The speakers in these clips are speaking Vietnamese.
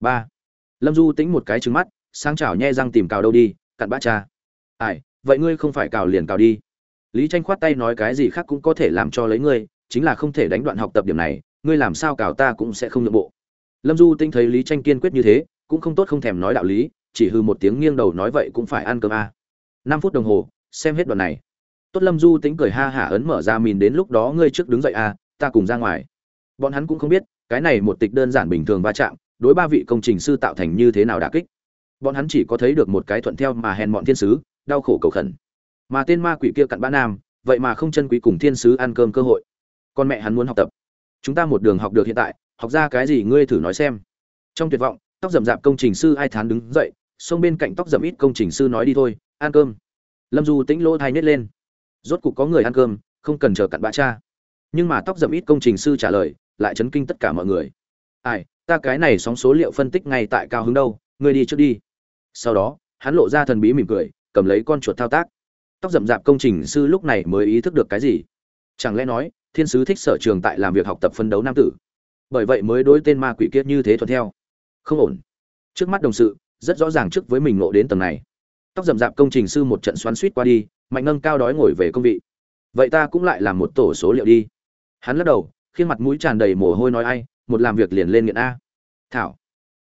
ba. Lâm du tính một cái trứng mắt, sang chảo nhe răng tìm cào đâu đi, cặn bã cha. Ai, vậy ngươi không phải cào liền cào đi. Lý tranh khoát tay nói cái gì khác cũng có thể làm cho lấy ngươi, chính là không thể đánh đoạn học tập điểm này, ngươi làm sao cào ta cũng sẽ không nhượng bộ. Lâm du tinh thấy lý tranh kiên quyết như thế, cũng không tốt không thèm nói đạo lý, chỉ hư một tiếng nghiêng đầu nói vậy cũng phải ăn cơm a. À. năm phút đồng hồ, xem hết đoạn này. Tốt lâm du tính cười ha hả ấn mở ra mìn đến lúc đó ngươi trước đứng dậy a, ta cùng ra ngoài. Bọn hắn cũng không biết, cái này một tịch đơn giản bình thường va chạm đối ba vị công trình sư tạo thành như thế nào đả kích. Bọn hắn chỉ có thấy được một cái thuận theo mà hèn mọn thiên sứ, đau khổ cầu khẩn. Mà tên ma quỷ kia cặn bã nam, vậy mà không chân quý cùng thiên sứ ăn cơm cơ hội. Con mẹ hắn muốn học tập. Chúng ta một đường học được hiện tại, học ra cái gì ngươi thử nói xem. Trong tuyệt vọng, tóc rậm rạp công trình sư ai thán đứng dậy, xông bên cạnh tóc rậm ít công trình sư nói đi thôi, ăn cơm. Lâm du tĩnh lỗ thai nhét lên. Rốt cục có người ăn cơm, không cần chờ cặn bã cha. Nhưng mà tóc rậm ít công trình sư trả lời, lại chấn kinh tất cả mọi người. Ai ta cái này sóng số liệu phân tích ngay tại cao hứng đâu, ngươi đi trước đi. Sau đó, hắn lộ ra thần bí mỉm cười, cầm lấy con chuột thao tác. Tóc rậm rạp công trình sư lúc này mới ý thức được cái gì? Chẳng lẽ nói, thiên sứ thích sở trường tại làm việc học tập phân đấu nam tử? Bởi vậy mới đối tên ma quỷ kiết như thế thuận theo. Không ổn. Trước mắt đồng sự, rất rõ ràng trước với mình ngộ đến tầng này. Tóc rậm rạp công trình sư một trận xoắn suýt qua đi, mạnh nâng cao đói ngồi về công vị. Vậy ta cũng lại làm một tổ số liệu đi. Hắn lắc đầu khiến mặt mũi tràn đầy mồ hôi nói ai một làm việc liền lên nghiện a. Thảo.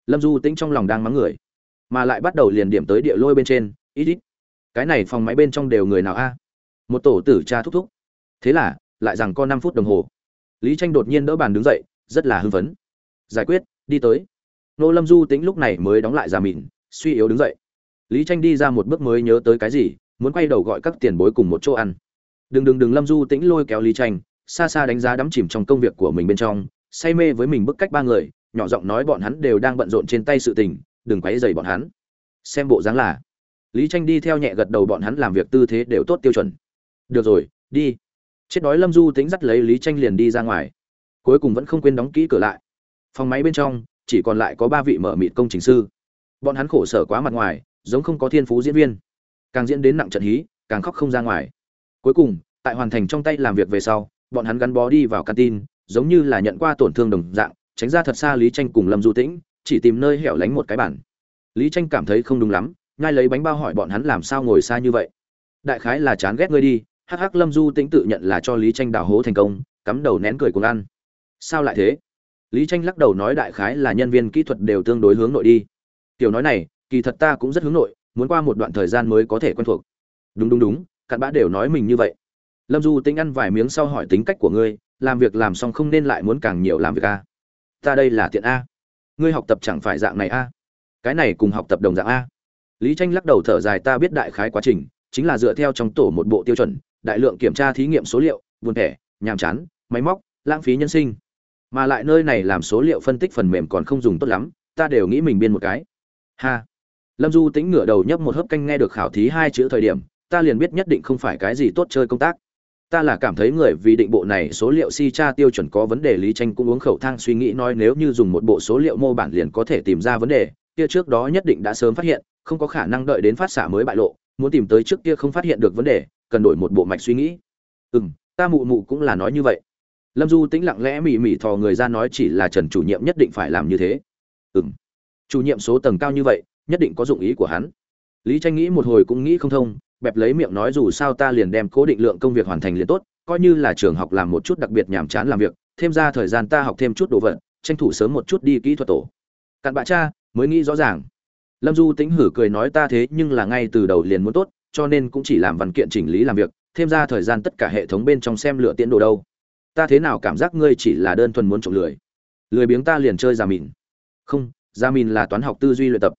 Lâm du tĩnh trong lòng đang mắng người, mà lại bắt đầu liền điểm tới địa lôi bên trên. Ít ít cái này phòng máy bên trong đều người nào a? Một tổ tử cha thúc thúc. Thế là, lại rằng có năm phút đồng hồ. Lý tranh đột nhiên đỡ bàn đứng dậy, rất là hưng phấn. Giải quyết, đi tới. Nô lâm du tĩnh lúc này mới đóng lại giả mịn, suy yếu đứng dậy. Lý tranh đi ra một bước mới nhớ tới cái gì, muốn quay đầu gọi các tiền bối cùng một chỗ ăn. Đừng đừng đừng, lâm du tĩnh lôi kéo lý tranh, xa xa đánh giá đắm chìm trong công việc của mình bên trong say mê với mình bức cách ba người, nhỏ giọng nói bọn hắn đều đang bận rộn trên tay sự tình, đừng quấy rầy bọn hắn. Xem bộ dáng là, lý tranh đi theo nhẹ gật đầu bọn hắn làm việc tư thế đều tốt tiêu chuẩn. Được rồi, đi. Chết đói lâm du tính dắt lấy lý tranh liền đi ra ngoài. Cuối cùng vẫn không quên đóng kỹ cửa lại. Phòng máy bên trong, chỉ còn lại có ba vị mở mịt công trình sư. Bọn hắn khổ sở quá mặt ngoài, giống không có thiên phú diễn viên. Càng diễn đến nặng trận hí, càng khóc không ra ngoài. Cuối cùng, tại hoàn thành trong tay làm việc về sau, bọn hắn gắn bó đi vào canteen giống như là nhận qua tổn thương đồng dạng, tránh ra thật xa lý tranh cùng lâm du tĩnh, chỉ tìm nơi hẻo lánh một cái bản lý tranh cảm thấy không đúng lắm ngay lấy bánh bao hỏi bọn hắn làm sao ngồi xa như vậy. Đại khái là chán ghét ngươi đi, hắc hắc lâm du tĩnh tự nhận là cho lý tranh đào hố thành công, cắm đầu nén cười cùng ăn. Sao lại thế? Lý tranh lắc đầu nói đại khái là nhân viên kỹ thuật đều tương đối hướng nội đi. Tiểu nói này, kỳ thật ta cũng rất hướng nội, muốn qua một đoạn thời gian mới có thể quen thuộc. Đúng đúng đúng, cặn bã đều nói mình như vậy. Lâm du tĩnh ăn vài miếng sau hỏi tính cách của ngươi làm việc làm xong không nên lại muốn càng nhiều làm việc a. Ta đây là tiện a. Ngươi học tập chẳng phải dạng này a. Cái này cùng học tập đồng dạng a. Lý tranh lắc đầu thở dài, ta biết đại khái quá trình, chính là dựa theo trong tổ một bộ tiêu chuẩn, đại lượng kiểm tra thí nghiệm số liệu, buồn thẻ, nhàm chán, máy móc, lãng phí nhân sinh. Mà lại nơi này làm số liệu phân tích phần mềm còn không dùng tốt lắm, ta đều nghĩ mình biên một cái. Ha. Lâm du tính ngửa đầu nhấp một hớp canh nghe được khảo thí hai chữ thời điểm, ta liền biết nhất định không phải cái gì tốt chơi công tác ta là cảm thấy người vì định bộ này số liệu si tra tiêu chuẩn có vấn đề lý tranh cũng uống khẩu thang suy nghĩ nói nếu như dùng một bộ số liệu mô bản liền có thể tìm ra vấn đề, kia trước đó nhất định đã sớm phát hiện, không có khả năng đợi đến phát xạ mới bại lộ, muốn tìm tới trước kia không phát hiện được vấn đề, cần đổi một bộ mạch suy nghĩ. Ừ ta mụ mụ cũng là nói như vậy. Lâm du tĩnh lặng lẽ mỉ mỉ thò người ra nói chỉ là trần chủ nhiệm nhất định phải làm như thế. Ừ chủ nhiệm số tầng cao như vậy, nhất định có dụng ý của hắn. Lý tranh nghĩ một hồi cũng nghĩ không thông bẹp lấy miệng nói dù sao ta liền đem cố định lượng công việc hoàn thành liền tốt, coi như là trường học làm một chút đặc biệt nhàm chán làm việc, thêm ra thời gian ta học thêm chút đồ vật, tranh thủ sớm một chút đi kỹ thuật tổ. Cặn bạ cha, mới nghĩ rõ ràng. Lâm du tĩnh hử cười nói ta thế nhưng là ngay từ đầu liền muốn tốt, cho nên cũng chỉ làm văn kiện chỉnh lý làm việc, thêm ra thời gian tất cả hệ thống bên trong xem lựa tiến đồ đâu. Ta thế nào cảm giác ngươi chỉ là đơn thuần muốn trộm lười? Lười biếng ta liền chơi ra mìn. Không ra mìn là toán học tư duy luyện tập.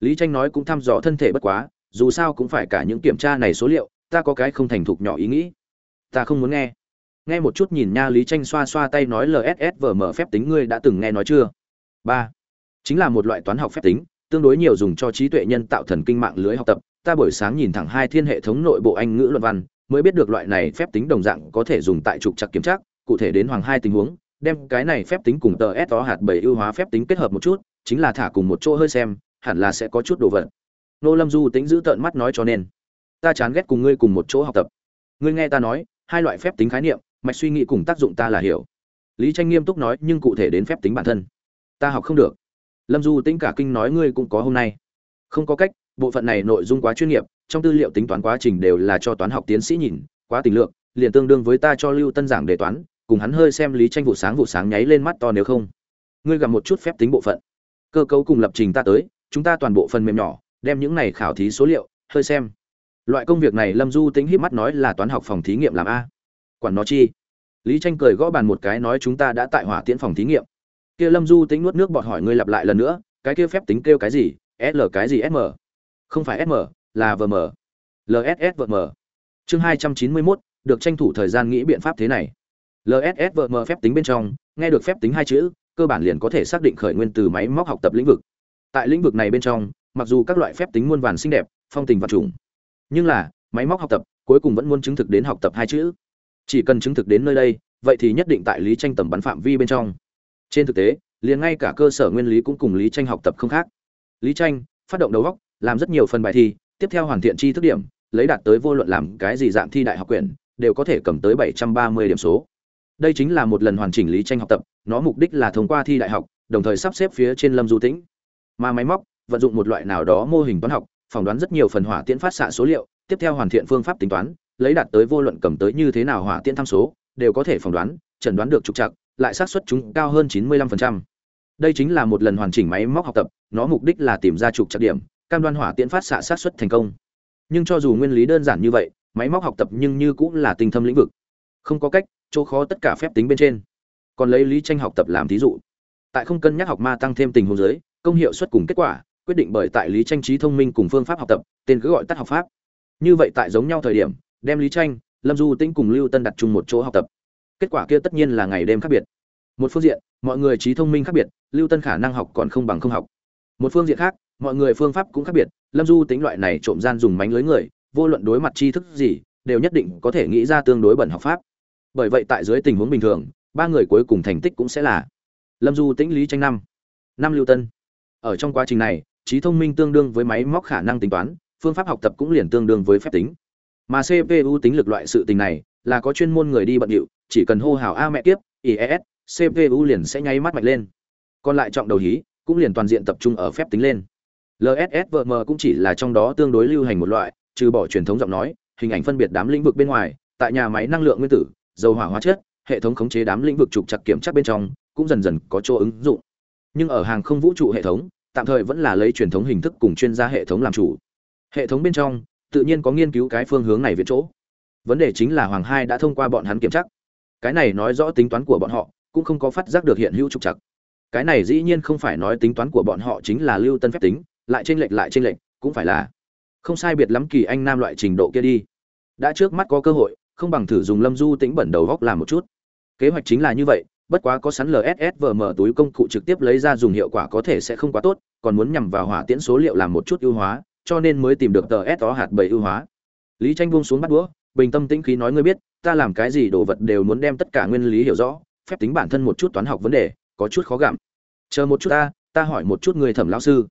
Lý tranh nói cũng thăm dò thân thể bất quá dù sao cũng phải cả những kiểm tra này số liệu, ta có cái không thành thục nhỏ ý nghĩ. Ta không muốn nghe. Nghe một chút nhìn nha lý tranh xoa xoa tay nói LSSVM mở phép tính, ngươi đã từng nghe nói chưa? Ba. Chính là một loại toán học phép tính, tương đối nhiều dùng cho trí tuệ nhân tạo thần kinh mạng lưới học tập. Ta buổi sáng nhìn thẳng hai thiên hệ thống nội bộ anh ngữ luận văn, mới biết được loại này phép tính đồng dạng có thể dùng tại trục chặt kiểm tra, cụ thể đến hoàng hai tình huống, đem cái này phép tính cùng tờ s hạt bảy ưu hóa phép tính kết hợp một chút, chính là thả cùng một chỗ hơi xem, hẳn là sẽ có chút đồ vật nô lâm du tính giữ tợn mắt nói cho nên, ta chán ghét cùng ngươi cùng một chỗ học tập. Ngươi nghe ta nói, hai loại phép tính khái niệm, mạch suy nghĩ cùng tác dụng ta là hiểu. Lý tranh nghiêm túc nói, nhưng cụ thể đến phép tính bản thân, ta học không được. Lâm du tĩnh cả kinh nói, ngươi cũng có hôm nay. Không có cách, bộ phận này nội dung quá chuyên nghiệp, trong tư liệu tính toán quá trình đều là cho toán học tiến sĩ nhìn, quá tình lượng, liền tương đương với ta cho lưu tân giảng đề toán, cùng hắn hơi xem lý tranh vụ sáng vụ sáng nháy lên mắt to nếu không. Ngươi gặp một chút phép tính bộ phận. Cơ cấu cùng lập trình ta tới, chúng ta toàn bộ phần mềm nhỏ đem những này khảo thí số liệu hơi xem. Loại công việc này lâm du tính hít mắt nói là toán học phòng thí nghiệm làm a. Quản nó chi? Lý tranh cười gõ bàn một cái nói chúng ta đã tại hỏa tiễn phòng thí nghiệm. Kia lâm du tính nuốt nước bọt hỏi ngươi lặp lại lần nữa cái kia phép tính kêu cái gì? L cái gì sm không phải sm là vm lss vm chương hai trăm chín mươi 291, được tranh thủ thời gian nghĩ biện pháp thế này. Lss vm phép tính bên trong nghe được phép tính hai chữ cơ bản liền có thể xác định khởi nguyên từ máy móc học tập lĩnh vực. Tại lĩnh vực này bên trong mặc dù các loại phép tính muôn vàn xinh đẹp, phong tình vật chủng nhưng là, máy móc học tập, cuối cùng vẫn muốn chứng thực đến học tập hai chữ. Chỉ cần chứng thực đến nơi đây, vậy thì nhất định tại lý tranh tầm bắn phạm vi bên trong. Trên thực tế, liền ngay cả cơ sở nguyên lý cũng cùng lý tranh học tập không khác. Lý tranh, phát động đầu góc làm rất nhiều phần bài thi, tiếp theo hoàn thiện chi thức điểm, lấy đạt tới vô luận làm cái gì dạng thi đại học quyển, đều có thể cầm tới 730 điểm số. Đây chính là một lần hoàn chỉnh lý tranh học tập, nó mục đích là thông qua thi đại học, đồng thời sắp xếp phía trên lâm du tĩnh. Mà máy móc vận dụng một loại nào đó mô hình toán học, phỏng đoán rất nhiều phần hỏa tiễn phát xạ số liệu, tiếp theo hoàn thiện phương pháp tính toán, lấy đạt tới vô luận cầm tới như thế nào hỏa tiễn tham số, đều có thể phỏng đoán, chẩn đoán được trục trặc, lại xác suất chúng cao hơn 95%. đây chính là một lần hoàn chỉnh máy móc học tập, nó mục đích là tìm ra trục trặc điểm, cam đoan hỏa tiễn phát xạ xác suất thành công. Nhưng cho dù nguyên lý đơn giản như vậy, máy móc học tập nhưng như cũng là tinh thâm lĩnh vực. Không có cách, chỗ khó tất cả phép tính bên trên. Còn lấy lý tranh học tập làm thí dụ. Tại không cân nhắc học ma tăng thêm tình huống giới công hiệu suất cùng kết quả quyết định bởi tại lý tranh trí thông minh cùng phương pháp học tập, tên cứ gọi tắt học pháp. Như vậy tại giống nhau thời điểm, đem lý tranh, lâm du tĩnh cùng lưu tân đặt chung một chỗ học tập. Kết quả kia tất nhiên là ngày đêm khác biệt. Một phương diện, mọi người trí thông minh khác biệt, lưu tân khả năng học còn không bằng không học. Một phương diện khác, mọi người phương pháp cũng khác biệt, lâm du tính loại này trộm gian dùng mánh lưới người, vô luận đối mặt tri thức gì, đều nhất định có thể nghĩ ra tương đối bẩn học pháp. Bởi vậy tại dưới tình huống bình thường, ba người cuối cùng thành tích cũng sẽ là lâm du tĩnh, lý tranh năm. Năm lưu tân. Ở trong quá trình này trí thông minh tương đương với máy móc khả năng tính toán, phương pháp học tập cũng liền tương đương với phép tính. Mà cpu tính lực loại sự tình này là có chuyên môn người đi bận điệu, chỉ cần hô hào a mẹ tiếp ies cpu liền sẽ nháy mắt mạnh lên. Còn lại trọng đầu hí cũng liền toàn diện tập trung ở phép tính lên. Lssvm cũng chỉ là trong đó tương đối lưu hành một loại, trừ bỏ truyền thống giọng nói, hình ảnh phân biệt đám lĩnh vực bên ngoài, tại nhà máy năng lượng nguyên tử, dầu hỏa hóa chất, hệ thống khống chế đám lĩnh vực trục chặt kiểm chắc bên trong, cũng dần dần có chỗ ứng dụng. Nhưng ở hàng không vũ trụ hệ thống tạm thời vẫn là lấy truyền thống hình thức cùng chuyên gia hệ thống làm chủ. Hệ thống bên trong, tự nhiên có nghiên cứu cái phương hướng này viện chỗ. Vấn đề chính là hoàng hai đã thông qua bọn hắn kiểm chắc cái này nói rõ tính toán của bọn họ, cũng không có phát giác được hiện hữu trục trặc. cái này dĩ nhiên không phải nói tính toán của bọn họ chính là lưu tân phép tính, lại trên lệch lại trên lệch, cũng phải là không sai biệt lắm kỳ anh nam loại trình độ kia đi. Đã trước mắt có cơ hội, không bằng thử dùng lâm du tĩnh bẩn đầu góc làm một chút. Kế hoạch chính là như vậy bất quá có sẵn lssvm túi công cụ trực tiếp lấy ra dùng hiệu quả có thể sẽ không quá tốt, còn muốn nhằm vào hỏa tiễn số liệu làm một chút ưu hóa, cho nên mới tìm được tờ s hạt bảy ưu hóa. Lý tranh buông xuống bắt đũa, bình tâm tĩnh khí nói ngươi biết, ta làm cái gì đồ vật đều muốn đem tất cả nguyên lý hiểu rõ, phép tính bản thân một chút toán học vấn đề, có chút khó gặm. Chờ một chút ta ta hỏi một chút người thẩm lão sư.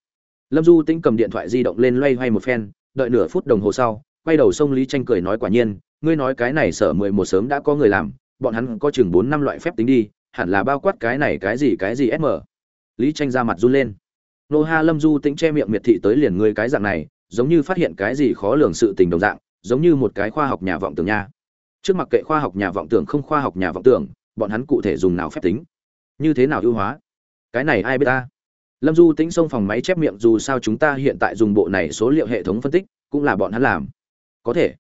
Lâm du tĩnh cầm điện thoại di động lên loay hoay một phen, đợi nửa phút đồng hồ sau, quay đầu sông lý tranh cười nói quả nhiên, ngươi nói cái này sở mười một sớm đã có người làm, bọn hắn có chừng bốn năm loại phép tính đi hẳn là bao quát cái này cái gì cái gì sm lý tranh ra mặt run lên. Nô ha lâm du tĩnh che miệng miệt thị tới liền ngươi cái dạng này, giống như phát hiện cái gì khó lường sự tình đồng dạng, giống như một cái khoa học nhà vọng tưởng nha. Trước mặt kệ khoa học nhà vọng tưởng không khoa học nhà vọng tưởng, bọn hắn cụ thể dùng nào phép tính? Như thế nào ưu hóa? Cái này ai biết ta? Lâm du tĩnh xông phòng máy chép miệng dù sao chúng ta hiện tại dùng bộ này số liệu hệ thống phân tích, cũng là bọn hắn làm. Có thể.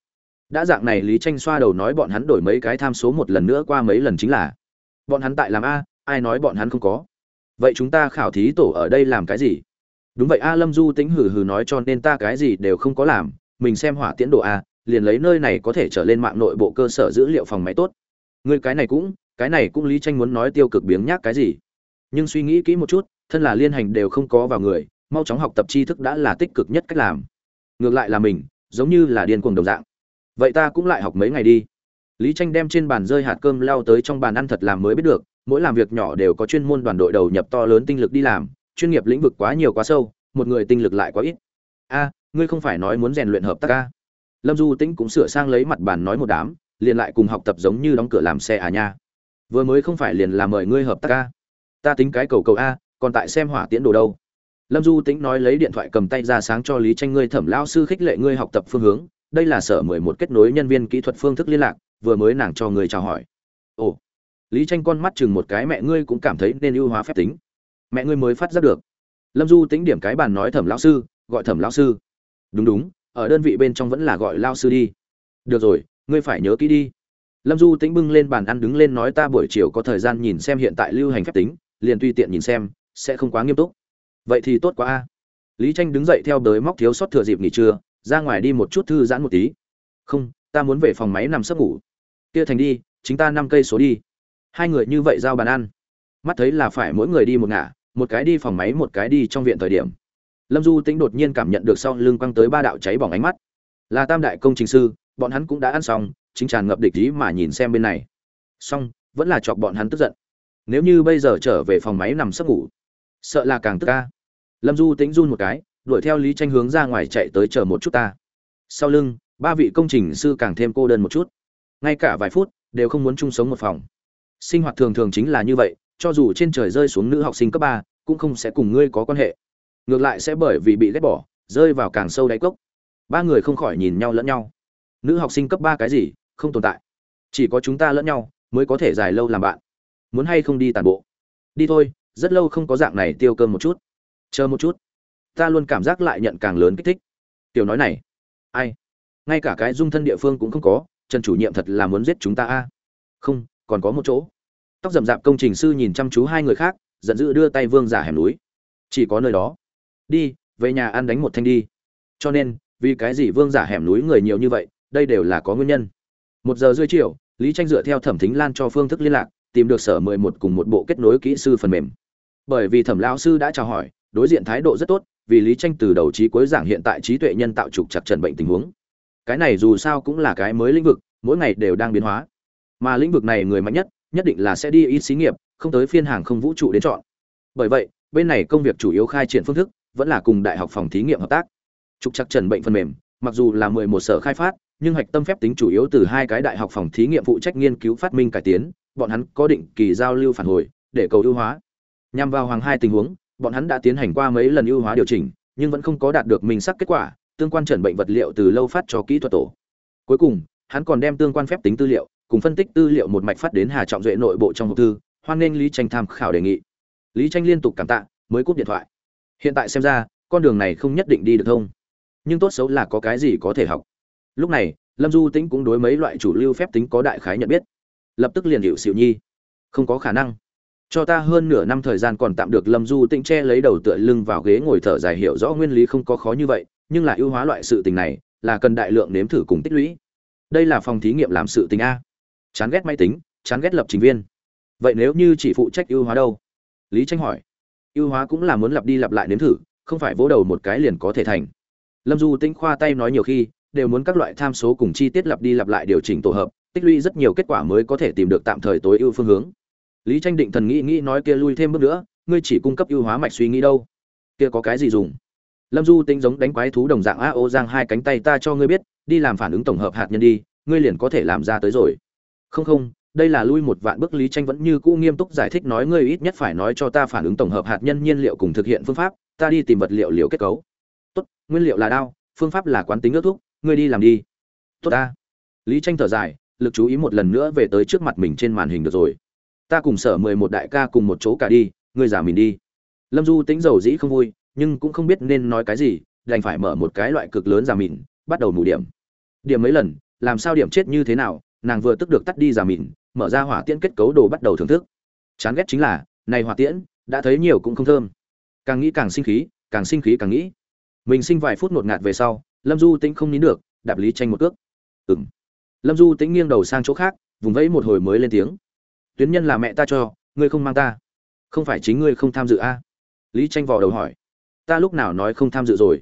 Đã dạng này lý tranh xoa đầu nói bọn hắn đổi mấy cái tham số một lần nữa qua mấy lần chính là bọn hắn tại làm a, ai nói bọn hắn không có? Vậy chúng ta khảo thí tổ ở đây làm cái gì? Đúng vậy a lâm du tính hừ hừ nói cho nên ta cái gì đều không có làm, mình xem hỏa tiến độ a, liền lấy nơi này có thể trở lên mạng nội bộ cơ sở dữ liệu phòng máy tốt. Người cái này cũng, cái này cũng lý tranh muốn nói tiêu cực biếng nhác cái gì? Nhưng suy nghĩ kỹ một chút, thân là liên hành đều không có vào người, mau chóng học tập tri thức đã là tích cực nhất cách làm. Ngược lại là mình, giống như là điên cuồng đồng dạng. Vậy ta cũng lại học mấy ngày đi lý tranh đem trên bàn rơi hạt cơm lao tới trong bàn ăn thật làm mới biết được, mỗi làm việc nhỏ đều có chuyên môn đoàn đội đầu nhập to lớn tinh lực đi làm, chuyên nghiệp lĩnh vực quá nhiều quá sâu, một người tinh lực lại quá ít. A, ngươi không phải nói muốn rèn luyện hợp tác a? Lâm du tĩnh cũng sửa sang lấy mặt bàn nói một đám, liền lại cùng học tập giống như đóng cửa làm xe à nha. Vừa mới không phải liền là mời ngươi hợp tác a? Ta tính cái cầu cầu a, còn tại xem hỏa tiễn đồ đâu. Lâm du tĩnh nói lấy điện thoại cầm tay ra sáng cho lý tranh ngươi thẩm lao sư khích lệ ngươi học tập phương hướng, đây là sở mười một kết nối nhân viên kỹ thuật phương thức liên lạc vừa mới nàng cho người chào hỏi. Ồ, lý tranh con mắt chừng một cái, mẹ ngươi cũng cảm thấy nên ưu hóa phép tính. Mẹ ngươi mới phát giác được. Lâm du tính điểm cái bàn nói thẩm lão sư, gọi thẩm lão sư. Đúng đúng, ở đơn vị bên trong vẫn là gọi lao sư đi. Được rồi, ngươi phải nhớ kỹ đi. Lâm du tính bưng lên bàn ăn đứng lên nói ta buổi chiều có thời gian nhìn xem hiện tại lưu hành phép tính, liền tùy tiện nhìn xem, sẽ không quá nghiêm túc. Vậy thì tốt quá a. Lý tranh đứng dậy theo đới móc thiếu sót thừa dịp nghỉ trưa, ra ngoài đi một chút thư giãn một tí. Không, ta muốn về phòng máy nằm sấp ngủ kia thành đi, chính ta năm cây số đi. Hai người như vậy giao bàn ăn. Mắt thấy là phải mỗi người đi một ngả, một cái đi phòng máy, một cái đi trong viện thời điểm. Lâm du tĩnh đột nhiên cảm nhận được sau lưng quăng tới ba đạo cháy bỏng ánh mắt. Là tam đại công trình sư, bọn hắn cũng đã ăn xong, chính tràn ngập địch ý mà nhìn xem bên này. Xong, vẫn là chọc bọn hắn tức giận. Nếu như bây giờ trở về phòng máy nằm sấp ngủ, sợ là càng tức ca. Lâm du tĩnh run một cái, đuổi theo lý tranh hướng ra ngoài chạy tới chờ một chút ta. Sau lưng, ba vị công trình sư càng thêm cô đơn một chút ngay cả vài phút, đều không muốn chung sống một phòng. Sinh hoạt thường thường chính là như vậy, cho dù trên trời rơi xuống nữ học sinh cấp ba, cũng không sẽ cùng ngươi có quan hệ. Ngược lại sẽ bởi vì bị ghét bỏ, rơi vào càng sâu đáy cốc. Ba người không khỏi nhìn nhau lẫn nhau. Nữ học sinh cấp ba cái gì, không tồn tại. Chỉ có chúng ta lẫn nhau, mới có thể dài lâu làm bạn. Muốn hay không đi tàn bộ? Đi thôi, rất lâu không có dạng này tiêu cơm một chút. Chờ một chút. Ta luôn cảm giác lại nhận càng lớn kích thích. Tiểu nói này. Ai? Ngay cả cái dung thân địa phương cũng không có trần chủ nhiệm thật là muốn giết chúng ta a. Không, còn có một chỗ. Tóc rậm rạp công trình sư nhìn chăm chú hai người khác, giận dữ đưa tay vương giả hẻm núi. Chỉ có nơi đó. Đi, về nhà ăn đánh một thanh đi. Cho nên, vì cái gì vương giả hẻm núi người nhiều như vậy, đây đều là có nguyên nhân. Một giờ rưỡi chiều, lý tranh dựa theo thẩm thính lan cho phương thức liên lạc, tìm được sở mười một cùng một bộ kết nối kỹ sư phần mềm. Bởi vì thẩm lão sư đã chào hỏi, đối diện thái độ rất tốt, vì lý tranh từ đầu trí cuối giảng hiện tại trí tuệ nhân tạo trục chặt trần bệnh tình huống cái này dù sao cũng là cái mới lĩnh vực, mỗi ngày đều đang biến hóa. Mà lĩnh vực này người mạnh nhất nhất định là sẽ đi ít xí nghiệp, không tới phiên hàng không vũ trụ đến chọn. Bởi vậy, bên này công việc chủ yếu khai triển phương thức vẫn là cùng đại học phòng thí nghiệm hợp tác. Trục chặt trần bệnh phần mềm, mặc dù là mười một sở khai phát, nhưng hạch tâm phép tính chủ yếu từ hai cái đại học phòng thí nghiệm phụ trách nghiên cứu phát minh cải tiến, bọn hắn có định kỳ giao lưu phản hồi, để cầu ưu hóa. Nhằm vào hoàng hai tình huống, bọn hắn đã tiến hành qua mấy lần ưu hóa điều chỉnh, nhưng vẫn không có đạt được minh sắc kết quả tương quan trần bệnh vật liệu từ lâu phát cho kỹ thuật tổ. Cuối cùng, hắn còn đem tương quan phép tính tư liệu, cùng phân tích tư liệu một mạch phát đến hà trọng duệ nội bộ trong hộp thư, hoan nghênh lý tranh tham khảo đề nghị. Lý tranh liên tục cảm tạ, mới cúp điện thoại. Hiện tại xem ra, con đường này không nhất định đi được thông. Nhưng tốt xấu là có cái gì có thể học. Lúc này, lâm du tĩnh cũng đối mấy loại chủ lưu phép tính có đại khái nhận biết. Lập tức liền hiểu xịu nhi. Không có khả năng. Cho ta hơn nửa năm thời gian còn tạm được lâm du tĩnh che lấy đầu tựa lưng vào ghế ngồi thở dài hiểu rõ nguyên lý không có khó như vậy nhưng là ưu hóa loại sự tình này là cần đại lượng nếm thử cùng tích lũy. Đây là phòng thí nghiệm làm sự tình a. Chán ghét máy tính, chán ghét lập trình viên. Vậy nếu như chỉ phụ trách ưu hóa đâu? Lý tranh hỏi. Ưu hóa cũng là muốn lặp đi lặp lại nếm thử, không phải vỗ đầu một cái liền có thể thành. Lâm du tĩnh khoa tay nói nhiều khi, đều muốn các loại tham số cùng chi tiết lặp đi lặp lại điều chỉnh tổ hợp, tích lũy rất nhiều kết quả mới có thể tìm được tạm thời tối ưu phương hướng. Lý tranh định thần nghĩ nghĩ nói kia lui thêm bước nữa, ngươi chỉ cung cấp ưu hóa mạch suy nghĩ đâu? Kia có cái gì dùng? Lâm du tính giống đánh quái thú đồng dạng, a, ô giang, hai cánh tay ta cho ngươi biết, đi làm phản ứng tổng hợp hạt nhân đi, ngươi liền có thể làm ra tới rồi. Không không, đây là lui một vạn bước, lý tranh vẫn như cũ nghiêm túc giải thích nói, ngươi ít nhất phải nói cho ta phản ứng tổng hợp hạt nhân nhiên liệu cùng thực hiện phương pháp, ta đi tìm vật liệu liệu kết cấu. Tốt, nguyên liệu là đao, phương pháp là quán tính ước thúc, ngươi đi làm đi. Tốt ta. Lý tranh thở dài, lực chú ý một lần nữa về tới trước mặt mình trên màn hình được rồi. Ta cùng sở mười một đại ca cùng một chỗ cả đi, ngươi giả mình đi. Lâm du tính dầu dĩ không vui nhưng cũng không biết nên nói cái gì đành phải mở một cái loại cực lớn giả mìn, bắt đầu mù điểm. Điểm mấy lần làm sao điểm chết như thế nào nàng vừa tức được tắt đi giả mìn, mở ra hỏa tiễn kết cấu đồ bắt đầu thưởng thức. Chán ghét chính là này hỏa tiễn đã thấy nhiều cũng không thơm. Càng nghĩ càng sinh khí càng sinh khí càng nghĩ. Mình sinh vài phút ngột ngạt về sau lâm du tĩnh không nín được đạp lý tranh một cước. Ừng lâm du tĩnh nghiêng đầu sang chỗ khác vùng vẫy một hồi mới lên tiếng. Tuyến nhân là mẹ ta cho ngươi không mang ta. Không phải chính ngươi không tham dự a? À? lý tranh vò đầu hỏi ta lúc nào nói không tham dự rồi?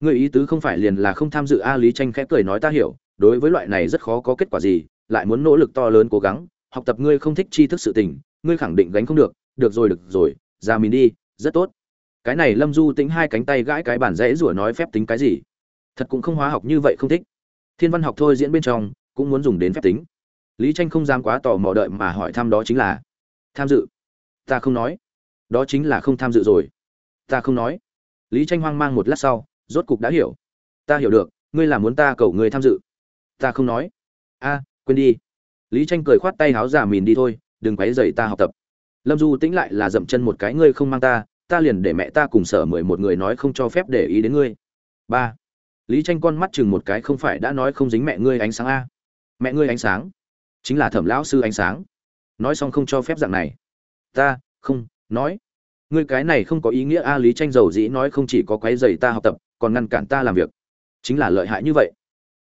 Ngươi ý tứ không phải liền là không tham dự a lý tranh khẽ cười nói ta hiểu, đối với loại này rất khó có kết quả gì, lại muốn nỗ lực to lớn cố gắng, học tập ngươi không thích tri thức sự tình, ngươi khẳng định gánh không được được rồi được rồi, ra mình đi, rất tốt. Cái này lâm du tính hai cánh tay gãi cái bản rẽ rủa nói phép tính cái gì? Thật cũng không hóa học như vậy không thích. Thiên văn học thôi diễn bên trong, cũng muốn dùng đến phép tính. Lý tranh không dám quá tò mò đợi mà hỏi thăm đó chính là tham dự. Ta không nói. Đó chính là không tham dự rồi. Ta không nói lý tranh hoang mang một lát sau, rốt cục đã hiểu. Ta hiểu được, ngươi là muốn ta cầu người tham dự. Ta không nói. A, quên đi. Lý tranh cười khoát tay háo giả mìn đi thôi, đừng quấy rầy ta học tập. Lâm du tĩnh lại là dậm chân một cái, ngươi không mang ta ta liền để mẹ ta cùng sở mười một người nói không cho phép để ý đến ngươi. Ba. Lý tranh con mắt chừng một cái, không phải đã nói không dính mẹ ngươi ánh sáng a. Mẹ ngươi ánh sáng. Chính là thẩm lão sư ánh sáng. Nói xong không cho phép dạng này. Ta, không, nói ngươi cái này không có ý nghĩa a, lý tranh dầu dĩ nói không chỉ có quấy rầy ta học tập, còn ngăn cản ta làm việc. Chính là lợi hại như vậy.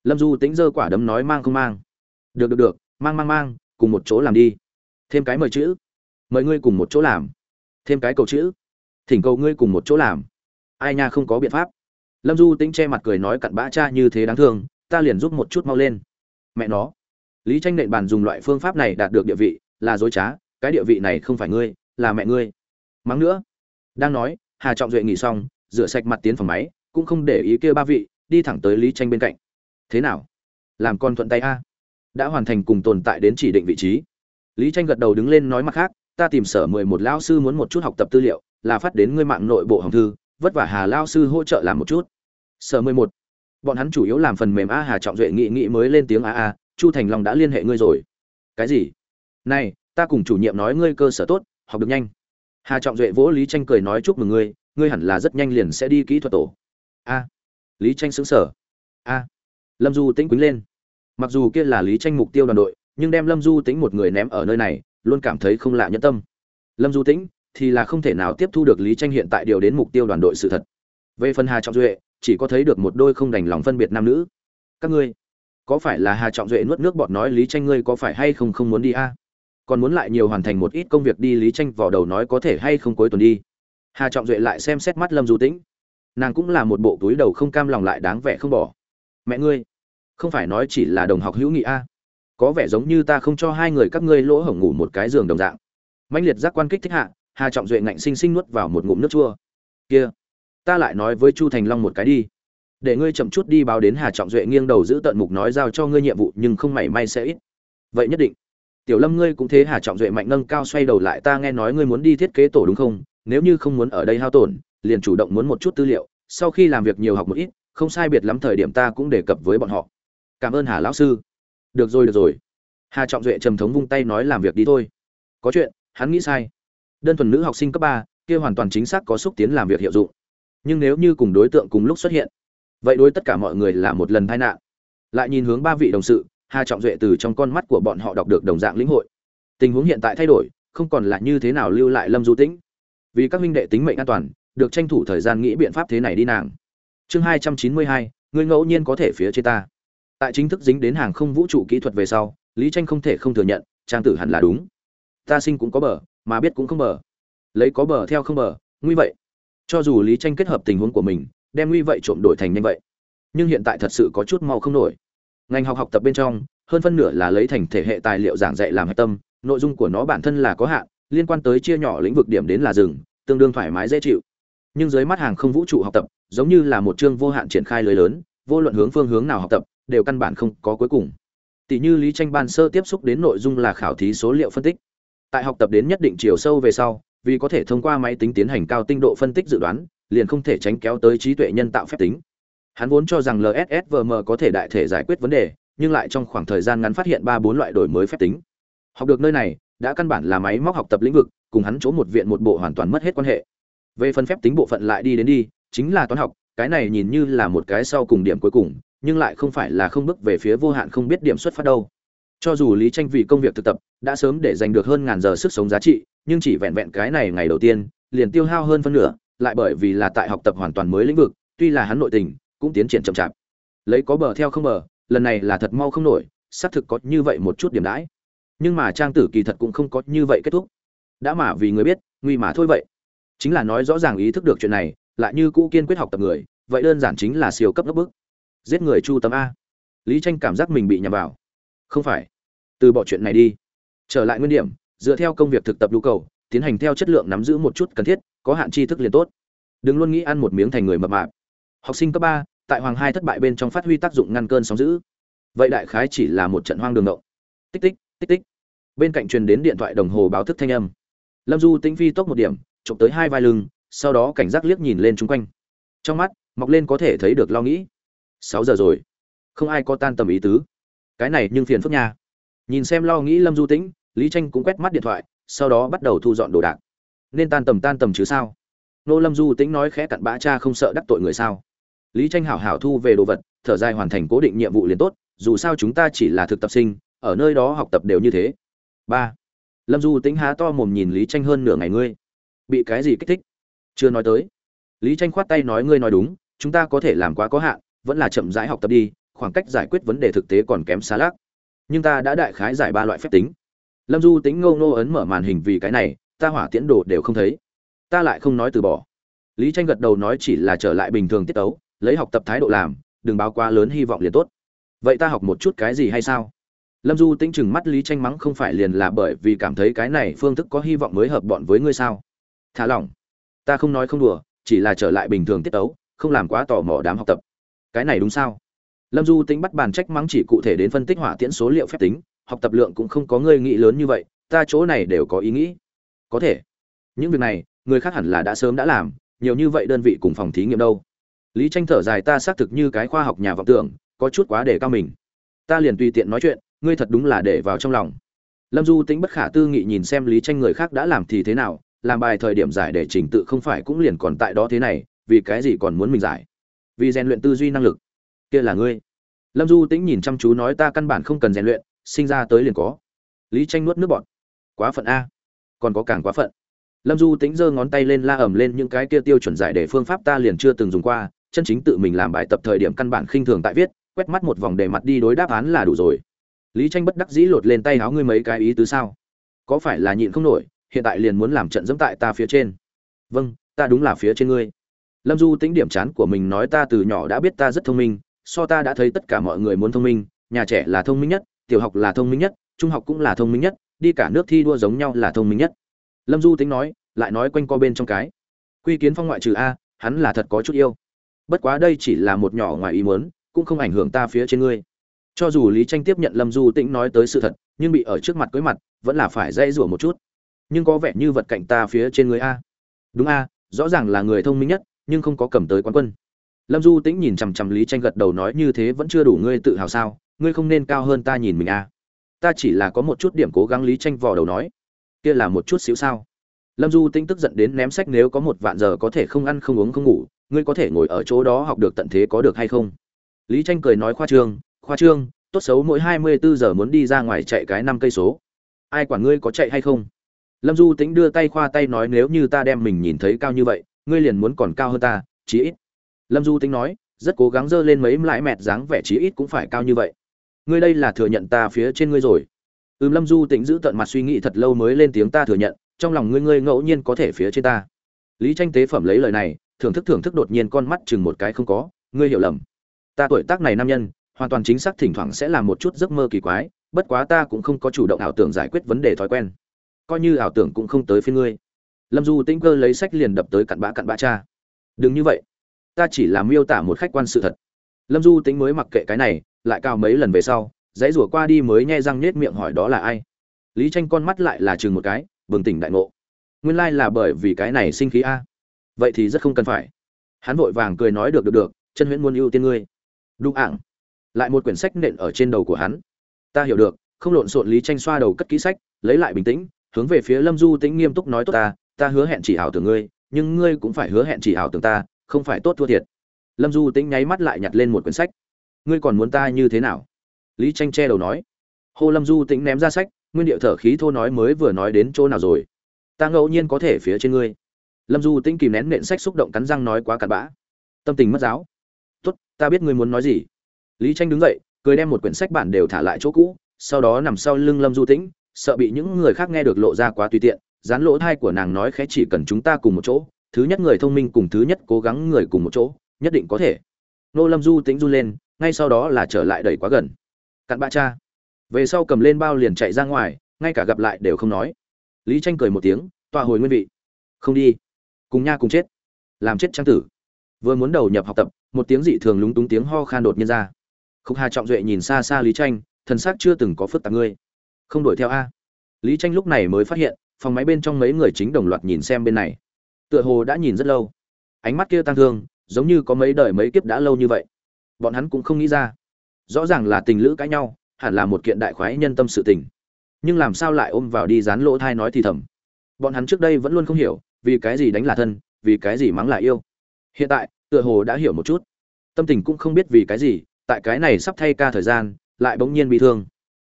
Lâm du tính dơ quả đấm nói mang không mang. Được được được, mang mang mang, cùng một chỗ làm đi. Thêm cái mời chữ. Mời ngươi cùng một chỗ làm. Thêm cái cầu chữ. Thỉnh cầu ngươi cùng một chỗ làm. Ai nha không có biện pháp. Lâm du tính che mặt cười nói cặn bã cha như thế đáng thương, ta liền giúp một chút mau lên. Mẹ nó. Lý tranh nện bàn dùng loại phương pháp này đạt được địa vị, là dối trá, cái địa vị này không phải ngươi, là mẹ ngươi mắng nữa. Đang nói, hà trọng duệ nghỉ xong, rửa sạch mặt tiến phòng máy, cũng không để ý kia ba vị, đi thẳng tới lý tranh bên cạnh. Thế nào? Làm con thuận tay a. Đã hoàn thành cùng tồn tại đến chỉ định vị trí. Lý tranh gật đầu đứng lên nói mặt khác, ta tìm sở mười một lão sư muốn một chút học tập tư liệu, là phát đến ngươi mạng nội bộ hồng thư, vất vả hà lao sư hỗ trợ làm một chút. Sở mười một? Bọn hắn chủ yếu làm phần mềm a, hà trọng duệ nghị nghị mới lên tiếng a a, chu thành long đã liên hệ ngươi rồi. Cái gì? Này, ta cùng chủ nhiệm nói ngươi cơ sở tốt, học được nhanh hà trọng duệ vỗ lý tranh cười nói chúc mừng ngươi ngươi hẳn là rất nhanh liền sẽ đi kỹ thuật tổ. A. Lý tranh xứng sở a. Lâm du tĩnh quýnh lên. Mặc dù kia là lý tranh mục tiêu đoàn đội, nhưng đem lâm du tĩnh một người ném ở nơi này, luôn cảm thấy không lạ nhẫn tâm. Lâm du tĩnh thì là không thể nào tiếp thu được lý tranh hiện tại điều đến mục tiêu đoàn đội sự thật. Về phần hà trọng duệ, chỉ có thấy được một đôi không đành lòng phân biệt nam nữ. Các ngươi, có phải là hà trọng duệ nuốt nước bọt nói lý tranh ngươi có phải hay không không muốn đi a? Còn muốn lại nhiều hoàn thành một ít công việc đi lý tranh vò đầu nói có thể hay không cuối tuần đi. Hà trọng duệ lại xem xét mắt lâm du tĩnh. Nàng cũng là một bộ túi đầu không cam lòng lại đáng vẻ không bỏ. Mẹ ngươi, không phải nói chỉ là đồng học hữu nghị a? Có vẻ giống như ta không cho hai người các ngươi lỗ hổng ngủ một cái giường đồng dạng. Mãnh liệt giác quan kích thích hạ, hà trọng duệ ngạnh sinh sinh nuốt vào một ngụm nước chua. Kia, ta lại nói với chu thành long một cái đi. Để ngươi chậm chút đi báo đến hà trọng duệ nghiêng đầu giữ tận mục nói giao cho ngươi nhiệm vụ nhưng không mảy may sẽ ít. Vậy nhất định tiểu lâm ngươi cũng thế hà trọng duệ mạnh nâng cao xoay đầu lại ta nghe nói ngươi muốn đi thiết kế tổ đúng không? Nếu như không muốn ở đây hao tổn, liền chủ động muốn một chút tư liệu, sau khi làm việc nhiều học một ít, không sai biệt lắm thời điểm ta cũng đề cập với bọn họ. Cảm ơn hà lão sư. Được rồi được rồi. Hà trọng duệ trầm thống vung tay nói làm việc đi thôi. Có chuyện, hắn nghĩ sai. Đơn thuần nữ học sinh cấp ba, kia hoàn toàn chính xác có xúc tiến làm việc hiệu dụng. Nhưng nếu như cùng đối tượng cùng lúc xuất hiện, vậy đối tất cả mọi người là một lần tai nạn. Lại nhìn hướng ba vị đồng sự hà trọng duệ từ trong con mắt của bọn họ đọc được đồng dạng lĩnh hội. Tình huống hiện tại thay đổi, không còn là như thế nào lưu lại lâm du tĩnh. Vì các minh đệ tính mệnh an toàn, được tranh thủ thời gian nghĩ biện pháp thế này đi nàng. Chương hai trăm chín mươi hai ngẫu nhiên có thể phía trên ta. Tại chính thức dính đến hàng không vũ trụ kỹ thuật về sau, lý tranh không thể không thừa nhận, trang tử hẳn là đúng. Ta sinh cũng có bờ, mà biết cũng không bờ. Lấy có bờ theo không bờ, nguy vậy. Cho dù lý tranh kết hợp tình huống của mình, đem nguy vậy trộm đổi thành nhanh vậy. Nhưng hiện tại thật sự có chút mau không nổi ngành học học tập bên trong, hơn phân nửa là lấy thành thể hệ tài liệu giảng dạy làm hạch tâm, nội dung của nó bản thân là có hạn, liên quan tới chia nhỏ lĩnh vực điểm đến là rừng tương đương thoải mái dễ chịu. Nhưng dưới mắt hàng không vũ trụ học tập, giống như là một chương vô hạn triển khai lưới lớn, vô luận hướng phương hướng nào học tập, đều căn bản không có cuối cùng. Tỷ như lý tranh ban sơ tiếp xúc đến nội dung là khảo thí số liệu phân tích. Tại học tập đến nhất định chiều sâu về sau, vì có thể thông qua máy tính tiến hành cao tinh độ phân tích dự đoán, liền không thể tránh kéo tới trí tuệ nhân tạo phép tính hắn vốn cho rằng lssvm có thể đại thể giải quyết vấn đề, nhưng lại trong khoảng thời gian ngắn phát hiện ba bốn loại đổi mới phép tính. Học được nơi này, đã căn bản là máy móc học tập lĩnh vực, cùng hắn chỗ một viện một bộ hoàn toàn mất hết quan hệ. Về phần phép tính bộ phận lại đi đến đi, chính là toán học, cái này nhìn như là một cái sau cùng điểm cuối cùng, nhưng lại không phải là không bước về phía vô hạn không biết điểm xuất phát đâu. Cho dù lý tranh vì công việc thực tập, đã sớm để giành được hơn ngàn giờ sức sống giá trị, nhưng chỉ vẹn vẹn cái này ngày đầu tiên, liền tiêu hao hơn phân nửa, lại bởi vì là tại học tập hoàn toàn mới lĩnh vực, tuy là hắn nội tình cũng tiến triển chậm chạp. Lấy có bờ theo không bờ, lần này là thật mau không nổi, xác thực có như vậy một chút điểm đãi. Nhưng mà trang tử kỳ thật cũng không có như vậy kết thúc. Đã mà vì người biết, nguy mà thôi vậy. Chính là nói rõ ràng ý thức được chuyện này, lại như cũ kiên quyết học tập người, vậy đơn giản chính là siêu cấp ngấp bức. Giết người chu tâm a. Lý tranh cảm giác mình bị nhầm vào. Không phải. Từ bỏ chuyện này đi. Trở lại nguyên điểm, dựa theo công việc thực tập nhu cầu, tiến hành theo chất lượng nắm giữ một chút cần thiết, có hạn tri thức liền tốt. Đừng luôn nghĩ ăn một miếng thành người mập mạp. Học sinh cấp ba tại hoàng hai thất bại bên trong phát huy tác dụng ngăn cơn sóng giữ vậy đại khái chỉ là một trận hoang đường động. Tích tích tích tích. Bên cạnh truyền đến điện thoại đồng hồ báo thức thanh âm. Lâm du tĩnh phi tốc một điểm, chụp tới hai vai lưng, sau đó cảnh giác liếc nhìn lên chung quanh. Trong mắt, mọc lên có thể thấy được lo nghĩ. Sáu giờ rồi. Không ai có tan tầm ý tứ. Cái này nhưng phiền phức nha. Nhìn xem lo nghĩ lâm du tĩnh, lý tranh cũng quét mắt điện thoại, sau đó bắt đầu thu dọn đồ đạc. Nên tan tầm tan tầm chứ sao? Nô lâm du tĩnh nói khẽ cặn bã cha không sợ đắc tội người sao? Lý tranh hảo hảo thu về đồ vật, thở dài hoàn thành cố định nhiệm vụ liền tốt, dù sao chúng ta chỉ là thực tập sinh, ở nơi đó học tập đều như thế. Ba. Lâm du tĩnh há to mồm nhìn lý tranh hơn nửa ngày ngươi. Bị cái gì kích thích? Chưa nói tới. Lý tranh khoát tay nói ngươi nói đúng, chúng ta có thể làm quá có hạn, vẫn là chậm rãi học tập đi, khoảng cách giải quyết vấn đề thực tế còn kém xa lác nhưng ta đã đại khái giải ba loại phép tính. Lâm du tính ngâu nô ấn mở màn hình vì cái này, ta hỏa tiễn đồ đều không thấy. Ta lại không nói từ bỏ. Lý tranh gật đầu nói chỉ là trở lại bình thường tiết tấu lấy học tập thái độ làm, đừng báo quá lớn hy vọng liền tốt. Vậy ta học một chút cái gì hay sao? Lâm du tính chừng mắt lý tranh mắng không phải liền là bởi vì cảm thấy cái này phương thức có hy vọng mới hợp bọn với ngươi sao? Thả lỏng. Ta không nói không đùa, chỉ là trở lại bình thường tiết tấu, không làm quá tò mò đám học tập. Cái này đúng sao? Lâm du tính bắt bàn trách mắng chỉ cụ thể đến phân tích hỏa tiễn số liệu phép tính, học tập lượng cũng không có ngươi nghĩ lớn như vậy, ta chỗ này đều có ý nghĩ. Có thể. Những việc này, người khác hẳn là đã sớm đã làm, nhiều như vậy đơn vị cùng phòng thí nghiệm đâu lý tranh thở dài, ta xác thực như cái khoa học nhà vọng tưởng, có chút quá để cao mình. Ta liền tùy tiện nói chuyện, ngươi thật đúng là để vào trong lòng. Lâm du tính bất khả tư nghị nhìn xem lý tranh người khác đã làm thì thế nào, làm bài thời điểm giải để trình tự không phải cũng liền còn tại đó thế này, vì cái gì còn muốn mình giải? Vì rèn luyện tư duy năng lực. Kia là ngươi. Lâm du tĩnh nhìn chăm chú nói, ta căn bản không cần rèn luyện, sinh ra tới liền có. Lý tranh nuốt nước bọt. Quá phận a, còn có càng quá phận. Lâm du tĩnh giơ ngón tay lên, la ẩm lên, những cái kia tiêu chuẩn giải để phương pháp ta liền chưa từng dùng qua chân chính tự mình làm bài tập thời điểm căn bản khinh thường tại viết, quét mắt một vòng để mặt đi đối đáp án là đủ rồi. Lý tranh bất đắc dĩ lột lên tay áo ngươi mấy cái ý tứ sao? Có phải là nhịn không nổi, hiện tại liền muốn làm trận dẫm tại ta phía trên? Vâng ta đúng là phía trên ngươi. Lâm du tính điểm chán của mình nói, ta từ nhỏ đã biết ta rất thông minh, so ta đã thấy tất cả mọi người muốn thông minh, nhà trẻ là thông minh nhất, tiểu học là thông minh nhất, trung học cũng là thông minh nhất, đi cả nước thi đua giống nhau là thông minh nhất. Lâm du tính nói, lại nói quanh co bên trong cái. Quy kiến phong ngoại trừ a, hắn là thật có chút yêu bất quá đây chỉ là một nhỏ ngoài ý muốn, cũng không ảnh hưởng ta phía trên ngươi. Cho dù lý tranh tiếp nhận lâm du tĩnh nói tới sự thật, nhưng bị ở trước mặt cưới mặt, vẫn là phải dây rủa một chút. Nhưng có vẻ như vật cạnh ta phía trên người a. Đúng a, rõ ràng là người thông minh nhất, nhưng không có cầm tới quán quân. Lâm du tĩnh nhìn chằm chằm lý tranh gật đầu nói như thế vẫn chưa đủ ngươi tự hào sao, ngươi không nên cao hơn ta nhìn mình a. Ta chỉ là có một chút điểm cố gắng lý tranh vò đầu nói. Kia là một chút xíu sao? Lâm du tĩnh tức giận đến ném sách nếu có một vạn giờ có thể không ăn không uống không ngủ ngươi có thể ngồi ở chỗ đó học được tận thế có được hay không? Lý tranh cười nói khoa trương khoa trương, tốt xấu mỗi hai mươi bốn giờ muốn đi ra ngoài chạy cái năm cây số. Ai quản ngươi có chạy hay không? Lâm du tĩnh đưa tay khoa tay nói nếu như ta đem mình nhìn thấy cao như vậy, ngươi liền muốn còn cao hơn ta, chí ít. Lâm du tĩnh nói, rất cố gắng dơ lên mấy lãi mẹt dáng vẻ chí ít cũng phải cao như vậy. Ngươi đây là thừa nhận ta phía trên ngươi rồi. Ừm, lâm du tĩnh giữ tận mặt suy nghĩ thật lâu mới lên tiếng ta thừa nhận, trong lòng ngươi ngươi ngẫu nhiên có thể phía trên ta. Lý tranh tế phẩm lấy lời này thưởng thức thưởng thức đột nhiên con mắt chừng một cái không có, ngươi hiểu lầm. Ta tuổi tác này nam nhân, hoàn toàn chính xác thỉnh thoảng sẽ làm một chút giấc mơ kỳ quái, bất quá ta cũng không có chủ động ảo tưởng giải quyết vấn đề thói quen. Coi như ảo tưởng cũng không tới phía ngươi. Lâm du tĩnh cơ lấy sách liền đập tới cặn bã cặn bã cha. Đừng như vậy. Ta chỉ là miêu tả một khách quan sự thật. Lâm du tĩnh mới mặc kệ cái này, lại cao mấy lần về sau, dãy rủa qua đi mới nhai răng nhết miệng hỏi đó là ai. Lý tranh con mắt lại là chừng một cái, bừng tỉnh đại ngộ. Nguyên lai là bởi vì cái này sinh khí a vậy thì rất không cần phải. Hắn vội vàng cười nói được được được, chân huyễn muốn ưu tiên ngươi. Đúng ảng lại một quyển sách nện ở trên đầu của hắn. Ta hiểu được, không lộn xộn lý tranh xoa đầu cất kỹ sách, lấy lại bình tĩnh, hướng về phía lâm du tĩnh nghiêm túc nói tốt ta ta hứa hẹn chỉ hảo tưởng ngươi, nhưng ngươi cũng phải hứa hẹn chỉ hảo tưởng ta, không phải tốt thua thiệt. Lâm du tĩnh nháy mắt lại nhặt lên một quyển sách. Ngươi còn muốn ta như thế nào? Lý tranh che đầu nói. Hô lâm du tĩnh ném ra sách, nguyên điệu thở khí thô nói mới vừa nói đến chỗ nào rồi? Ta ngẫu nhiên có thể phía trên ngươi lâm du tĩnh kìm nén nện sách xúc động cắn răng nói quá cặn bã. Tâm tình mất giáo. Tốt, ta biết ngươi muốn nói gì. Lý tranh đứng dậy, cười đem một quyển sách bản đều thả lại chỗ cũ, sau đó nằm sau lưng lâm du tĩnh, sợ bị những người khác nghe được lộ ra quá tùy tiện, dán lỗ thai của nàng nói khẽ chỉ cần chúng ta cùng một chỗ, thứ nhất người thông minh cùng thứ nhất cố gắng người cùng một chỗ, nhất định có thể. Nô lâm du tĩnh run lên, ngay sau đó là trở lại đẩy quá gần. Cặn bã cha. Về sau cầm lên bao liền chạy ra ngoài, ngay cả gặp lại đều không nói. Lý tranh cười một tiếng, tọa hồi nguyên vị. Không đi cùng nha cùng chết. Làm chết trang tử. Vừa muốn đầu nhập học tập, một tiếng dị thường lúng túng tiếng ho khan đột nhiên ra. Khúc hà trọng duệ nhìn xa xa lý tranh, thần sắc chưa từng có phức tạp ngươi. Không đuổi theo a. Lý tranh lúc này mới phát hiện, phòng máy bên trong mấy người chính đồng loạt nhìn xem bên này. Tựa hồ đã nhìn rất lâu. Ánh mắt kia tăng thương, giống như có mấy đời mấy kiếp đã lâu như vậy. Bọn hắn cũng không nghĩ ra. Rõ ràng là tình lữ cãi nhau, hẳn là một kiện đại khoái nhân tâm sự tình. Nhưng làm sao lại ôm vào đi dán lỗ thai nói thì thầm. Bọn hắn trước đây vẫn luôn không hiểu vì cái gì đánh là thân, vì cái gì mắng là yêu. Hiện tại, tựa hồ đã hiểu một chút. Tâm tình cũng không biết vì cái gì, tại cái này sắp thay ca thời gian, lại bỗng nhiên bị thương.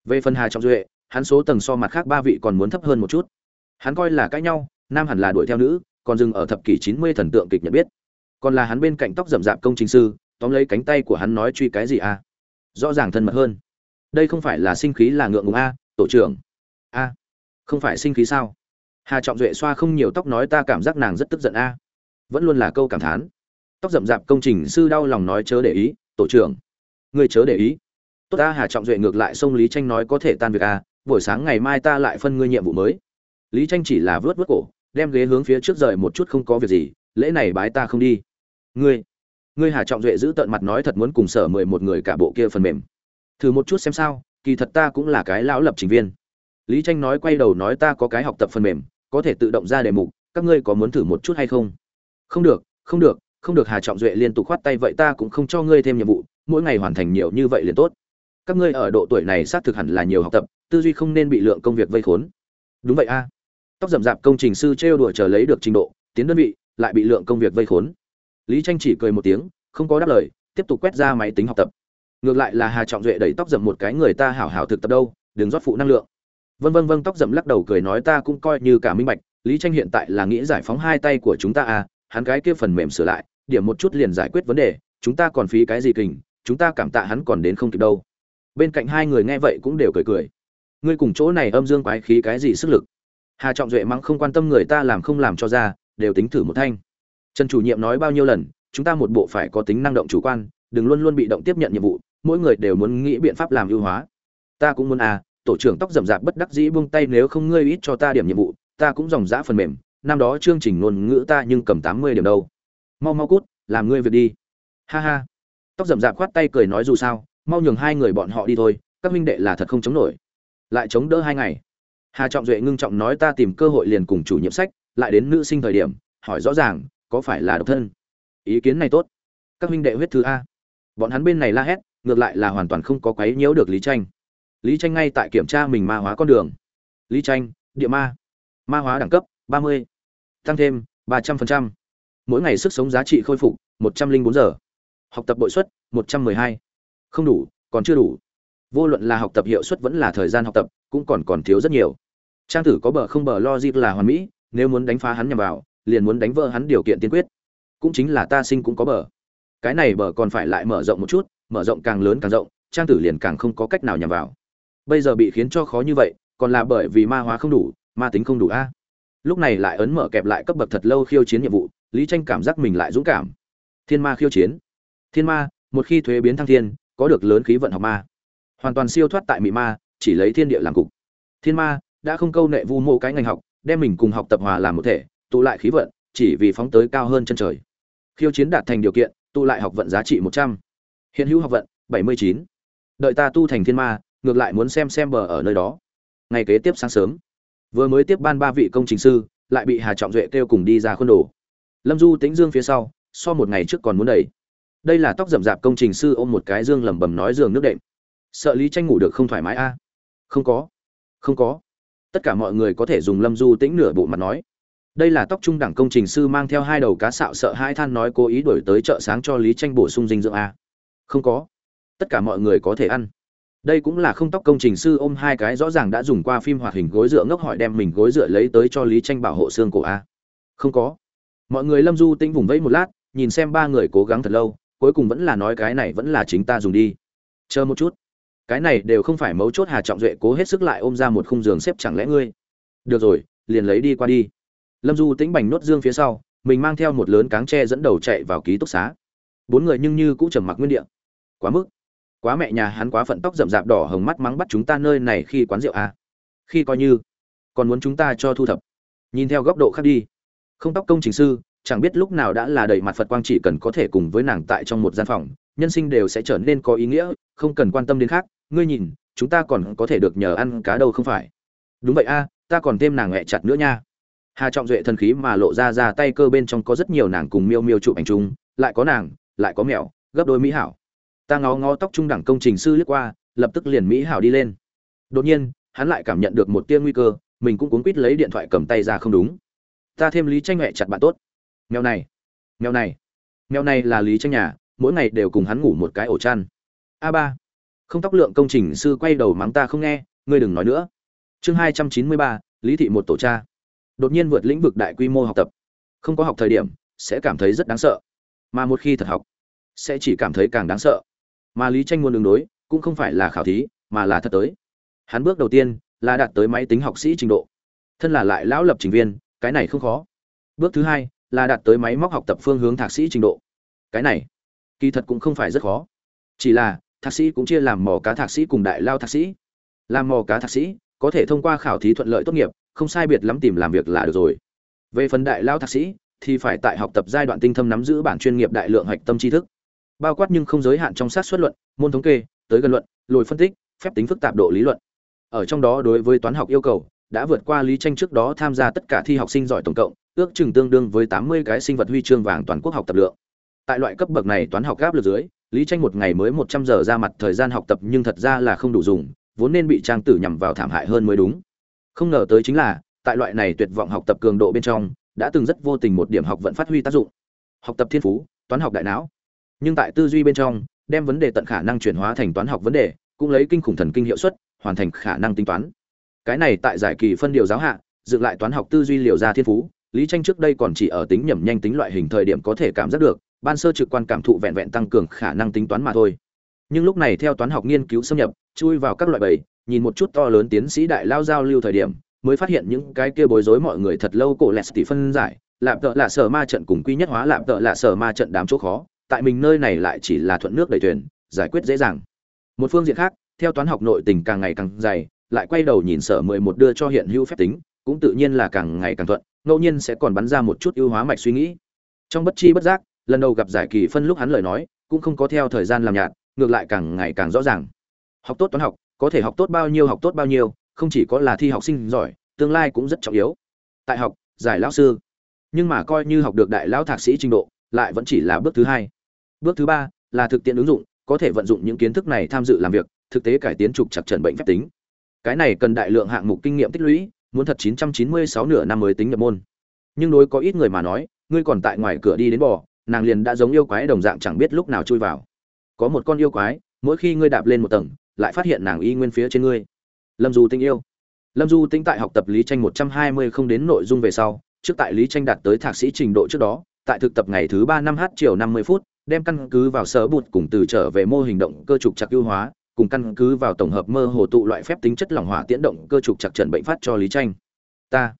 Về phần hà trọng duệ, hắn số tầng so mặt khác ba vị còn muốn thấp hơn một chút. Hắn coi là cãi nhau, nam hẳn là đuổi theo nữ, còn dừng ở thập kỷ chín mươi thần tượng kịch nhận biết. Còn là hắn bên cạnh tóc rậm rạp công trình sư, tóm lấy cánh tay của hắn nói truy cái gì à? Rõ ràng thân mật hơn. Đây không phải là sinh khí là ngượng ngùng a, tổ trưởng. A, không phải sinh khí sao? Hà trọng duệ xoa không nhiều tóc nói ta cảm giác nàng rất tức giận a. Vẫn luôn là câu cảm thán. Tóc rậm rạp công trình sư đau lòng nói chớ để ý, tổ trưởng. Người chớ để ý. Tốt ta hà trọng duệ ngược lại sông lý tranh nói có thể tan việc a, buổi sáng ngày mai ta lại phân ngươi nhiệm vụ mới. Lý tranh chỉ là vớt vớt cổ, đem ghế hướng phía trước rời một chút không có việc gì, lễ này bái ta không đi. Ngươi ngươi hà trọng duệ giữ tận mặt nói thật muốn cùng sở mười một người cả bộ kia phần mềm. Thử một chút xem sao, kỳ thật ta cũng là cái lão lập trình viên. Lý tranh nói quay đầu nói ta có cái học tập phần mềm có thể tự động ra đề mục, các ngươi có muốn thử một chút hay không? Không được không được không được hà trọng duệ liên tục khoát tay, vậy ta cũng không cho ngươi thêm nhiệm vụ, mỗi ngày hoàn thành nhiều như vậy liền tốt. Các ngươi ở độ tuổi này xác thực hẳn là nhiều học tập, tư duy không nên bị lượng công việc vây khốn. Đúng vậy a. Tóc rậm rạp công trình sư trêu đùa chờ lấy được trình độ, tiến đơn vị, lại bị lượng công việc vây khốn. Lý tranh chỉ cười một tiếng, không có đáp lời, tiếp tục quét ra máy tính học tập. Ngược lại là hà trọng duệ đẩy tóc rậm một cái người ta hảo hảo thực tập đâu, đừng rót phụ năng lượng vân vân vân tóc rậm lắc đầu cười nói ta cũng coi như cả minh bạch, lý tranh hiện tại là nghĩ giải phóng hai tay của chúng ta à hắn cái kia phần mềm sửa lại, điểm một chút liền giải quyết vấn đề, chúng ta còn phí cái gì kình, chúng ta cảm tạ hắn còn đến không kịp đâu. Bên cạnh hai người nghe vậy cũng đều cười cười. Ngươi cùng chỗ này âm dương quái khí cái gì sức lực? Hà trọng duệ mắng không quan tâm người ta làm không làm cho ra, đều tính thử một thanh. Trần chủ nhiệm nói bao nhiêu lần, chúng ta một bộ phải có tính năng động chủ quan, đừng luôn luôn bị động tiếp nhận nhiệm vụ, mỗi người đều muốn nghĩ biện pháp làm ưu hóa. Ta cũng muốn à tổ trưởng tóc rậm rạp bất đắc dĩ buông tay, nếu không ngươi ít cho ta điểm nhiệm vụ, ta cũng dòng dã phần mềm. Năm đó chương trình ngôn ngữ ta nhưng cầm tám mươi điểm đâu. Mau mau cút, làm ngươi việc đi. Ha ha. Tóc rậm rạp khoát tay cười nói, dù sao, mau nhường hai người bọn họ đi thôi, các minh đệ là thật không chống nổi. Lại chống đỡ hai ngày. Hà trọng duệ ngưng trọng nói, ta tìm cơ hội liền cùng chủ nhiệm sách, lại đến nữ sinh thời điểm, hỏi rõ ràng, có phải là độc thân? Ý kiến này tốt. Các minh đệ huyết thứ a. Bọn hắn bên này la hét, ngược lại là hoàn toàn không có quấy nhiễu được lý tranh lý tranh ngay tại kiểm tra mình ma hóa con đường. Lý tranh địa ma. Ma hóa đẳng cấp 30. tăng thêm 300%. mỗi ngày sức sống giá trị khôi phục 104 giờ. Học tập bội suất 112. không đủ, còn chưa đủ. Vô luận là học tập hiệu suất vẫn là thời gian học tập, cũng còn còn thiếu rất nhiều. Trang tử có bờ không bờ logic là hoàn mỹ, nếu muốn đánh phá hắn nhằm vào, liền muốn đánh vỡ hắn điều kiện tiên quyết. Cũng chính là ta sinh cũng có bờ. Cái này bờ còn phải lại mở rộng một chút, mở rộng càng lớn càng rộng, trang tử liền càng không có cách nào nhằm vào bây giờ bị khiến cho khó như vậy, còn là bởi vì ma hóa không đủ, ma tính không đủ a. Lúc này lại ấn mở kẹp lại cấp bậc thật lâu khiêu chiến nhiệm vụ, lý tranh cảm giác mình lại dũng cảm. Thiên ma khiêu chiến. Thiên ma, một khi thuế biến thăng thiên, có được lớn khí vận học ma. Hoàn toàn siêu thoát tại mị ma, chỉ lấy thiên địa làm cục. Thiên ma, đã không câu nệ vu mô cái ngành học, đem mình cùng học tập hòa làm một thể, tụ lại khí vận, chỉ vì phóng tới cao hơn chân trời. Khiêu chiến đạt thành điều kiện, tụ lại học vận giá trị một trăm. Hiện hữu học vận, bảy mươi chín. Đợi ta tu thành thiên ma ngược lại muốn xem xem bờ ở nơi đó. Ngày kế tiếp sáng sớm, vừa mới tiếp ban ba vị công trình sư, lại bị hà trọng duệ kêu cùng đi ra khuôn đồ. Lâm du tĩnh dương phía sau, so một ngày trước còn muốn đẩy đây là tóc rậm rạp công trình sư ôm một cái dương lẩm bẩm nói giường nước đệm. Sợ lý tranh ngủ được không thoải mái a? Không có không có. Tất cả mọi người có thể dùng lâm du tĩnh nửa bộ mặt nói. Đây là tóc trung đẳng công trình sư mang theo hai đầu cá sạo sợ hai than nói cố ý đổi tới chợ sáng cho lý tranh bổ sung dinh dưỡng a. Không có, tất cả mọi người có thể ăn đây cũng là không tóc công trình sư ôm hai cái rõ ràng đã dùng qua phim hoạt hình gối dựa ngốc hỏi đem mình gối dựa lấy tới cho lý tranh bảo hộ xương cổ a. Không có. Mọi người lâm du tinh vùng vẫy một lát, nhìn xem ba người cố gắng thật lâu, cuối cùng vẫn là nói cái này vẫn là chính ta dùng đi. Chờ một chút. Cái này đều không phải mấu chốt hà trọng duệ cố hết sức lại ôm ra một khung giường xếp chẳng lẽ ngươi? Được rồi, liền lấy đi qua đi. Lâm du tĩnh bành nốt dương phía sau, mình mang theo một lớn cáng tre dẫn đầu chạy vào ký túc xá. Bốn người nhưng như cũng trầm mặc nguyên địa. Quá mức quá mẹ nhà hắn quá phận tóc rậm rạp đỏ hồng mắt mắng bắt chúng ta nơi này khi quán rượu à. khi coi như. Còn muốn chúng ta cho thu thập. Nhìn theo góc độ khác đi. Không tóc công trình sư, chẳng biết lúc nào đã là đầy mặt phật quang chỉ cần có thể cùng với nàng tại trong một gian phòng, nhân sinh đều sẽ trở nên có ý nghĩa, không cần quan tâm đến khác. Ngươi nhìn, chúng ta còn có thể được nhờ ăn cá đâu không phải? Đúng vậy a, ta còn thêm nàng hẹ chặt nữa nha. Hà trọng duệ thần khí mà lộ ra ra tay cơ bên trong có rất nhiều nàng cùng miêu miêu chụp ảnh chung, lại có nàng, lại có mèo gấp đôi mỹ hảo ta ngó ngó tóc trung đẳng công trình sư liếc qua, lập tức liền mỹ hảo đi lên. Đột nhiên, hắn lại cảm nhận được một tia nguy cơ, mình cũng cuốn quýt lấy điện thoại cầm tay ra không đúng. Ta thêm lý tranh huệ chặt bạn tốt. Mèo này mèo này mèo này là lý tranh nhà, mỗi ngày đều cùng hắn ngủ một cái ổ chăn. A ba, không tóc lượng công trình sư quay đầu mắng ta không nghe, ngươi đừng nói nữa. Chương hai trăm chín mươi ba, lý thị một tổ cha. Đột nhiên vượt lĩnh vực đại quy mô học tập. Không có học thời điểm, sẽ cảm thấy rất đáng sợ. Mà một khi thật học, sẽ chỉ cảm thấy càng đáng sợ mà lý tranh muốn đường đối, cũng không phải là khảo thí, mà là thật tới. Hắn bước đầu tiên là đạt tới máy tính học sĩ trình độ. Thân là lại lão lập trình viên, cái này không khó. Bước thứ hai là đạt tới máy móc học tập phương hướng thạc sĩ trình độ. Cái này, kỳ thật cũng không phải rất khó. Chỉ là, thạc sĩ cũng chia làm mò cá thạc sĩ cùng đại lao thạc sĩ. Làm mò cá thạc sĩ, có thể thông qua khảo thí thuận lợi tốt nghiệp, không sai biệt lắm tìm làm việc là được rồi. Về phần đại lao thạc sĩ, thì phải tại học tập giai đoạn tinh thâm nắm giữ bản chuyên nghiệp đại lượng hạch tâm tri thức bao quát nhưng không giới hạn trong sát xuất luận, môn thống kê, tới gần luận, lồi phân tích, phép tính phức tạp độ lý luận. Ở trong đó đối với toán học yêu cầu, đã vượt qua lý tranh trước đó tham gia tất cả thi học sinh giỏi tổng cộng, ước chừng tương đương với tám mươi cái sinh vật huy chương vàng toàn quốc học tập lượng. Tại loại cấp bậc này toán học gáp lực dưới, lý tranh một ngày mới một trăm giờ ra mặt thời gian học tập nhưng thật ra là không đủ dùng, vốn nên bị trang tử nhằm vào thảm hại hơn mới đúng. Không ngờ tới chính là, tại loại này tuyệt vọng học tập cường độ bên trong, đã từng rất vô tình một điểm học vẫn phát huy tác dụng. Học tập thiên phú, toán học đại não nhưng tại tư duy bên trong, đem vấn đề tận khả năng chuyển hóa thành toán học vấn đề, cũng lấy kinh khủng thần kinh hiệu suất, hoàn thành khả năng tính toán. Cái này tại giải kỳ phân điều giáo hạ, dựng lại toán học tư duy liều ra thiên phú, lý tranh trước đây còn chỉ ở tính nhẩm nhanh tính loại hình thời điểm có thể cảm giác được, ban sơ trực quan cảm thụ vẹn vẹn tăng cường khả năng tính toán mà thôi. Nhưng lúc này theo toán học nghiên cứu xâm nhập, chui vào các loại bầy, nhìn một chút to lớn tiến sĩ đại lao giao lưu thời điểm, mới phát hiện những cái kia bối rối mọi người thật lâu cổ lẹt tỷ phân giải lạm tợ lạ sở ma trận cùng quy nhất hóa lạm tợ lạ sở ma trận đám chỗ khó tại mình nơi này lại chỉ là thuận nước đầy thuyền, giải quyết dễ dàng. Một phương diện khác, theo toán học nội tình càng ngày càng dày, lại quay đầu nhìn sở mười một đưa cho hiện hữu phép tính, cũng tự nhiên là càng ngày càng thuận, ngẫu nhiên sẽ còn bắn ra một chút ưu hóa mạch suy nghĩ. Trong bất chi bất giác, lần đầu gặp giải kỳ phân lúc hắn lời nói, cũng không có theo thời gian làm nhạt, ngược lại càng ngày càng rõ ràng. Học tốt toán học, có thể học tốt bao nhiêu học tốt bao nhiêu, không chỉ có là thi học sinh giỏi, tương lai cũng rất trọng yếu. Tại học, giải lão sư. Nhưng mà coi như học được đại lão thạc sĩ trình độ, lại vẫn chỉ là bước thứ hai bước thứ ba là thực tiễn ứng dụng, có thể vận dụng những kiến thức này tham dự làm việc, thực tế cải tiến trục chặt trần bệnh phép tính. Cái này cần đại lượng hạng mục kinh nghiệm tích lũy, muốn thật 996 nửa năm mới tính nhập môn. Nhưng đối có ít người mà nói, ngươi còn tại ngoài cửa đi đến bò, nàng liền đã giống yêu quái đồng dạng chẳng biết lúc nào chui vào. Có một con yêu quái, mỗi khi ngươi đạp lên một tầng, lại phát hiện nàng y nguyên phía trên ngươi. Lâm du tinh yêu. Lâm du tinh tại học tập lý tranh 120 không đến nội dung về sau, trước tại lý tranh đạt tới thạc sĩ trình độ trước đó, tại thực tập ngày thứ ba năm h chiều 50 phút đem căn cứ vào sở bụt cùng từ trở về mô hình động cơ trục chặt ưu hóa, cùng căn cứ vào tổng hợp mơ hồ tụ loại phép tính chất lỏng hỏa tiễn động cơ trục chặt trần bệnh phát cho lý tranh ta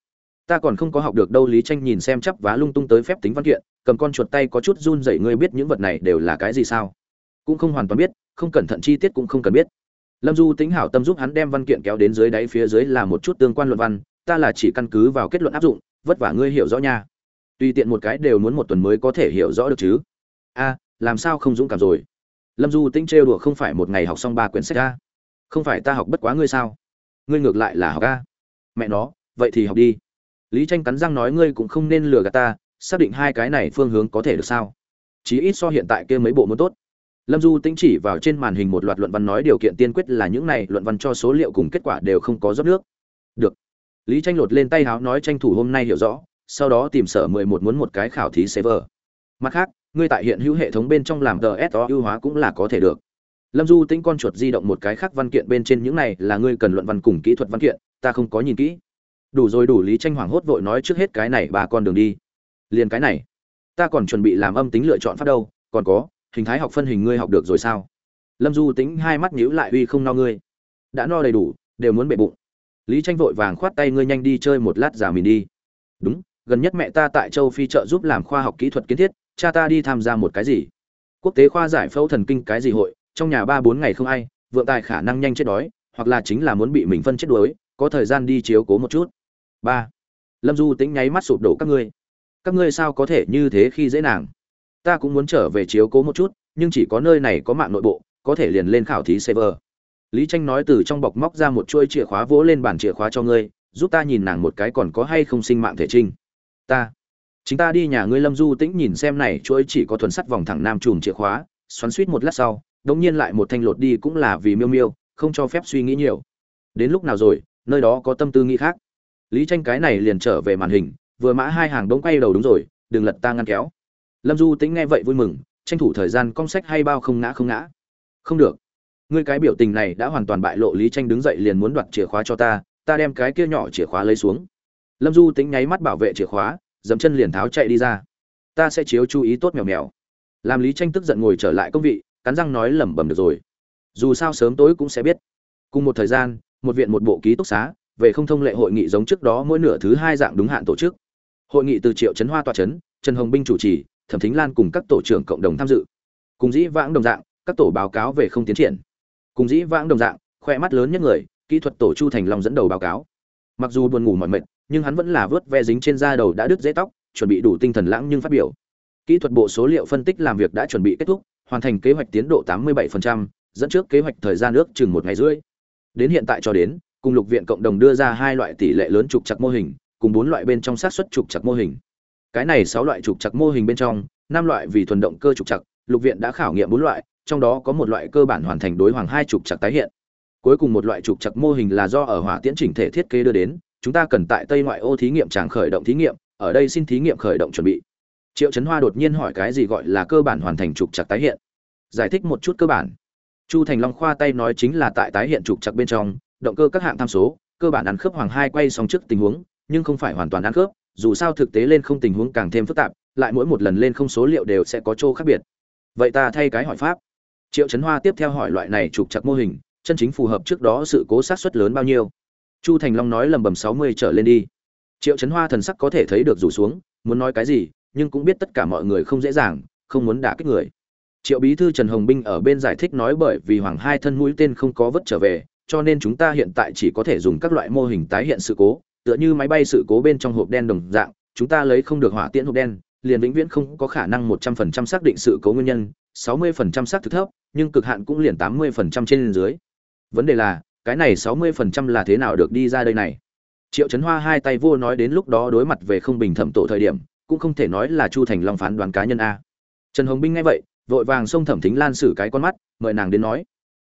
ta còn không có học được đâu lý tranh nhìn xem chắp vá lung tung tới phép tính văn kiện, cầm con chuột tay có chút run rẩy, ngươi biết những vật này đều là cái gì sao? Cũng không hoàn toàn biết, không cẩn thận chi tiết cũng không cần biết. Lâm du tính hảo tâm giúp hắn đem văn kiện kéo đến dưới đáy phía dưới là một chút tương quan luận văn, ta là chỉ căn cứ vào kết luận áp dụng, vất vả ngươi hiểu rõ nha. Tùy tiện một cái đều muốn một tuần mới có thể hiểu rõ được chứ a, làm sao không dũng cảm rồi? Lâm du tĩnh trêu đùa không phải một ngày học xong ba quyển sách a. Không phải ta học bất quá ngươi sao? Ngươi ngược lại là học a. Mẹ nó, vậy thì học đi. Lý tranh cắn răng nói ngươi cũng không nên lừa gạt ta, xác định hai cái này phương hướng có thể được sao? Chí ít so hiện tại kia mấy bộ muốn tốt. Lâm du tĩnh chỉ vào trên màn hình một loạt luận văn nói điều kiện tiên quyết là những này luận văn cho số liệu cùng kết quả đều không có dốc nước. Được. Lý tranh lột lên tay háo nói tranh thủ hôm nay hiểu rõ, sau đó tìm sở mười một muốn một cái khảo thí server. Mặt khác ngươi tại hiện hữu hệ thống bên trong làm tờ SO ưu hóa cũng là có thể được. Lâm Du tính con chuột di động một cái khác văn kiện bên trên những này là ngươi cần luận văn cùng kỹ thuật văn kiện, ta không có nhìn kỹ. Đủ rồi đủ Lý Tranh Hoàng hốt vội nói trước hết cái này bà con đường đi. Liền cái này, ta còn chuẩn bị làm âm tính lựa chọn phát đâu, còn có, hình thái học phân hình ngươi học được rồi sao? Lâm Du tính hai mắt nhíu lại uy không no ngươi. Đã no đầy đủ, đều muốn bệ bụng. Lý Tranh vội vàng khoát tay ngươi nhanh đi chơi một lát giả mình đi. Đúng, gần nhất mẹ ta tại châu Phi trợ giúp làm khoa học kỹ thuật kiến thiết, cha ta đi tham gia một cái gì? Quốc tế khoa giải phẫu thần kinh cái gì hội, trong nhà ba bốn ngày không ai, vượng tài khả năng nhanh chết đói, hoặc là chính là muốn bị mình phân chết đuối, có thời gian đi chiếu cố một chút. Ba. Lâm du tính nháy mắt sụp đổ các ngươi. Các ngươi sao có thể như thế khi dễ nàng? Ta cũng muốn trở về chiếu cố một chút, nhưng chỉ có nơi này có mạng nội bộ, có thể liền lên khảo thí server lý tranh nói từ trong bọc móc ra một chuôi chìa khóa vỗ lên bàn chìa khóa cho ngươi, giúp ta nhìn nàng một cái còn có hay không sinh mạng thể trinh. Ta chúng ta đi nhà ngươi lâm du tĩnh nhìn xem này chuỗi chỉ có thuần sắt vòng thẳng nam chùm chìa khóa, xoắn suýt một lát sau, đống nhiên lại một thanh lột đi cũng là vì miêu miêu, không cho phép suy nghĩ nhiều. Đến lúc nào rồi, nơi đó có tâm tư nghĩ khác? Lý tranh cái này liền trở về màn hình, vừa mã hai hàng đống quay đầu đúng rồi, đừng lật ta ngăn kéo. Lâm du tĩnh nghe vậy vui mừng, tranh thủ thời gian cong sách hay bao không ngã không ngã. Không được. Ngươi cái biểu tình này đã hoàn toàn bại lộ lý tranh đứng dậy liền muốn đoạt chìa khóa cho ta ta đem cái kia nhỏ chìa khóa lấy xuống. Lâm du tính nháy mắt bảo vệ chìa khóa dẫm chân liền tháo chạy đi ra. Ta sẽ chiếu chú ý tốt mèo mèo. Làm lý tranh tức giận ngồi trở lại công vị, cắn răng nói lẩm bẩm được rồi. Dù sao sớm tối cũng sẽ biết. Cùng một thời gian, một viện một bộ ký túc xá, về không thông lệ hội nghị giống trước đó mỗi nửa thứ hai dạng đúng hạn tổ chức. Hội nghị từ triệu trấn hoa tòa trấn, trần hồng binh chủ trì, thẩm thính lan cùng các tổ trưởng cộng đồng tham dự. Cùng dĩ vãng đồng dạng, các tổ báo cáo về không tiến triển. Cùng dĩ vãng đồng dạng, khoe mắt lớn nhất người, kỹ thuật tổ chu thành long dẫn đầu báo cáo. Mặc dù buồn ngủ mỏi mệt nhưng hắn vẫn là vớt ve dính trên da đầu đã đứt dễ tóc chuẩn bị đủ tinh thần lãng nhưng phát biểu. Kỹ thuật bộ số liệu phân tích làm việc đã chuẩn bị kết thúc hoàn thành kế hoạch tiến độ 87%, dẫn trước kế hoạch thời gian ước chừng một ngày rưỡi. Đến hiện tại cho đến cùng lục viện cộng đồng đưa ra hai loại tỷ lệ lớn trục chặt mô hình cùng bốn loại bên trong sát xuất trục chặt mô hình. Cái này sáu loại trục chặt mô hình bên trong năm loại vì thuần động cơ trục chặt lục viện đã khảo nghiệm bốn loại trong đó có một loại cơ bản hoàn thành đối hoàng hai trục chặt tái hiện. Cuối cùng một loại trục chặt mô hình là do ở hỏa tiễn chỉnh thể thiết kế đưa đến chúng ta cần tại tây ngoại ô thí nghiệm tràng khởi động thí nghiệm, ở đây xin thí nghiệm khởi động chuẩn bị. Triệu trấn hoa đột nhiên hỏi cái gì gọi là cơ bản hoàn thành trục chặt tái hiện. Giải thích một chút cơ bản. Chu thành long khoa tay nói chính là tại tái hiện trục chặt bên trong, động cơ các hạng tham số, cơ bản ăn khớp hoàng hai quay xong trước tình huống, nhưng không phải hoàn toàn ăn khớp, dù sao thực tế lên không tình huống càng thêm phức tạp, lại mỗi một lần lên không số liệu đều sẽ có chỗ khác biệt. Vậy ta thay cái hỏi pháp. Triệu trấn hoa tiếp theo hỏi loại này trục chặt mô hình, chân chính phù hợp trước đó sự cố sát xuất lớn bao nhiêu? Chu thành long nói lầm bầm sáu mươi trở lên đi. Triệu trấn hoa thần sắc có thể thấy được rủ xuống, muốn nói cái gì, nhưng cũng biết tất cả mọi người không dễ dàng, không muốn đả kích người. Triệu bí thư trần hồng binh ở bên giải thích nói bởi vì hoàng hai thân mũi tên không có vất trở về, cho nên chúng ta hiện tại chỉ có thể dùng các loại mô hình tái hiện sự cố, tựa như máy bay sự cố bên trong hộp đen đồng dạng, chúng ta lấy không được hỏa tiễn hộp đen, liền vĩnh viễn không có khả năng một trăm phần trăm xác định sự cố nguyên nhân, sáu mươi phần trăm xác thực thấp, nhưng cực hạn cũng liền tám mươi phần trăm trên dưới. Vấn đề là cái này sáu mươi phần trăm là thế nào được đi ra đây này? Triệu trấn hoa hai tay vô nói đến lúc đó đối mặt về không bình thẩm tổ thời điểm, cũng không thể nói là chu thành long phán đoán cá nhân a. Trần hồng binh nghe vậy, vội vàng xông thẩm thính lan xử cái con mắt, mời nàng đến nói.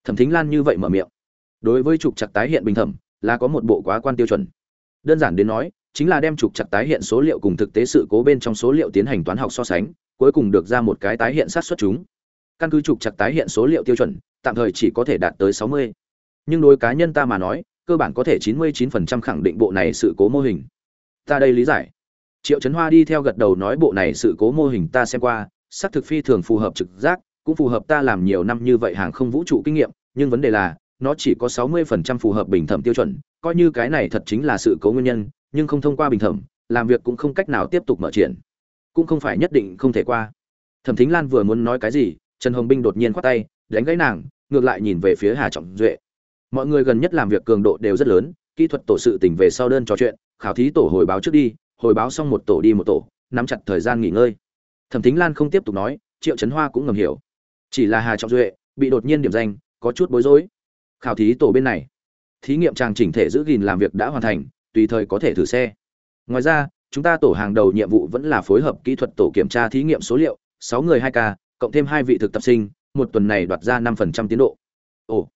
Thẩm thính lan như vậy mở miệng. Đối với trục chặt tái hiện bình thẩm, là có một bộ quá quan tiêu chuẩn. Đơn giản đến nói, chính là đem trục chặt tái hiện số liệu cùng thực tế sự cố bên trong số liệu tiến hành toán học so sánh, cuối cùng được ra một cái tái hiện sát xuất chúng. Căn cứ trục chặt tái hiện số liệu tiêu chuẩn, tạm thời chỉ có thể đạt tới 60 nhưng đối cá nhân ta mà nói, cơ bản có thể 99% khẳng định bộ này sự cố mô hình. Ta đây lý giải. Triệu trấn hoa đi theo gật đầu nói bộ này sự cố mô hình ta xem qua, xác thực phi thường phù hợp trực giác, cũng phù hợp ta làm nhiều năm như vậy hàng không vũ trụ kinh nghiệm, nhưng vấn đề là, nó chỉ có 60% phù hợp bình thẩm tiêu chuẩn, coi như cái này thật chính là sự cố nguyên nhân, nhưng không thông qua bình thẩm, làm việc cũng không cách nào tiếp tục mở triển. Cũng không phải nhất định không thể qua. Thẩm thính lan vừa muốn nói cái gì, trần hồng binh đột nhiên khoát tay, đánh gãy nàng, ngược lại nhìn về phía hà trọng duệ mọi người gần nhất làm việc cường độ đều rất lớn, kỹ thuật tổ sự tỉnh về sau đơn trò chuyện, khảo thí tổ hồi báo trước đi, hồi báo xong một tổ đi một tổ, nắm chặt thời gian nghỉ ngơi. Thẩm thính lan không tiếp tục nói, triệu trấn hoa cũng ngầm hiểu. Chỉ là hà trọng duệ, bị đột nhiên điểm danh, có chút bối rối. Khảo thí tổ bên này, thí nghiệm trang chỉnh thể giữ gìn làm việc đã hoàn thành, tùy thời có thể thử xe. Ngoài ra, chúng ta tổ hàng đầu nhiệm vụ vẫn là phối hợp kỹ thuật tổ kiểm tra thí nghiệm số liệu, sáu người hai ca, cộng thêm hai vị thực tập sinh, một tuần này đoạt ra năm phần trăm tiến độ. Ồ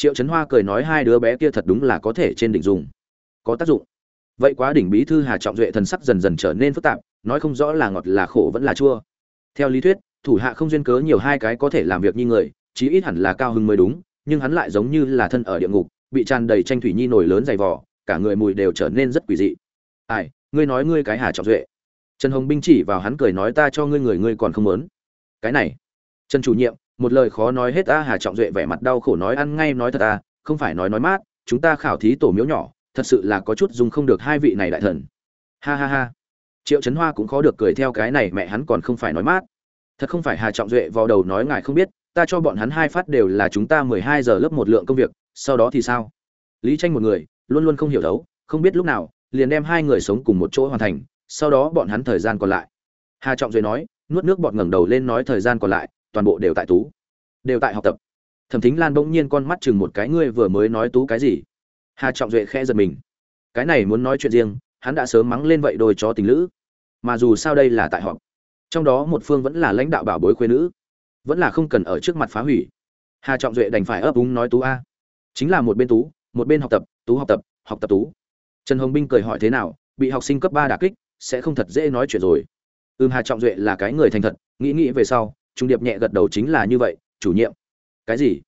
triệu trấn hoa cười nói hai đứa bé kia thật đúng là có thể trên đỉnh dùng. Có tác dụng. Vậy quá đỉnh bí thư hà trọng duệ thần sắc dần dần trở nên phức tạp, nói không rõ là ngọt là khổ vẫn là chua. Theo lý thuyết, thủ hạ không duyên cớ nhiều hai cái có thể làm việc như người, chí ít hẳn là cao hưng mới đúng, nhưng hắn lại giống như là thân ở địa ngục, bị tràn đầy tranh thủy nhi nổi lớn dày vò, cả người mùi đều trở nên rất quỷ dị. Ai, ngươi nói ngươi cái hà trọng duệ. Trần hồng binh chỉ vào hắn cười nói ta cho ngươi người ngươi còn không muốn. Cái này, trần chủ nhiệm một lời khó nói hết a, hà trọng duệ vẻ mặt đau khổ nói ăn ngay nói thật à không phải nói nói mát, chúng ta khảo thí tổ miếu nhỏ, thật sự là có chút dùng không được hai vị này đại thần. Ha ha ha. Triệu trấn hoa cũng khó được cười theo cái này mẹ hắn còn không phải nói mát. Thật không phải hà trọng duệ vào đầu nói ngài không biết, ta cho bọn hắn hai phát đều là chúng ta mười hai giờ lớp một lượng công việc, sau đó thì sao? Lý tranh một người, luôn luôn không hiểu đấu không biết lúc nào, liền đem hai người sống cùng một chỗ hoàn thành, sau đó bọn hắn thời gian còn lại. Hà trọng duệ nói, nuốt nước bọt ngẩng đầu lên nói thời gian còn lại toàn bộ đều tại tú, đều tại học tập. Thẩm thính lan bỗng nhiên con mắt chừng một cái, ngươi vừa mới nói tú cái gì? Hà trọng duệ khẽ giật mình. Cái này muốn nói chuyện riêng, hắn đã sớm mắng lên vậy đôi chó tình lữ. Mà dù sao đây là tại họp, trong đó một phương vẫn là lãnh đạo bảo bối khuê nữ, vẫn là không cần ở trước mặt phá hủy. Hà trọng duệ đành phải ấp úng nói tú a. Chính là một bên tú, một bên học tập, tú học tập học tập tú. Trần hồng binh cười hỏi thế nào, bị học sinh cấp ba đả kích, sẽ không thật dễ nói chuyện rồi. Ưm hà trọng duệ là cái người thành thật, nghĩ nghĩ về sau trung điệp nhẹ gật đầu chính là như vậy, chủ nhiệm. Cái gì?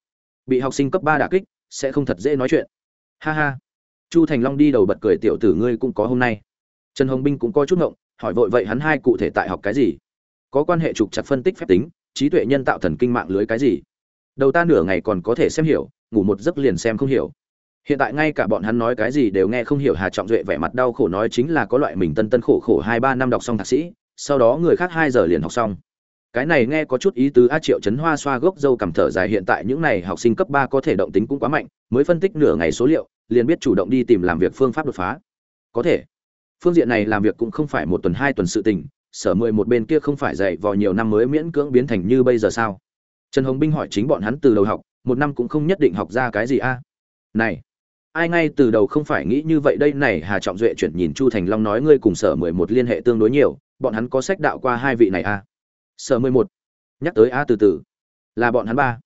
Bị học sinh cấp ba đả kích, sẽ không thật dễ nói chuyện. Ha ha. Chu thành long đi đầu bật cười, tiểu tử ngươi cũng có hôm nay. Trần hồng binh cũng có chút ngộng, hỏi vội, vậy hắn hai cụ thể tại học cái gì? Có quan hệ trục chặt phân tích phép tính, trí tuệ nhân tạo thần kinh mạng lưới cái gì? Đầu ta nửa ngày còn có thể xem hiểu, ngủ một giấc liền xem không hiểu. Hiện tại ngay cả bọn hắn nói cái gì đều nghe không hiểu, hà trọng duệ vẻ mặt đau khổ nói chính là có loại mình tân tân khổ khổ hai ba năm đọc xong thạc sĩ, sau đó người khác hai giờ liền học xong cái này nghe có chút ý tứ, a triệu chấn hoa xoa gốc dâu cầm thở dài, hiện tại những này học sinh cấp ba có thể động tính cũng quá mạnh, mới phân tích nửa ngày số liệu, liền biết chủ động đi tìm làm việc phương pháp đột phá. Có thể. Phương diện này làm việc cũng không phải một tuần, hai tuần sự tình, sở mười một bên kia không phải dạy vào nhiều năm mới miễn cưỡng biến thành như bây giờ sao? Trần hồng binh hỏi chính bọn hắn từ đầu học, một năm cũng không nhất định học ra cái gì a. Này, ai ngay từ đầu không phải nghĩ như vậy, đây này hà trọng duệ chuyển nhìn chu thành long nói, ngươi cùng sở mười một liên hệ tương đối nhiều, bọn hắn có sách đạo qua hai vị này a sở mười một. Nhắc tới a từ từ. Là bọn hắn ba.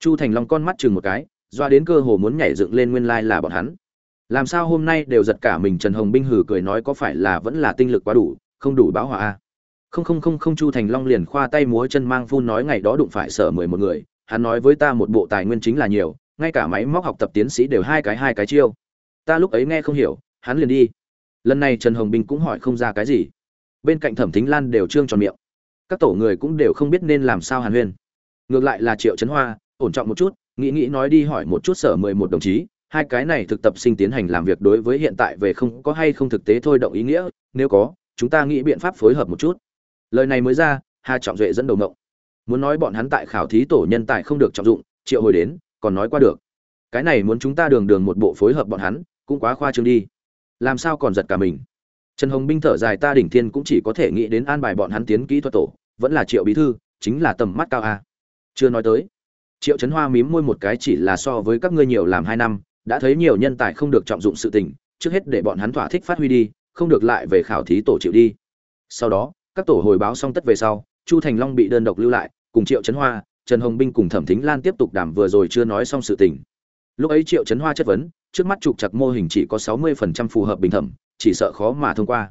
Chu thành long con mắt chừng một cái, doa đến cơ hồ muốn nhảy dựng lên nguyên lai là bọn hắn. Làm sao hôm nay đều giật cả mình trần hồng binh hừ cười nói có phải là vẫn là tinh lực quá đủ, không đủ báo hỏa a. Không không không không chu thành long liền khoa tay múa chân mang phun nói ngày đó đụng phải sở mười một người, hắn nói với ta một bộ tài nguyên chính là nhiều, ngay cả máy móc học tập tiến sĩ đều hai cái hai cái chiêu. Ta lúc ấy nghe không hiểu, hắn liền đi. Lần này trần hồng binh cũng hỏi không ra cái gì. Bên cạnh thẩm thính lan đều trương tròn miệng các tổ người cũng đều không biết nên làm sao hàn huyên. Ngược lại là triệu trấn hoa, ổn trọng một chút, nghĩ nghĩ nói đi hỏi một chút sở mười một đồng chí, hai cái này thực tập sinh tiến hành làm việc đối với hiện tại về không có hay không thực tế thôi động ý nghĩa, nếu có, chúng ta nghĩ biện pháp phối hợp một chút. Lời này mới ra, hà trọng duệ dẫn đầu ngộng. Muốn nói bọn hắn tại khảo thí tổ nhân tài không được trọng dụng, triệu hồi đến, còn nói qua được. Cái này muốn chúng ta đường đường một bộ phối hợp bọn hắn, cũng quá khoa trương đi. Làm sao còn giật cả mình? Trần hồng binh thở dài, ta đỉnh thiên cũng chỉ có thể nghĩ đến an bài bọn hắn tiến kỹ thuật tổ vẫn là triệu bí thư, chính là tầm mắt cao a. Chưa nói tới, triệu trấn hoa mím môi một cái chỉ là so với các ngươi nhiều làm hai năm, đã thấy nhiều nhân tài không được trọng dụng sự tình, trước hết để bọn hắn thỏa thích phát huy đi, không được lại về khảo thí tổ chịu đi. Sau đó, các tổ hồi báo xong tất về sau, chu thành long bị đơn độc lưu lại, cùng triệu trấn hoa, trần hồng binh cùng thẩm thính lan tiếp tục đàm vừa rồi chưa nói xong sự tình. Lúc ấy triệu trấn hoa chất vấn, trước mắt trục chặt mô hình chỉ có sáu mươi phần trăm phù hợp bình thẩm, chỉ sợ khó mà thông qua.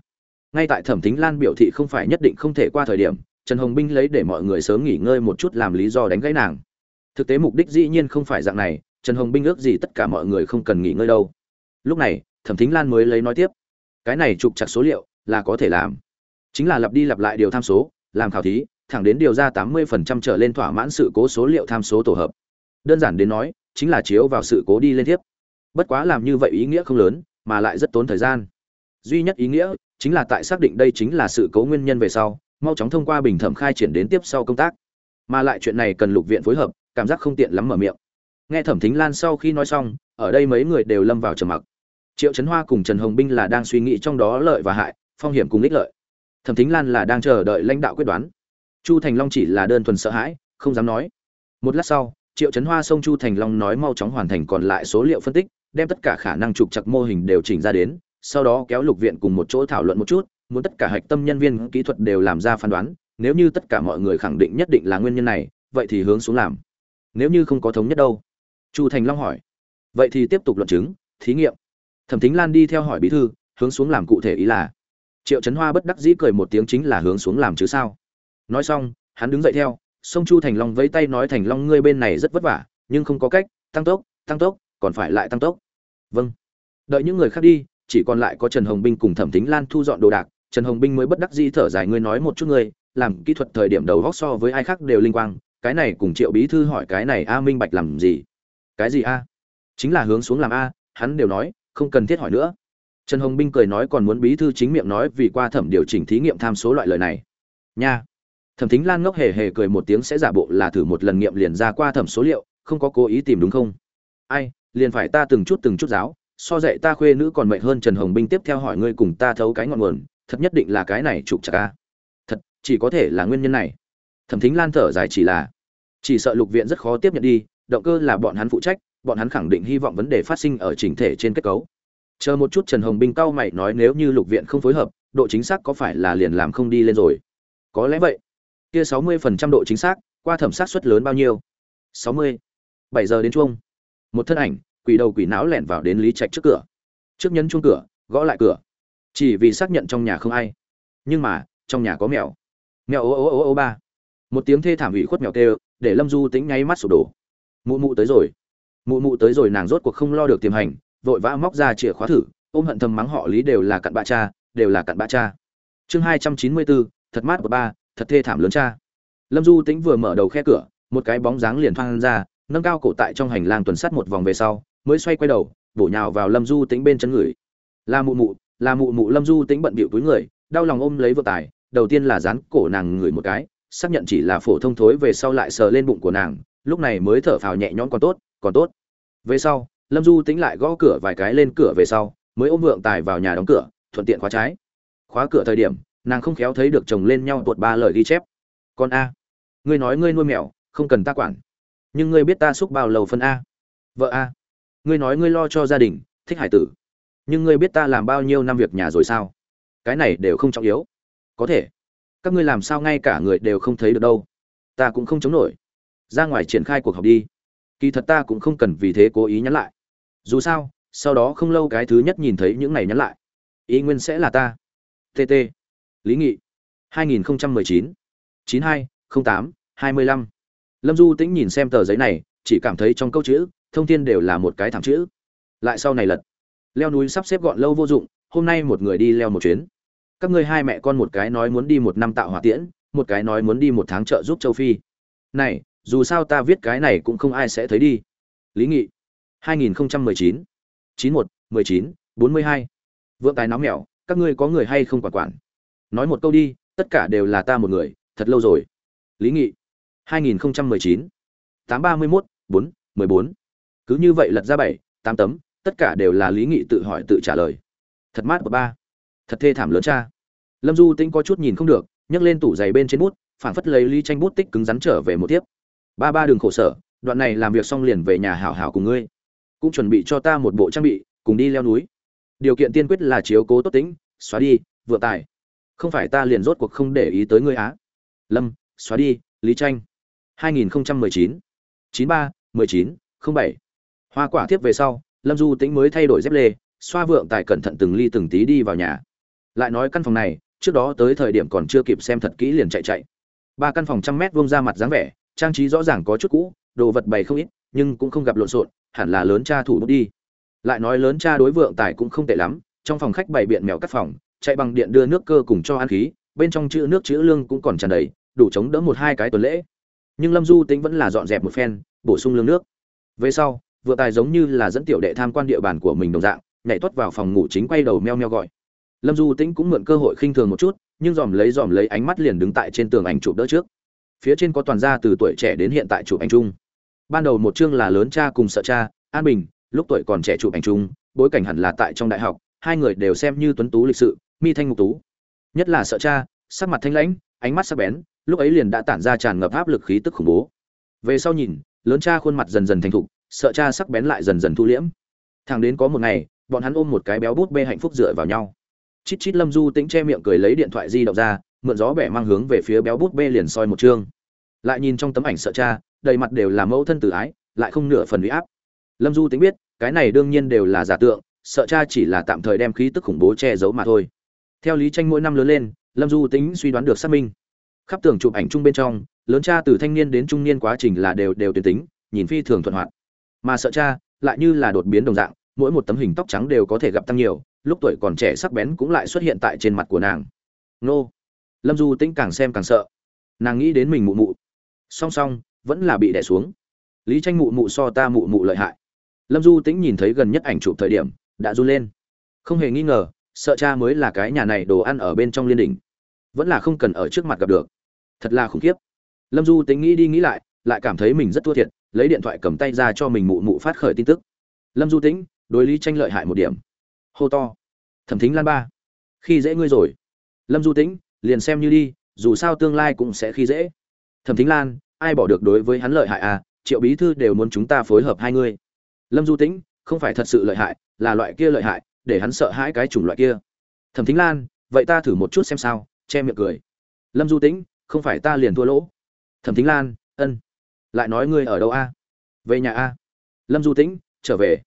Ngay tại thẩm thính lan biểu thị không phải nhất định không thể qua thời điểm trần hồng binh lấy để mọi người sớm nghỉ ngơi một chút làm lý do đánh gãy nàng. Thực tế mục đích dĩ nhiên không phải dạng này, trần hồng binh ước gì tất cả mọi người không cần nghỉ ngơi đâu. Lúc này, thẩm thính lan mới lấy nói tiếp, cái này trục chặt số liệu là có thể làm. Chính là lặp đi lặp lại điều tham số, làm khảo thí, thẳng đến điều ra tám mươi phần trăm trở lên thỏa mãn sự cố số liệu tham số tổ hợp. Đơn giản đến nói, chính là chiếu vào sự cố đi lên tiếp. Bất quá làm như vậy ý nghĩa không lớn, mà lại rất tốn thời gian. Duy nhất ý nghĩa chính là tại xác định đây chính là sự cố nguyên nhân về sau mau chóng thông qua bình thẩm khai triển đến tiếp sau công tác. Mà lại chuyện này cần lục viện phối hợp, cảm giác không tiện lắm mở miệng. Nghe thẩm thính lan sau khi nói xong, ở đây mấy người đều lâm vào trầm mặc. Triệu trấn hoa cùng trần hồng binh là đang suy nghĩ trong đó lợi và hại, phong hiểm cùng ích lợi. Thẩm thính lan là đang chờ đợi lãnh đạo quyết đoán. Chu thành long chỉ là đơn thuần sợ hãi, không dám nói. Một lát sau, triệu trấn hoa xông chu thành long nói mau chóng hoàn thành còn lại số liệu phân tích, đem tất cả khả năng trục chặt mô hình đều chỉnh ra đến, sau đó kéo lục viện cùng một chỗ thảo luận một chút muốn tất cả hạch tâm nhân viên kỹ thuật đều làm ra phán đoán, nếu như tất cả mọi người khẳng định nhất định là nguyên nhân này, vậy thì hướng xuống làm. Nếu như không có thống nhất đâu? Chu thành long hỏi. Vậy thì tiếp tục luận chứng, thí nghiệm. Thẩm thính lan đi theo hỏi bí thư, hướng xuống làm cụ thể ý là. Triệu trấn hoa bất đắc dĩ cười một tiếng chính là hướng xuống làm chứ sao? Nói xong, hắn đứng dậy theo, sông chu thành long vẫy tay nói thành long ngươi bên này rất vất vả, nhưng không có cách, tăng tốc tăng tốc, còn phải lại tăng tốc. Vâng. Đợi những người khác đi, chỉ còn lại có trần hồng binh cùng thẩm thính lan thu dọn đồ đạc trần hồng binh mới bất đắc dĩ thở dài, ngươi nói một chút ngươi, làm kỹ thuật thời điểm đầu góc so với ai khác đều linh quang, cái này cùng triệu bí thư hỏi cái này a minh bạch làm gì? Cái gì a? Chính là hướng xuống làm a, hắn đều nói, không cần thiết hỏi nữa. Trần hồng binh cười nói, còn muốn bí thư chính miệng nói vì qua thẩm điều chỉnh thí nghiệm tham số loại lời này. Nha. Thẩm thính lan ngốc hề hề cười một tiếng, sẽ giả bộ là thử một lần nghiệm liền ra qua thẩm số liệu, không có cố ý tìm đúng không? Ai, liền phải ta từng chút từng chút giáo, so dạy ta khuê nữ còn mệt hơn. Trần hồng binh tiếp theo hỏi, ngươi cùng ta thấu cái ngọn nguồn thật nhất định là cái này trục chặt ca thật, chỉ có thể là nguyên nhân này. Thẩm thính lan thở dài chỉ là, chỉ sợ lục viện rất khó tiếp nhận đi, động cơ là bọn hắn phụ trách, bọn hắn khẳng định hy vọng vấn đề phát sinh ở chỉnh thể trên kết cấu. Chờ một chút trần hồng binh cao mày nói nếu như lục viện không phối hợp, độ chính xác có phải là liền làm không đi lên rồi? Có lẽ vậy. Kia sáu mươi phần trăm độ chính xác, qua thẩm sát suất lớn bao nhiêu? sáu mươi. Bảy giờ đến chuông. Một thân ảnh, quỷ đầu quỷ não lẻn vào đến lý trạch trước cửa. Trước nhấn chuông cửa, gõ lại cửa chỉ vì xác nhận trong nhà không ai. Nhưng mà, trong nhà có mèo. Mèo ô ô ô ô ba. Một tiếng thê thảm ủy khuất mèo kêu, để lâm du tính nháy mắt sụp đổ. Mụ mụ tới rồi. Mụ mụ tới rồi nàng rốt cuộc không lo được tiềm hành, vội vã móc ra chìa khóa thử, ôm hận thầm mắng họ lý đều là cặn bạ cha, đều là cặn bạ cha. Chương hai trăm chín mươi bốn, thật mát của ba, thật thê thảm lớn cha. Lâm du tính vừa mở đầu khe cửa, một cái bóng dáng liền thoang ra, nâng cao cổ tại trong hành lang tuần sắt một vòng về sau, mới xoay quay đầu, bổ nhào vào lâm du tính bên chân người. Là mụ mụ là mụ mụ lâm du tính bận bịu túi người, đau lòng ôm lấy vợ tài, đầu tiên là dán cổ nàng người một cái, xác nhận chỉ là phổ thông thối về sau lại sờ lên bụng của nàng, lúc này mới thở phào nhẹ nhõm còn tốt còn tốt. Về sau, lâm du tính lại gõ cửa vài cái lên cửa về sau, mới ôm vượng tài vào nhà đóng cửa, thuận tiện khóa trái. Khóa cửa thời điểm, nàng không khéo thấy được chồng lên nhau tuột ba lời ghi chép. Con a, ngươi nói ngươi nuôi mèo, không cần ta quản. Nhưng ngươi biết ta xúc bao lầu phân a. Vợ a, ngươi nói ngươi lo cho gia đình, thích hải tử nhưng ngươi biết ta làm bao nhiêu năm việc nhà rồi sao? Cái này đều không trọng yếu. Có thể. Các ngươi làm sao ngay cả người đều không thấy được đâu. Ta cũng không chống nổi. Ra ngoài triển khai cuộc họp đi. Kỳ thật ta cũng không cần vì thế cố ý nhắn lại. Dù sao, sau đó không lâu cái thứ nhất nhìn thấy những này nhắn lại. Ý nguyên sẽ là ta. Tt lý nghị. 2019 92 08 25 lâm du tĩnh nhìn xem tờ giấy này, chỉ cảm thấy trong câu chữ, thông tin đều là một cái thẳng chữ. Lại sau này lật leo núi sắp xếp gọn lâu vô dụng, hôm nay một người đi leo một chuyến. Các ngươi hai mẹ con một cái nói muốn đi một năm tạo hỏa tiễn, một cái nói muốn đi một tháng trợ giúp châu phi. Này, dù sao ta viết cái này cũng không ai sẽ thấy đi. Lý nghị 2019 91 19 42 vượng tài nóng mèo các ngươi có người hay không quản quản? Nói một câu đi, tất cả đều là ta một người, thật lâu rồi. Lý nghị 2019 831 4 14 cứ như vậy lật ra bảy, tám tấm tất cả đều là lý nghị tự hỏi tự trả lời. Thật mát của ba. Thật thê thảm lớn cha. Lâm du tĩnh có chút nhìn không được, nhấc lên tủ giày bên trên bút phản phất lấy ly tranh bút tích cứng rắn trở về một tiếp. Ba ba đường khổ sở, đoạn này làm việc xong liền về nhà hảo hảo cùng ngươi. Cũng chuẩn bị cho ta một bộ trang bị, cùng đi leo núi. Điều kiện tiên quyết là chiếu cố tốt tính xóa đi vừa tài. Không phải ta liền rốt cuộc không để ý tới ngươi á. Lâm, xóa đi, lý tranh. 2019 93 19 07 hoa quả tiếp về sau lâm du tĩnh mới thay đổi dép lê, xoa vượng tài cẩn thận từng ly từng tí đi vào nhà. Lại nói căn phòng này, trước đó tới thời điểm còn chưa kịp xem thật kỹ liền chạy chạy. Ba căn phòng trăm mét vuông ra mặt dáng vẻ, trang trí rõ ràng có chút cũ, đồ vật bày không ít, nhưng cũng không gặp lộn xộn, hẳn là lớn cha thủ bút đi. Lại nói lớn cha đối vượng tài cũng không tệ lắm, trong phòng khách bày biện mèo cắt phòng, chạy bằng điện đưa nước cơ cùng cho ăn khí, bên trong chữ nước chữ lương cũng còn tràn đầy, đủ chống đỡ một hai cái tuần lễ. Nhưng lâm du tính vẫn là dọn dẹp một phen, bổ sung lương nước. Về sau vừa tài giống như là dẫn tiểu đệ tham quan địa bàn của mình đồng dạng, nhảy tuất vào phòng ngủ chính quay đầu meo meo gọi. Lâm du tĩnh cũng mượn cơ hội khinh thường một chút, nhưng dòm lấy dòm lấy ánh mắt liền đứng tại trên tường ảnh chụp đỡ trước. Phía trên có toàn gia từ tuổi trẻ đến hiện tại chụp ảnh chung. Ban đầu một chương là lớn cha cùng sợ cha, an bình, lúc tuổi còn trẻ chụp ảnh chung, bối cảnh hẳn là tại trong đại học, hai người đều xem như tuấn tú lịch sự, mi thanh ngục tú. Nhất là sợ cha, sắc mặt thanh lãnh, ánh mắt sắc bén, lúc ấy liền đã tản ra tràn ngập áp lực khí tức khủng bố. Về sau nhìn, lớn cha khuôn mặt dần dần thành thục sợ cha sắc bén lại dần dần thu liễm. Thằng đến có một ngày, bọn hắn ôm một cái béo bút bê hạnh phúc dựa vào nhau. Chít chít lâm du tĩnh che miệng cười lấy điện thoại di động ra, mượn gió bẻ mang hướng về phía béo bút bê liền soi một chương. Lại nhìn trong tấm ảnh sợ cha, đầy mặt đều là mẫu thân tử ái, lại không nửa phần uy áp. Lâm du tính biết, cái này đương nhiên đều là giả tượng, sợ cha chỉ là tạm thời đem khí tức khủng bố che giấu mà thôi. Theo lý tranh mỗi năm lớn lên, lâm du tính suy đoán được xác minh. Khắp tường chụp ảnh chung bên trong, lớn cha từ thanh niên đến trung niên quá trình là đều đều tuyển tính, nhìn phi thường thuận hoạt mà sợ cha, lại như là đột biến đồng dạng, mỗi một tấm hình tóc trắng đều có thể gặp tăng nhiều, lúc tuổi còn trẻ sắc bén cũng lại xuất hiện tại trên mặt của nàng. Nô. Lâm du tĩnh càng xem càng sợ. Nàng nghĩ đến mình mụ mụ. Song song, vẫn là bị đẻ xuống. Lý tranh mụ mụ so ta mụ mụ lợi hại. Lâm du tĩnh nhìn thấy gần nhất ảnh chụp thời điểm, đã run lên. Không hề nghi ngờ, sợ cha mới là cái nhà này đồ ăn ở bên trong liên đình vẫn là không cần ở trước mặt gặp được. Thật là khủng khiếp. Lâm du tính nghĩ đi nghĩ lại lại cảm thấy mình rất thua thiệt lấy điện thoại cầm tay ra cho mình mụ mụ phát khởi tin tức. Lâm du tĩnh, đối lý tranh lợi hại một điểm. Hô to. Thẩm thính lan ba. Khi dễ ngươi rồi. Lâm du tĩnh, liền xem như đi, dù sao tương lai cũng sẽ khi dễ. Thẩm thính lan, ai bỏ được đối với hắn lợi hại à? Triệu bí thư đều muốn chúng ta phối hợp hai ngươi. Lâm du tĩnh, không phải thật sự lợi hại, là loại kia lợi hại, để hắn sợ hãi cái chủng loại kia. Thẩm thính lan, vậy ta thử một chút xem sao, che miệng cười. Lâm du tĩnh, không phải ta liền thua lỗ. Thẩm thính lan, ân lại nói ngươi ở đâu a? Về nhà a? Lâm du tĩnh, trở về.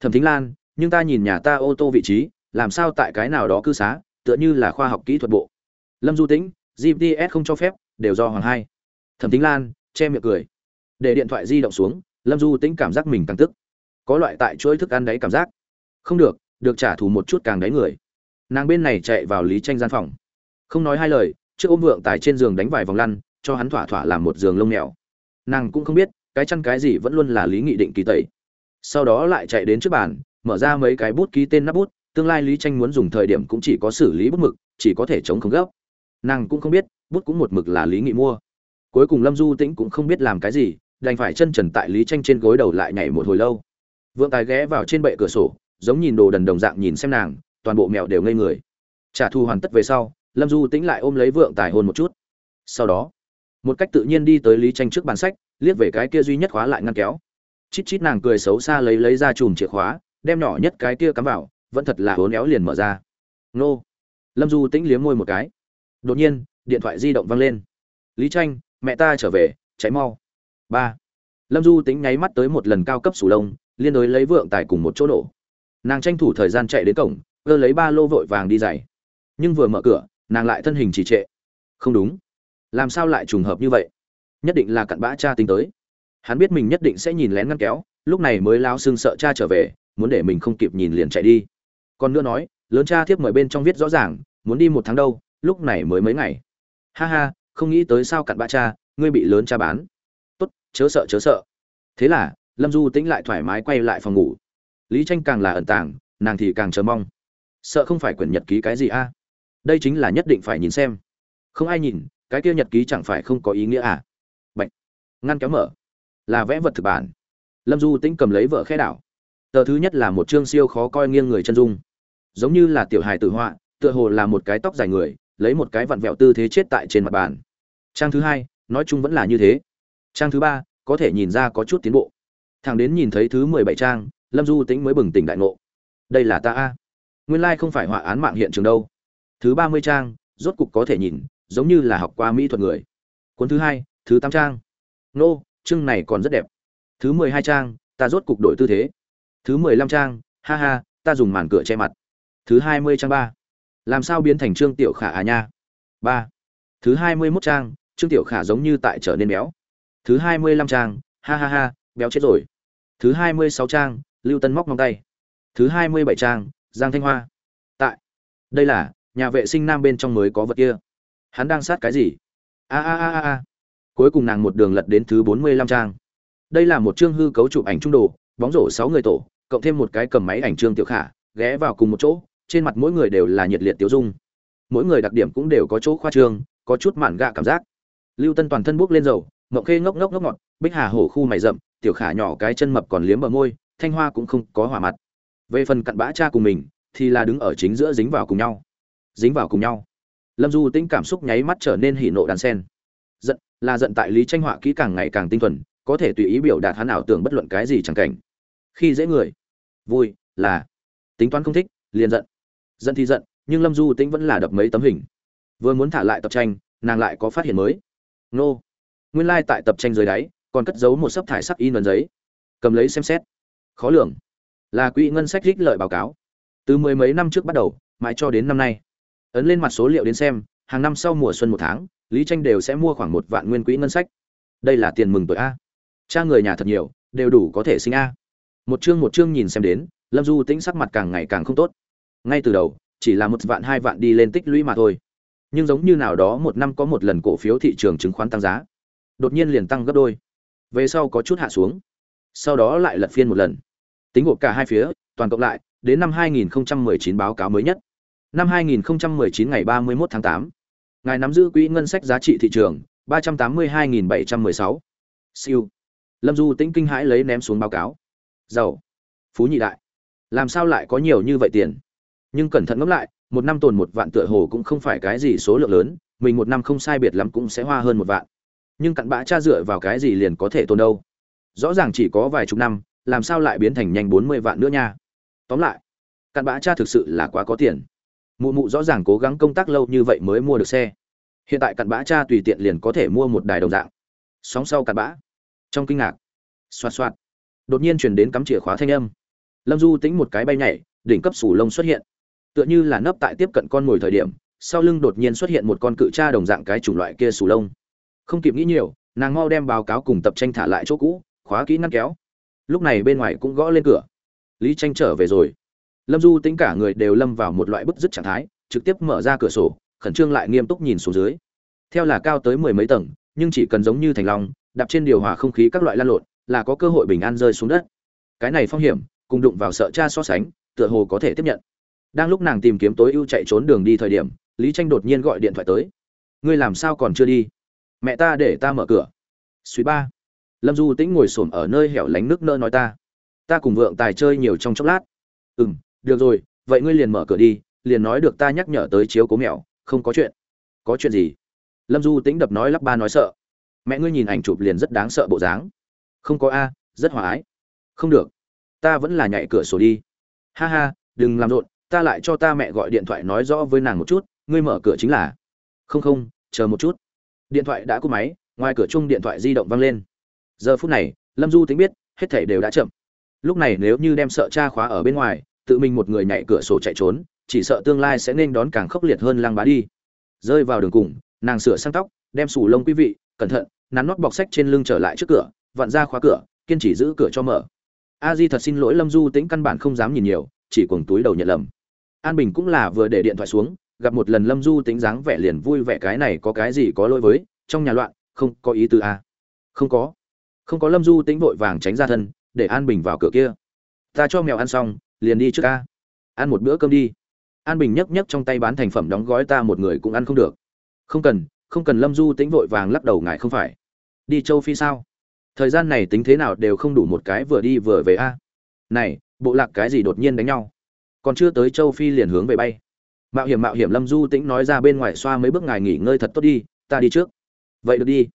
Thẩm thính lan, nhưng ta nhìn nhà ta ô tô vị trí, làm sao tại cái nào đó cư xá, tựa như là khoa học kỹ thuật bộ. Lâm du tĩnh, gps không cho phép, đều do hoàng hai. Thẩm thính lan, che miệng cười. Để điện thoại di động xuống, lâm du tĩnh cảm giác mình càng tức. Có loại tại chuỗi thức ăn đấy cảm giác. Không được được trả thù một chút càng đáy người. Nàng bên này chạy vào lý tranh gian phòng. Không nói hai lời trước ôm vượng tài trên giường đánh vài vòng lăn, cho hắn thỏa thỏa làm một giường lông mèo nàng cũng không biết, cái chăn cái gì vẫn luôn là lý nghị định kỳ tẩy. Sau đó lại chạy đến trước bàn, mở ra mấy cái bút ký tên nắp bút, tương lai lý tranh muốn dùng thời điểm cũng chỉ có xử lý bút mực, chỉ có thể chống không gấp. Nàng cũng không biết, bút cũng một mực là lý nghị mua. Cuối cùng lâm du tĩnh cũng không biết làm cái gì, đành phải chân trần tại lý tranh trên gối đầu lại nhảy một hồi lâu. Vượng tài ghé vào trên bệ cửa sổ, giống nhìn đồ đần đồng dạng nhìn xem nàng, toàn bộ mèo đều ngây người. Trả thù hoàn tất về sau, lâm du tĩnh lại ôm lấy vượng tài hôn một chút. Sau đó một cách tự nhiên đi tới lý tranh trước bàn sách, liếc về cái kia duy nhất khóa lại ngăn kéo. Chít chít nàng cười xấu xa lấy lấy ra chùm chìa khóa, đem nhỏ nhất cái kia cắm vào, vẫn thật là hố néo liền mở ra. Nô. Lâm du tĩnh liếm môi một cái. Đột nhiên, điện thoại di động vang lên. Lý tranh, mẹ ta trở về cháy mau. Ba. Lâm du tính nháy mắt tới một lần cao cấp sủ lông, liên đối lấy vượng tài cùng một chỗ nổ. Nàng tranh thủ thời gian chạy đến cổng cơ lấy ba lô vội vàng đi giày. Nhưng vừa mở cửa, nàng lại thân hình trì trệ. Không đúng làm sao lại trùng hợp như vậy? Nhất định là cặn bã cha tính tới. Hắn biết mình nhất định sẽ nhìn lén ngăn kéo, lúc này mới lao xương sợ cha trở về, muốn để mình không kịp nhìn liền chạy đi. Còn nữa nói, lớn cha thiếp mời bên trong viết rõ ràng, muốn đi một tháng đâu, lúc này mới mấy ngày. Ha ha, không nghĩ tới sao cặn bã cha, ngươi bị lớn cha bán. Tốt, chớ sợ chớ sợ. Thế là, lâm du tĩnh lại thoải mái quay lại phòng ngủ. Lý tranh càng là ẩn tàng, nàng thì càng chờ mong. Sợ không phải quyển nhật ký cái gì a? Đây chính là nhất định phải nhìn xem. Không ai nhìn cái kia nhật ký chẳng phải không có ý nghĩa à? Bệnh. Ngăn kéo mở. Là vẽ vật thực bản. Lâm du tĩnh cầm lấy vợ khe đảo. Tờ thứ nhất là một chương siêu khó coi nghiêng người chân dung. Giống như là tiểu hài tự họa, tựa hồ là một cái tóc dài người, lấy một cái vặn vẹo tư thế chết tại trên mặt bàn. Trang thứ hai, nói chung vẫn là như thế. Trang thứ ba, có thể nhìn ra có chút tiến bộ. Thằng đến nhìn thấy thứ mười bảy trang, lâm du tĩnh mới bừng tỉnh đại ngộ. Đây là ta a. Nguyên lai không phải họa án mạng hiện trường đâu. Thứ ba mươi trang, rốt cục có thể nhìn giống như là học qua mỹ thuật người. Cuốn thứ hai, thứ tám trang. Nô, chương này còn rất đẹp. Thứ mười hai trang, ta rốt cục đổi tư thế. Thứ mười lăm trang, ha ha, ta dùng màn cửa che mặt. Thứ hai mươi trang ba. Làm sao biến thành trương tiểu khả à nha? Ba. Thứ hai mươi mốt trang, trương tiểu khả giống như tại trở nên béo. Thứ hai mươi lăm trang, ha ha ha, béo chết rồi. Thứ hai mươi sáu trang, lưu tân móc mong tay. Thứ hai mươi bảy trang, giang thanh hoa. Tại, đây là nhà vệ sinh nam bên trong mới có vật kia hắn đang sát cái gì? A a a a cuối cùng nàng một đường lật đến thứ bốn mươi lăm trang. Đây là một chương hư cấu chụp ảnh trung đồ, bóng rổ sáu người tổ, cộng thêm một cái cầm máy ảnh trương tiểu khả, ghé vào cùng một chỗ, trên mặt mỗi người đều là nhiệt liệt tiêu dung. Mỗi người đặc điểm cũng đều có chỗ khoa trương, có chút mản gạ cảm giác. Lưu tân toàn thân buốc lên dầu ngậm khê ngốc ngốc ngốc ngọt, bích hà hổ khu mày rậm, tiểu khả nhỏ cái chân mập còn liếm bờ môi, thanh hoa cũng không có hỏa mặt. Về phần cặn bã cha cùng mình, thì là đứng ở chính giữa dính vào cùng nhau. Dính vào cùng nhau lâm du tĩnh cảm xúc nháy mắt trở nên hỉ nộ đàn sen. Giận, là giận tại lý tranh họa kỹ càng ngày càng tinh thuần, có thể tùy ý biểu đạt hắn ảo tưởng bất luận cái gì chẳng cảnh. Khi dễ người, vui, là, tính toán không thích, liền giận. Giận thì giận, nhưng lâm du tĩnh vẫn là đập mấy tấm hình. Vừa muốn thả lại tập tranh, nàng lại có phát hiện mới. Nô. Nguyên lai、like、tại tập tranh dưới đáy, còn cất giấu một sấp thải sắc in ấn giấy. Cầm lấy xem xét. Khó lường. Là quỹ ngân sách rích lợi báo cáo. Từ mười mấy năm trước bắt đầu, mãi cho đến năm nay ấn lên mặt số liệu đến xem, hàng năm sau mùa xuân một tháng, lý tranh đều sẽ mua khoảng một vạn nguyên quỹ ngân sách. Đây là tiền mừng tuổi a. Cha người nhà thật nhiều, đều đủ có thể sinh a. Một chương một chương nhìn xem đến, lâm du tĩnh sắc mặt càng ngày càng không tốt. Ngay từ đầu, chỉ là một vạn hai vạn đi lên tích lũy mà thôi. Nhưng giống như nào đó một năm có một lần cổ phiếu thị trường chứng khoán tăng giá, đột nhiên liền tăng gấp đôi. Về sau có chút hạ xuống, sau đó lại lật phiên một lần. Tính gộp cả hai phía, toàn cộng lại, đến năm 2019 báo cáo mới nhất năm 2019 ngày 31 tháng 8 ngài nắm giữ quỹ ngân sách giá trị thị trường 382.716. siêu. Lâm du tĩnh kinh hãi lấy ném xuống báo cáo. Giàu. Phú nhị đại. Làm sao lại có nhiều như vậy tiền? Nhưng cẩn thận ngẫm lại, một năm tồn một vạn tựa hồ cũng không phải cái gì số lượng lớn, mình một năm không sai biệt lắm cũng sẽ hoa hơn một vạn. Nhưng cặn bã cha dựa vào cái gì liền có thể tồn đâu? Rõ ràng chỉ có vài chục năm, làm sao lại biến thành nhanh bốn mươi vạn nữa nha? Tóm lại, cặn bã cha thực sự là quá có tiền mụ mụ rõ ràng cố gắng công tác lâu như vậy mới mua được xe. Hiện tại cặn bã cha tùy tiện liền có thể mua một đài đồng dạng. Sóng sau cặn bã. Trong kinh ngạc. Xoạt xoạt. Đột nhiên chuyển đến cắm chìa khóa thanh âm. Lâm du tính một cái bay nhảy, đỉnh cấp sủ lông xuất hiện. Tựa như là nấp tại tiếp cận con mồi thời điểm, sau lưng đột nhiên xuất hiện một con cự cha đồng dạng cái chủng loại kia sủ lông. Không kịp nghĩ nhiều, nàng mau đem báo cáo cùng tập tranh thả lại chỗ cũ, khóa kỹ ngăn kéo. Lúc này bên ngoài cũng gõ lên cửa. Lý tranh trở về rồi lâm du tính cả người đều lâm vào một loại bức dứt trạng thái, trực tiếp mở ra cửa sổ, khẩn trương lại nghiêm túc nhìn xuống dưới. Theo là cao tới mười mấy tầng, nhưng chỉ cần giống như thành long, đạp trên điều hòa không khí các loại lan lộn, là có cơ hội bình an rơi xuống đất. Cái này phong hiểm, cùng đụng vào sợ cha so sánh, tựa hồ có thể tiếp nhận. Đang lúc nàng tìm kiếm tối ưu chạy trốn đường đi thời điểm, lý tranh đột nhiên gọi điện thoại tới. Ngươi làm sao còn chưa đi? Mẹ ta để ta mở cửa. Suy ba. Lâm du tĩnh ngồi xổm ở nơi hẻo lánh nước nơ nói ta. Ta cùng vượng tài chơi nhiều trong chốc lát. Ừm được rồi, vậy ngươi liền mở cửa đi, liền nói được ta nhắc nhở tới chiếu cố mèo không có chuyện. Có chuyện gì? Lâm du tĩnh đập nói lắp ba nói sợ. Mẹ ngươi nhìn ảnh chụp liền rất đáng sợ bộ dáng. Không có a, rất hòa ái. Không được. Ta vẫn là nhảy cửa sổ đi. Ha ha, đừng làm rộn, ta lại cho ta mẹ gọi điện thoại nói rõ với nàng một chút, ngươi mở cửa chính là. Không không, chờ một chút. Điện thoại đã cúp máy, ngoài cửa chung điện thoại di động vang lên. Giờ phút này, lâm du tính biết, hết thảy đều đã chậm. Lúc này nếu như đem sợ cha khóa ở bên ngoài tự mình một người nhảy cửa sổ chạy trốn, chỉ sợ tương lai sẽ nên đón càng khốc liệt hơn lang bá đi. Rơi vào đường cùng, nàng sửa sang tóc, đem sủ lông quý vị, cẩn thận, nắn nót bọc sách trên lưng trở lại trước cửa, vặn ra khóa cửa, kiên trì giữ cửa cho mở. A di thật xin lỗi lâm du tính căn bản không dám nhìn nhiều, chỉ cuồng túi đầu nhận lầm. An bình cũng là vừa để điện thoại xuống, gặp một lần lâm du tính dáng vẻ liền vui vẻ cái này có cái gì có lỗi với, trong nhà loạn, không có ý tư a à? không có. Không có lâm du tính vội vàng tránh ra thân, để an bình vào cửa kia. Ta cho mèo ăn xong liền đi trước a ăn một bữa cơm đi. An bình nhấc nhấc trong tay bán thành phẩm đóng gói ta một người cũng ăn không được. Không cần không cần lâm du Tĩnh vội vàng lắc đầu ngài không phải. Đi châu phi sao? Thời gian này tính thế nào đều không đủ một cái vừa đi vừa về a. Này, bộ lạc cái gì đột nhiên đánh nhau? Còn chưa tới châu phi liền hướng về bay. Mạo hiểm mạo hiểm, lâm du tĩnh nói ra bên ngoài xoa mấy bước ngài nghỉ ngơi thật tốt đi, ta đi trước. Vậy được đi.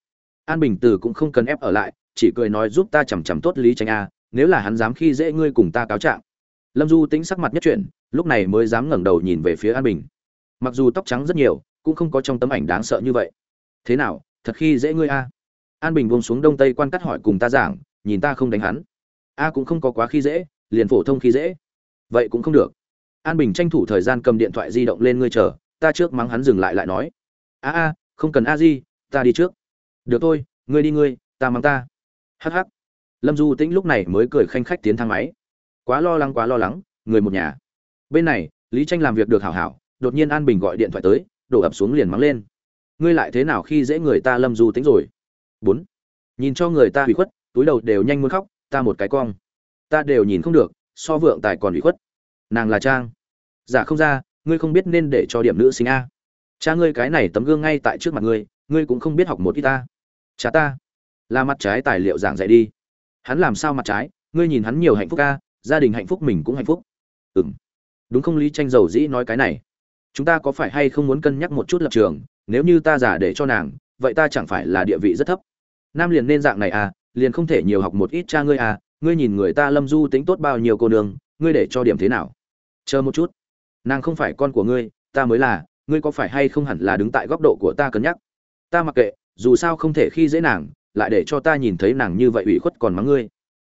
An bình từ cũng không cần ép ở lại, chỉ cười nói giúp ta chằm chằm tốt lý tranh a, nếu là hắn dám khi dễ ngươi cùng ta cáo trạng lâm du tính sắc mặt nhất chuyển, lúc này mới dám ngẩng đầu nhìn về phía an bình. Mặc dù tóc trắng rất nhiều, cũng không có trong tấm ảnh đáng sợ như vậy. Thế nào, thật khi dễ ngươi a? An bình buông xuống đông tây quan cắt hỏi cùng ta giảng, nhìn ta không đánh hắn. A cũng không có quá khi dễ, liền phổ thông khi dễ. Vậy cũng không được. An bình tranh thủ thời gian cầm điện thoại di động lên ngươi chờ, ta trước mắng hắn dừng lại lại nói. A a, không cần a di, ta đi trước. Được thôi, ngươi đi ngươi, ta mắng ta. Hh lâm du tĩnh lúc này mới cười khanh khách tiến thang máy quá lo lắng, quá lo lắng, người một nhà. Bên này, lý tranh làm việc được hảo hảo, đột nhiên an bình gọi điện thoại tới, đổ ập xuống liền mắng lên. Ngươi lại thế nào khi dễ người ta lâm du tính rồi? Bốn. Nhìn cho người ta hủy khuất, túi đầu đều nhanh muốn khóc, ta một cái cong. Ta đều nhìn không được, so vượng tài còn hủy khuất. Nàng là trang. Giả không ra, ngươi không biết nên để cho điểm nữ sinh a. Cha ngươi cái này tấm gương ngay tại trước mặt ngươi ngươi cũng không biết học một ít ta. Cha ta. Là mặt trái tài liệu giảng dạy đi. Hắn làm sao mặt trái? Ngươi nhìn hắn nhiều hạnh phúc a gia đình hạnh phúc mình cũng hạnh phúc. Ừ m đúng không lý tranh dầu dĩ nói cái này? Chúng ta có phải hay không muốn cân nhắc một chút lập trường? Nếu như ta giả để cho nàng, vậy ta chẳng phải là địa vị rất thấp. Nam liền nên dạng này à? Liền không thể nhiều học một ít cha ngươi à? Ngươi nhìn người ta lâm du tính tốt bao nhiêu cô nương, ngươi để cho điểm thế nào? Chờ một chút. Nàng không phải con của ngươi, ta mới là, ngươi có phải hay không hẳn là đứng tại góc độ của ta cân nhắc? Ta mặc kệ, dù sao không thể khi dễ nàng, lại để cho ta nhìn thấy nàng như vậy ủy khuất còn mắng ngươi.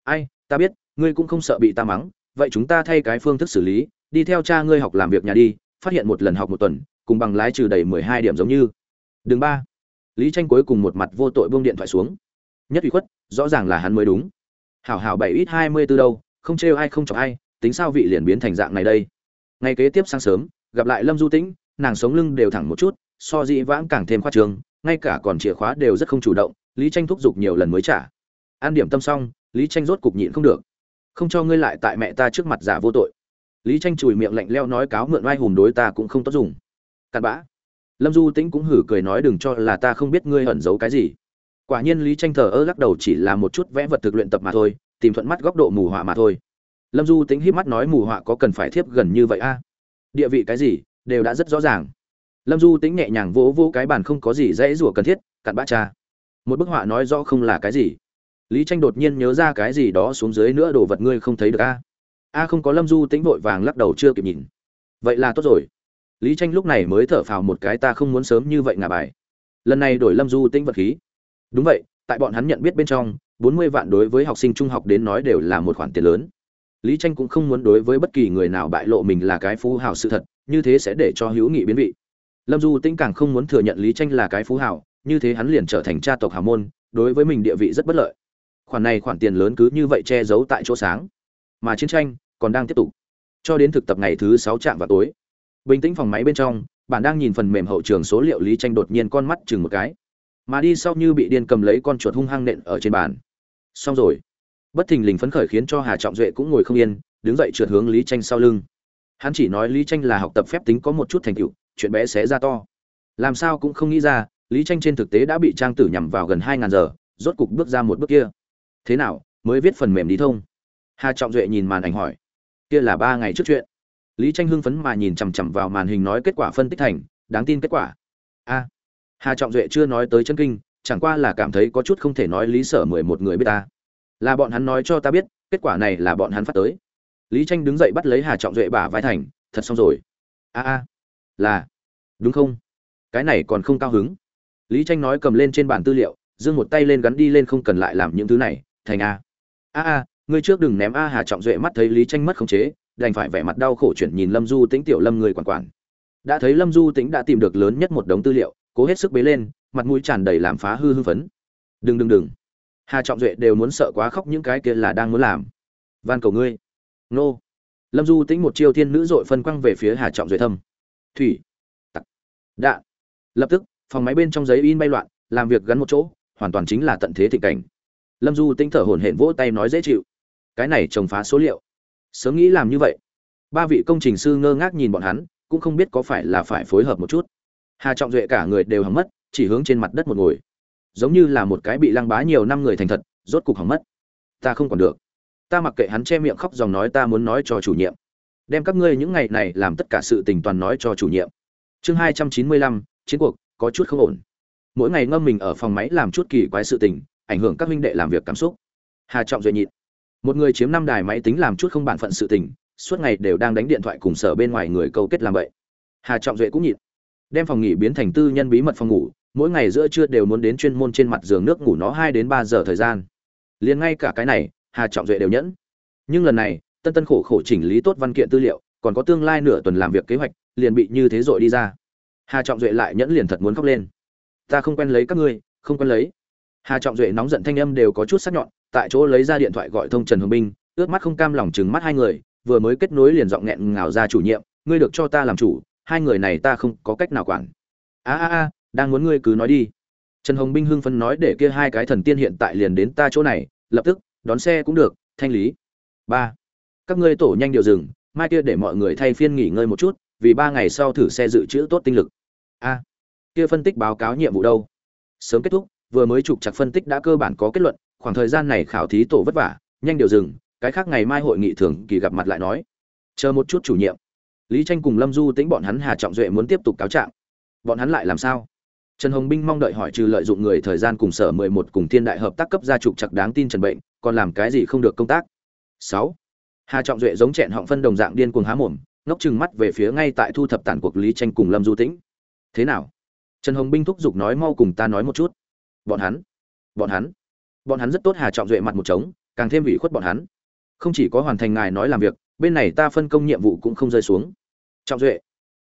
Ai, ta biết ngươi cũng không sợ bị ta mắng, vậy chúng ta thay cái phương thức xử lý, đi theo cha ngươi học làm việc nhà đi, phát hiện một lần học một tuần, cùng bằng lái trừ đầy mười hai điểm giống như. Đường ba. Lý tranh cuối cùng một mặt vô tội buông điện thoại xuống. Nhất ủy khuất, rõ ràng là hắn mới đúng. Hảo hảo bảy ít hai mươi từ đâu, không trêu ai không chọc ai, tính sao vị liền biến thành dạng này đây. Ngày kế tiếp sáng sớm, gặp lại lâm du tĩnh, nàng sống lưng đều thẳng một chút, so dĩ vãng càng thêm khoa trương ngay cả còn chìa khóa đều rất không chủ động, lý tranh thúc giục nhiều lần mới trả. An điểm tâm xong, lý tranh rốt cục nhịn không được không cho ngươi lại tại mẹ ta trước mặt giả vô tội. Lý tranh chùi miệng lạnh leo nói cáo mượn oai hùng đối ta cũng không tốt dùng. Cặn bã. Lâm du tĩnh cũng hử cười nói đừng cho là ta không biết ngươi ẩn giấu cái gì. Quả nhiên lý tranh thờ ơ lắc đầu chỉ là một chút vẽ vật thực luyện tập mà thôi, tìm thuận mắt góc độ mù họa mà thôi. Lâm du Tĩnh híp mắt nói mù họa có cần phải thiếp gần như vậy a? Địa vị cái gì, đều đã rất rõ ràng. Lâm du Tĩnh nhẹ nhàng vỗ vỗ cái bàn không có gì dễ rủa cần thiết, cặn bã cha. Một bức họa nói rõ không là cái gì lý tranh đột nhiên nhớ ra cái gì đó xuống dưới nữa, đồ vật ngươi không thấy được a a không có lâm du Tĩnh vội vàng lắc đầu chưa kịp nhìn. Vậy là tốt rồi. Lý tranh lúc này mới thở phào một cái, ta không muốn sớm như vậy ngả bài. Lần này đổi lâm du tĩnh vật khí. Đúng vậy, tại bọn hắn nhận biết bên trong, bốn mươi vạn đối với học sinh trung học đến nói đều là một khoản tiền lớn. Lý tranh cũng không muốn đối với bất kỳ người nào bại lộ mình là cái phú hào sự thật, như thế sẽ để cho hữu nghị biến vị. Lâm du tĩnh càng không muốn thừa nhận lý tranh là cái phú hào, như thế hắn liền trở thành cha tộc hào môn, đối với mình địa vị rất bất lợi khoản này khoản tiền lớn cứ như vậy che giấu tại chỗ sáng. Mà chiến tranh còn đang tiếp tục. Cho đến thực tập ngày thứ sáu trạm vào tối. Bình tĩnh phòng máy bên trong, bạn đang nhìn phần mềm hậu trường số liệu lý tranh đột nhiên con mắt chừng một cái. Mà đi sau như bị điên cầm lấy con chuột hung hăng nện ở trên bàn. Xong rồi. Bất thình lình phấn khởi khiến cho hà trọng duệ cũng ngồi không yên, đứng dậy trượt hướng lý tranh sau lưng. Hắn chỉ nói lý tranh là học tập phép tính có một chút thành tựu, chuyện bé xé ra to. Làm sao cũng không nghĩ ra, lý tranh trên thực tế đã bị trang tử nhằm vào gần hai ngàn giờ, rốt cục bước ra một bước kia thế nào, mới viết phần mềm đi thông? Hà trọng duệ nhìn màn ảnh hỏi. Kia là ba ngày trước chuyện. Lý tranh hưng phấn mà nhìn chằm chằm vào màn hình nói kết quả phân tích thành, đáng tin kết quả. A. Hà trọng duệ chưa nói tới chân kinh, chẳng qua là cảm thấy có chút không thể nói lý sở mười một người biết ta. Là bọn hắn nói cho ta biết, kết quả này là bọn hắn phát tới. Lý tranh đứng dậy bắt lấy hà trọng duệ bả vai thành, thật xong rồi. A a. Là. Đúng không? Cái này còn không cao hứng. Lý tranh nói cầm lên trên bản tư liệu giương một tay lên gắn đi lên không cần lại làm những thứ này thành a. A a, ngươi trước đừng ném a hà trọng duệ mắt thấy lý tranh mất khống chế, đành phải vẻ mặt đau khổ chuyển nhìn lâm du tĩnh tiểu lâm người quản quản. Đã thấy lâm du tĩnh đã tìm được lớn nhất một đống tư liệu, cố hết sức bế lên, mặt mũi tràn đầy làm phá hư hư phấn. Đừng đừng đừng. Hà trọng duệ đều muốn sợ quá khóc những cái kia là đang muốn làm. Van cầu ngươi. Nô. Lâm du tĩnh một chiêu thiên nữ dội phân quăng về phía hà trọng duệ thâm. Thủy. Tặc. Đạn. Lập tức, phòng máy bên trong giấy in bay loạn, làm việc gắn một chỗ, hoàn toàn chính là tận thế thịnh cảnh lâm du tinh thở hổn hển vỗ tay nói dễ chịu. Cái này trồng phá số liệu. Sớm nghĩ làm như vậy. Ba vị công trình sư ngơ ngác nhìn bọn hắn, cũng không biết có phải là phải phối hợp một chút. Hà trọng duệ cả người đều hỏng mất, chỉ hướng trên mặt đất một ngồi. Giống như là một cái bị lăng bá nhiều năm người thành thật, rốt cục hỏng mất. Ta không còn được. Ta mặc kệ hắn che miệng khóc dòng nói ta muốn nói cho chủ nhiệm. Đem các ngươi những ngày này làm tất cả sự tình toàn nói cho chủ nhiệm. Chương hai trăm chín mươi lăm, chiến cuộc, có chút không ổn. Mỗi ngày ngâm mình ở phòng máy làm chút kỳ quái sự tình ảnh hưởng các huynh đệ làm việc cảm xúc. Hà trọng duệ nhịn. Một người chiếm năm đài máy tính làm chút không bản phận sự tình, suốt ngày đều đang đánh điện thoại cùng sở bên ngoài người câu kết làm vậy. Hà trọng duệ cũng nhịn. Đem phòng nghỉ biến thành tư nhân bí mật phòng ngủ, mỗi ngày giữa trưa đều muốn đến chuyên môn trên mặt giường nước ngủ nó hai đến ba giờ thời gian. Liền ngay cả cái này, hà trọng duệ đều nhẫn. Nhưng lần này, tân tân khổ khổ chỉnh lý tốt văn kiện tư liệu, còn có tương lai nửa tuần làm việc kế hoạch, liền bị như thế rồi đi ra. Hà trọng duệ lại nhẫn liền thật muốn khóc lên. Ta không quen lấy các ngươi, không quen lấy hà trọng duệ nóng giận thanh âm đều có chút sắc nhọn, tại chỗ lấy ra điện thoại gọi thông trần hồng binh, ướt mắt không cam lòng chừng mắt hai người, vừa mới kết nối liền giọng nghẹn ngào ra chủ nhiệm, ngươi được cho ta làm chủ, hai người này ta không có cách nào quản. A a a, đang muốn ngươi cứ nói đi. Trần hồng binh hưng phấn nói để kia hai cái thần tiên hiện tại liền đến ta chỗ này, lập tức, đón xe cũng được, thanh lý. Ba, các ngươi tổ nhanh điều dừng, mai kia để mọi người thay phiên nghỉ ngơi một chút, vì ba ngày sau thử xe dự trữ tốt tinh lực. A, kia phân tích báo cáo nhiệm vụ đâu? Sớm kết thúc vừa mới trục chặt phân tích đã cơ bản có kết luận, khoảng thời gian này khảo thí tổ vất vả, nhanh điều dừng, cái khác ngày mai hội nghị thường kỳ gặp mặt lại nói. Chờ một chút chủ nhiệm. Lý tranh cùng lâm du tính bọn hắn hà trọng duệ muốn tiếp tục cáo trạng. Bọn hắn lại làm sao? Trần hồng binh mong đợi hỏi trừ lợi dụng người thời gian cùng sở mười một cùng thiên đại hợp tác cấp gia trục chặt đáng tin trần bệnh, còn làm cái gì không được công tác? Sáu. Hà trọng duệ giống chẹn họng phân đồng dạng điên cuồng há mồm, ngốc trừng mắt về phía ngay tại thu thập tản cuộc lý tranh cùng lâm du tĩnh. Thế nào? Trần hồng binh thúc giục nói mau cùng ta nói một chút bọn hắn bọn hắn bọn hắn rất tốt hà trọng duệ mặt một trống, càng thêm ủy khuất bọn hắn. Không chỉ có hoàn thành ngài nói làm việc, bên này ta phân công nhiệm vụ cũng không rơi xuống. Trọng duệ,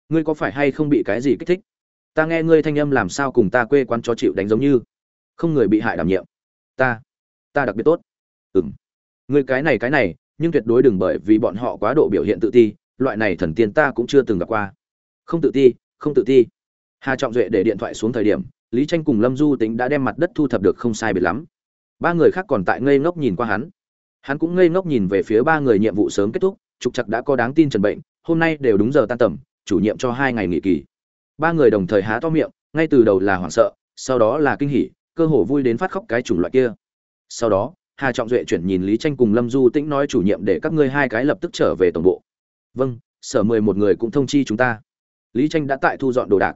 ngươi có phải hay không bị cái gì kích thích? Ta nghe ngươi thanh âm làm sao cùng ta quê quán cho chịu đánh giống như. Không người bị hại đảm nhiệm. Ta ta đặc biệt tốt. Ừ m ngươi cái này cái này, nhưng tuyệt đối đừng bởi vì bọn họ quá độ biểu hiện tự ti, loại này thần tiên ta cũng chưa từng gặp qua. Không tự ti, không tự ti. Hà trọng duệ để điện thoại xuống thời điểm lý tranh cùng lâm du tính đã đem mặt đất thu thập được không sai biệt lắm. Ba người khác còn tại ngây ngốc nhìn qua hắn. Hắn cũng ngây ngốc nhìn về phía ba người nhiệm vụ sớm kết thúc, trục chặt đã có đáng tin trần bệnh, hôm nay đều đúng giờ tan tầm, chủ nhiệm cho hai ngày nghỉ kỳ. Ba người đồng thời há to miệng, ngay từ đầu là hoảng sợ, sau đó là kinh hỉ, cơ hồ vui đến phát khóc cái chủng loại kia. Sau đó, hà trọng duệ chuyển nhìn lý tranh cùng lâm du tĩnh nói chủ nhiệm để các ngươi hai cái lập tức trở về tổng bộ. Vâng sở mười một người cũng thông chi chúng ta. Lý tranh đã tại thu dọn đồ đạc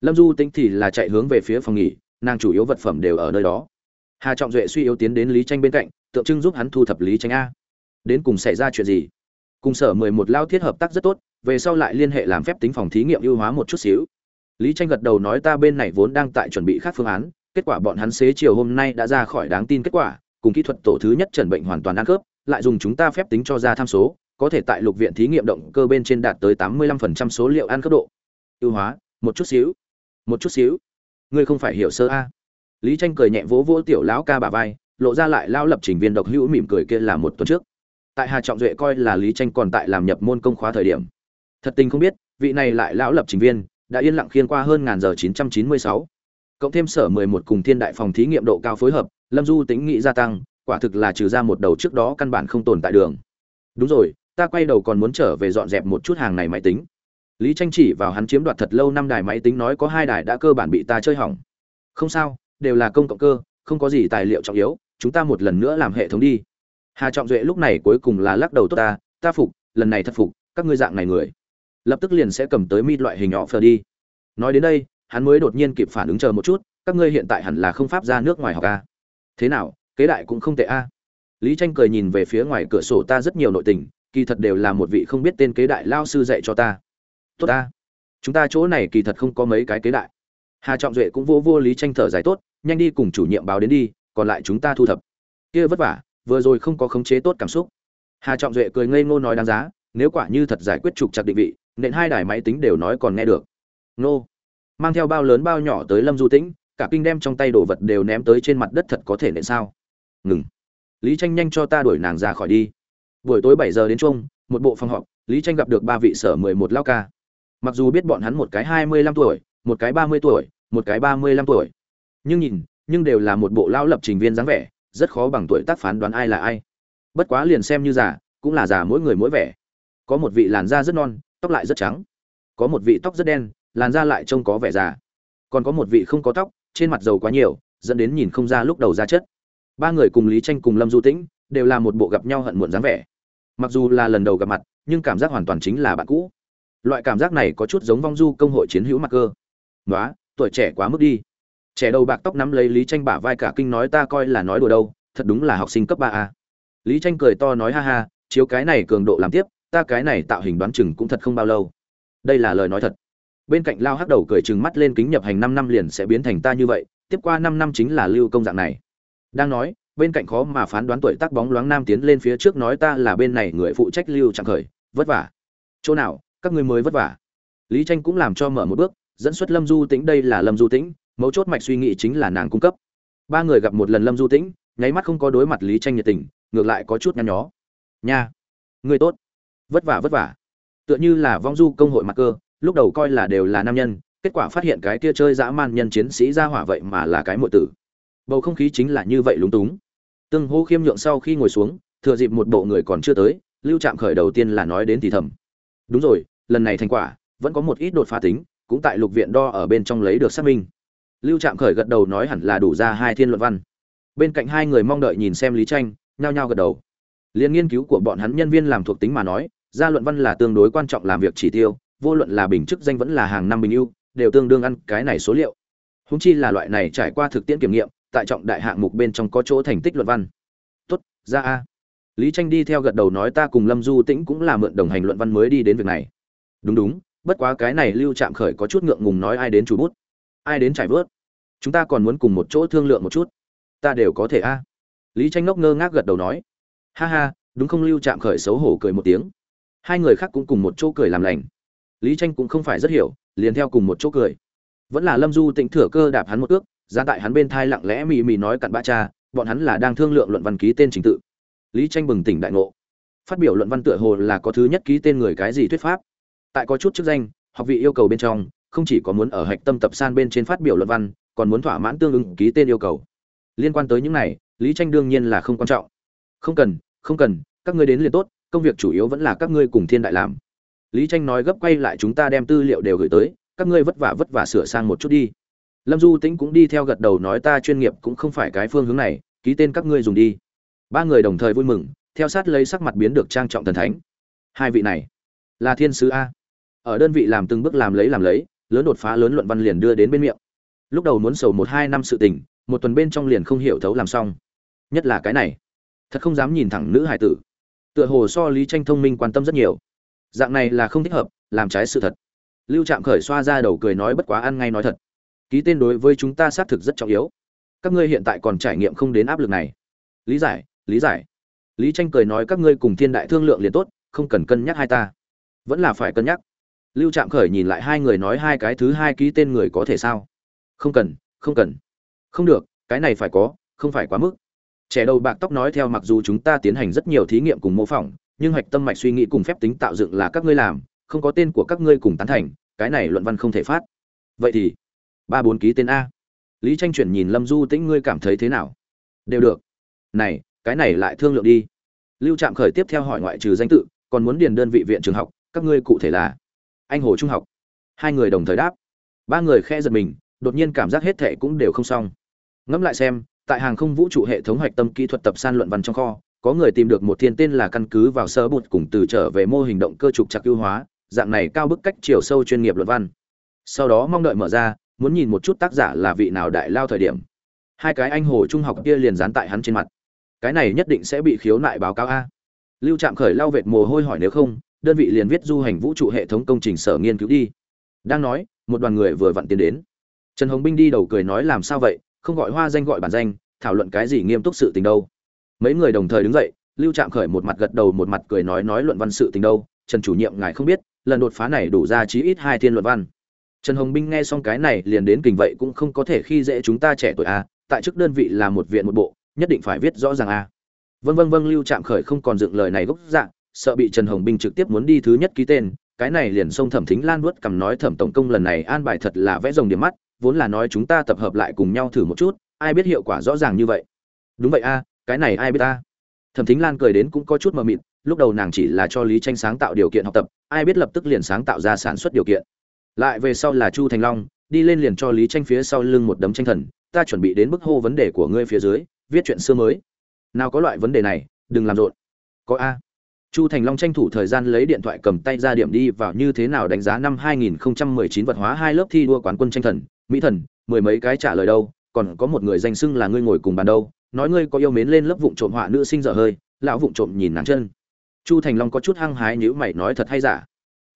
lâm du tĩnh thì là chạy hướng về phía phòng nghỉ, nàng chủ yếu vật phẩm đều ở nơi đó. Hà trọng duệ suy yếu tiến đến lý tranh bên cạnh, tượng trưng giúp hắn thu thập lý tranh a. Đến cùng xảy ra chuyện gì? Cùng sở mười một lao thiết hợp tác rất tốt, về sau lại liên hệ làm phép tính phòng thí nghiệm ưu hóa một chút xíu. Lý tranh gật đầu nói ta bên này vốn đang tại chuẩn bị khác phương án, kết quả bọn hắn xế chiều hôm nay đã ra khỏi đáng tin kết quả, cùng kỹ thuật tổ thứ nhất trần bệnh hoàn toàn ăn khớp, lại dùng chúng ta phép tính cho ra tham số, có thể tại lục viện thí nghiệm động cơ bên trên đạt tới tám mươi lăm phần trăm số liệu ăn cấp độ. Ưu hóa, một chút xíu một chút xíu. Ngươi không phải hiểu sơ a? Lý tranh cười nhẹ vỗ vỗ tiểu lão ca bà vai, lộ ra lại lao lập trình viên độc hữu mỉm cười kia là một tuần trước. Tại hà trọng duệ coi là lý tranh còn tại làm nhập môn công khóa thời điểm. Thật tình không biết, vị này lại lão lập trình viên, đã yên lặng khiên qua hơn ngàn giờ 996. cộng thêm sở 11 cùng thiên đại phòng thí nghiệm độ cao phối hợp, lâm du tính nghĩ gia tăng, quả thực là trừ ra một đầu trước đó căn bản không tồn tại đường. Đúng rồi, ta quay đầu còn muốn trở về dọn dẹp một chút hàng này máy tính lý tranh chỉ vào hắn chiếm đoạt thật lâu năm đài máy tính nói có hai đài đã cơ bản bị ta chơi hỏng. Không sao, đều là công cộng cơ, không có gì tài liệu trọng yếu, chúng ta một lần nữa làm hệ thống đi. Hà trọng duệ lúc này cuối cùng là lắc đầu tốt ta ta phục, lần này thật phục, các ngươi dạng này người. Lập tức liền sẽ cầm tới mi loại hình họ phờ đi. Nói đến đây, hắn mới đột nhiên kịp phản ứng chờ một chút, các ngươi hiện tại hẳn là không pháp ra nước ngoài học a. Thế nào, kế đại cũng không tệ a. Lý tranh cười nhìn về phía ngoài cửa sổ ta rất nhiều nội tình, kỳ thật đều là một vị không biết tên kế đại lao sư dạy cho ta tốt ta. Chúng ta chỗ này kỳ thật không có mấy cái kế đại. Hà trọng duệ cũng vô vô lý tranh thở dài tốt, nhanh đi cùng chủ nhiệm báo đến đi, còn lại chúng ta thu thập. Kia vất vả, vừa rồi không có khống chế tốt cảm xúc. Hà trọng duệ cười ngây ngô nói đáng giá, nếu quả như thật giải quyết trục chặt định vị, nện hai đài máy tính đều nói còn nghe được. Nô. Mang theo bao lớn bao nhỏ tới lâm du tĩnh, cả kinh đem trong tay đồ vật đều ném tới trên mặt đất thật có thể nện sao. Ngừng. Lý tranh nhanh cho ta đuổi nàng ra khỏi đi. Buổi tối bảy giờ đến chung một bộ phòng họp, lý tranh gặp được ba vị sở mười một lao ca mặc dù biết bọn hắn một cái hai mươi lăm tuổi, một cái ba mươi tuổi, một cái ba mươi lăm tuổi. Nhưng nhìn, nhưng đều là một bộ lao lập trình viên dáng vẻ, rất khó bằng tuổi tác phán đoán ai là ai. Bất quá liền xem như già, cũng là già mỗi người mỗi vẻ. Có một vị làn da rất non, tóc lại rất trắng. Có một vị tóc rất đen, làn da lại trông có vẻ già. Còn có một vị không có tóc, trên mặt dầu quá nhiều, dẫn đến nhìn không ra lúc đầu ra chất. Ba người cùng lý tranh cùng lâm du tĩnh, đều là một bộ gặp nhau hận muộn dáng vẻ. Mặc dù là lần đầu gặp mặt, nhưng cảm giác hoàn toàn chính là bạn cũ loại cảm giác này có chút giống vong du công hội chiến hữu mặc cơ. Nói tuổi trẻ quá mức đi. Trẻ đầu bạc tóc nắm lấy lý tranh bả vai cả kinh nói ta coi là nói đùa đâu, thật đúng là học sinh cấp ba a. Lý tranh cười to nói ha ha, chiếu cái này cường độ làm tiếp, ta cái này tạo hình đoán chừng cũng thật không bao lâu. Đây là lời nói thật. Bên cạnh lao hắc đầu cười chừng mắt lên kính nhập hành năm năm liền sẽ biến thành ta như vậy, tiếp qua năm năm chính là lưu công dạng này. Đang nói, bên cạnh khó mà phán đoán tuổi tác bóng loáng nam tiến lên phía trước nói ta là bên này người phụ trách lưu trạng khởi, vất vả. Chỗ nào các ngươi mới vất vả. Lý tranh cũng làm cho mở một bước, dẫn xuất lâm du tĩnh, đây là lâm du tĩnh, mấu chốt mạch suy nghĩ chính là nàng cung cấp. Ba người gặp một lần lâm du tĩnh, nháy mắt không có đối mặt lý tranh nhiệt tình, ngược lại có chút nhăn nhó. Nha, người tốt, vất vả vất vả. Tựa như là vong du công hội mặt cơ, lúc đầu coi là đều là nam nhân, kết quả phát hiện cái kia chơi dã man nhân chiến sĩ ra hỏa vậy mà là cái muội tử. Bầu không khí chính là như vậy lúng túng. Tương hô khiêm nhượng sau khi ngồi xuống, thừa dịp một bộ người còn chưa tới, lưu trạm khởi đầu tiên là nói đến thì thầm. Đúng rồi lần này thành quả vẫn có một ít đột phá tính, cũng tại lục viện đo ở bên trong lấy được xác minh. Lưu trạm khởi gật đầu nói hẳn là đủ ra hai thiên luận văn. Bên cạnh hai người mong đợi nhìn xem lý tranh, nhao nhao gật đầu. Liên nghiên cứu của bọn hắn nhân viên làm thuộc tính mà nói, ra luận văn là tương đối quan trọng làm việc chỉ tiêu, vô luận là bình chức danh vẫn là hàng năm bình ưu, đều tương đương ăn cái này số liệu. Húng chi là loại này trải qua thực tiễn kiểm nghiệm, tại trọng đại hạng mục bên trong có chỗ thành tích luận văn. Tốt, ra a. Lý tranh đi theo gật đầu nói ta cùng lâm du tĩnh cũng là mượn đồng hành luận văn mới đi đến việc này đúng đúng, bất quá cái này lưu trạm khởi có chút ngượng ngùng nói ai đến chủ bút, ai đến trải vớt. Chúng ta còn muốn cùng một chỗ thương lượng một chút. Ta đều có thể a. Lý tranh ngốc ngơ ngác gật đầu nói. Ha ha, đúng không lưu trạm khởi xấu hổ cười một tiếng. Hai người khác cũng cùng một chỗ cười làm lành. Lý tranh cũng không phải rất hiểu, liền theo cùng một chỗ cười. Vẫn là lâm du tịnh thừa cơ đạp hắn một ước ra tại hắn bên thai lặng lẽ mì mì nói cặn ba cha, bọn hắn là đang thương lượng luận văn ký tên trình tự. Lý tranh bừng tỉnh đại ngộ. Phát biểu luận văn tựa hồ là có thứ nhất ký tên người cái gì thuyết pháp tại có chút chức danh, học vị yêu cầu bên trong, không chỉ có muốn ở hạch tâm tập san bên trên phát biểu luận văn, còn muốn thỏa mãn tương ứng ký tên yêu cầu. Liên quan tới những này, lý tranh đương nhiên là không quan trọng. Không cần không cần, các ngươi đến liền tốt, công việc chủ yếu vẫn là các ngươi cùng thiên đại làm. Lý tranh nói gấp quay lại chúng ta đem tư liệu đều gửi tới, các ngươi vất vả vất vả sửa sang một chút đi. Lâm du tĩnh cũng đi theo gật đầu nói ta chuyên nghiệp cũng không phải cái phương hướng này, ký tên các ngươi dùng đi. Ba người đồng thời vui mừng, theo sát lấy sắc mặt biến được trang trọng thần thánh. Hai vị này, là thiên sứ a ở đơn vị làm từng bước làm lấy làm lấy, lớn đột phá lớn luận văn liền đưa đến bên miệng. Lúc đầu muốn sầu một hai năm sự tình, một tuần bên trong liền không hiểu thấu làm xong. Nhất là cái này, thật không dám nhìn thẳng nữ hải tử. Tựa hồ so lý tranh thông minh quan tâm rất nhiều. Dạng này là không thích hợp, làm trái sự thật. Lưu trạm khởi xoa ra đầu cười nói bất quá ăn ngay nói thật. Ký tên đối với chúng ta xác thực rất trọng yếu. Các ngươi hiện tại còn trải nghiệm không đến áp lực này. Lý giải lý giải. Lý tranh cười nói các ngươi cùng thiên đại thương lượng liền tốt, không cần cân nhắc hai ta. Vẫn là phải cân nhắc lưu trạm khởi nhìn lại hai người nói hai cái thứ hai ký tên người có thể sao? Không cần không cần. Không được, cái này phải có, không phải quá mức. Trẻ đầu bạc tóc nói theo mặc dù chúng ta tiến hành rất nhiều thí nghiệm cùng mô phỏng, nhưng hạch tâm mạch suy nghĩ cùng phép tính tạo dựng là các ngươi làm, không có tên của các ngươi cùng tán thành, cái này luận văn không thể phát. Vậy thì, ba bốn ký tên a. Lý tranh chuyển nhìn lâm du tĩnh, ngươi cảm thấy thế nào? Đều được. Này, cái này lại thương lượng đi. Lưu trạm khởi tiếp theo hỏi ngoại trừ danh tự, còn muốn điền đơn vị viện trường học, các ngươi cụ thể là? Anh hồ trung học. Hai người đồng thời đáp. Ba người khe giật mình, đột nhiên cảm giác hết thệ cũng đều không xong. Ngẫm lại xem, tại hàng không vũ trụ hệ thống hoạch tâm kỹ thuật tập san luận văn trong kho, có người tìm được một thiên tên là căn cứ vào sơ bụt cùng từ trở về mô hình động cơ trục chặt ưu hóa, dạng này cao bức cách chiều sâu chuyên nghiệp luận văn. Sau đó mong đợi mở ra, muốn nhìn một chút tác giả là vị nào đại lao thời điểm. Hai cái anh hồ trung học kia liền dán tại hắn trên mặt. Cái này nhất định sẽ bị khiếu nại báo cáo a. Lưu trạm khởi lao vệt mồ hôi hỏi nếu không đơn vị liền viết du hành vũ trụ hệ thống công trình sở nghiên cứu đi. Đang nói, một đoàn người vừa vặn tiến đến. Trần hồng binh đi đầu cười nói làm sao vậy, không gọi hoa danh gọi bản danh, thảo luận cái gì nghiêm túc sự tình đâu. Mấy người đồng thời đứng dậy, lưu trạm khởi một mặt gật đầu một mặt cười nói nói luận văn sự tình đâu, trần chủ nhiệm ngài không biết, lần đột phá này đủ ra chí ít hai thiên luận văn. Trần hồng binh nghe xong cái này liền đến kình vậy cũng không có thể khi dễ chúng ta trẻ tuổi a tại chức đơn vị là một viện một bộ, nhất định phải viết rõ ràng a vân vân vân lưu trạm khởi không còn dựng lời này gốc dạng sợ bị trần hồng Bình trực tiếp muốn đi thứ nhất ký tên, cái này liền xông thẩm thính lan nuốt cầm nói, thẩm tổng công lần này an bài thật là vẽ rồng điểm mắt, vốn là nói chúng ta tập hợp lại cùng nhau thử một chút, ai biết hiệu quả rõ ràng như vậy. Đúng vậy a, cái này ai biết ta? Thẩm thính lan cười đến cũng có chút mờ mịt, lúc đầu nàng chỉ là cho lý tranh sáng tạo điều kiện học tập, ai biết lập tức liền sáng tạo ra sản xuất điều kiện. Lại về sau là chu thành long, đi lên liền cho lý tranh phía sau lưng một đấm tranh thần, ta chuẩn bị đến bức hô vấn đề của ngươi phía dưới, viết chuyện xưa mới. Nào có loại vấn đề này, đừng làm rộn. Có a chu thành long tranh thủ thời gian lấy điện thoại cầm tay ra điểm đi vào như thế nào đánh giá năm 2019 vật hóa hai lớp thi đua quán quân tranh thần. Mỹ thần, mười mấy cái trả lời đâu, còn có một người danh xưng là ngươi ngồi cùng bàn đâu, nói ngươi có yêu mến lên lớp vụng trộm họa nữ sinh dở hơi, lão vụng trộm nhìn nàng chân. Chu thành long có chút hăng hái nhíu mày nói thật hay giả?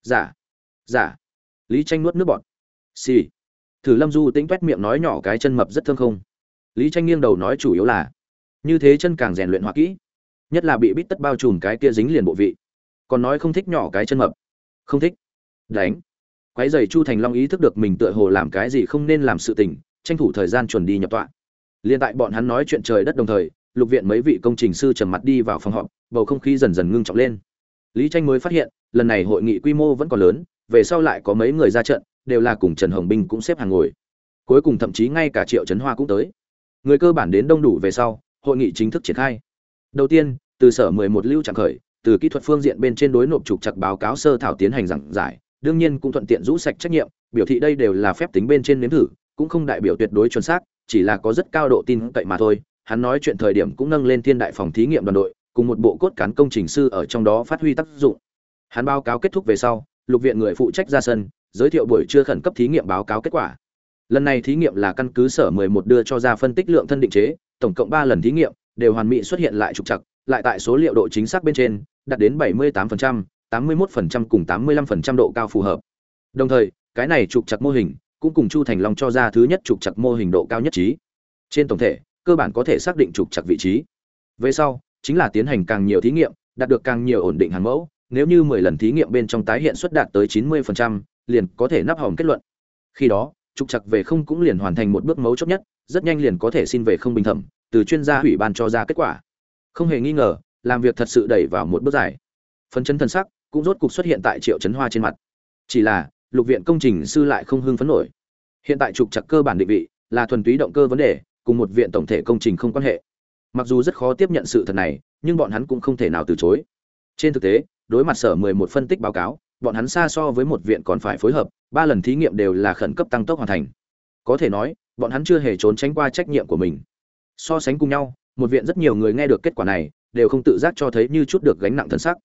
Giả. Giả. Lý tranh nuốt nước bọt. Xì、sì. thử lâm du tính toét miệng nói nhỏ cái chân mập rất thương không? Lý tranh nghiêng đầu nói chủ yếu là, như thế chân càng rèn luyện họa kỹ nhất là bị bít tất bao trùm cái kia dính liền bộ vị. Còn nói không thích nhỏ cái chân mập. Không thích. Đánh. Quái dày chu thành long ý thức được mình tựa hồ làm cái gì không nên làm sự tình, tranh thủ thời gian chuẩn đi nhập tọa. Liên tại bọn hắn nói chuyện trời đất đồng thời, lục viện mấy vị công trình sư trầm mặt đi vào phòng họp, bầu không khí dần dần ngưng trọng lên. Lý tranh mới phát hiện, lần này hội nghị quy mô vẫn còn lớn, về sau lại có mấy người ra trận, đều là cùng trần hồng binh cũng xếp hàng ngồi. Cuối cùng thậm chí ngay cả triệu trấn hoa cũng tới. Người cơ bản đến đông đủ về sau, hội nghị chính thức triển khai. Đầu tiên từ sở 11 lưu trạng khởi, từ kỹ thuật phương diện bên trên đối nộp trục chặt báo cáo sơ thảo tiến hành giảng giải, đương nhiên cũng thuận tiện rũ sạch trách nhiệm, biểu thị đây đều là phép tính bên trên nếm thử, cũng không đại biểu tuyệt đối chuẩn xác, chỉ là có rất cao độ tin cậy mà thôi. Hắn nói chuyện thời điểm cũng nâng lên thiên đại phòng thí nghiệm đoàn đội, cùng một bộ cốt cán công trình sư ở trong đó phát huy tác dụng. Hắn báo cáo kết thúc về sau, lục viện người phụ trách ra sân, giới thiệu buổi trưa khẩn cấp thí nghiệm báo cáo kết quả. Lần này thí nghiệm là căn cứ sở 11 đưa cho ra phân tích lượng thân định chế, tổng cộng 3 lần thí nghiệm, đều hoàn mỹ xuất hiện lại trục trặc lại tại số liệu độ chính xác bên trên đạt đến 78%, 81% cùng 85% độ cao phù hợp đồng thời cái này trục chặt mô hình cũng cùng chu thành long cho ra thứ nhất trục chặt mô hình độ cao nhất trí trên tổng thể cơ bản có thể xác định trục chặt vị trí về sau chính là tiến hành càng nhiều thí nghiệm đạt được càng nhiều ổn định hàng mẫu nếu như 10 lần thí nghiệm bên trong tái hiện suất đạt tới 90%, liền có thể nắp hỏng kết luận. Khi đó, trục chặt về không cũng liền hoàn thành một bước mấu chốt nhất, rất nhanh liền có thể xin về không bình thẩm, từ chuyên gia ủy ban cho ra kết quả. Không hề nghi ngờ, làm việc thật sự đẩy vào một bước dài. Phấn chấn thần sắc cũng rốt cục xuất hiện tại Triệu Chấn Hoa trên mặt. Chỉ là, lục viện công trình sư lại không hưng phấn nổi. Hiện tại trục chặt cơ bản định vị là thuần túy động cơ vấn đề, cùng một viện tổng thể công trình không quan hệ. Mặc dù rất khó tiếp nhận sự thật này, nhưng bọn hắn cũng không thể nào từ chối. Trên thực tế, đối mặt sở 11 phân tích báo cáo, bọn hắn xa so với một viện còn phải phối hợp, ba lần thí nghiệm đều là khẩn cấp tăng tốc hoàn thành. Có thể nói, bọn hắn chưa hề trốn tránh qua trách nhiệm của mình. So sánh cùng nhau, một viện rất nhiều người nghe được kết quả này, đều không tự giác cho thấy như chút được gánh nặng thân sắc.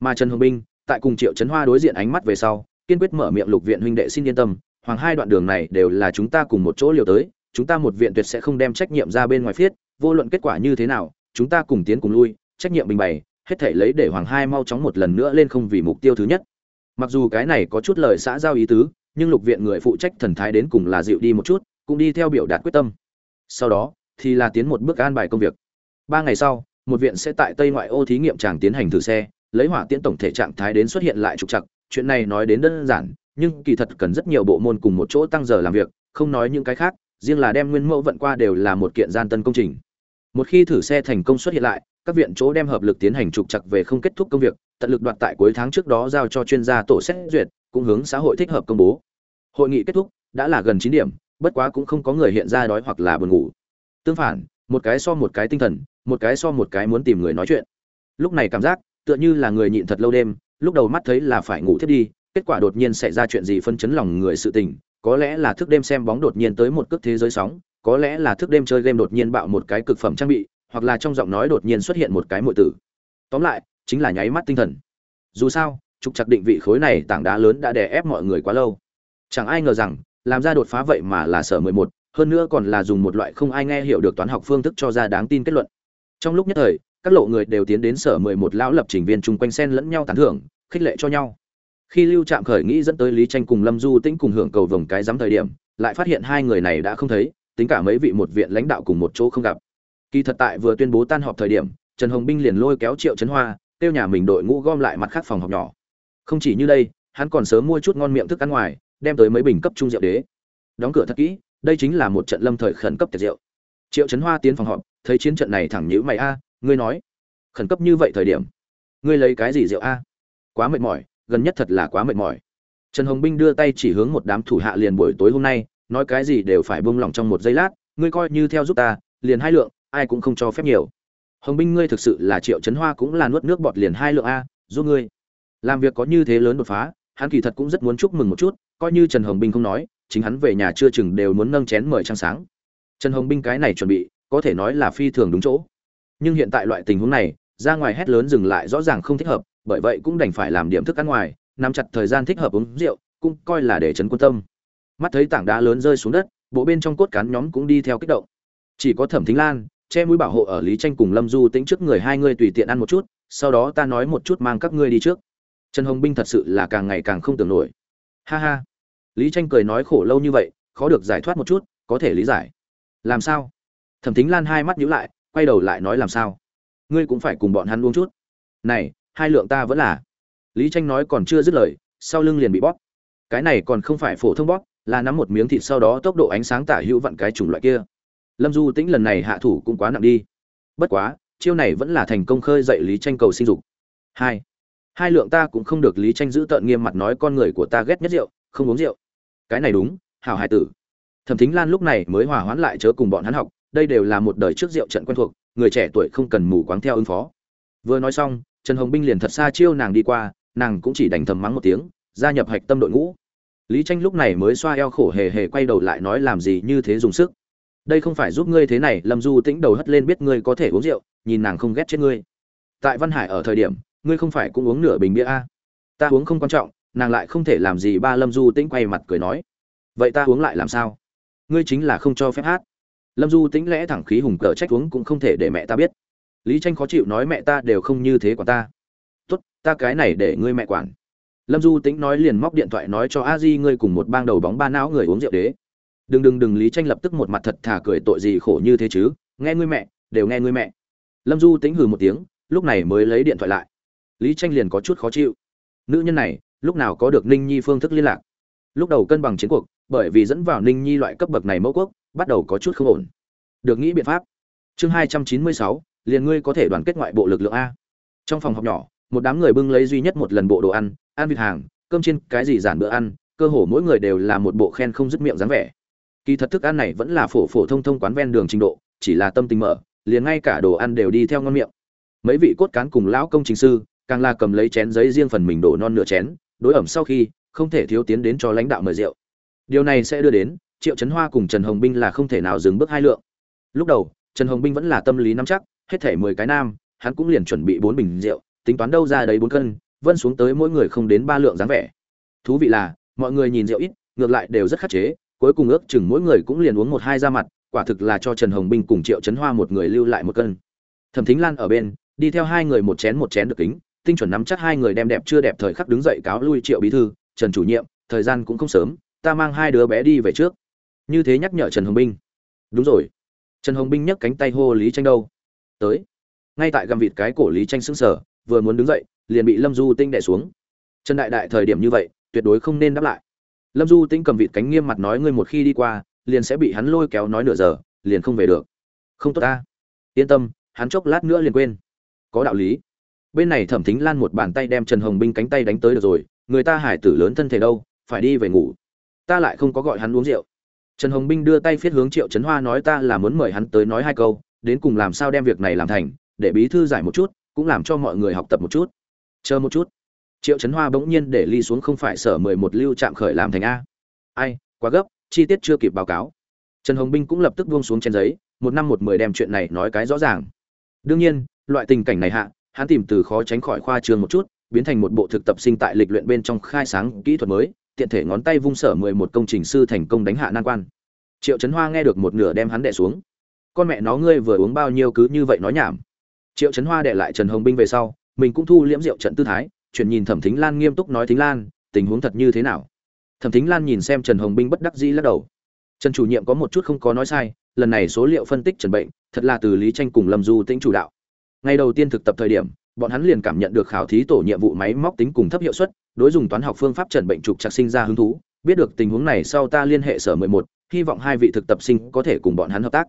Mà Trần Hồng Binh, tại cùng Triệu Trấn Hoa đối diện ánh mắt về sau, kiên quyết mở miệng lục viện huynh đệ xin yên tâm, hoàng hai đoạn đường này đều là chúng ta cùng một chỗ liều tới, chúng ta một viện tuyệt sẽ không đem trách nhiệm ra bên ngoài phiết, vô luận kết quả như thế nào, chúng ta cùng tiến cùng lui, trách nhiệm bình bày, hết thể lấy để hoàng hai mau chóng một lần nữa lên không vì mục tiêu thứ nhất mặc dù cái này có chút lời xã giao ý tứ nhưng lục viện người phụ trách thần thái đến cùng là dịu đi một chút cũng đi theo biểu đạt quyết tâm sau đó thì là tiến một bước an bài công việc. Ba ngày sau, một viện sẽ tại tây ngoại ô thí nghiệm tràng tiến hành thử xe, lấy hỏa tiễn tổng thể trạng thái đến xuất hiện lại trục trặc. Chuyện này nói đến đơn giản, nhưng kỳ thật cần rất nhiều bộ môn cùng một chỗ tăng giờ làm việc, không nói những cái khác, riêng là đem nguyên mẫu vận qua đều là một kiện gian tân công trình. Một khi thử xe thành công xuất hiện lại, các viện chỗ đem hợp lực tiến hành trục chặt về không kết thúc công việc, tận lực đoạt tại cuối tháng trước đó giao cho chuyên gia tổ xét duyệt, cũng hướng xã hội thích hợp công bố. Hội nghị kết thúc, đã là gần chín điểm, bất quá cũng không có người hiện ra đói hoặc là buồn ngủ tương phản, một cái so một cái tinh thần, một cái so một cái muốn tìm người nói chuyện. Lúc này cảm giác, tựa như là người nhịn thật lâu đêm, lúc đầu mắt thấy là phải ngủ thiết đi, kết quả đột nhiên xảy ra chuyện gì phân chấn lòng người sự tình, có lẽ là thức đêm xem bóng đột nhiên tới một cước thế giới sóng, có lẽ là thức đêm chơi game đột nhiên bạo một cái cực phẩm trang bị, hoặc là trong giọng nói đột nhiên xuất hiện một cái muội tử. Tóm lại, chính là nháy mắt tinh thần. Dù sao, trục chặt định vị khối này tảng đá lớn đã đè ép mọi người quá lâu. Chẳng ai ngờ rằng, làm ra đột phá vậy mà là sở mười một hơn nữa còn là dùng một loại không ai nghe hiểu được toán học phương thức cho ra đáng tin kết luận. Trong lúc nhất thời, các lộ người đều tiến đến sở mười một lão lập trình viên chung quanh sen lẫn nhau tán thưởng, khích lệ cho nhau. Khi lưu trạm khởi nghĩ dẫn tới lý tranh cùng lâm du tĩnh cùng hưởng cầu vòng cái giám thời điểm, lại phát hiện hai người này đã không thấy, tính cả mấy vị một viện lãnh đạo cùng một chỗ không gặp. Kỳ thật tại vừa tuyên bố tan họp thời điểm, trần hồng binh liền lôi kéo triệu trấn hoa, kêu nhà mình đội ngũ gom lại mặt khác phòng học nhỏ. Không chỉ như đây, hắn còn sớm mua chút ngon miệng thức ăn ngoài, đem tới mấy bình cấp trung rượu đế. Đóng cửa thật kỹ đây chính là một trận lâm thời khẩn cấp tiệc rượu triệu trấn hoa tiến phòng họp, thấy chiến trận này thẳng nhữ mày a, ngươi nói, khẩn cấp như vậy thời điểm, ngươi lấy cái gì rượu a? Quá mệt mỏi, gần nhất thật là quá mệt mỏi. Trần hồng binh đưa tay chỉ hướng một đám thủ hạ liền buổi tối hôm nay, nói cái gì đều phải buông lỏng trong một giây lát, ngươi coi như theo giúp ta, liền hai lượng, ai cũng không cho phép nhiều. Hồng binh ngươi thực sự là triệu trấn hoa cũng là nuốt nước bọt liền hai lượng a, giúp ngươi. Làm việc có như thế lớn đột phá, hắn kỳ thật cũng rất muốn chúc mừng một chút, coi như trần hồng binh không nói chính hắn về nhà chưa chừng đều muốn nâng chén mời trăng sáng. Trần hồng binh cái này chuẩn bị, có thể nói là phi thường đúng chỗ. Nhưng hiện tại loại tình huống này, ra ngoài hét lớn dừng lại rõ ràng không thích hợp, bởi vậy cũng đành phải làm điểm thức ăn ngoài, nắm chặt thời gian thích hợp uống rượu, cũng coi là để trấn quân tâm. Mắt thấy tảng đá lớn rơi xuống đất, bộ bên trong cốt cán nhóm cũng đi theo kích động. Chỉ có thẩm thính lan, che mũi bảo hộ ở lý tranh cùng lâm du tính trước người hai người tùy tiện ăn một chút, sau đó ta nói một chút mang các ngươi đi trước. Trần hồng binh thật sự là càng ngày càng không tưởng nổi. Ha ha lý tranh cười nói khổ lâu như vậy, khó được giải thoát một chút, có thể lý giải. Làm sao? Thẩm thính lan hai mắt nhíu lại, quay đầu lại nói làm sao? Ngươi cũng phải cùng bọn hắn uống chút. Này, hai lượng ta vẫn là. Lý tranh nói còn chưa dứt lời, sau lưng liền bị bóp. Cái này còn không phải phổ thông bóp, là nắm một miếng thịt sau đó tốc độ ánh sáng tả hữu vặn cái chủng loại kia. Lâm du tĩnh lần này hạ thủ cũng quá nặng đi. Bất quá, chiêu này vẫn là thành công khơi dậy lý tranh cầu sinh dục. Hai. Hai lượng ta cũng không được lý tranh giữ tợn nghiêm mặt nói con người của ta ghét nhất rượu, không uống rượu cái này đúng, hảo hải tử. Thẩm thính lan lúc này mới hòa hoãn lại chớ cùng bọn hắn học, đây đều là một đời trước rượu trận quen thuộc, người trẻ tuổi không cần mù quáng theo ứng phó. Vừa nói xong, trần hồng binh liền thật xa chiêu nàng đi qua, nàng cũng chỉ đành thầm mắng một tiếng, gia nhập hạch tâm đội ngũ. Lý tranh lúc này mới xoa eo khổ hề hề quay đầu lại nói làm gì như thế dùng sức. Đây không phải giúp ngươi thế này, lâm du tĩnh đầu hất lên biết ngươi có thể uống rượu, nhìn nàng không ghét chết ngươi. Tại văn hải ở thời điểm, ngươi không phải cũng uống nửa bình bia a? Ta uống không quan trọng nàng lại không thể làm gì ba lâm du tĩnh quay mặt cười nói. Vậy ta uống lại làm sao? Ngươi chính là không cho phép hát. Lâm du tĩnh lẽ thẳng khí hùng cờ trách uống cũng không thể để mẹ ta biết. Lý tranh khó chịu nói mẹ ta đều không như thế của ta. Tốt, ta cái này để ngươi mẹ quản. Lâm du tĩnh nói liền móc điện thoại nói cho a di ngươi cùng một bang đầu bóng ba não người uống rượu đế. Đừng đừng đừng, lý tranh lập tức một mặt thật thà cười tội gì khổ như thế chứ? Nghe ngươi mẹ, đều nghe ngươi mẹ. Lâm du tĩnh hừ một tiếng, lúc này mới lấy điện thoại lại. Lý tranh liền có chút khó chịu. Nữ nhân này lúc nào có được ninh nhi phương thức liên lạc. Lúc đầu cân bằng chiến cuộc, bởi vì dẫn vào ninh nhi loại cấp bậc này mẫu quốc, bắt đầu có chút không ổn. Được nghĩ biện pháp. Chương hai trăm chín mươi sáu, liền ngươi có thể đoàn kết ngoại bộ lực lượng a. Trong phòng học nhỏ, một đám người bưng lấy duy nhất một lần bộ đồ ăn ăn vịt hàng, cơm chiên, cái gì giản bữa ăn, cơ hồ mỗi người đều là một bộ khen không dứt miệng dáng vẻ. Kỳ thật thức ăn này vẫn là phổ phổ thông thông quán ven đường trình độ, chỉ là tâm tình mở, liền ngay cả đồ ăn đều đi theo ngon miệng. Mấy vị cốt cán cùng lão công trình sư, càng là cầm lấy chén giấy riêng phần mình đổ non nửa chén đối ẩm sau khi, không thể thiếu tiến đến cho lãnh đạo mời rượu. Điều này sẽ đưa đến, triệu trấn hoa cùng trần hồng binh là không thể nào dừng bước hai lượng. Lúc đầu, trần hồng binh vẫn là tâm lý nắm chắc, hết thể mười cái nam, hắn cũng liền chuẩn bị bốn bình rượu, tính toán đâu ra đấy bốn cân, vân xuống tới mỗi người không đến ba lượng dáng vẻ. Thú vị là, mọi người nhìn rượu ít, ngược lại đều rất khắc chế, cuối cùng ước chừng mỗi người cũng liền uống một hai ra mặt, quả thực là cho trần hồng binh cùng triệu trấn hoa một người lưu lại một cân. Thẩm thính lan ở bên, đi theo hai người một chén một chén được kính tinh chuẩn nắm chắc hai người đem đẹp chưa đẹp thời khắc đứng dậy cáo lui triệu bí thư, trần chủ nhiệm, thời gian cũng không sớm, ta mang hai đứa bé đi về trước. Như thế nhắc nhở trần hồng binh. Đúng rồi. Trần hồng binh nhấc cánh tay hô lý tranh đâu? Tới. Ngay tại gầm vịt cái cổ lý tranh sững sờ, vừa muốn đứng dậy, liền bị lâm du tinh đẻ xuống. Trần đại đại thời điểm như vậy, tuyệt đối không nên đáp lại. Lâm du tinh cầm vịt cánh nghiêm mặt nói ngươi một khi đi qua, liền sẽ bị hắn lôi kéo nói nửa giờ, liền không về được. Không tốt ta. Yên tâm, hắn chốc lát nữa liền quên. Có đạo lý bên này thẩm thính lan một bàn tay đem trần hồng binh cánh tay đánh tới được rồi người ta hải tử lớn thân thể đâu phải đi về ngủ ta lại không có gọi hắn uống rượu trần hồng binh đưa tay phiết hướng triệu trấn hoa nói ta là muốn mời hắn tới nói hai câu đến cùng làm sao đem việc này làm thành để bí thư giải một chút cũng làm cho mọi người học tập một chút chờ một chút triệu trấn hoa bỗng nhiên để ly xuống không phải sở mười một lưu trạm khởi làm thành a ai quá gấp chi tiết chưa kịp báo cáo trần hồng binh cũng lập tức buông xuống trên giấy một năm một mười đem chuyện này nói cái rõ ràng đương nhiên loại tình cảnh này hạ hắn tìm từ khó tránh khỏi khoa trường một chút, biến thành một bộ thực tập sinh tại lịch luyện bên trong khai sáng kỹ thuật mới, tiện thể ngón tay vung sở mười một công trình sư thành công đánh hạ nan quan. Triệu chấn hoa nghe được một nửa đem hắn đè xuống. Con mẹ nó ngươi vừa uống bao nhiêu cứ như vậy nói nhảm. Triệu chấn hoa đệ lại trần hồng binh về sau, mình cũng thu liễm rượu trận tư thái, chuyển nhìn thẩm thính lan nghiêm túc nói thính lan, tình huống thật như thế nào? Thẩm thính lan nhìn xem trần hồng binh bất đắc dĩ lắc đầu. Trần chủ nhiệm có một chút không có nói sai, lần này số liệu phân tích trần bệnh, thật là từ lý tranh cùng lâm du tĩnh chủ đạo ngày đầu tiên thực tập thời điểm bọn hắn liền cảm nhận được khảo thí tổ nhiệm vụ máy móc tính cùng thấp hiệu suất đối dùng toán học phương pháp trần bệnh trục chặt sinh ra hứng thú biết được tình huống này sau ta liên hệ sở 11, hy vọng hai vị thực tập sinh có thể cùng bọn hắn hợp tác.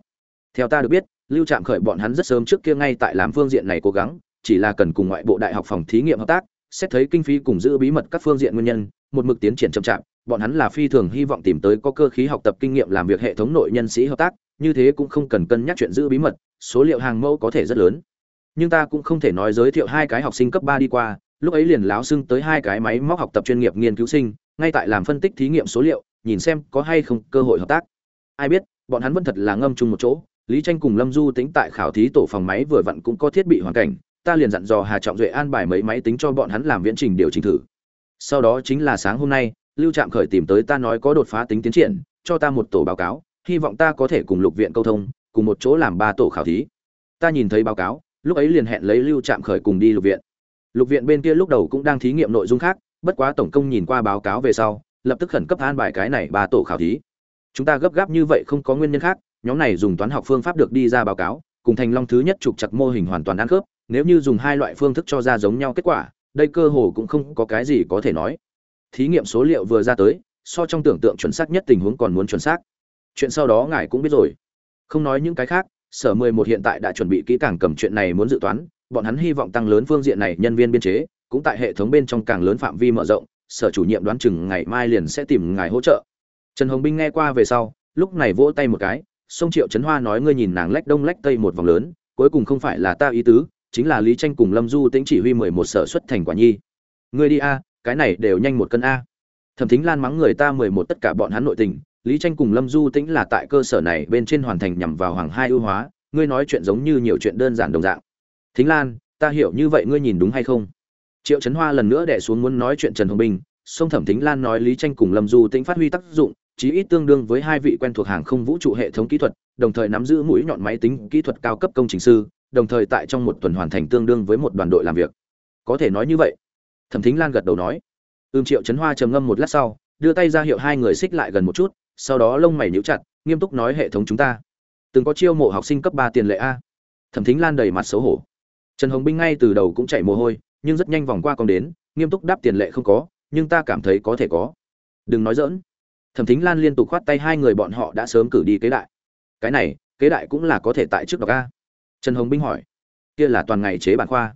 Theo ta được biết lưu trạm khởi bọn hắn rất sớm trước kia ngay tại làm phương diện này cố gắng chỉ là cần cùng ngoại bộ đại học phòng thí nghiệm hợp tác xét thấy kinh phí cùng giữ bí mật các phương diện nguyên nhân một mực tiến triển chậm chạp bọn hắn là phi thường hy vọng tìm tới có cơ khí học tập kinh nghiệm làm việc hệ thống nội nhân sĩ hợp tác như thế cũng không cần cân nhắc chuyện giữ bí mật số liệu hàng mẫu có thể rất lớn nhưng ta cũng không thể nói giới thiệu hai cái học sinh cấp ba đi qua, lúc ấy liền láo xưng tới hai cái máy móc học tập chuyên nghiệp nghiên cứu sinh, ngay tại làm phân tích thí nghiệm số liệu, nhìn xem có hay không cơ hội hợp tác. Ai biết, bọn hắn vẫn thật là ngâm chung một chỗ, lý tranh cùng lâm du tính tại khảo thí tổ phòng máy vừa vặn cũng có thiết bị hoàn cảnh, ta liền dặn dò hà trọng duệ an bài mấy máy tính cho bọn hắn làm viễn trình điều chỉnh thử. Sau đó chính là sáng hôm nay, lưu trạm khởi tìm tới ta nói có đột phá tính tiến triển, cho ta một tổ báo cáo, hy vọng ta có thể cùng lục viện câu thông, cùng một chỗ làm ba tổ khảo thí. Ta nhìn thấy báo cáo lúc ấy liền hẹn lấy lưu trạm khởi cùng đi lục viện. Lục viện bên kia lúc đầu cũng đang thí nghiệm nội dung khác, bất quá tổng công nhìn qua báo cáo về sau, lập tức khẩn cấp an bài cái này ba tổ khảo thí. Chúng ta gấp gáp như vậy không có nguyên nhân khác, nhóm này dùng toán học phương pháp được đi ra báo cáo, cùng thành long thứ nhất trục chặt mô hình hoàn toàn ăn khớp, nếu như dùng hai loại phương thức cho ra giống nhau kết quả, đây cơ hồ cũng không có cái gì có thể nói. Thí nghiệm số liệu vừa ra tới, so trong tưởng tượng chuẩn xác nhất tình huống còn muốn chuẩn xác. Chuyện sau đó ngài cũng biết rồi. Không nói những cái khác sở mười một hiện tại đã chuẩn bị kỹ càng cầm chuyện này muốn dự toán, bọn hắn hy vọng tăng lớn phương diện này nhân viên biên chế, cũng tại hệ thống bên trong càng lớn phạm vi mở rộng, sở chủ nhiệm đoán chừng ngày mai liền sẽ tìm ngài hỗ trợ. Trần hồng binh nghe qua về sau, lúc này vỗ tay một cái, sông triệu trấn hoa nói ngươi nhìn nàng lách đông lách tây một vòng lớn, cuối cùng không phải là ta ý tứ, chính là lý tranh cùng lâm du tĩnh chỉ huy mười một sở xuất thành quả nhi. Ngươi đi a, cái này đều nhanh một cân a. Thẩm thính lan mắng người ta mười một tất cả bọn hắn nội tình lý tranh cùng lâm du tĩnh là tại cơ sở này bên trên hoàn thành nhằm vào hoàng hai ưu hóa, ngươi nói chuyện giống như nhiều chuyện đơn giản đồng dạng. Thính lan, ta hiểu như vậy ngươi nhìn đúng hay không? Triệu Chấn hoa lần nữa đè xuống muốn nói chuyện trần hồng bình Song thẩm thính lan nói lý tranh cùng lâm du tĩnh phát huy tác dụng, chí ít tương đương với hai vị quen thuộc hàng không vũ trụ hệ thống kỹ thuật, đồng thời nắm giữ mũi nhọn máy tính kỹ thuật cao cấp công trình sư, đồng thời tại trong một tuần hoàn thành tương đương với một đoàn đội làm việc. Có thể nói như vậy. Thẩm thính lan gật đầu nói. Ưm triệu Chấn hoa trầm ngâm một lát sau, đưa tay ra hiệu hai người xích lại gần một chút sau đó lông mày nhíu chặt, nghiêm túc nói hệ thống chúng ta. Từng có chiêu mộ học sinh cấp ba tiền lệ a. Thẩm thính lan đầy mặt xấu hổ. Trần hồng binh ngay từ đầu cũng chạy mồ hôi, nhưng rất nhanh vòng qua con đến, nghiêm túc đáp tiền lệ không có, nhưng ta cảm thấy có thể có. Đừng nói dỡn thẩm thính lan liên tục khoát tay hai người bọn họ đã sớm cử đi kế đại. Cái này, kế đại cũng là có thể tại trước đọc a. Trần hồng binh hỏi. Kia là toàn ngày chế bản khoa.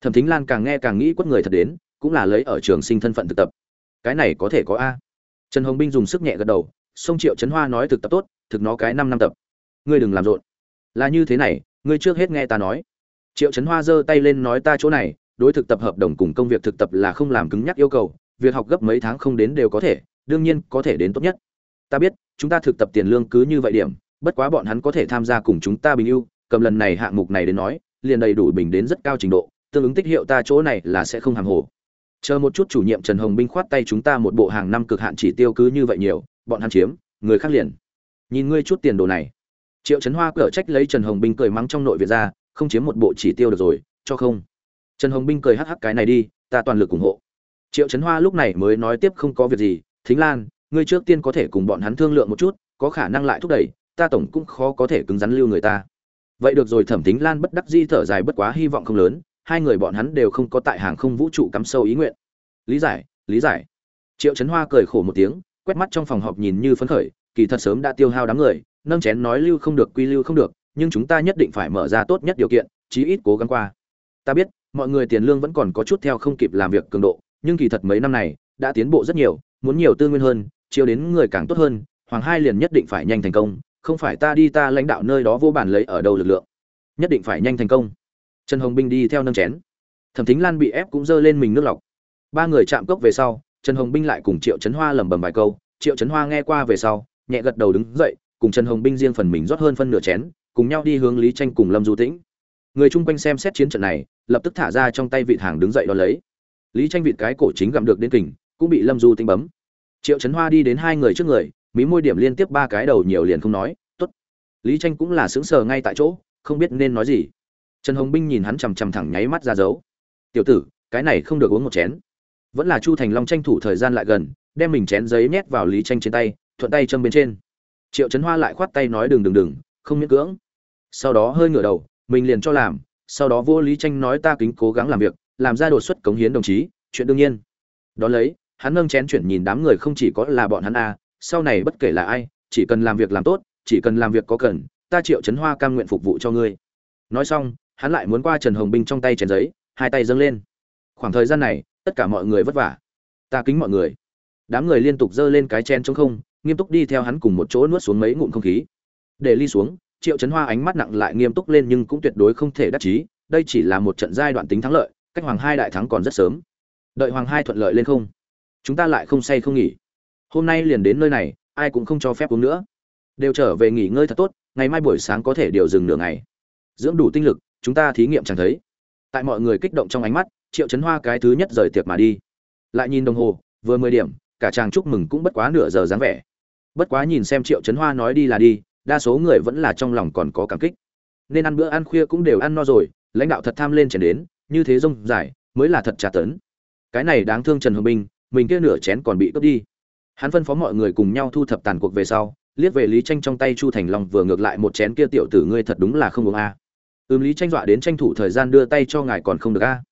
Thẩm thính lan càng nghe càng nghĩ quất người thật đến, cũng là lấy ở trường sinh thân phận thực tập. Cái này có thể có a. Trần hồng binh dùng sức nhẹ gật đầu sông triệu trấn hoa nói thực tập tốt, thực nó cái năm năm tập. Ngươi đừng làm rộn. Là như thế này, ngươi trước hết nghe ta nói. Triệu trấn hoa giơ tay lên nói ta chỗ này, đối thực tập hợp đồng cùng công việc thực tập là không làm cứng nhắc yêu cầu, việc học gấp mấy tháng không đến đều có thể, đương nhiên có thể đến tốt nhất. Ta biết, chúng ta thực tập tiền lương cứ như vậy điểm, bất quá bọn hắn có thể tham gia cùng chúng ta bình ưu, cầm lần này hạng mục này đến nói, liền đầy đủ bình đến rất cao trình độ, tương ứng tích hiệu ta chỗ này là sẽ không hàng hồ chờ một chút chủ nhiệm trần hồng binh khoát tay chúng ta một bộ hàng năm cực hạn chỉ tiêu cứ như vậy nhiều, bọn hắn chiếm, người khác liền. Nhìn ngươi chút tiền đồ này. Triệu trấn hoa cở trách lấy trần hồng binh cười mắng trong nội viện ra, không chiếm một bộ chỉ tiêu được rồi, cho không. Trần hồng binh cười hắc hắc cái này đi, ta toàn lực ủng hộ. Triệu trấn hoa lúc này mới nói tiếp không có việc gì, thính lan, ngươi trước tiên có thể cùng bọn hắn thương lượng một chút, có khả năng lại thúc đẩy, ta tổng cũng khó có thể cứng rắn lưu người ta. Vậy được rồi, thẩm thính lan bất đắc di thở dài, bất quá hy vọng không lớn hai người bọn hắn đều không có tại hàng không vũ trụ cắm sâu ý nguyện. Lý giải lý giải. Triệu trấn hoa cười khổ một tiếng, quét mắt trong phòng họp nhìn như phấn khởi, kỳ thật sớm đã tiêu hao đám người, nâng chén nói lưu không được quy lưu không được, nhưng chúng ta nhất định phải mở ra tốt nhất điều kiện, chí ít cố gắng qua. Ta biết, mọi người tiền lương vẫn còn có chút theo không kịp làm việc cường độ, nhưng kỳ thật mấy năm này, đã tiến bộ rất nhiều, muốn nhiều tư nguyên hơn, chiêu đến người càng tốt hơn, hoàng hai liền nhất định phải nhanh thành công, không phải ta đi ta lãnh đạo nơi đó vô bản lấy ở đâu lực lượng. Nhất định phải nhanh thành công trần hồng binh đi theo nâng chén. Thẩm thính lan bị ép cũng giơ lên mình nước lọc. Ba người chạm cốc về sau, trần hồng binh lại cùng triệu trấn hoa lẩm bẩm vài câu. Triệu trấn hoa nghe qua về sau, nhẹ gật đầu đứng dậy, cùng trần hồng binh riêng phần mình rót hơn phân nửa chén, cùng nhau đi hướng lý tranh cùng lâm du tĩnh. Người chung quanh xem xét chiến trận này, lập tức thả ra trong tay vịt hàng đứng dậy đo lấy. Lý tranh vịt cái cổ chính gặm được đến kình, cũng bị lâm du tĩnh bấm. Triệu trấn hoa đi đến hai người trước người, mí môi điểm liên tiếp ba cái đầu nhiều liền không nói, tốt. Lý tranh cũng là sững sờ ngay tại chỗ, không biết nên nói gì trần hồng binh nhìn hắn chằm chằm thẳng nháy mắt ra dấu. Tiểu tử, cái này không được uống một chén. Vẫn là chu thành long tranh thủ thời gian lại gần, đem mình chén giấy nhét vào lý tranh trên tay, thuận tay châm bên trên. Triệu trấn hoa lại khoát tay nói, đừng đừng đừng, không miễn cưỡng. Sau đó hơi ngửa đầu, mình liền cho làm, sau đó vô lý tranh nói, ta kính cố gắng làm việc, làm ra đột xuất cống hiến đồng chí, chuyện đương nhiên. Đón lấy, hắn nâng chén chuyển nhìn đám người không chỉ có là bọn hắn a, sau này bất kể là ai, chỉ cần làm việc làm tốt, chỉ cần làm việc có cần, ta triệu trấn hoa cam nguyện phục vụ cho ngươi. Nói xong hắn lại muốn qua trần hồng binh trong tay chén giấy, hai tay dâng lên. Khoảng thời gian này, tất cả mọi người vất vả. Ta kính mọi người. Đám người liên tục giơ lên cái chén trống không, nghiêm túc đi theo hắn cùng một chỗ nuốt xuống mấy ngụm không khí. Để ly xuống, triệu Chấn hoa ánh mắt nặng lại nghiêm túc lên nhưng cũng tuyệt đối không thể đắc chí, đây chỉ là một trận giai đoạn tính thắng lợi, cách hoàng hai đại thắng còn rất sớm. Đợi hoàng hai thuận lợi lên không? Chúng ta lại không say không nghỉ. Hôm nay liền đến nơi này, ai cũng không cho phép uống nữa. Đều trở về nghỉ ngơi thật tốt, ngày mai buổi sáng có thể điều dừng nửa ngày. Dưỡng đủ tinh lực chúng ta thí nghiệm chẳng thấy. Tại mọi người kích động trong ánh mắt, triệu chấn hoa cái thứ nhất rời tiệc mà đi. Lại nhìn đồng hồ, vừa mười điểm, cả chàng chúc mừng cũng bất quá nửa giờ dáng vẻ. Bất quá nhìn xem triệu chấn hoa nói đi là đi, đa số người vẫn là trong lòng còn có cảm kích. Nên ăn bữa ăn khuya cũng đều ăn no rồi, lãnh đạo thật tham lên chén đến, như thế rông dài, mới là thật trả tấn. Cái này đáng thương trần hồng minh mình kia nửa chén còn bị cướp đi. Hắn phân phó mọi người cùng nhau thu thập tàn cuộc về sau, liếc về lý tranh trong tay chu thành long vừa ngược lại một chén kia tiểu tử ngươi thật đúng là không uống a. à ừm, lý tranh dọa đến tranh thủ thời gian đưa tay cho ngài còn không được a.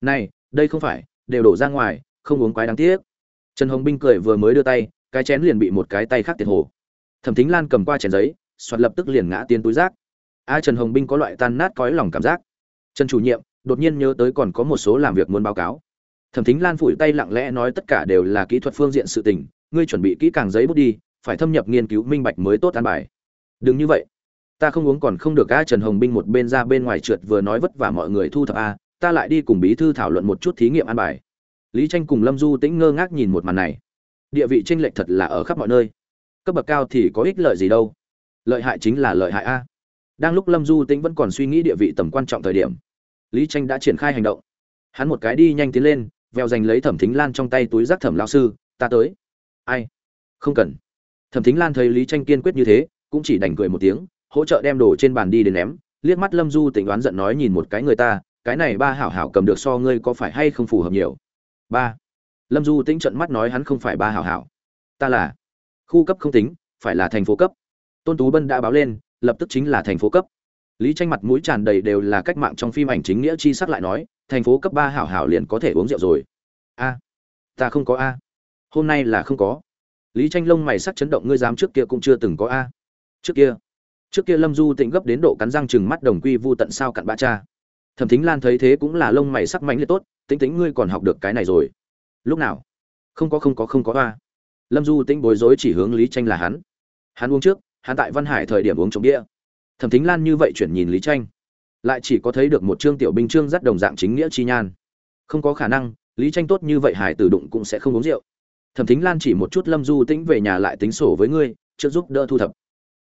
Này, đây không phải, đều đổ ra ngoài, không uống quái đáng tiếc. Trần hồng binh cười vừa mới đưa tay, cái chén liền bị một cái tay khác tiệt hồ. Thẩm thính lan cầm qua chén giấy, soạt lập tức liền ngã tiến túi rác. A trần hồng binh có loại tan nát cói lòng cảm giác. Trần chủ nhiệm, đột nhiên nhớ tới còn có một số làm việc muốn báo cáo. Thẩm thính lan phủi tay lặng lẽ nói tất cả đều là kỹ thuật phương diện sự tình, ngươi chuẩn bị kỹ càng giấy bút đi, phải thâm nhập nghiên cứu minh bạch mới tốt an bài. Đừng như vậy ta không uống còn không được a trần hồng binh một bên ra bên ngoài trượt vừa nói vất vả mọi người thu thập a ta lại đi cùng bí thư thảo luận một chút thí nghiệm an bài. Lý tranh cùng lâm du tĩnh ngơ ngác nhìn một màn này. Địa vị tranh lệch thật là ở khắp mọi nơi. Cấp bậc cao thì có ích lợi gì đâu. Lợi hại chính là lợi hại a đang lúc lâm du tĩnh vẫn còn suy nghĩ địa vị tầm quan trọng thời điểm, lý tranh đã triển khai hành động. Hắn một cái đi nhanh tiến lên veo giành lấy thẩm thính lan trong tay túi rác thẩm Lão sư, ta tới. Ai? Không cần. Thẩm thính lan thấy lý tranh kiên quyết như thế, cũng chỉ đành cười một tiếng hỗ trợ đem đồ trên bàn đi đến ném. Liếc mắt lâm du tỉnh đoán giận nói nhìn một cái người ta, cái này ba hảo hảo cầm được so ngươi có phải hay không phù hợp nhiều? Ba. Lâm du tĩnh trận mắt nói hắn không phải ba hảo hảo. Ta là khu cấp không tính, phải là thành phố cấp. Tôn tú bân đã báo lên, lập tức chính là thành phố cấp. Lý tranh mặt mũi tràn đầy đều là cách mạng trong phim ảnh chính nghĩa chi sắc lại nói, thành phố cấp ba hảo hảo liền có thể uống rượu rồi. A. Ta không có a. Hôm nay là không có. Lý tranh lông mày sắc chấn động, ngươi dám trước kia cũng chưa từng có a. Trước kia trước kia lâm du tĩnh gấp đến độ cắn răng chừng mắt đồng quy vu tận sao cặn bã cha. Thẩm thính lan thấy thế cũng là lông mày sắc mạnh liệt tốt tính tính ngươi còn học được cái này rồi. Lúc nào? Không có không có không có a lâm du tĩnh bối rối chỉ hướng lý tranh là hắn. Hắn uống trước, hắn tại văn hải thời điểm uống chống đĩa thẩm thính lan như vậy chuyển nhìn lý tranh lại chỉ có thấy được một trương tiểu binh trương dắt đồng dạng chính nghĩa chi nhan. Không có khả năng, lý tranh tốt như vậy hải tử đụng cũng sẽ không uống rượu. Thẩm thính lan chỉ một chút lâm du tĩnh về nhà lại tính sổ với ngươi, trước giúp đỡ thu thập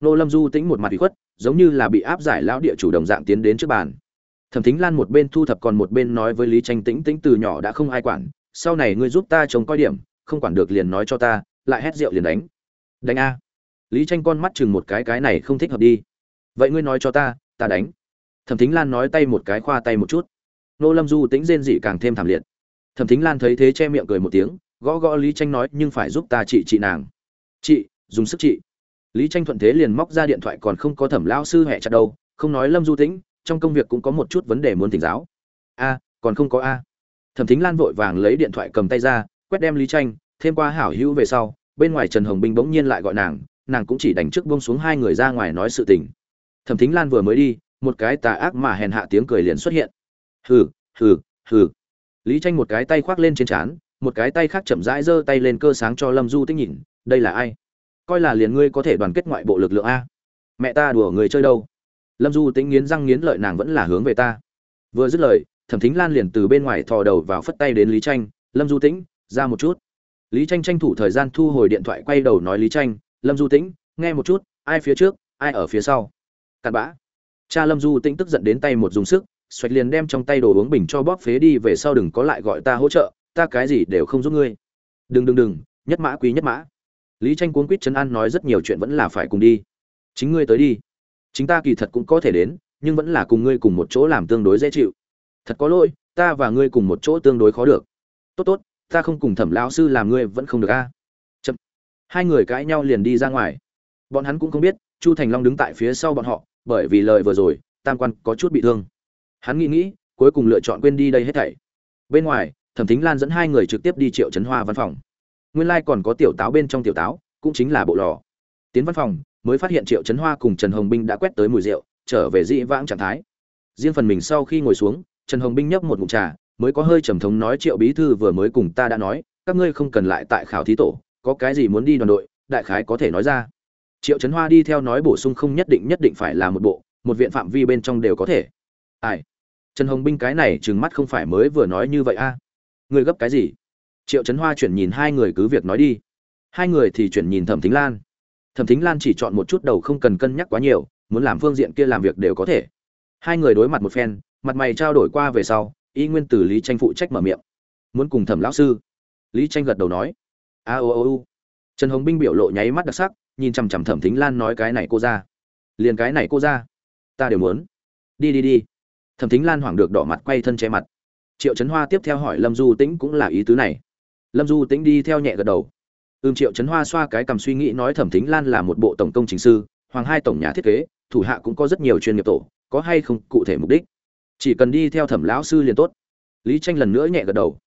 nô lâm du tĩnh một mặt bị khuất, giống như là bị áp giải lão địa chủ đồng dạng tiến đến trước bàn. Thẩm thính lan một bên thu thập còn một bên nói với lý tranh tĩnh tĩnh từ nhỏ đã không ai quản, sau này ngươi giúp ta chống coi điểm, không quản được liền nói cho ta, lại hét rượu liền đánh. Đánh a? Lý tranh con mắt chừng một cái cái này không thích hợp đi. Vậy ngươi nói cho ta ta đánh. Thẩm thính lan nói tay một cái, khoa tay một chút. Nô lâm du tĩnh rên dị càng thêm thảm liệt. Thẩm thính lan thấy thế che miệng cười một tiếng, gõ gõ lý tranh nói, nhưng phải giúp ta trị trị nàng. Chị dùng sức chị lý tranh thuận thế liền móc ra điện thoại còn không có thẩm lao sư hẹ chặt đâu, không nói lâm du tĩnh, trong công việc cũng có một chút vấn đề muốn thỉnh giáo. A, còn không có a. Thẩm thính lan vội vàng lấy điện thoại cầm tay ra, quét đem lý tranh, thêm qua hảo hữu về sau, bên ngoài trần hồng binh bỗng nhiên lại gọi nàng nàng cũng chỉ đánh trước bông xuống hai người ra ngoài nói sự tình. Thẩm thính lan vừa mới đi, một cái tà ác mà hèn hạ tiếng cười liền xuất hiện. Hừ hừ hừ. Lý tranh một cái tay khoác lên trên trán, một cái tay khác chậm rãi giơ tay lên cơ sáng cho lâm du tích nhìn, đây là ai? Coi là liền ngươi có thể đoàn kết ngoại bộ lực lượng a. Mẹ ta đùa người chơi đâu? Lâm du tĩnh nghiến răng nghiến lợi nàng vẫn là hướng về ta. Vừa dứt lời, thẩm thính lan liền từ bên ngoài thò đầu vào phất tay đến lý tranh lâm du tĩnh, ra một chút. Lý tranh tranh thủ thời gian thu hồi điện thoại quay đầu nói lý tranh lâm du tĩnh, nghe một chút, ai phía trước, ai ở phía sau? Cặn bã. Cha lâm du tĩnh tức giận đến tay một dùng sức, xoạch liền đem trong tay đồ uống bình cho bóp phế đi về sau đừng có lại gọi ta hỗ trợ, ta cái gì đều không giúp ngươi. Đừng đừng đừng, nhất mã quý nhất mã lý tranh cuốn quýt chấn an nói rất nhiều chuyện vẫn là phải cùng đi. Chính ngươi tới đi. Chính ta kỳ thật cũng có thể đến, nhưng vẫn là cùng ngươi cùng một chỗ làm tương đối dễ chịu. Thật có lỗi, ta và ngươi cùng một chỗ tương đối khó được. Tốt tốt, ta không cùng thẩm lão sư làm ngươi vẫn không được a. Chậm. Hai người cãi nhau liền đi ra ngoài. Bọn hắn cũng không biết, chu thành long đứng tại phía sau bọn họ, bởi vì lời vừa rồi, tam quan có chút bị thương. Hắn nghĩ nghĩ, cuối cùng lựa chọn quên đi đây hết thảy. Bên ngoài, thẩm thính lan dẫn hai người trực tiếp đi triệu trấn hoa văn phòng nguyên lai còn có tiểu táo bên trong tiểu táo, cũng chính là bộ lò. Tiến văn phòng, mới phát hiện triệu trấn hoa cùng trần hồng binh đã quét tới mùi rượu, trở về dĩ vãng trạng thái. Riêng phần mình sau khi ngồi xuống, trần hồng binh nhấp một ngụm trà, mới có hơi trầm thống nói, triệu bí thư vừa mới cùng ta đã nói, các ngươi không cần lại tại khảo thí tổ, có cái gì muốn đi đoàn đội, đại khái có thể nói ra. Triệu trấn hoa đi theo nói bổ sung không nhất định nhất định phải là một bộ, một viện phạm vi bên trong đều có thể. Ai? Trần hồng binh cái này trừng mắt không phải mới vừa nói như vậy a. À? ngươi gấp cái gì? Triệu trấn hoa chuyển nhìn hai người cứ việc nói đi. Hai người thì chuyển nhìn thẩm thính lan. Thẩm thính lan chỉ chọn một chút đầu không cần cân nhắc quá nhiều, muốn làm phương diện kia làm việc đều có thể. Hai người đối mặt một phen, mặt mày trao đổi qua về sau, y nguyên Tử lý tranh phụ trách mở miệng. Muốn cùng thẩm lão sư. Lý tranh gật đầu nói. A o o u trần hồng binh biểu lộ nháy mắt đặc sắc, nhìn chằm chằm thẩm thính lan nói cái này cô ra. Liền cái này cô ra. Ta đều muốn. Đi đi đi. Thẩm thính lan hoảng được đỏ mặt quay thân che mặt. Triệu trấn hoa tiếp theo hỏi lâm du tĩnh cũng là ý tứ này lâm du tĩnh đi theo nhẹ gật đầu. Ưm triệu trấn hoa xoa cái cầm suy nghĩ nói thẩm thính lan là một bộ tổng công trình sư, hoàng hai tổng nhà thiết kế, thủ hạ cũng có rất nhiều chuyên nghiệp tổ, có hay không cụ thể mục đích. Chỉ cần đi theo thẩm lão sư liền tốt. Lý tranh lần nữa nhẹ gật đầu.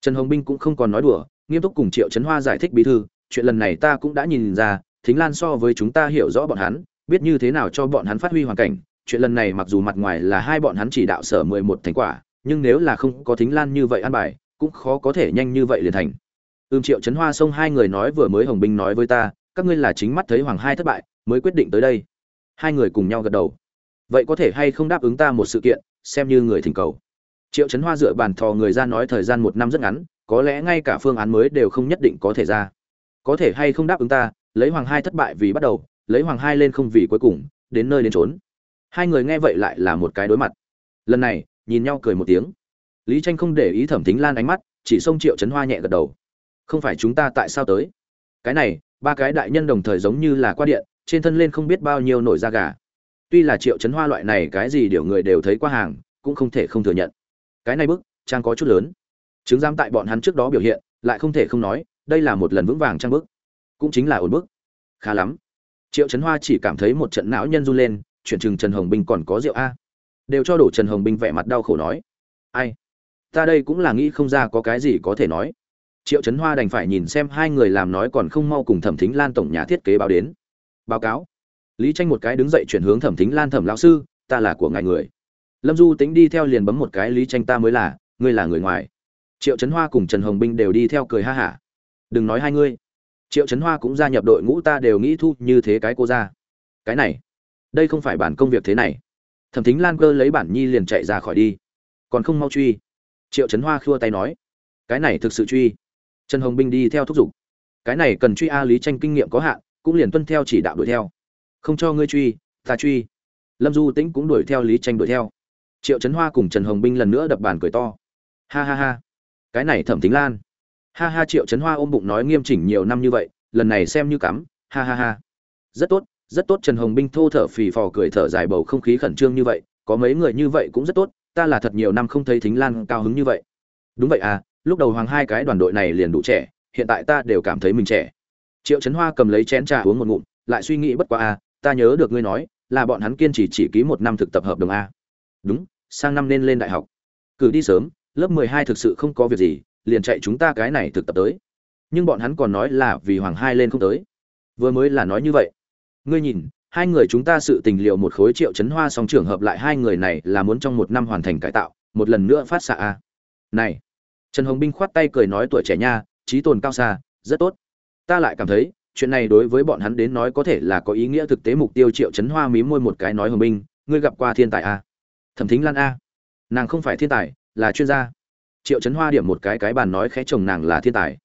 Trần hồng binh cũng không còn nói đùa, nghiêm túc cùng triệu trấn hoa giải thích bí thư, chuyện lần này ta cũng đã nhìn ra, thính lan so với chúng ta hiểu rõ bọn hắn, biết như thế nào cho bọn hắn phát huy hoàn cảnh, chuyện lần này mặc dù mặt ngoài là hai bọn hắn chỉ đạo sở mười một thành quả, nhưng nếu là không có thính lan như vậy an bài cũng khó có thể nhanh như vậy liền thành. Ưm triệu trấn hoa xông hai người nói vừa mới hồng binh nói với ta, các ngươi là chính mắt thấy hoàng hai thất bại, mới quyết định tới đây. Hai người cùng nhau gật đầu. Vậy có thể hay không đáp ứng ta một sự kiện, xem như người thỉnh cầu. Triệu trấn hoa dựa bàn thò người ra nói thời gian một năm rất ngắn, có lẽ ngay cả phương án mới đều không nhất định có thể ra. Có thể hay không đáp ứng ta, lấy hoàng hai thất bại vì bắt đầu, lấy hoàng hai lên không vì cuối cùng, đến nơi đến trốn hai người nghe vậy lại là một cái đối mặt. Lần này, nhìn nhau cười một tiếng lý tranh không để ý thẩm thính lan ánh mắt, chỉ xông triệu trấn hoa nhẹ gật đầu. Không phải chúng ta tại sao tới? Cái này, ba cái đại nhân đồng thời giống như là qua điện, trên thân lên không biết bao nhiêu nổi da gà. Tuy là triệu chấn hoa loại này cái gì điều người đều thấy qua hàng, cũng không thể không thừa nhận. Cái này bức, trang có chút lớn. Chứng giam tại bọn hắn trước đó biểu hiện, lại không thể không nói, đây là một lần vững vàng trang bức. Cũng chính là ổn bức. Khá lắm. Triệu chấn hoa chỉ cảm thấy một trận não nhân run lên, chuyển chừng trần hồng binh còn có rượu a. Đều cho đổ trần hồng binh vẻ mặt đau khổ nói. Ai? Ta đây cũng là nghĩ không ra có cái gì có thể nói. Triệu chấn hoa đành phải nhìn xem hai người làm nói còn không mau cùng thẩm thính lan tổng nhà thiết kế báo đến. Báo cáo. Lý tranh một cái đứng dậy chuyển hướng thẩm thính lan thẩm lão sư, ta là của ngài người. Lâm du tính đi theo liền bấm một cái lý tranh ta mới là, ngươi là người ngoài. Triệu trấn hoa cùng trần hồng binh đều đi theo cười ha hả. Đừng nói hai ngươi. Triệu trấn hoa cũng gia nhập đội ngũ ta đều nghĩ thu như thế cái cô ra. Cái này, đây không phải bản công việc thế này. Thẩm thính lan cơ lấy bản nhi liền chạy ra khỏi đi. Còn không mau truy triệu trấn hoa khua tay nói, cái này thực sự truy. Trần hồng binh đi theo thúc giục, cái này cần truy a lý tranh kinh nghiệm có hạn, cũng liền tuân theo chỉ đạo đuổi theo. Không cho ngươi truy, ta truy. Lâm du tĩnh cũng đuổi theo lý tranh đuổi theo. Triệu trấn hoa cùng trần hồng binh lần nữa đập bàn cười to. Ha ha ha, cái này thẩm tính lan. Ha ha, triệu trấn hoa ôm bụng nói, nghiêm chỉnh nhiều năm như vậy, lần này xem như cắm, ha ha ha. Rất tốt rất tốt. Trần hồng binh thô thở phì phò cười thở dài bầu không khí khẩn trương như vậy, có mấy người như vậy cũng rất tốt ta là thật nhiều năm không thấy thính lan cao hứng như vậy. Đúng vậy à lúc đầu hoàng hai cái đoàn đội này liền đủ trẻ, hiện tại ta đều cảm thấy mình trẻ. Triệu trấn hoa cầm lấy chén trà uống một ngụm, lại suy nghĩ bất quá à ta nhớ được ngươi nói, là bọn hắn kiên trì chỉ ký một năm thực tập hợp đồng a. Đúng, sang năm nên lên đại học. Cử đi sớm, lớp mười hai thực sự không có việc gì, liền chạy chúng ta cái này thực tập tới. Nhưng bọn hắn còn nói là vì hoàng hai lên không tới. Vừa mới là nói như vậy. Ngươi nhìn hai người chúng ta sự tình liệu một khối triệu chấn hoa song trường hợp lại hai người này là muốn trong một năm hoàn thành cải tạo, một lần nữa phát xạ a. Này, trần hồng binh khoát tay cười nói tuổi trẻ nha, trí tồn cao xa, rất tốt. Ta lại cảm thấy, chuyện này đối với bọn hắn đến nói có thể là có ý nghĩa thực tế mục tiêu triệu chấn hoa mí môi một cái nói hồng binh, ngươi gặp qua thiên tài a? Thẩm thính lan a. Nàng không phải thiên tài, là chuyên gia. Triệu chấn hoa điểm một cái cái bàn nói khẽ chồng nàng là thiên tài.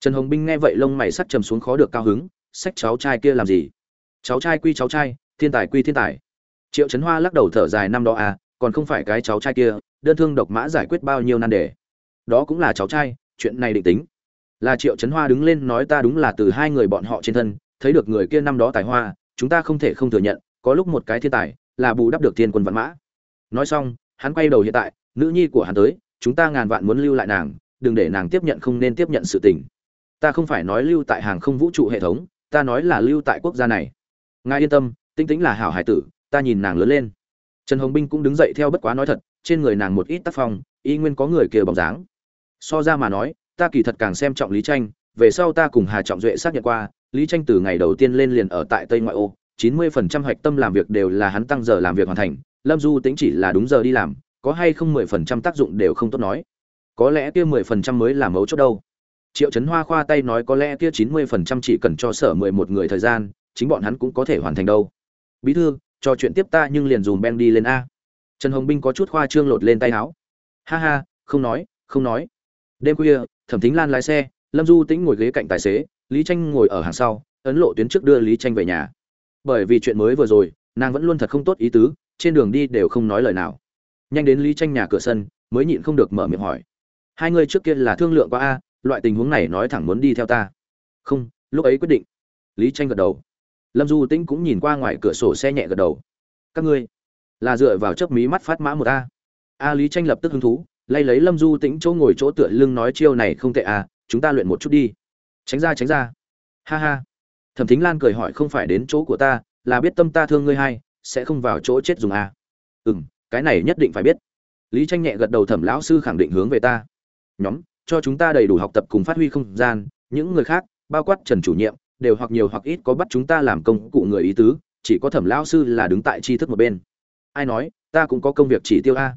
Trần hồng binh nghe vậy lông mày sắt trầm xuống khó được cao hứng, sách cháu trai kia làm gì? Cháu trai quy cháu trai, thiên tài quy thiên tài. Triệu trấn hoa lắc đầu thở dài năm đó à còn không phải cái cháu trai kia, đơn thương độc mã giải quyết bao nhiêu nan đề. Đó cũng là cháu trai, chuyện này định tính. Là triệu trấn hoa đứng lên nói ta đúng là từ hai người bọn họ trên thân, thấy được người kia năm đó tài hoa, chúng ta không thể không thừa nhận, có lúc một cái thiên tài, là bù đắp được thiên quân văn mã. Nói xong, hắn quay đầu hiện tại, nữ nhi của hắn tới, chúng ta ngàn vạn muốn lưu lại nàng, đừng để nàng tiếp nhận không nên tiếp nhận sự tình. Ta không phải nói lưu tại hàng không vũ trụ hệ thống, ta nói là lưu tại quốc gia này ngài yên tâm tinh tĩnh là hảo hải tử, ta nhìn nàng lớn lên. Trần hồng binh cũng đứng dậy theo bất quá nói thật, trên người nàng một ít tác phong, y nguyên có người kia bóng dáng. So ra mà nói, ta kỳ thật càng xem trọng lý tranh, về sau ta cùng hà trọng duệ xác nhận qua, lý tranh từ ngày đầu tiên lên liền ở tại tây ngoại ô, chín mươi phần trăm hạch tâm làm việc đều là hắn tăng giờ làm việc hoàn thành, lâm du tính chỉ là đúng giờ đi làm, có hay không mười phần trăm tác dụng đều không tốt nói. Có lẽ kia mười phần trăm mới là mấu chốt đâu. Triệu trấn hoa khoa tay nói có lẽ kia chín mươi phần trăm chỉ cần cho sở mười một người thời gian chính bọn hắn cũng có thể hoàn thành đâu. Bí thư, trò chuyện tiếp ta nhưng liền dùm beng đi lên a. Trần hồng binh có chút khoa trương lột lên tay áo. Ha ha, không nói không nói. Đêm khuya, thẩm thính lan lái xe, lâm du tĩnh ngồi ghế cạnh tài xế, lý tranh ngồi ở hàng sau, ấn lộ tuyến trước đưa lý tranh về nhà. Bởi vì chuyện mới vừa rồi, nàng vẫn luôn thật không tốt ý tứ, trên đường đi đều không nói lời nào. Nhanh đến lý tranh nhà cửa sân, mới nhịn không được mở miệng hỏi. Hai người trước kia là thương lượng qua a, loại tình huống này nói thẳng muốn đi theo ta. Không, lúc ấy quyết định. Lý tranh gật đầu lâm du tĩnh cũng nhìn qua ngoài cửa sổ xe nhẹ gật đầu. Các ngươi, là dựa vào chớp mí mắt phát mã một a. A lý tranh lập tức hứng thú, lay lấy lâm du tĩnh chỗ ngồi chỗ tựa lưng nói, chiêu này không tệ à chúng ta luyện một chút đi. Tránh ra tránh ra. Ha ha. Thẩm thính lan cười hỏi, không phải đến chỗ của ta, là biết tâm ta thương ngươi hay, sẽ không vào chỗ chết dùng à. ừ m cái này nhất định phải biết. Lý tranh nhẹ gật đầu, thẩm lão sư khẳng định hướng về ta. Nhóm, cho chúng ta đầy đủ học tập cùng phát huy không gian, những người khác, bao quát trần chủ nhiệm đều hoặc nhiều hoặc ít có bắt chúng ta làm công cụ người ý tứ, chỉ có thẩm lão sư là đứng tại tri thức một bên. Ai nói, ta cũng có công việc chỉ tiêu a.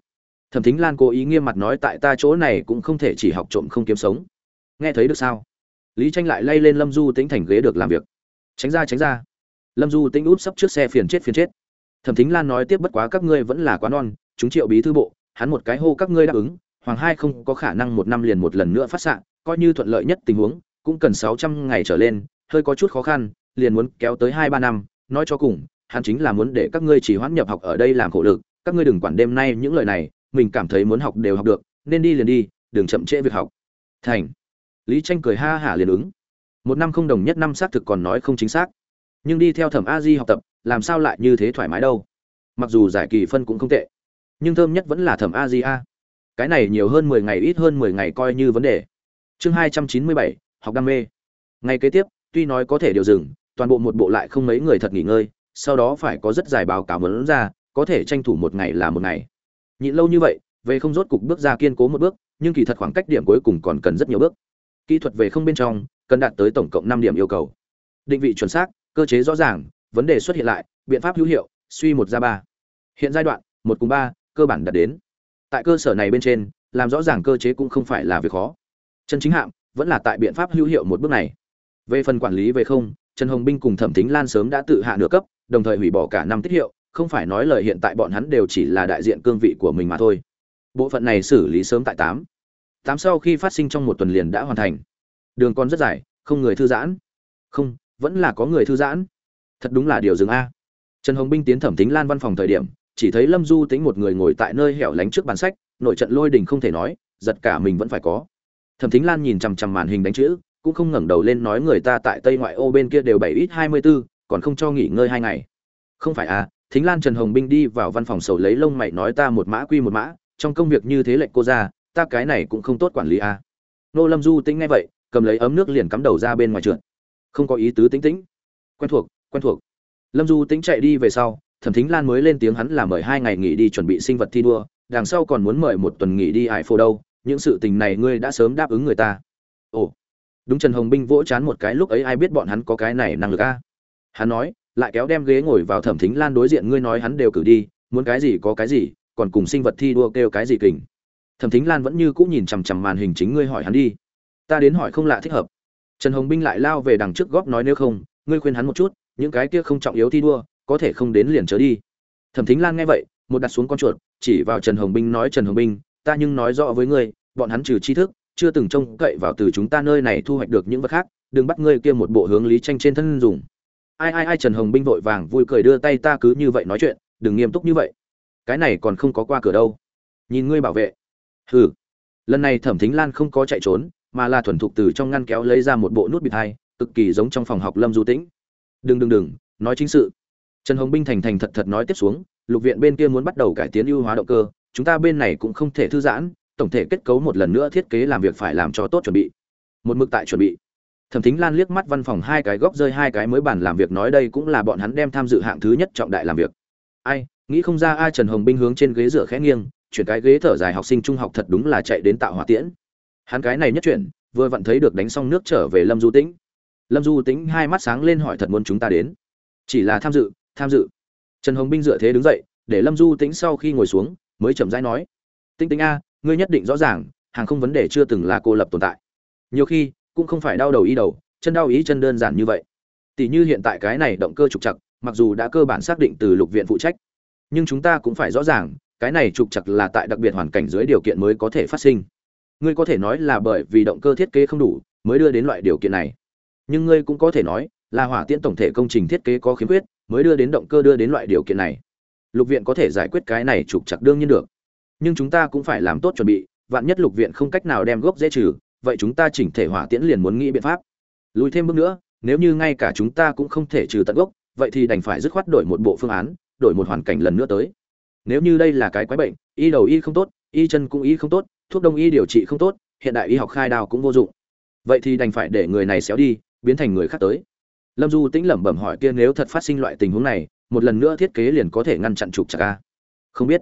Thẩm thính lan cố ý nghiêm mặt nói tại ta chỗ này cũng không thể chỉ học trộm không kiếm sống. Nghe thấy được sao? Lý tranh lại lay lên lâm du Tĩnh thành ghế được làm việc. Tránh ra tránh ra. Lâm du Tĩnh út sắp trước xe phiền chết phiền chết. Thẩm thính lan nói tiếp bất quá các ngươi vẫn là quá non, chúng triệu bí thư bộ, hắn một cái hô các ngươi đáp ứng, hoàng hai không có khả năng một năm liền một lần nữa phát xạ, coi như thuận lợi nhất tình huống, cũng cần sáu trăm ngày trở lên hơi có chút khó khăn, liền muốn kéo tới hai ba năm, nói cho cùng, hắn chính là muốn để các ngươi chỉ hoãn nhập học ở đây làm khổ lực, các ngươi đừng quản đêm nay những lời này, mình cảm thấy muốn học đều học được, nên đi liền đi, đừng chậm trễ việc học. Thành. Lý tranh cười ha hả liền ứng. Một năm không đồng nhất năm xác thực còn nói không chính xác. Nhưng đi theo thẩm a di học tập, làm sao lại như thế thoải mái đâu? Mặc dù giải kỳ phân cũng không tệ, nhưng thơm nhất vẫn là thẩm a di a. Cái này nhiều hơn mười ngày ít hơn mười ngày coi như vấn đề. Chương hai trăm chín mươi bảy, học đam mê. Ngày kế tiếp tuy nói có thể điều dừng, toàn bộ một bộ lại không mấy người thật nghỉ ngơi, sau đó phải có rất dài báo cáo muốn ra, có thể tranh thủ một ngày là một ngày. Nhịn lâu như vậy, về không rốt cục bước ra kiên cố một bước, nhưng kỳ thật khoảng cách điểm cuối cùng còn cần rất nhiều bước. Kỹ thuật về không bên trong, cần đạt tới tổng cộng năm điểm yêu cầu. Định vị chuẩn xác, cơ chế rõ ràng, vấn đề xuất hiện lại, biện pháp hữu hiệu, suy một ra ba. Hiện giai đoạn, một cùng ba, cơ bản đạt đến. Tại cơ sở này bên trên, làm rõ ràng cơ chế cũng không phải là việc khó. Chân chính hạng, vẫn là tại biện pháp hữu hiệu một bước này về phần quản lý về không, trần hồng binh cùng thẩm thính lan sớm đã tự hạ nửa cấp, đồng thời hủy bỏ cả năm tiết hiệu, không phải nói lời hiện tại bọn hắn đều chỉ là đại diện cương vị của mình mà thôi. Bộ phận này xử lý sớm tại tám. Tám sau khi phát sinh trong một tuần liền đã hoàn thành. Đường còn rất dài, không người thư giãn. Không, vẫn là có người thư giãn. Thật đúng là điều dừng a. Trần hồng binh tiến thẩm tính lan văn phòng thời điểm, chỉ thấy lâm du tính một người ngồi tại nơi hẻo lánh trước bàn sách, nội trận lôi đình không thể nói, giật cả mình vẫn phải có. Thẩm thính lan nhìn chằm chằm màn hình đánh chữ cũng không ngẩng đầu lên nói người ta tại tây ngoại ô bên kia đều bảy ít hai mươi bốn còn không cho nghỉ ngơi hai ngày. Không phải à thính lan trần hồng binh đi vào văn phòng sầu lấy lông mày nói ta một mã quy một mã, trong công việc như thế lệnh cô ra, ta cái này cũng không tốt quản lý à. nô lâm du tính nghe vậy, cầm lấy ấm nước liền cắm đầu ra bên ngoài trượt. Không có ý tứ tính tĩnh. Quen thuộc quen thuộc. Lâm du tính chạy đi về sau, thẩm thính lan mới lên tiếng hắn là mời hai ngày nghỉ đi chuẩn bị sinh vật thi đua, đằng sau còn muốn mời một tuần nghỉ đi ải phô đâu, những sự tình này ngươi đã sớm đáp ứng người ta. Ồ đúng trần hồng binh vỗ chán một cái, lúc ấy ai biết bọn hắn có cái này năng lực a? Hắn nói, lại kéo đem ghế ngồi vào thẩm thính lan đối diện, ngươi nói hắn đều cử đi, muốn cái gì có cái gì, còn cùng sinh vật thi đua kêu cái gì kình. Thẩm thính lan vẫn như cũng nhìn chằm chằm màn hình chính ngươi hỏi hắn đi. Ta đến hỏi không lạ thích hợp. Trần hồng binh lại lao về đằng trước góp nói nếu không, ngươi khuyên hắn một chút, những cái kia không trọng yếu thi đua, có thể không đến liền trở đi. Thẩm thính lan nghe vậy, một đặt xuống con chuột, chỉ vào trần hồng binh nói, trần hồng binh, ta nhưng nói rõ với ngươi, bọn hắn trừ tri thức chưa từng trông cậy vào từ chúng ta nơi này thu hoạch được những vật khác, đừng bắt ngươi kia một bộ hướng lý tranh trên thân dùng. Ai ai ai, trần hồng binh vội vàng vui cười đưa tay ta cứ như vậy nói chuyện, đừng nghiêm túc như vậy. Cái này còn không có qua cửa đâu. Nhìn ngươi bảo vệ. Hừ. Lần này thẩm thính lan không có chạy trốn, mà là thuần thục từ trong ngăn kéo lấy ra một bộ nút bịt hai, cực kỳ giống trong phòng học lâm du tĩnh. Đừng đừng đừng, nói chính sự. Trần hồng binh thành thành thật thật nói tiếp xuống, lục viện bên kia muốn bắt đầu cải tiến ưu hóa động cơ, chúng ta bên này cũng không thể thư giãn tổng thể kết cấu một lần nữa thiết kế làm việc phải làm cho tốt chuẩn bị. Một mực tại chuẩn bị. Thẩm thính lan liếc mắt văn phòng hai cái góc rơi hai cái mới bàn làm việc nói đây cũng là bọn hắn đem tham dự hạng thứ nhất trọng đại làm việc. Ai, nghĩ không ra ai trần hồng binh hướng trên ghế rửa khẽ nghiêng, chuyển cái ghế thở dài học sinh trung học thật đúng là chạy đến tạo hỏa tiễn. Hắn cái này nhất chuyển, vừa vặn thấy được đánh xong nước trở về lâm du tĩnh. Lâm du tĩnh hai mắt sáng lên hỏi thật muốn chúng ta đến. Chỉ là tham dự tham dự. Trần hồng binh dựa thế đứng dậy, để lâm du tĩnh sau khi ngồi xuống, mới chậm rãi nói. Tinh tinh a ngươi nhất định rõ ràng, hàng không vấn đề chưa từng là cô lập tồn tại. Nhiều khi, cũng không phải đau đầu ý đầu, chân đau ý chân đơn giản như vậy. Tỷ như hiện tại cái này động cơ trục chặt mặc dù đã cơ bản xác định từ lục viện phụ trách, nhưng chúng ta cũng phải rõ ràng, cái này trục chặt là tại đặc biệt hoàn cảnh dưới điều kiện mới có thể phát sinh. Ngươi có thể nói là bởi vì động cơ thiết kế không đủ, mới đưa đến loại điều kiện này. Nhưng ngươi cũng có thể nói là hỏa tiễn tổng thể công trình thiết kế có khiếm khuyết, mới đưa đến động cơ đưa đến loại điều kiện này. Lục viện có thể giải quyết cái này trục chặt đương nhiên được nhưng chúng ta cũng phải làm tốt chuẩn bị, vạn nhất lục viện không cách nào đem gốc dễ trừ, vậy chúng ta chỉnh thể hỏa tiễn liền muốn nghĩ biện pháp. Lùi thêm bước nữa, nếu như ngay cả chúng ta cũng không thể trừ tận gốc, vậy thì đành phải dứt khoát đổi một bộ phương án, đổi một hoàn cảnh lần nữa tới. Nếu như đây là cái quái bệnh, y đầu y không tốt, y chân cũng y không tốt, thuốc đông y điều trị không tốt, hiện đại y học khai đào cũng vô dụng. Vậy thì đành phải để người này xéo đi, biến thành người khác tới. Lâm du tĩnh lẩm bẩm hỏi kia nếu thật phát sinh loại tình huống này, một lần nữa thiết kế liền có thể ngăn chặn trục chặt ca không biết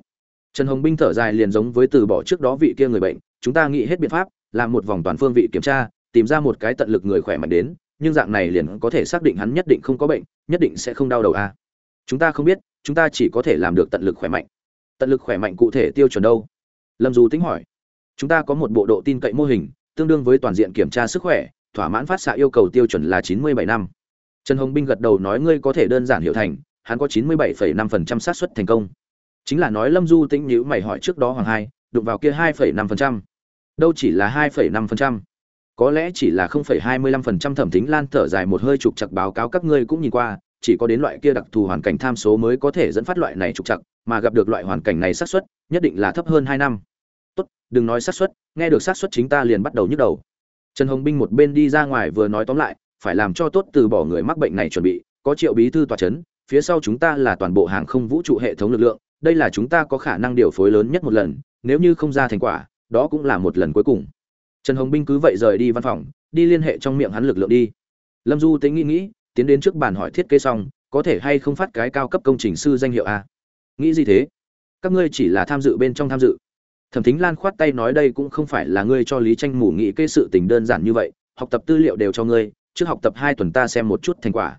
trần hồng binh thở dài liền giống với từ bỏ trước đó vị kia người bệnh, chúng ta nghĩ hết biện pháp, làm một vòng toàn phương vị kiểm tra, tìm ra một cái tận lực người khỏe mạnh đến, nhưng dạng này liền có thể xác định hắn nhất định không có bệnh, nhất định sẽ không đau đầu a chúng ta không biết, chúng ta chỉ có thể làm được tận lực khỏe mạnh. Tận lực khỏe mạnh cụ thể tiêu chuẩn đâu? Lâm du tính hỏi. Chúng ta có một bộ độ tin cậy mô hình, tương đương với toàn diện kiểm tra sức khỏe, thỏa mãn phát xạ yêu cầu tiêu chuẩn là chín mươi bảy năm. Trần hồng binh gật đầu nói ngươi có thể đơn giản hiểu thành, hắn có chín mươi bảy năm phần trăm xác suất thành công chính là nói lâm du tĩnh nhữ mày hỏi trước đó hoàng hai, đụng vào kia hai năm phần trăm. Đâu chỉ là hai năm phần trăm. Có lẽ chỉ là không hai mươi lăm phần trăm thẩm thính lan thở dài một hơi trục chặt báo cáo các ngươi cũng nhìn qua, chỉ có đến loại kia đặc thù hoàn cảnh tham số mới có thể dẫn phát loại này trục chặt mà gặp được loại hoàn cảnh này xác suất, nhất định là thấp hơn hai năm. Tốt, đừng nói xác suất, nghe được xác suất chính ta liền bắt đầu nhức đầu. Trần hồng binh một bên đi ra ngoài vừa nói tóm lại, phải làm cho tốt từ bỏ người mắc bệnh này chuẩn bị, có triệu bí thư tòa chấn, phía sau chúng ta là toàn bộ hàng không vũ trụ hệ thống lực lượng đây là chúng ta có khả năng điều phối lớn nhất một lần, nếu như không ra thành quả, đó cũng là một lần cuối cùng. Trần hồng binh cứ vậy rời đi văn phòng, đi liên hệ trong miệng hắn lực lượng đi. Lâm du tính nghĩ nghĩ, tiến đến trước bàn hỏi thiết kế xong, có thể hay không phát cái cao cấp công trình sư danh hiệu a. Nghĩ gì thế? Các ngươi chỉ là tham dự bên trong tham dự. Thẩm thính lan khoát tay nói đây cũng không phải là ngươi cho lý tranh mù nghĩ kê sự tình đơn giản như vậy, học tập tư liệu đều cho ngươi, trước học tập hai tuần ta xem một chút thành quả.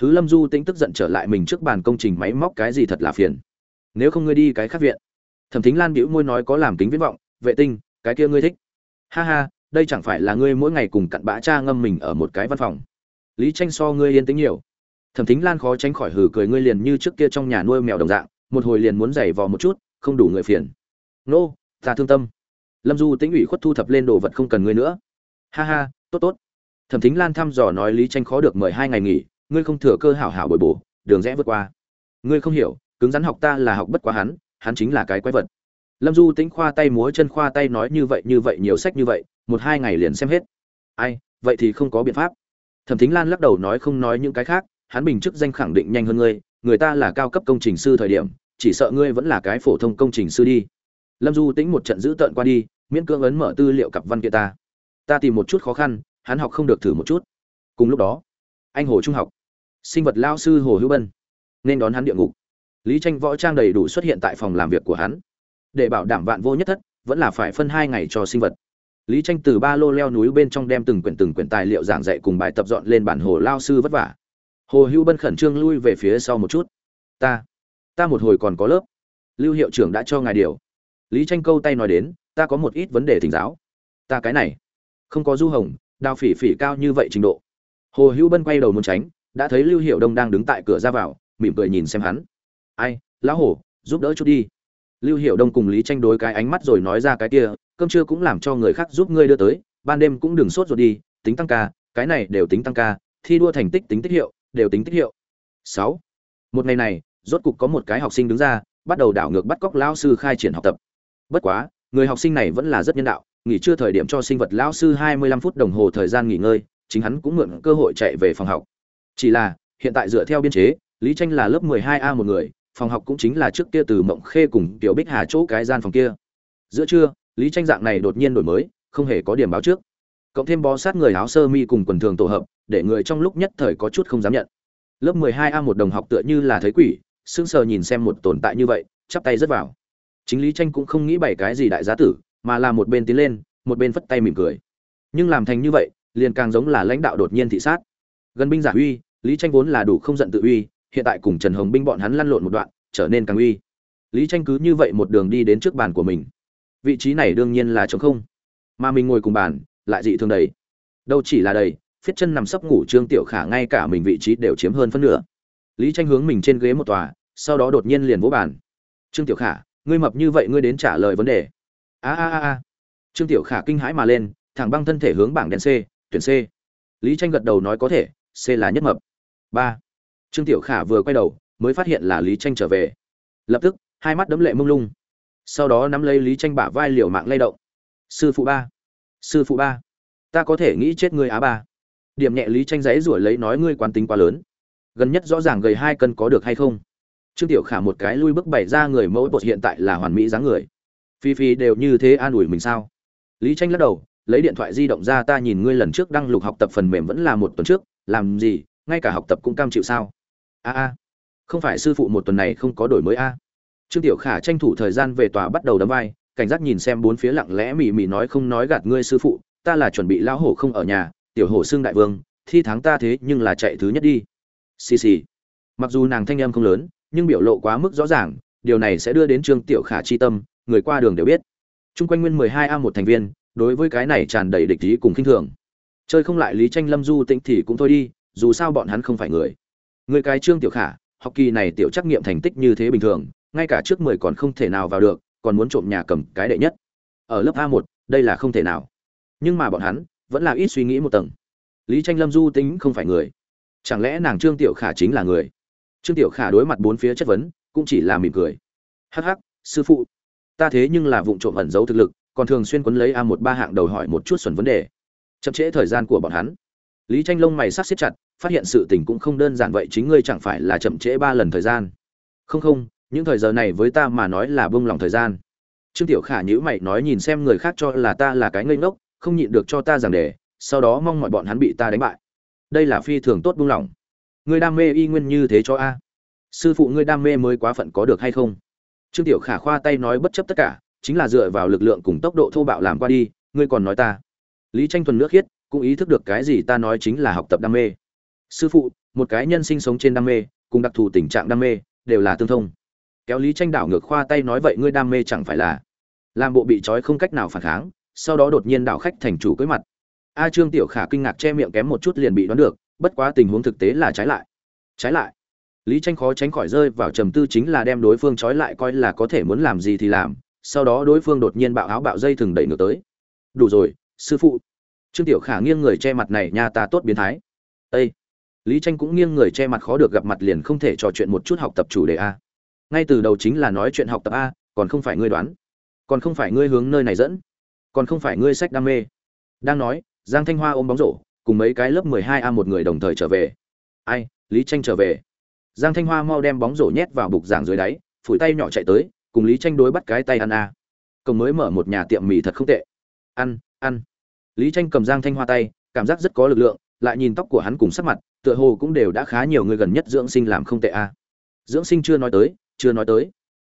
Hứ lâm du tính tức giận trở lại mình trước bàn công trình máy móc cái gì thật là phiền nếu không ngươi đi cái khác viện. Thẩm thính lan bĩu môi nói có làm kính viễn vọng, vệ tinh, cái kia ngươi thích. Ha ha, đây chẳng phải là ngươi mỗi ngày cùng cặn bã cha ngâm mình ở một cái văn phòng. Lý tranh so ngươi yên tĩnh nhiều. Thẩm thính lan khó tránh khỏi hử cười ngươi liền như trước kia trong nhà nuôi mèo đồng dạng, một hồi liền muốn giày vò một chút, không đủ người phiền. Nô, ta thương tâm. Lâm du tĩnh ủy khuất thu thập lên đồ vật không cần ngươi nữa. Ha ha, tốt tốt. Thẩm thính lan thăm dò nói lý tranh khó được mời hai ngày nghỉ, ngươi không thừa cơ hảo hảo bồi bổ, đường rẽ vượt qua. Ngươi không hiểu cứng rắn học ta là học bất quá hắn hắn chính là cái quái vật. Lâm du tĩnh khoa tay múa chân khoa tay nói như vậy như vậy, nhiều sách như vậy, một hai ngày liền xem hết. Ai, vậy thì không có biện pháp. Thẩm thính lan lắc đầu nói không nói những cái khác, hắn bình chức danh khẳng định nhanh hơn ngươi, người ta là cao cấp công trình sư thời điểm, chỉ sợ ngươi vẫn là cái phổ thông công trình sư đi. Lâm du tính một trận giữ tợn qua đi, miễn cưỡng ấn mở tư liệu cặp văn kiện ta. Ta tìm một chút khó khăn, hắn học không được thử một chút. Cùng lúc đó, anh hồ trung học, sinh vật lao sư hồ hữu bân, nên đón hắn địa ngục lý tranh võ trang đầy đủ xuất hiện tại phòng làm việc của hắn. Để bảo đảm vạn vô nhất thất, vẫn là phải phân hai ngày cho sinh vật. Lý tranh từ ba lô leo núi bên trong đem từng quyển từng quyển tài liệu giảng dạy cùng bài tập dọn lên bản hồ lao sư vất vả. Hồ hữu bân khẩn trương lui về phía sau một chút. Ta ta một hồi còn có lớp. Lưu hiệu trưởng đã cho ngài điều. Lý tranh câu tay nói đến, ta có một ít vấn đề thỉnh giáo. Ta cái này, không có du hồng, đào phỉ phỉ cao như vậy trình độ. Hồ hữu bân quay đầu muốn tránh, đã thấy lưu hiệu đông đang đứng tại cửa ra vào, mỉm cười nhìn xem hắn ai, lão hổ, giúp đỡ chút đi. Lưu hiệu đông cùng lý tranh đối cái ánh mắt rồi nói ra cái kia, cơm trưa cũng làm cho người khác giúp ngươi đưa tới, ban đêm cũng đừng sốt ruột đi, tính tăng ca, cái này đều tính tăng ca, thi đua thành tích tính tích hiệu, đều tính tích hiệu. Sáu. Một ngày này, rốt cục có một cái học sinh đứng ra, bắt đầu đảo ngược bắt cóc lão sư khai triển học tập. Bất quá, người học sinh này vẫn là rất nhân đạo, nghỉ trưa thời điểm cho sinh vật lão sư 25 phút đồng hồ thời gian nghỉ ngơi, chính hắn cũng mượn cơ hội chạy về phòng học. Chỉ là, hiện tại dựa theo biên chế, lý tranh là lớp 12 a một người phòng học cũng chính là trước kia từ mộng khê cùng tiểu bích hà chỗ cái gian phòng kia. Giữa trưa, lý tranh dạng này đột nhiên đổi mới, không hề có điểm báo trước. Cộng thêm bó sát người áo sơ mi cùng quần thường tổ hợp, để người trong lúc nhất thời có chút không dám nhận. Lớp 12 a một đồng học tựa như là thấy quỷ, sững sờ nhìn xem một tồn tại như vậy, chắp tay rất vào. Chính lý tranh cũng không nghĩ bảy cái gì đại giá tử, mà là một bên tiến lên, một bên vất tay mỉm cười. Nhưng làm thành như vậy, liền càng giống là lãnh đạo đột nhiên thị sát. Gần binh giả uy, lý tranh vốn là đủ không giận tự uy hiện tại cùng trần hồng binh bọn hắn lăn lộn một đoạn, trở nên càng uy. Lý tranh cứ như vậy một đường đi đến trước bàn của mình. Vị trí này đương nhiên là trống không. Mà mình ngồi cùng bàn, lại dị thường đầy. Đâu chỉ là đầy, phiết chân nằm sấp ngủ trương tiểu khả ngay cả mình vị trí đều chiếm hơn phân nửa. Lý tranh hướng mình trên ghế một tòa, sau đó đột nhiên liền vỗ bàn. Trương tiểu khả, ngươi mập như vậy ngươi đến trả lời vấn đề. A a a a. Trương tiểu khả kinh hãi mà lên, thẳng băng thân thể hướng bảng đèn c, tuyển c. Lý tranh gật đầu nói có thể, c là nhất mập. Ba trương tiểu khả vừa quay đầu, mới phát hiện là lý tranh trở về. Lập tức, hai mắt đấm lệ mông lung. Sau đó nắm lấy lý tranh bả vai liều mạng lay động. Sư phụ ba, sư phụ ba, ta có thể nghĩ chết ngươi á ba. Điểm nhẹ lý tranh giấy rủa lấy nói, ngươi quan tính quá lớn. Gần nhất rõ ràng gầy hai cân có được hay không? Trương tiểu khả một cái lui bước bày ra người mẫu bột hiện tại là hoàn mỹ dáng người. Phi phi đều như thế an ủi mình sao? Lý tranh lắc đầu, lấy điện thoại di động ra, ta nhìn ngươi lần trước đăng lục học tập phần mềm vẫn là một tuần trước, làm gì, ngay cả học tập cũng cam chịu sao? A a. Không phải sư phụ một tuần này không có đổi mới a. Trương tiểu khả tranh thủ thời gian về tòa bắt đầu đấm vai, cảnh giác nhìn xem bốn phía lặng lẽ mỉ mỉ nói không nói gạt ngươi sư phụ, ta là chuẩn bị lão hổ không ở nhà, tiểu hổ xương đại vương, thi thắng ta thế nhưng là chạy thứ nhất đi. Xì xì. Mặc dù nàng thanh em không lớn, nhưng biểu lộ quá mức rõ ràng, điều này sẽ đưa đến trương tiểu khả chi tâm, người qua đường đều biết. Chung quanh nguyên mười hai a một thành viên, đối với cái này tràn đầy địch ý cùng khinh thường. Chơi không lại lý tranh lâm du tĩnh thì cũng thôi đi, dù sao bọn hắn không phải người người cái trương tiểu khả, học kỳ này tiểu trắc nghiệm thành tích như thế bình thường, ngay cả trước mười còn không thể nào vào được, còn muốn trộm nhà cầm cái đệ nhất. Ở lớp a một, đây là không thể nào. Nhưng mà bọn hắn, vẫn là ít suy nghĩ một tầng. Lý tranh lâm du tính không phải người. Chẳng lẽ nàng trương tiểu khả chính là người? Trương tiểu khả đối mặt bốn phía chất vấn, cũng chỉ là mỉm cười. Hắc hắc, sư phụ. Ta thế nhưng là vụng trộm ẩn giấu thực lực, còn thường xuyên quấn lấy a một ba hạng đầu hỏi một chút xuẩn vấn đề. Chậm trễ thời gian của bọn hắn. Lý tranh lông mày sắc siết chặt phát hiện sự tình cũng không đơn giản vậy, chính ngươi chẳng phải là chậm trễ ba lần thời gian. Không không, những thời giờ này với ta mà nói là bông lòng thời gian. Trương tiểu khả nhữ mày nói nhìn xem người khác cho là ta là cái ngây ngốc, không nhịn được cho ta giảng đề, sau đó mong mọi bọn hắn bị ta đánh bại. Đây là phi thường tốt buông lỏng. Ngươi đam mê y nguyên như thế cho a. Sư phụ ngươi đam mê mới quá phận có được hay không? Trương tiểu khả khoa tay nói bất chấp tất cả, chính là dựa vào lực lượng cùng tốc độ thô bạo làm qua đi, ngươi còn nói ta. Lý tranh thuần nước khiết, cũng ý thức được cái gì ta nói chính là học tập đam mê sư phụ, một cái nhân sinh sống trên đam mê, cùng đặc thù tình trạng đam mê, đều là tương thông. Kéo lý tranh đảo ngược khoa tay nói vậy ngươi đam mê chẳng phải là làm bộ bị trói không cách nào phản kháng, sau đó đột nhiên đảo khách thành chủ cưới mặt. A trương tiểu khả kinh ngạc che miệng kém một chút liền bị đoán được, bất quá tình huống thực tế là trái lại. Trái lại, lý tranh khó tránh khỏi rơi vào trầm tư chính là đem đối phương trói lại coi là có thể muốn làm gì thì làm, sau đó đối phương đột nhiên bạo áo bạo dây thừng đẩy ngược tới. Đủ rồi, sư phụ. Trương tiểu khả nghiêng người che mặt này nha ta tốt biến thái. Ây lý tranh cũng nghiêng người che mặt khó được gặp mặt liền không thể trò chuyện một chút học tập chủ đề a. Ngay từ đầu chính là nói chuyện học tập a, còn không phải ngươi đoán. Còn không phải ngươi hướng nơi này dẫn. Còn không phải ngươi sách đam mê. Đang nói, giang thanh hoa ôm bóng rổ, cùng mấy cái lớp 12 a một người đồng thời trở về. Ai, lý tranh trở về. Giang thanh hoa mau đem bóng rổ nhét vào bục giảng dưới đáy, phủi tay nhỏ chạy tới, cùng lý tranh đối bắt cái tay ăn a. Cổng mới mở một nhà tiệm mì thật không tệ. Ăn ăn. Lý tranh cầm giang thanh hoa tay, cảm giác rất có lực lượng lại nhìn tóc của hắn cùng sắc mặt, tựa hồ cũng đều đã khá nhiều người gần nhất dưỡng sinh làm không tệ a dưỡng sinh chưa nói tới, chưa nói tới.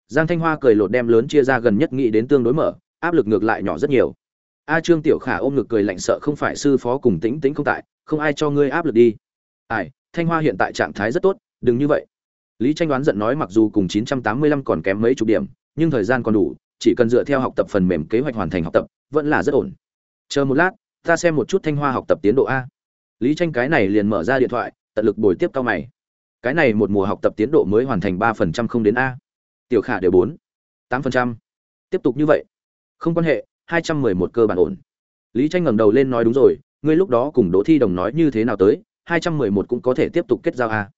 Giang thanh hoa cười lột đem lớn chia ra gần nhất nghĩ đến tương đối mở, áp lực ngược lại nhỏ rất nhiều. A trương tiểu khả ôm ngực cười lạnh sợ không phải sư phó cùng tĩnh tĩnh không tại, không ai cho ngươi áp lực đi. Ai, thanh hoa hiện tại trạng thái rất tốt, đừng như vậy. Lý tranh đoán giận nói mặc dù cùng 985 còn kém mấy chục điểm, nhưng thời gian còn đủ, chỉ cần dựa theo học tập phần mềm kế hoạch hoàn thành học tập, vẫn là rất ổn. Chờ một lát, ta xem một chút thanh hoa học tập tiến độ a lý tranh cái này liền mở ra điện thoại, tận lực bồi tiếp cao mày. Cái này một mùa học tập tiến độ mới hoàn thành ba phần trăm không đến a. Tiểu khả đều bốn, tám phần trăm. Tiếp tục như vậy. Không quan hệ, hai trăm mười một cơ bản ổn. Lý tranh ngẩng đầu lên nói đúng rồi, ngươi lúc đó cùng đỗ thi đồng nói như thế nào tới, hai trăm mười một cũng có thể tiếp tục kết giao a.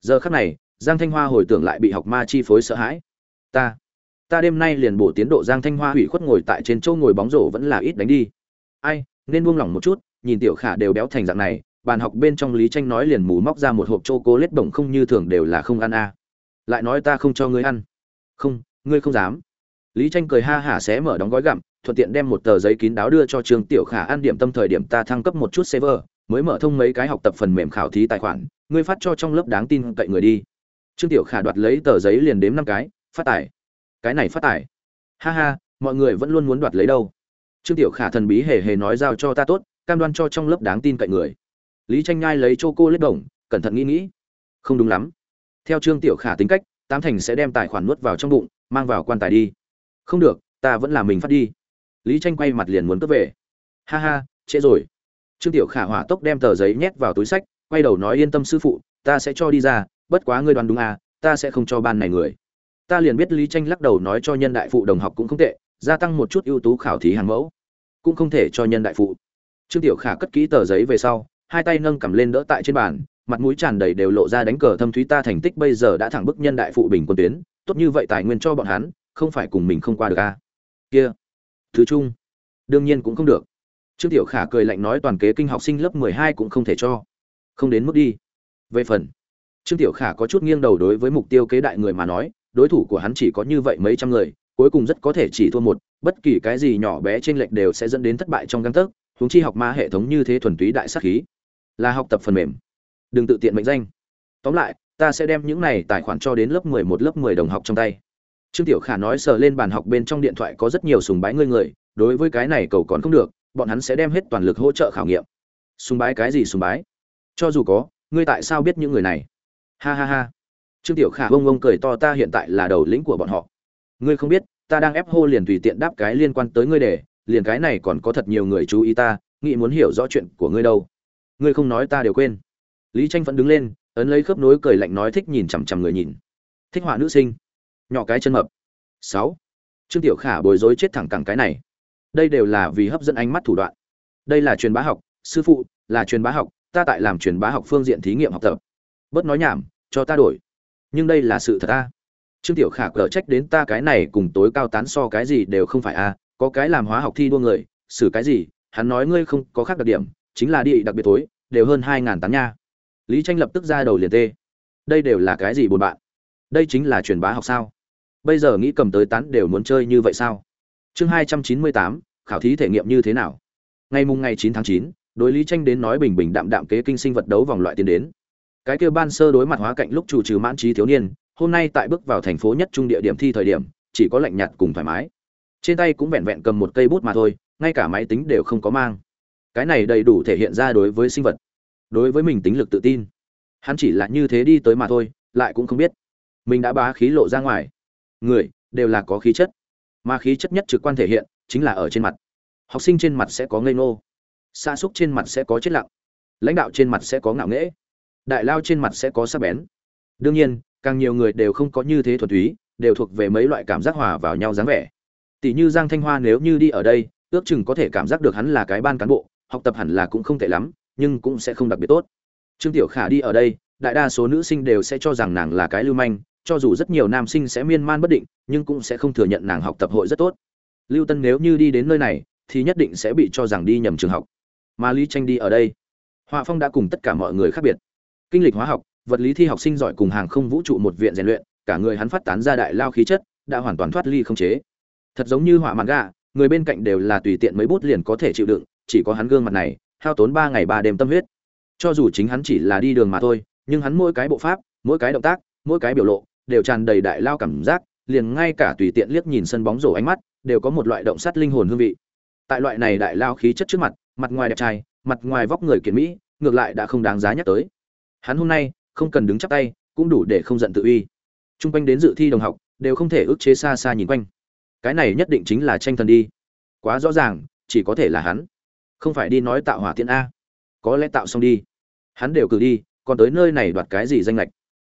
Giờ khắc này, giang thanh hoa hồi tưởng lại bị học ma chi phối sợ hãi. Ta ta đêm nay liền bổ tiến độ giang thanh hoa hủy khuất ngồi tại trên chỗ ngồi bóng rổ vẫn là ít đánh đi. Ai, nên buông lỏng một chút, nhìn tiểu khả đều béo thành dạng này bàn học bên trong lý tranh nói liền mù móc ra một hộp chô cố lết bổng không như thường đều là không ăn a lại nói ta không cho ngươi ăn. Không, ngươi không dám. Lý tranh cười ha hả xé mở đóng gói gặm, thuận tiện đem một tờ giấy kín đáo đưa cho trường tiểu khả ăn điểm tâm thời điểm ta thăng cấp một chút server mới mở thông mấy cái học tập phần mềm khảo thí tài khoản, ngươi phát cho trong lớp đáng tin cậy người đi. Trương tiểu khả đoạt lấy tờ giấy liền đếm năm cái, phát tải cái này phát tải ha ha, mọi người vẫn luôn muốn đoạt lấy đâu. Trương tiểu khả thần bí hề hề nói giao cho ta tốt, cam đoan cho trong lớp đáng tin cậy người lý tranh nhai lấy chô cô lết đồng cẩn thận nghĩ nghĩ. Không đúng lắm. Theo trương tiểu khả tính cách, tám thành sẽ đem tài khoản nuốt vào trong bụng, mang vào quan tài đi. Không được, ta vẫn là mình phát đi. Lý tranh quay mặt liền muốn cướp về. Ha ha, trễ rồi. Trương tiểu khả hỏa tốc đem tờ giấy nhét vào túi sách, quay đầu nói yên tâm sư phụ, ta sẽ cho đi ra, bất quá ngươi đoán đúng à ta sẽ không cho ban này người. Ta liền biết lý tranh lắc đầu nói cho nhân đại phụ đồng học cũng không tệ, gia tăng một chút ưu tú khảo thí hàng mẫu. Cũng không thể cho nhân đại phụ. Trương tiểu khả cất kỹ tờ giấy về sau hai tay nâng cầm lên đỡ tại trên bàn, mặt mũi tràn đầy đều lộ ra đánh cờ thâm thúy ta thành tích bây giờ đã thẳng bức nhân đại phụ bình quân tuyến, tốt như vậy tài nguyên cho bọn hắn, không phải cùng mình không qua được a à? kia, thứ chung, đương nhiên cũng không được. Trương tiểu khả cười lạnh nói toàn kế kinh học sinh lớp mười hai cũng không thể cho. Không đến mức đi. Về phần, trương tiểu khả có chút nghiêng đầu đối với mục tiêu kế đại người mà nói, đối thủ của hắn chỉ có như vậy mấy trăm người, cuối cùng rất có thể chỉ thua một, bất kỳ cái gì nhỏ bé trên lệch đều sẽ dẫn đến thất bại trong găng tấc, huống chi học ma hệ thống như thế thuần túy đại sắc khí là học tập phần mềm. Đừng tự tiện mệnh danh. Tóm lại, ta sẽ đem những này tài khoản cho đến lớp mười một, lớp mười đồng học trong tay. Trương tiểu khả nói sờ lên bàn học bên trong điện thoại có rất nhiều sùng bái ngươi người, đối với cái này cầu còn không được, bọn hắn sẽ đem hết toàn lực hỗ trợ khảo nghiệm. Sùng bái cái gì sùng bái? Cho dù có, ngươi tại sao biết những người này? Ha ha ha. Trương tiểu khả bông bông cười to, ta hiện tại là đầu lĩnh của bọn họ. Ngươi không biết, ta đang ép hô liền tùy tiện đáp cái liên quan tới ngươi để, liền cái này còn có thật nhiều người chú ý ta, nghĩ muốn hiểu rõ chuyện của ngươi đâu ngươi không nói ta đều quên. Lý tranh vẫn đứng lên, ấn lấy khớp nối cười lạnh nói thích nhìn chằm chằm người nhìn. Thích họa nữ sinh. Nhỏ cái chân mập. Sáu. Trương tiểu khả bối rối chết thẳng cẳng cái này. Đây đều là vì hấp dẫn ánh mắt thủ đoạn. Đây là truyền bá học, sư phụ, là truyền bá học, ta tại làm truyền bá học phương diện thí nghiệm học tập. Bớt nói nhảm, cho ta đổi. Nhưng đây là sự thật ta trương tiểu khả cờ trách đến ta cái này cùng tối cao tán so cái gì đều không phải a, có cái làm hóa học thi đua người, xử cái gì, hắn nói ngươi không có khác đặc điểm chính là đi đặc biệt tối đều hơn hai ngàn tán nha. Lý tranh lập tức ra đầu liền tê. Đây đều là cái gì buồn bạn? Đây chính là truyền bá học sao? Bây giờ nghĩ cầm tới tán đều muốn chơi như vậy sao? Chương hai trăm chín mươi tám, khảo thí thể nghiệm như thế nào? Ngày mùng ngày chín tháng chín, đối lý tranh đến nói bình bình đạm đạm kế kinh sinh vật đấu vòng loại tiến đến. Cái kia ban sơ đối mặt hóa cạnh lúc chủ trừ mãn trí thiếu niên, hôm nay tại bước vào thành phố nhất trung địa điểm thi thời điểm, chỉ có lạnh nhạt cùng thoải mái. Trên tay cũng vẹn vẹn cầm một cây bút mà thôi, ngay cả máy tính đều không có mang cái này đầy đủ thể hiện ra đối với sinh vật, đối với mình tính lực tự tin. Hắn chỉ là như thế đi tới mà thôi, lại cũng không biết. Mình đã bá khí lộ ra ngoài. Người đều là có khí chất. Mà khí chất nhất trực quan thể hiện chính là ở trên mặt. Học sinh trên mặt sẽ có ngây ngô. Xa xúc trên mặt sẽ có chết lặng. Lãnh đạo trên mặt sẽ có ngạo nghễ. Đại lao trên mặt sẽ có sắc bén. Đương nhiên, càng nhiều người đều không có như thế thuật túy, đều thuộc về mấy loại cảm giác hòa vào nhau dáng vẻ. Tỷ như giang thanh hoa nếu như đi ở đây, ước chừng có thể cảm giác được hắn là cái ban cán bộ học tập hẳn là cũng không tệ lắm, nhưng cũng sẽ không đặc biệt tốt. Trương tiểu khả đi ở đây, đại đa số nữ sinh đều sẽ cho rằng nàng là cái lưu manh, cho dù rất nhiều nam sinh sẽ miên man bất định, nhưng cũng sẽ không thừa nhận nàng học tập hội rất tốt. Lưu tân nếu như đi đến nơi này, thì nhất định sẽ bị cho rằng đi nhầm trường học. Mà lý tranh đi ở đây, họa phong đã cùng tất cả mọi người khác biệt. Kinh lịch hóa học, vật lý thi học sinh giỏi cùng hàng không vũ trụ một viện rèn luyện, cả người hắn phát tán ra đại lao khí chất, đã hoàn toàn thoát ly không chế. Thật giống như họa mạn gà người bên cạnh đều là tùy tiện mấy bút liền có thể chịu đựng chỉ có hắn gương mặt này, hao tốn ba ngày ba đêm tâm huyết. Cho dù chính hắn chỉ là đi đường mà thôi, nhưng hắn mỗi cái bộ pháp, mỗi cái động tác, mỗi cái biểu lộ đều tràn đầy đại lao cảm giác, liền ngay cả tùy tiện liếc nhìn sân bóng rổ ánh mắt đều có một loại động sắt linh hồn hương vị. Tại loại này đại lao khí chất trước mặt mặt ngoài đẹp trai, mặt ngoài vóc người kiệt mỹ, ngược lại đã không đáng giá nhắc tới. Hắn hôm nay không cần đứng chắp tay, cũng đủ để không giận tự uy. T r u n g quanh đến dự thi đồng học đều không thể ức chế xa xa nhìn quanh. Cái này nhất định chính là tranh thần đi. Quá rõ ràng, chỉ có thể là hắn không phải đi nói tạo hỏa tiễn a. Có lẽ tạo xong đi. Hắn đều cử đi, còn tới nơi này đoạt cái gì danh lệch?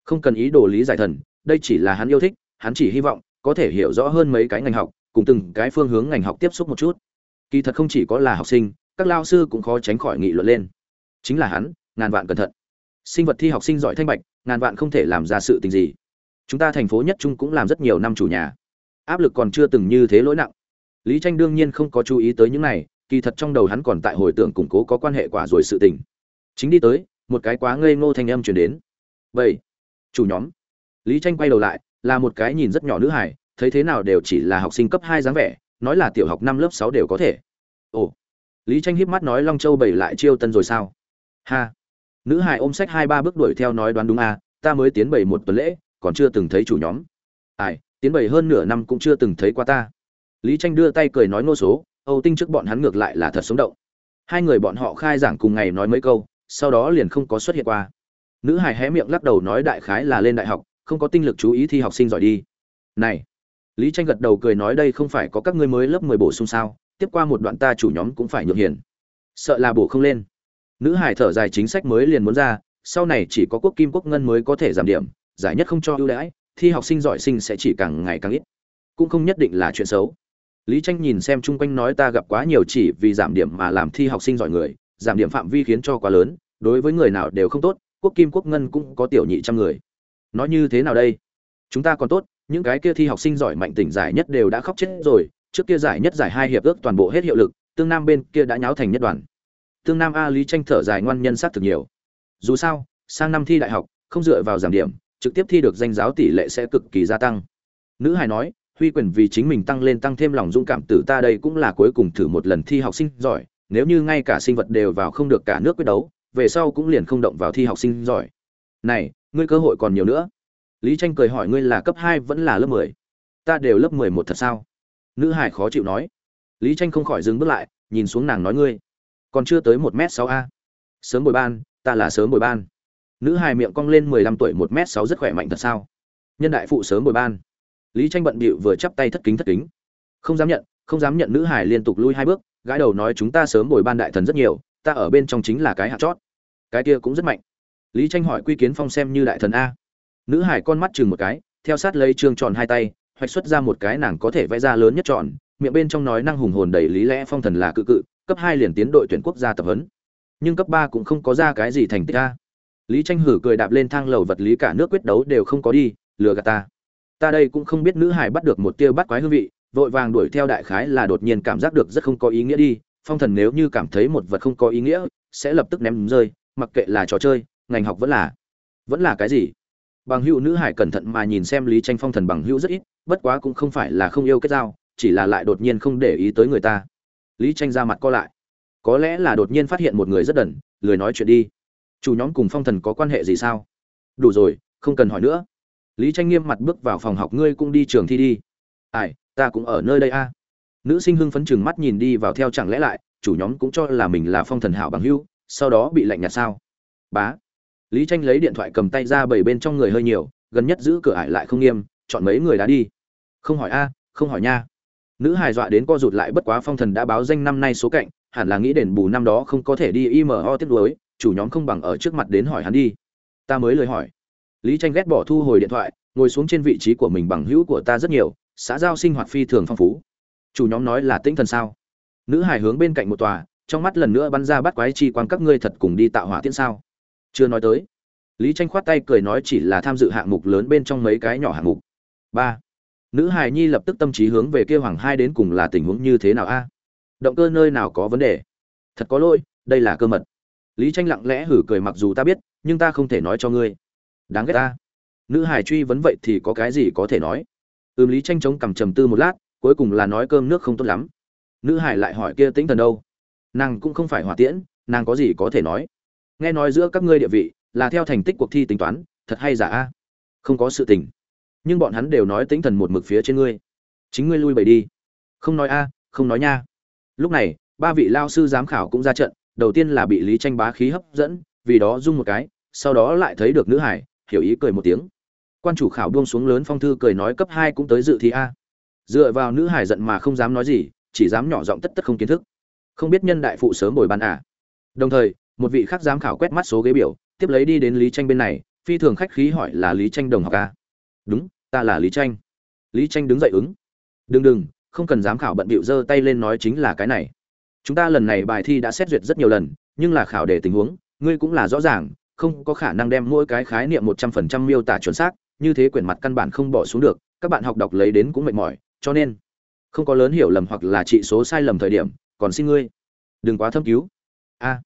Không cần ý đồ lý giải thần, đây chỉ là hắn yêu thích, hắn chỉ hy vọng, có thể hiểu rõ hơn mấy cái ngành học, cùng từng cái phương hướng ngành học tiếp xúc một chút. Kỳ thật không chỉ có là học sinh, các lao sư cũng khó tránh khỏi nghị luận lên. Chính là hắn, ngàn vạn cẩn thận. Sinh vật thi học sinh giỏi thanh bạch, ngàn vạn không thể làm ra sự tình gì. Chúng ta thành phố nhất trung cũng làm rất nhiều năm chủ nhà. Áp lực còn chưa từng như thế lỗi nặng. Lý tranh đương nhiên không có chú ý tới những này kỳ thật trong đầu hắn còn tại hồi tưởng củng cố có quan hệ quả rồi sự tình. Chính đi tới, một cái quá ngây ngô thanh âm truyền đến. Vậy chủ nhóm. Lý tranh quay đầu lại, là một cái nhìn rất nhỏ nữ hải thấy thế nào đều chỉ là học sinh cấp hai dáng vẻ, nói là tiểu học năm lớp sáu đều có thể. Ồ. Lý tranh híp mắt nói, long châu bảy lại chiêu tân rồi sao? Ha. Nữ hải ôm sách hai ba bước đuổi theo nói đoán đúng à ta mới tiến bảy một tuần lễ, còn chưa từng thấy chủ nhóm. Ai, tiến bảy hơn nửa năm cũng chưa từng thấy qua ta. Lý tranh đưa tay cười nói nô số âu tinh trước bọn hắn ngược lại là thật sống động. Hai người bọn họ khai giảng cùng ngày nói mấy câu, sau đó liền không có xuất hiện qua. Nữ hải hé miệng lắc đầu nói đại khái là lên đại học, không có tinh lực chú ý thi học sinh giỏi đi. Này, lý tranh gật đầu cười nói đây không phải có các ngươi mới lớp mười bổ sung sao? Tiếp qua một đoạn ta chủ nhóm cũng phải nhượng hiền. Sợ là bổ không lên. Nữ hải thở dài chính sách mới liền muốn ra, sau này chỉ có quốc kim quốc ngân mới có thể giảm điểm, giải nhất không cho ưu đãi, thi học sinh giỏi sinh sẽ chỉ càng ngày càng ít. Cũng không nhất định là chuyện xấu lý tranh nhìn xem chung quanh nói ta gặp quá nhiều chỉ vì giảm điểm mà làm thi học sinh giỏi người, giảm điểm phạm vi khiến cho quá lớn, đối với người nào đều không tốt, quốc kim quốc ngân cũng có tiểu nhị trăm người. Nói như thế nào đây? Chúng ta còn tốt, những cái kia thi học sinh giỏi mạnh tỉnh giải nhất đều đã khóc chết rồi, trước kia giải nhất giải hai hiệp ước toàn bộ hết hiệu lực, tương nam bên kia đã nháo thành nhất đoàn. Tương nam a lý tranh thở dài ngoan nhân sát thực nhiều. Dù sao, sang năm thi đại học, không dựa vào giảm điểm, trực tiếp thi được danh giáo tỷ lệ sẽ cực kỳ gia tăng. Nữ hài nói huy quyền vì chính mình tăng lên tăng thêm lòng dũng cảm tử ta đây cũng là cuối cùng thử một lần thi học sinh giỏi, nếu như ngay cả sinh vật đều vào không được cả nước quyết đấu, về sau cũng liền không động vào thi học sinh giỏi. Này, ngươi cơ hội còn nhiều nữa. Lý tranh cười hỏi ngươi là cấp hai vẫn là lớp mười? Ta đều lớp mười một thật sao? Nữ hải khó chịu nói. Lý tranh không khỏi dừng bước lại, nhìn xuống nàng nói ngươi. Còn chưa tới một m sáu a. Sớm bồi ban, ta là sớm bồi ban. Nữ hải miệng cong lên mười lăm tuổi một m sáu rất khỏe mạnh thật sao? Nhân đại phụ sớm bồi ban lý tranh bận bịu vừa chắp tay thất kính thất kính. Không dám nhận, không dám nhận nữ hải liên tục lui hai bước, gãi đầu nói chúng ta sớm bồi ban đại thần rất nhiều, ta ở bên trong chính là cái hạt chót. Cái kia cũng rất mạnh. Lý tranh hỏi quy kiến phong xem như đại thần a. Nữ hải con mắt chừng một cái, theo sát lấy trương tròn hai tay, hoạch xuất ra một cái nàng có thể vẽ ra lớn nhất tròn, miệng bên trong nói năng hùng hồn đầy lý lẽ phong thần là cự cự, cấp hai liền tiến đội tuyển quốc gia tập huấn. Nhưng cấp ba cũng không có ra cái gì thành tích a. Lý tranh hử cười đạp lên thang lầu vật lý cả nước quyết đấu đều không có đi, lừa gạt ta ta đây cũng không biết nữ hải bắt được một tia bắt quái hương vị, vội vàng đuổi theo đại khái là đột nhiên cảm giác được rất không có ý nghĩa đi, phong thần nếu như cảm thấy một vật không có ý nghĩa, sẽ lập tức ném rơi, mặc kệ là trò chơi, ngành học vẫn là vẫn là cái gì. Bằng hữu nữ hải cẩn thận mà nhìn xem lý tranh phong thần bằng hữu rất ít, bất quá cũng không phải là không yêu kết giao chỉ là lại đột nhiên không để ý tới người ta. Lý tranh ra mặt co lại. Có lẽ là đột nhiên phát hiện một người rất đần, lười nói chuyện đi. Chủ nhóm cùng phong thần có quan hệ gì sao? Đủ rồi, không cần hỏi nữa lý tranh nghiêm mặt bước vào phòng học, ngươi cũng đi trường thi đi. Ai, ta cũng ở nơi đây a. Nữ sinh hưng phấn chừng mắt nhìn đi vào theo chẳng lẽ lại, chủ nhóm cũng cho là mình là phong thần hảo bằng hưu sau đó bị lạnh nhạt sao? Bá. Lý tranh lấy điện thoại cầm tay ra bảy bên trong người hơi nhiều, gần nhất giữ cửa ải lại không nghiêm, chọn mấy người đã đi. Không hỏi a, không hỏi nha. Nữ hài dọa đến co rụt lại bất quá phong thần đã báo danh năm nay số cạnh, hẳn là nghĩ đền bù năm đó không có thể đi imo tiếp nối, chủ nhóm không bằng ở trước mặt đến hỏi hắn đi. Ta mới lời hỏi lý tranh ghét bỏ thu hồi điện thoại, ngồi xuống trên vị trí của mình bằng hữu của ta rất nhiều, xã giao sinh hoạt phi thường phong phú. Chủ nhóm nói là tinh thần sao? Nữ Hải hướng bên cạnh một tòa, trong mắt lần nữa bắn ra bắt quái chi quan các ngươi thật cùng đi tạo hỏa tiễn sao? Chưa nói tới. Lý tranh khoát tay cười nói chỉ là tham dự hạng mục lớn bên trong mấy cái nhỏ hạng mục. Ba. Nữ Hải nhi lập tức tâm trí hướng về kia hoàng hai đến cùng là tình huống như thế nào a? Động cơ nơi nào có vấn đề? Thật có lỗi, đây là cơ mật. Lý tranh lặng lẽ hử cười mặc dù ta biết, nhưng ta không thể nói cho ngươi đáng ghét ta. Nữ Hải truy vấn vậy thì có cái gì có thể nói? Ừm, lý tranh chống cằm trầm tư một lát, cuối cùng là nói cơm nước không tốt lắm. Nữ hải lại hỏi kia tĩnh thần đâu? Nàng cũng không phải hỏa tiễn, nàng có gì có thể nói? Nghe nói giữa các ngươi địa vị, là theo thành tích cuộc thi tính toán, thật hay giả a? Không có sự tình. Nhưng bọn hắn đều nói tĩnh thần một mực phía trên ngươi. Chính ngươi lui bày đi. Không nói a, không nói nha. Lúc này, ba vị lao sư giám khảo cũng ra trận, đầu tiên là bị lý tranh bá khí hấp dẫn, vì đó rung một cái, sau đó lại thấy được nữ hải hiểu ý cười một tiếng. Quan chủ khảo buông xuống lớn phong thư cười nói cấp hai cũng tới dự thi a. Dựa vào nữ hải giận mà không dám nói gì, chỉ dám nhỏ giọng tất tất không kiến thức. Không biết nhân đại phụ sớm bồi bàn à. Đồng thời, một vị khác giám khảo quét mắt số ghế biểu, tiếp lấy đi đến lý tranh bên này, phi thường khách khí hỏi là lý tranh đồng học à? đúng, ta là lý tranh. Lý tranh đứng dậy ứng. Đừng đừng, không cần giám khảo bận bịu giơ tay lên nói chính là cái này. Chúng ta lần này bài thi đã xét duyệt rất nhiều lần, nhưng là khảo đề tình huống, ngươi cũng là rõ ràng không có khả năng đem mỗi cái khái niệm một trăm phần trăm miêu tả chuẩn xác, như thế quyển mặt căn bản không bỏ xuống được, các bạn học đọc lấy đến cũng mệt mỏi, cho nên không có lớn hiểu lầm hoặc là trị số sai lầm thời điểm, còn xin ngươi đừng quá thâm cứu. A,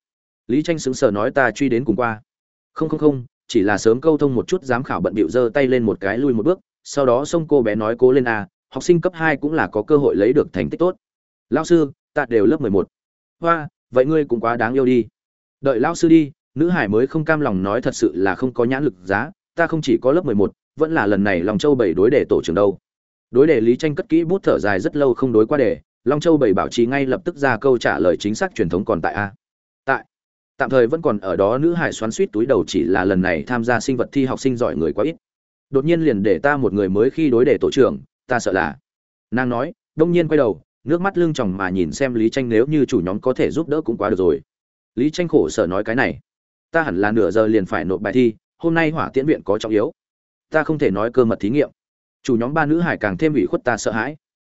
lý tranh sững sờ nói ta truy đến cùng qua. Không không không, chỉ là sớm câu thông một chút giám khảo bận bịu giơ tay lên một cái lui một bước, sau đó xông cô bé nói cố lên a, học sinh cấp hai cũng là có cơ hội lấy được thành tích tốt. Lão sư, ta đều lớp mười một. Hoa, vậy ngươi cũng quá đáng yêu đi. Đợi lão sư đi nữ hải mới không cam lòng nói thật sự là không có nhãn lực giá, ta không chỉ có lớp mười một, vẫn là lần này lòng châu bảy đối đề tổ trưởng đâu. Đối đề lý tranh cất kỹ bút thở dài rất lâu không đối qua đề, long châu bảy bảo trì ngay lập tức ra câu trả lời chính xác truyền thống còn tại a. Tại, tạm thời vẫn còn ở đó nữ hải xoắn suýt túi đầu chỉ là lần này tham gia sinh vật thi học sinh giỏi người quá ít. Đột nhiên liền để ta một người mới khi đối đề tổ trưởng, ta sợ là. Nàng nói, đông nhiên quay đầu, nước mắt lưng tròng mà nhìn xem lý tranh nếu như chủ nhóm có thể giúp đỡ cũng quá được rồi. Lý tranh khổ sở nói cái này ta hẳn là nửa giờ liền phải nộp bài thi, hôm nay hỏa tiễn viện có trọng yếu. Ta không thể nói cơ mật thí nghiệm. Chủ nhóm ba nữ hải càng thêm ủy khuất ta sợ hãi.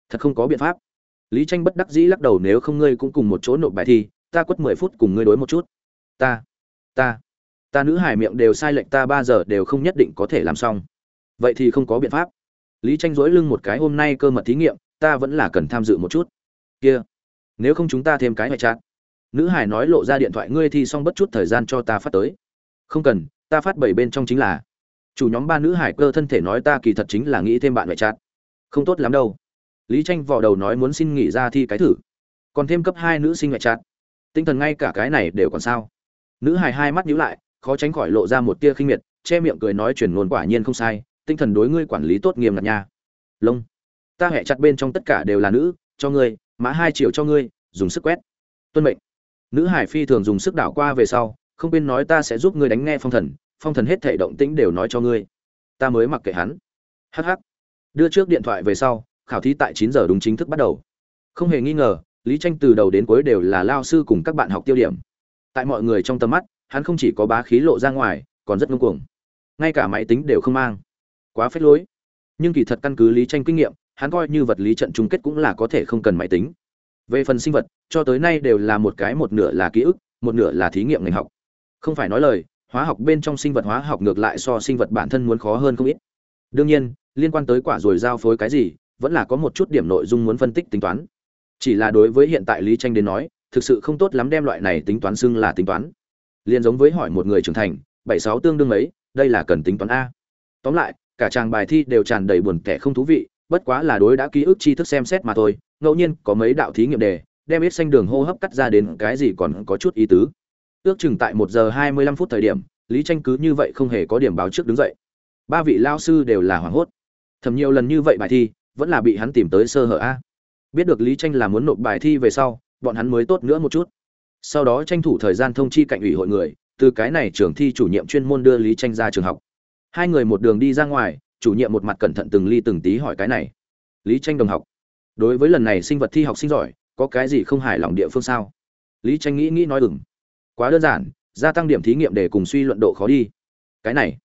Thật không có biện pháp. Lý tranh bất đắc dĩ lắc đầu nếu không ngươi cũng cùng một chỗ nộp bài thi, ta quất mười phút cùng ngươi đối một chút. Ta ta ta nữ hải miệng đều sai lệnh ta ba giờ đều không nhất định có thể làm xong. Vậy thì không có biện pháp. Lý tranh dối lưng một cái hôm nay cơ mật thí nghiệm, ta vẫn là cần tham dự một chút. Kia, nếu không chúng ta thêm cái ngoại trạng nữ hải nói lộ ra điện thoại, ngươi thi xong bất chút thời gian cho ta phát tới. Không cần, ta phát bảy bên trong chính là. Chủ nhóm ba nữ hải cơ thân thể nói ta kỳ thật chính là nghĩ thêm bạn ngoại trạng không tốt lắm đâu. Lý tranh vò đầu nói muốn xin nghỉ ra thi cái thử. Còn thêm cấp hai nữ sinh ngoại trạng tinh thần ngay cả cái này đều còn sao. Nữ hải hai mắt nhíu lại, khó tránh khỏi lộ ra một tia khinh miệt, che miệng cười nói chuyển ngôn quả nhiên không sai, tinh thần đối ngươi quản lý tốt nghiêm ngặt nha. Lông. Ta hẹ chặt bên trong tất cả đều là nữ, cho ngươi, mã hai triệu cho ngươi, dùng sức quét. Tuân mệnh nữ hải phi thường dùng sức đảo qua về sau, không quên nói ta sẽ giúp ngươi đánh nghe phong thần phong thần hết thể động tĩnh đều nói cho ngươi. Ta mới mặc kệ hắn. Hh đưa trước điện thoại về sau, khảo thí tại chín giờ đúng chính thức bắt đầu. Không hề nghi ngờ, lý tranh từ đầu đến cuối đều là lao sư cùng các bạn học tiêu điểm. Tại mọi người trong tầm mắt, hắn không chỉ có bá khí lộ ra ngoài, còn rất ngông cuồng. Ngay cả máy tính đều không mang. Quá phết lối. Nhưng kỳ thật căn cứ lý tranh kinh nghiệm, hắn coi như vật lý trận chung kết cũng là có thể không cần máy tính về phần sinh vật, cho tới nay đều là một cái một nửa là ký ức, một nửa là thí nghiệm ngành học. Không phải nói lời, hóa học bên trong sinh vật hóa học ngược lại so sinh vật bản thân muốn khó hơn không ít. Đương nhiên, liên quan tới quả rồi giao phối cái gì, vẫn là có một chút điểm nội dung muốn phân tích tính toán. Chỉ là đối với hiện tại lý tranh đến nói, thực sự không tốt lắm đem loại này tính toán xưng là tính toán. Liên giống với hỏi một người trưởng thành, bảy sáu tương đương mấy, đây là cần tính toán a. Tóm lại, cả tràng bài thi đều tràn đầy buồn tẻ không thú vị, bất quá là đối đã ký ức tri thức xem xét mà thôi ngẫu nhiên có mấy đạo thí nghiệm đề, đem ít xanh đường hô hấp cắt ra đến cái gì còn có chút ý tứ. Ước chừng tại một giờ hai mươi lăm phút thời điểm, lý tranh cứ như vậy không hề có điểm báo trước đứng dậy. Ba vị lao sư đều là hoảng hốt. Thầm nhiều lần như vậy bài thi, vẫn là bị hắn tìm tới sơ hở a. Biết được lý tranh là muốn nộp bài thi về sau, bọn hắn mới tốt nữa một chút. Sau đó tranh thủ thời gian thông chi cạnh ủy hội người, từ cái này trường thi chủ nhiệm chuyên môn đưa lý tranh ra trường học. Hai người một đường đi ra ngoài, chủ nhiệm một mặt cẩn thận từng ly từng tí hỏi cái này. Lý tranh đồng học đối với lần này sinh vật thi học sinh giỏi, có cái gì không hài lòng địa phương sao? Lý tranh nghĩ nghĩ nói ừng quá đơn giản, gia tăng điểm thí nghiệm để cùng suy luận độ khó đi. Cái này,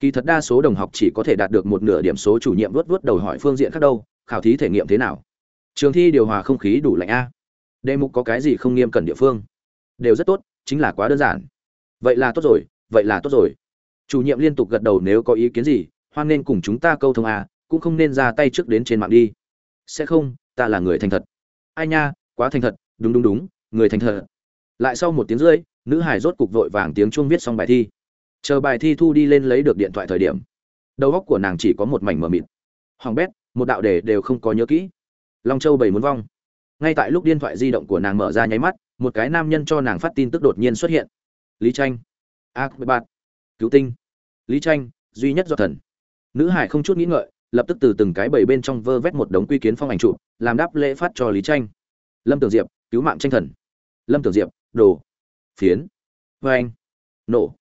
kỳ thật đa số đồng học chỉ có thể đạt được một nửa điểm số chủ nhiệm vớt vớt đầu hỏi phương diện khác đâu, khảo thí thể nghiệm thế nào? Trường thi điều hòa không khí đủ lạnh a. Đề mục có cái gì không nghiêm cẩn địa phương? Đều rất tốt, chính là quá đơn giản. Vậy là tốt rồi, vậy là tốt rồi. Chủ nhiệm liên tục gật đầu nếu có ý kiến gì, hoan nên cùng chúng ta câu thông à cũng không nên ra tay trước đến trên mạng đi sẽ không ta là người thành thật. Ai nha quá thành thật đúng đúng đúng người thành thật. Lại sau một tiếng rưỡi nữ hải rốt cục vội vàng tiếng chuông viết xong bài thi. Chờ bài thi thu đi lên lấy được điện thoại thời điểm đầu óc của nàng chỉ có một mảnh mờ mịt. Hoàng bét một đạo đề đều không có nhớ kỹ. Long châu bảy muốn vong. Ngay tại lúc điện thoại di động của nàng mở ra nháy mắt một cái nam nhân cho nàng phát tin tức đột nhiên xuất hiện. Lý tranh. A à, bạn. Cứu tinh. Lý tranh duy nhất do thần. Nữ hải không chút nghĩ ngợi lập tức từ từng cái bầy bên trong vơ vét một đống quy kiến phong ảnh trụ, làm đáp lễ phát cho lý tranh. Lâm tường diệp, cứu mạng tranh thần. Lâm tường diệp, đồ. Phiến. Vê anh. Nổ.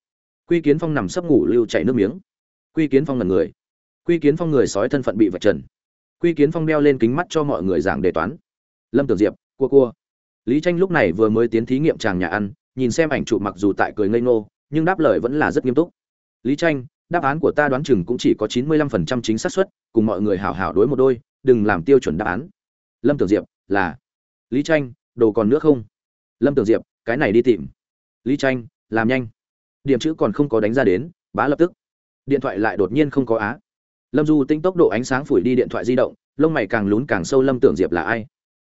Quy kiến phong nằm sấp ngủ lưu chảy nước miếng. Quy kiến phong ngần người. Quy kiến phong người sói thân phận bị vạch trần. Quy kiến phong đeo lên kính mắt cho mọi người giảng đề toán. Lâm tường diệp, cua cua. Lý tranh lúc này vừa mới tiến thí nghiệm tràng nhà ăn, nhìn xem ảnh chụp mặc dù tại cười ngây ngô, nhưng đáp lời vẫn là rất nghiêm túc. Lý tranh, đáp án của ta đoán chừng cũng chỉ có chín mươi lăm phần trăm chính xác suất cùng mọi người hảo hảo đối một đôi, đừng làm tiêu chuẩn đáp án. Lâm Tưởng diệp là lý tranh, đồ còn nữa không? Lâm Tưởng diệp, cái này đi tìm. Lý tranh, làm nhanh. Điểm chữ còn không có đánh ra đến, bá lập tức. Điện thoại lại đột nhiên không có á. Lâm du tinh tốc độ ánh sáng phủi đi điện thoại di động, lông mày càng lún càng sâu lâm tưởng diệp là ai?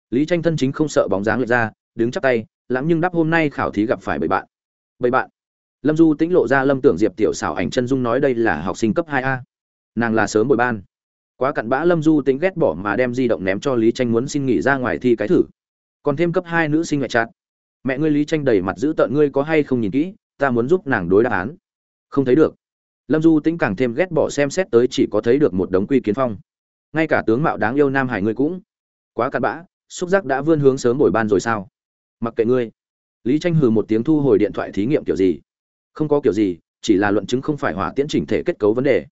Lý tranh thân chính không sợ bóng dáng lệch ra, đứng chắp tay, lãng nhưng đáp hôm nay khảo thí gặp phải bảy bạn. Bảy bạn. Lâm du tĩnh lộ ra lâm tưởng diệp tiểu xảo ảnh chân dung nói đây là học sinh cấp hai a. Nàng là sớm bồi ban quá cặn bã lâm du tính ghét bỏ mà đem di động ném cho lý tranh muốn xin nghỉ ra ngoài thi cái thử. Còn thêm cấp hai nữ sinh ngoại trát mẹ ngươi lý tranh đầy mặt giữ tợn, ngươi có hay không nhìn kỹ, ta muốn giúp nàng đối đáp án. Không thấy được. Lâm du tính càng thêm ghét bỏ xem xét tới chỉ có thấy được một đống quy kiến phong. Ngay cả tướng mạo đáng yêu nam hải ngươi cũng quá cặn bã, xúc giác đã vươn hướng sớm bồi ban rồi sao? Mặc kệ ngươi. Lý tranh hừ một tiếng thu hồi điện thoại thí nghiệm kiểu gì? Không có kiểu gì, chỉ là luận chứng không phải hỏa tiễn chỉnh thể kết cấu vấn đề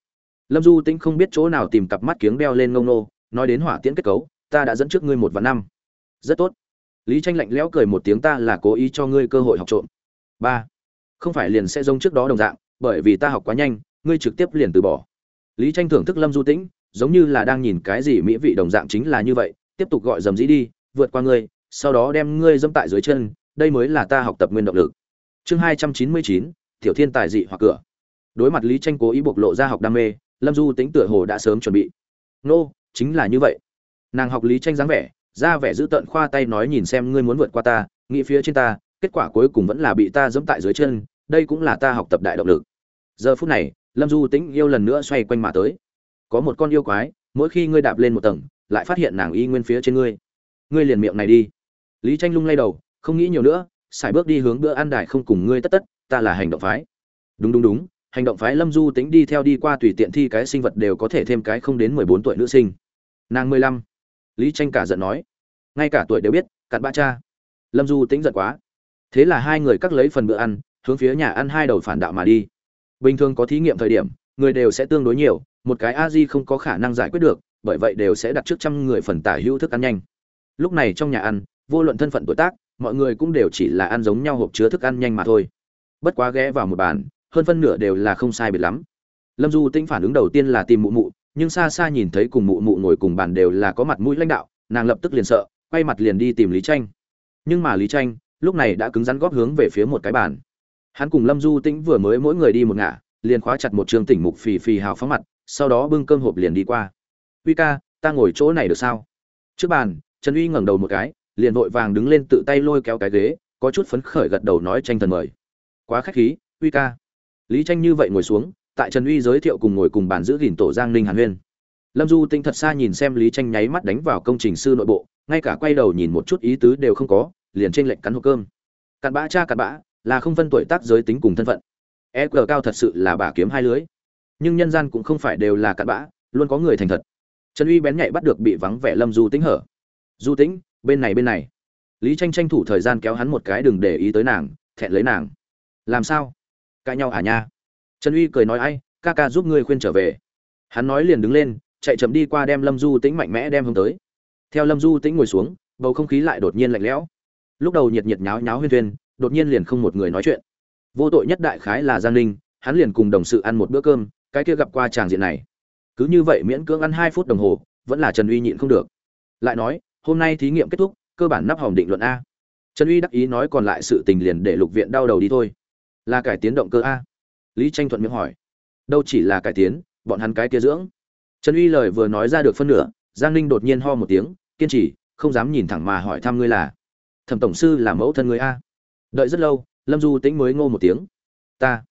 lâm du tĩnh không biết chỗ nào tìm cặp mắt kiếng đeo lên ngông nô, nói đến hỏa tiễn kết cấu, ta đã dẫn trước ngươi một và năm. Rất tốt. Lý tranh lạnh lẽo cười một tiếng, ta là cố ý cho ngươi cơ hội học trộm. Ba. Không phải liền sẽ giống trước đó đồng dạng, bởi vì ta học quá nhanh, ngươi trực tiếp liền từ bỏ. Lý tranh thưởng thức lâm du tĩnh, giống như là đang nhìn cái gì mỹ vị đồng dạng chính là như vậy, tiếp tục gọi dầm dĩ đi, vượt qua ngươi, sau đó đem ngươi dẫm tại dưới chân, đây mới là ta học tập nguyên động lực. Chương hai trăm chín mươi chín, tiểu thiên tài dị hoặc cửa. Đối mặt lý tranh cố ý bộc lộ ra học đam mê lâm du tính tựa hồ đã sớm chuẩn bị. Nô、no, chính là như vậy. Nàng học lý tranh dáng vẻ ra vẻ giữ tợn khoa tay nói nhìn xem ngươi muốn vượt qua ta nghĩ phía trên ta kết quả cuối cùng vẫn là bị ta dẫm tại dưới chân đây cũng là ta học tập đại động lực. Giờ phút này lâm du tính yêu lần nữa xoay quanh mà tới. Có một con yêu quái mỗi khi ngươi đạp lên một tầng lại phát hiện nàng y nguyên phía trên ngươi. Ngươi liền miệng này đi. Lý tranh lung lay đầu không nghĩ nhiều nữa xài bước đi hướng bữa ăn đài không cùng ngươi tất tất ta là hành động phái. Đúng đúng đúng hành động phái lâm du tính đi theo đi qua tùy tiện thi cái sinh vật đều có thể thêm cái không đến mười bốn tuổi nữ sinh. Nàng mười lăm. Lý tranh cả giận nói. Ngay cả tuổi đều biết, cặn ba cha. Lâm du tính giận quá. Thế là hai người cắt lấy phần bữa ăn, hướng phía nhà ăn hai đầu phản đạo mà đi. Bình thường có thí nghiệm thời điểm, người đều sẽ tương đối nhiều, một cái a di không có khả năng giải quyết được, bởi vậy đều sẽ đặt trước trăm người phần tả hữu thức ăn nhanh. Lúc này trong nhà ăn, vô luận thân phận tuổi tác, mọi người cũng đều chỉ là ăn giống nhau hộp chứa thức ăn nhanh mà thôi. Bất quá ghé vào một bàn hơn phân nửa đều là không sai biệt lắm. Lâm du Tĩnh phản ứng đầu tiên là tìm mụ mụ, nhưng xa xa nhìn thấy cùng mụ mụ ngồi cùng bàn đều là có mặt mũi lãnh đạo, nàng lập tức liền sợ, quay mặt liền đi tìm lý tranh nhưng mà lý tranh lúc này đã cứng rắn góp hướng về phía một cái bàn. Hắn cùng lâm du tĩnh vừa mới mỗi người đi một ngả, liền khóa chặt một trường tỉnh mục phì phì hào phóng mặt, sau đó bưng cơm hộp liền đi qua. Uy ca, ta ngồi chỗ này được sao? Trước bàn, trần uy ngẩng đầu một cái, liền vội vàng đứng lên tự tay lôi kéo cái ghế, có chút phấn khởi gật đầu nói tranh thần mời. Quá khách khí, uy ca lý tranh như vậy ngồi xuống, tại trần uy giới thiệu cùng ngồi cùng bàn giữ gìn tổ giang ninh hàn huyên. Lâm du tinh thật xa nhìn xem lý tranh nháy mắt đánh vào công trình sư nội bộ, ngay cả quay đầu nhìn một chút ý tứ đều không có, liền trên lệnh cắn hộp cơm. Cặn bã cha cặn bã, là không phân tuổi tác giới tính cùng thân phận. E g cao thật sự là bà kiếm hai lưới. Nhưng nhân gian cũng không phải đều là cặn bã, luôn có người thành thật. Trần uy bén nhạy bắt được bị vắng vẻ lâm du tính hở. Du tính bên này bên này. Lý tranh tranh thủ thời gian kéo hắn một cái đừng để ý tới nàng, thẹn lấy nàng. Làm sao? Cãi nhau à nha. Trần uy cười nói ai, ca ca giúp ngươi khuyên trở về. Hắn nói liền đứng lên, chạy chậm đi qua đem lâm du tĩnh mạnh mẽ đem hướng tới. Theo lâm du tĩnh ngồi xuống, bầu không khí lại đột nhiên lạnh lẽo. Lúc đầu nhiệt nhiệt nháo nháo huyên thuyên, đột nhiên liền không một người nói chuyện. Vô tội nhất đại khái là giang ninh, hắn liền cùng đồng sự ăn một bữa cơm, cái kia gặp qua tràng diện này. Cứ như vậy miễn cưỡng ăn hai phút đồng hồ, vẫn là trần uy nhịn không được. Lại nói, hôm nay thí nghiệm kết thúc, cơ bản nắp hòm định luận a. Trần uy đắc ý nói còn lại sự tình liền để lục viện đau đầu đi thôi là cải tiến động cơ a. Lý tranh thuận miệng hỏi. Đâu chỉ là cải tiến, bọn hắn cái kia dưỡng. Trần uy lời vừa nói ra được phân nửa, giang ninh đột nhiên ho một tiếng, kiên trì, không dám nhìn thẳng mà hỏi thăm ngươi là. Thẩm tổng sư là mẫu thân ngươi a. Đợi rất lâu, lâm du tĩnh mới ngô một tiếng. Ta.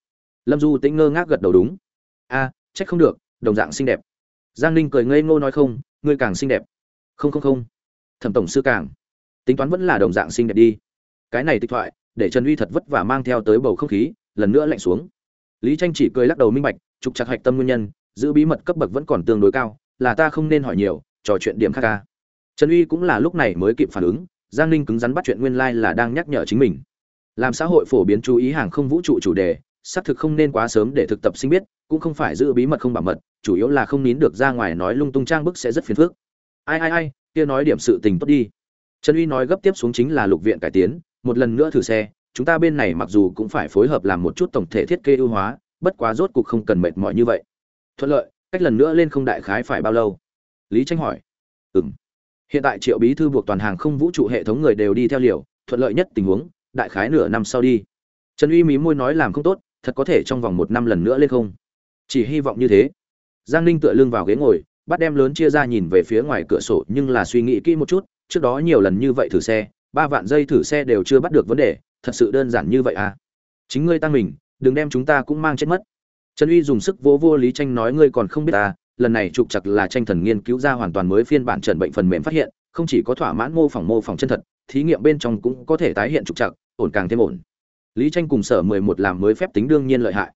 Lâm du tĩnh ngơ ngác gật đầu đúng. A, trách không được, đồng dạng xinh đẹp. Giang ninh cười ngây ngô nói không, ngươi càng xinh đẹp. Không không không. Thẩm tổng sư càng. Tính toán vẫn là đồng dạng xinh đẹp đi. Cái này tịch thoại để trần uy thật vất vả mang theo tới bầu không khí, lần nữa lạnh xuống. Lý tranh chỉ cười lắc đầu minh bạch, trục chặt hạch tâm nguyên nhân, giữ bí mật cấp bậc vẫn còn tương đối cao, là ta không nên hỏi nhiều, trò chuyện điểm khác ca. Trần uy cũng là lúc này mới kịp phản ứng, giang ninh cứng rắn bắt chuyện nguyên lai là đang nhắc nhở chính mình. Làm xã hội phổ biến chú ý hàng không vũ trụ chủ đề, xác thực không nên quá sớm để thực tập sinh biết, cũng không phải giữ bí mật không bảo mật, chủ yếu là không nín được ra ngoài nói lung tung trang bức sẽ rất phiền phức. Ai ai ai, kia nói điểm sự tình tốt đi. Trần uy nói gấp tiếp xuống chính là lục viện cải tiến một lần nữa thử xe, chúng ta bên này mặc dù cũng phải phối hợp làm một chút tổng thể thiết kế ưu hóa, bất quá rốt cục không cần mệt mỏi như vậy. Thuận lợi, cách lần nữa lên không đại khái phải bao lâu? Lý tranh hỏi. Ừ m hiện tại triệu bí thư buộc toàn hàng không vũ trụ hệ thống người đều đi theo liều, thuận lợi nhất tình huống, đại khái nửa năm sau đi. Trần uy mí môi nói làm không tốt, thật có thể trong vòng một năm lần nữa lên không? Chỉ hy vọng như thế. Giang ninh tựa lưng vào ghế ngồi, bắt đem lớn chia ra nhìn về phía ngoài cửa sổ nhưng là suy nghĩ kỹ một chút, trước đó nhiều lần như vậy thử xe ba vạn dây thử xe đều chưa bắt được vấn đề, thật sự đơn giản như vậy à? Chính ngươi tăng mình, đừng đem chúng ta cũng mang chết mất. Trần uy dùng sức vỗ vô lý tranh nói ngươi còn không biết ta lần này trục chặt là tranh thần nghiên cứu ra hoàn toàn mới phiên bản trần bệnh phần mềm phát hiện, không chỉ có thỏa mãn mô phỏng mô phỏng chân thật, thí nghiệm bên trong cũng có thể tái hiện trục chặt ổn càng thêm ổn. Lý tranh cùng sở mười một làm mới phép tính đương nhiên lợi hại.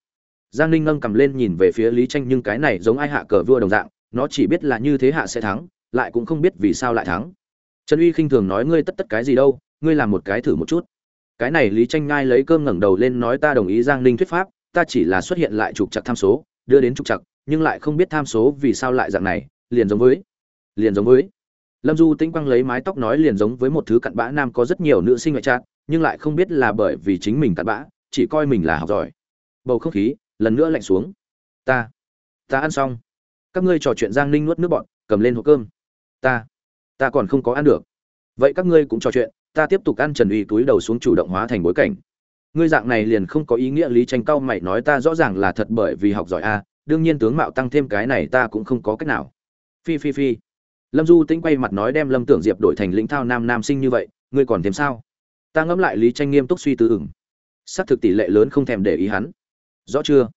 Giang ninh Ngâm cầm lên nhìn về phía lý tranh nhưng cái này giống ai hạ cờ vua đồng dạng, nó chỉ biết là như thế hạ sẽ thắng, lại cũng không biết vì sao lại thắng trần uy khinh thường nói, ngươi tất tất cái gì đâu, ngươi làm một cái thử một chút. Cái này lý tranh ngai lấy cơm ngẩng đầu lên nói, ta đồng ý giang ninh thuyết pháp, ta chỉ là xuất hiện lại trục chặt tham số, đưa đến trục chặt nhưng lại không biết tham số vì sao lại dạng này, liền giống với, liền giống với. Lâm du tĩnh quăng lấy mái tóc nói, liền giống với một thứ cặn bã nam có rất nhiều nữ sinh ngoại trạng, nhưng lại không biết là bởi vì chính mình cặn bã, chỉ coi mình là học giỏi. Bầu không khí lần nữa lạnh xuống. Ta ta ăn xong. Các ngươi trò chuyện giang ninh nuốt nước bọn cầm lên hộp cơm. Ta ta còn không có ăn được. Vậy các ngươi cũng trò chuyện, ta tiếp tục ăn trần uy túi đầu xuống chủ động hóa thành bối cảnh. Ngươi dạng này liền không có ý nghĩa lý tranh cao mày nói ta rõ ràng là thật bởi vì học giỏi a, đương nhiên tướng mạo tăng thêm cái này ta cũng không có cách nào. Phi phi phi. Lâm du tĩnh quay mặt nói đem lâm tưởng diệp đổi thành lĩnh thao nam nam sinh như vậy, ngươi còn thêm sao? Ta ngẫm lại lý tranh nghiêm túc suy tư ửng. Xác thực tỷ lệ lớn không thèm để ý hắn. Rõ chưa?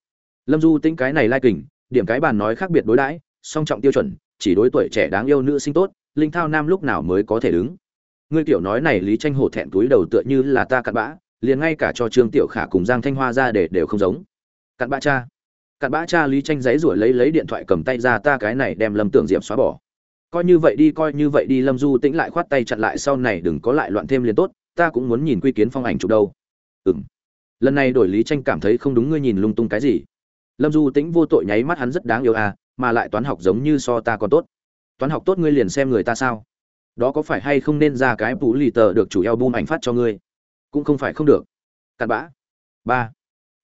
Lâm du tĩnh cái này lai kình, điểm cái bàn nói khác biệt đối đãi, song trọng tiêu chuẩn, chỉ đối tuổi trẻ đáng yêu nữ sinh tốt linh thao nam lúc nào mới có thể đứng? Ngươi tiểu nói này lý tranh hổ thẹn túi đầu tựa như là ta cặn bã, liền ngay cả cho trương tiểu khả cùng giang thanh hoa ra để đều không giống. Cặn bã cha. Cặn bã cha lý tranh giấy rủi lấy lấy điện thoại cầm tay ra ta cái này đem lâm tưởng diệm xóa bỏ. Coi như vậy đi, coi như vậy đi, lâm du tĩnh lại khoát tay chặn lại sau này đừng có lại loạn thêm liền tốt, ta cũng muốn nhìn quy kiến phong ảnh chụp đâu. Ừm. lần này đổi lý tranh cảm thấy không đúng ngươi nhìn lung tung cái gì. Lâm du tĩnh vô tội nháy mắt hắn rất đáng yêu à mà lại toán học giống như so ta còn tốt toán học tốt ngươi liền xem người ta sao? Đó có phải hay không nên ra cái bù lì tờ được chủ eo bung ảnh phát cho ngươi? Cũng không phải không được. Cặn bã. Ba.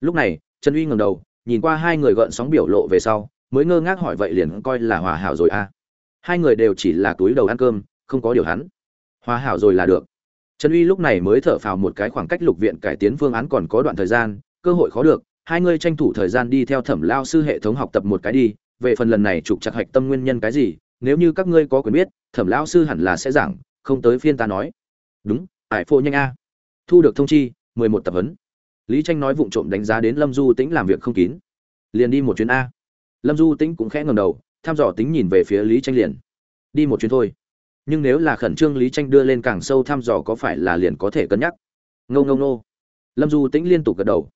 Lúc này, trần uy ngầm đầu, nhìn qua hai người gợn sóng biểu lộ về sau, mới ngơ ngác hỏi vậy liền coi là hòa hảo rồi à? Hai người đều chỉ là túi đầu ăn cơm, không có điều hắn. Hòa hảo rồi là được. Trần uy lúc này mới thở phào một cái khoảng cách lục viện cải tiến phương án còn có đoạn thời gian, cơ hội khó được, hai người tranh thủ thời gian đi theo thẩm lao sư hệ thống học tập một cái đi, về phần lần này trục chặt hạch tâm nguyên nhân cái gì nếu như các ngươi có quyền biết, thẩm lão sư hẳn là sẽ giảng, không tới phiên ta nói. Đúng, ải phô nhanh a. Thu được thông chi, mười một tập huấn. Lý tranh nói vụng trộm đánh giá đến lâm du tĩnh làm việc không kín. Liền đi một chuyến a. Lâm du tĩnh cũng khẽ ngầm đầu thăm dò tính nhìn về phía lý tranh liền. Đi một chuyến thôi. Nhưng nếu là khẩn trương lý tranh đưa lên càng sâu thăm dò có phải là liền có thể cân nhắc? Ngâu ngâu nô lâm du tĩnh liên tục gật đầu.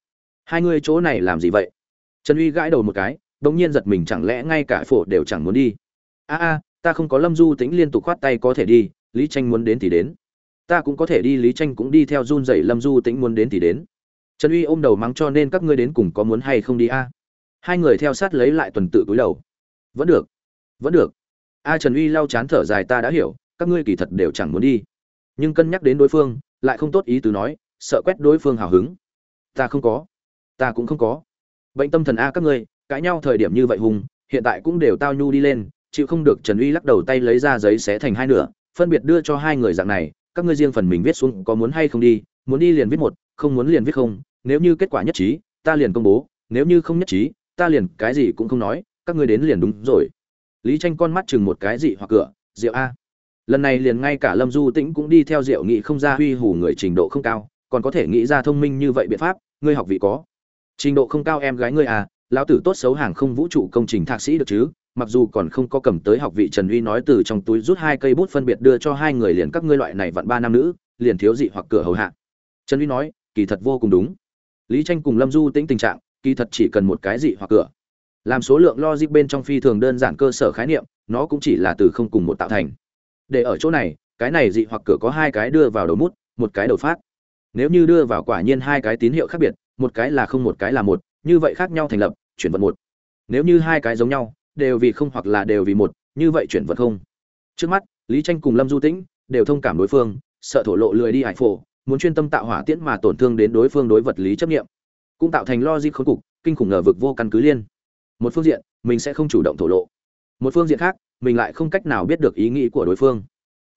Hai người chỗ này làm gì vậy? Trần uy gãi đầu một cái bỗng nhiên giật mình chẳng lẽ ngay cả phổ đều chẳng muốn đi a a, ta không có lâm du tĩnh liên tục khoát tay có thể đi, lý tranh muốn đến thì đến. Ta cũng có thể đi, lý tranh cũng đi theo run dậy lâm du tĩnh muốn đến thì đến. Trần uy ôm đầu mắng cho nên các ngươi đến cùng có muốn hay không đi a? Hai người theo sát lấy lại tuần tự cúi đầu. Vẫn được vẫn được. A trần uy lau chán thở dài ta đã hiểu, các ngươi kỳ thật đều chẳng muốn đi. Nhưng cân nhắc đến đối phương, lại không tốt ý tứ nói, sợ quét đối phương hào hứng. Ta không có, ta cũng không có. Bệnh tâm thần a các ngươi, cãi nhau thời điểm như vậy hùng, hiện tại cũng đều tao nhu đi lên chịu không được trần uy lắc đầu tay lấy ra giấy xé thành hai nửa, phân biệt đưa cho hai người dạng này, các ngươi riêng phần mình viết xuống có muốn hay không đi, muốn đi liền viết một, không muốn liền viết không, nếu như kết quả nhất trí, ta liền công bố, nếu như không nhất trí, ta liền cái gì cũng không nói, các ngươi đến liền đúng rồi. Lý tranh con mắt chừng một cái gì hoặc cửa, rượu a. Lần này liền ngay cả lâm du tĩnh cũng đi theo rượu nghị không ra huy hủ người trình độ không cao, còn có thể nghĩ ra thông minh như vậy biện pháp, ngươi học vị có. Trình độ không cao em gái ngươi à lão tử tốt xấu hàng không vũ trụ công trình thạc sĩ được chứ mặc dù còn không có cầm tới học vị trần uy nói từ trong túi rút hai cây bút phân biệt đưa cho hai người liền các ngươi loại này vặn ba nam nữ, liền thiếu dị hoặc cửa hầu hạ. Trần uy nói, kỳ thật vô cùng đúng. Lý tranh cùng lâm du tĩnh tình trạng, kỳ thật chỉ cần một cái dị hoặc cửa. Làm số lượng logic bên trong phi thường đơn giản cơ sở khái niệm, nó cũng chỉ là từ không cùng một tạo thành. Để ở chỗ này, cái này dị hoặc cửa có hai cái đưa vào đầu mút, một cái đầu phát. Nếu như đưa vào quả nhiên hai cái tín hiệu khác biệt, một cái là không, một cái là một, như vậy khác nhau thành lập, chuyển vận một. Nếu như hai cái giống nhau đều vì không hoặc là đều vì một, như vậy chuyển vật không? Trước mắt, lý tranh cùng lâm du tĩnh đều thông cảm đối phương, sợ thổ lộ lười đi hải phổ, muốn chuyên tâm tạo hỏa tiễn mà tổn thương đến đối phương đối vật lý chấp nghiệm. Cũng tạo thành logic khốn cục, kinh khủng ngờ vực vô căn cứ liên. Một phương diện, mình sẽ không chủ động thổ lộ. Một phương diện khác, mình lại không cách nào biết được ý nghĩ của đối phương.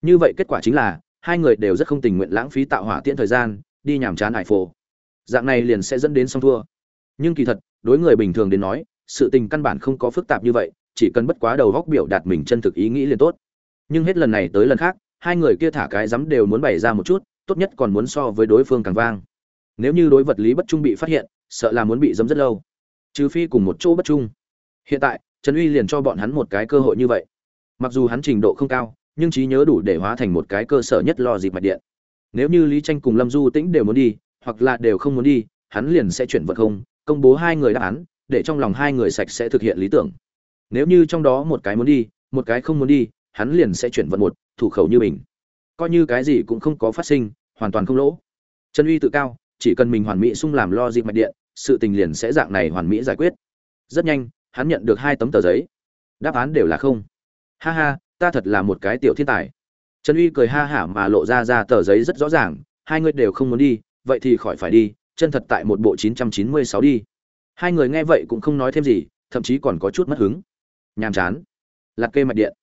Như vậy kết quả chính là, hai người đều rất không tình nguyện lãng phí tạo hỏa tiễn thời gian, đi nhàm chán hải phổ. Dạng này liền sẽ dẫn đến song thua. Nhưng kỳ thật, đối người bình thường đến nói sự tình căn bản không có phức tạp như vậy, chỉ cần bất quá đầu góc biểu đạt mình chân thực ý nghĩ liền tốt. Nhưng hết lần này tới lần khác, hai người kia thả cái dám đều muốn bày ra một chút, tốt nhất còn muốn so với đối phương càng vang. Nếu như đối vật lý bất trung bị phát hiện, sợ là muốn bị dấm rất lâu. Trừ phi cùng một chỗ bất trung. Hiện tại, trần uy liền cho bọn hắn một cái cơ hội như vậy. Mặc dù hắn trình độ không cao, nhưng trí nhớ đủ để hóa thành một cái cơ sở nhất lo dịp mạch điện. Nếu như lý tranh cùng lâm du tĩnh đều muốn đi, hoặc là đều không muốn đi, hắn liền sẽ chuyển vật không, công bố hai người đáp án để trong lòng hai người sạch sẽ thực hiện lý tưởng. Nếu như trong đó một cái muốn đi, một cái không muốn đi, hắn liền sẽ chuyển vận một, thủ khẩu như mình. Coi như cái gì cũng không có phát sinh, hoàn toàn không lỗ. Trần uy tự cao, chỉ cần mình hoàn mỹ sung làm lo dịp mạch điện, sự tình liền sẽ dạng này hoàn mỹ giải quyết. Rất nhanh, hắn nhận được hai tấm tờ giấy. Đáp án đều là không. Ha ha, ta thật là một cái tiểu thiên tài. Trần uy cười ha hả mà lộ ra ra tờ giấy rất rõ ràng, hai người đều không muốn đi, vậy thì khỏi phải đi, chân thật tại một bộ 996 đi hai người nghe vậy cũng không nói thêm gì, thậm chí còn có chút mất hứng. Nhàm chán. Lạc kê mạch điện.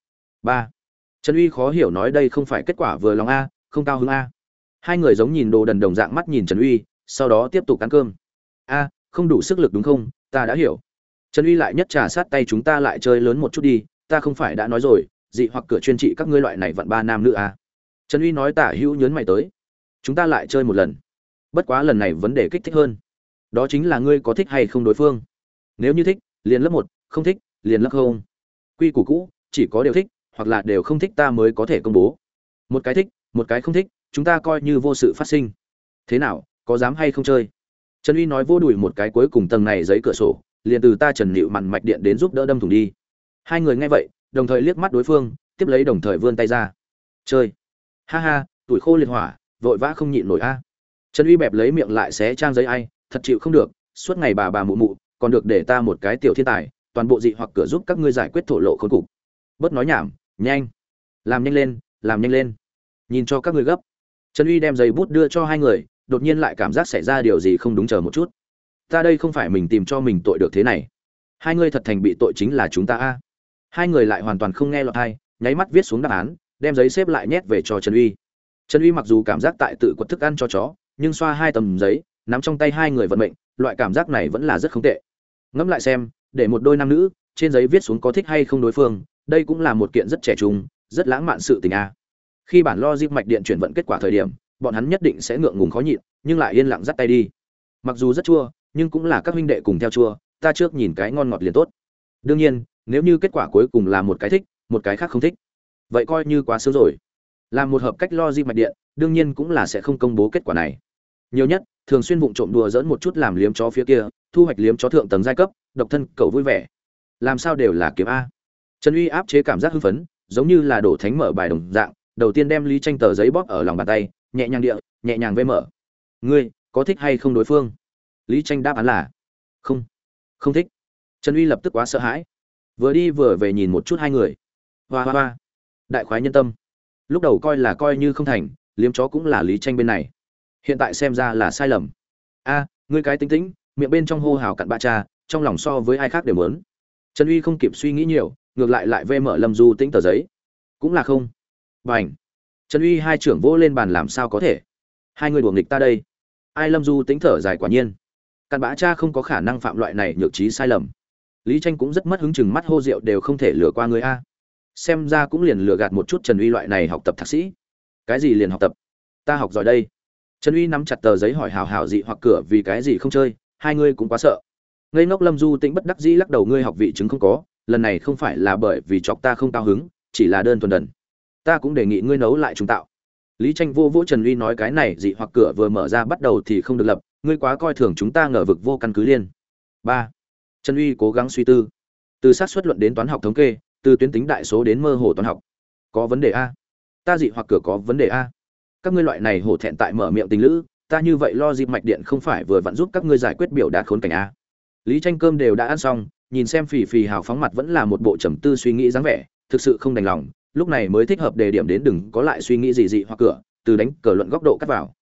Ba. Trần uy khó hiểu nói đây không phải kết quả vừa lòng a, không cao hứng a. Hai người giống nhìn đồ đần đồng dạng mắt nhìn trần uy, sau đó tiếp tục ăn cơm. A, không đủ sức lực đúng không? Ta đã hiểu. Trần uy lại nhất trà sát tay chúng ta lại chơi lớn một chút đi, ta không phải đã nói rồi, dị hoặc cửa chuyên trị các ngươi loại này vận ba nam nữ a. Trần uy nói tả hữu nhớn mày tới. Chúng ta lại chơi một lần. Bất quá lần này vấn đề kích thích hơn đó chính là ngươi có thích hay không đối phương. Nếu như thích, liền lớp một, không thích, liền lớp không. Quy củ cũ, chỉ có đều thích, hoặc là đều không thích ta mới có thể công bố. Một cái thích, một cái không thích, chúng ta coi như vô sự phát sinh. Thế nào, có dám hay không chơi? Trần uy nói vô đùi một cái cuối cùng tầng này giấy cửa sổ, liền từ ta trần nịu mặn mạch điện đến giúp đỡ đâm thủng đi. Hai người nghe vậy, đồng thời liếc mắt đối phương, tiếp lấy đồng thời vươn tay ra. Chơi. Ha ha, tuổi khô liệt hỏa, vội vã không nhịn nổi a. Trần uy bẹp lấy miệng lại xé trang giấy ai thật chịu không được, suốt ngày bà bà mụ mụ, còn được để ta một cái tiểu thiên tài, toàn bộ dị hoặc cửa giúp các ngươi giải quyết thổ lộ khốn cục. Bớt nói nhảm, nhanh. Làm nhanh lên, làm nhanh lên. Nhìn cho các ngươi gấp. Trần uy đem giấy bút đưa cho hai người, đột nhiên lại cảm giác xảy ra điều gì không đúng chờ một chút. Ta đây không phải mình tìm cho mình tội được thế này. Hai người thật thành bị tội chính là chúng ta a. Hai người lại hoàn toàn không nghe lọt hai nháy mắt viết xuống đáp án, đem giấy xếp lại nhét về cho trần uy. Trần uy mặc dù cảm giác tại tự quật thức ăn cho chó, nhưng xoa hai tầm giấy nắm trong tay hai người vận mệnh, loại cảm giác này vẫn là rất không tệ. Ngẫm lại xem, để một đôi nam nữ, trên giấy viết xuống có thích hay không đối phương, đây cũng là một kiện rất trẻ trung, rất lãng mạn sự tình a. Khi bản lo dịp mạch điện chuyển vận kết quả thời điểm, bọn hắn nhất định sẽ ngượng ngùng khó nhịn, nhưng lại yên lặng dắt tay đi. Mặc dù rất chua, nhưng cũng là các huynh đệ cùng theo chua, ta trước nhìn cái ngon ngọt liền tốt. Đương nhiên, nếu như kết quả cuối cùng là một cái thích, một cái khác không thích, vậy coi như quá sớm rồi. Làm một hợp cách lo di mạch điện, đương nhiên cũng là sẽ không công bố kết quả này. Nhiều nhất thường xuyên vụng trộm đùa dỡn một chút làm liếm chó phía kia, thu hoạch liếm chó thượng tầng giai cấp, độc thân, cầu vui vẻ. Làm sao đều là kiếm a. Trần uy áp chế cảm giác hưng phấn, giống như là đổ thánh mở bài đồng dạng, đầu tiên đem lý tranh tờ giấy bóp ở lòng bàn tay, nhẹ nhàng địa, nhẹ nhàng vê mở. Ngươi, có thích hay không đối phương? Lý tranh đáp án là, không không thích. Trần uy lập tức quá sợ hãi. Vừa đi vừa về nhìn một chút hai người. Hoa hoa hoa. Đại khoái nhân tâm. Lúc đầu coi là coi như không thành, liếm chó cũng là lý tranh bên này hiện tại xem ra là sai lầm. A, ngươi cái tính tĩnh, miệng bên trong hô hào cặn ba cha, trong lòng so với ai khác đều muốn. Trần uy không kịp suy nghĩ nhiều, ngược lại lại vê mở lâm du tĩnh tờ giấy. Cũng là không. B à n h trần uy hai trưởng vỗ lên bàn làm sao có thể? Hai người đuổi nghịch ta đây. Ai lâm du tính thở dài quả nhiên. Cặn bã cha không có khả năng phạm loại này nhược trí sai lầm. Lý tranh cũng rất mất hứng chừng mắt hô rượu đều không thể lừa qua người a. Xem ra cũng liền lừa gạt một chút trần uy loại này học tập thạc sĩ. Cái gì liền học tập? Ta học giỏi đây trần uy nắm chặt tờ giấy hỏi hào hào dị hoặc cửa vì cái gì không chơi, hai ngươi cũng quá sợ. Ngây ngốc lâm du tĩnh bất đắc dĩ lắc đầu, ngươi học vị chứng không có, lần này không phải là bởi vì chọc ta không cao hứng, chỉ là đơn thuần đần. Ta cũng đề nghị ngươi nấu lại chúng tạo. Lý tranh vô vỗ trần uy nói, cái này dị hoặc cửa vừa mở ra bắt đầu thì không được lập, ngươi quá coi thường chúng ta ngờ vực vô căn cứ liên. Ba. Trần uy cố gắng suy tư. Từ xác suất luận đến toán học thống kê, từ tuyến tính đại số đến mơ hồ toán học. Có vấn đề a. Ta dị hoặc cửa có vấn đề a các ngươi loại này hổ thẹn tại mở miệng tình lữ, ta như vậy lo dịp mạch điện không phải vừa vặn giúp các ngươi giải quyết biểu đạt khốn cảnh a lý tranh cơm đều đã ăn xong, nhìn xem phì phì hào phóng mặt vẫn là một bộ trầm tư suy nghĩ dáng vẻ, thực sự không đành lòng, lúc này mới thích hợp đề điểm đến đừng có lại suy nghĩ gì dị hoặc cửa, từ đánh cờ luận góc độ cắt vào.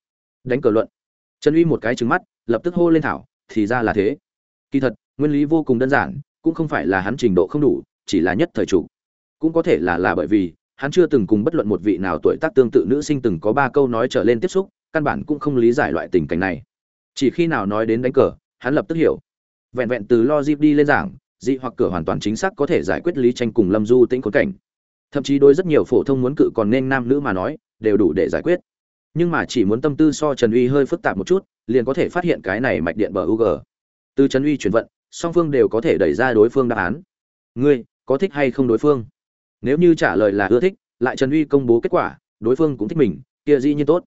Đánh cờ luận. Trần uy một cái trứng mắt, lập tức hô lên thảo, thì ra là thế. Kỳ thật, nguyên lý vô cùng đơn giản, cũng không phải là hắn trình độ không đủ, chỉ là nhất thời chủ. Cũng có thể là là bởi vì hắn chưa từng cùng bất luận một vị nào tuổi tác tương tự nữ sinh từng có ba câu nói trở lên tiếp xúc, căn bản cũng không lý giải loại tình cảnh này. Chỉ khi nào nói đến đánh cờ, hắn lập tức hiểu. Vẹn vẹn từ lo dip đi lên giảng, dị hoặc cửa hoàn toàn chính xác có thể giải quyết lý tranh cùng lâm du tĩnh khốn cảnh. Thậm chí đối rất nhiều phổ thông muốn cự còn nên nam nữ mà nói, đều đủ để giải quyết. Nhưng mà chỉ muốn tâm tư so trần uy hơi phức tạp một chút, liền có thể phát hiện cái này mạch điện bờ u g. Từ trần uy chuyển vận, song phương đều có thể đẩy ra đối phương đáp án. Ngươi có thích hay không đối phương? Nếu như trả lời là ưa thích, lại trần uy công bố kết quả, đối phương cũng thích mình, kia dĩ nhiên tốt.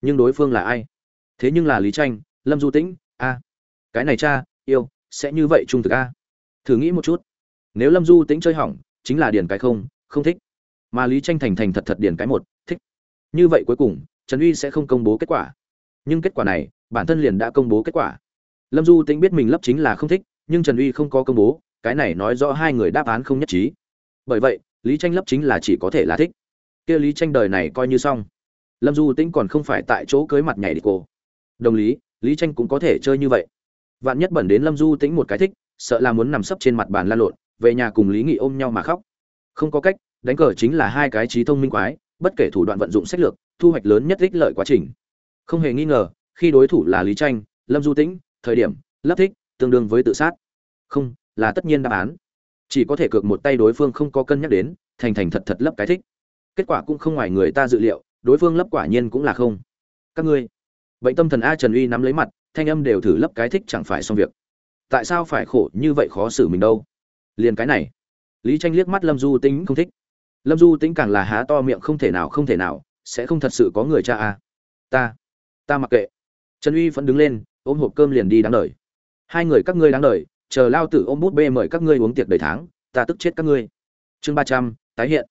Nhưng đối phương là ai? Thế nhưng là lý tranh, lâm du tĩnh, a. Cái này cha, yêu, sẽ như vậy trung thực a? Thử nghĩ một chút. Nếu lâm du tĩnh chơi hỏng, chính là điền cái không không thích. Mà lý tranh thành thành thật thật điền cái một, thích. Như vậy cuối cùng, trần uy sẽ không công bố kết quả. Nhưng kết quả này, bản thân liền đã công bố kết quả. Lâm du tĩnh biết mình lấp chính là không thích, nhưng trần uy không có công bố, cái này nói rõ hai người đáp án không nhất trí. Bởi vậy lý tranh lấp chính là chỉ có thể là thích. Kia lý tranh đời này coi như xong. Lâm du tĩnh còn không phải tại chỗ cưới mặt nhảy đi cô. Đồng lý lý tranh cũng có thể chơi như vậy. Vạn nhất bẩn đến lâm du tĩnh một cái thích, sợ là muốn nằm sấp trên mặt bàn la lộn, về nhà cùng lý nghị ôm nhau mà khóc. Không có cách, đánh cờ chính là hai cái trí thông minh quái, bất kể thủ đoạn vận dụng sách lược, thu hoạch lớn nhất ích lợi quá trình. Không hề nghi ngờ, khi đối thủ là lý tranh, lâm du tĩnh, thời điểm, lấp thích, tương đương với tự sát. Không, là tất nhiên đáp án chỉ có thể cược một tay đối phương không có cân nhắc đến, thành thành thật thật lấp cái thích. Kết quả cũng không ngoài người ta dự liệu, đối phương lấp quả nhiên cũng là không. Các ngươi, bệnh tâm thần a trần uy nắm lấy mặt, thanh âm đều thử lấp cái thích chẳng phải xong việc. Tại sao phải khổ như vậy khó xử mình đâu? Liền cái này. Lý tranh liếc mắt lâm du tính không thích. Lâm du tính càng là há to miệng không thể nào, không thể nào, sẽ không thật sự có người cha a. Ta ta mặc kệ. Trần uy vẫn đứng lên, ôm hộp cơm liền đi đáng đời. Hai người các ngươi đáng đời chờ lao tử ôm bút bê mời các ngươi uống tiệc đầy tháng, ta tức chết các ngươi. Chương ba trăm, tái hiện.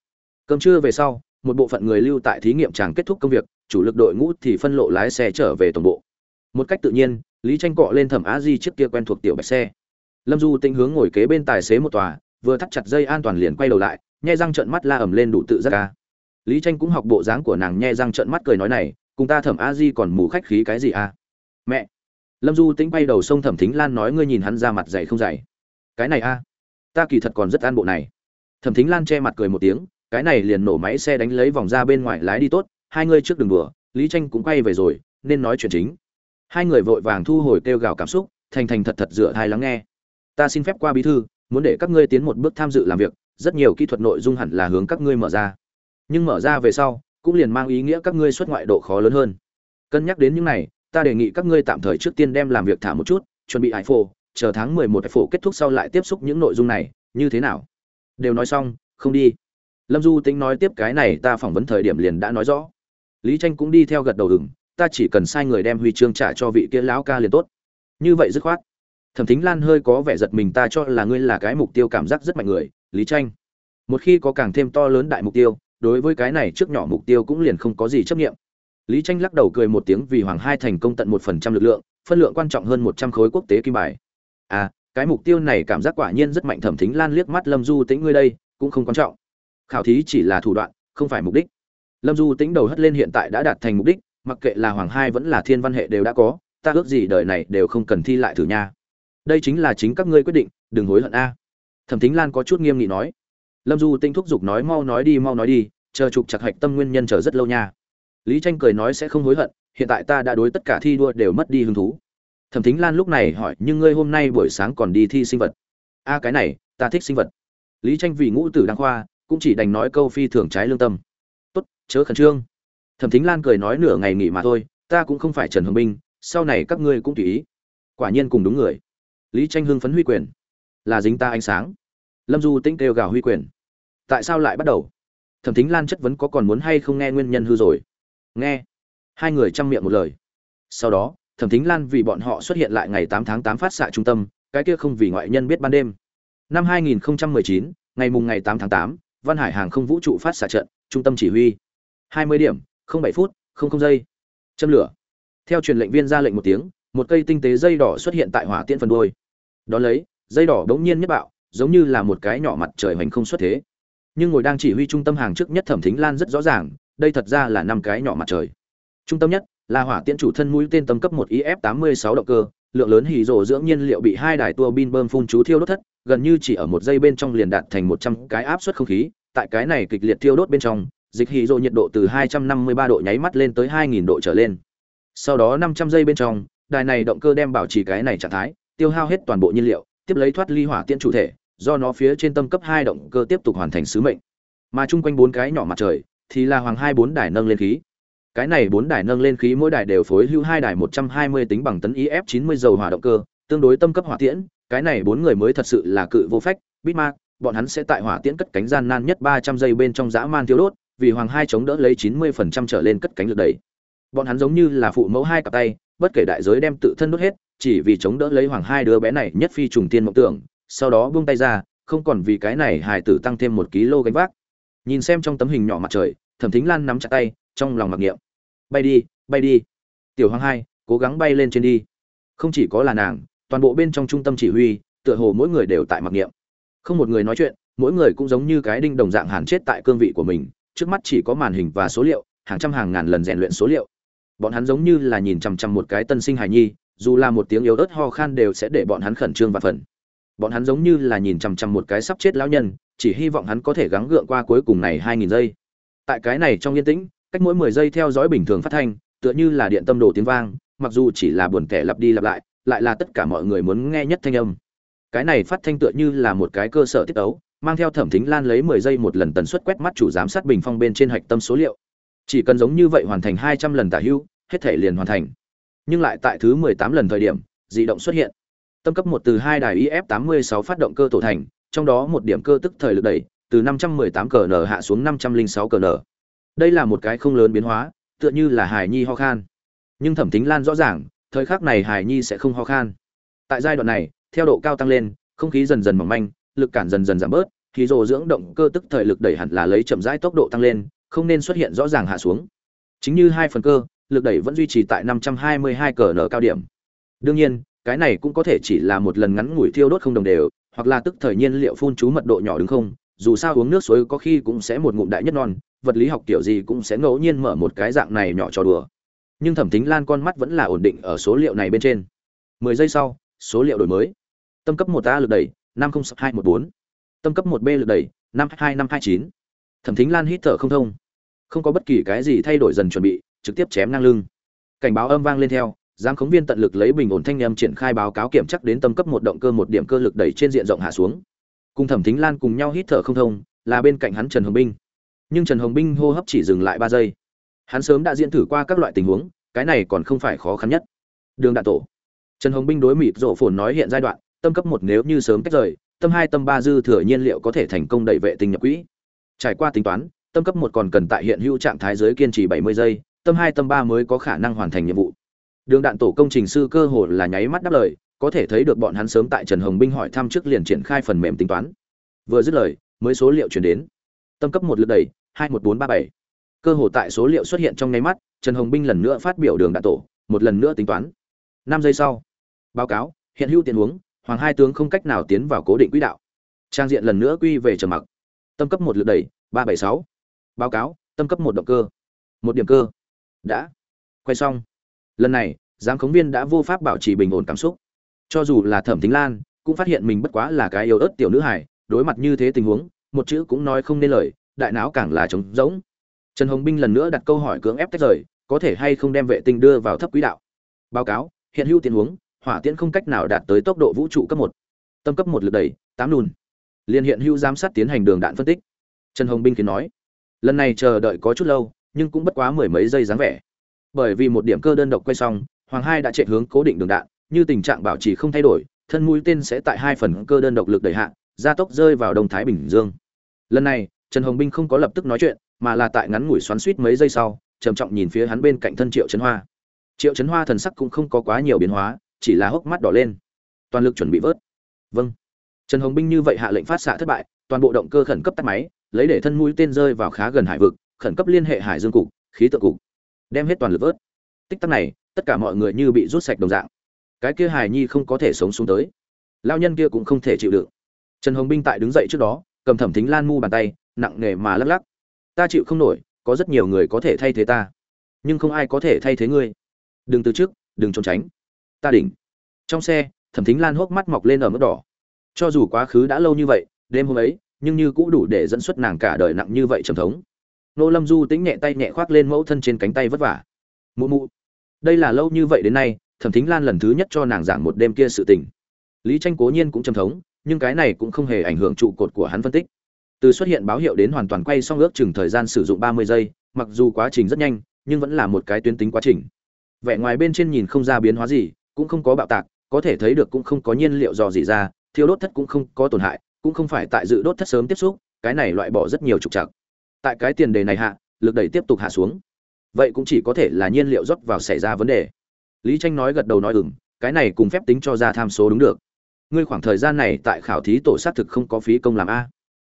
Cơm trưa về sau, một bộ phận người lưu tại thí nghiệm chàng kết thúc công việc, chủ lực đội ngũ thì phân lộ lái xe trở về tổng bộ. Một cách tự nhiên, lý tranh cọ lên thẩm á di trước kia quen thuộc tiểu bạch xe. Lâm du tinh hướng ngồi kế bên tài xế một tòa, vừa thắt chặt dây an toàn liền quay đầu lại nhai răng trợn mắt la ầm lên đủ tự giác ca. Lý tranh cũng học bộ dáng của nàng nhai răng trợn mắt cười nói này, cùng ta thẩm a di còn mù khách khí cái gì à? Mẹ lâm du tĩnh bay đầu sông thẩm thính lan nói, ngươi nhìn hắn ra mặt dày không dày? Cái này a, ta kỳ thật còn rất an bộ này. Thẩm thính lan che mặt cười một tiếng, cái này liền nổ máy xe đánh lấy vòng ra bên ngoài lái đi tốt, hai ngươi trước đường đùa, lý tranh cũng quay về rồi, nên nói chuyện chính. Hai người vội vàng thu hồi kêu gào cảm xúc, thành thành thật thật dựa thai lắng nghe. Ta xin phép qua bí thư, muốn để các ngươi tiến một bước tham dự làm việc, rất nhiều kỹ thuật nội dung hẳn là hướng các ngươi mở ra. Nhưng mở ra về sau, cũng liền mang ý nghĩa các ngươi xuất ngoại độ khó lớn hơn. Cân nhắc đến những này ta đề nghị các ngươi tạm thời trước tiên đem làm việc thả một chút, chuẩn bị hải phổ, chờ tháng mười một hải phổ kết thúc sau lại tiếp xúc những nội dung này, như thế nào? Đều nói xong, không đi. Lâm du tính nói tiếp cái này ta phỏng vấn thời điểm liền đã nói rõ. Lý tranh cũng đi theo gật đầu hừng ta chỉ cần sai người đem huy chương trả cho vị kia lão ca liền tốt. Như vậy dứt khoát. Thẩm thính lan hơi có vẻ giật mình ta cho là ngươi là cái mục tiêu cảm giác rất mạnh người, lý tranh. Một khi có càng thêm to lớn đại mục tiêu, đối với cái này trước nhỏ mục tiêu cũng liền không có gì chấp nghiệm lý tranh lắc đầu cười một tiếng vì hoàng hai thành công tận một phần trăm lực lượng, phân lượng quan trọng hơn một trăm khối quốc tế kim bài. À cái mục tiêu này cảm giác quả nhiên rất mạnh thẩm thính lan liếc mắt lâm du tĩnh ngươi đây, cũng không quan trọng. Khảo thí chỉ là thủ đoạn, không phải mục đích. Lâm du tĩnh đầu hất lên hiện tại đã đạt thành mục đích, mặc kệ là hoàng hai vẫn là thiên văn hệ đều đã có, ta ước gì đời này đều không cần thi lại thử nha. Đây chính là chính các ngươi quyết định, đừng hối hận a. Thẩm thính lan có chút nghiêm nghị nói. Lâm du tinh thúc giục nói mau nói đi, mau nói đi, chờ trục chặt hạch tâm nguyên nhân chờ rất lâu nha lý tranh cười nói sẽ không hối hận, hiện tại ta đã đối tất cả thi đua đều mất đi hứng thú. Thẩm thính lan lúc này hỏi, nhưng ngươi hôm nay buổi sáng còn đi thi sinh vật? A, cái này, ta thích sinh vật. Lý tranh vì ngũ tử đăng khoa, cũng chỉ đành nói câu phi thường trái lương tâm. Tốt, chớ khẩn trương. Thẩm thính lan cười nói, nửa ngày nghỉ mà thôi, ta cũng không phải trần hồng Minh. sau này các ngươi cũng tùy ý. Quả nhiên cùng đúng người. Lý tranh hưng phấn huy quyền. Là dính ta ánh sáng. Lâm du tĩnh kêu gào huy quyền. Tại sao lại bắt đầu? Thẩm thính lan chất vấn có còn muốn hay không nghe nguyên nhân hư rồi nghe hai người chăm miệng một lời sau đó thẩm thính lan vì bọn họ xuất hiện lại ngày tám tháng tám phát xạ trung tâm cái kia không vì ngoại nhân biết ban đêm năm 2019, ngày mùng ngày 8 tháng 8, Văn Hải hàng không vũ trụ phát xạ trận, trung tâm chỉ huy. 20 điểm, 07 phút, 00 giây. Châm lửa. Theo truyền lệnh viên ra lệnh một tiếng, một cây tinh tế dây đỏ xuất hiện tại hỏa tiễn phần đuôi. Đó lấy, dây đỏ đống nhiên nhất bạo, giống như là một cái nhỏ mặt trời hoành không xuất thế. Nhưng ngồi đang chỉ huy trung tâm hàng trước nhất Thẩm Thính Lan rất rõ ràng, đây thật ra là năm cái nhỏ mặt trời. Trung tâm nhất là hỏa tiễn chủ thân mũi tên tầm cấp 1 IF86 động cơ, lượng lớn hỉ rồ dưỡng nhiên liệu bị hai đài tua bin bơm phun chú thiêu đốt thất, gần như chỉ ở một giây bên trong liền đạt thành 100 cái áp suất không khí, tại cái này kịch liệt thiêu đốt bên trong, dịch hỉ rồ nhiệt độ từ 253 độ nháy mắt lên tới 2000 độ trở lên. Sau đó 500 giây bên trong, đài này động cơ đem bảo trì cái này trạng thái, tiêu hao hết toàn bộ nhiên liệu, tiếp lấy thoát ly hỏa tiễn chủ thể, do nó phía trên tâm cấp 2 động cơ tiếp tục hoàn thành sứ mệnh. Mà chung quanh bốn cái nhỏ mặt trời thì là hoàng hai bốn đài nâng lên khí. Cái này bốn đài nâng lên khí mỗi đài đều phối hữu hai đài 120 tính bằng tấn IF90 dầu hỏa động cơ, tương đối tâm cấp hỏa tiễn, cái này bốn người mới thật sự là cự vô phách, Bitmark, bọn hắn sẽ tại hỏa tiễn cất cánh gian nan nhất 300 giây bên trong dã man thiếu đốt, vì hoàng hai chống đỡ lấy 90% trở lên cất cánh lực đẩy. Bọn hắn giống như là phụ mẫu hai cặp tay, bất kể đại giới đem tự thân đốt hết, chỉ vì chống đỡ lấy hoàng hai đứa bé này nhất phi trùng tiên mộng tưởng, sau đó buông tay ra, không còn vì cái này hài tử tăng thêm một kg gánh vác. Nhìn xem trong tấm hình nhỏ mặt trời, Thẩm Thính Lan nắm chặt tay, trong lòng mặc niệm. Bay đi bay đi. Tiểu hoàng hai cố gắng bay lên trên đi. Không chỉ có là nàng toàn bộ bên trong trung tâm chỉ huy tựa hồ mỗi người đều tại mặc niệm. Không một người nói chuyện mỗi người cũng giống như cái đinh đồng dạng hàn chết tại cương vị của mình trước mắt chỉ có màn hình và số liệu hàng trăm hàng ngàn lần rèn luyện số liệu. Bọn hắn giống như là nhìn chằm chằm một cái tân sinh hài nhi dù là một tiếng yếu ớt ho khan đều sẽ để bọn hắn khẩn trương và phần. Bọn hắn giống như là nhìn chằm chằm một cái sắp chết lão nhân chỉ hy vọng hắn có thể gắng gượng qua cuối cùng này hai nghìn giây tại cái này trong yên tĩnh cách mỗi 10 giây theo dõi bình thường phát thanh, tựa như là điện tâm đồ tiếng vang, mặc dù chỉ là buồn tẻ lặp đi lặp lại, lại là tất cả mọi người muốn nghe nhất thanh âm. Cái này phát thanh tựa như là một cái cơ sở tiết tấu, mang theo Thẩm Thính Lan lấy 10 giây một lần tần suất quét mắt chủ giám sát bình phong bên trên hạch tâm số liệu. Chỉ cần giống như vậy hoàn thành 200 lần tả hữu, hết thể liền hoàn thành. Nhưng lại tại thứ 18 lần thời điểm, dị động xuất hiện. Tâm cấp 1 từ hai đài IF86 phát động cơ tổ thành, trong đó một điểm cơ tức thời lực đẩy, từ 518 cn hạ xuống 506 cn đây là một cái không lớn biến hóa tựa như là hải nhi ho khan. Nhưng thẩm tính lan rõ ràng thời khắc này hải nhi sẽ không ho khan. Tại giai đoạn này theo độ cao tăng lên không khí dần dần mỏng manh lực cản dần dần giảm bớt thì rồ dưỡng động cơ tức thời lực đẩy hẳn là lấy chậm rãi tốc độ tăng lên không nên xuất hiện rõ ràng hạ xuống. Chính như hai phần cơ lực đẩy vẫn duy trì tại 522 cờ nở cao điểm. Đương nhiên cái này cũng có thể chỉ là một lần ngắn ngủi thiêu đốt không đồng đều hoặc là tức thời nhiên liệu phun chú mật độ nhỏ đứng không, dù sao uống nước suối có khi cũng sẽ một ngụm đại nhất non, vật lý học kiểu gì cũng sẽ ngẫu nhiên mở một cái dạng này nhỏ cho đùa. Nhưng thẩm thính lan con mắt vẫn là ổn định ở số liệu này bên trên. Mười giây sau, số liệu đổi mới. Tâm cấp một a lực đẩy, năm nghìn hai một bốn. Tâm cấp một b lực đẩy, năm hai năm hai chín. Thẩm thính lan hít thở không thông. Không có bất kỳ cái gì thay đổi dần chuẩn bị, trực tiếp chém ngang lưng. Cảnh báo âm vang lên theo giám khống viên tận lực lấy bình ổn thanh em triển khai báo cáo kiểm chắc đến tâm cấp một động cơ một điểm cơ lực đẩy trên diện rộng hạ xuống. Cùng thẩm thính lan cùng nhau hít thở không thông, là bên cạnh hắn trần hồng binh. Nhưng trần hồng binh hô hấp chỉ dừng lại ba giây. Hắn sớm đã diễn thử qua các loại tình huống, cái này còn không phải khó khăn nhất. Đường đạn tổ. Trần hồng binh đối mịt rộ phồn nói hiện giai đoạn, tâm cấp một nếu như sớm tách rời, tâm hai, tâm ba dư thừa nhiên liệu có thể thành công đẩy vệ tinh nhập quỹ. Trải qua tính toán, tâm cấp một còn cần tại hiện hữu trạng thái giới kiên trì bảy mươi giây, tâm hai, tâm ba mới có khả năng hoàn thành nhiệm vụ đường đạn tổ công trình sư cơ hồ là nháy mắt đáp lời, có thể thấy được bọn hắn sớm tại trần hồng binh hỏi thăm trước liền triển khai phần mềm tính toán. Vừa dứt lời, mới số liệu chuyển đến. Tâm cấp một lượt đẩy, hai một bốn ba bảy. Cơ hồ tại số liệu xuất hiện trong nháy mắt, trần hồng binh lần nữa phát biểu đường đạn tổ, một lần nữa tính toán. Năm giây sau, báo cáo, hiện hữu tiền huống hoàng hai tướng không cách nào tiến vào cố định quỹ đạo. Trang diện lần nữa quy về trầm mặc. Tâm cấp một lượt đẩy, ba bảy sáu. Báo cáo, tâm cấp một động cơ. Một điểm cơ. Đã. Quay xong. Lần này giám khống viên đã vô pháp bảo trì bình ổn cảm xúc. Cho dù là thẩm tính lan, cũng phát hiện mình bất quá là cái yếu ớt tiểu nữ hải đối mặt như thế tình huống, một chữ cũng nói không nên lời, đại não càng là trống rỗng. Trần hồng binh lần nữa đặt câu hỏi cưỡng ép tách rời, có thể hay không đem vệ tinh đưa vào thấp quỹ đạo. Báo cáo, hiện hữu tình huống, hỏa tiễn không cách nào đạt tới tốc độ vũ trụ cấp một. Tâm cấp một lực đẩy, tám lùn. Liên hiện hữu giám sát tiến hành đường đạn phân tích. Trần hồng binh khiến nói, lần này chờ đợi có chút lâu, nhưng cũng bất quá mười mấy giây dáng vẻ. Bởi vì một điểm cơ đơn độc quay xong hoàng hai đã chạy hướng cố định đường đạn, như tình trạng bảo trì không thay đổi, thân mũi tên sẽ tại hai phần cơ đơn độc lực đẩy hạ, gia tốc rơi vào đông thái bình dương. Lần này, trần hồng binh không có lập tức nói chuyện, mà là tại ngắn ngủi xoắn suýt mấy giây sau, trầm trọng nhìn phía hắn bên cạnh thân triệu trấn hoa. Triệu trấn hoa thần sắc cũng không có quá nhiều biến hóa, chỉ là hốc mắt đỏ lên. Toàn lực chuẩn bị vớt. Vâng. Trần hồng binh như vậy hạ lệnh phát xạ thất bại, toàn bộ động cơ khẩn cấp tắt máy, lấy để thân mũi tên rơi vào khá gần hải vực, khẩn cấp liên hệ hải dương cục, khí tượng cục. Đem hết toàn lực vớt. Tích tắc này tất cả mọi người như bị rút sạch đồng dạng. Cái kia hải nhi không có thể sống xuống tới. Lao nhân kia cũng không thể chịu đựng. Trần hồng binh tại đứng dậy trước đó, cầm thẩm thính lan mu bàn tay, nặng nề mà lắc lắc. Ta chịu không nổi, có rất nhiều người có thể thay thế ta. Nhưng không ai có thể thay thế ngươi. Đừng từ trước đừng trốn tránh. Ta đỉnh. Trong xe, thẩm thính lan hốc mắt mọc lên ở mức đỏ. Cho dù quá khứ đã lâu như vậy, đêm hôm ấy, nhưng như cũng đủ để dẫn xuất nàng cả đời nặng như vậy trầm thống. Nô lâm du tính nhẹ tay nhẹ khoác lên mẫu thân trên cánh tay vất vả. Mụ mụ đây là lâu như vậy đến nay, thẩm thính lan lần thứ nhất cho nàng giảng một đêm kia sự tình. Lý tranh cố nhiên cũng trầm thống, nhưng cái này cũng không hề ảnh hưởng trụ cột của hắn phân tích. Từ xuất hiện báo hiệu đến hoàn toàn quay xong ước chừng thời gian sử dụng ba mươi giây, mặc dù quá trình rất nhanh, nhưng vẫn là một cái tuyến tính quá trình. Vẻ ngoài bên trên nhìn không ra biến hóa gì, cũng không có bạo tạc, có thể thấy được cũng không có nhiên liệu dò gì ra, thiêu đốt thất cũng không có tổn hại, cũng không phải tại dự đốt thất sớm tiếp xúc, cái này loại bỏ rất nhiều trục trặc. Tại cái tiền đề này hạ, lực đẩy tiếp tục hạ xuống vậy cũng chỉ có thể là nhiên liệu rót vào xảy ra vấn đề. Lý tranh nói gật đầu nói ừm, cái này cùng phép tính cho ra tham số đúng được. Ngươi khoảng thời gian này tại khảo thí tổ xác thực không có phí công làm a.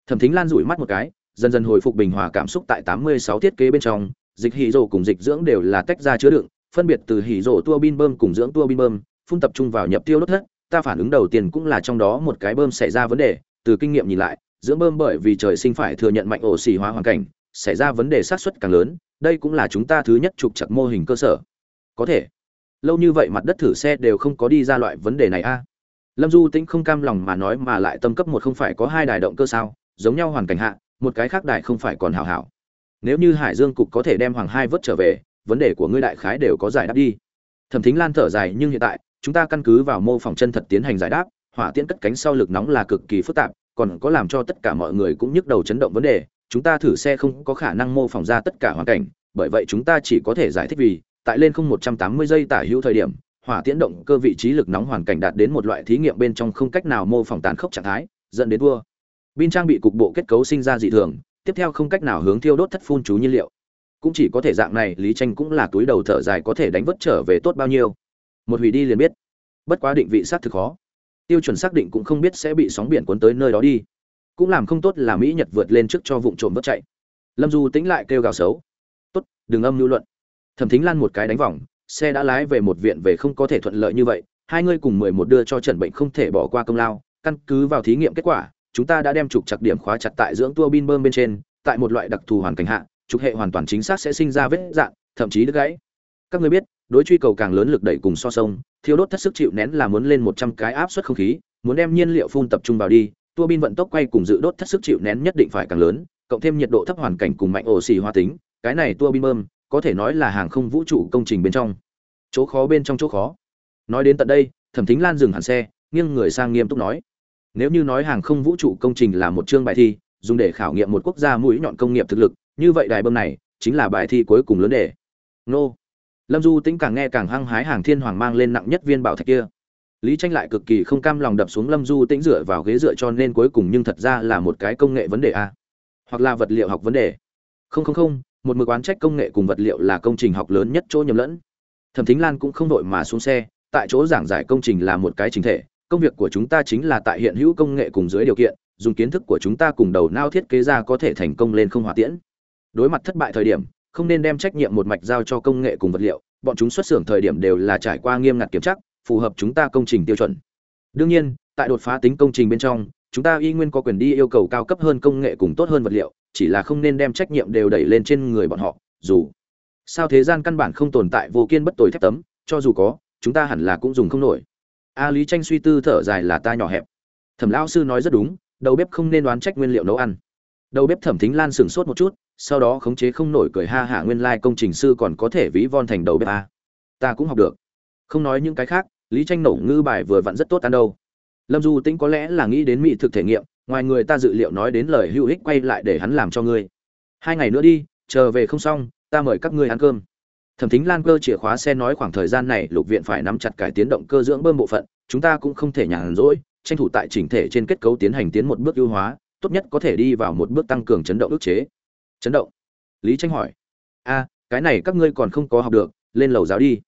Thẩm thính lan rủi mắt một cái, dần dần hồi phục bình hòa cảm xúc tại tám mươi sáu thiết kế bên trong, dịch hỉ rổ cùng dịch dưỡng đều là tách ra chứa đựng, phân biệt từ hỉ rổ tua bin bơm cùng dưỡng tua bin bơm, phun tập trung vào nhập tiêu đốt thất, ta phản ứng đầu tiên cũng là trong đó một cái bơm xảy ra vấn đề, từ kinh nghiệm nhìn lại, dưỡng bơm bởi vì trời sinh phải thừa nhận mạnh ổ xì hóa hoàn cảnh xảy ra vấn đề sát xuất càng lớn, đây cũng là chúng ta thứ nhất trục chặt mô hình cơ sở. Có thể. Lâu như vậy mặt đất thử xe đều không có đi ra loại vấn đề này a. Lâm du tĩnh không cam lòng mà nói mà lại tâm cấp một không phải có hai đài động cơ sao, giống nhau hoàn cảnh hạ, một cái khác đài không phải còn hảo hảo. Nếu như hải dương cục có thể đem hoàng hai vớt trở về, vấn đề của ngươi đại khái đều có giải đáp đi. Thẩm thính lan thở dài, nhưng hiện tại, chúng ta căn cứ vào mô phỏng chân thật tiến hành giải đáp, hỏa tiễn cất cánh sau lực nóng là cực kỳ phức tạp, còn có làm cho tất cả mọi người cũng nhức đầu chấn động vấn đề chúng ta thử xe không có khả năng mô phỏng ra tất cả hoàn cảnh, bởi vậy chúng ta chỉ có thể giải thích vì, tại lên không một trăm tám mươi giây tả hữu thời điểm, hỏa tiễn động cơ vị trí lực nóng hoàn cảnh đạt đến một loại thí nghiệm bên trong không cách nào mô phỏng tàn khốc trạng thái, dẫn đến thua. Bin trang bị cục bộ kết cấu sinh ra dị thường, tiếp theo không cách nào hướng thiêu đốt thất phun chú nhiên liệu. Cũng chỉ có thể dạng này, lý tranh cũng là túi đầu thở dài có thể đánh vớt trở về tốt bao nhiêu. Một hủy đi liền biết. Bất quá định vị sát thực khó. Tiêu chuẩn xác định cũng không biết sẽ bị sóng biển cuốn tới nơi đó đi cũng làm không tốt là mỹ nhật vượt lên trước cho vụng trộm vớt chạy. Lâm du tính lại kêu gào xấu. Tốt, đừng âm lưu luận. Thẩm thính lan một cái đánh vòng, xe đã lái về một viện về không có thể thuận lợi như vậy, hai ngươi cùng mười một đưa cho trần bệnh không thể bỏ qua công lao, căn cứ vào thí nghiệm kết quả, chúng ta đã đem trục chặt điểm khóa chặt tại dưỡng tua bin bơm bên trên, tại một loại đặc thù hoàn cảnh hạ, trục hệ hoàn toàn chính xác sẽ sinh ra vết dạng, thậm chí đứt gãy. Các ngươi biết, đối truy cầu càng lớn lực đẩy cùng so sông thiếu đốt thất sức chịu nén là muốn lên một trăm cái áp suất không khí, muốn đem nhiên liệu phun tập trung vào đi tua bin vận tốc quay cùng dự đốt thất sức chịu nén nhất định phải càng lớn, cộng thêm nhiệt độ thấp hoàn cảnh cùng mạnh ổ xì hoa tính, cái này tua bin bơm, có thể nói là hàng không vũ trụ công trình bên trong. Chỗ khó bên trong chỗ khó. Nói đến tận đây, thẩm thính lan dừng hẳn xe, nghiêng người sang nghiêm túc nói. Nếu như nói hàng không vũ trụ công trình là một chương bài thi, dùng để khảo nghiệm một quốc gia mũi nhọn công nghiệp thực lực, như vậy đài bơm này chính là bài thi cuối cùng lớn đề. Nô. Lâm du tĩnh càng nghe càng hăng hái hàng thiên hoàng mang lên nặng nhất viên bảo thạch kia lý tranh lại cực kỳ không cam lòng đập xuống lâm du tĩnh dựa vào ghế dựa cho nên cuối cùng nhưng thật ra là một cái công nghệ vấn đề a. Hoặc là vật liệu học vấn đề. Không không không, một mực oán trách công nghệ cùng vật liệu là công trình học lớn nhất chỗ nhầm lẫn. Thẩm thính lan cũng không đội mà xuống xe, tại chỗ giảng giải công trình là một cái chính thể, công việc của chúng ta chính là tại hiện hữu công nghệ cùng dưới điều kiện, dùng kiến thức của chúng ta cùng đầu nao thiết kế ra có thể thành công lên không hỏa tiễn. Đối mặt thất bại thời điểm, không nên đem trách nhiệm một mạch giao cho công nghệ cùng vật liệu, bọn chúng xuất xưởng thời điểm đều là trải qua nghiêm ngặt kiểm tra phù hợp chúng ta công trình tiêu chuẩn. Đương nhiên, tại đột phá tính công trình bên trong, chúng ta y nguyên có quyền đi yêu cầu cao cấp hơn công nghệ cùng tốt hơn vật liệu, chỉ là không nên đem trách nhiệm đều đẩy lên trên người bọn họ, dù sao thế gian căn bản không tồn tại vô kiên bất tồi thép tấm, cho dù có, chúng ta hẳn là cũng dùng không nổi. A lý tranh suy tư thở dài là ta nhỏ hẹp. Thẩm lão sư nói rất đúng, đầu bếp không nên đoán trách nguyên liệu nấu ăn. Đầu bếp thẩm thính lan sửng sốt một chút, sau đó khống chế không nổi cười ha hả nguyên lai công trình sư còn có thể ví von thành đầu bếp a. Ta cũng học được. Không nói những cái khác lý tranh nổ ngư bài vừa vặn rất tốt ăn đâu. Lâm du tĩnh có lẽ là nghĩ đến mỹ thực thể nghiệm, ngoài người ta dự liệu nói đến lời hữu ích quay lại để hắn làm cho ngươi. Hai ngày nữa đi, chờ về không xong, ta mời các ngươi ăn cơm. Thẩm thính lan cơ chìa khóa xe nói khoảng thời gian này lục viện phải nắm chặt cải tiến động cơ dưỡng bơm bộ phận, chúng ta cũng không thể nhàn rỗi, tranh thủ tại chỉnh thể trên kết cấu tiến hành tiến một bước ưu hóa, tốt nhất có thể đi vào một bước tăng cường chấn động ức chế. Chấn động? Lý tranh hỏi. A cái này các ngươi còn không có học được, lên lầu giáo đi.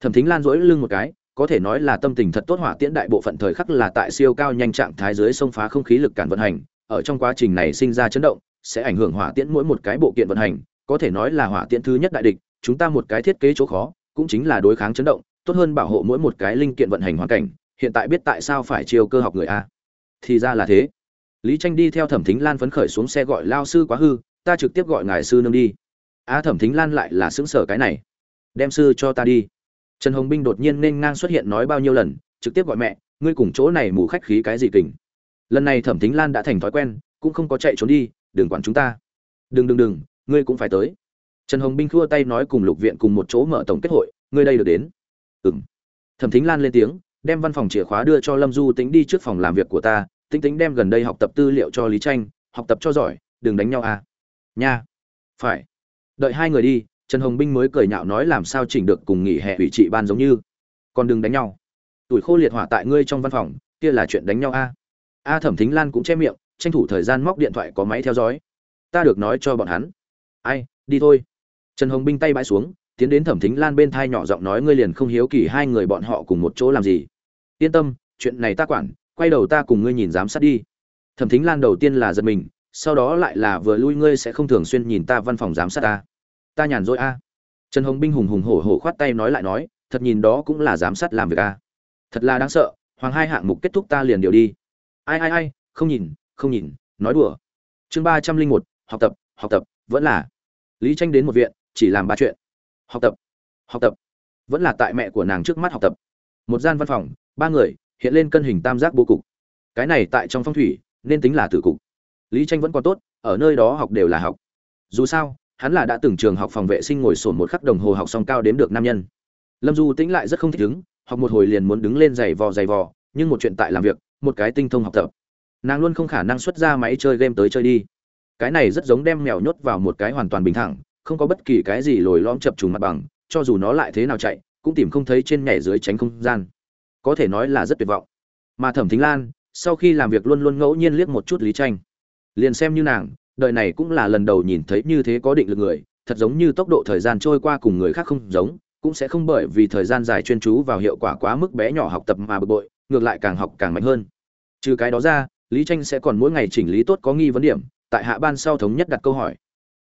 Thẩm thính lan rỗi lưng một cái có thể nói là tâm tình thật tốt hỏa tiễn đại bộ phận thời khắc là tại siêu cao nhanh trạng thái dưới sông phá không khí lực cản vận hành, ở trong quá trình này sinh ra chấn động, sẽ ảnh hưởng hỏa tiễn mỗi một cái bộ kiện vận hành, có thể nói là hỏa tiễn thứ nhất đại địch, chúng ta một cái thiết kế chỗ khó, cũng chính là đối kháng chấn động, tốt hơn bảo hộ mỗi một cái linh kiện vận hành hoàn cảnh, hiện tại biết tại sao phải chiêu cơ học người a. Thì ra là thế. Lý tranh đi theo thẩm thính lan phấn khởi xuống xe gọi lao sư quá hư, ta trực tiếp gọi ngài sư nương đi. A thẩm thính lan lại là xứng sở cái này. Đem sư cho ta đi trần hồng binh đột nhiên nên ngang xuất hiện nói bao nhiêu lần, trực tiếp gọi mẹ, ngươi cùng chỗ này mù khách khí cái gì kình? Lần này thẩm thính lan đã thành thói quen, cũng không có chạy trốn đi, đừng quản chúng ta. Đừng đừng đừng, ngươi cũng phải tới. Trần hồng binh khua tay nói cùng lục viện cùng một chỗ mở tổng kết hội, ngươi đây được đến. Ừng thẩm thính lan lên tiếng, đem văn phòng chìa khóa đưa cho lâm du tính đi trước phòng làm việc của ta tính tính đem gần đây học tập tư liệu cho lý tranh học tập cho giỏi, đừng đánh nhau à. Nha. Phải. Đợi hai người đi trần hồng binh mới cười nhạo nói làm sao chỉnh được cùng nghỉ hè ủy trị ban giống như. Còn đừng đánh nhau. Tuổi khô liệt hỏa tại ngươi trong văn phòng, kia là chuyện đánh nhau a. A thẩm thính lan cũng che miệng, tranh thủ thời gian móc điện thoại có máy theo dõi. Ta được nói cho bọn hắn. Ai, đi thôi. Trần hồng binh tay bãi xuống, tiến đến thẩm thính lan bên thai nhỏ giọng nói ngươi liền không hiếu kỳ hai người bọn họ cùng một chỗ làm gì. Yên tâm, chuyện này ta quản, quay đầu ta cùng ngươi nhìn giám sát đi. Thẩm thính lan đầu tiên là giật mình, sau đó lại là vừa lui ngươi sẽ không thường xuyên nhìn ta văn phòng giám sát ta ta nhàn rỗi a. Trần hồng binh hùng hùng hổ hổ khoát tay nói lại nói, thật nhìn đó cũng là giám sát làm việc a. Thật là đáng sợ, hoàng hai hạng mục kết thúc ta liền điều đi. Ai ai ai, không nhìn không nhìn, nói đùa. Chương ba trăm linh một, học tập học tập, vẫn là. Lý tranh đến một viện, chỉ làm ba chuyện. Học tập học tập, vẫn là tại mẹ của nàng trước mắt học tập. Một gian văn phòng, ba người, hiện lên cân hình tam giác bố cục. Cái này tại trong phong thủy, nên tính là tử cục. Lý tranh vẫn còn tốt, ở nơi đó học đều là học. Dù sao hắn là đã từng trường học phòng vệ sinh ngồi sổn một khắc đồng hồ học xong cao đếm được nam nhân. Lâm du tĩnh lại rất không thích ứng học một hồi liền muốn đứng lên giày vò giày vò, nhưng một chuyện tại làm việc, một cái tinh thông học tập. Nàng luôn không khả năng xuất ra máy chơi game tới chơi đi. Cái này rất giống đem mèo nhốt vào một cái hoàn toàn bình thẳng, không có bất kỳ cái gì lồi lõm chập trùng mặt bằng, cho dù nó lại thế nào chạy, cũng tìm không thấy trên nhảy dưới tránh không gian. Có thể nói là rất tuyệt vọng. Mà thẩm thính lan, sau khi làm việc luôn luôn ngẫu nhiên liếc một chút lý tranh. Liền xem như nàng đời này cũng là lần đầu nhìn thấy như thế có định lực người, thật giống như tốc độ thời gian trôi qua cùng người khác không giống, cũng sẽ không bởi vì thời gian dài chuyên chú vào hiệu quả quá mức bé nhỏ học tập mà bực bội, ngược lại càng học càng mạnh hơn. Trừ cái đó ra, lý tranh sẽ còn mỗi ngày chỉnh lý tốt có nghi vấn điểm, tại hạ ban sau thống nhất đặt câu hỏi.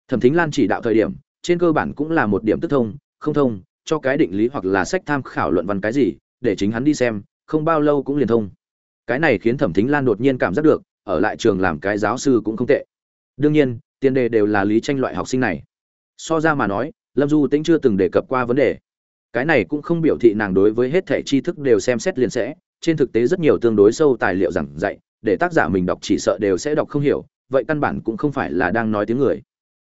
Thẩm thính lan chỉ đạo thời điểm, trên cơ bản cũng là một điểm tức thông, không thông, cho cái định lý hoặc là sách tham khảo luận văn cái gì, để chính hắn đi xem, không bao lâu cũng liền thông. Cái này khiến thẩm thính lan đột nhiên cảm giác được, ở lại trường làm cái giáo sư cũng không tệ đương nhiên, tiền đề đều là lý tranh loại học sinh này. So ra mà nói, lâm du tĩnh chưa từng đề cập qua vấn đề. Cái này cũng không biểu thị nàng đối với hết thẻ tri thức đều xem xét liền sẽ. Trên thực tế rất nhiều tương đối sâu tài liệu giảng dạy, để tác giả mình đọc chỉ sợ đều sẽ đọc không hiểu, vậy căn bản cũng không phải là đang nói tiếng người.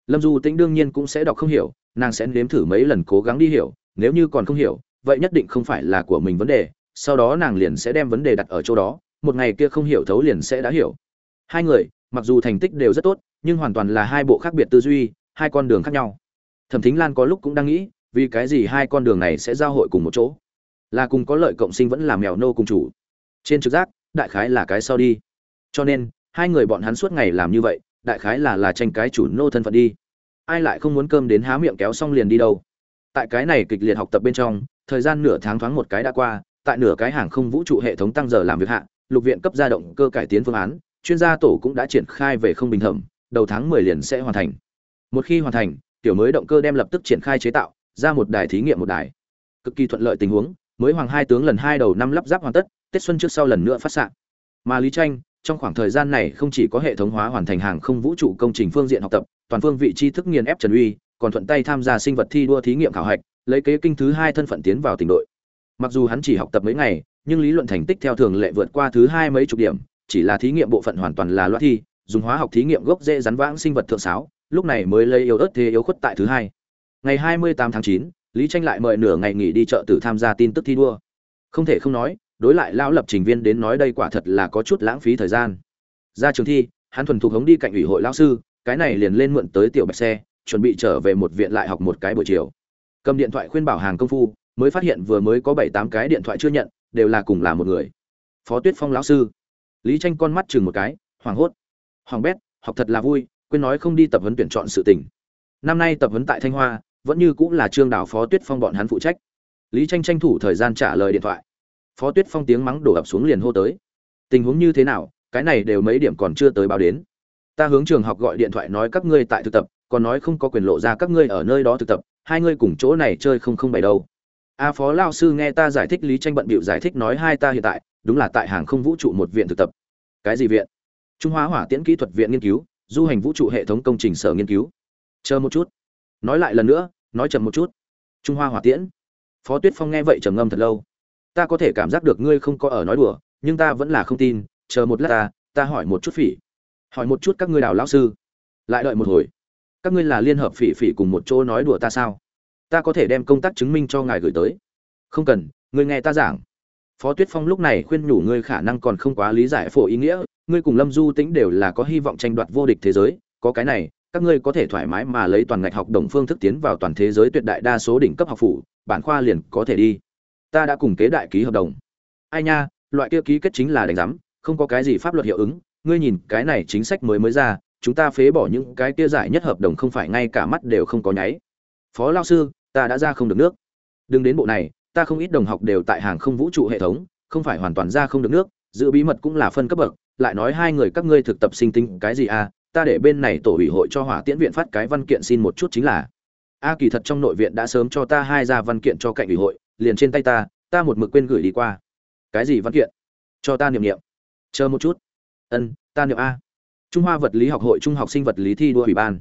Lâm du tĩnh đương nhiên cũng sẽ đọc không hiểu, nàng sẽ nếm thử mấy lần cố gắng đi hiểu, nếu như còn không hiểu, vậy nhất định không phải là của mình vấn đề, sau đó nàng liền sẽ đem vấn đề đặt ở chỗ đó, một ngày kia không hiểu thấu liền sẽ đã hiểu. Hai người, mặc dù thành tích đều rất tốt nhưng hoàn toàn là hai bộ khác biệt tư duy, hai con đường khác nhau. Thẩm thính lan có lúc cũng đang nghĩ, vì cái gì hai con đường này sẽ giao hội cùng một chỗ? Là cùng có lợi cộng sinh vẫn là mèo nô cùng chủ? Trên trực giác, đại khái là cái sau đi. Cho nên, hai người bọn hắn suốt ngày làm như vậy, đại khái là là tranh cái chủ nô thân phận đi. Ai lại không muốn cơm đến há miệng kéo xong liền đi đâu? Tại cái này kịch liệt học tập bên trong, thời gian nửa tháng thoáng một cái đã qua, tại nửa cái hàng không vũ trụ hệ thống tăng giờ làm việc hạ, lục viện cấp gia động cơ cải tiến phương án, chuyên gia tổ cũng đã triển khai về không bình thẩm đầu tháng 10 liền sẽ hoàn thành. Một khi hoàn thành, tiểu mới động cơ đem lập tức triển khai chế tạo, ra một đài thí nghiệm một đài. Cực kỳ thuận lợi tình huống, mới hoàng hai tướng lần hai đầu năm lắp ráp hoàn tất, tết xuân trước sau lần nữa phát xạ. Mà lý tranh, trong khoảng thời gian này không chỉ có hệ thống hóa hoàn thành hàng không vũ trụ công trình phương diện học tập, toàn phương vị tri thức nghiền ép trần uy, còn thuận tay tham gia sinh vật thi đua thí nghiệm khảo hạch, lấy kế kinh thứ hai thân phận tiến vào tỉnh đội. Mặc dù hắn chỉ học tập mấy ngày, nhưng lý luận thành tích theo thường lệ vượt qua thứ hai mấy chục điểm, chỉ là thí nghiệm bộ phận hoàn toàn là loạt thi dùng hóa học thí nghiệm gốc dễ rắn vãng sinh vật thượng sáo lúc này mới lấy yếu ớt thế yếu khuất tại thứ hai. Ngày 28 tháng 9, lý tranh lại mời nửa ngày nghỉ đi chợ tử tham gia tin tức thi đua. Không thể không nói đối lại lão lập trình viên đến nói đây quả thật là có chút lãng phí thời gian. Ra trường thi hắn thuần thục hống đi cạnh ủy hội lão sư cái này liền lên mượn tới tiểu bạch xe chuẩn bị trở về một viện lại học một cái buổi chiều. Cầm điện thoại khuyên bảo hàng công phu mới phát hiện vừa mới có bảy tám cái điện thoại chưa nhận đều là cùng là một người. Phó tuyết phong lão sư. Lý tranh con mắt chừng một cái hoảng hốt hoàng bét, học thật là vui, quên nói không đi tập huấn tuyển chọn sự tình. Năm nay tập huấn tại thanh hoa, vẫn như cũng là trương đảo phó tuyết phong bọn hắn phụ trách. Lý tranh tranh thủ thời gian trả lời điện thoại. Phó tuyết phong tiếng mắng đổ ập xuống liền hô tới. Tình huống như thế nào, cái này đều mấy điểm còn chưa tới báo đến. Ta hướng trường học gọi điện thoại nói các ngươi tại thực tập, còn nói không có quyền lộ ra các ngươi ở nơi đó thực tập, hai ngươi cùng chỗ này chơi không không bày đâu. A phó lao sư nghe ta giải thích lý tranh bận bịu giải thích nói hai ta hiện tại, đúng là tại hàng không vũ trụ một viện thực tập. Cái gì viện? Trung hóa hỏa tiễn kỹ thuật viện nghiên cứu, du hành vũ trụ hệ thống công trình sở nghiên cứu. Chờ một chút. Nói lại lần nữa, nói chậm một chút. Trung hoa hỏa tiễn. Phó tuyết phong nghe vậy trầm ngâm thật lâu. Ta có thể cảm giác được ngươi không có ở nói đùa, nhưng ta vẫn là không tin. Chờ một lát ta ta hỏi một chút phỉ. Hỏi một chút các ngươi đào lão sư. Lại đợi một hồi. Các ngươi là liên hợp phỉ phỉ cùng một chỗ nói đùa ta sao? Ta có thể đem công tác chứng minh cho ngài gửi tới. Không cần, ngươi nghe ta giảng phó tuyết phong lúc này khuyên nhủ ngươi khả năng còn không quá lý giải phổ ý nghĩa, ngươi cùng lâm du tĩnh đều là có hy vọng tranh đoạt vô địch thế giới, có cái này, các ngươi có thể thoải mái mà lấy toàn ngạch học đồng phương thức tiến vào toàn thế giới tuyệt đại đa số đỉnh cấp học phủ, bản khoa liền có thể đi. Ta đã cùng kế đại ký hợp đồng. Ai nha, loại kia ký kết chính là đánh giám, không có cái gì pháp luật hiệu ứng, ngươi nhìn, cái này chính sách mới mới ra, chúng ta phế bỏ những cái kia giải nhất hợp đồng không phải ngay cả mắt đều không có nháy. Phó lao sư, ta đã ra không được nước. Đừng đến bộ này ta không ít đồng học đều tại hàng không vũ trụ hệ thống, không phải hoàn toàn ra không được nước, giữ bí mật cũng là phân cấp bậc, lại nói hai người các ngươi thực tập sinh tinh cái gì à ta để bên này tổ ủy hội cho hỏa tiễn viện phát cái văn kiện xin một chút chính là. A kỳ thật trong nội viện đã sớm cho ta hai ra văn kiện cho cạnh ủy hội, liền trên tay ta ta một mực quên gửi đi qua. Cái gì văn kiện? Cho ta niệm niệm. Chờ một chút. Ân, ta niệm a. Trung hoa vật lý học hội trung học sinh vật lý thi đua ủy ban.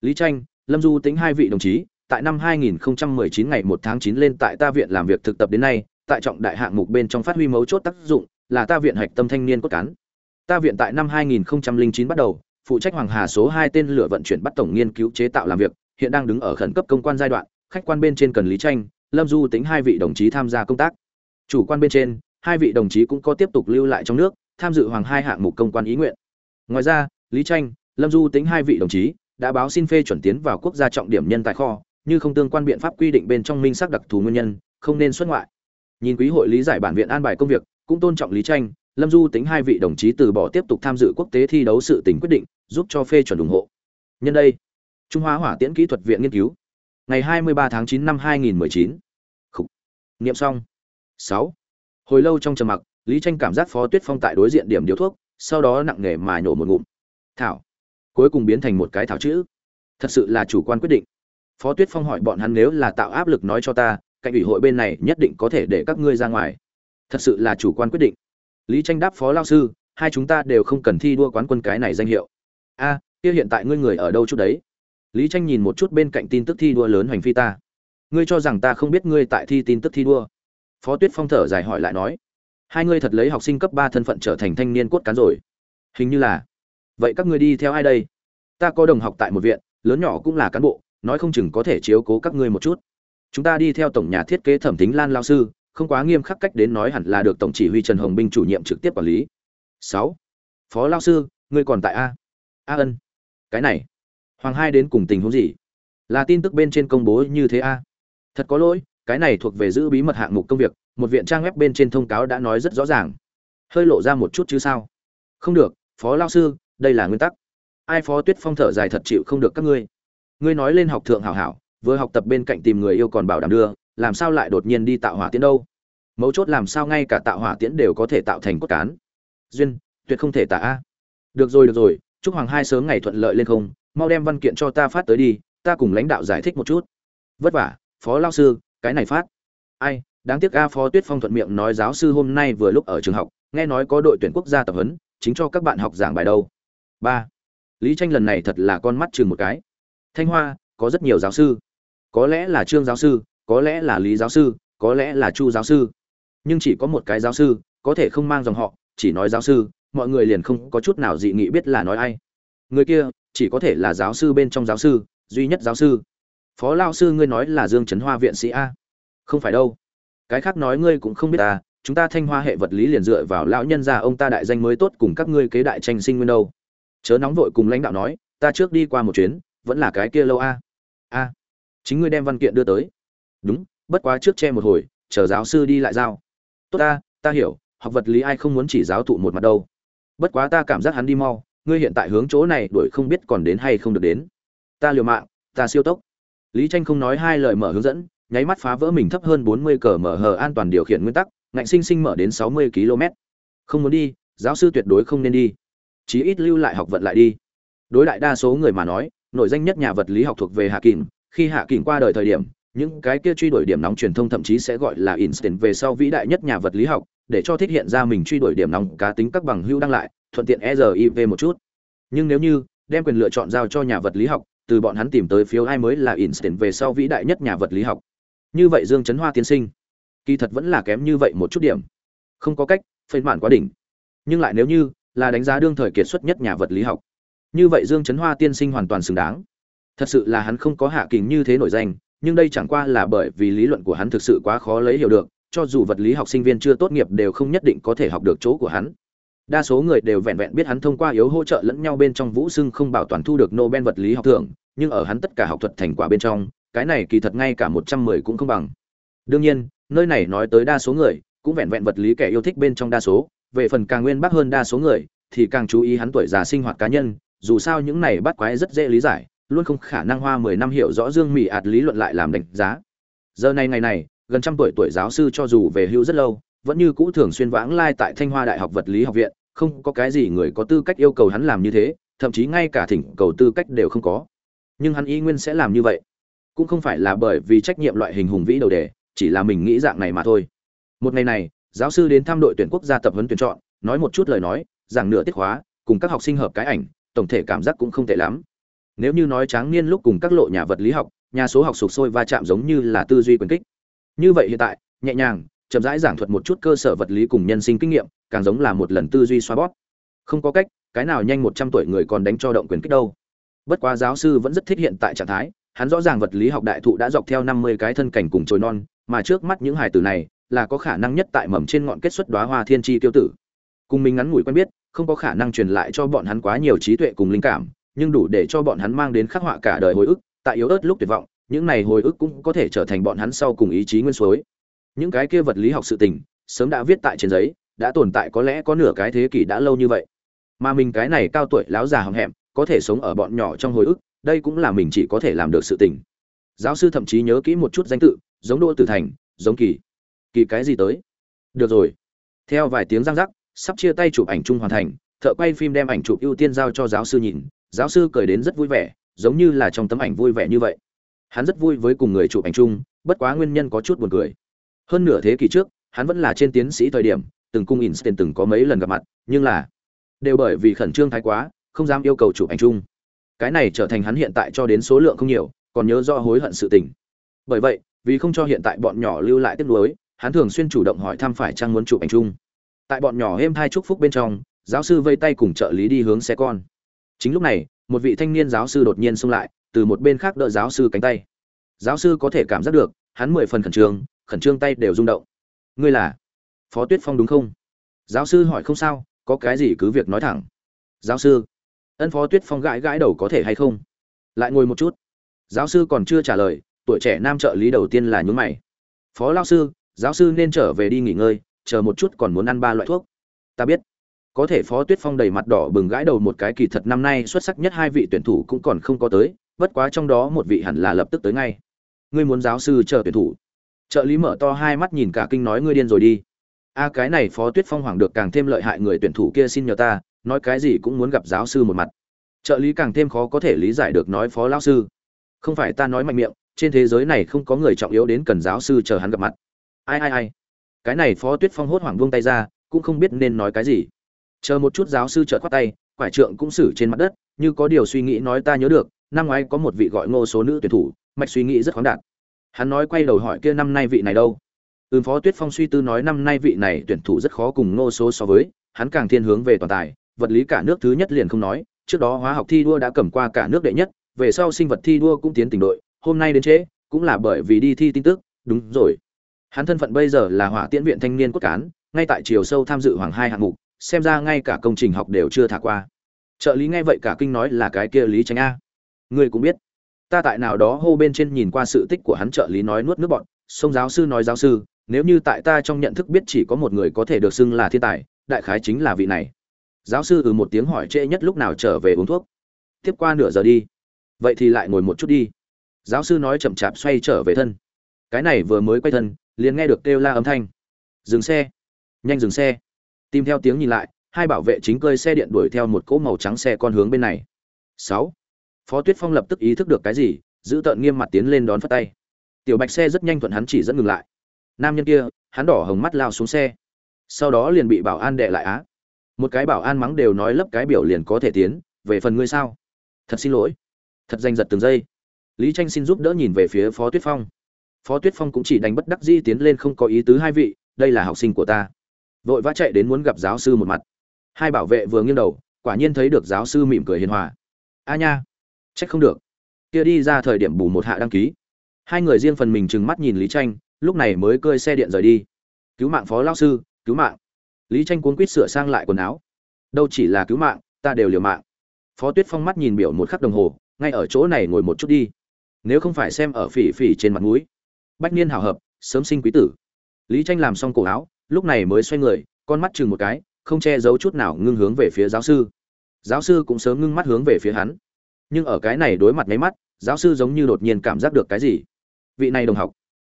Lý tranh, lâm du tính hai vị đồng chí tại năm 2019 ngày 1 tháng 9 lên tại ta viện làm việc thực tập đến nay, tại trọng đại hạng mục bên trong phát huy mấu chốt tác dụng là ta viện hạch tâm thanh niên cốt cán. Ta viện tại năm 2009 bắt đầu, phụ trách hoàng hà số 2 tên lửa vận chuyển bắt tổng nghiên cứu chế tạo làm việc, hiện đang đứng ở khẩn cấp công quan giai đoạn, khách quan bên trên cần lý tranh lâm du tính hai vị đồng chí tham gia công tác. Chủ quan bên trên, hai vị đồng chí cũng có tiếp tục lưu lại trong nước, tham dự hoàng hai hạng mục công quan ý nguyện. Ngoài ra, lý tranh lâm du tính hai vị đồng chí đã báo xin phê chuẩn tiến vào quốc gia trọng điểm nhân tài kho như không tương quan biện pháp quy định bên trong minh xác đặc thù nguyên nhân, không nên xuất ngoại. Nhìn quý hội lý giải bản viện an bài công việc, cũng tôn trọng lý tranh, lâm du tính hai vị đồng chí từ bỏ tiếp tục tham dự quốc tế thi đấu sự tỉnh quyết định, giúp cho phê chuẩn ủng hộ. Nhân đây, trung hoa hỏa tiễn kỹ thuật viện nghiên cứu. Ngày 23 tháng 9 năm 2019 Khủ. nghiệm xong. 6. hồi lâu trong trầm mặc, lý tranh cảm giác phó tuyết phong tại đối diện điểm điều thuốc, sau đó nặng nề mà nhổ một ngụm. Thảo. Cuối cùng biến thành một cái thảo chữ. Thật sự là chủ quan quyết định phó tuyết phong hỏi bọn hắn nếu là tạo áp lực nói cho ta, cạnh ủy hội bên này nhất định có thể để các ngươi ra ngoài. Thật sự là chủ quan quyết định. Lý tranh đáp, phó lao sư, hai chúng ta đều không cần thi đua quán quân cái này danh hiệu. A, kia hiện tại ngươi người ở đâu chút đấy? Lý tranh nhìn một chút bên cạnh tin tức thi đua lớn hoành phi ta. Ngươi cho rằng ta không biết ngươi tại thi tin tức thi đua? Phó tuyết phong thở dài hỏi lại nói. Hai ngươi thật lấy học sinh cấp ba thân phận trở thành thanh niên cốt cán rồi. Hình như là. Vậy các ngươi đi theo ai đây? Ta có đồng học tại một viện, lớn nhỏ cũng là cán bộ nói không chừng có thể chiếu cố các ngươi một chút. Chúng ta đi theo tổng nhà thiết kế thẩm tính lan lao sư, không quá nghiêm khắc cách đến nói hẳn là được tổng chỉ huy trần hồng binh chủ nhiệm trực tiếp quản lý. Sáu. Phó lao sư, ngươi còn tại a? A ân. Cái này. Hoàng hai đến cùng tình huống gì? Là tin tức bên trên công bố như thế a? Thật có lỗi, cái này thuộc về giữ bí mật hạng mục công việc, một viện trang web bên trên thông cáo đã nói rất rõ ràng. Hơi lộ ra một chút chứ sao? Không được, phó lao sư, đây là nguyên tắc. Ai phó tuyết phong thở dài thật chịu không được các ngươi ngươi nói lên học thượng hảo hảo, vừa học tập bên cạnh tìm người yêu còn bảo đảm đưa, làm sao lại đột nhiên đi tạo hỏa tiễn đâu? Mấu chốt làm sao ngay cả tạo hỏa tiễn đều có thể tạo thành cốt cán. Duyên, tuyệt không thể tả a. Được rồi được rồi, chúc hoàng hai sớm ngày thuận lợi lên không, mau đem văn kiện cho ta phát tới đi, ta cùng lãnh đạo giải thích một chút. Vất vả, phó lao sư, cái này phát. Ai, đáng tiếc a phó tuyết phong thuận miệng nói giáo sư hôm nay vừa lúc ở trường học, nghe nói có đội tuyển quốc gia tập huấn, chính cho các bạn học giảng bài đâu. Ba. Lý tranh lần này thật là con mắt chừng một cái thanh hoa, có rất nhiều giáo sư. Có lẽ là trương giáo sư, có lẽ là lý giáo sư, có lẽ là chu giáo sư. Nhưng chỉ có một cái giáo sư, có thể không mang dòng họ, chỉ nói giáo sư, mọi người liền không có chút nào dị nghị biết là nói ai. Người kia, chỉ có thể là giáo sư bên trong giáo sư, duy nhất giáo sư. Phó lao sư ngươi nói là dương trấn hoa viện sĩ a. Không phải đâu. Cái khác nói ngươi cũng không biết ta chúng ta thanh hoa hệ vật lý liền dựa vào lão nhân gia ông ta đại danh mới tốt cùng các ngươi kế đại tranh sinh nguyên đâu. Chớ nóng vội cùng lãnh đạo nói, ta trước đi qua một chuyến vẫn là cái kia lâu a. A. Chính ngươi đem văn kiện đưa tới. Đúng, bất quá trước che một hồi, chờ giáo sư đi lại giao. Tốt ta ta hiểu, học vật lý ai không muốn chỉ giáo thụ một mặt đâu. Bất quá ta cảm giác hắn đi mau, ngươi hiện tại hướng chỗ này đuổi không biết còn đến hay không được đến. Ta liều mạng, ta siêu tốc. Lý tranh không nói hai lời mở hướng dẫn, nháy mắt phá vỡ mình thấp hơn 40 cờ mở hờ an toàn điều khiển nguyên tắc, ngạnh sinh sinh mở đến 60 km. Không muốn đi, giáo sư tuyệt đối không nên đi. Chí ít lưu lại học vận lại đi. Đối đại đa số người mà nói nổi danh nhất nhà vật lý học thuộc về hạ kình. Khi hạ kình qua đời thời điểm, những cái kia truy đuổi điểm nóng truyền thông thậm chí sẽ gọi là Einstein về sau vĩ đại nhất nhà vật lý học, để cho thích hiện ra mình truy đuổi điểm nóng cá tính các bằng hữu đăng lại, thuận tiện ERIV một chút. Nhưng nếu như, đem quyền lựa chọn giao cho nhà vật lý học, từ bọn hắn tìm tới phiếu ai mới là Einstein về sau vĩ đại nhất nhà vật lý học. Như vậy dương chấn hoa tiên sinh, kỳ thật vẫn là kém như vậy một chút điểm. Không có cách phiên bản quá đỉnh. Nhưng lại nếu như, là đánh giá đương thời kiệt xuất nhất nhà vật lý học như vậy dương chấn hoa tiên sinh hoàn toàn xứng đáng. Thật sự là hắn không có hạ kình như thế nổi danh, nhưng đây chẳng qua là bởi vì lý luận của hắn thực sự quá khó lấy hiểu được, cho dù vật lý học sinh viên chưa tốt nghiệp đều không nhất định có thể học được chỗ của hắn. Đa số người đều vẹn vẹn biết hắn thông qua yếu hỗ trợ lẫn nhau bên trong vũ xưng không bảo toàn thu được nobel vật lý học thưởng, nhưng ở hắn tất cả học thuật thành quả bên trong, cái này kỳ thật ngay cả một trăm mười cũng không bằng. Đương nhiên, nơi này nói tới đa số người, cũng vẹn vẹn vật lý kẻ yêu thích bên trong đa số, về phần càng nguyên bắc hơn đa số người, thì càng chú ý hắn tuổi già sinh hoạt cá nhân dù sao những này bắt quái rất dễ lý giải, luôn không khả năng hoa mười năm hiểu rõ dương mỹ ạt lý luận lại làm đánh giá. Giờ này ngày này, gần trăm tuổi tuổi giáo sư cho dù về hưu rất lâu, vẫn như cũ thường xuyên vãng lai tại thanh hoa đại học vật lý học viện, không có cái gì người có tư cách yêu cầu hắn làm như thế, thậm chí ngay cả thỉnh cầu tư cách đều không có. Nhưng hắn y nguyên sẽ làm như vậy. Cũng không phải là bởi vì trách nhiệm loại hình hùng vĩ đầu đề, chỉ là mình nghĩ dạng này mà thôi. Một ngày này, giáo sư đến thăm đội tuyển quốc gia tập huấn tuyển chọn, nói một chút lời nói, giảng nửa tiết hóa cùng các học sinh hợp cái ảnh tổng thể cảm giác cũng không tệ lắm. Nếu như nói tráng niên lúc cùng các lộ nhà vật lý học, nhà số học sụp sôi va chạm giống như là tư duy quyền kích. Như vậy hiện tại, nhẹ nhàng, chậm rãi giảng thuật một chút cơ sở vật lý cùng nhân sinh kinh nghiệm, càng giống là một lần tư duy xoa bóp. Không có cách, cái nào nhanh một trăm tuổi người còn đánh cho động quyền kích đâu. Bất quá giáo sư vẫn rất thích hiện tại trạng thái, hắn rõ ràng vật lý học đại thụ đã dọc theo năm mươi cái thân cảnh cùng trồi non, mà trước mắt những hài tử này là có khả năng nhất tại mầm trên ngọn kết xuất đóa hoa thiên chi tiêu tử. Cùng mình ngắn ngủi quen biết không có khả năng truyền lại cho bọn hắn quá nhiều trí tuệ cùng linh cảm, nhưng đủ để cho bọn hắn mang đến khắc họa cả đời hồi ức, tại yếu ớt lúc tuyệt vọng, những này hồi ức cũng có thể trở thành bọn hắn sau cùng ý chí nguyên suối. Những cái kia vật lý học sự tình, sớm đã viết tại trên giấy, đã tồn tại có lẽ có nửa cái thế kỷ đã lâu như vậy. Mà mình cái này cao tuổi láo già hậm hẹm có thể sống ở bọn nhỏ trong hồi ức, đây cũng là mình chỉ có thể làm được sự tình. Giáo sư thậm chí nhớ kỹ một chút danh tự, giống đỗ tử thành, giống kỳ. Kỳ cái gì tới? Được rồi. Theo vài tiếng răng rắc sắp chia tay chụp ảnh chung hoàn thành, thợ quay phim đem ảnh chụp ưu tiên giao cho giáo sư nhìn, giáo sư cười đến rất vui vẻ, giống như là trong tấm ảnh vui vẻ như vậy. Hắn rất vui với cùng người chụp ảnh chung, bất quá nguyên nhân có chút buồn cười. Hơn nửa thế kỷ trước, hắn vẫn là trên tiến sĩ thời điểm, từng cung Einstein từng có mấy lần gặp mặt, nhưng là đều bởi vì khẩn trương thái quá, không dám yêu cầu chụp ảnh chung. Cái này trở thành hắn hiện tại cho đến số lượng không nhiều, còn nhớ do hối hận sự tình. Bởi vậy, vì không cho hiện tại bọn nhỏ lưu lại tiếp nối hắn thường xuyên chủ động hỏi thăm phải trang muốn chụp ảnh chung tại bọn nhỏ êm thai chúc phúc bên trong, giáo sư vây tay cùng trợ lý đi hướng xe con. Chính lúc này, một vị thanh niên giáo sư đột nhiên xông lại, từ một bên khác đỡ giáo sư cánh tay. Giáo sư có thể cảm giác được, hắn mười phần khẩn trương khẩn trương tay đều rung động. Ngươi là phó tuyết phong đúng không? Giáo sư hỏi, không sao, có cái gì cứ việc nói thẳng. Giáo sư, ân phó tuyết phong gãi gãi đầu có thể hay không? Lại ngồi một chút. Giáo sư còn chưa trả lời, tuổi trẻ nam trợ lý đầu tiên là nhún mày. Phó lao sư, giáo sư nên trở về đi nghỉ ngơi chờ một chút còn muốn ăn ba loại thuốc. Ta biết. Có thể phó tuyết phong đầy mặt đỏ bừng gãi đầu một cái kỳ thật năm nay xuất sắc nhất hai vị tuyển thủ cũng còn không có tới, bất quá trong đó một vị hẳn là lập tức tới ngay. Ngươi muốn giáo sư chờ tuyển thủ. Trợ lý mở to hai mắt nhìn cả kinh nói ngươi điên rồi đi. A, cái này phó tuyết phong hoàng được càng thêm lợi hại người tuyển thủ kia xin nhờ ta, nói cái gì cũng muốn gặp giáo sư một mặt. Trợ lý càng thêm khó có thể lý giải được nói phó lão sư. Không phải ta nói mạnh miệng, trên thế giới này không có người trọng yếu đến cần giáo sư chờ hắn gặp mặt. Ai ai ai? Cái này phó tuyết phong hốt hoảng buông tay ra, cũng không biết nên nói cái gì. Chờ một chút giáo sư chợt khoát tay, quải trượng cũng xử trên mặt đất, như có điều suy nghĩ nói ta nhớ được, năm ngoái có một vị gọi ngô số nữ tuyển thủ, mạch suy nghĩ rất khoáng đạt. Hắn nói quay đầu hỏi kia năm nay vị này đâu? Ừm, phó tuyết phong suy tư nói năm nay vị này tuyển thủ rất khó cùng ngô số so với, hắn càng thiên hướng về toàn tài, vật lý cả nước thứ nhất liền không nói, trước đó hóa học thi đua đã cầm qua cả nước đệ nhất, về sau sinh vật thi đua cũng tiến tỉnh đội, hôm nay đến trễ, cũng là bởi vì đi thi tin tức, đúng rồi hắn thân phận bây giờ là hỏa tiễn viện thanh niên cốt cán, ngay tại chiều sâu tham dự hoàng hai hạng mục, xem ra ngay cả công trình học đều chưa thả qua. Trợ lý nghe vậy cả kinh nói là cái kia lý tránh a. Ngươi cũng biết. Ta tại nào đó hô bên trên nhìn qua sự tích của hắn trợ lý nói nuốt nước bọn sông giáo sư nói giáo sư, nếu như tại ta trong nhận thức biết chỉ có một người có thể được xưng là thiên tài, đại khái chính là vị này. Giáo sư ừ một tiếng hỏi trễ nhất lúc nào trở về uống thuốc. Tiếp qua nửa giờ đi. Vậy thì lại ngồi một chút đi. Giáo sư nói chậm chạp xoay trở về thân. Cái này vừa mới quay thân liền nghe được kêu la âm thanh. Dừng xe. Nhanh dừng xe. Tìm theo tiếng nhìn lại, hai bảo vệ chính cơi xe điện đuổi theo một cỗ màu trắng xe con hướng bên này. Sáu. Phó tuyết phong lập tức ý thức được cái gì, giữ tợn nghiêm mặt tiến lên đón phất tay. Tiểu bạch xe rất nhanh thuận hắn chỉ dẫn ngừng lại. Nam nhân kia, hắn đỏ hồng mắt lao xuống xe. Sau đó liền bị bảo an đệ lại á. Một cái bảo an mắng đều nói lấp cái biểu liền có thể tiến, về phần ngươi sao? Thật xin lỗi. Thật danh giật từng giây. Lý tranh xin giúp đỡ nhìn về phía phó tuyết phong phó tuyết phong cũng chỉ đánh bất đắc dĩ tiến lên không có ý tứ hai vị, đây là học sinh của ta. Vội vã chạy đến muốn gặp giáo sư một mặt. Hai bảo vệ vừa nghiêng đầu, quả nhiên thấy được giáo sư mỉm cười hiền hòa. A nha, trách không được. Kia đi ra thời điểm bù một hạ đăng ký. Hai người riêng phần mình trừng mắt nhìn lý tranh, lúc này mới cơi xe điện rời đi. Cứu mạng phó lao sư, cứu mạng. Lý tranh cuốn quýt sửa sang lại quần áo. Đâu chỉ là cứu mạng, ta đều liều mạng. Phó tuyết phong mắt nhìn biểu một khắc đồng hồ, ngay ở chỗ này ngồi một chút đi. Nếu không phải xem ở phỉ phỉ trên mặt mũi bách niên hào hợp, sớm sinh quý tử. Lý tranh làm xong cổ áo, lúc này mới xoay người, con mắt chừng một cái, không che giấu chút nào ngưng hướng về phía giáo sư. Giáo sư cũng sớm ngưng mắt hướng về phía hắn. Nhưng ở cái này đối mặt mấy mắt, giáo sư giống như đột nhiên cảm giác được cái gì. Vị này đồng học.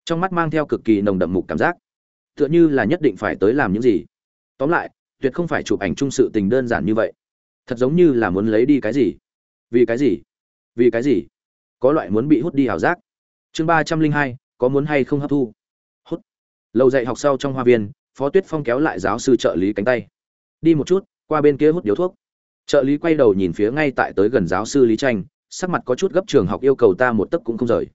Trong mắt mang theo cực kỳ nồng đậm mục cảm giác. Tựa như là nhất định phải tới làm những gì. Tóm lại, tuyệt không phải chụp ảnh chung sự tình đơn giản như vậy. Thật giống như là muốn lấy đi cái gì. Vì cái gì? Vì cái gì? Có loại muốn bị hút đi ảo giác. Chương ba trăm linh hai có muốn hay không hấp thu. Hút. Lâu dạy học sau trong hoa viên, phó tuyết phong kéo lại giáo sư trợ lý cánh tay. Đi một chút, qua bên kia hút điếu thuốc. Trợ lý quay đầu nhìn phía ngay tại tới gần giáo sư lý tranh, sắc mặt có chút gấp trường học yêu cầu ta một tấc cũng không rời.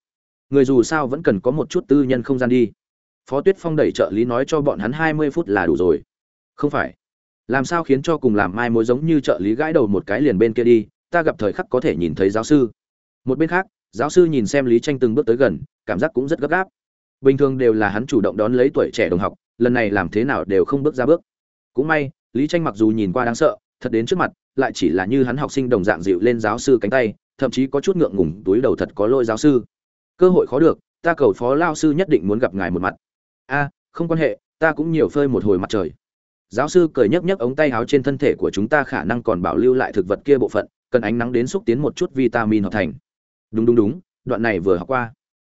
Người dù sao vẫn cần có một chút tư nhân không gian đi. Phó tuyết phong đẩy trợ lý nói cho bọn hắn hai mươi phút là đủ rồi. Không phải. Làm sao khiến cho cùng làm mai mối giống như trợ lý gãi đầu một cái liền bên kia đi, ta gặp thời khắc có thể nhìn thấy giáo sư. Một bên khác giáo sư nhìn xem lý tranh từng bước tới gần, cảm giác cũng rất gấp gáp. Bình thường đều là hắn chủ động đón lấy tuổi trẻ đồng học, lần này làm thế nào đều không bước ra bước. Cũng may, lý tranh mặc dù nhìn qua đáng sợ, thật đến trước mặt, lại chỉ là như hắn học sinh đồng dạng dịu lên giáo sư cánh tay, thậm chí có chút ngượng ngùng, túi đầu thật có lỗi giáo sư. Cơ hội khó được, ta cầu phó lao sư nhất định muốn gặp ngài một mặt. A, không quan hệ, ta cũng nhiều phơi một hồi mặt trời. Giáo sư cười nhấc nhấc ống tay áo trên thân thể của chúng ta khả năng còn bảo lưu lại thực vật kia bộ phận, cần ánh nắng đến xúc tiến một chút vitamin hợp thành đúng đúng đúng, đoạn này vừa học qua.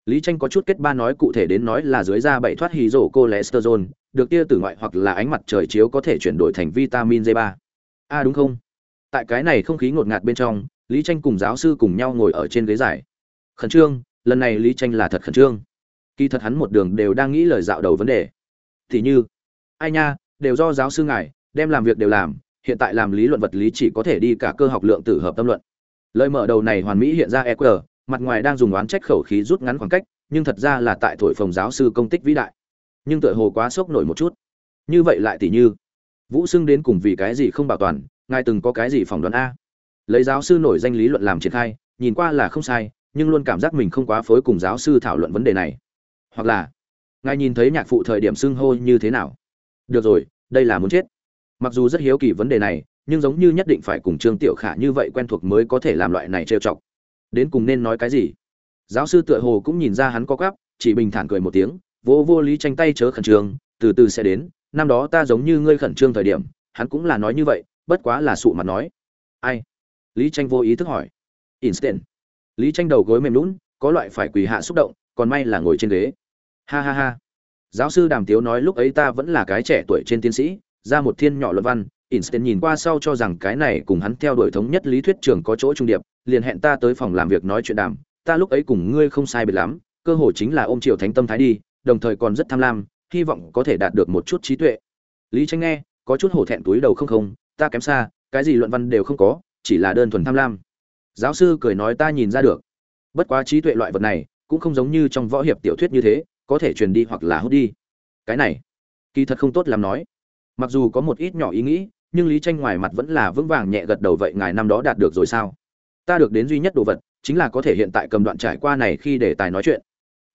Lý tranh có chút kết ba nói cụ thể đến nói là dưới da bảy thoát hydro cholesterol được tia tử ngoại hoặc là ánh mặt trời chiếu có thể chuyển đổi thành vitamin d 3 a à, đúng không? Tại cái này không khí ngột ngạt bên trong, lý tranh cùng giáo sư cùng nhau ngồi ở trên ghế giải. khẩn trương, lần này lý tranh là thật khẩn trương. Kỳ thật hắn một đường đều đang nghĩ lời dạo đầu vấn đề. Thì như, ai nha, đều do giáo sư ngài, đem làm việc đều làm, hiện tại làm lý luận vật lý chỉ có thể đi cả cơ học lượng tử hợp tâm luận lời mở đầu này hoàn mỹ hiện ra eq mặt ngoài đang dùng oán trách khẩu khí rút ngắn khoảng cách, nhưng thật ra là tại thổi phồng giáo sư công tích vĩ đại. Nhưng tựa hồ quá sốc nổi một chút. Như vậy lại tỷ như, vũ xưng đến cùng vì cái gì không bảo toàn, ngài từng có cái gì phỏng đoán a? Lấy giáo sư nổi danh lý luận làm triển khai, nhìn qua là không sai, nhưng luôn cảm giác mình không quá phối cùng giáo sư thảo luận vấn đề này. Hoặc là, ngài nhìn thấy nhạc phụ thời điểm xưng hô như thế nào? Được rồi, đây là muốn chết. Mặc dù rất hiếu kỳ vấn đề này nhưng giống như nhất định phải cùng trương tiểu khả như vậy quen thuộc mới có thể làm loại này trêu chọc. Đến cùng nên nói cái gì? Giáo sư tựa hồ cũng nhìn ra hắn có gắp chỉ bình thản cười một tiếng, vô vô lý tranh tay chớ khẩn trương, từ từ sẽ đến, năm đó ta giống như ngươi khẩn trương thời điểm, hắn cũng là nói như vậy, bất quá là sụ mặt nói. Ai? Lý tranh vô ý thức hỏi. Instant. Lý tranh đầu gối mềm lún có loại phải quỳ hạ xúc động, còn may là ngồi trên ghế. Ha ha ha. Giáo sư đàm tiếu nói lúc ấy ta vẫn là cái trẻ tuổi trên tiến sĩ, ra một thiên nhỏ luận văn instant nhìn qua sau cho rằng cái này cùng hắn theo đuổi thống nhất lý thuyết trường có chỗ trung điệp, liền hẹn ta tới phòng làm việc nói chuyện đàm, ta lúc ấy cùng ngươi không sai biệt lắm, cơ hội chính là ôm triều thánh tâm thái đi, đồng thời còn rất tham lam, hy vọng có thể đạt được một chút trí tuệ. Lý tranh nghe, có chút hổ thẹn túi đầu không không, ta kém xa, cái gì luận văn đều không có, chỉ là đơn thuần tham lam. Giáo sư cười nói ta nhìn ra được. Bất quá trí tuệ loại vật này, cũng không giống như trong võ hiệp tiểu thuyết như thế, có thể truyền đi hoặc là hút đi. Cái này, kỳ thật không tốt làm nói. Mặc dù có một ít nhỏ ý nghĩ nhưng lý tranh ngoài mặt vẫn là vững vàng nhẹ gật đầu vậy ngài năm đó đạt được rồi sao? Ta được đến duy nhất đồ vật, chính là có thể hiện tại cầm đoạn trải qua này khi để tài nói chuyện.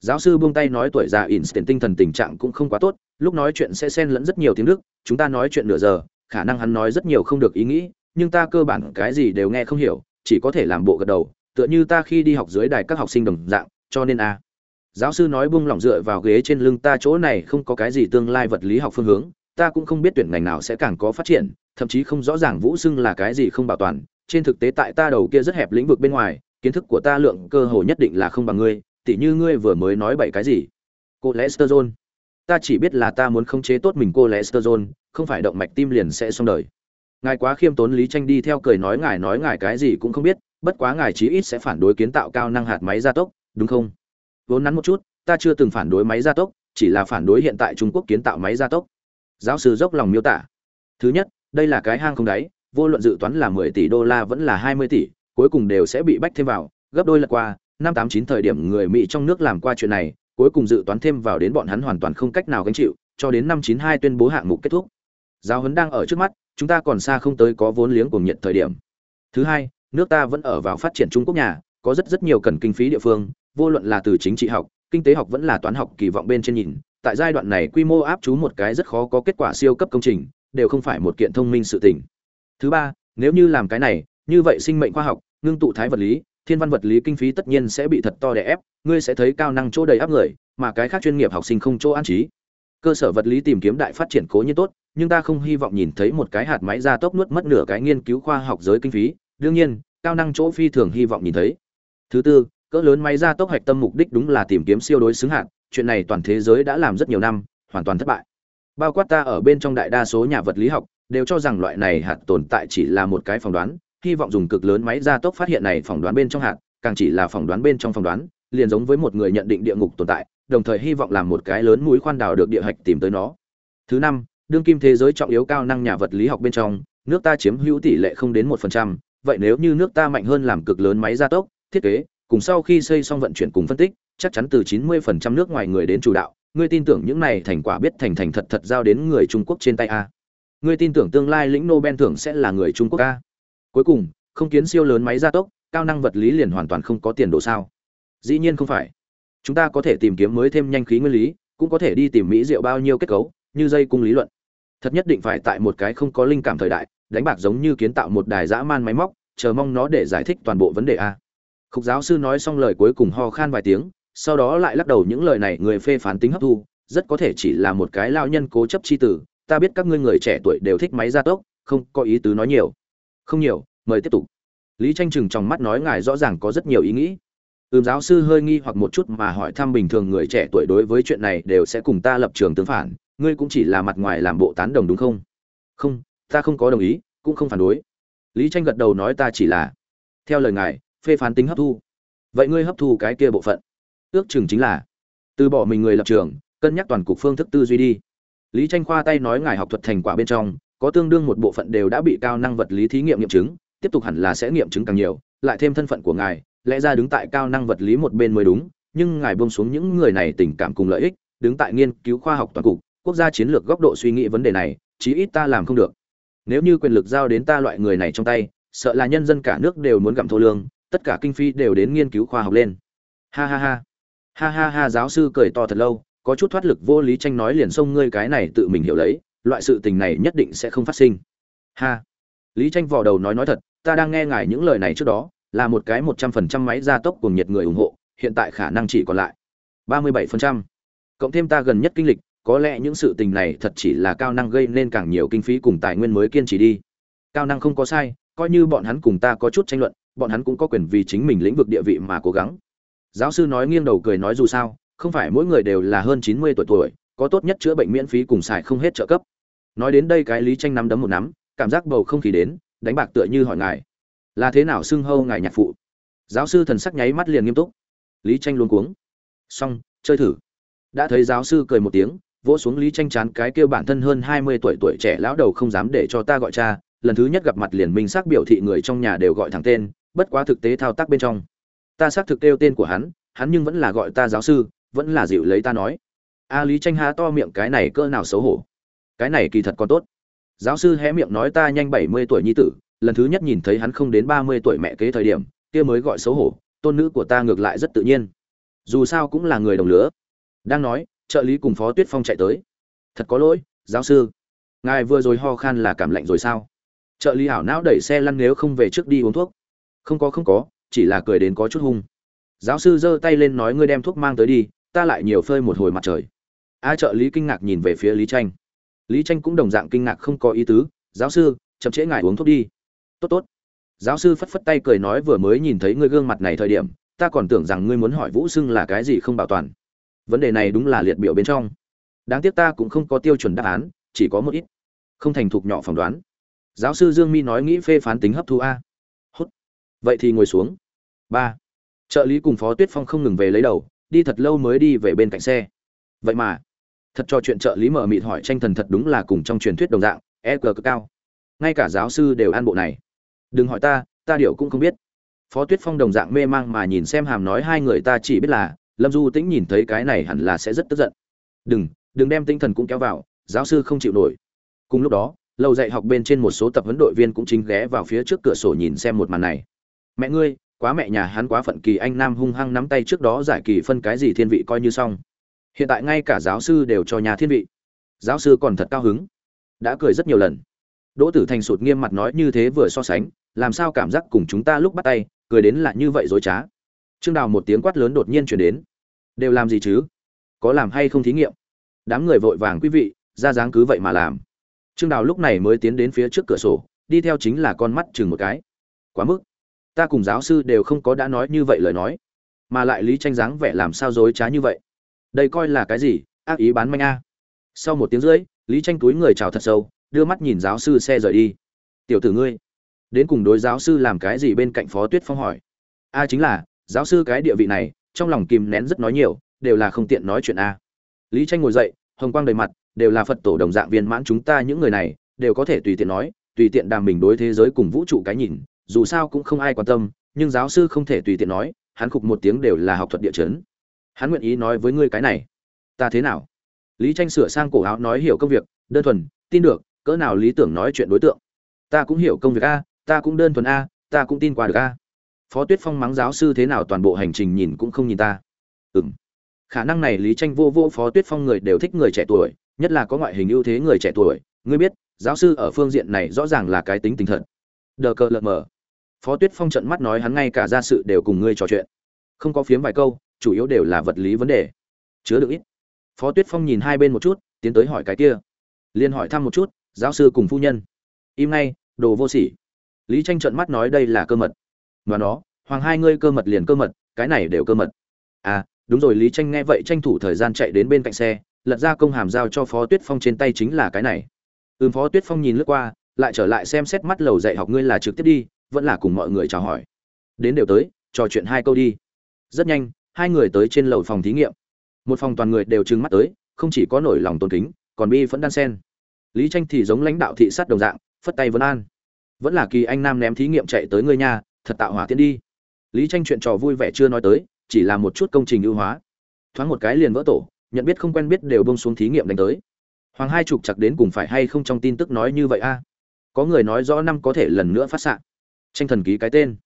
Giáo sư buông tay nói tuổi già instant tinh thần tình trạng cũng không quá tốt, lúc nói chuyện sẽ xen lẫn rất nhiều tiếng đức, chúng ta nói chuyện nửa giờ, khả năng hắn nói rất nhiều không được ý nghĩ, nhưng ta cơ bản cái gì đều nghe không hiểu, chỉ có thể làm bộ gật đầu, tựa như ta khi đi học dưới đài các học sinh đồng dạng, cho nên a. Giáo sư nói buông lỏng dựa vào ghế trên lưng ta, chỗ này không có cái gì tương lai vật lý học phương hướng, ta cũng không biết tuyển ngành nào sẽ càng có phát triển thậm chí không rõ ràng vũ xưng là cái gì không bảo toàn, trên thực tế tại ta đầu kia rất hẹp lĩnh vực bên ngoài, kiến thức của ta lượng cơ hồ nhất định là không bằng ngươi, tỉ như ngươi vừa mới nói bảy cái gì? Cô lester john ta chỉ biết là ta muốn khống chế tốt mình cô lester john không phải động mạch tim liền sẽ xong đời. Ngài quá khiêm tốn lý tranh đi theo cười nói ngài nói ngài cái gì cũng không biết, bất quá ngài chí ít sẽ phản đối kiến tạo cao năng hạt máy gia tốc, đúng không? Vốn nắn một chút, ta chưa từng phản đối máy gia tốc, chỉ là phản đối hiện tại trung quốc kiến tạo máy gia tốc. Giáo sư dốc lòng miêu tả. Thứ nhất đây là cái hang không đáy, vô luận dự toán là 10 tỷ đô la vẫn là 20 tỷ, cuối cùng đều sẽ bị bách thêm vào, gấp đôi lật qua, năm tám chín thời điểm người mỹ trong nước làm qua chuyện này, cuối cùng dự toán thêm vào đến bọn hắn hoàn toàn không cách nào gánh chịu, cho đến năm chín hai tuyên bố hạng mục kết thúc. Giáo huấn đang ở trước mắt, chúng ta còn xa không tới có vốn liếng cùng nhiệt thời điểm. Thứ hai, nước ta vẫn ở vào phát triển trung quốc nhà, có rất rất nhiều cần kinh phí địa phương, vô luận là từ chính trị học, kinh tế học vẫn là toán học kỳ vọng bên trên nhìn, tại giai đoạn này quy mô áp chú một cái rất khó có kết quả siêu cấp công trình đều không phải một kiện thông minh sự tình. Thứ ba, nếu như làm cái này, như vậy sinh mệnh khoa học, ngưng tụ thái vật lý, thiên văn vật lý kinh phí tất nhiên sẽ bị thật to đè ép, ngươi sẽ thấy cao năng chỗ đầy áp người, mà cái khác chuyên nghiệp học sinh không chỗ an trí. Cơ sở vật lý tìm kiếm đại phát triển cố nhiên tốt, nhưng ta không hy vọng nhìn thấy một cái hạt máy gia tốc nuốt mất nửa cái nghiên cứu khoa học giới kinh phí. Đương nhiên, cao năng chỗ phi thường hy vọng nhìn thấy. Thứ tư, cỡ lớn máy gia tốc hoạch tâm mục đích đúng là tìm kiếm siêu đối xứng hạt. Chuyện này toàn thế giới đã làm rất nhiều năm, hoàn toàn thất bại bao quát ta ở bên trong đại đa số nhà vật lý học, đều cho rằng loại này hạt tồn tại chỉ là một cái phỏng đoán, hy vọng dùng cực lớn máy gia tốc phát hiện này phỏng đoán bên trong hạt, càng chỉ là phỏng đoán bên trong phỏng đoán, liền giống với một người nhận định địa ngục tồn tại, đồng thời hy vọng làm một cái lớn mũi khoan đào được địa hạch tìm tới nó. Thứ năm, đương kim thế giới trọng yếu cao năng nhà vật lý học bên trong, nước ta chiếm hữu tỷ lệ không đến một phần trăm, vậy nếu như nước ta mạnh hơn làm cực lớn máy gia tốc, thiết kế, cùng sau khi xây xong vận chuyển cùng phân tích, chắc chắn từ chín mươi phần trăm nước ngoài người đến chủ đạo ngươi tin tưởng những này thành quả biết thành thành thật thật giao đến người trung quốc trên tay a? Ngươi tin tưởng tương lai lĩnh nobel thưởng sẽ là người trung quốc a? Cuối cùng, không kiến siêu lớn máy gia tốc, cao năng vật lý liền hoàn toàn không có tiền đồ sao? Dĩ nhiên không phải. Chúng ta có thể tìm kiếm mới thêm nhanh khí nguyên lý, cũng có thể đi tìm mỹ diệu bao nhiêu kết cấu, như dây cung lý luận. Thật nhất định phải tại một cái không có linh cảm thời đại, đánh bạc giống như kiến tạo một đài dã man máy móc, chờ mong nó để giải thích toàn bộ vấn đề a. Khúc giáo sư nói xong lời cuối cùng ho khan vài tiếng sau đó lại lắc đầu những lời này, người phê phán tính hấp thu, rất có thể chỉ là một cái lao nhân cố chấp chi tử. Ta biết các ngươi người trẻ tuổi đều thích máy gia tốc, không có ý tứ nói nhiều. Không nhiều, mời tiếp tục. Lý tranh chừng trong mắt nói ngài rõ ràng có rất nhiều ý nghĩ. Ừm, giáo sư hơi nghi hoặc một chút mà hỏi thăm bình thường người trẻ tuổi đối với chuyện này đều sẽ cùng ta lập trường tương phản. Ngươi cũng chỉ là mặt ngoài làm bộ tán đồng đúng không? Không, ta không có đồng ý, cũng không phản đối. Lý tranh gật đầu nói ta chỉ là, theo lời ngài, phê phán tính hấp thu. Vậy ngươi hấp thu cái kia bộ phận? Ước chừng chính là, từ bỏ mình người lập trường, cân nhắc toàn cục phương thức tư duy đi. Lý tranh khoa tay nói ngài học thuật thành quả bên trong, có tương đương một bộ phận đều đã bị cao năng vật lý thí nghiệm nghiệm chứng, tiếp tục hẳn là sẽ nghiệm chứng càng nhiều, lại thêm thân phận của ngài, lẽ ra đứng tại cao năng vật lý một bên mới đúng, nhưng ngài buông xuống những người này tình cảm cùng lợi ích, đứng tại nghiên cứu khoa học toàn cục, quốc gia chiến lược góc độ suy nghĩ vấn đề này, chí ít ta làm không được. Nếu như quyền lực giao đến ta loại người này trong tay, sợ là nhân dân cả nước đều muốn gặm thô lương, tất cả kinh phí đều đến nghiên cứu khoa học lên. Ha ha ha ha ha ha, giáo sư cười to thật lâu, có chút thoát lực, vô lý tranh nói liền xông ngươi cái này tự mình hiểu lấy, loại sự tình này nhất định sẽ không phát sinh. Ha. Lý tranh vò đầu nói nói thật, ta đang nghe ngài những lời này trước đó, là một cái một trăm phần trăm máy gia tốc cùng nhiệt người ủng hộ, hiện tại khả năng chỉ còn lại ba mươi bảy phần trăm. Cộng thêm ta gần nhất kinh lịch, có lẽ những sự tình này thật chỉ là cao năng gây nên càng nhiều kinh phí cùng tài nguyên mới kiên trì đi. Cao năng không có sai, coi như bọn hắn cùng ta có chút tranh luận, bọn hắn cũng có quyền vì chính mình lĩnh vực địa vị mà cố gắng giáo sư nói nghiêng đầu cười nói dù sao, không phải mỗi người đều là hơn chín mươi tuổi tuổi, có tốt nhất chữa bệnh miễn phí cùng xài không hết trợ cấp. Nói đến đây cái lý tranh nắm đấm một nắm, cảm giác bầu không khí đến, đánh bạc tựa như hỏi ngài, là thế nào xưng hâu ngài nhạc phụ? Giáo sư thần sắc nháy mắt liền nghiêm túc. Lý tranh luôn cuống. Xong, chơi thử. Đã thấy giáo sư cười một tiếng, vỗ xuống lý tranh chán cái kêu bản thân hơn hai mươi tuổi tuổi trẻ lão đầu không dám để cho ta gọi cha, lần thứ nhất gặp mặt liền minh xác biểu thị người trong nhà đều gọi thẳng tên, bất quá thực tế thao tác bên trong ta xác thực kêu tên của hắn hắn nhưng vẫn là gọi ta giáo sư, vẫn là dịu lấy ta nói. A lý tranh há to miệng, cái này cỡ nào xấu hổ? Cái này kỳ thật còn tốt. Giáo sư hé miệng nói ta nhanh bảy mươi tuổi nhi tử, lần thứ nhất nhìn thấy hắn không đến ba mươi tuổi mẹ kế thời điểm, kia mới gọi xấu hổ, tôn nữ của ta ngược lại rất tự nhiên. Dù sao cũng là người đồng lứa. Đang nói, trợ lý cùng phó tuyết phong chạy tới. Thật có lỗi, giáo sư. Ngài vừa rồi ho khan là cảm lạnh rồi sao? Trợ lý hảo não đẩy xe lăn nếu không về trước đi uống thuốc. Không có không có chỉ là cười đến có chút hung. Giáo sư giơ tay lên nói ngươi đem thuốc mang tới đi, ta lại nhiều phơi một hồi mặt trời. A trợ lý kinh ngạc nhìn về phía lý tranh. Lý tranh cũng đồng dạng kinh ngạc không có ý tứ, giáo sư, chậm trễ ngài uống thuốc đi. Tốt tốt. Giáo sư phất phất tay cười nói vừa mới nhìn thấy ngươi gương mặt này thời điểm, ta còn tưởng rằng ngươi muốn hỏi vũ xưng là cái gì không bảo toàn. Vấn đề này đúng là liệt biểu bên trong. Đáng tiếc ta cũng không có tiêu chuẩn đáp án, chỉ có một ít. Không thành thục nhỏ phỏng đoán. Giáo sư dương mi nói nghĩ phê phán tính hấp thu a vậy thì ngồi xuống. Ba. Trợ lý cùng phó tuyết phong không ngừng về lấy đầu, đi thật lâu mới đi về bên cạnh xe. Vậy mà, thật cho chuyện trợ lý mở mịt hỏi tranh thần thật đúng là cùng trong truyền thuyết đồng dạng e g cực cao. Ngay cả giáo sư đều an bộ này. Đừng hỏi ta ta điều cũng không biết. Phó tuyết phong đồng dạng mê mang mà nhìn xem hàm nói hai người ta chỉ biết là, lâm du tĩnh nhìn thấy cái này hẳn là sẽ rất tức giận. Đừng đừng đem tinh thần cũng kéo vào, giáo sư không chịu nổi. Cùng lúc đó lầu dạy học bên trên một số tập huấn đội viên cũng chính ghé vào phía trước cửa sổ nhìn xem một màn này mẹ ngươi, quá mẹ nhà hắn quá phận kỳ anh nam hung hăng nắm tay trước đó giải kỳ phân cái gì thiên vị coi như xong. Hiện tại ngay cả giáo sư đều cho nhà thiên vị. Giáo sư còn thật cao hứng. Đã cười rất nhiều lần. Đỗ tử thành sụt nghiêm mặt nói như thế vừa so sánh, làm sao cảm giác cùng chúng ta lúc bắt tay, cười đến là như vậy dối trá. Trương đào một tiếng quát lớn đột nhiên chuyển đến. Đều làm gì chứ? Có làm hay không thí nghiệm? Đám người vội vàng quý vị, ra dáng cứ vậy mà làm. Trương đào lúc này mới tiến đến phía trước cửa sổ, đi theo chính là con mắt chừng một cái. Quá mức ta cùng giáo sư đều không có đã nói như vậy lời nói, mà lại lý tranh dáng vẻ làm sao dối trá như vậy? Đây coi là cái gì? Ác ý bán manh a. Sau một tiếng rưỡi, lý tranh túi người chào thật sâu, đưa mắt nhìn giáo sư xe rời đi. Tiểu tử ngươi, đến cùng đối giáo sư làm cái gì bên cạnh phó tuyết phong hỏi? A, chính là, giáo sư cái địa vị này, trong lòng kìm nén rất nói nhiều, đều là không tiện nói chuyện a. Lý tranh ngồi dậy, hồng quang đầy mặt, đều là phật tổ đồng dạng viên mãn chúng ta những người này, đều có thể tùy tiện nói, tùy tiện đàm mình đối thế giới cùng vũ trụ cái nhìn dù sao cũng không ai quan tâm, nhưng giáo sư không thể tùy tiện nói, hắn khục một tiếng đều là học thuật địa chấn. Hắn nguyện ý nói với ngươi cái này. Ta thế nào? Lý tranh sửa sang cổ áo nói hiểu công việc, đơn thuần, tin được, cỡ nào lý tưởng nói chuyện đối tượng. Ta cũng hiểu công việc a, ta cũng đơn thuần a, ta cũng tin qua được a. Phó tuyết phong mắng giáo sư thế nào toàn bộ hành trình nhìn cũng không nhìn ta. Ừ m khả năng này lý tranh vô vô phó tuyết phong người đều thích người trẻ tuổi, nhất là có ngoại hình ưu thế người trẻ tuổi. Ngươi biết, giáo sư ở phương diện này rõ ràng là cái tính tình thần đờ cờ lợt mờ phó tuyết phong trận mắt nói hắn ngay cả ra sự đều cùng ngươi trò chuyện. Không có phiếm vài câu, chủ yếu đều là vật lý vấn đề. Chứa được ít. Phó tuyết phong nhìn hai bên một chút, tiến tới hỏi cái kia. Liền hỏi thăm một chút, giáo sư cùng phu nhân. Im ngay, đồ vô sỉ. Lý tranh trợn mắt nói đây là cơ mật. Và nó, hoàng hai ngươi cơ mật liền cơ mật, cái này đều cơ mật. À đúng rồi, lý tranh nghe vậy tranh thủ thời gian chạy đến bên cạnh xe, lật ra công hàm giao cho phó tuyết phong trên tay chính là cái này. Ừm, phó tuyết phong nhìn lướt qua, lại trở lại xem xét mắt lầu dạy học ngươi là trực tiếp đi vẫn là cùng mọi người chào hỏi. Đến đều tới, trò chuyện hai câu đi. Rất nhanh, hai người tới trên lầu phòng thí nghiệm. Một phòng toàn người đều trừng mắt tới, không chỉ có nổi lòng tôn kính, còn bi vẫn đan sen. Lý tranh thì giống lãnh đạo thị sát đồng dạng, phất tay vấn an. Vẫn là kỳ anh nam ném thí nghiệm chạy tới người nhà, thật tạo hỏa tiến đi. Lý tranh chuyện trò vui vẻ chưa nói tới, chỉ là một chút công trình ưu hóa. Thoáng một cái liền vỡ tổ, nhận biết không quen biết đều bông xuống thí nghiệm đánh tới. Hoàng hai chục chặt đến cùng phải hay không trong tin tức nói như vậy a? Có người nói rõ năm có thể lần nữa phát sạn tranh thần ký cái tên.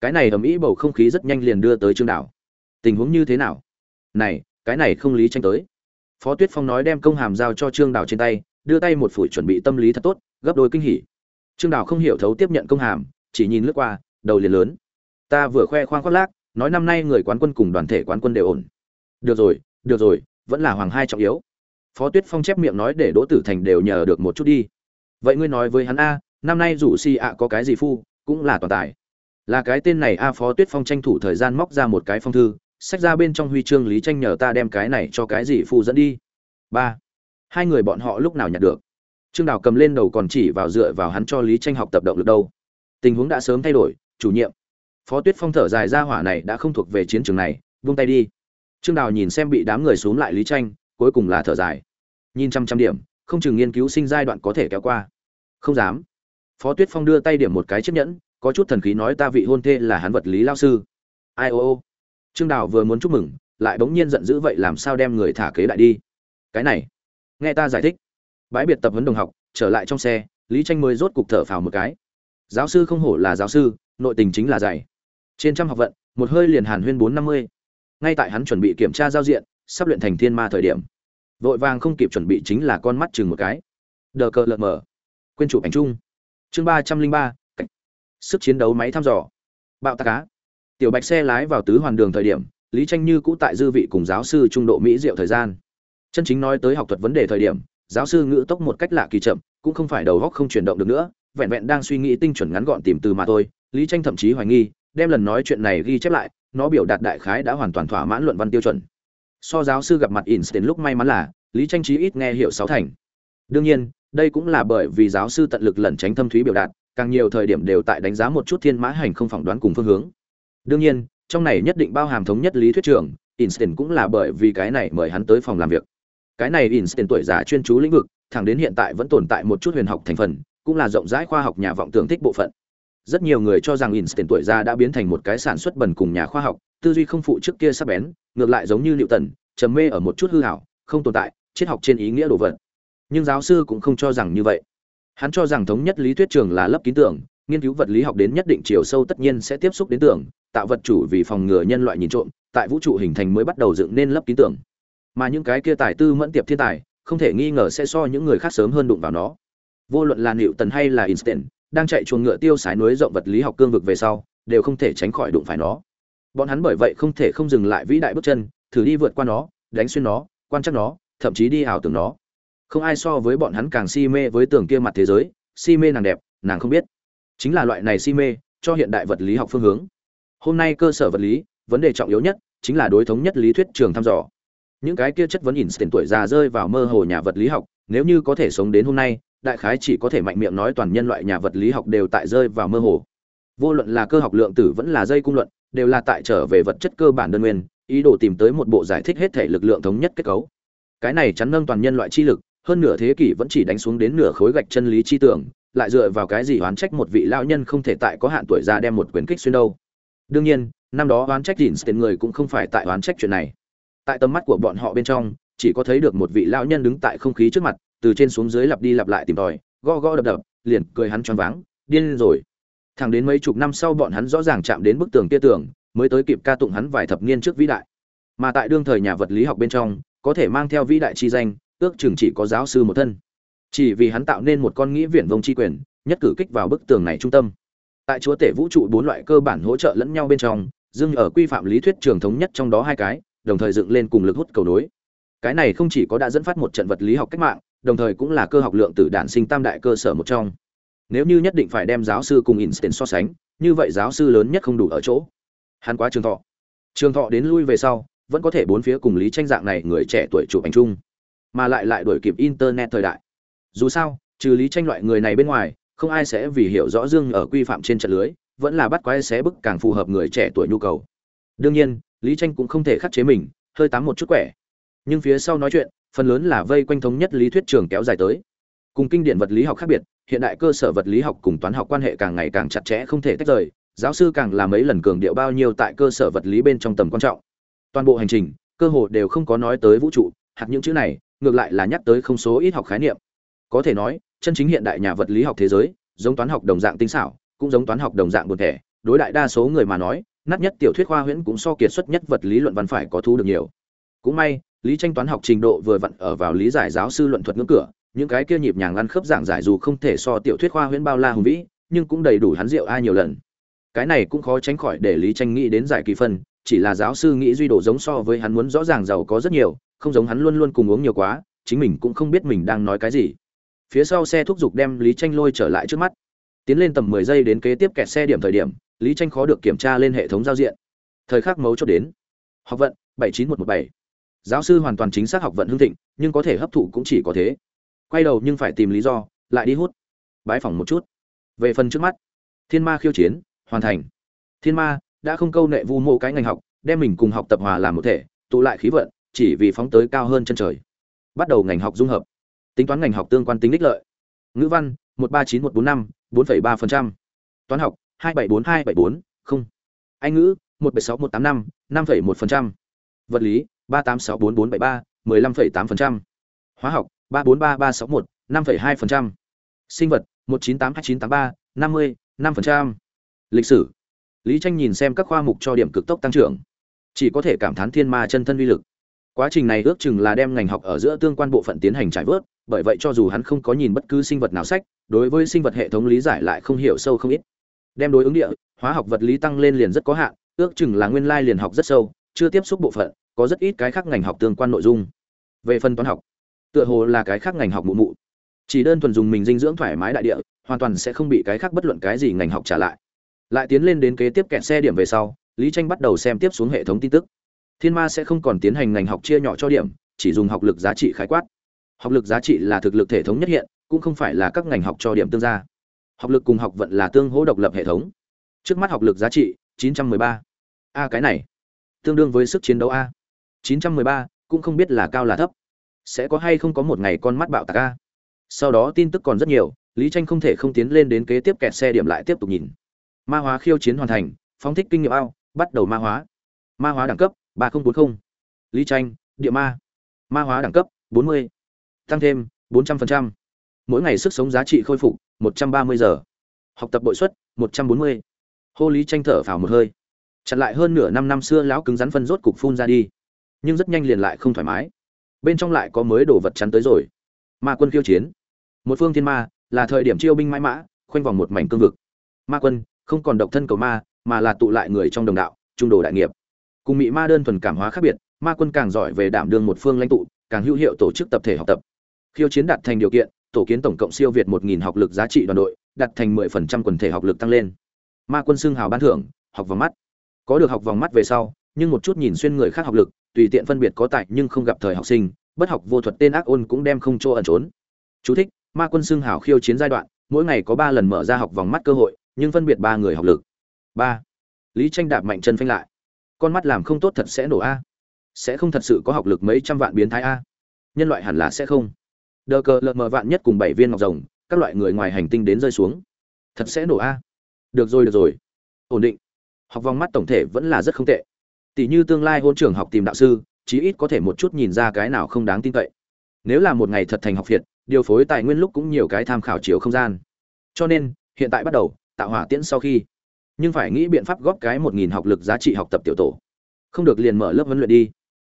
Cái này ầm ĩ bầu không khí rất nhanh liền đưa tới trương đảo. Tình huống như thế nào? Này, cái này không lý tranh tới. Phó tuyết phong nói đem công hàm giao cho trương đảo trên tay, đưa tay một phủi chuẩn bị tâm lý thật tốt, gấp đôi kinh hỉ. Trương đảo không hiểu thấu tiếp nhận công hàm, chỉ nhìn lướt qua, đầu liền lớn. Ta vừa khoe khoang khoác lác, nói năm nay người quán quân cùng đoàn thể quán quân đều ổn. Được rồi được rồi, vẫn là hoàng hai trọng yếu. Phó tuyết phong chép miệng nói để đỗ tử thành đều nhờ được một chút đi. Vậy ngươi nói với hắn a, năm nay rủ si ạ có cái gì phu cũng là toàn tài. Là cái tên này a phó tuyết phong tranh thủ thời gian móc ra một cái phong thư sách ra bên trong huy chương lý tranh nhờ ta đem cái này cho cái gì phù dẫn đi. Ba. Hai người bọn họ lúc nào nhặt được? Trương đào cầm lên đầu còn chỉ vào dựa vào hắn cho lý tranh học tập động được đâu. Tình huống đã sớm thay đổi, chủ nhiệm. Phó tuyết phong thở dài ra hỏa này đã không thuộc về chiến trường này, vung tay đi. Trương đào nhìn xem bị đám người xuống lại lý tranh, cuối cùng là thở dài. Nhìn trăm trăm điểm, không chừng nghiên cứu sinh giai đoạn có thể kéo qua. Không dám phó tuyết phong đưa tay điểm một cái chiếc nhẫn, có chút thần khí nói ta vị hôn thê là hắn vật lý lao sư. Ai ô ô. Trương đào vừa muốn chúc mừng, lại bỗng nhiên giận dữ vậy làm sao đem người thả kế lại đi. Cái này, nghe ta giải thích. Bãi biệt tập huấn đồng học, trở lại trong xe, lý tranh mới rốt cục thở phào một cái. Giáo sư không hổ là giáo sư, nội tình chính là dạy. Trên trăm học vận, một hơi liền hàn huyên bốn năm mươi. Ngay tại hắn chuẩn bị kiểm tra giao diện, sắp luyện thành thiên ma thời điểm. Vội vàng không kịp chuẩn bị chính là con mắt chừng một cái. Đờ cờ lợn mở quên chụp ảnh chung chương ba trăm linh ba sức chiến đấu máy thăm dò. Bạo tạc cá tiểu bạch xe lái vào tứ hoàn đường thời điểm, lý tranh như cũ tại dư vị cùng giáo sư trung độ mỹ diệu thời gian. Chân chính nói tới học thuật vấn đề thời điểm, giáo sư ngữ tốc một cách lạ kỳ chậm, cũng không phải đầu góc không chuyển động được nữa, vẹn vẹn đang suy nghĩ tinh chuẩn ngắn gọn tìm từ mà thôi. Lý tranh thậm chí hoài nghi, đem lần nói chuyện này ghi chép lại, nó biểu đạt đại khái đã hoàn toàn thỏa mãn luận văn tiêu chuẩn. So giáo sư gặp mặt Einstein lúc may mắn là, lý tranh trí ít nghe hiểu sáu thành. Đương nhiên đây cũng là bởi vì giáo sư tận lực lẩn tránh thâm thúy biểu đạt, càng nhiều thời điểm đều tại đánh giá một chút thiên mã hành không phỏng đoán cùng phương hướng. Đương nhiên, trong này nhất định bao hàm thống nhất lý thuyết trường instant cũng là bởi vì cái này mời hắn tới phòng làm việc. Cái này instant tuổi già chuyên chú lĩnh vực, thẳng đến hiện tại vẫn tồn tại một chút huyền học thành phần, cũng là rộng rãi khoa học nhà vọng tưởng thích bộ phận. Rất nhiều người cho rằng instant tuổi già đã biến thành một cái sản xuất bẩn cùng nhà khoa học, tư duy không phụ trước kia sắp bén, ngược lại giống như Newton, trầm mê ở một chút hư hảo, không tồn tại, triết học trên ý nghĩa đồ vật nhưng giáo sư cũng không cho rằng như vậy. Hắn cho rằng thống nhất lý thuyết trường là lấp kín tưởng, nghiên cứu vật lý học đến nhất định chiều sâu tất nhiên sẽ tiếp xúc đến tưởng, tạo vật chủ vì phòng ngừa nhân loại nhìn trộm, tại vũ trụ hình thành mới bắt đầu dựng nên lấp kín tưởng. Mà những cái kia tài tư mẫn tiệp thiên tài, không thể nghi ngờ sẽ so những người khác sớm hơn đụng vào nó. Vô luận là nịu tần hay là instant đang chạy chuồng ngựa tiêu sái núi rộng vật lý học cương vực về sau, đều không thể tránh khỏi đụng phải nó. Bọn hắn bởi vậy không thể không dừng lại vĩ đại bước chân, thử đi vượt qua nó, đánh xuyên nó, quan trắc nó, thậm chí đi ảo tưởng nó không ai so với bọn hắn càng si mê với tường kia mặt thế giới, si mê nàng đẹp, nàng không biết. Chính là loại này si mê, cho hiện đại vật lý học phương hướng. Hôm nay cơ sở vật lý, vấn đề trọng yếu nhất chính là đối thống nhất lý thuyết trường thăm dò. Những cái kia chất vấn ỉn tiền tuổi già rơi vào mơ hồ nhà vật lý học, nếu như có thể sống đến hôm nay, đại khái chỉ có thể mạnh miệng nói toàn nhân loại nhà vật lý học đều tại rơi vào mơ hồ. Vô luận là cơ học lượng tử vẫn là dây cung luận, đều là tại trở về vật chất cơ bản đơn nguyên, ý đồ tìm tới một bộ giải thích hết thể lực lượng thống nhất kết cấu. Cái này chắn nâng toàn nhân loại chi lực hơn nửa thế kỷ vẫn chỉ đánh xuống đến nửa khối gạch chân lý chi tưởng, lại dựa vào cái gì oán trách một vị lão nhân không thể tại có hạn tuổi ra đem một quyền kích xuyên đâu? Đương nhiên, năm đó oán trách Einstein người cũng không phải tại oán trách chuyện này. Tại tầm mắt của bọn họ bên trong, chỉ có thấy được một vị lão nhân đứng tại không khí trước mặt, từ trên xuống dưới lặp đi lặp lại tìm tòi, gõ gõ đập đập, liền cười hắn choáng váng, điên rồi. Thẳng đến mấy chục năm sau bọn hắn rõ ràng chạm đến bức tường kia tường, mới tới kịp ca tụng hắn vài thập niên trước vĩ đại. Mà tại đương thời nhà vật lý học bên trong, có thể mang theo vĩ đại chi danh ước chừng chỉ có giáo sư một thân. Chỉ vì hắn tạo nên một con nghĩ viển vông chi quyền, nhất cử kích vào bức tường này trung tâm. Tại chúa tể vũ trụ bốn loại cơ bản hỗ trợ lẫn nhau bên trong dưng ở quy phạm lý thuyết trường thống nhất trong đó hai cái, đồng thời dựng lên cùng lực hút cầu nối. Cái này không chỉ có đã dẫn phát một trận vật lý học cách mạng, đồng thời cũng là cơ học lượng tử đản sinh tam đại cơ sở một trong. Nếu như nhất định phải đem giáo sư cùng Einstein so sánh, như vậy giáo sư lớn nhất không đủ ở chỗ. Hắn quá trường thọ. Trường thọ đến lui về sau, vẫn có thể bốn phía cùng lý tranh dạng này người trẻ tuổi chụp ảnh chung mà lại lại đuổi kịp internet thời đại. Dù sao, trừ lý tranh loại người này bên ngoài, không ai sẽ vì hiểu rõ dương ở quy phạm trên trận lưới, vẫn là bắt quái xé bức càng phù hợp người trẻ tuổi nhu cầu. Đương nhiên, lý tranh cũng không thể khắc chế mình, hơi tám một chút quẻ. Nhưng phía sau nói chuyện, phần lớn là vây quanh thống nhất lý thuyết trường kéo dài tới. Cùng kinh điển vật lý học khác biệt, hiện đại cơ sở vật lý học cùng toán học quan hệ càng ngày càng chặt chẽ không thể tách rời, giáo sư càng làm mấy lần cường điệu bao nhiêu tại cơ sở vật lý bên trong tầm quan trọng. Toàn bộ hành trình, cơ hồ đều không có nói tới vũ trụ, hạt những chữ này ngược lại là nhắc tới không số ít học khái niệm. Có thể nói, chân chính hiện đại nhà vật lý học thế giới, giống toán học đồng dạng tinh xảo, cũng giống toán học đồng dạng buồn thẻ. Đối đại đa số người mà nói, nát nhất tiểu thuyết khoa huyễn cũng so kiệt xuất nhất vật lý luận văn phải có thu được nhiều. Cũng may, lý tranh toán học trình độ vừa vặn ở vào lý giải giáo sư luận thuật ngưỡng cửa, những cái kia nhịp nhàng ăn khớp giảng giải dù không thể so tiểu thuyết khoa huyễn bao la hùng vĩ, nhưng cũng đầy đủ hắn rượu ai nhiều lần. Cái này cũng khó tránh khỏi để lý tranh nghĩ đến giải kỳ phân, chỉ là giáo sư nghĩ duy độ giống so với hắn muốn rõ ràng giàu có rất nhiều không giống hắn luôn luôn cùng uống nhiều quá, chính mình cũng không biết mình đang nói cái gì. Phía sau xe thúc giục đem lý tranh lôi trở lại trước mắt. Tiến lên tầm mười giây đến kế tiếp kẹt xe điểm thời điểm, lý tranh khó được kiểm tra lên hệ thống giao diện. Thời khắc mấu chốt đến. Học vận, bảy chín một một bảy. Giáo sư hoàn toàn chính xác học vận hương thịnh, nhưng có thể hấp thụ cũng chỉ có thế. Quay đầu nhưng phải tìm lý do, lại đi hút. Bãi phỏng một chút. Về phần trước mắt. Thiên ma khiêu chiến, hoàn thành. Thiên ma đã không câu nệ vu mô cái ngành học, đem mình cùng học tập hòa làm một thể, tụ lại khí vận chỉ vì phóng tới cao hơn chân trời. Bắt đầu ngành học dung hợp. Tính toán ngành học tương quan tính đích lợi. Ngữ văn, một ba chín một bốn năm, bốn phẩy ba phần trăm. Toán học, hai bảy bốn hai bảy bốn không. Anh ngữ, một bảy sáu một tám năm năm phẩy một phần trăm. Vật lý, ba tám sáu bốn bốn bảy ba, mười lăm phẩy tám phần trăm. Hóa học, ba bốn ba ba sáu một, năm phẩy hai phần trăm. Sinh vật, một chín tám hai chín tám ba, năm mươi năm phần trăm. Lịch sử. Lý tranh nhìn xem các khoa mục cho điểm cực tốc tăng trưởng. Chỉ có thể cảm thán thiên ma chân thân uy lực quá trình này ước chừng là đem ngành học ở giữa tương quan bộ phận tiến hành trải vớt, bởi vậy cho dù hắn không có nhìn bất cứ sinh vật nào sách, đối với sinh vật hệ thống lý giải lại không hiểu sâu không ít. Đem đối ứng địa, hóa học vật lý tăng lên liền rất có hạn, ước chừng là nguyên lai liền học rất sâu, chưa tiếp xúc bộ phận, có rất ít cái khác ngành học tương quan nội dung. Về phần toán học, tựa hồ là cái khác ngành học mụ mụ. Chỉ đơn thuần dùng mình dinh dưỡng thoải mái đại địa, hoàn toàn sẽ không bị cái khác bất luận cái gì ngành học trả lại. Lại tiến lên đến kế tiếp kẹt xe điểm về sau, lý tranh bắt đầu xem tiếp xuống hệ thống tin tức thiên ma sẽ không còn tiến hành ngành học chia nhỏ cho điểm chỉ dùng học lực giá trị khái quát. Học lực giá trị là thực lực thể thống nhất hiện cũng không phải là các ngành học cho điểm tương gia. Học lực cùng học vận là tương hỗ độc lập hệ thống. Trước mắt học lực giá trị 913. a cái này tương đương với sức chiến đấu a. 913, cũng không biết là cao là thấp. Sẽ có hay không có một ngày con mắt bạo tạc a. Sau đó tin tức còn rất nhiều lý tranh không thể không tiến lên đến kế tiếp kẹt xe điểm lại tiếp tục nhìn. Ma hóa khiêu chiến hoàn thành phóng thích kinh nghiệm ao bắt đầu ma hóa. Ma hóa đẳng cấp 3040. lý tranh địa ma. Ma hóa đẳng cấp 40. tăng thêm 400%. mỗi ngày sức sống giá trị khôi phục 130 giờ. Học tập bội suất 140. hô lý tranh thở phào một hơi. Chặn lại hơn nửa năm năm xưa lão cứng rắn phân rốt cục phun ra đi. Nhưng rất nhanh liền lại không thoải mái. Bên trong lại có mới đồ vật chắn tới rồi. Ma quân khiêu chiến. Một phương thiên ma, là thời điểm chiêu binh mãi mã, khoanh vòng một mảnh cương vực. Ma quân, không còn độc thân cầu ma, mà là tụ lại người trong đồng đạo, trung đồ đại nghiệp cùng mỹ ma đơn thuần cảm hóa khác biệt ma quân càng giỏi về đảm đương một phương lãnh tụ càng hữu hiệu tổ chức tập thể học tập. Khiêu chiến đạt thành điều kiện tổ kiến tổng cộng siêu việt một nghìn học lực giá trị đoàn đội đạt thành mười phần trăm quần thể học lực tăng lên. Ma quân xưng hào ban thưởng học vòng mắt. Có được học vòng mắt về sau nhưng một chút nhìn xuyên người khác học lực tùy tiện phân biệt có tại nhưng không gặp thời học sinh bất học vô thuật tên ác ôn cũng đem không chỗ ẩn trốn. Chú thích: Ma quân xưng hào khiêu chiến giai đoạn, mỗi ngày có ba lần mở ra học vòng mắt cơ hội, nhưng phân biệt ba người học lực. ba, Lý Tranh đạp mạnh chân phanh lại. Con mắt làm không tốt thật sẽ nổ a. Sẽ không thật sự có học lực mấy trăm vạn biến thái a. Nhân loại hẳn là sẽ không. Đờ cờ lợn mờ vạn nhất cùng bảy viên ngọc rồng, các loại người ngoài hành tinh đến rơi xuống. Thật sẽ nổ a. Được rồi được rồi. Ổn định. Học vòng mắt tổng thể vẫn là rất không tệ. Tỷ như tương lai hôn trường học tìm đạo sư, chí ít có thể một chút nhìn ra cái nào không đáng tin cậy. Nếu là một ngày thật thành học viện, điều phối tài nguyên lúc cũng nhiều cái tham khảo chiếu không gian cho nên hiện tại bắt đầu tạo hỏa tiễn sau khi nhưng phải nghĩ biện pháp góp cái một nghìn học lực giá trị học tập tiểu tổ. Không được liền mở lớp huấn luyện đi.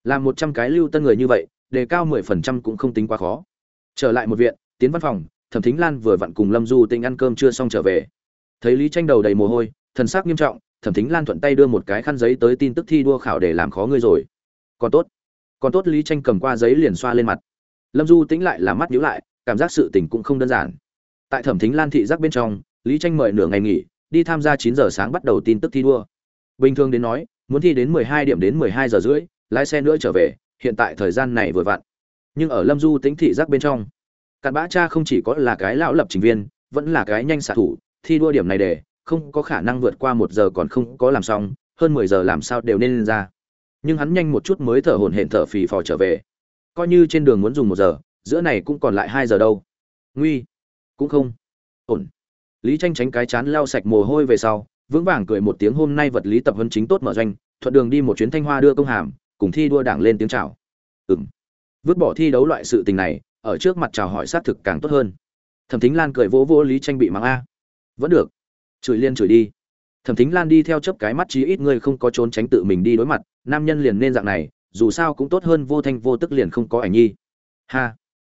Làm một trăm cái lưu tân người như vậy, đề cao mười phần trăm cũng không tính quá khó. Trở lại một viện, tiến văn phòng, thẩm thính lan vừa vặn cùng lâm du tinh ăn cơm chưa xong trở về. Thấy lý tranh đầu đầy mồ hôi, thần sắc nghiêm trọng, thẩm thính lan thuận tay đưa một cái khăn giấy tới tin tức thi đua khảo để làm khó ngươi rồi. Còn tốt. Còn tốt lý tranh cầm qua giấy liền xoa lên mặt. Lâm du tính lại là mắt nhíu lại, cảm giác sự tình cũng không đơn giản. Tại thẩm thính lan thị giác bên trong, lý tranh mời nửa ngày nghỉ đi tham gia chín giờ sáng bắt đầu tin tức thi đua. Bình thường đến nói, muốn thi đến mười hai điểm đến mười hai giờ rưỡi, lái xe nữa trở về, hiện tại thời gian này vừa vặn. Nhưng ở lâm du tính thị giác bên trong, cặn bã cha không chỉ có là cái lão lập trình viên, vẫn là cái nhanh xạ thủ, thi đua điểm này để, không có khả năng vượt qua một giờ còn không có làm xong, hơn mười giờ làm sao đều nên lên ra. Nhưng hắn nhanh một chút mới thở hổn hển thở phì phò trở về. Coi như trên đường muốn dùng một giờ, giữa này cũng còn lại hai giờ đâu. Nguy. Cũng không. Ổn lý tranh tránh cái chán lau sạch mồ hôi về sau, vững vàng cười một tiếng, hôm nay vật lý tập huấn chính tốt mở doanh, thuận đường đi một chuyến thanh hoa đưa công hàm, cùng thi đua đảng lên tiếng chào. Ừm. Vứt bỏ thi đấu loại sự tình này, ở trước mặt chào hỏi sát thực càng tốt hơn. Thẩm thính lan cười vỗ vỗ lý tranh bị mắng a. Vẫn được, chửi liên chửi đi. Thẩm thính lan đi theo chấp cái mắt chí ít người không có trốn tránh tự mình đi đối mặt, nam nhân liền nên dạng này, dù sao cũng tốt hơn vô thanh vô tức liền không có ảnh nhi. Ha.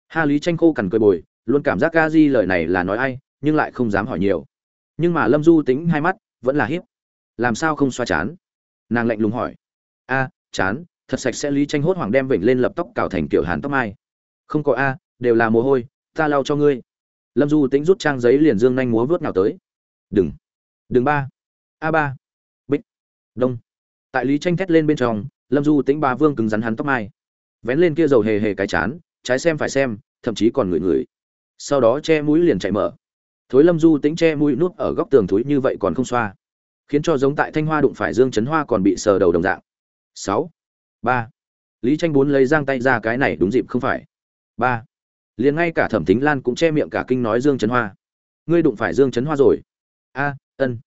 Ha, lý tranh khô cằn cười bồi, luôn cảm giác ca di lời này là nói ai nhưng lại không dám hỏi nhiều. Nhưng mà lâm du tính hai mắt, vẫn là hiếp làm sao không xoa chán? Nàng lạnh lùng hỏi. A, chán, thật sạch sẽ lý tranh hốt hoảng đem vểnh lên lập tóc cào thành kiểu hàn tóc mai. Không có a, đều là mồ hôi, ta lau cho ngươi. Lâm du tính rút trang giấy liền dương nhanh múa vớt nào tới. Đừng. Đừng ba. A ba. Bích. Đông. Tại lý tranh thét lên bên trong, lâm du tính ba vương cứng rắn hắn tóc mai. Vén lên kia dầu hề hề cái chán, trái xem phải xem, thậm chí còn ngửi ngửi. Sau đó che mũi liền chạy mở thối lâm du tính che mũi nuốt ở góc tường thúi như vậy còn không xoa. Khiến cho giống tại thanh hoa đụng phải dương chấn hoa còn bị sờ đầu đồng dạng. Sáu. Ba. Lý tranh bốn lấy giang tay ra cái này đúng dịp không phải. Ba. Liền ngay cả thẩm tính lan cũng che miệng cả kinh nói dương chấn hoa. Ngươi đụng phải dương chấn hoa rồi. A, ân.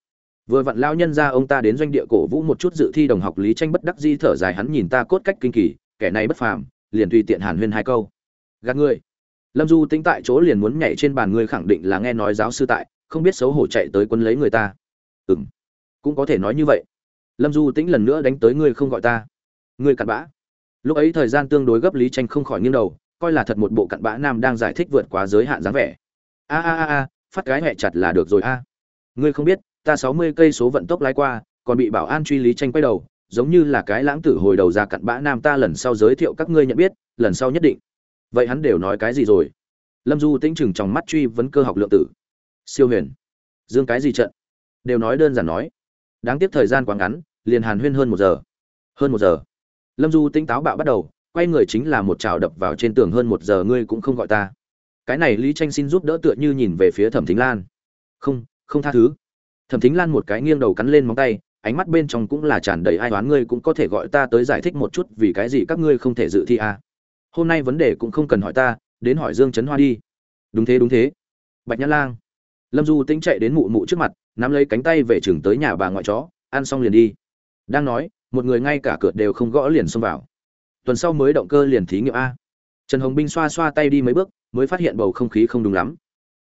Vừa vặn lao nhân ra ông ta đến doanh địa cổ vũ một chút dự thi đồng học lý tranh bất đắc di thở dài hắn nhìn ta cốt cách kinh kỳ, kẻ này bất phàm, liền tùy tiện hàn huyên hai câu. Gạt ngươi lâm du tính tại chỗ liền muốn nhảy trên bàn, ngươi khẳng định là nghe nói giáo sư tại, không biết xấu hổ chạy tới quân lấy người ta. Ừ m cũng có thể nói như vậy. Lâm du tĩnh lần nữa đánh tới ngươi không gọi ta. Ngươi cặn bã. Lúc ấy thời gian tương đối gấp lý tranh không khỏi nghiêng đầu, coi là thật một bộ cặn bã nam đang giải thích vượt quá giới hạn dáng vẻ. A a a a, phát cái hẹ chặt là được rồi a. Ngươi không biết, ta sáu mươi cây số vận tốc lái qua, còn bị bảo an truy lý tranh quay đầu, giống như là cái lãng tử hồi đầu ra cặn bã nam ta lần sau giới thiệu các ngươi nhận biết, lần sau nhất định vậy hắn đều nói cái gì rồi? Lâm du tĩnh chừng trong mắt truy vấn cơ học lượng tử. Siêu huyền. Dương cái gì trận? Đều nói đơn giản nói. Đáng tiếc thời gian quá ngắn, liền hàn huyên hơn một giờ. Hơn một giờ. Lâm du tinh táo bạo bắt đầu, quay người chính là một trào đập vào trên tường hơn một giờ ngươi cũng không gọi ta. Cái này lý tranh xin giúp đỡ tựa như nhìn về phía thẩm thính lan. Không không tha thứ. Thẩm thính lan một cái nghiêng đầu cắn lên móng tay, ánh mắt bên trong cũng là tràn đầy ai toán ngươi cũng có thể gọi ta tới giải thích một chút vì cái gì các ngươi không thể dự thi à hôm nay vấn đề cũng không cần hỏi ta, đến hỏi dương trấn hoa đi. Đúng thế đúng thế. Bạch nhã lang. Lâm du tĩnh chạy đến mụ mụ trước mặt, nắm lấy cánh tay về trường tới nhà bà ngoại chó, ăn xong liền đi. Đang nói, một người ngay cả cửa đều không gõ liền xông vào. Tuần sau mới động cơ liền thí nghiệm a. Trần hồng binh xoa xoa tay đi mấy bước, mới phát hiện bầu không khí không đúng lắm.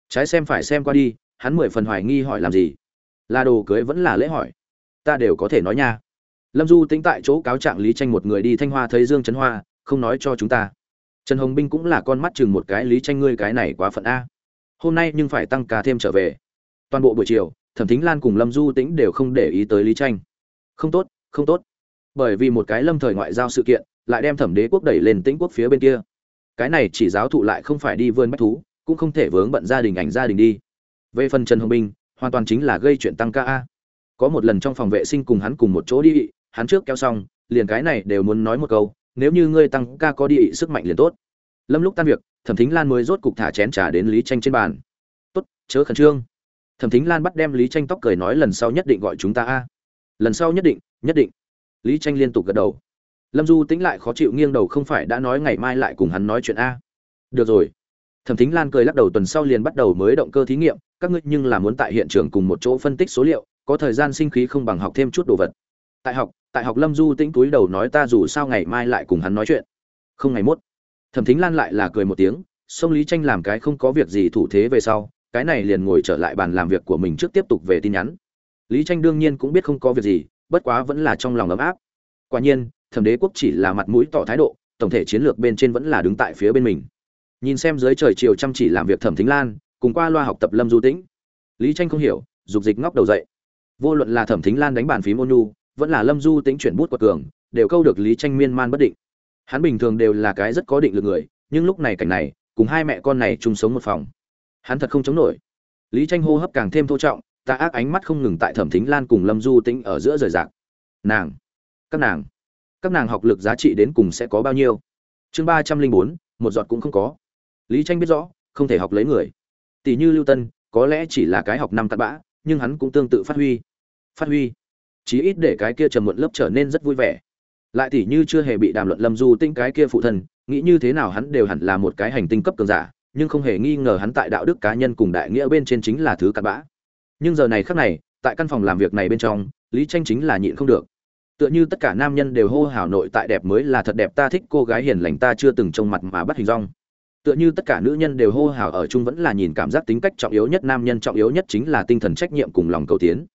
Trái xem phải xem qua đi, hắn mười phần hoài nghi hỏi làm gì. Là đồ cưới vẫn là lễ hỏi. Ta đều có thể nói nha. Lâm du tính tại chỗ cáo trạng lý tranh một người đi thanh hoa thấy dương trấn hoa, không nói cho chúng ta trần hồng binh cũng là con mắt chừng một cái, lý tranh ngươi cái này quá phận a. Hôm nay nhưng phải tăng ca thêm trở về. Toàn bộ buổi chiều, thẩm thính lan cùng lâm du tĩnh đều không để ý tới lý tranh. Không tốt không tốt. Bởi vì một cái lâm thời ngoại giao sự kiện, lại đem thẩm đế quốc đẩy lên tĩnh quốc phía bên kia. Cái này chỉ giáo thụ lại không phải đi vươn bách thú, cũng không thể vướng bận gia đình ảnh gia đình đi. Về phần trần hồng binh, hoàn toàn chính là gây chuyện tăng ca a. Có một lần trong phòng vệ sinh cùng hắn cùng một chỗ đi, hắn trước kéo xong, liền cái này đều muốn nói một câu nếu như ngươi tăng ca có đi, sức mạnh liền tốt. Lâm lúc tan việc, thẩm thính lan mới rốt cục thả chén trà đến lý tranh trên bàn. Tốt, chớ khẩn trương. Thẩm thính lan bắt đem lý tranh tóc cười nói, lần sau nhất định gọi chúng ta a. Lần sau nhất định nhất định. Lý tranh liên tục gật đầu. Lâm du tính lại khó chịu nghiêng đầu, không phải đã nói ngày mai lại cùng hắn nói chuyện a? Được rồi. Thẩm thính lan cười lắc đầu, tuần sau liền bắt đầu mới động cơ thí nghiệm, các ngươi nhưng là muốn tại hiện trường cùng một chỗ phân tích số liệu, có thời gian sinh khí không bằng học thêm chút đồ vật. Tại học tại học lâm du tĩnh túi đầu nói ta dù sao ngày mai lại cùng hắn nói chuyện. Không ngày mốt. Thẩm thính lan lại là cười một tiếng, sông lý tranh làm cái không có việc gì thủ thế về sau, cái này liền ngồi trở lại bàn làm việc của mình trước tiếp tục về tin nhắn. Lý tranh đương nhiên cũng biết không có việc gì, bất quá vẫn là trong lòng ấm áp. Quả nhiên, thẩm đế quốc chỉ là mặt mũi tỏ thái độ, tổng thể chiến lược bên trên vẫn là đứng tại phía bên mình. Nhìn xem dưới trời chiều chăm chỉ làm việc thẩm thính lan, cùng qua loa học tập lâm du tĩnh. Lý tranh không hiểu, dục dịch ngóc đầu dậy. Vô luận là thẩm thính lan đánh bàn phím ôn nhu vẫn là lâm du tĩnh chuyển bút của cường, đều câu được lý tranh miên man bất định. Hắn bình thường đều là cái rất có định lực người, nhưng lúc này cảnh này, cùng hai mẹ con này chung sống một phòng. Hắn thật không chống nổi. Lý tranh hô hấp càng thêm thô trọng, ta ác ánh mắt không ngừng tại thẩm thính lan cùng lâm du tĩnh ở giữa rời rạc. Nàng, các nàng các nàng học lực giá trị đến cùng sẽ có bao nhiêu? Chương ba trăm linh bốn, một giọt cũng không có. Lý tranh biết rõ, không thể học lấy người. Tỷ như lưu tân, có lẽ chỉ là cái học năm cặn bã, nhưng hắn cũng tương tự phát huy. Phát huy chí ít để cái kia trầm muộn lớp trở nên rất vui vẻ. Lại tỷ như chưa hề bị đàm luận lâm du tinh cái kia phụ thân, nghĩ như thế nào hắn đều hẳn là một cái hành tinh cấp cường giả, nhưng không hề nghi ngờ hắn tại đạo đức cá nhân cùng đại nghĩa bên trên chính là thứ cặn bã. Nhưng giờ này khác này, tại căn phòng làm việc này bên trong, lý tranh chính là nhịn không được. Tựa như tất cả nam nhân đều hô hào nội tại đẹp mới là thật đẹp, ta thích cô gái hiền lành, ta chưa từng trông mặt mà bắt hình rong. Tựa như tất cả nữ nhân đều hô hào ở chung vẫn là nhìn cảm giác tính cách trọng yếu nhất, nam nhân trọng yếu nhất chính là tinh thần trách nhiệm cùng lòng cầu tiến.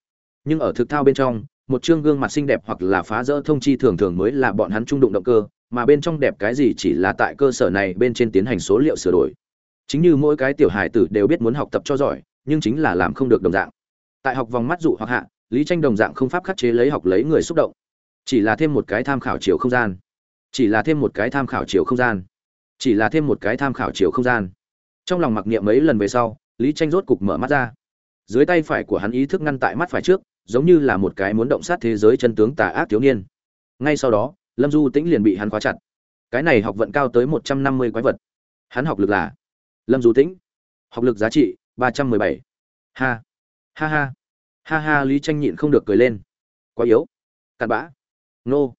Nhưng ở thực thao bên trong một chương gương mặt xinh đẹp hoặc là phá rỡ thông chi thường thường mới là bọn hắn trung đụng động cơ, mà bên trong đẹp cái gì chỉ là tại cơ sở này bên trên tiến hành số liệu sửa đổi. Chính như mỗi cái tiểu hài tử đều biết muốn học tập cho giỏi, nhưng chính là làm không được đồng dạng. Tại học vòng mắt dụ hoặc hạ, lý tranh đồng dạng không pháp khắc chế lấy học lấy người xúc động. Chỉ là thêm một cái tham khảo chiều không gian. Chỉ là thêm một cái tham khảo chiều không gian. Chỉ là thêm một cái tham khảo chiều không gian. Trong lòng mặc niệm mấy lần về sau, lý tranh rốt cục mở mắt ra. Dưới tay phải của hắn ý thức ngăn tại mắt phải trước giống như là một cái muốn động sát thế giới chân tướng tà ác thiếu niên. Ngay sau đó, lâm du tĩnh liền bị hắn khóa chặt. Cái này học vận cao tới một trăm năm mươi quái vật. Hắn học lực là lâm du tĩnh. Học lực giá trị ba trăm mười bảy. Ha. Ha ha. Ha ha, lý tranh nhịn không được cười lên. Quá yếu. Cặn bã. Nô.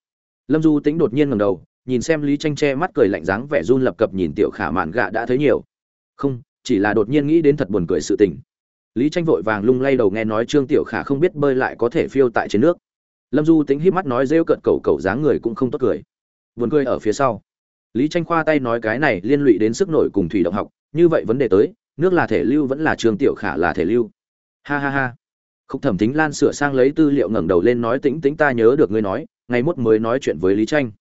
Lâm du tĩnh đột nhiên ngầm đầu, nhìn xem lý tranh che mắt cười lạnh dáng vẻ run lập cập nhìn tiểu khả mạn gạ đã thấy nhiều. Không, chỉ là đột nhiên nghĩ đến thật buồn cười sự tình lý tranh vội vàng lung lay đầu nghe nói trương tiểu khả không biết bơi lại có thể phiêu tại trên nước. Lâm du tính híp mắt nói rêu cợt cầu cầu dáng người cũng không tốt cười. Buồn cười ở phía sau. Lý tranh khoa tay nói cái này liên lụy đến sức nổi cùng thủy động học, như vậy vấn đề tới, nước là thể lưu vẫn là trương tiểu khả là thể lưu. Ha ha ha. Khúc thẩm thính lan sửa sang lấy tư liệu ngẩng đầu lên nói tĩnh tĩnh ta nhớ được ngươi nói, ngày mốt mới nói chuyện với lý tranh.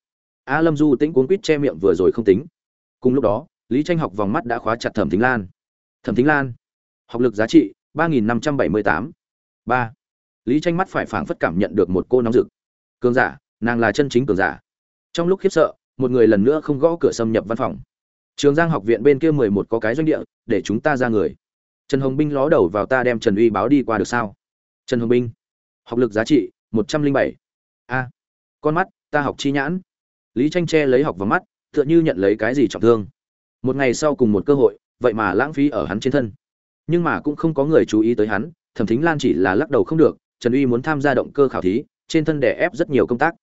A lâm du tĩnh cuốn quýt che miệng vừa rồi không tính. Cùng lúc đó, lý tranh học vòng mắt đã khóa chặt thẩm thính lan. Thẩm thính lan, học lực giá trị ba nghìn năm trăm bảy mươi tám. Ba. Lý tranh mắt phải phảng phất cảm nhận được một cô nóng rực. Cường giả, nàng là chân chính cường giả. Trong lúc khiếp sợ, một người lần nữa không gõ cửa xâm nhập văn phòng. Trường giang học viện bên kia mười một có cái doanh địa, để chúng ta ra người. Trần hồng binh ló đầu vào ta đem trần uy báo đi qua được sao? Trần hồng binh. Học lực giá trị, một trăm linh bảy. A. Con mắt, ta học chi nhãn. Lý tranh che lấy học vào mắt, tựa như nhận lấy cái gì trọng thương. Một ngày sau cùng một cơ hội, vậy mà lãng phí ở hắn trên thân nhưng mà cũng không có người chú ý tới hắn, thẩm thính lan chỉ là lắc đầu không được, trần uy muốn tham gia động cơ khảo thí, trên thân đè ép rất nhiều công tác.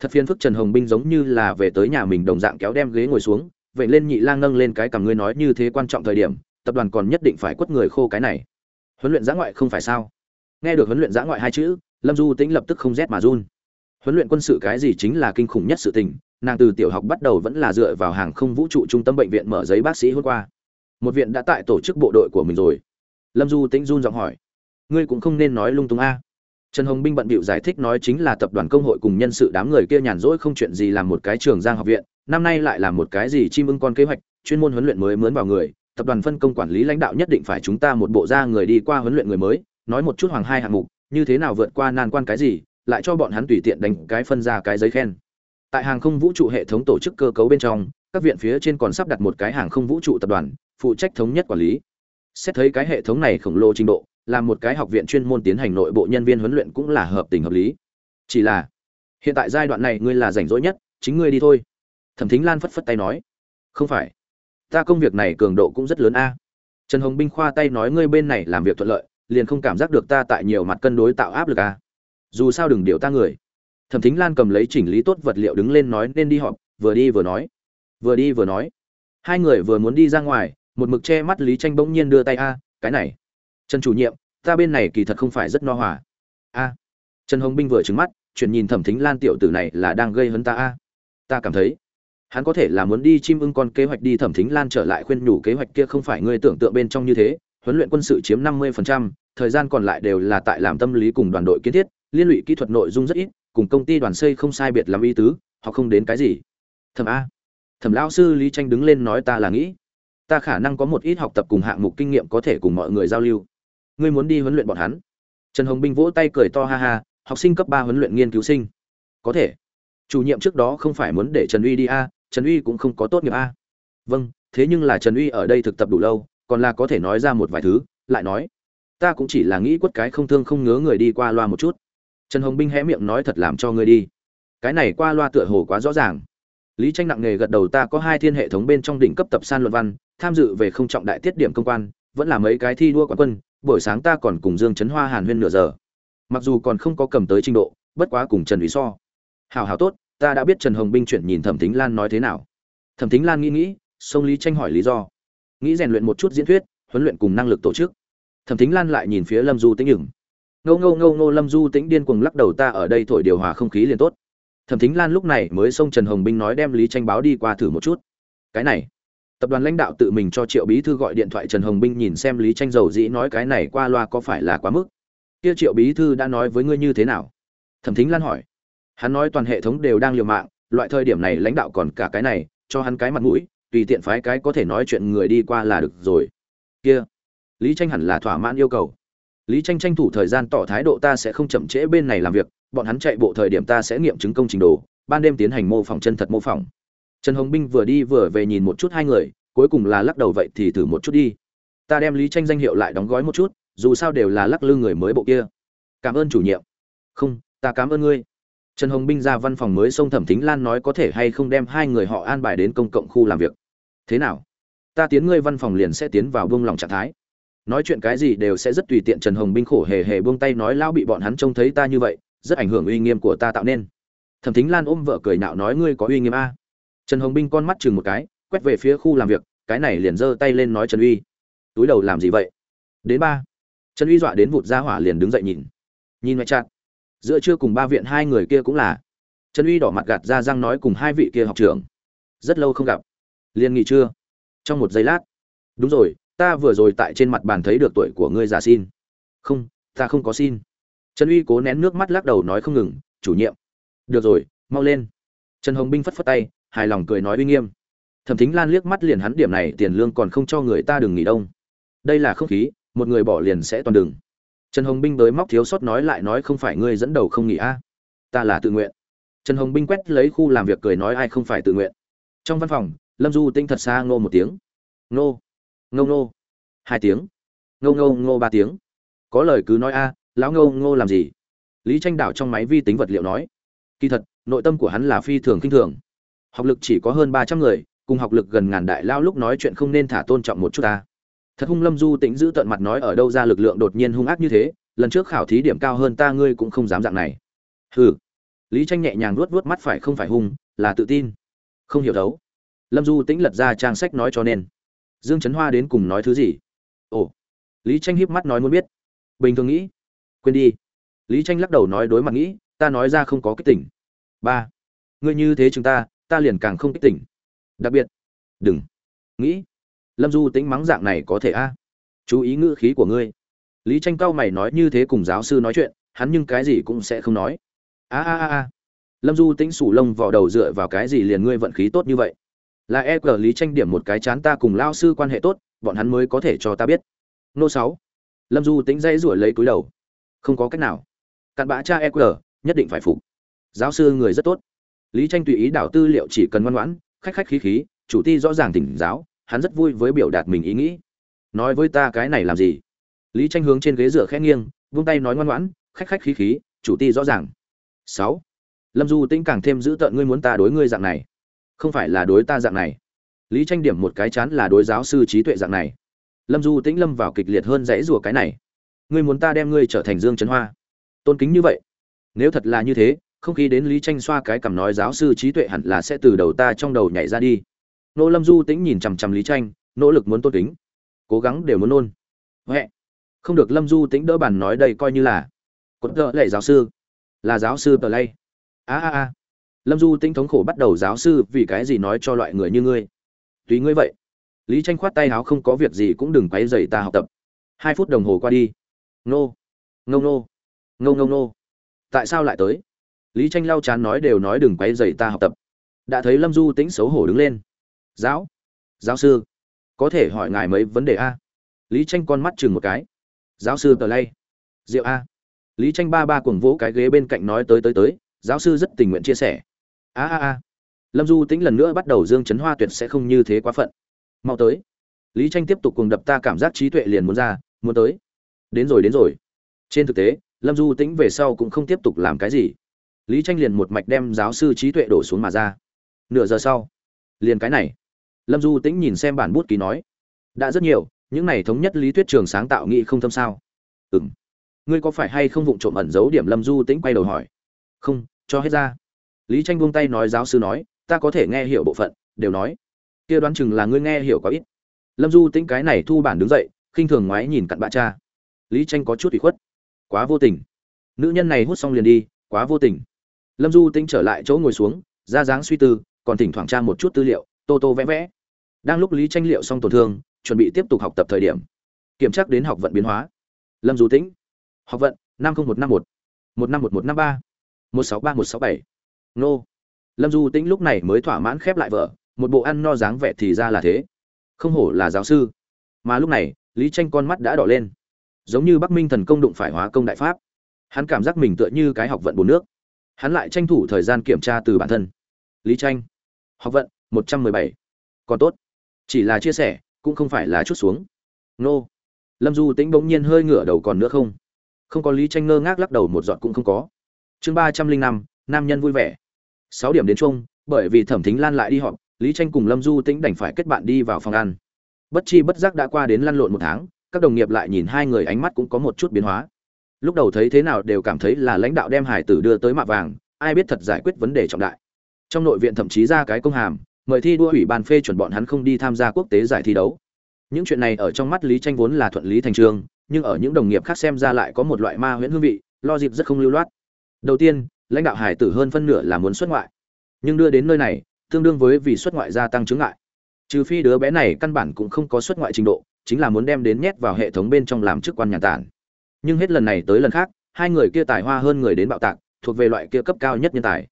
Thật phiền phức trần hồng binh giống như là về tới nhà mình đồng dạng kéo đem ghế ngồi xuống, vậy lên nhị lang nâng lên cái cảm ngươi nói như thế quan trọng thời điểm, tập đoàn còn nhất định phải quất người khô cái này. Huấn luyện giã ngoại không phải sao? Nghe được huấn luyện giã ngoại hai chữ, lâm du tĩnh lập tức không rét mà run. Huấn luyện quân sự cái gì chính là kinh khủng nhất sự tình, nàng từ tiểu học bắt đầu vẫn là dựa vào hàng không vũ trụ trung tâm bệnh viện mở giấy bác sĩ hôm qua. Một viện đã tại tổ chức bộ đội của mình rồi lâm du tĩnh run giọng hỏi. Ngươi cũng không nên nói lung tung a. Trần hồng binh bận bịu giải thích nói chính là tập đoàn công hội cùng nhân sự đám người kia nhàn rỗi không chuyện gì làm một cái trường giang học viện, năm nay lại là một cái gì chim ưng con kế hoạch, chuyên môn huấn luyện mới mướn vào người, tập đoàn phân công quản lý lãnh đạo nhất định phải chúng ta một bộ ra người đi qua huấn luyện người mới, nói một chút hoàng hai hạng mục, như thế nào vượt qua nan quan cái gì, lại cho bọn hắn tùy tiện đánh cái phân ra cái giấy khen. Tại hàng không vũ trụ hệ thống tổ chức cơ cấu bên trong, các viện phía trên còn sắp đặt một cái hàng không vũ trụ tập đoàn, phụ trách thống nhất quản lý xét thấy cái hệ thống này khổng lồ trình độ, làm một cái học viện chuyên môn tiến hành nội bộ nhân viên huấn luyện cũng là hợp tình hợp lý. Chỉ là, hiện tại giai đoạn này ngươi là rảnh rỗi nhất, chính ngươi đi thôi. Thẩm thính lan phất phất tay nói. Không phải. Ta công việc này cường độ cũng rất lớn a. Trần hồng binh khoa tay nói, ngươi bên này làm việc thuận lợi, liền không cảm giác được ta tại nhiều mặt cân đối tạo áp lực a. Dù sao đừng điều ta người. Thẩm thính lan cầm lấy chỉnh lý tốt vật liệu đứng lên nói, nên đi họp, vừa đi vừa nói. Vừa đi vừa nói. Hai người vừa muốn đi ra ngoài một mực che mắt lý tranh bỗng nhiên đưa tay a cái này trần chủ nhiệm ta bên này kỳ thật không phải rất no hòa. A. Trần hồng binh vừa trứng mắt chuyển nhìn thẩm thính lan tiểu tử này là đang gây hấn ta a ta cảm thấy hắn có thể là muốn đi chim ưng con kế hoạch đi thẩm thính lan trở lại khuyên nhủ kế hoạch kia không phải ngươi tưởng tượng bên trong như thế huấn luyện quân sự chiếm năm mươi phần trăm, thời gian còn lại đều là tại làm tâm lý cùng đoàn đội kiến thiết liên lụy kỹ thuật nội dung rất ít cùng công ty đoàn xây không sai biệt làm y tứ họ không đến cái gì. Thẩm a thẩm lão sư lý tranh đứng lên nói ta là nghĩ ta khả năng có một ít học tập cùng hạng mục kinh nghiệm có thể cùng mọi người giao lưu. Ngươi muốn đi huấn luyện bọn hắn? Trần hồng binh vỗ tay cười to ha ha, học sinh cấp ba huấn luyện nghiên cứu sinh. Có thể. Chủ nhiệm trước đó không phải muốn để trần uy đi a, trần uy cũng không có tốt nghiệp a. Vâng thế nhưng là trần uy ở đây thực tập đủ lâu, còn là có thể nói ra một vài thứ, lại nói, ta cũng chỉ là nghĩ quất cái không thương không ngớ người đi qua loa một chút. Trần hồng binh hé miệng nói thật làm cho ngươi đi. Cái này qua loa tựa hồ quá rõ ràng. Lý tranh nặng nề gật đầu, ta có hai thiên hệ thống bên trong đỉnh cấp tập san luận văn tham dự về không trọng đại tiết điểm công quan, vẫn là mấy cái thi đua quán quân, buổi sáng ta còn cùng dương trấn hoa hàn huyên nửa giờ. Mặc dù còn không có cầm tới trình độ, bất quá cùng trần lý so. Hào hào tốt, ta đã biết trần hồng binh chuyển nhìn thẩm thính lan nói thế nào. Thẩm thính lan nghĩ nghĩ, sông lý tranh hỏi lý do. Nghĩ rèn luyện một chút diễn thuyết, huấn luyện cùng năng lực tổ chức. Thẩm thính lan lại nhìn phía lâm du tĩnh nhửng. Ngô ngô ngô ngô lâm du tĩnh điên cuồng lắc đầu ta ở đây thổi điều hòa không khí liền tốt. Thẩm thính lan lúc này mới xông trần hồng binh nói đem lý tranh báo đi qua thử một chút. Cái này tập đoàn lãnh đạo tự mình cho triệu bí thư gọi điện thoại trần hồng binh nhìn xem lý tranh dầu dĩ nói cái này qua loa có phải là quá mức? Kia triệu bí thư đã nói với ngươi như thế nào? Thẩm thính lan hỏi. Hắn nói toàn hệ thống đều đang liều mạng, loại thời điểm này lãnh đạo còn cả cái này, cho hắn cái mặt mũi, tùy tiện phái cái có thể nói chuyện người đi qua là được rồi. Kia, lý tranh hẳn là thỏa mãn yêu cầu. Lý tranh tranh thủ thời gian tỏ thái độ ta sẽ không chậm trễ bên này làm việc, bọn hắn chạy bộ thời điểm ta sẽ nghiệm chứng công trình đồ, ban đêm tiến hành mô phỏng chân thật mô phỏng trần hồng binh vừa đi vừa về nhìn một chút hai người, cuối cùng là lắc đầu vậy thì thử một chút đi. Ta đem lý tranh danh hiệu lại đóng gói một chút, dù sao đều là lắc lư người mới bộ kia. Cảm ơn chủ nhiệm. Không, ta cảm ơn ngươi. Trần hồng binh ra văn phòng mới xông thẩm thính lan nói có thể hay không đem hai người họ an bài đến công cộng khu làm việc. Thế nào? Ta tiến ngươi văn phòng liền sẽ tiến vào buông lòng trạng thái. Nói chuyện cái gì đều sẽ rất tùy tiện trần hồng binh khổ hề hề buông tay nói lao bị bọn hắn trông thấy ta như vậy, rất ảnh hưởng uy nghiêm của ta tạo nên. Thẩm thính lan ôm vợ cười nạo nói ngươi có uy nghiêm a? Trần hồng binh con mắt chừng một cái, quét về phía khu làm việc, cái này liền giơ tay lên nói trần uy. Túi đầu làm gì vậy? Đến ba. Trần uy dọa đến vụt ra hỏa liền đứng dậy nhìn. Nhìn ngoại chặt. Giữa trưa cùng ba viện hai người kia cũng là. Trần uy đỏ mặt gạt ra răng nói cùng hai vị kia học trưởng. Rất lâu không gặp. Liền nghỉ trưa. Trong một giây lát. Đúng rồi, ta vừa rồi tại trên mặt bàn thấy được tuổi của ngươi giả xin. Không, ta không có xin. Trần uy cố nén nước mắt lắc đầu nói không ngừng, chủ nhiệm. Được rồi, mau lên. Trần hồng binh phất phất tay hài lòng cười nói uy nghiêm. Thẩm thính lan liếc mắt liền hắn điểm này, tiền lương còn không cho người ta đừng nghỉ đông. Đây là không khí, một người bỏ liền sẽ toàn đừng trần hồng binh tới móc thiếu sót nói lại nói không phải ngươi dẫn đầu không nghỉ a. À? Ta là tự nguyện. Trần hồng binh quét lấy khu làm việc cười nói ai không phải tự nguyện. Trong văn phòng, lâm du tinh thật xa ngô một tiếng. Ngô. Ngô ngô. Hai tiếng. Ngô ngô ngô ba tiếng. Có lời cứ nói a à, lão ngô ngô làm gì? Lý tranh đảo trong máy vi tính vật liệu nói. Kỳ thật, nội tâm của hắn là phi thường kinh thường học lực chỉ có hơn ba trăm người, cùng học lực gần ngàn đại lao lúc nói chuyện không nên thả tôn trọng một chút ta. Thật hung lâm du tĩnh giữ tận mặt nói ở đâu ra lực lượng đột nhiên hung ác như thế, lần trước khảo thí điểm cao hơn ta ngươi cũng không dám dạng này. Hừ. Lý tranh nhẹ nhàng nuốt nuốt mắt phải không phải hung, là tự tin. Không hiểu đâu. lâm du tĩnh lật ra trang sách nói cho nên. Dương trấn hoa đến cùng nói thứ gì? Ồ. Lý tranh híp mắt nói muốn biết. Bình thường nghĩ. Quên đi. Lý tranh lắc đầu nói đối mặt nghĩ, ta nói ra không có kích tỉnh. Ba. Ngươi như thế chúng ta ta liền càng không kích tỉnh. Đặc biệt, đừng nghĩ, lâm du tính mắng dạng này có thể a? Chú ý ngữ khí của ngươi. Lý tranh cao mày nói như thế cùng giáo sư nói chuyện, hắn nhưng cái gì cũng sẽ không nói. A a a a. Lâm du tính sủ lông vào đầu dựa vào cái gì liền ngươi vận khí tốt như vậy? Là e cờ lý tranh điểm một cái chán ta cùng lao sư quan hệ tốt, bọn hắn mới có thể cho ta biết. Nô sáu. Lâm du tính dây rủi lấy cúi đầu. Không có cách nào. Cặn bã cha e cờ, nhất định phải phục. Giáo sư người rất tốt lý tranh tùy ý đảo tư liệu chỉ cần ngoan ngoãn, khách khách khí khí, chủ ti rõ ràng tỉnh giáo, hắn rất vui với biểu đạt mình ý nghĩ. Nói với ta cái này làm gì? Lý tranh hướng trên ghế dựa khẽ nghiêng, vung tay nói ngoan ngoãn, khách khách khí khí, chủ ti rõ ràng. Sáu. Lâm du tĩnh càng thêm giữ tợn, ngươi muốn ta đối ngươi dạng này? Không phải là đối ta dạng này. Lý tranh điểm một cái chán là đối giáo sư trí tuệ dạng này. Lâm du tĩnh lâm vào kịch liệt hơn dãy rùa cái này. Ngươi muốn ta đem ngươi trở thành dương trấn hoa? Tôn kính như vậy. Nếu thật là như thế không khí đến lý tranh xoa cái cằm nói giáo sư trí tuệ hẳn là sẽ từ đầu ta trong đầu nhảy ra đi. Nô lâm du tĩnh nhìn chằm chằm lý tranh, nỗ lực muốn tôn kính. Cố gắng đều muốn nôn. Huệ. Không được lâm du tĩnh đỡ bàn nói đây coi như là cột tợ lệ giáo sư. Là giáo sư tờ lây a a a. Lâm du tĩnh thống khổ bắt đầu giáo sư, vì cái gì nói cho loại người như ngươi? Tùy ngươi vậy. Lý tranh khoát tay áo không có việc gì cũng đừng quấy dày ta học tập. Hai phút đồng hồ qua đi. Nô. Ngông nô. Ngông ngông nô. Tại sao lại tới? Lý tranh lau chán nói đều nói đừng quấy rầy ta học tập. Đã thấy lâm du tĩnh xấu hổ đứng lên. Giáo. Giáo sư. Có thể hỏi ngài mấy vấn đề a? Lý tranh con mắt chừng một cái. Giáo sư tờ lay. Rượu a. Lý tranh ba ba cuồng vỗ cái ghế bên cạnh nói tới tới tới, giáo sư rất tình nguyện chia sẻ. A a a. Lâm du tĩnh lần nữa bắt đầu dương chấn hoa tuyệt sẽ không như thế quá phận. Mau tới. Lý tranh tiếp tục cuồng đập ta cảm giác trí tuệ liền muốn ra, muốn tới. Đến rồi đến rồi. Trên thực tế, lâm du tĩnh về sau cũng không tiếp tục làm cái gì lý tranh liền một mạch đem giáo sư trí tuệ đổ xuống mà ra. Nửa giờ sau, liền cái này. Lâm du tĩnh nhìn xem bản bút ký nói, đã rất nhiều, những này thống nhất lý thuyết trường sáng tạo nghị không thâm sao? Ừ m ngươi có phải hay không vụng trộm ẩn giấu điểm? Lâm du tĩnh quay đầu hỏi. Không, cho hết ra. Lý tranh buông tay nói giáo sư nói, ta có thể nghe hiểu bộ phận, đều nói. Kia đoán chừng là ngươi nghe hiểu quá ít. Lâm du tĩnh cái này thu bản đứng dậy, khinh thường ngoái nhìn cặn bạ cha. Lý tranh có chút ủy khuất. Quá vô tình. Nữ nhân này hút xong liền đi, quá vô tình lâm du tĩnh trở lại chỗ ngồi xuống, ra dáng suy tư, còn thỉnh thoảng tra một chút tư liệu, tô tô vẽ vẽ. Đang lúc lý tranh liệu xong tổn thương, chuẩn bị tiếp tục học tập thời điểm. Kiểm tra đến học vận biến hóa. Lâm du tĩnh. Học vận, năm nghìn một năm một. Một năm một một năm ba. Một sáu ba, một sáu bảy. Nô. Lâm du tĩnh lúc này mới thỏa mãn khép lại vợ một bộ ăn no dáng vẻ thì ra là thế. Không hổ là giáo sư. Mà lúc này, lý tranh con mắt đã đỏ lên. Giống như bắc minh thần công đụng phải hóa công đại pháp. Hắn cảm giác mình tựa như cái học vận bùn nước hắn lại tranh thủ thời gian kiểm tra từ bản thân. Lý tranh học vận, một trăm mười bảy. Còn tốt. Chỉ là chia sẻ, cũng không phải là chút xuống. Nô. Lâm du tĩnh bỗng nhiên hơi ngửa đầu còn nữa không? Không có lý tranh ngơ ngác lắc đầu một giọt cũng không có. Chương ba trăm linh năm, nam nhân vui vẻ. Sáu điểm đến chung, bởi vì thẩm thính lan lại đi họp, lý tranh cùng lâm du tĩnh đành phải kết bạn đi vào phòng ăn. Bất chi bất giác đã qua đến lăn lộn một tháng, các đồng nghiệp lại nhìn hai người ánh mắt cũng có một chút biến hóa lúc đầu thấy thế nào đều cảm thấy là lãnh đạo đem hải tử đưa tới mạ vàng, ai biết thật giải quyết vấn đề trọng đại. Trong nội viện thậm chí ra cái công hàm, mời thi đua ủy ban phê chuẩn bọn hắn không đi tham gia quốc tế giải thi đấu. Những chuyện này ở trong mắt lý tranh vốn là thuận lý thành trường, nhưng ở những đồng nghiệp khác xem ra lại có một loại ma huyễn hương vị, lo dịp rất không lưu loát. Đầu tiên, lãnh đạo hải tử hơn phân nửa là muốn xuất ngoại. Nhưng đưa đến nơi này, tương đương với vì xuất ngoại gia tăng chứng ngại. Trừ phi đứa bé này căn bản cũng không có xuất ngoại trình độ, chính là muốn đem đến nhét vào hệ thống bên trong làm chức quan nhà tản nhưng hết lần này tới lần khác, hai người kia tài hoa hơn người đến bạo tạc, thuộc về loại kia cấp cao nhất nhân tài.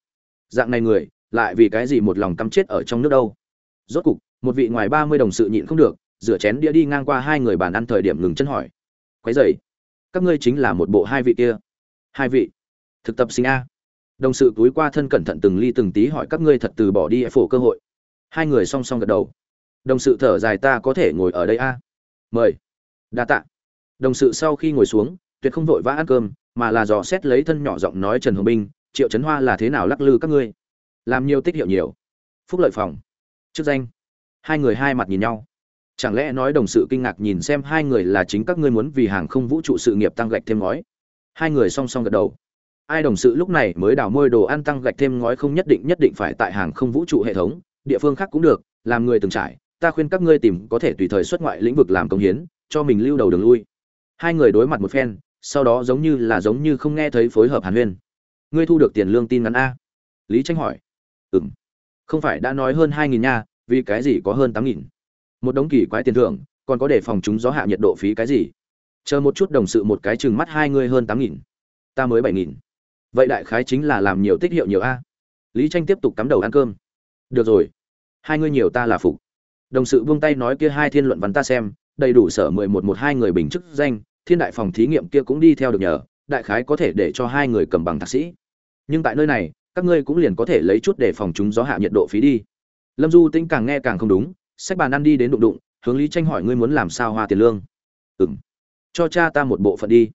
Dạng này người, lại vì cái gì một lòng cắm chết ở trong nước đâu? Rốt cục, một vị ngoài ba mươi đồng sự nhịn không được, rửa chén đĩa đi ngang qua hai người bàn ăn thời điểm ngừng chân hỏi. Quấy dày các ngươi chính là một bộ hai vị kia. Hai vị, thực tập sinh a. Đồng sự túi qua thân cẩn thận từng ly từng tí hỏi các ngươi thật từ bỏ đi phổ cơ hội. Hai người song song gật đầu. Đồng sự thở dài, ta có thể ngồi ở đây a. Mời. Đa tạ đồng sự sau khi ngồi xuống, tuyệt không vội vã ăn cơm, mà là dò xét lấy thân nhỏ giọng nói trần hồng binh, triệu trấn hoa là thế nào lắc lư các ngươi? Làm nhiều tích hiệu nhiều. Phúc lợi phòng. Chức danh. Hai người hai mặt nhìn nhau. Chẳng lẽ nói đồng sự kinh ngạc nhìn xem hai người là chính các ngươi muốn vì hàng không vũ trụ sự nghiệp tăng gạch thêm ngói? Hai người song song gật đầu. Ai đồng sự lúc này mới đào môi đồ ăn tăng gạch thêm ngói không nhất định nhất định phải tại hàng không vũ trụ hệ thống, địa phương khác cũng được, làm người từng trải, ta khuyên các ngươi tìm có thể tùy thời xuất ngoại lĩnh vực làm công hiến, cho mình lưu đầu đường lui hai người đối mặt một phen, sau đó giống như là giống như không nghe thấy phối hợp hàn huyên. Ngươi thu được tiền lương tin ngắn a. Lý tranh hỏi. Ừ m không phải đã nói hơn hai nghìn nha, vì cái gì có hơn tám nghìn? Một đống kỳ quái tiền thưởng, còn có để phòng chúng gió hạ nhiệt độ phí cái gì? Chờ một chút đồng sự một cái chừng mắt hai ngươi hơn tám nghìn. Ta mới bảy nghìn. Vậy đại khái chính là làm nhiều tích hiệu nhiều a. Lý tranh tiếp tục cắm đầu ăn cơm. Được rồi. Hai ngươi nhiều ta là phục. Đồng sự buông tay nói kia hai thiên luận văn ta xem đầy đủ sở mười một một hai người bình chức danh, thiên đại phòng thí nghiệm kia cũng đi theo được nhờ, đại khái có thể để cho hai người cầm bằng thạc sĩ. Nhưng tại nơi này, các ngươi cũng liền có thể lấy chút để phòng chúng gió hạ nhiệt độ phí đi. Lâm du tĩnh càng nghe càng không đúng sách bàn ăn đi đến đụng đụng, hướng lý tranh hỏi ngươi muốn làm sao hoa tiền lương? Ừng cho cha ta một bộ phận đi.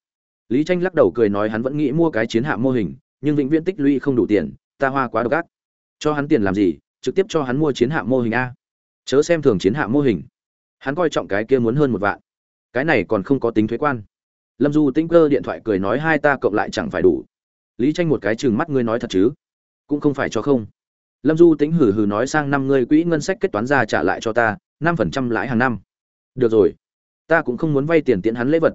Lý tranh lắc đầu cười nói hắn vẫn nghĩ mua cái chiến hạm mô hình, nhưng vĩnh viễn tích lũy không đủ tiền, ta hoa quá độc ác. Cho hắn tiền làm gì, trực tiếp cho hắn mua chiến hạm mô hình a. Chớ xem thường chiến hạm mô hình hắn coi trọng cái kia muốn hơn một vạn. Cái này còn không có tính thuế quan. Lâm du tĩnh cơ điện thoại cười nói hai ta cộng lại chẳng phải đủ. Lý tranh một cái chừng mắt ngươi nói thật chứ? Cũng không phải cho không. Lâm du tĩnh hừ hừ nói sang năm ngươi quỹ ngân sách kết toán ra trả lại cho ta, năm phần trăm lãi hàng năm. Được rồi. Ta cũng không muốn vay tiền tiễn hắn lễ vật.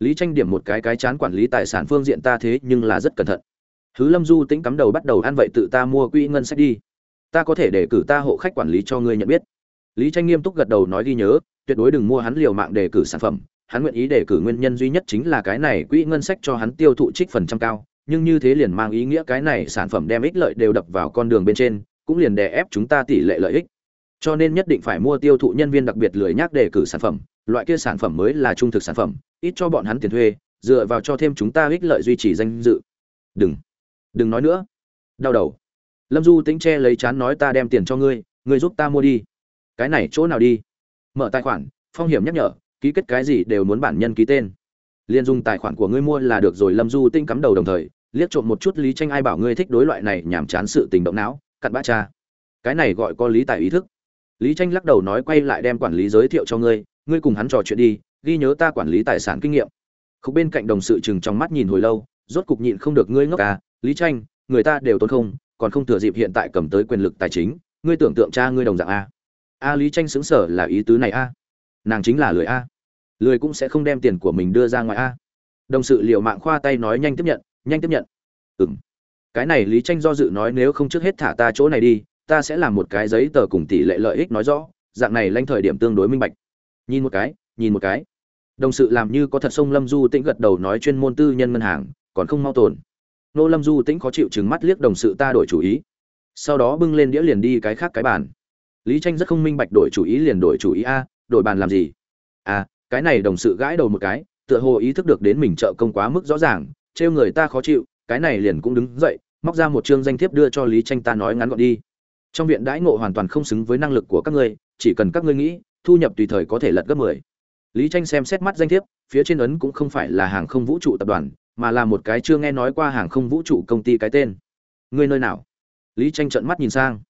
Lý tranh điểm một cái cái chán quản lý tài sản phương diện ta thế nhưng là rất cẩn thận. Thứ lâm du tĩnh cắm đầu bắt đầu ăn vậy tự ta mua quỹ ngân sách đi. Ta có thể để cử ta hộ khách quản lý cho ngươi nhận biết lý tranh nghiêm túc gật đầu nói ghi nhớ, tuyệt đối đừng mua hắn liều mạng đề cử sản phẩm. Hắn nguyện ý đề cử nguyên nhân duy nhất chính là cái này quỹ ngân sách cho hắn tiêu thụ trích phần trăm cao, nhưng như thế liền mang ý nghĩa cái này sản phẩm đem ích lợi đều đập vào con đường bên trên, cũng liền đè ép chúng ta tỷ lệ lợi ích. Cho nên nhất định phải mua tiêu thụ nhân viên đặc biệt lười nhác đề cử sản phẩm, loại kia sản phẩm mới là trung thực sản phẩm, ít cho bọn hắn tiền thuê, dựa vào cho thêm chúng ta ích lợi duy trì danh dự. Đừng đừng nói nữa. Đau đầu. Lâm du tính che lấy chán nói ta đem tiền cho ngươi ngươi giúp ta mua đi cái này chỗ nào đi? Mở tài khoản, phong hiểm nhắc nhở, ký kết cái gì đều muốn bản nhân ký tên. Liên dùng tài khoản của ngươi mua là được rồi, lâm du tinh cắm đầu đồng thời, liếc trộm một chút lý tranh ai bảo ngươi thích đối loại này nhảm chán sự tình động não, cặn bã cha. Cái này gọi có lý tài ý thức. Lý tranh lắc đầu nói quay lại đem quản lý giới thiệu cho ngươi ngươi cùng hắn trò chuyện đi, ghi nhớ ta quản lý tài sản kinh nghiệm. Khúc bên cạnh đồng sự chừng trong mắt nhìn hồi lâu, rốt cục nhịn không được ngươi ngốc à lý tranh, người ta đều tốn không, còn không thừa dịp hiện tại cầm tới quyền lực tài chính, ngươi tưởng tượng cha ngươi đồng dạng a a lý tranh xứng sở là ý tứ này a. Nàng chính là lười a. Lười cũng sẽ không đem tiền của mình đưa ra ngoài a. Đồng sự liệu mạng khoa tay nói nhanh tiếp nhận, nhanh tiếp nhận. Ừ m cái này lý tranh do dự nói nếu không trước hết thả ta chỗ này đi, ta sẽ làm một cái giấy tờ cùng tỷ lệ lợi ích nói rõ, dạng này lanh thời điểm tương đối minh bạch. Nhìn một cái, nhìn một cái. Đồng sự làm như có thật sông lâm du tĩnh gật đầu nói chuyên môn tư nhân ngân hàng, còn không mau tồn. Nô lâm du tĩnh khó chịu chứng mắt liếc đồng sự ta đổi chủ ý. Sau đó bưng lên đĩa liền đi cái khác cái bàn lý tranh rất không minh bạch đổi chủ ý liền đổi chủ ý a, đổi bàn làm gì? À cái này đồng sự gãi đầu một cái, tựa hồ ý thức được đến mình trợ công quá mức rõ ràng, trêu người ta khó chịu, cái này liền cũng đứng dậy, móc ra một chương danh thiếp đưa cho lý tranh ta nói ngắn gọn đi. Trong viện đãi ngộ hoàn toàn không xứng với năng lực của các ngươi, chỉ cần các ngươi nghĩ, thu nhập tùy thời có thể lật gấp mười. Lý tranh xem xét mắt danh thiếp, phía trên ấn cũng không phải là hàng không vũ trụ tập đoàn, mà là một cái chưa nghe nói qua hàng không vũ trụ công ty cái tên. Ngươi nơi nào? Lý tranh trợn mắt nhìn sang.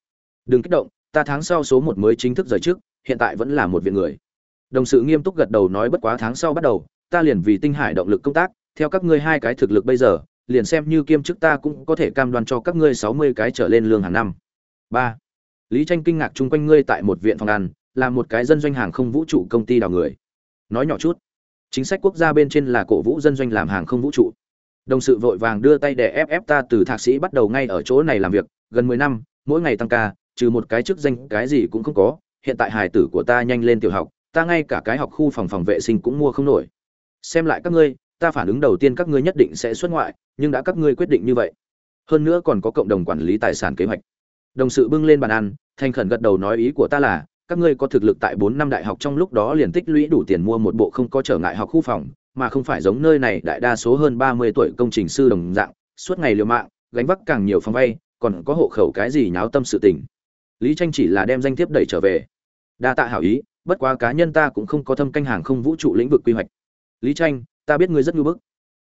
Đừng kích động ta tháng sau số một mới chính thức rời trước, hiện tại vẫn là một viện người. Đồng sự nghiêm túc gật đầu nói bất quá tháng sau bắt đầu, ta liền vì tinh hải động lực công tác, theo các ngươi hai cái thực lực bây giờ, liền xem như kiêm chức ta cũng có thể cam đoan cho các ngươi sáu mươi cái trở lên lương hàng năm. Ba. Lý tranh kinh ngạc chung quanh ngươi tại một viện phòng ăn, là một cái dân doanh hàng không vũ trụ công ty đào người. Nói nhỏ chút, chính sách quốc gia bên trên là cổ vũ dân doanh làm hàng không vũ trụ. Đồng sự vội vàng đưa tay để ép ép ta từ thạc sĩ bắt đầu ngay ở chỗ này làm việc, gần mười năm, mỗi ngày tăng ca trừ một cái chức danh, cái gì cũng không có. Hiện tại hài tử của ta nhanh lên tiểu học, ta ngay cả cái học khu phòng phòng vệ sinh cũng mua không nổi. Xem lại các ngươi, ta phản ứng đầu tiên các ngươi nhất định sẽ xuất ngoại, nhưng đã các ngươi quyết định như vậy. Hơn nữa còn có cộng đồng quản lý tài sản kế hoạch. Đồng sự bưng lên bàn ăn, thành khẩn gật đầu nói ý của ta là, các ngươi có thực lực tại bốn năm đại học trong lúc đó liền tích lũy đủ tiền mua một bộ không có trở ngại học khu phòng, mà không phải giống nơi này đại đa số hơn ba mươi tuổi công trình sư đồng dạng, suốt ngày liều mạng, gánh vác càng nhiều phòng vay, còn có hộ khẩu cái gì nháo tâm sự tình lý tranh chỉ là đem danh thiếp đẩy trở về. Đa tạ hảo ý, bất quá cá nhân ta cũng không có thâm canh hàng không vũ trụ lĩnh vực quy hoạch. Lý tranh, ta biết ngươi rất nhu bức.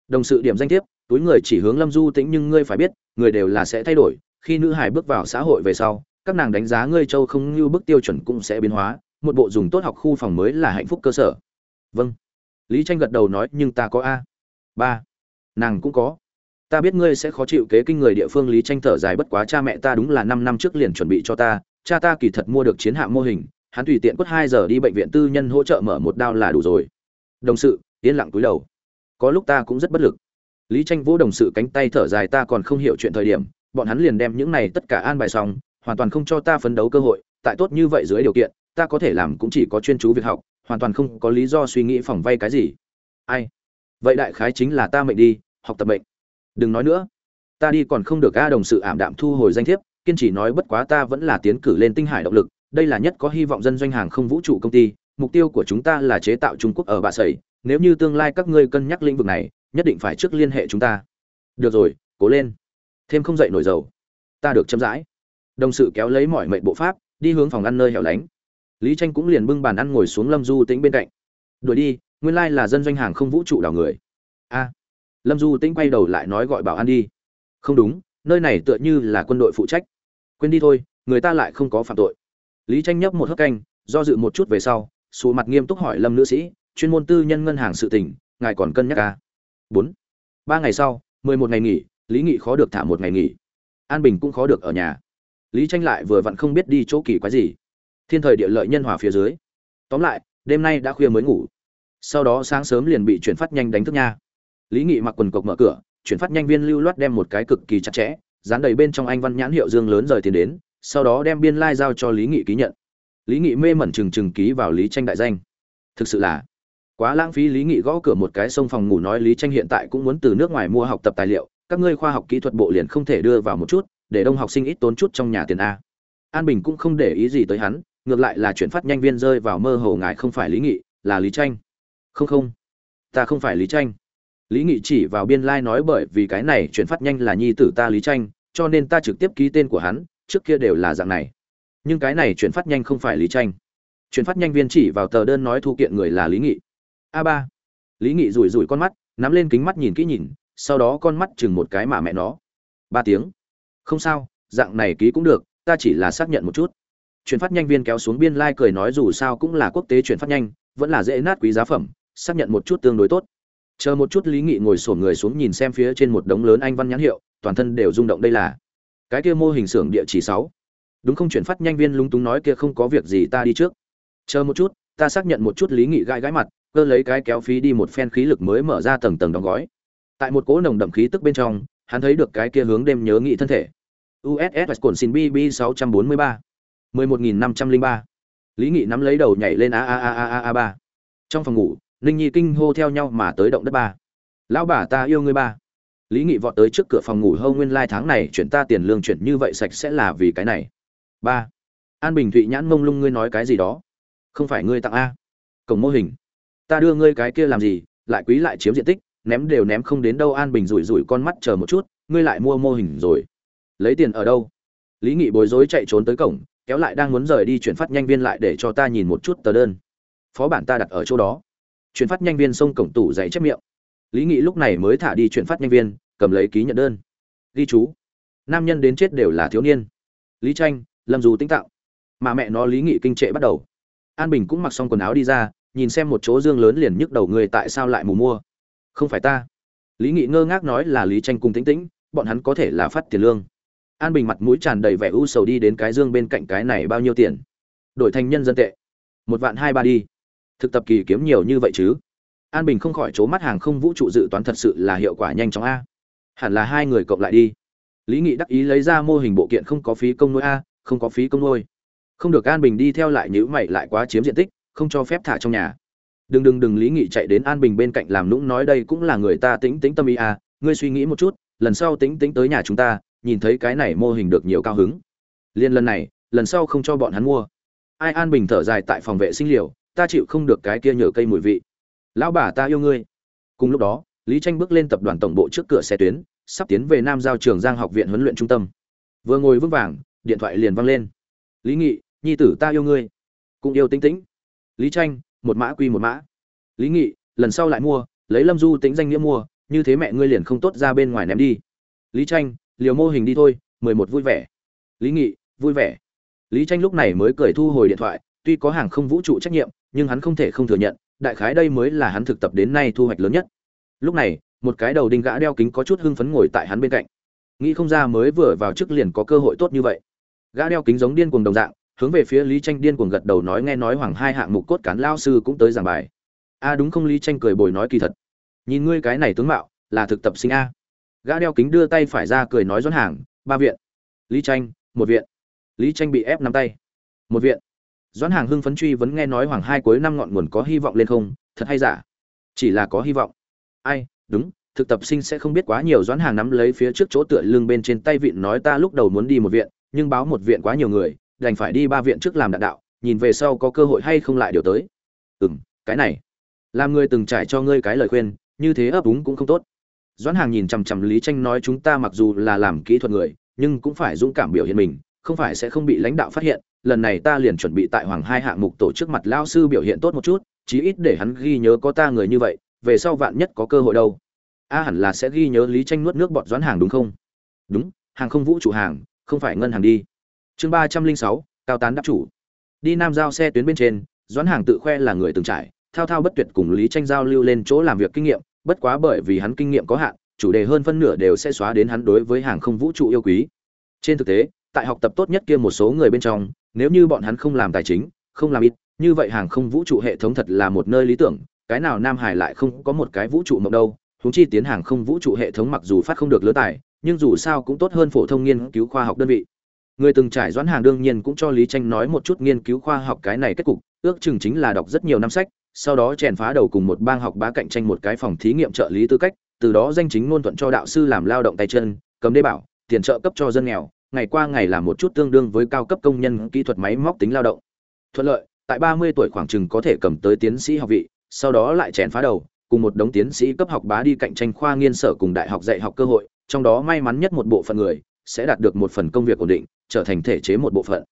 Đồng sự điểm danh thiếp, túi người chỉ hướng lâm du tĩnh nhưng ngươi phải biết, người đều là sẽ thay đổi. Khi nữ hải bước vào xã hội về sau, các nàng đánh giá ngươi châu không như bức tiêu chuẩn cũng sẽ biến hóa, một bộ dùng tốt học khu phòng mới là hạnh phúc cơ sở. Vâng. Lý tranh gật đầu nói, nhưng ta có a. Ba. Nàng cũng có. Ta biết ngươi sẽ khó chịu kế kinh người địa phương lý tranh thở dài, bất quá cha mẹ ta đúng là năm năm trước liền chuẩn bị cho ta cha ta kỳ thật mua được chiến hạm mô hình, hắn tùy tiện quất hai giờ đi bệnh viện tư nhân hỗ trợ mở một đao là đủ rồi. Đồng sự, yên lặng cúi đầu. Có lúc ta cũng rất bất lực. Lý tranh vỗ đồng sự cánh tay thở dài ta còn không hiểu chuyện thời điểm, bọn hắn liền đem những này tất cả an bài xong, hoàn toàn không cho ta phấn đấu cơ hội, tại tốt như vậy dưới điều kiện, ta có thể làm cũng chỉ có chuyên chú việc học, hoàn toàn không có lý do suy nghĩ phòng vay cái gì. Ai? Vậy đại khái chính là ta mệnh đi, học tập mệnh. Đừng nói nữa. Ta đi còn không được a đồng sự ảm đạm thu hồi danh thiếp kiên trì nói bất quá ta vẫn là tiến cử lên tinh hải động lực, đây là nhất có hy vọng dân doanh hàng không vũ trụ công ty, mục tiêu của chúng ta là chế tạo trung quốc ở bạ sầy, nếu như tương lai các ngươi cân nhắc lĩnh vực này, nhất định phải trước liên hệ chúng ta. Được rồi, cố lên. Thêm không dậy nổi dầu. Ta được châm rãi. Đồng sự kéo lấy mọi mệnh bộ pháp, đi hướng phòng ăn nơi hẻo lánh. Lý tranh cũng liền bưng bàn ăn ngồi xuống lâm du tĩnh bên cạnh. Đuổi đi, nguyên lai là dân doanh hàng không vũ trụ đảo người. A. Lâm du tĩnh quay đầu lại nói gọi bảo ăn đi. Không đúng nơi này tựa như là quân đội phụ trách. Quên đi thôi, người ta lại không có phạm tội. Lý tranh nhấp một hớp canh, do dự một chút về sau xù mặt nghiêm túc hỏi lâm nữ sĩ, chuyên môn tư nhân ngân hàng sự tỉnh ngài còn cân nhắc à? bốn. Ba ngày sau, mười một ngày nghỉ, lý nghị khó được thả một ngày nghỉ. An bình cũng khó được ở nhà. Lý tranh lại vừa vặn không biết đi chỗ kỳ quái gì. Thiên thời địa lợi nhân hòa phía dưới. Tóm lại, đêm nay đã khuya mới ngủ. Sau đó sáng sớm liền bị chuyển phát nhanh đánh thức nha. Lý nghị mặc quần cộc mở cửa chuyển phát nhanh viên lưu loát đem một cái cực kỳ chặt chẽ, dán đầy bên trong anh văn nhãn hiệu dương lớn rời tiền đến, sau đó đem biên lai giao cho lý nghị ký nhận. Lý nghị mê mẩn trừng trừng ký vào lý tranh đại danh. Thực sự là quá lãng phí, lý nghị gõ cửa một cái sông phòng ngủ nói lý tranh hiện tại cũng muốn từ nước ngoài mua học tập tài liệu, các ngươi khoa học kỹ thuật bộ liền không thể đưa vào một chút, để đông học sinh ít tốn chút trong nhà tiền a. An bình cũng không để ý gì tới hắn, ngược lại là chuyển phát nhanh viên rơi vào mơ hồ ngài không phải lý nghị, là lý tranh. Không không, ta không phải lý tranh lý nghị chỉ vào biên lai nói bởi vì cái này chuyển phát nhanh là nhi tử ta lý tranh, cho nên ta trực tiếp ký tên của hắn, trước kia đều là dạng này. Nhưng cái này chuyển phát nhanh không phải lý tranh. Chuyển phát nhanh viên chỉ vào tờ đơn nói thu kiện người là lý nghị. A ba. Lý nghị rủi rủi con mắt, nắm lên kính mắt nhìn kỹ nhìn, sau đó con mắt chừng một cái mà mẹ nó. Ba tiếng. Không sao, dạng này ký cũng được, ta chỉ là xác nhận một chút. Chuyển phát nhanh viên kéo xuống biên lai、like、cười nói dù sao cũng là quốc tế chuyển phát nhanh, vẫn là dễ nát quý giá phẩm, xác nhận một chút tương đối tốt chờ một chút lý nghị ngồi sổn người xuống nhìn xem phía trên một đống lớn anh văn nhãn hiệu, toàn thân đều rung động đây là. Cái kia mô hình xưởng địa chỉ sáu. Đúng không chuyển phát nhanh viên lúng túng nói kia không có việc gì ta đi trước. Chờ một chút, ta xác nhận một chút lý nghị gãi gãi mặt, cơ lấy cái kéo phí đi một phen khí lực mới mở ra tầng tầng đóng gói. Tại một cỗ nồng đậm khí tức bên trong, hắn thấy được cái kia hướng đêm nhớ nghị thân thể. Uss cồn xin bb 643 11503 lý nghị nắm lấy đầu nhảy lên a a a a a ba. Trong phòng ngủ ninh nhi kinh hô theo nhau mà tới động đất ba. Lão bà ta yêu ngươi ba. Lý nghị vọt tới trước cửa phòng ngủ hâu nguyên lai tháng này chuyển ta tiền lương chuyển như vậy sạch sẽ là vì cái này. Ba. An bình thụy nhãn mông lung ngươi nói cái gì đó. Không phải ngươi tặng a. Cổng mô hình. Ta đưa ngươi cái kia làm gì, lại quý lại chiếm diện tích, ném đều ném không đến đâu. An bình rủi rủi con mắt chờ một chút, ngươi lại mua mô hình rồi. Lấy tiền ở đâu? Lý nghị bối rối chạy trốn tới cổng, kéo lại đang muốn rời đi chuyển phát nhanh viên lại để cho ta nhìn một chút tờ đơn. Phó bản ta đặt ở chỗ đó chuyển phát nhanh viên xông cổng tủ giấy chép miệng. Lý nghị lúc này mới thả đi chuyển phát nhanh viên, cầm lấy ký nhận đơn. Ghi chú. Nam nhân đến chết đều là thiếu niên. Lý tranh, lâm dù tĩnh tạo. Mà mẹ nó lý nghị kinh trệ bắt đầu. An bình cũng mặc xong quần áo đi ra, nhìn xem một chỗ dương lớn liền nhức đầu người tại sao lại mù mua. Không phải ta. Lý nghị ngơ ngác nói là lý tranh cùng tĩnh tĩnh, bọn hắn có thể là phát tiền lương. An bình mặt mũi tràn đầy vẻ u sầu đi đến cái dương bên cạnh cái này bao nhiêu tiền. Đổi thành nhân dân tệ. Một vạn hai ba đi thực tập kỳ kiếm nhiều như vậy chứ? An bình không khỏi c mắt hàng không vũ trụ dự toán thật sự là hiệu quả nhanh chóng a. Hẳn là hai người cộng lại đi. Lý nghị đắc ý lấy ra mô hình bộ kiện không có phí công nuôi a, không có phí công nuôi. Không được an bình đi theo lại nhữ mày lại quá chiếm diện tích, không cho phép thả trong nhà. Đừng đừng đừng, lý nghị chạy đến an bình bên cạnh làm lũng nói đây cũng là người ta tính tính tâm ý à ngươi suy nghĩ một chút, lần sau tính tính tới nhà chúng ta, nhìn thấy cái này mô hình được nhiều cao hứng. Liên lần này, lần sau không cho bọn hắn mua. Ai an bình thở dài tại phòng vệ sinh liều ta chịu không được cái kia nhờ cây mùi vị. Lão bà ta yêu ngươi. Cùng lúc đó, lý tranh bước lên tập đoàn tổng bộ trước cửa xe tuyến, sắp tiến về nam giao trường giang học viện huấn luyện trung tâm. Vừa ngồi vững vàng, điện thoại liền vang lên. Lý nghị, nhi tử ta yêu ngươi. Cũng yêu tính tĩnh. Lý tranh, một mã quy một mã. Lý nghị, lần sau lại mua, lấy lâm du tính danh nghĩa mua, như thế mẹ ngươi liền không tốt ra bên ngoài ném đi. Lý tranh, liều mô hình đi thôi, mười một vui vẻ. Lý nghị, vui vẻ. Lý tranh lúc này mới cười thu hồi điện thoại tuy có hàng không vũ trụ trách nhiệm, nhưng hắn không thể không thừa nhận, đại khái đây mới là hắn thực tập đến nay thu hoạch lớn nhất. Lúc này, một cái đầu đinh gã đeo kính có chút hưng phấn ngồi tại hắn bên cạnh. Nghĩ không ra mới vừa vào trước liền có cơ hội tốt như vậy. Gã đeo kính giống điên cuồng đồng dạng, hướng về phía lý tranh điên cuồng gật đầu nói nghe nói hoàng hai hạng mục cốt cán lao sư cũng tới giảng bài. A à, đúng không? Lý tranh cười bồi nói kỳ thật. Nhìn ngươi cái này tướng mạo, là thực tập sinh a. Gã đeo kính đưa tay phải ra cười nói doãn hàng, ba viện. Lý tranh, một viện. Lý tranh bị ép nắm tay. Một viện doãn hàng hưng phấn truy vẫn nghe nói hoàng hai cuối năm ngọn nguồn có hy vọng lên không? Thật hay giả? Chỉ là có hy vọng. Ai? Đúng, thực tập sinh sẽ không biết quá nhiều. Doãn hàng nắm lấy phía trước chỗ tựa lưng bên trên tay vịn nói ta lúc đầu muốn đi một viện, nhưng báo một viện quá nhiều người, đành phải đi ba viện trước làm đạn đạo, nhìn về sau có cơ hội hay không lại điều tới. Ừ m cái này. Làm người từng trải cho ngươi cái lời khuyên, như thế ấp úng cũng không tốt. Doãn hàng nhìn chằm chằm lý tranh nói chúng ta mặc dù là làm kỹ thuật người, nhưng cũng phải dũng cảm biểu hiện mình, không phải sẽ không bị lãnh đạo phát hiện lần này ta liền chuẩn bị tại hoàng hai hạng mục tổ chức mặt lao sư biểu hiện tốt một chút, chí ít để hắn ghi nhớ có ta người như vậy, về sau vạn nhất có cơ hội đâu. A hẳn là sẽ ghi nhớ lý tranh nuốt nước bọt doãn hàng đúng không? Đúng, hàng không vũ trụ hàng, không phải ngân hàng đi. Chương ba trăm linh sáu, cao tán đáp chủ. Đi nam giao xe tuyến bên trên doãn hàng tự khoe là người từng trải, thao thao bất tuyệt cùng lý tranh giao lưu lên chỗ làm việc kinh nghiệm, bất quá bởi vì hắn kinh nghiệm có hạn, chủ đề hơn phân nửa đều sẽ xóa đến hắn đối với hàng không vũ trụ yêu quý. Trên thực tế, tại học tập tốt nhất kia một số người bên trong nếu như bọn hắn không làm tài chính, không làm ít, như vậy hàng không vũ trụ hệ thống thật là một nơi lý tưởng, cái nào nam hải lại không có một cái vũ trụ mộng đâu chúng chi tiến hàng không vũ trụ hệ thống mặc dù phát không được lứa tài, nhưng dù sao cũng tốt hơn phổ thông nghiên cứu khoa học đơn vị. Người từng trải doãn hàng đương nhiên cũng cho lý tranh nói một chút nghiên cứu khoa học cái này kết cục, ước chừng chính là đọc rất nhiều năm sách, sau đó chèn phá đầu cùng một bang học bá cạnh tranh một cái phòng thí nghiệm trợ lý tư cách, từ đó danh chính ngôn thuận cho đạo sư làm lao động tay chân, cầm đê bảo, tiền trợ cấp cho dân nghèo ngày qua ngày làm một chút tương đương với cao cấp công nhân kỹ thuật máy móc tính lao động. Thuận lợi, tại ba mươi tuổi khoảng chừng có thể cầm tới tiến sĩ học vị, sau đó lại chèn phá đầu, cùng một đống tiến sĩ cấp học bá đi cạnh tranh khoa nghiên sở cùng đại học dạy học cơ hội, trong đó may mắn nhất một bộ phận người sẽ đạt được một phần công việc ổn định, trở thành thể chế một bộ phận.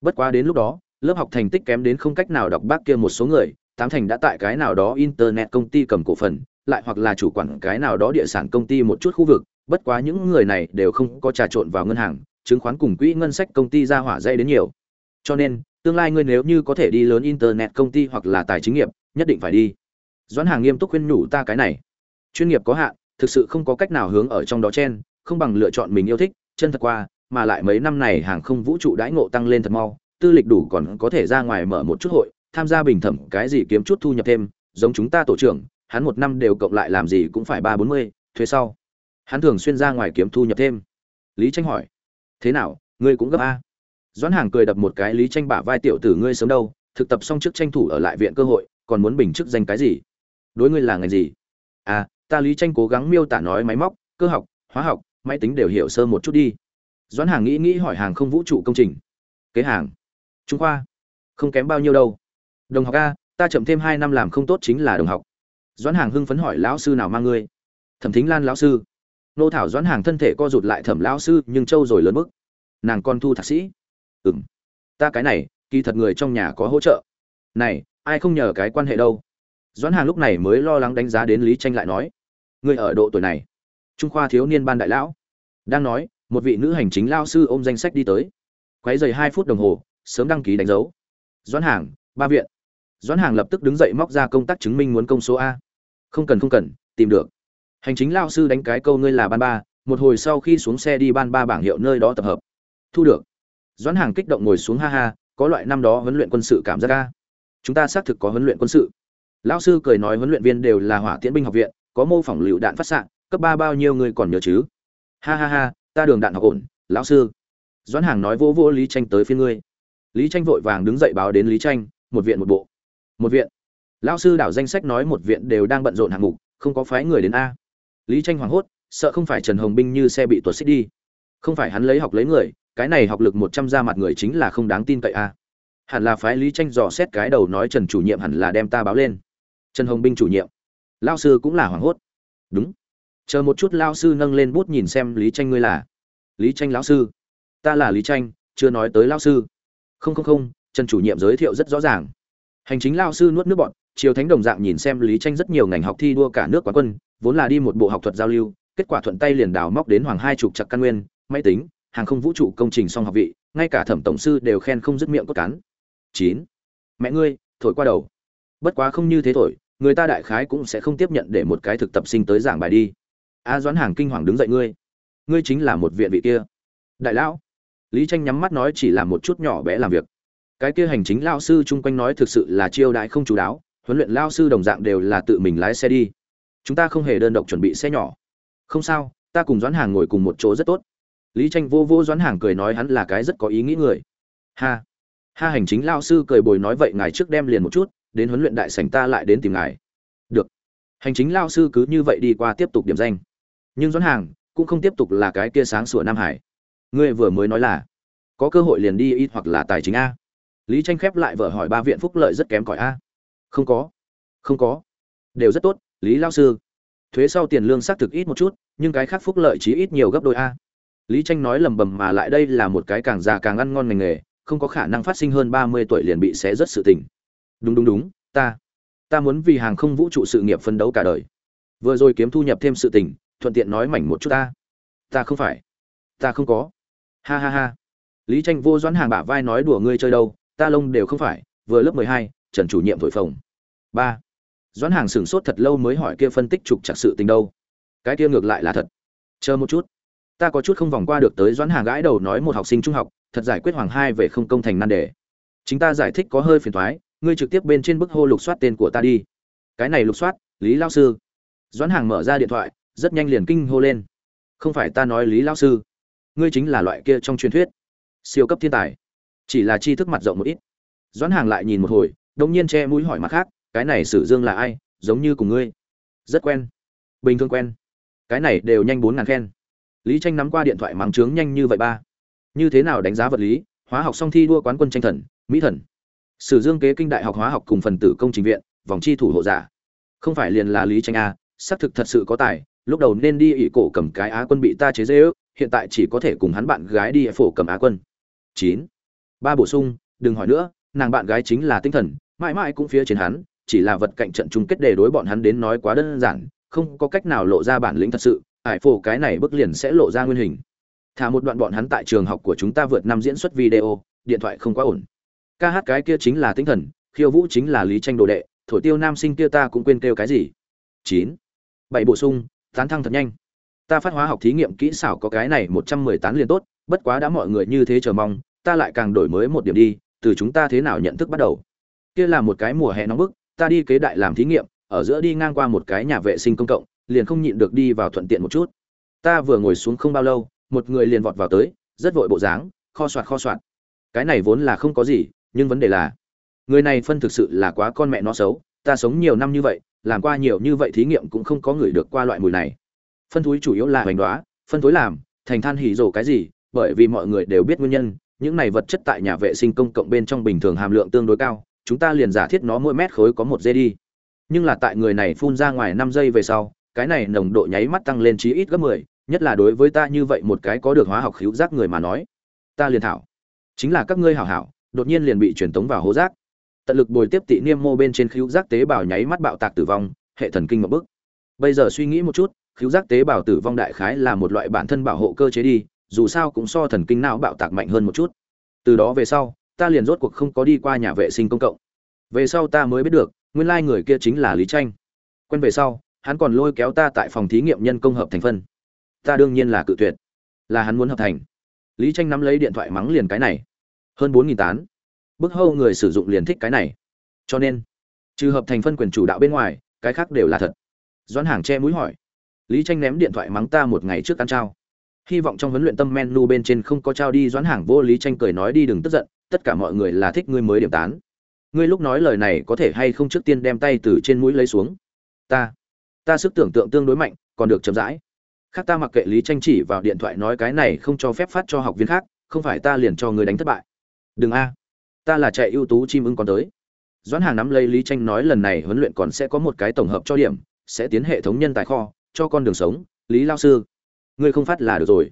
Bất quá đến lúc đó, lớp học thành tích kém đến không cách nào đọc bác kia một số người, tám thành đã tại cái nào đó internet công ty cầm cổ phần, lại hoặc là chủ quản cái nào đó địa sản công ty một chút khu vực, bất quá những người này đều không có trà trộn vào ngân hàng chứng khoán cùng quỹ ngân sách công ty ra hỏa dây đến nhiều. Cho nên, tương lai ngươi nếu như có thể đi lớn internet công ty hoặc là tài chính nghiệp, nhất định phải đi. Doãn hàng nghiêm túc khuyên nhủ ta cái này. Chuyên nghiệp có hạn, thực sự không có cách nào hướng ở trong đó chen, không bằng lựa chọn mình yêu thích, chân thật qua, mà lại mấy năm này hàng không vũ trụ đãi ngộ tăng lên thật mau, tư lịch đủ còn có thể ra ngoài mở một chút hội, tham gia bình thẩm cái gì kiếm chút thu nhập thêm, giống chúng ta tổ trưởng, hắn một năm đều cộng lại làm gì cũng phải ba bốn mươi, thuế sau. Hắn thường xuyên ra ngoài kiếm thu nhập thêm. Lý tranh hỏi thế nào, ngươi cũng gấp a. Doãn hàng cười đập một cái lý tranh bả vai tiểu tử ngươi sớm đâu, thực tập xong trước tranh thủ ở lại viện cơ hội, còn muốn bình chức danh cái gì? Đối ngươi là ngành gì? À ta lý tranh cố gắng miêu tả nói máy móc, cơ học, hóa học, máy tính đều hiểu sơ một chút đi. Doãn hàng nghĩ nghĩ hỏi hàng không vũ trụ công trình. Kế hàng. Trung khoa. Không kém bao nhiêu đâu. Đồng học a, ta chậm thêm hai năm làm không tốt chính là đồng học. Doãn hàng hưng phấn hỏi, lão sư nào mang ngươi? Thẩm thính lan lão sư nô thảo doãn hàng thân thể co rụt lại thẩm lão sư, nhưng trâu rồi lớn mức nàng con thu thạc sĩ. Ừng ta cái này, kỳ thật người trong nhà có hỗ trợ. Này, ai không nhờ cái quan hệ đâu. Doãn hàng lúc này mới lo lắng đánh giá đến lý tranh lại nói. Người ở độ tuổi này. Trung khoa thiếu niên ban đại lão. Đang nói, một vị nữ hành chính lao sư ôm danh sách đi tới. Quấy dày hai phút đồng hồ, sớm đăng ký đánh dấu. Doãn hàng, ba viện. Doãn hàng lập tức đứng dậy móc ra công tác chứng minh muốn công số a. Không cần không cần, tìm được hành chính lao sư đánh cái câu ngươi là ban ba, một hồi sau khi xuống xe đi ban ba bảng hiệu nơi đó tập hợp. Thu được. Doãn hàng kích động ngồi xuống ha ha, có loại năm đó huấn luyện quân sự cảm giác ca chúng ta xác thực có huấn luyện quân sự. Lão sư cười nói huấn luyện viên đều là hỏa tiễn binh học viện, có mô phỏng lựu đạn phát xạ cấp ba bao nhiêu người còn nhớ chứ? Ha ha ha, ta đường đạn học ổn, lão sư. Doãn hàng nói vỗ vỗ lý tranh tới phía ngươi. Lý tranh vội vàng đứng dậy báo đến lý tranh, một viện một bộ. Một viện. Lão sư đảo danh sách nói một viện đều đang bận rộn hạng mục, không có phái người đến a lý tranh hoảng hốt, sợ không phải trần hồng binh như xe bị tuột xích đi. Không phải hắn lấy học lấy người, cái này học lực một trăm ra mặt người chính là không đáng tin cậy a. Hẳn là phái lý tranh dò xét cái đầu nói trần chủ nhiệm hẳn là đem ta báo lên. Trần hồng binh chủ nhiệm. Lao sư cũng là hoảng hốt. Đúng. Chờ một chút lao sư nâng lên bút nhìn xem lý tranh ngươi là. Lý tranh lão sư. Ta là lý tranh, chưa nói tới lao sư. Không không không, trần chủ nhiệm giới thiệu rất rõ ràng. Hành chính lao sư nuốt nước bọn triều thánh đồng dạng nhìn xem lý tranh rất nhiều ngành học thi đua cả nước quán quân vốn là đi một bộ học thuật giao lưu, kết quả thuận tay liền đào móc đến hoàng hai chục chặt căn nguyên, máy tính, hàng không vũ trụ công trình song học vị, ngay cả thẩm tổng sư đều khen không dứt miệng cốt cán. Chín. Mẹ ngươi, thổi qua đầu. Bất quá không như thế thổi, người ta đại khái cũng sẽ không tiếp nhận để một cái thực tập sinh tới giảng bài đi. A doãn hàng kinh hoàng đứng dậy ngươi. Ngươi chính là một viện vị kia. Đại lão. Lý tranh nhắm mắt nói chỉ là một chút nhỏ bé làm việc. Cái kia hành chính lao sư chung quanh nói thực sự là chiêu đại không chú đáo, huấn luyện lao sư đồng dạng đều là tự mình lái xe đi chúng ta không hề đơn độc chuẩn bị xe nhỏ. Không sao, ta cùng doãn hàng ngồi cùng một chỗ rất tốt. Lý tranh vô vô doãn hàng cười nói hắn là cái rất có ý nghĩ người. Ha ha hành chính lao sư cười bồi nói vậy ngài trước đem liền một chút, đến huấn luyện đại sảnh ta lại đến tìm ngài. Được. Hành chính lao sư cứ như vậy đi qua tiếp tục điểm danh. Nhưng doãn hàng cũng không tiếp tục là cái kia sáng sủa nam hải. Ngươi vừa mới nói là có cơ hội liền đi ít hoặc là tài chính a. Lý tranh khép lại vợ hỏi ba viện phúc lợi rất kém cỏi a. Không có. Không có. Đều rất tốt lý lao sư, thuế sau tiền lương xác thực ít một chút, nhưng cái khác phúc lợi chí ít nhiều gấp đôi a. Lý tranh nói lầm bầm mà lại đây là một cái càng già càng ăn ngon ngành nghề, không có khả năng phát sinh hơn ba mươi tuổi liền bị xé rất sự tình. Đúng đúng đúng, ta ta muốn vì hàng không vũ trụ sự nghiệp phân đấu cả đời. Vừa rồi kiếm thu nhập thêm sự tình, thuận tiện nói mảnh một chút ta. Ta không phải, ta không có. Ha ha ha. Lý tranh vô doãn hàng bả vai nói đùa ngươi chơi đâu, ta lông đều không phải, vừa lớp mười hai, trần chủ nhiệm thổi phồng. Ba doãn hàng sửng sốt thật lâu mới hỏi kia phân tích trục chặt sự tình đâu. Cái kia ngược lại là thật. Chờ một chút. Ta có chút không vòng qua được tới doãn hàng gãi đầu nói một học sinh trung học, thật giải quyết hoàng hai về không công thành nan đề. Chính ta giải thích có hơi phiền thoái ngươi trực tiếp bên trên bức hô lục soát tên của ta đi. Cái này lục soát, lý lao sư. Doãn hàng mở ra điện thoại, rất nhanh liền kinh hô lên. Không phải ta nói lý lao sư. Ngươi chính là loại kia trong truyền thuyết. Siêu cấp thiên tài. Chỉ là tri thức mặt rộng một ít. Doãn hàng lại nhìn một hồi đông nhiên che mũi hỏi mặt khác cái này sử dương là ai, giống như cùng ngươi. Rất quen. Bình thường quen. Cái này đều nhanh bốn ngàn khen. Lý tranh nắm qua điện thoại mắng trướng nhanh như vậy ba. Như thế nào đánh giá vật lý? Hóa học song thi đua quán quân tranh thần, mỹ thần. Sử dương kế kinh đại học hóa học cùng phần tử công trình viện, vòng chi thủ hộ giả. Không phải liền là lý tranh a xác thực thật sự có tài, lúc đầu nên đi ỷ cổ cầm cái á quân bị ta chế dễ ước hiện tại chỉ có thể cùng hắn bạn gái đi phổ cầm á quân. Chín. Ba bổ sung, đừng hỏi nữa, nàng bạn gái chính là tinh thần, mãi mãi cũng phía trên hắn chỉ là vật cạnh trận chung kết đề đối bọn hắn đến nói quá đơn giản, không có cách nào lộ ra bản lĩnh thật sự, ải phổ cái này bức liền sẽ lộ ra nguyên hình. Thả một đoạn bọn hắn tại trường học của chúng ta vượt năm diễn xuất video, điện thoại không quá ổn. Ca hát cái kia chính là tinh thần, khiêu vũ chính là lý tranh đồ đệ, thổi tiêu nam sinh kia ta cũng quên kêu cái gì. Chín. Bảy bổ sung, tán thăng thật nhanh. Ta phát hóa học thí nghiệm kỹ xảo có cái này một trăm mười tán liền tốt, bất quá đã mọi người như thế chờ mong, ta lại càng đổi mới một điểm đi, từ chúng ta thế nào nhận thức bắt đầu. Kia là một cái mùa hè nóng bức ta đi kế đại làm thí nghiệm, ở giữa đi ngang qua một cái nhà vệ sinh công cộng, liền không nhịn được đi vào thuận tiện một chút. Ta vừa ngồi xuống không bao lâu, một người liền vọt vào tới, rất vội bộ dáng, kho soạt kho soạt. Cái này vốn là không có gì, nhưng vấn đề là, người này phân thực sự là quá con mẹ nó xấu, ta sống nhiều năm như vậy, làm qua nhiều như vậy thí nghiệm cũng không có người được qua loại mùi này. Phân thúi chủ yếu là hoành đoá, phân thối làm, thành than hỉ rổ cái gì, bởi vì mọi người đều biết nguyên nhân, những này vật chất tại nhà vệ sinh công cộng bên trong bình thường hàm lượng tương đối cao chúng ta liền giả thiết nó mỗi mét khối có một giây đi. Nhưng là tại người này phun ra ngoài năm giây về sau, cái này nồng độ nháy mắt tăng lên chí ít gấp mười, nhất là đối với ta như vậy một cái có được hóa học khíu giác người mà nói. Ta liền thảo. Chính là các ngươi hảo hảo, đột nhiên liền bị truyền tống vào hố rác. Tận lực bồi tiếp tị niêm mô bên trên khíu giác tế bào nháy mắt bạo tạc tử vong, hệ thần kinh một bức bây giờ suy nghĩ một chút khíu giác tế bào tử vong đại khái là một loại bản thân bảo hộ cơ chế đi, dù sao cũng so thần kinh não bạo tạc mạnh hơn một chút. Từ đó về sau ta liền rốt cuộc không có đi qua nhà vệ sinh công cộng. Về sau ta mới biết được, nguyên lai người kia chính là lý tranh quen về sau, hắn còn lôi kéo ta tại phòng thí nghiệm nhân công hợp thành phân. Ta đương nhiên là cự tuyệt. Là hắn muốn hợp thành. Lý tranh nắm lấy điện thoại mắng liền cái này. Hơn bốn nghìn tán. Bức hâu người sử dụng liền thích cái này. Cho nên, trừ hợp thành phân quyền chủ đạo bên ngoài, cái khác đều là thật. Doãn hàng che mũi hỏi. Lý tranh ném điện thoại mắng ta một ngày trước ăn trao. Hy vọng trong huấn luyện tâm menu bên trên không có trao đi, doãn hàng vô lý tranh cười nói đi đừng tức giận tất cả mọi người là thích ngươi mới điểm tán. Ngươi lúc nói lời này có thể hay không trước tiên đem tay từ trên mũi lấy xuống? Ta ta sức tưởng tượng tương đối mạnh, còn được chậm rãi. Khác ta mặc kệ lý tranh chỉ vào điện thoại nói cái này không cho phép phát cho học viên khác, không phải ta liền cho người đánh thất bại. Đừng a, ta là chạy ưu tú chim ưng còn tới. Doãn hàng nắm lấy lý tranh nói lần này huấn luyện còn sẽ có một cái tổng hợp cho điểm, sẽ tiến hệ thống nhân tài kho, cho con đường sống. Lý lao sư, ngươi không phát là được rồi.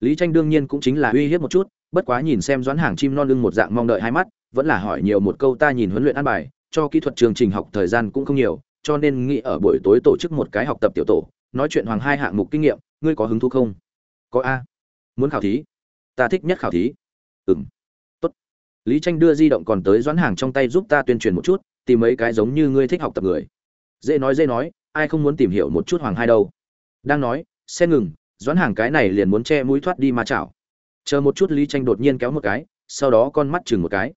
Lý tranh đương nhiên cũng chính là uy hiếp một chút bất quá nhìn xem doãn hàng chim non lưng một dạng mong đợi hai mắt, vẫn là hỏi nhiều một câu ta nhìn huấn luyện ăn bài, cho kỹ thuật chương trình học thời gian cũng không nhiều, cho nên nghĩ ở buổi tối tổ chức một cái học tập tiểu tổ, nói chuyện hoàng hai hạng mục kinh nghiệm, ngươi có hứng thú không? Có a. Muốn khảo thí? Ta thích nhất khảo thí. Ừng tốt. Lý tranh đưa di động còn tới doãn hàng trong tay giúp ta tuyên truyền một chút, tìm mấy cái giống như ngươi thích học tập người. Dễ nói dễ nói, ai không muốn tìm hiểu một chút hoàng hai đâu. Đang nói, xe ngừng, doãn hàng cái này liền muốn che mũi thoát đi ma chảo chờ một chút lý tranh đột nhiên kéo một cái, sau đó con mắt chừng một cái.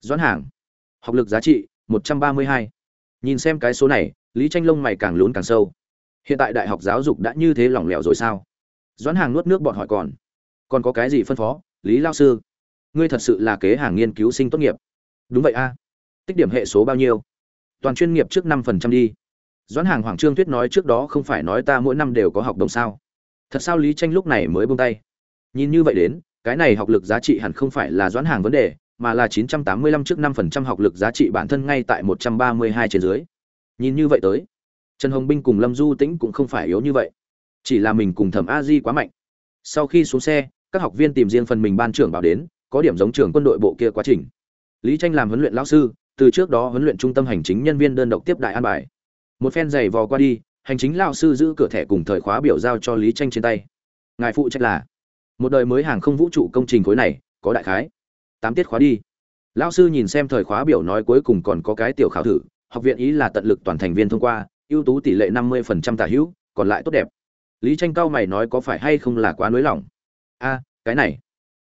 Doãn hàng. Học lực giá trị, một trăm ba mươi hai. Nhìn xem cái số này, lý tranh lông mày càng lún càng sâu. Hiện tại đại học giáo dục đã như thế lỏng lẻo rồi sao? Doãn hàng nuốt nước bọn hỏi còn. Còn có cái gì phân phó? Lý lao sư. Ngươi thật sự là kế hàng nghiên cứu sinh tốt nghiệp. Đúng vậy a. Tích điểm hệ số bao nhiêu? Toàn chuyên nghiệp trước năm phần trăm đi. Doãn hàng hoàng trương tuyết nói trước đó không phải nói ta mỗi năm đều có học đồng sao? Thật sao lý tranh lúc này mới buông tay? Nhìn như vậy đến cái này học lực giá trị hẳn không phải là doãn hàng vấn đề mà là 985 trước 5% học lực giá trị bản thân ngay tại 132 trên dưới. Nhìn như vậy tới, Trần Hồng Binh cùng Lâm Du Tĩnh cũng không phải yếu như vậy, chỉ là mình cùng Thẩm A Di quá mạnh. Sau khi xuống xe, các học viên tìm riêng phần mình ban trưởng bảo đến, có điểm giống trưởng quân đội bộ kia quá trình. Lý Tranh làm huấn luyện lão sư, từ trước đó huấn luyện trung tâm hành chính nhân viên đơn độc tiếp đại an bài. Một phen giày vò qua đi, hành chính lão sư giữ cửa thẻ cùng thời khóa biểu giao cho Lý Tranh trên tay. Ngài phụ trách là một đời mới hàng không vũ trụ công trình khối này, có đại khái tám tiết khóa đi. Lão sư nhìn xem thời khóa biểu nói cuối cùng còn có cái tiểu khảo thử học viện ý là tận lực toàn thành viên thông qua ưu tú tỷ lệ năm mươi phần trăm tả hữu còn lại tốt đẹp. Lý tranh cao mày nói có phải hay không là quá nới lỏng? A cái này.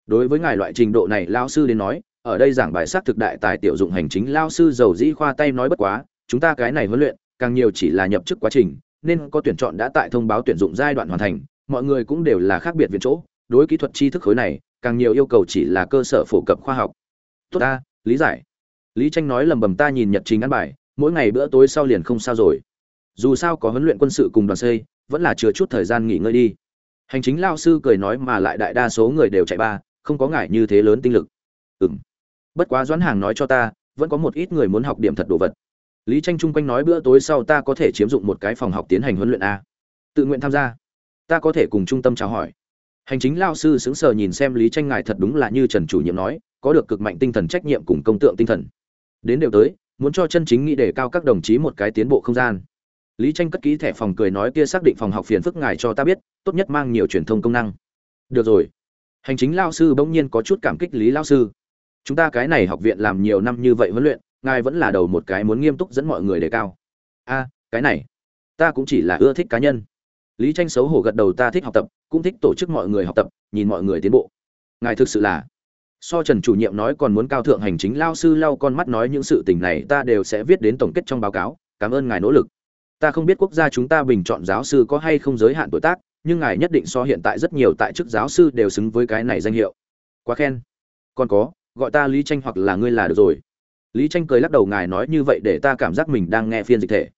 Đối với ngài loại trình độ này lão sư đến nói ở đây giảng bài sát thực đại tài tiểu dụng hành chính lão sư giàu dĩ khoa tay nói bất quá chúng ta cái này huấn luyện càng nhiều chỉ là nhập chức quá trình nên có tuyển chọn đã tại thông báo tuyển dụng giai đoạn hoàn thành mọi người cũng đều là khác biệt viện chỗ đối kỹ thuật tri thức khối này, càng nhiều yêu cầu chỉ là cơ sở phổ cập khoa học. Tốt ta, lý giải. Lý tranh nói lầm bầm ta nhìn nhật trình ăn bài, mỗi ngày bữa tối sau liền không sao rồi. Dù sao có huấn luyện quân sự cùng đoàn xây, vẫn là chừa chút thời gian nghỉ ngơi đi. Hành chính lao sư cười nói mà lại đại đa số người đều chạy ba, không có ngại như thế lớn tinh lực. Ừm. Bất quá doãn hàng nói cho ta, vẫn có một ít người muốn học điểm thật đồ vật. Lý tranh chung quanh nói bữa tối sau ta có thể chiếm dụng một cái phòng học tiến hành huấn luyện a. Tự nguyện tham gia. Ta có thể cùng trung tâm chào hỏi hành chính lao sư sững sờ nhìn xem lý tranh ngài thật đúng là như trần chủ nhiệm nói, có được cực mạnh tinh thần trách nhiệm cùng công tượng tinh thần. Đến đều tới, muốn cho chân chính nghĩ để cao các đồng chí một cái tiến bộ không gian. Lý tranh cất ký thẻ phòng cười nói kia xác định phòng học phiền phức ngài cho ta biết, tốt nhất mang nhiều truyền thông công năng. Được rồi. Hành chính lao sư bỗng nhiên có chút cảm kích lý lao sư. Chúng ta cái này học viện làm nhiều năm như vậy huấn luyện, ngài vẫn là đầu một cái muốn nghiêm túc dẫn mọi người đề cao. A, cái này, ta cũng chỉ là ưa thích cá nhân. Lý tranh xấu hổ gật đầu, ta thích học tập cũng thích tổ chức mọi người học tập, nhìn mọi người tiến bộ. Ngài thực sự là, so trần chủ nhiệm nói còn muốn cao thượng hành chính, lao sư lau con mắt nói những sự tình này ta đều sẽ viết đến tổng kết trong báo cáo, cảm ơn ngài nỗ lực. Ta không biết quốc gia chúng ta bình chọn giáo sư có hay không giới hạn tuổi tác, nhưng ngài nhất định so hiện tại rất nhiều tại chức giáo sư đều xứng với cái này danh hiệu. Quá khen. Còn có, gọi ta lý tranh hoặc là ngươi là được rồi. Lý tranh cười lắc đầu, ngài nói như vậy để ta cảm giác mình đang nghe phiên dịch thể.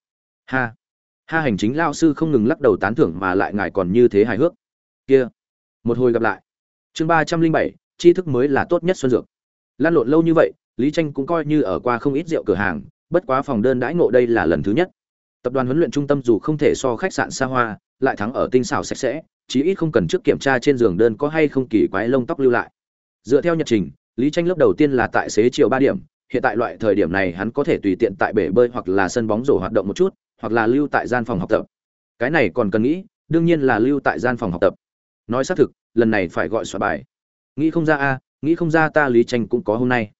Ha. Ha, hành chính lao sư không ngừng lắc đầu tán thưởng mà lại ngài còn như thế hài hước kia. Một hồi gặp lại. Chương ba trăm linh bảy, tri thức mới là tốt nhất xuân dược. Lan lộn lâu như vậy, lý tranh cũng coi như ở qua không ít rượu cửa hàng, bất quá phòng đơn đãi ngộ đây là lần thứ nhất. Tập đoàn huấn luyện trung tâm dù không thể so khách sạn xa hoa, lại thắng ở tinh xảo sạch sẽ, chí ít không cần trước kiểm tra trên giường đơn có hay không kỳ quái lông tóc lưu lại. Dựa theo nhật trình, lý tranh lớp đầu tiên là tại xế chiều ba điểm, hiện tại loại thời điểm này hắn có thể tùy tiện tại bể bơi hoặc là sân bóng rổ hoạt động một chút, hoặc là lưu tại gian phòng học tập. Cái này còn cần nghĩ, đương nhiên là lưu tại gian phòng học tập nói xác thực, lần này phải gọi soạn bài. Nghĩ không ra a, nghĩ không ra ta lý tranh cũng có hôm nay.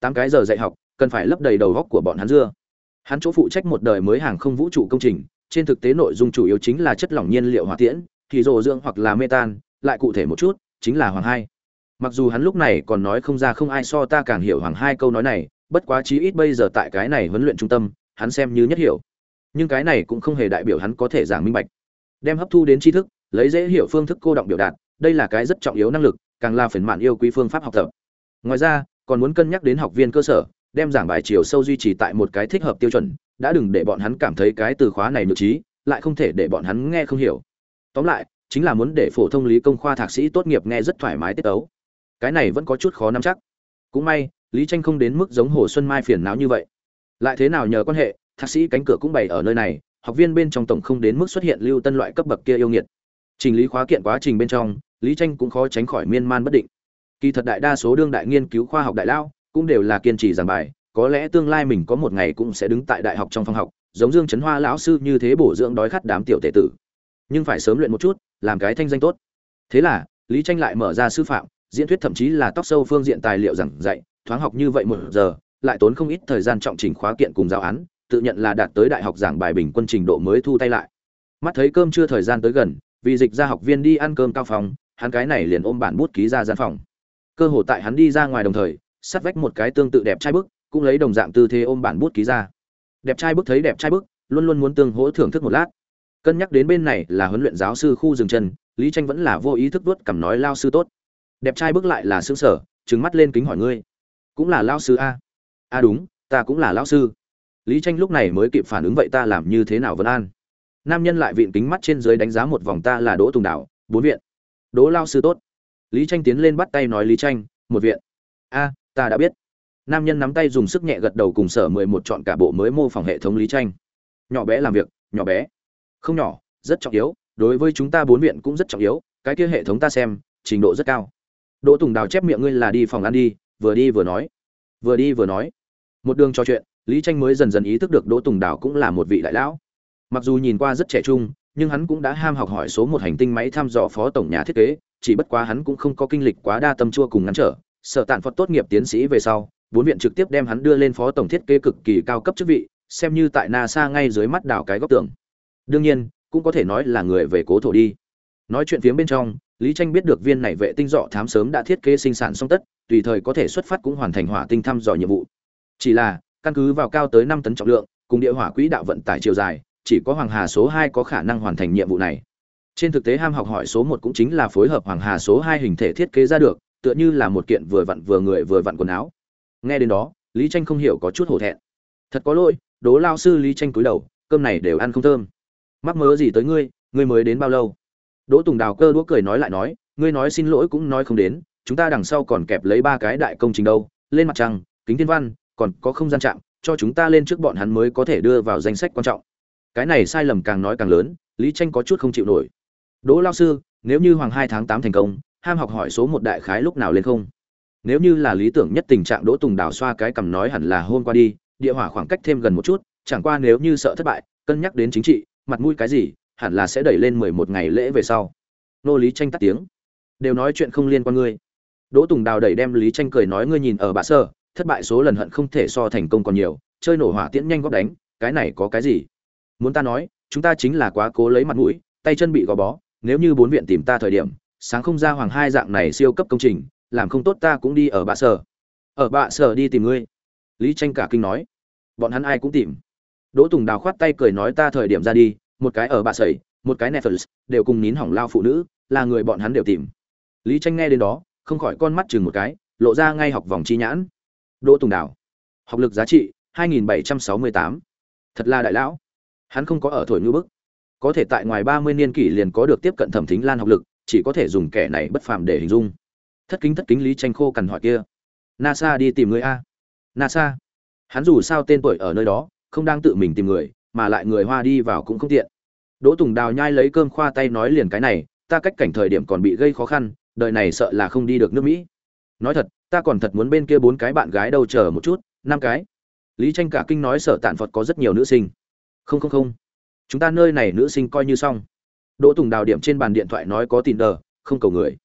Tám cái giờ dạy học, cần phải lấp đầy đầu góc của bọn hắn dưa. Hắn chỗ phụ trách một đời mới hàng không vũ trụ công trình, trên thực tế nội dung chủ yếu chính là chất lỏng nhiên liệu hỏa tiễn, thì rồ dưỡng hoặc là metan, lại cụ thể một chút, chính là hoàng hai. Mặc dù hắn lúc này còn nói không ra không ai so ta càng hiểu hoàng hai câu nói này, bất quá chí ít bây giờ tại cái này huấn luyện trung tâm, hắn xem như nhất hiểu. Nhưng cái này cũng không hề đại biểu hắn có thể giảng minh bạch. Đem hấp thu đến tri thức lấy dễ hiểu phương thức cô động biểu đạt, đây là cái rất trọng yếu năng lực, càng là phần mạn yêu quý phương pháp học tập. Ngoài ra, còn muốn cân nhắc đến học viên cơ sở, đem giảng bài chiều sâu duy trì tại một cái thích hợp tiêu chuẩn, đã đừng để bọn hắn cảm thấy cái từ khóa này nhược trí lại không thể để bọn hắn nghe không hiểu. Tóm lại, chính là muốn để phổ thông lý công khoa thạc sĩ tốt nghiệp nghe rất thoải mái tiết tấu. Cái này vẫn có chút khó nắm chắc. Cũng may, lý tranh không đến mức giống hồ xuân mai phiền não như vậy. Lại thế nào nhờ quan hệ, thạc sĩ cánh cửa cũng bày ở nơi này, học viên bên trong tổng không đến mức xuất hiện lưu tân loại cấp bậc kia yêu nghiệt trình lý khóa kiện quá trình bên trong, lý tranh cũng khó tránh khỏi miên man bất định. Kỳ thật đại đa số đương đại nghiên cứu khoa học đại lao cũng đều là kiên trì giảng bài, có lẽ tương lai mình có một ngày cũng sẽ đứng tại đại học trong phòng học, giống dương chấn hoa lão sư như thế bổ dưỡng đói khát đám tiểu tệ tử. Nhưng phải sớm luyện một chút, làm cái thanh danh tốt. Thế là, lý tranh lại mở ra sư phạm, diễn thuyết thậm chí là tóc sâu phương diện tài liệu giảng dạy, thoáng học như vậy một giờ, lại tốn không ít thời gian trọng trình khóa kiện cùng giáo án, tự nhận là đạt tới đại học giảng bài bình quân trình độ mới thu tay lại. Mắt thấy cơm chưa thời gian tới gần vì dịch ra học viên đi ăn cơm cao phòng, hắn cái này liền ôm bản bút ký ra gian phòng. Cơ hội tại hắn đi ra ngoài đồng thời, sắt vách một cái tương tự đẹp trai bức, cũng lấy đồng dạng tư thế ôm bản bút ký ra. Đẹp trai bức thấy đẹp trai bức, luôn luôn muốn tương hỗ thưởng thức một lát. Cân nhắc đến bên này là huấn luyện giáo sư khu dừng chân, lý tranh vẫn là vô ý thức vuốt cầm nói, lao sư tốt. Đẹp trai bước lại là xương sở trừng mắt lên kính hỏi, ngươi cũng là lao sư a? A, đúng, ta cũng là lao sư. Lý tranh lúc này mới kịp phản ứng, vậy ta làm như thế nào vẫn an? Nam nhân lại vịn kính mắt trên dưới đánh giá một vòng ta là đỗ tùng Đảo, bốn viện. Đỗ lao sư tốt. Lý tranh tiến lên bắt tay nói lý tranh một viện. A ta đã biết. Nam nhân nắm tay dùng sức nhẹ gật đầu cùng sở mười một chọn cả bộ mới mô phỏng hệ thống lý tranh. Nhỏ bé làm việc nhỏ bé. Không nhỏ rất trọng yếu đối với chúng ta bốn viện cũng rất trọng yếu cái kia hệ thống ta xem trình độ rất cao. Đỗ tùng đào chép miệng ngươi là đi phòng ăn đi vừa đi vừa nói. Vừa đi vừa nói. Một đường trò chuyện lý tranh mới dần dần ý thức được đỗ tùng đào cũng là một vị đại lão mặc dù nhìn qua rất trẻ trung, nhưng hắn cũng đã ham học hỏi số một hành tinh máy thăm dò phó tổng nhà thiết kế, chỉ bất quá hắn cũng không có kinh lịch quá đa tâm chua cùng ngắn trở. Sở tạn phật tốt nghiệp tiến sĩ về sau, bốn viện trực tiếp đem hắn đưa lên phó tổng thiết kế cực kỳ cao cấp chức vị, xem như tại nasa ngay dưới mắt đảo cái góc tường. Đương nhiên, cũng có thể nói là người về cố thổ đi. Nói chuyện phía bên trong, lý tranh biết được viên này vệ tinh dọ thám sớm đã thiết kế sinh sản xong tất, tùy thời có thể xuất phát cũng hoàn thành hỏa tinh thăm dò nhiệm vụ. Chỉ là, căn cứ vào cao tới năm tấn trọng lượng, cùng địa hỏa quỹ đạo vận tải chiều dài chỉ có hoàng hà số hai có khả năng hoàn thành nhiệm vụ này. Trên thực tế ham học hỏi số một cũng chính là phối hợp hoàng hà số hai hình thể thiết kế ra được, tựa như là một kiện vừa vặn vừa người vừa vặn quần áo. Nghe đến đó, lý tranh không hiểu có chút hổ thẹn. Thật có lỗi đỗ lao sư lý tranh cúi đầu, cơm này đều ăn không thơm. Mắc mớ gì tới ngươi ngươi mới đến bao lâu? Đỗ tùng đào cơ đũa cười nói lại nói, ngươi nói xin lỗi cũng nói không đến, chúng ta đằng sau còn kẹp lấy ba cái đại công trình đâu, lên mặt trăng, kính thiên văn, còn có không gian chạm, cho chúng ta lên trước bọn hắn mới có thể đưa vào danh sách quan trọng cái này sai lầm càng nói càng lớn, lý tranh có chút không chịu nổi. Đỗ lao sư, nếu như hoàng hai tháng tám thành công, ham học hỏi số một đại khái lúc nào lên không? Nếu như là lý tưởng nhất tình trạng đỗ tùng đào xoa cái cầm nói hẳn là hôm qua đi, địa hỏa khoảng cách thêm gần một chút, chẳng qua nếu như sợ thất bại, cân nhắc đến chính trị, mặt mũi cái gì, hẳn là sẽ đẩy lên mười một ngày lễ về sau. Nô lý tranh tắt tiếng. Đều nói chuyện không liên quan ngươi. Đỗ tùng đào đẩy đem lý tranh cười nói ngươi nhìn ở bà sơ, thất bại số lần hận không thể so thành công còn nhiều, chơi nổ hỏa tiễn nhanh góp đánh, cái này có cái gì? Muốn ta nói, chúng ta chính là quá cố lấy mặt mũi, tay chân bị gò bó, nếu như bốn viện tìm ta thời điểm, sáng không ra hoàng hai dạng này siêu cấp công trình, làm không tốt ta cũng đi ở bạ sở. Ở bạ sở đi tìm ngươi. Lý tranh cả kinh nói. Bọn hắn ai cũng tìm. Đỗ tùng đào khoát tay cười nói ta thời điểm ra đi, một cái ở bạ sẩy một cái netflix đều cùng nín hỏng lao phụ nữ, là người bọn hắn đều tìm. Lý tranh nghe đến đó, không khỏi con mắt chừng một cái, lộ ra ngay học vòng chi nhãn. Đỗ tùng đào. Học lực giá trị 2768. thật là đại lão hắn không có ở thổi ngữ bức. Có thể tại ngoài 30 niên kỷ liền có được tiếp cận thẩm thính lan học lực, chỉ có thể dùng kẻ này bất phàm để hình dung. Thất kính thất kính lý tranh khô cằn hỏi kia. Nasa đi tìm người a. Nasa. Hắn dù sao tên tuổi ở nơi đó, không đang tự mình tìm người, mà lại người hoa đi vào cũng không tiện. Đỗ tùng đào nhai lấy cơm khoa tay nói liền cái này, ta cách cảnh thời điểm còn bị gây khó khăn, đời này sợ là không đi được nước mỹ. Nói thật, ta còn thật muốn bên kia bốn cái bạn gái đâu chờ một chút, năm cái. Lý tranh cả kinh nói sở tản phật có rất nhiều nữ sinh không không không. Chúng ta nơi này nữ sinh coi như xong. Đỗ tùng đào điểm trên bàn điện thoại nói có tin đờ, không cầu người.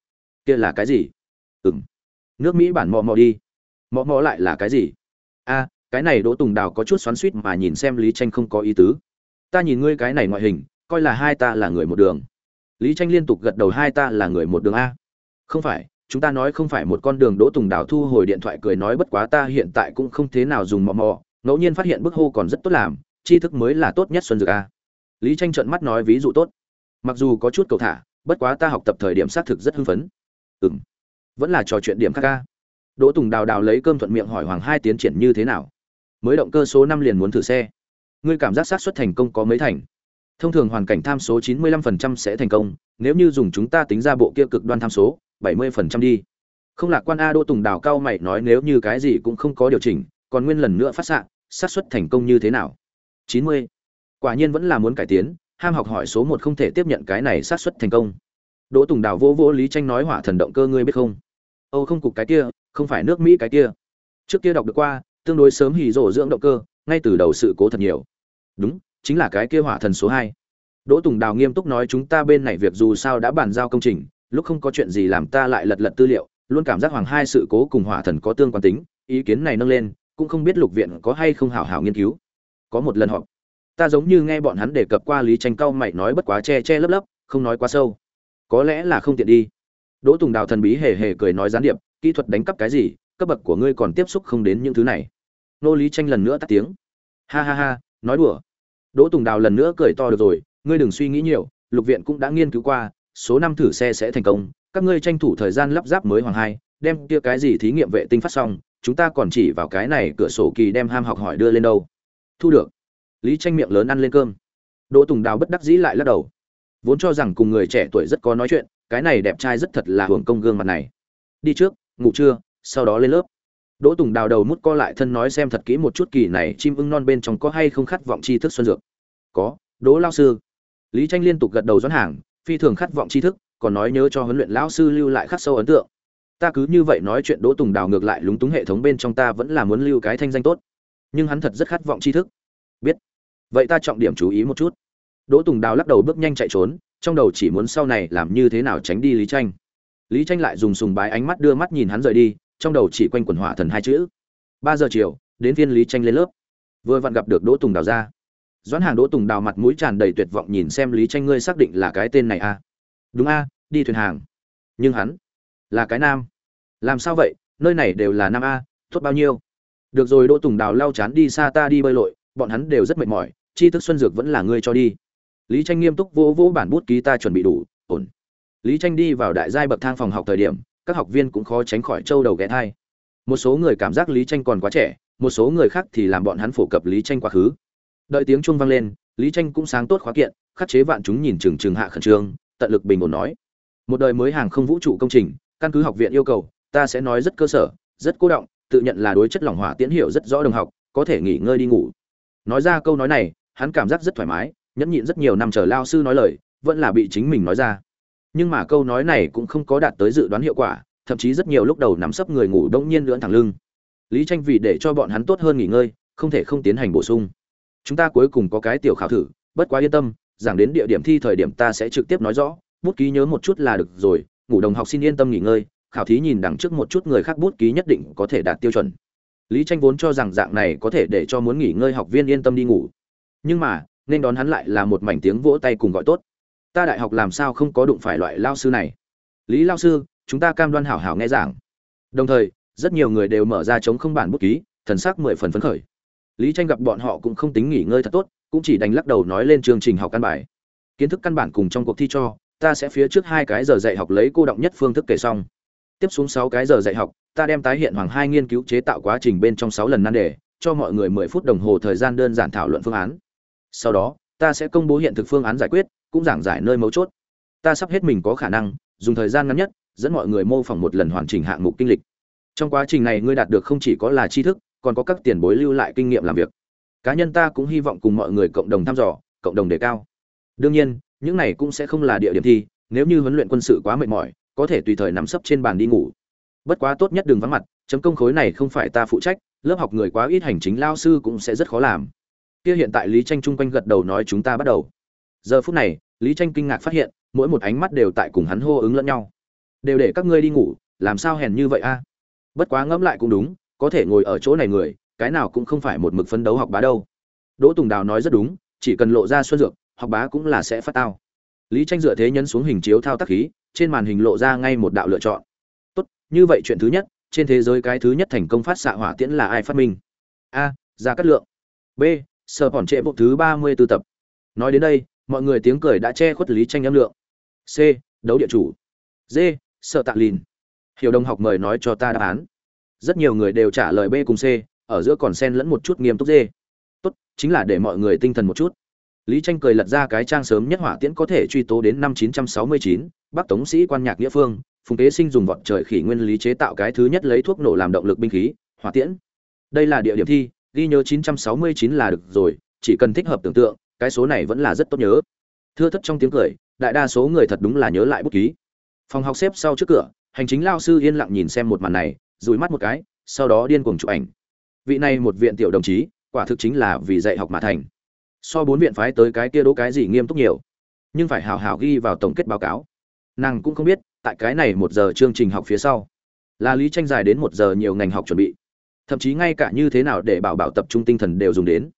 Kia là cái gì? Ừng nước mỹ bản mò mò đi. Mò mò lại là cái gì? A, cái này đỗ tùng đào có chút xoắn suýt mà nhìn xem lý tranh không có ý tứ. Ta nhìn ngươi cái này ngoại hình, coi là hai ta là người một đường. Lý tranh liên tục gật đầu hai ta là người một đường a. Không phải, chúng ta nói không phải một con đường đỗ tùng đào thu hồi điện thoại cười nói bất quá ta hiện tại cũng không thế nào dùng mò mò, ngẫu nhiên phát hiện bức hô còn rất tốt làm tri thức mới là tốt nhất xuân dược a. Lý tranh trợn mắt nói ví dụ tốt. Mặc dù có chút cầu thả, bất quá ta học tập thời điểm xác thực rất hưng phấn. Ừm. Vẫn là trò chuyện điểm khác ca đỗ tùng đào đào lấy cơm thuận miệng hỏi hoàng hai tiến triển như thế nào. Mới động cơ số năm liền muốn thử xe. Ngươi cảm giác xác suất thành công có mấy thành? Thông thường hoàn cảnh tham số 95% sẽ thành công, nếu như dùng chúng ta tính ra bộ kia cực đoan tham số 70% đi. Không lạc quan a đỗ tùng đào cao mày nói nếu như cái gì cũng không có điều chỉnh, còn nguyên lần nữa phát xạ, xác suất thành công như thế nào? 90. quả nhiên vẫn là muốn cải tiến, ham học hỏi số một không thể tiếp nhận cái này xác suất thành công. Đỗ tùng đào vô vô lý tranh nói hỏa thần động cơ ngươi biết không? Âu không cục cái kia, không phải nước mỹ cái kia. Trước kia đọc được qua, tương đối sớm hỉ rổ dưỡng động cơ, ngay từ đầu sự cố thật nhiều. Đúng, chính là cái kia hỏa thần số hai. Đỗ tùng đào nghiêm túc nói chúng ta bên này việc dù sao đã bàn giao công trình, lúc không có chuyện gì làm ta lại lật lật tư liệu, luôn cảm giác hoàng hai sự cố cùng hỏa thần có tương quan tính, ý kiến này nâng lên, cũng không biết lục viện có hay không hảo hảo nghiên cứu có một lần họp. Ta giống như nghe bọn hắn đề cập qua lý tranh cao mày nói bất quá che che lấp lấp, không nói quá sâu. Có lẽ là không tiện đi. Đỗ tùng đào thần bí hề hề cười nói gián điệp, kỹ thuật đánh cắp cái gì, cấp bậc của ngươi còn tiếp xúc không đến những thứ này. Nô lý tranh lần nữa tắt tiếng. Ha ha ha, nói đùa. Đỗ tùng đào lần nữa cười to được rồi, ngươi đừng suy nghĩ nhiều, lục viện cũng đã nghiên cứu qua, số năm thử xe sẽ thành công, các ngươi tranh thủ thời gian lắp ráp mới hoàng hai, đem kia cái gì thí nghiệm vệ tinh phát xong, chúng ta còn chỉ vào cái này cửa sổ kỳ đem ham học hỏi đưa lên đâu thu được. Lý tranh miệng lớn ăn lên cơm. Đỗ tùng đào bất đắc dĩ lại lắc đầu. Vốn cho rằng cùng người trẻ tuổi rất có nói chuyện, cái này đẹp trai rất thật là hưởng công gương mặt này. Đi trước, ngủ trưa, sau đó lên lớp. Đỗ tùng đào đầu mút co lại thân nói xem thật kỹ một chút kỳ này chim ưng non bên trong có hay không khát vọng tri thức xuân dược. Có, đỗ lao sư. Lý tranh liên tục gật đầu doãn hàng, phi thường khát vọng tri thức, còn nói nhớ cho huấn luyện lão sư lưu lại khắc sâu ấn tượng. Ta cứ như vậy nói chuyện đỗ tùng đào ngược lại lúng túng hệ thống bên trong ta vẫn là muốn lưu cái thanh danh tốt nhưng hắn thật rất khát vọng tri thức. Biết. Vậy ta trọng điểm chú ý một chút. Đỗ tùng đào lắc đầu bước nhanh chạy trốn, trong đầu chỉ muốn sau này làm như thế nào tránh đi lý tranh. Lý tranh lại dùng sùng bái ánh mắt đưa mắt nhìn hắn rời đi, trong đầu chỉ quanh quần hỏa thần hai chữ. Ba giờ chiều, đến phiên lý tranh lên lớp. Vừa vặn gặp được đỗ tùng đào ra. Doãn hàng đỗ tùng đào mặt mũi tràn đầy tuyệt vọng nhìn xem lý tranh, ngươi xác định là cái tên này a à? đúng a, đi thuyền hàng. Nhưng hắn là cái nam. Làm sao vậy? Nơi này đều là nam a, tốt bao nhiêu? Được rồi, đỗ tùng đào lau chán đi xa ta đi bơi lội, bọn hắn đều rất mệt mỏi chi thức xuân dược vẫn là ngươi cho đi. Lý tranh nghiêm túc vỗ vỗ bản bút ký ta chuẩn bị đủ, ổn. Lý tranh đi vào đại giai bậc thang phòng học thời điểm, các học viên cũng khó tránh khỏi trâu đầu ghé thai. Một số người cảm giác lý tranh còn quá trẻ, một số người khác thì làm bọn hắn phổ cập lý tranh quá khứ. Đợi tiếng chuông vang lên, lý tranh cũng sáng tốt khóa kiện, khắc chế vạn chúng nhìn chừng chừng hạ khẩn trương, tận lực bình ổn nói. Một đời mới hàng không vũ trụ công trình, căn cứ học viện yêu cầu, ta sẽ nói rất cơ sở, rất cố động tự nhận là đối chất lỏng hỏa tiễn hiệu rất rõ đồng học, có thể nghỉ ngơi đi ngủ. Nói ra câu nói này, hắn cảm giác rất thoải mái, nhẫn nhịn rất nhiều năm chờ lao sư nói lời, vẫn là bị chính mình nói ra. Nhưng mà câu nói này cũng không có đạt tới dự đoán hiệu quả, thậm chí rất nhiều lúc đầu nắm sấp người ngủ đông nhiên lưỡn thẳng lưng. Lý tranh vì để cho bọn hắn tốt hơn nghỉ ngơi, không thể không tiến hành bổ sung. Chúng ta cuối cùng có cái tiểu khảo thử, bất quá yên tâm, giảng đến địa điểm thi thời điểm ta sẽ trực tiếp nói rõ, bút ký nhớ một chút là được rồi, ngủ đồng học xin yên tâm nghỉ ngơi khảo thí nhìn đằng trước một chút người khác bút ký nhất định có thể đạt tiêu chuẩn. Lý tranh vốn cho rằng dạng này có thể để cho muốn nghỉ ngơi học viên yên tâm đi ngủ. Nhưng mà, nên đón hắn lại là một mảnh tiếng vỗ tay cùng gọi tốt. Ta đại học làm sao không có đụng phải loại lao sư này? Lý lao sư, chúng ta cam đoan hảo hảo nghe giảng. Đồng thời, rất nhiều người đều mở ra chống không bản bút ký, thần sắc mười phần phấn khởi. Lý tranh gặp bọn họ cũng không tính nghỉ ngơi thật tốt, cũng chỉ đành lắc đầu nói lên chương trình học căn bài. Kiến thức căn bản cùng trong cuộc thi cho, ta sẽ phía trước hai cái giờ dạy học lấy cô động nhất phương thức kể xong tiếp xuống sáu cái giờ dạy học, ta đem tái hiện hoàng hai nghiên cứu chế tạo quá trình bên trong sáu lần nan đề, cho mọi người mười phút đồng hồ thời gian đơn giản thảo luận phương án. Sau đó, ta sẽ công bố hiện thực phương án giải quyết, cũng giảng giải nơi mấu chốt. Ta sắp hết mình có khả năng, dùng thời gian ngắn nhất, dẫn mọi người mô phỏng một lần hoàn chỉnh hạng mục kinh lịch. Trong quá trình này ngươi đạt được không chỉ có là tri thức, còn có các tiền bối lưu lại kinh nghiệm làm việc. Cá nhân ta cũng hy vọng cùng mọi người cộng đồng thăm dò, cộng đồng đề cao. Đương nhiên, những này cũng sẽ không là địa điểm thi, nếu như huấn luyện quân sự quá mệt mỏi có thể tùy thời nằm sấp trên bàn đi ngủ. Bất quá tốt nhất đừng vắng mặt, chấm công khối này không phải ta phụ trách, lớp học người quá ít hành chính lao sư cũng sẽ rất khó làm. Kia hiện tại lý tranh chung quanh gật đầu nói chúng ta bắt đầu. Giờ phút này, lý tranh kinh ngạc phát hiện, mỗi một ánh mắt đều tại cùng hắn hô ứng lẫn nhau. Đều để các ngươi đi ngủ, làm sao hèn như vậy a? Bất quá ngẫm lại cũng đúng, có thể ngồi ở chỗ này người, cái nào cũng không phải một mực phấn đấu học bá đâu. Đỗ tùng đào nói rất đúng, chỉ cần lộ ra xuân dược, học bá cũng là sẽ phát tao lý tranh dựa thế nhấn xuống hình chiếu thao tác khí, trên màn hình lộ ra ngay một đạo lựa chọn. Tốt, như vậy chuyện thứ nhất, trên thế giới cái thứ nhất thành công phát xạ hỏa tiễn là ai phát minh? A ra cát lượng. B, sở còn trệ bộ thứ ba mươi 34 tập. Nói đến đây, mọi người tiếng cười đã che khuất lý tranh âm lượng. C, đấu địa chủ. D sợ tạ lìn. Hiểu đồng học mời nói cho ta đáp án. Rất nhiều người đều trả lời b cùng c, ở giữa còn xen lẫn một chút nghiêm túc d. Tốt, chính là để mọi người tinh thần một chút lý tranh cười lật ra cái trang sớm nhất hỏa tiễn có thể truy tố đến năm 969, bắc tống sĩ quan nhạc nghĩa phương phùng kế sinh dùng vọt trời khỉ nguyên lý chế tạo cái thứ nhất lấy thuốc nổ làm động lực binh khí hỏa tiễn. Đây là địa điểm thi ghi nhớ 969 là được rồi chỉ cần thích hợp tưởng tượng cái số này vẫn là rất tốt nhớ. Thưa thất trong tiếng cười đại đa số người thật đúng là nhớ lại bút ký. Phòng học xếp sau trước cửa hành chính lao sư yên lặng nhìn xem một màn này dùi mắt một cái sau đó điên cuồng chụp ảnh. Vị này một viện tiểu đồng chí quả thực chính là vì dạy học mà thành so bốn viện phái tới cái kia đỗ cái gì nghiêm túc nhiều. Nhưng phải hào hào ghi vào tổng kết báo cáo. Nàng cũng không biết, tại cái này một giờ chương trình học phía sau, là lý tranh dài đến một giờ nhiều ngành học chuẩn bị. Thậm chí ngay cả như thế nào để bảo bảo tập trung tinh thần đều dùng đến.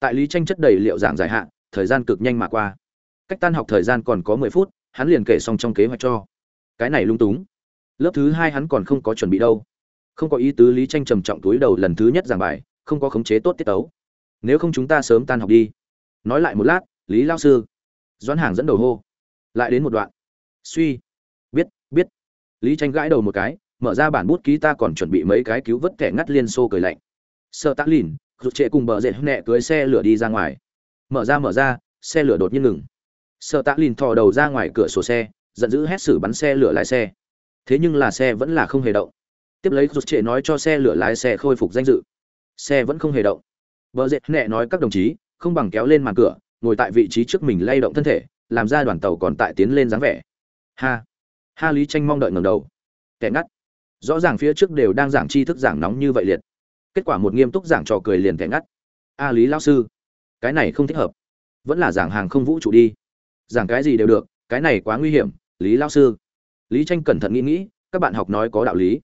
Tại lý tranh chất đầy liệu giảng dài hạn thời gian cực nhanh mà qua. Cách tan học thời gian còn có mười phút, hắn liền kể xong trong kế hoạch cho. Cái này lung túng. Lớp thứ hai hắn còn không có chuẩn bị đâu. Không có ý tứ lý tranh trầm trọng túi đầu lần thứ nhất giảng bài, không có khống chế tốt tiết tấu. Nếu không chúng ta sớm tan học đi nói lại một lát, lý lao sư. Doãn hàng dẫn đầu hô. Lại đến một đoạn. Suy. Biết biết. Lý tranh gãi đầu một cái, mở ra bản bút ký ta còn chuẩn bị mấy cái cứu vớt kẻ ngắt liên xô cười lạnh. Sợ tắc lìn, rụt trệ cùng bờ rệ nẹ cưới xe lửa đi ra ngoài. Mở ra mở ra, xe lửa đột nhiên ngừng. Sợ tắc lìn thò đầu ra ngoài cửa sổ xe, giận dữ hét xử bắn xe lửa lái xe. Thế nhưng là xe vẫn là không hề động. Tiếp lấy rụt trệ nói cho xe lửa lái xe khôi phục danh dự. Xe vẫn không hề động. Bờ dệt nẹ nói các đồng chí không bằng kéo lên màn cửa, ngồi tại vị trí trước mình lay động thân thể, làm ra đoàn tàu còn tại tiến lên dáng vẻ. Ha. Ha lý tranh mong đợi ngầm đầu. Kẻ ngắt. Rõ ràng phía trước đều đang giảng tri thức giảng nóng như vậy liệt. Kết quả một nghiêm túc giảng trò cười liền kẻ ngắt. A lý Lão sư, cái này không thích hợp. Vẫn là giảng hàng không vũ trụ đi. Giảng cái gì đều được, cái này quá nguy hiểm, lý Lão sư. Lý tranh cẩn thận nghĩ nghĩ, các bạn học nói có đạo lý.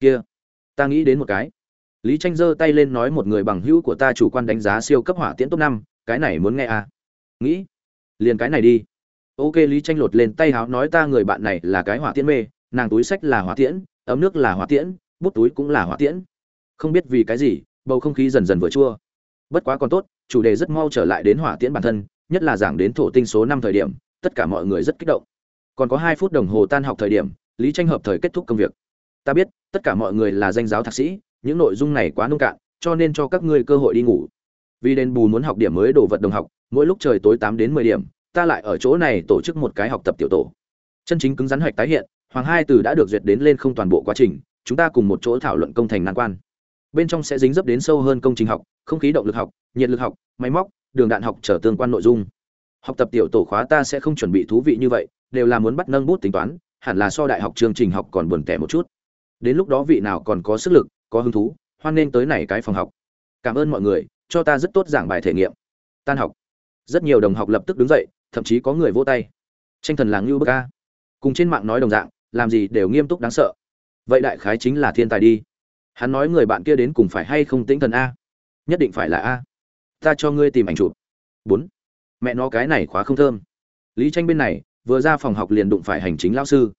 Kia, ta nghĩ đến một cái lý tranh giơ tay lên nói một người bằng hữu của ta chủ quan đánh giá siêu cấp hỏa tiễn top năm, cái này muốn nghe à? Nghĩ, liền cái này đi. Ok, lý tranh lột lên tay háo nói ta người bạn này là cái hỏa tiễn mê, nàng túi sách là hỏa tiễn, ấm nước là hỏa tiễn, bút túi cũng là hỏa tiễn. Không biết vì cái gì, bầu không khí dần dần vừa chua. Bất quá còn tốt, chủ đề rất mau trở lại đến hỏa tiễn bản thân, nhất là giảng đến thổ tinh số năm thời điểm, tất cả mọi người rất kích động. Còn có hai phút đồng hồ tan học thời điểm, lý tranh hợp thời kết thúc công việc. Ta biết, tất cả mọi người là danh giáo thạc sĩ những nội dung này quá nông cạn, cho nên cho các ngươi cơ hội đi ngủ. Vì đền bù muốn học điểm mới đồ vật đồng học, mỗi lúc trời tối tám đến mười điểm, ta lại ở chỗ này tổ chức một cái học tập tiểu tổ. Chân chính cứng rắn hoạch tái hiện, hoàng hai từ đã được duyệt đến lên không toàn bộ quá trình, chúng ta cùng một chỗ thảo luận công thành nan quan. Bên trong sẽ dính dấp đến sâu hơn công trình học, không khí động lực học, nhiệt lực học, máy móc, đường đạn học trở tương quan nội dung. Học tập tiểu tổ khóa ta sẽ không chuẩn bị thú vị như vậy, đều là muốn bắt nâng bút tính toán, hẳn là so đại học chương trình học còn buồn tẻ một chút. Đến lúc đó vị nào còn có sức lực có hứng thú, hoan nên tới này cái phòng học. Cảm ơn mọi người, cho ta rất tốt giảng bài thể nghiệm. Tan học. Rất nhiều đồng học lập tức đứng dậy, thậm chí có người vỗ tay. Tranh thần làng như bức ca cùng trên mạng nói đồng dạng, làm gì đều nghiêm túc đáng sợ. Vậy đại khái chính là thiên tài đi. Hắn nói người bạn kia đến cùng phải hay không tĩnh thần a? Nhất định phải là a. Ta cho ngươi tìm ảnh chụp. Bốn. Mẹ nó cái này khóa không thơm. Lý tranh bên này, vừa ra phòng học liền đụng phải hành chính lao sư.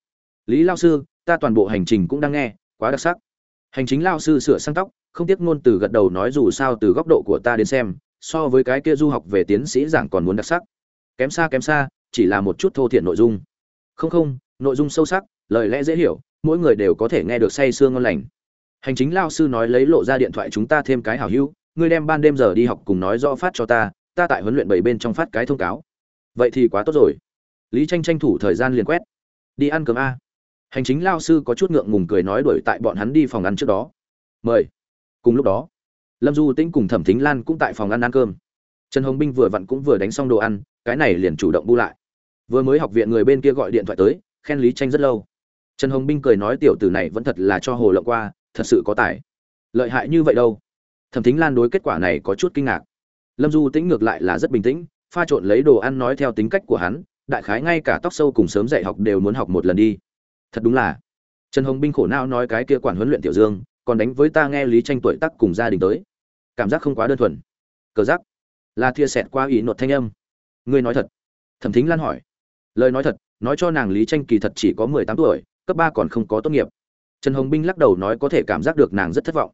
Lý lao sư, ta toàn bộ hành trình cũng đang nghe, quá đặc sắc hành chính lao sư sửa sang tóc, không tiếc ngôn từ gật đầu nói dù sao từ góc độ của ta đến xem, so với cái kia du học về tiến sĩ giảng còn muốn đặc sắc. Kém xa kém xa, chỉ là một chút thô thiện nội dung. Không không, nội dung sâu sắc, lời lẽ dễ hiểu, mỗi người đều có thể nghe được say sương ngon lành. Hành chính lao sư nói lấy lộ ra điện thoại chúng ta thêm cái hảo hữu, ngươi đem ban đêm giờ đi học cùng nói rõ phát cho ta ta tại huấn luyện bảy bên trong phát cái thông cáo. Vậy thì quá tốt rồi. Lý tranh tranh thủ thời gian liền quét. Đi ăn cơm a hành chính lao sư có chút ngượng ngùng cười nói đuổi tại bọn hắn đi phòng ăn trước đó. Mời. Cùng lúc đó, lâm du tĩnh cùng thẩm thính lan cũng tại phòng ăn ăn cơm. Trần hồng binh vừa vặn cũng vừa đánh xong đồ ăn, cái này liền chủ động bu lại. Vừa mới học viện người bên kia gọi điện thoại tới, khen lý tranh rất lâu. Trần hồng binh cười nói tiểu tử này vẫn thật là cho hồ lộng qua, thật sự có tài. Lợi hại như vậy đâu? Thẩm thính lan đối kết quả này có chút kinh ngạc. Lâm du tĩnh ngược lại là rất bình tĩnh, pha trộn lấy đồ ăn nói theo tính cách của hắn, đại khái ngay cả tóc sâu cùng sớm dạy học đều muốn học một lần đi thật đúng là. Trần hồng binh khổ não nói cái kia quản huấn luyện tiểu dương, còn đánh với ta nghe lý tranh tuổi tác cùng gia đình tới. Cảm giác không quá đơn thuần. Cờ giác là thia sẹt qua ý nột thanh âm. Ngươi nói thật. Thẩm thính lan hỏi. Lời nói thật, nói cho nàng lý tranh kỳ thật chỉ có mười tám tuổi, cấp ba còn không có tốt nghiệp. Trần hồng binh lắc đầu nói có thể cảm giác được nàng rất thất vọng.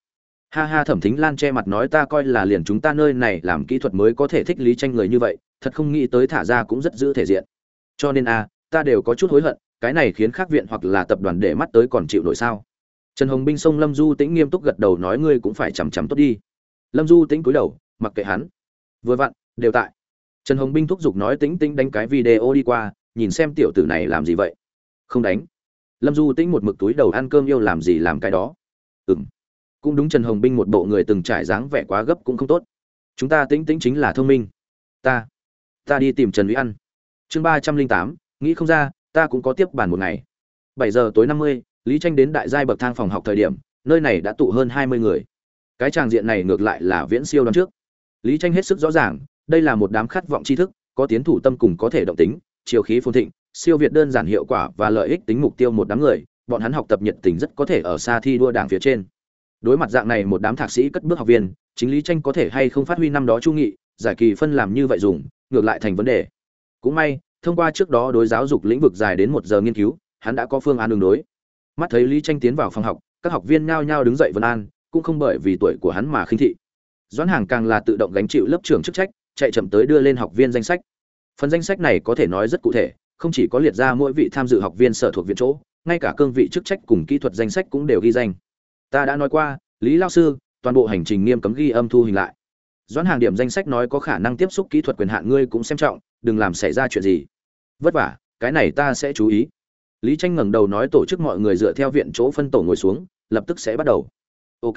Ha ha, thẩm thính lan che mặt nói ta coi là liền chúng ta nơi này làm kỹ thuật mới có thể thích lý tranh người như vậy, thật không nghĩ tới thả ra cũng rất giữ thể diện. Cho nên a ta đều có chút hối hận cái này khiến khác viện hoặc là tập đoàn để mắt tới còn chịu nổi sao? Trần hồng binh xông lâm du tĩnh nghiêm túc gật đầu nói ngươi cũng phải chằm chằm tốt đi. Lâm du tĩnh cúi đầu, mặc kệ hắn. Vừa vặn, đều tại. Trần hồng binh thúc giục nói tĩnh tĩnh đánh cái video đi qua, nhìn xem tiểu tử này làm gì vậy. Không đánh. Lâm du tĩnh một mực túi đầu ăn cơm yêu làm gì làm cái đó. Ừ m cũng đúng trần hồng binh một bộ người từng trải dáng vẻ quá gấp cũng không tốt. Chúng ta tĩnh tĩnh chính là thông minh. Ta. Ta đi tìm trần Uy ăn. Chương ba trăm linh tám, nghĩ không ra ta cũng có tiếp bản một ngày. Bảy giờ tối năm mươi, lý tranh đến đại giai bậc thang phòng học thời điểm, nơi này đã tụ hơn hai mươi người. Cái tràng diện này ngược lại là viễn siêu đoán trước. Lý tranh hết sức rõ ràng, đây là một đám khát vọng tri thức, có tiến thủ tâm cùng có thể động tính, chiều khí phồn thịnh, siêu việt đơn giản hiệu quả và lợi ích tính mục tiêu một đám người, bọn hắn học tập nhiệt tình rất có thể ở xa thi đua đảng phía trên. Đối mặt dạng này một đám thạc sĩ cất bước học viên, chính lý tranh có thể hay không phát huy năm đó chu nghị, giải kỳ phân làm như vậy dùng, ngược lại thành vấn đề. Cũng may thông qua trước đó đối giáo dục lĩnh vực dài đến một giờ nghiên cứu, hắn đã có phương án đường đối. Mắt thấy lý tranh tiến vào phòng học, các học viên nhao nhao đứng dậy vân an, cũng không bởi vì tuổi của hắn mà khinh thị. Doãn hàng càng là tự động gánh chịu lớp trưởng chức trách, chạy chậm tới đưa lên học viên danh sách. Phần danh sách này có thể nói rất cụ thể, không chỉ có liệt ra mỗi vị tham dự học viên sở thuộc viện chỗ, ngay cả cương vị chức trách cùng kỹ thuật danh sách cũng đều ghi danh. Ta đã nói qua, lý lao sư, toàn bộ hành trình nghiêm cấm ghi âm thu hình lại. Doãn hàng điểm danh sách nói có khả năng tiếp xúc kỹ thuật quyền hạn ngươi cũng xem trọng, đừng làm xảy ra chuyện gì vất vả, cái này ta sẽ chú ý. Lý tranh ngẩng đầu nói tổ chức mọi người dựa theo viện chỗ phân tổ ngồi xuống, lập tức sẽ bắt đầu. Ok.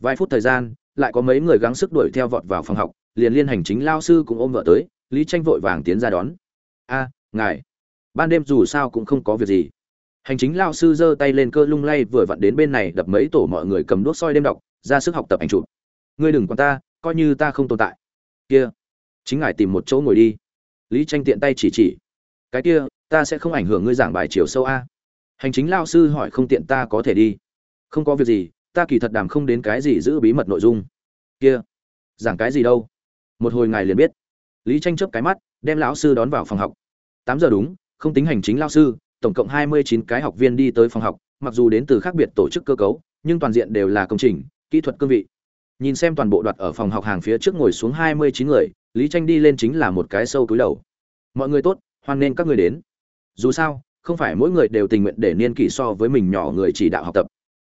Vài phút thời gian, lại có mấy người gắng sức đuổi theo vọt vào phòng học, liền liên hành chính lao sư cũng ôm vợ tới, lý tranh vội vàng tiến ra đón. A, ngài. Ban đêm dù sao cũng không có việc gì. Hành chính lao sư giơ tay lên cơ lung lay vừa vặn đến bên này đập mấy tổ mọi người cầm đuốc soi đêm đọc, ra sức học tập ảnh chụp. Ngươi đừng quan ta, coi như ta không tồn tại. Kia. Chính ngài tìm một chỗ ngồi đi. Lý tranh tiện tay chỉ chỉ cái kia, ta sẽ không ảnh hưởng ngươi giảng bài chiều sâu a. Hành chính lao sư hỏi không tiện ta có thể đi. Không có việc gì, ta kỳ thật đàm không đến cái gì giữ bí mật nội dung. Kia, giảng cái gì đâu? Một hồi ngài liền biết. Lý tranh chớp cái mắt, đem lão sư đón vào phòng học. Tám giờ đúng, không tính hành chính lao sư, tổng cộng hai mươi chín cái học viên đi tới phòng học, mặc dù đến từ khác biệt tổ chức cơ cấu, nhưng toàn diện đều là công trình, kỹ thuật cương vị. Nhìn xem toàn bộ đoạt ở phòng học hàng phía trước ngồi xuống hai mươi chín người, lý tranh đi lên chính là một cái sâu túi đầu. Mọi người tốt hoan nên các người đến. Dù sao, không phải mỗi người đều tình nguyện để niên kỷ so với mình nhỏ người chỉ đạo học tập.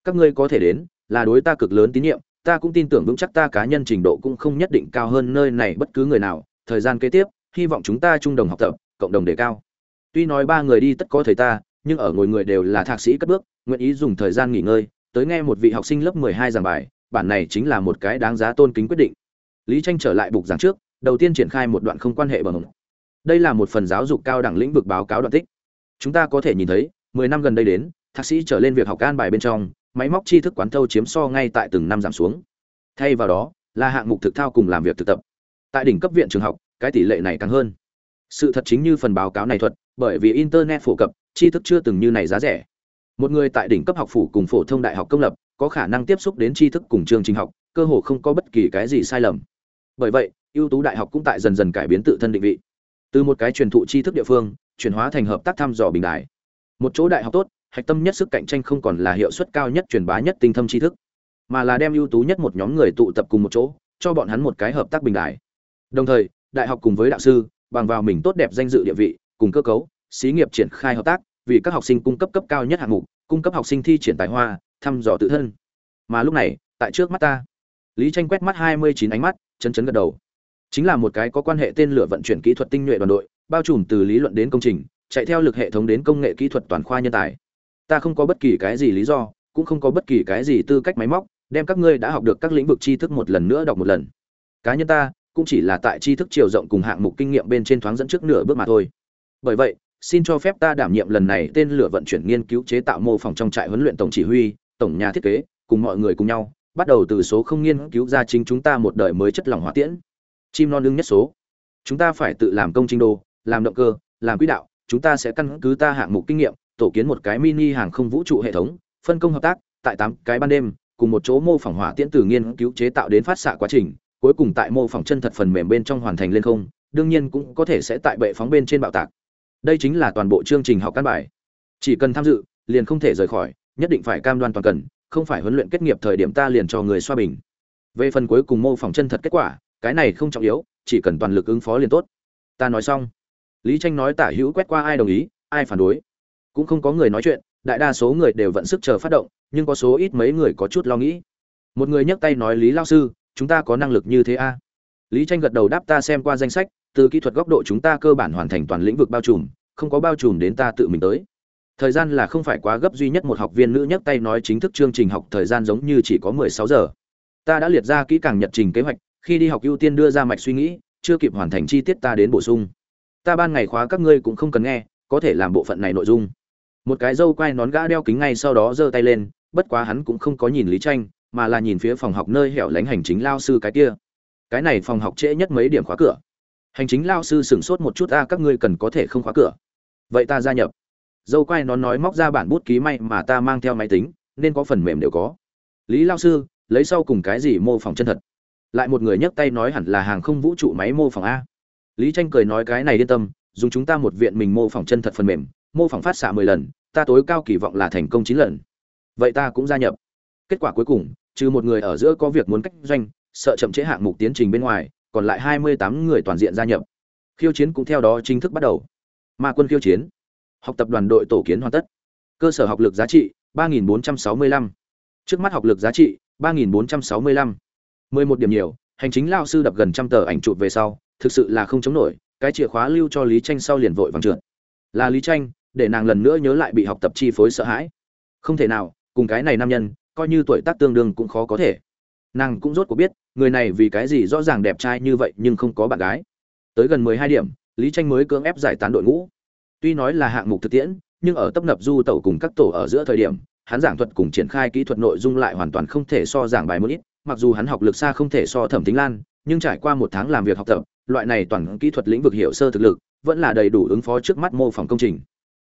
Các ngươi có thể đến, là đối ta cực lớn tín nhiệm, ta cũng tin tưởng vững chắc ta cá nhân trình độ cũng không nhất định cao hơn nơi này bất cứ người nào. Thời gian kế tiếp, hy vọng chúng ta chung đồng học tập, cộng đồng đề cao. Tuy nói ba người đi tất có thầy ta, nhưng ở ngồi người đều là thạc sĩ cất bước, nguyện ý dùng thời gian nghỉ ngơi. Tới nghe một vị học sinh lớp mười hai giảng bài, bản này chính là một cái đáng giá tôn kính quyết định. Lý tranh trở lại bục giảng trước, đầu tiên triển khai một đoạn không quan hệ bằng đây là một phần giáo dục cao đẳng lĩnh vực báo cáo đoạn tích. Chúng ta có thể nhìn thấy, mười năm gần đây đến, thạc sĩ trở lên việc học an bài bên trong, máy móc tri thức quán thâu chiếm so ngay tại từng năm giảm xuống. Thay vào đó, là hạng mục thực thao cùng làm việc thực tập. Tại đỉnh cấp viện trường học, cái tỷ lệ này càng hơn. Sự thật chính như phần báo cáo này thuật, bởi vì internet phổ cập, tri thức chưa từng như này giá rẻ. Một người tại đỉnh cấp học phủ cùng phổ thông đại học công lập, có khả năng tiếp xúc đến tri thức cùng chương trình học, cơ hồ không có bất kỳ cái gì sai lầm. Bởi vậy, ưu tú đại học cũng tại dần dần cải biến tự thân định vị từ một cái truyền thụ tri thức địa phương, chuyển hóa thành hợp tác thăm dò bình đại. Một chỗ đại học tốt, hạch tâm nhất sức cạnh tranh không còn là hiệu suất cao nhất truyền bá nhất tinh thâm tri thức, mà là đem ưu tú nhất một nhóm người tụ tập cùng một chỗ, cho bọn hắn một cái hợp tác bình đại. Đồng thời, đại học cùng với đạo sư, bằng vào mình tốt đẹp danh dự địa vị, cùng cơ cấu, xí nghiệp triển khai hợp tác, vì các học sinh cung cấp cấp cao nhất hạng mục, cung cấp học sinh thi triển tài hoa, thăm dò tự thân. Mà lúc này, tại trước mắt ta, lý tranh quét mắt hai mươi chín ánh mắt chân chấn gật đầu chính là một cái có quan hệ tên lửa vận chuyển kỹ thuật tinh nhuệ đoàn đội, bao trùm từ lý luận đến công trình, chạy theo lực hệ thống đến công nghệ kỹ thuật toàn khoa nhân tài. Ta không có bất kỳ cái gì lý do, cũng không có bất kỳ cái gì tư cách máy móc, đem các ngươi đã học được các lĩnh vực tri thức một lần nữa đọc một lần. Cá nhân ta, cũng chỉ là tại tri thức chiều rộng cùng hạng mục kinh nghiệm bên trên thoáng dẫn trước nửa bước mà thôi. Bởi vậy, xin cho phép ta đảm nhiệm lần này tên lửa vận chuyển nghiên cứu chế tạo mô phỏng trong trại huấn luyện tổng chỉ huy, tổng nhà thiết kế, cùng mọi người cùng nhau, bắt đầu từ số không nghiên cứu ra chính chúng ta một đời mới chất lỏng hỏa tiễn chim non lưng nhất số. Chúng ta phải tự làm công trình đồ, làm động cơ, làm quỹ đạo, chúng ta sẽ căn cứ ta hạng mục kinh nghiệm, tổ kiến một cái mini hàng không vũ trụ hệ thống, phân công hợp tác, tại tám cái ban đêm, cùng một chỗ mô phỏng hỏa tiễn từ nghiên cứu chế tạo đến phát xạ quá trình, cuối cùng tại mô phỏng chân thật phần mềm bên trong hoàn thành lên không, đương nhiên cũng có thể sẽ tại bệ phóng bên trên bạo tạc. Đây chính là toàn bộ chương trình học căn bài. Chỉ cần tham dự, liền không thể rời khỏi, nhất định phải cam đoan toàn cần, không phải huấn luyện kết nghiệp thời điểm ta liền cho người xoa bình. Về phần cuối cùng mô phỏng chân thật kết quả cái này không trọng yếu, chỉ cần toàn lực ứng phó liền tốt. Ta nói xong. Lý tranh nói tả hữu quét qua ai đồng ý, ai phản đối. Cũng không có người nói chuyện, đại đa số người đều vận sức chờ phát động, nhưng có số ít mấy người có chút lo nghĩ. Một người nhấc tay nói, lý lao sư, chúng ta có năng lực như thế a à? lý tranh gật đầu đáp, ta xem qua danh sách, từ kỹ thuật góc độ chúng ta cơ bản hoàn thành toàn lĩnh vực bao trùm, không có bao trùm đến ta tự mình tới. Thời gian là không phải quá gấp duy nhất một học viên nữ nhấc tay nói chính thức chương trình học thời gian giống như chỉ có 16 giờ. Ta đã liệt ra kỹ càng nhật trình kế hoạch khi đi học ưu tiên đưa ra mạch suy nghĩ, chưa kịp hoàn thành chi tiết ta đến bổ sung. Ta ban ngày khóa các ngươi cũng không cần nghe, có thể làm bộ phận này nội dung. Một cái dâu quai nón gã đeo kính ngay sau đó giơ tay lên, bất quá hắn cũng không có nhìn lý tranh, mà là nhìn phía phòng học nơi hẻo lánh hành chính lao sư cái kia. Cái này phòng học trễ nhất mấy điểm khóa cửa. Hành chính lao sư sửng sốt một chút, a, các ngươi cần có thể không khóa cửa. Vậy ta gia nhập. Dâu quai nón nói móc ra bản bút ký may mà ta mang theo máy tính, nên có phần mềm đều có. Lý lao sư, lấy sau cùng cái gì mô phỏng chân thật? Lại một người nhấc tay nói hẳn là hàng không vũ trụ máy mô phỏng a. Lý tranh cười nói cái này yên tâm, dùng chúng ta một viện mình mô phỏng chân thật phần mềm, mô phỏng phát xạ mười lần, ta tối cao kỳ vọng là thành công chín lần. Vậy ta cũng gia nhập. Kết quả cuối cùng, trừ một người ở giữa có việc muốn cách doanh, sợ chậm trễ hạng mục tiến trình bên ngoài, còn lại hai mươi tám người toàn diện gia nhập. Khiêu chiến cũng theo đó chính thức bắt đầu. Ma quân khiêu chiến. Học tập đoàn đội tổ kiến hoàn tất. Cơ sở học lực giá trị ba nghìn bốn trăm sáu mươi lăm. Trước mắt học lực giá trị ba nghìn bốn trăm sáu mươi lăm mười một điểm nhiều, hành chính lao sư đập gần trăm tờ ảnh chụp về sau, thực sự là không chống nổi, cái chìa khóa lưu cho lý tranh sau liền vội vàng trượt. Là lý tranh để nàng lần nữa nhớ lại bị học tập chi phối sợ hãi. Không thể nào, cùng cái này nam nhân, coi như tuổi tác tương đương cũng khó có thể. Nàng cũng rốt cuộc biết, người này vì cái gì rõ ràng đẹp trai như vậy nhưng không có bạn gái. Tới gần mười hai điểm, lý tranh mới cưỡng ép giải tán đội ngũ. Tuy nói là hạng mục thực tiễn, nhưng ở tấp nập du tẩu cùng các tổ ở giữa thời điểm, hắn giảng thuật cùng triển khai kỹ thuật nội dung lại hoàn toàn không thể so giảng bài một ít mặc dù hắn học lực xa không thể so thẩm tính lan, nhưng trải qua một tháng làm việc học tập, loại này toàn kỹ thuật lĩnh vực hiểu sơ thực lực, vẫn là đầy đủ ứng phó trước mắt mô phỏng công trình.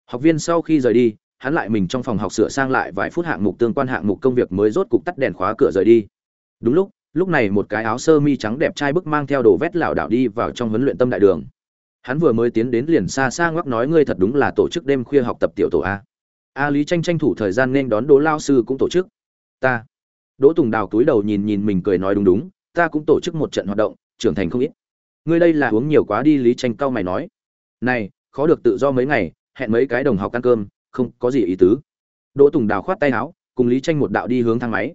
Học viên sau khi rời đi, hắn lại mình trong phòng học sửa sang lại vài phút hạng mục tương quan hạng mục công việc mới rốt cục tắt đèn khóa cửa rời đi. Đúng lúc lúc này một cái áo sơ mi trắng đẹp trai bức mang theo đồ vét lảo đảo đi vào trong huấn luyện tâm đại đường. Hắn vừa mới tiến đến liền xa xa ngoắc nói ngươi thật đúng là tổ chức đêm khuya học tập tiểu tổ a. A lý tranh tranh thủ thời gian nên đón đỗ lao sư cũng tổ chức. Ta đỗ tùng đào túi đầu nhìn nhìn mình cười nói đúng đúng, ta cũng tổ chức một trận hoạt động, trưởng thành không ít. Ngươi đây là uống nhiều quá đi lý tranh cao mày nói. Này, khó được tự do mấy ngày, hẹn mấy cái đồng học ăn cơm, không có gì ý tứ. Đỗ tùng đào khoát tay áo, cùng lý tranh một đạo đi hướng thang máy.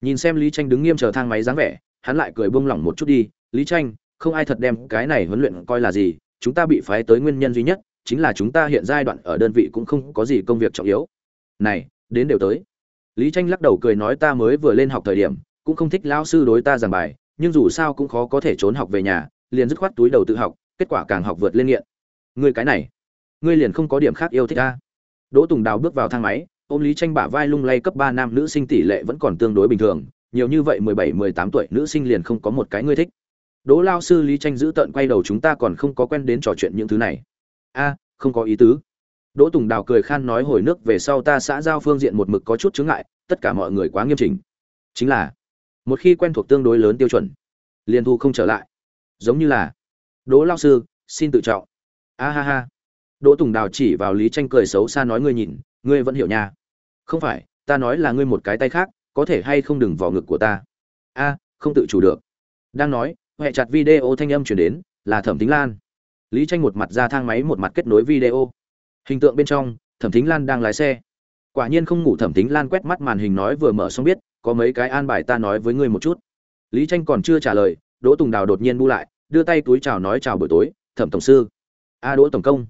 Nhìn xem lý tranh đứng nghiêm chờ thang máy dáng vẻ, hắn lại cười buông lỏng một chút đi. Lý tranh, không ai thật đem cái này huấn luyện coi là gì, chúng ta bị phái tới nguyên nhân duy nhất chính là chúng ta hiện giai đoạn ở đơn vị cũng không có gì công việc trọng yếu. Này, đến đều tới lý tranh lắc đầu cười nói ta mới vừa lên học thời điểm, cũng không thích lão sư đối ta giảng bài, nhưng dù sao cũng khó có thể trốn học về nhà, liền dứt khoát túi đầu tự học, kết quả càng học vượt lên nghiện. Ngươi cái này, ngươi liền không có điểm khác yêu thích ta. Đỗ tùng đào bước vào thang máy, ôm lý tranh bả vai lung lay cấp ba nam nữ sinh tỷ lệ vẫn còn tương đối bình thường, nhiều như vậy mười bảy, mười tám tuổi nữ sinh liền không có một cái ngươi thích. Đỗ lao sư lý tranh giữ tận quay đầu chúng ta còn không có quen đến trò chuyện những thứ này. A, không có ý tứ đỗ tùng đào cười khan nói hồi nước về sau ta xã giao phương diện một mực có chút chướng ngại, tất cả mọi người quá nghiêm chỉnh. Chính là, một khi quen thuộc tương đối lớn tiêu chuẩn, liền thu không trở lại. Giống như là, đỗ Lão sư, xin tự trọng. A ha ha. Đỗ tùng đào chỉ vào lý tranh cười xấu xa nói ngươi nhìn, ngươi vẫn hiểu nha. Không phải, ta nói là ngươi một cái tay khác, có thể hay không đừng vào ngực của ta. A, không tự chủ được. Đang nói hệ chặt video thanh âm truyền đến, là thẩm Tĩnh lan. Lý tranh một mặt ra thang máy một mặt kết nối video hình tượng bên trong, thẩm thính lan đang lái xe. Quả nhiên không ngủ thẩm thính lan quét mắt màn hình nói vừa mở xong biết, có mấy cái an bài ta nói với ngươi một chút. Lý tranh còn chưa trả lời, đỗ tùng đào đột nhiên bu lại, đưa tay túi chào nói chào buổi tối, thẩm tổng sư. A đỗ tổng công.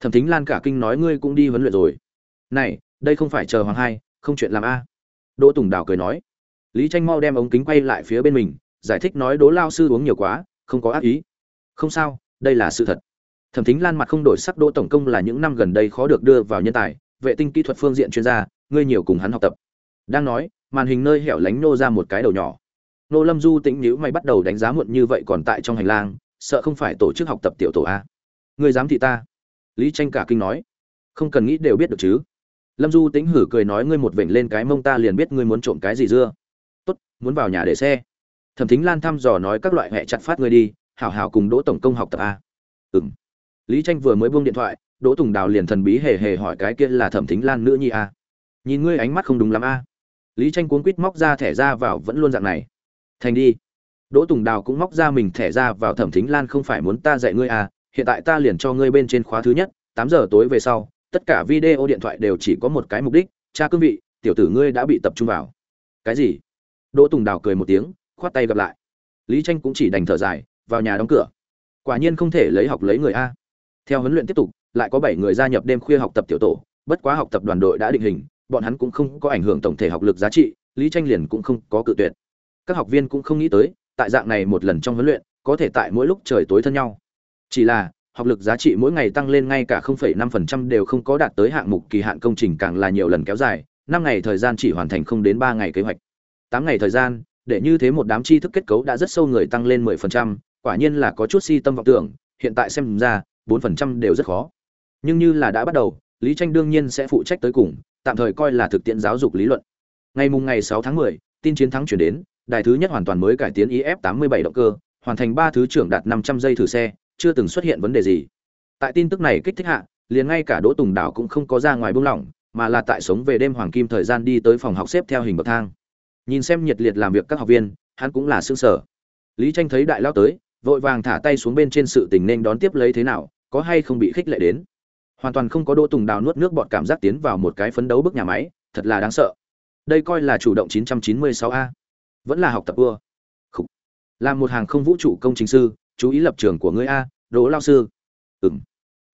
Thẩm thính lan cả kinh nói ngươi cũng đi huấn luyện rồi. Này, đây không phải chờ hoàng hai, không chuyện làm a. Đỗ tùng đào cười nói. Lý tranh mau đem ống kính quay lại phía bên mình, giải thích nói đỗ lao sư uống nhiều quá, không có ác ý. Không sao, đây là sự thật thẩm thính lan mặt không đổi sắc đỗ tổng công là những năm gần đây khó được đưa vào nhân tài, vệ tinh kỹ thuật phương diện chuyên gia, ngươi nhiều cùng hắn học tập. Đang nói, màn hình nơi hẻo lánh nô ra một cái đầu nhỏ. Nô lâm du tĩnh nhíu mày bắt đầu đánh giá muộn như vậy còn tại trong hành lang, sợ không phải tổ chức học tập tiểu tổ a. Ngươi dám thị ta? Lý tranh cả kinh nói. Không cần nghĩ đều biết được chứ. Lâm du tĩnh hử cười nói ngươi một vểnh lên cái mông ta liền biết ngươi muốn trộm cái gì dưa. Tốt, muốn vào nhà để xe. Thẩm thính lan thăm dò nói các loại hệ chặt phát ngươi đi, hảo hảo cùng đỗ tổng công học tập a. Ừ lý tranh vừa mới buông điện thoại, đỗ tùng đào liền thần bí hề hề hỏi cái kia là thẩm thính lan nữ nhi a nhìn ngươi ánh mắt không đúng lắm a lý tranh cuốn quýt móc ra thẻ ra vào vẫn luôn dạng này. Thành đi. Đỗ tùng đào cũng móc ra mình thẻ ra vào thẩm thính lan không phải muốn ta dạy ngươi à? Hiện tại ta liền cho ngươi bên trên khóa thứ nhất, tám giờ tối về sau, tất cả video điện thoại đều chỉ có một cái mục đích, cha cương vị, tiểu tử ngươi đã bị tập trung vào. Cái gì? Đỗ tùng đào cười một tiếng, khoát tay gặp lại. Lý tranh cũng chỉ đành thở dài, vào nhà đóng cửa. Quả nhiên không thể lấy học lấy người a theo huấn luyện tiếp tục lại có bảy người gia nhập đêm khuya học tập tiểu tổ bất quá học tập đoàn đội đã định hình bọn hắn cũng không có ảnh hưởng tổng thể học lực giá trị lý tranh liền cũng không có cự tuyệt các học viên cũng không nghĩ tới tại dạng này một lần trong huấn luyện có thể tại mỗi lúc trời tối thân nhau chỉ là học lực giá trị mỗi ngày tăng lên ngay cả 0,5% đều không có đạt tới hạng mục kỳ hạn công trình càng là nhiều lần kéo dài, 5 ngày thời gian chỉ hoàn thành không đến 3 ngày kế hoạch. 8 ngày thời gian, để như thế một đám tri thức kết cấu đã rất sâu người tăng lên 10%, quả nhiên là có chút si tâm vọng tưởng, hiện tại xem ra, 4% đều rất khó. Nhưng như là đã bắt đầu, Lý Tranh đương nhiên sẽ phụ trách tới cùng, tạm thời coi là thực tiễn giáo dục lý luận. Ngày mùng ngày 6 tháng 10, tin chiến thắng chuyển đến, đài thứ nhất hoàn toàn mới cải tiến IF87 động cơ, hoàn thành 3 thứ trưởng đạt 500 giây thử xe, chưa từng xuất hiện vấn đề gì. Tại tin tức này kích thích hạ, liền ngay cả Đỗ Tùng Đảo cũng không có ra ngoài buông lỏng, mà là tại sống về đêm hoàng kim thời gian đi tới phòng học xếp theo hình bậc thang. Nhìn xem nhiệt liệt làm việc các học viên, hắn cũng là sương sở. Lý Tranh thấy đại lao tới, vội vàng thả tay xuống bên trên sự tình nên đón tiếp lấy thế nào, có hay không bị khích lệ đến. Hoàn toàn không có Đỗ Tùng Đào nuốt nước bọt cảm giác tiến vào một cái phấn đấu bức nhà máy, thật là đáng sợ. Đây coi là chủ động 996A, vẫn là học tập ưa. Làm một hàng không vũ trụ công trình sư, chú ý lập trường của ngươi a, Đỗ lão sư. Ừm.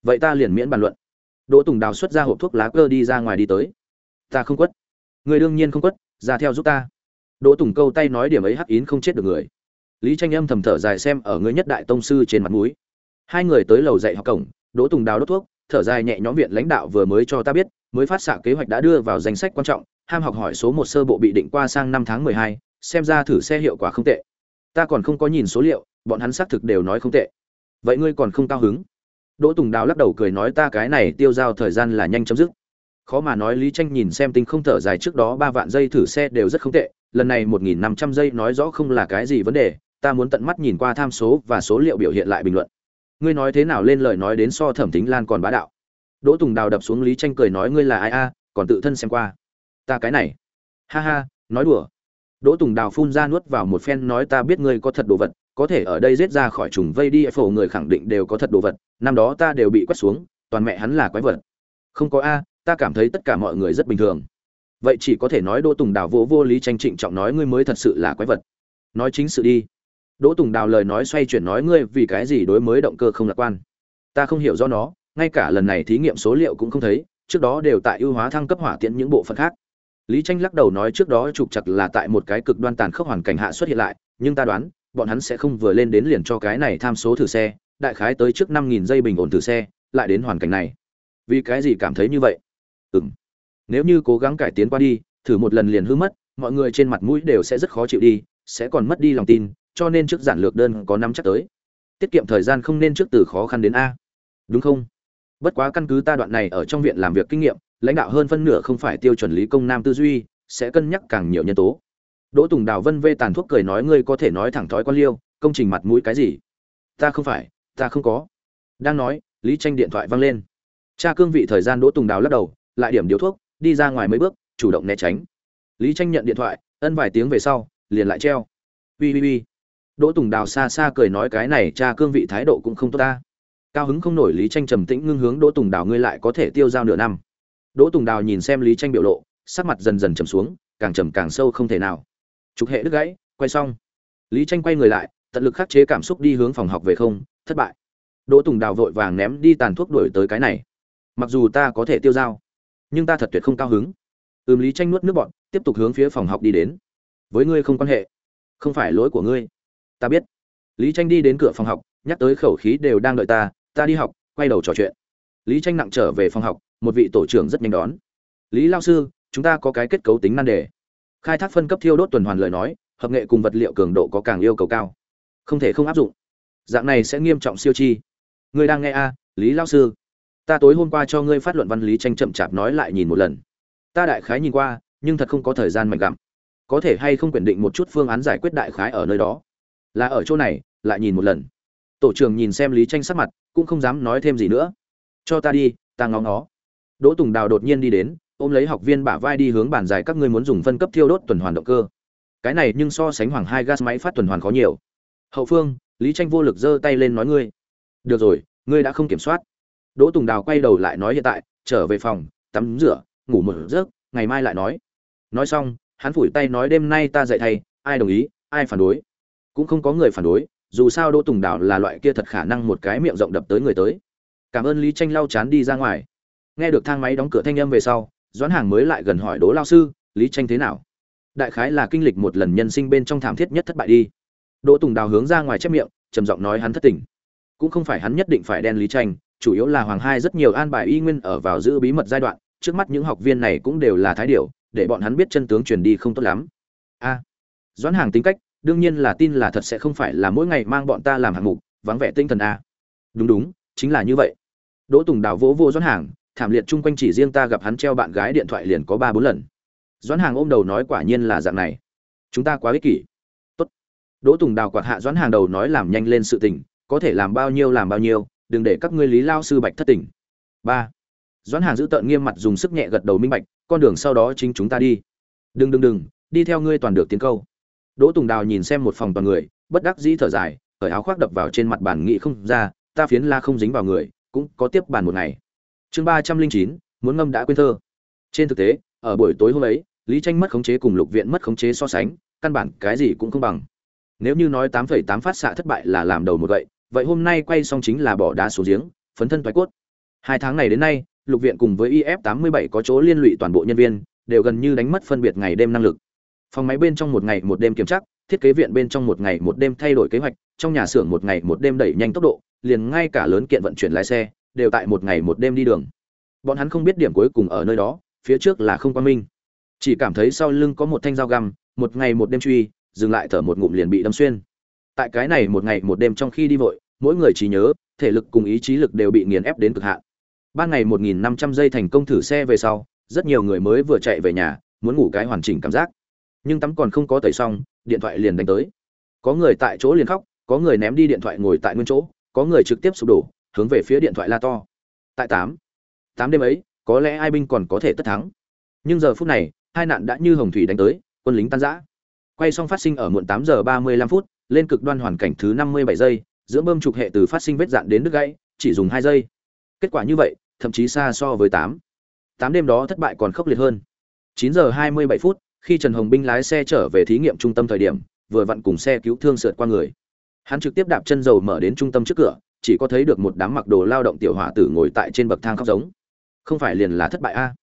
Vậy ta liền miễn bàn luận. Đỗ Tùng Đào xuất ra hộp thuốc lá cơ đi ra ngoài đi tới. Ta không quất. Người đương nhiên không quất, ra theo giúp ta. Đỗ Tùng câu tay nói điểm ấy hắc yến không chết được người. Lý Tranh âm thầm thở dài xem ở ngươi nhất đại tông sư trên mặt mũi. Hai người tới lầu dạy học cổng, Đỗ Tùng Đào đốt thuốc, thở dài nhẹ nhõm viện lãnh đạo vừa mới cho ta biết, mới phát xạ kế hoạch đã đưa vào danh sách quan trọng, ham học hỏi số một sơ bộ bị định qua sang năm tháng mười hai, xem ra thử xe hiệu quả không tệ. Ta còn không có nhìn số liệu, bọn hắn xác thực đều nói không tệ. Vậy ngươi còn không cao hứng? Đỗ Tùng Đào lắc đầu cười nói ta cái này tiêu giao thời gian là nhanh chấm dứt. Khó mà nói Lý Tranh nhìn xem tinh không thở dài trước đó ba vạn giây thử xe đều rất không tệ, lần này một nghìn năm trăm giây nói rõ không là cái gì vấn đề, ta muốn tận mắt nhìn qua tham số và số liệu biểu hiện lại bình luận. Ngươi nói thế nào lên lời nói đến so Thẩm Tính Lan còn bá đạo. Đỗ Tùng Đào đập xuống Lý Tranh cười nói ngươi là ai a, còn tự thân xem qua. Ta cái này. Ha ha, nói đùa. Đỗ Tùng Đào phun ra nuốt vào một phen nói ta biết ngươi có thật đồ vật, có thể ở đây giết ra khỏi trùng vây đi phổ người khẳng định đều có thật đồ vật, năm đó ta đều bị quét xuống, toàn mẹ hắn là quái vật. Không có a, ta cảm thấy tất cả mọi người rất bình thường. Vậy chỉ có thể nói Đỗ Tùng Đào vô vô lý tranh trịnh trọng nói ngươi mới thật sự là quái vật. Nói chính sự đi. Đỗ Tùng Đào lời nói xoay chuyển nói ngươi vì cái gì đối mới động cơ không lạc quan. Ta không hiểu do nó, ngay cả lần này thí nghiệm số liệu cũng không thấy, trước đó đều tại ưu hóa thăng cấp hỏa tiễn những bộ phận khác. Lý Tranh lắc đầu nói trước đó trục chặt là tại một cái cực đoan tàn khốc hoàn cảnh hạ xuất hiện lại, nhưng ta đoán, bọn hắn sẽ không vừa lên đến liền cho cái này tham số thử xe, đại khái tới trước 5000 giây bình ổn thử xe, lại đến hoàn cảnh này. Vì cái gì cảm thấy như vậy? Ừm. Nếu như cố gắng cải tiến qua đi, thử một lần liền hư mất, mọi người trên mặt mũi đều sẽ rất khó chịu đi, sẽ còn mất đi lòng tin, cho nên trước giản lược đơn có năm chắc tới. Tiết kiệm thời gian không nên trước từ khó khăn đến a. Đúng không? Bất quá căn cứ ta đoạn này ở trong viện làm việc kinh nghiệm, lãnh đạo hơn phân nửa không phải tiêu chuẩn lý công nam tư duy sẽ cân nhắc càng nhiều nhân tố. Đỗ tùng đào vân vê tàn thuốc cười nói ngươi có thể nói thẳng thói quan liêu công trình mặt mũi cái gì? Ta không phải ta không có. Đang nói lý tranh điện thoại vang lên. Cha cương vị thời gian đỗ tùng đào lắc đầu lại điểm điếu thuốc đi ra ngoài mấy bước chủ động né tránh. Lý tranh nhận điện thoại ân vài tiếng về sau liền lại treo. Ui ui ui đỗ tùng đào xa xa cười nói cái này cha cương vị thái độ cũng không tốt ta cao hứng không nổi lý tranh trầm tĩnh ngưng hướng đỗ tùng đào ngươi lại có thể tiêu giao nửa năm Đỗ Tùng Đào nhìn xem Lý Tranh biểu lộ, sắc mặt dần dần trầm xuống, càng trầm càng sâu không thể nào. Trục hệ đứt gãy, quay xong. Lý Tranh quay người lại, tận lực khắc chế cảm xúc đi hướng phòng học về không, thất bại. Đỗ Tùng Đào vội vàng ném đi tàn thuốc đuổi tới cái này. Mặc dù ta có thể tiêu dao, nhưng ta thật tuyệt không cao hứng. Ừm Lý Tranh nuốt nước bọt, tiếp tục hướng phía phòng học đi đến. Với ngươi không quan hệ, không phải lỗi của ngươi. Ta biết. Lý Tranh đi đến cửa phòng học, nhắc tới khẩu khí đều đang đợi ta, ta đi học, quay đầu trò chuyện. Lý Tranh nặng trở về phòng học, một vị tổ trưởng rất nhanh đón. Lý lao sư chúng ta có cái kết cấu tính nan đề. Khai thác phân cấp thiêu đốt tuần hoàn lời nói hợp nghệ cùng vật liệu cường độ có càng yêu cầu cao. Không thể không áp dụng. Dạng này sẽ nghiêm trọng siêu chi. Ngươi đang nghe a lý lao sư. Ta tối hôm qua cho ngươi phát luận văn lý tranh chậm chạp nói lại nhìn một lần. Ta đại khái nhìn qua nhưng thật không có thời gian mạnh gặm. Có thể hay không quyền định một chút phương án giải quyết đại khái ở nơi đó là ở chỗ này lại nhìn một lần tổ trưởng nhìn xem lý tranh sắc mặt cũng không dám nói thêm gì nữa cho ta đi ta ngó ngó Đỗ Tùng Đào đột nhiên đi đến, ôm lấy học viên bả vai đi hướng bàn dài các ngươi muốn dùng phân cấp thiêu đốt tuần hoàn động cơ. Cái này nhưng so sánh hoàng hai gas máy phát tuần hoàn khó nhiều. Hậu phương, Lý Tranh vô lực giơ tay lên nói ngươi. Được rồi, ngươi đã không kiểm soát. Đỗ Tùng Đào quay đầu lại nói hiện tại, trở về phòng, tắm rửa, ngủ một giấc, ngày mai lại nói. Nói xong, hắn phủi tay nói đêm nay ta dạy thầy, ai đồng ý, ai phản đối. Cũng không có người phản đối, dù sao Đỗ Tùng Đào là loại kia thật khả năng một cái miệng rộng đập tới người tới. Cảm ơn Lý Tranh lau chán đi ra ngoài. Nghe được thang máy đóng cửa thanh âm về sau doãn hàng mới lại gần hỏi Đỗ lao sư lý tranh thế nào? Đại khái là kinh lịch một lần nhân sinh bên trong thảm thiết nhất thất bại đi. Đỗ tùng đào hướng ra ngoài chép miệng trầm giọng nói hắn thất tình. Cũng không phải hắn nhất định phải đen lý tranh chủ yếu là hoàng hai rất nhiều an bài y nguyên ở vào giữ bí mật giai đoạn trước mắt những học viên này cũng đều là thái điểu để bọn hắn biết chân tướng truyền đi không tốt lắm. A. Doãn hàng tính cách đương nhiên là tin là thật sẽ không phải là mỗi ngày mang bọn ta làm hạng mục, vắng vẻ tinh thần a. Đúng đúng, chính là như vậy. Đỗ tùng đào vỗ vô doãn hàng, thảm liệt chung quanh chỉ riêng ta gặp hắn treo bạn gái điện thoại liền có ba bốn lần. Doãn hàng ôm đầu nói quả nhiên là dạng này. Chúng ta quá ích kỷ. Tốt. Đỗ tùng đào quạt hạ doãn hàng đầu nói làm nhanh lên sự tình, có thể làm bao nhiêu làm bao nhiêu, đừng để các ngươi lý lao sư bạch thất tình. Ba. Doãn hàng giữ tợn nghiêm mặt dùng sức nhẹ gật đầu minh bạch, con đường sau đó chính chúng ta đi. Đừng đừng đừng, đi theo ngươi toàn được tiến câu đỗ tùng đào nhìn xem một phòng toàn người, bất đắc dĩ thở dài, cởi áo khoác đập vào trên mặt bàn nghị không ra, ta phiến la không dính vào người, cũng có tiếp bàn một ngày. Chương ba trăm linh chín, muốn ngâm đã quên thơ. Trên thực tế, ở buổi tối hôm ấy, lý tranh mất khống chế cùng lục viện mất khống chế so sánh, căn bản cái gì cũng không bằng. Nếu như nói tám phẩy tám phát xạ thất bại là làm đầu một vậy vậy hôm nay quay xong chính là bỏ đá xuống giếng, phấn thân toái cốt. Hai tháng này đến nay, lục viện cùng với if 87 có chỗ liên lụy toàn bộ nhân viên, đều gần như đánh mất phân biệt ngày đêm năng lực phòng máy bên trong một ngày một đêm kiểm tra, thiết kế viện bên trong một ngày một đêm thay đổi kế hoạch, trong nhà xưởng một ngày một đêm đẩy nhanh tốc độ, liền ngay cả lớn kiện vận chuyển lái xe, đều tại một ngày một đêm đi đường. Bọn hắn không biết điểm cuối cùng ở nơi đó, phía trước là không quan minh. Chỉ cảm thấy sau lưng có một thanh dao găm, một ngày một đêm truy, dừng lại thở một ngụm liền bị đâm xuyên. Tại cái này một ngày một đêm trong khi đi vội, mỗi người trí nhớ, thể lực cùng ý chí lực đều bị nghiền ép đến cực hạn. Ban ngày 1.500 giây thành công thử xe về sau, rất nhiều người mới vừa chạy về nhà, muốn ngủ cái hoàn chỉnh cảm giác nhưng tắm còn không có tẩy xong, điện thoại liền đánh tới. Có người tại chỗ liền khóc, có người ném đi điện thoại ngồi tại nguyên chỗ, có người trực tiếp sụp đổ, hướng về phía điện thoại la to. Tại tám tám đêm ấy, có lẽ ai binh còn có thể tất thắng. Nhưng giờ phút này, hai nạn đã như hồng thủy đánh tới, quân lính tan rã. Quay xong phát sinh ở muộn tám giờ ba mươi lăm phút, lên cực đoan hoàn cảnh thứ năm mươi bảy giây dưỡng bơm trục hệ từ phát sinh vết dạn đến đứt gãy, chỉ dùng hai giây. Kết quả như vậy, thậm chí xa so với tám. Tám đêm đó thất bại còn khốc liệt hơn. Chín giờ hai mươi bảy phút khi trần hồng binh lái xe trở về thí nghiệm trung tâm thời điểm, vừa vặn cùng xe cứu thương sượt qua người. Hắn trực tiếp đạp chân dầu mở đến trung tâm trước cửa, chỉ có thấy được một đám mặc đồ lao động tiểu hỏa tử ngồi tại trên bậc thang khóc giống. Không phải liền là thất bại a?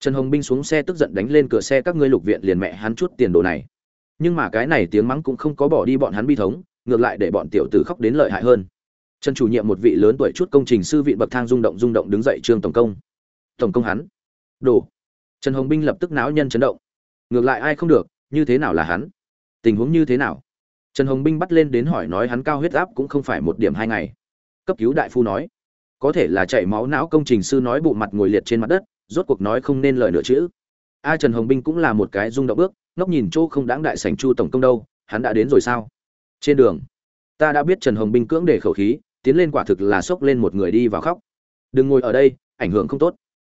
Trần hồng binh xuống xe tức giận đánh lên cửa xe các ngươi lục viện liền mẹ hắn chút tiền đồ này. Nhưng mà cái này tiếng mắng cũng không có bỏ đi bọn hắn bi thống, ngược lại để bọn tiểu tử khóc đến lợi hại hơn. Trần chủ nhiệm một vị lớn tuổi chút công trình sư viện bậc thang rung động rung động đứng dậy trương tổng công. Tổng công hắn. Đồ. Trần hồng binh lập tức náo nhân chấn động ngược lại ai không được, như thế nào là hắn? Tình huống như thế nào? Trần hồng binh bắt lên đến hỏi nói hắn cao huyết áp cũng không phải một điểm hai ngày. Cấp cứu đại phu nói, có thể là chảy máu não công trình sư nói bộ mặt ngồi liệt trên mặt đất, rốt cuộc nói không nên lời nữa chữ a trần hồng binh cũng là một cái rung động bước ngóc nhìn chỗ không đáng đại sảnh chu tổng công đâu, hắn đã đến rồi sao? Trên đường, ta đã biết trần hồng binh cưỡng để khẩu khí, tiến lên quả thực là xốc lên một người đi vào khóc. Đừng ngồi ở đây, ảnh hưởng không tốt.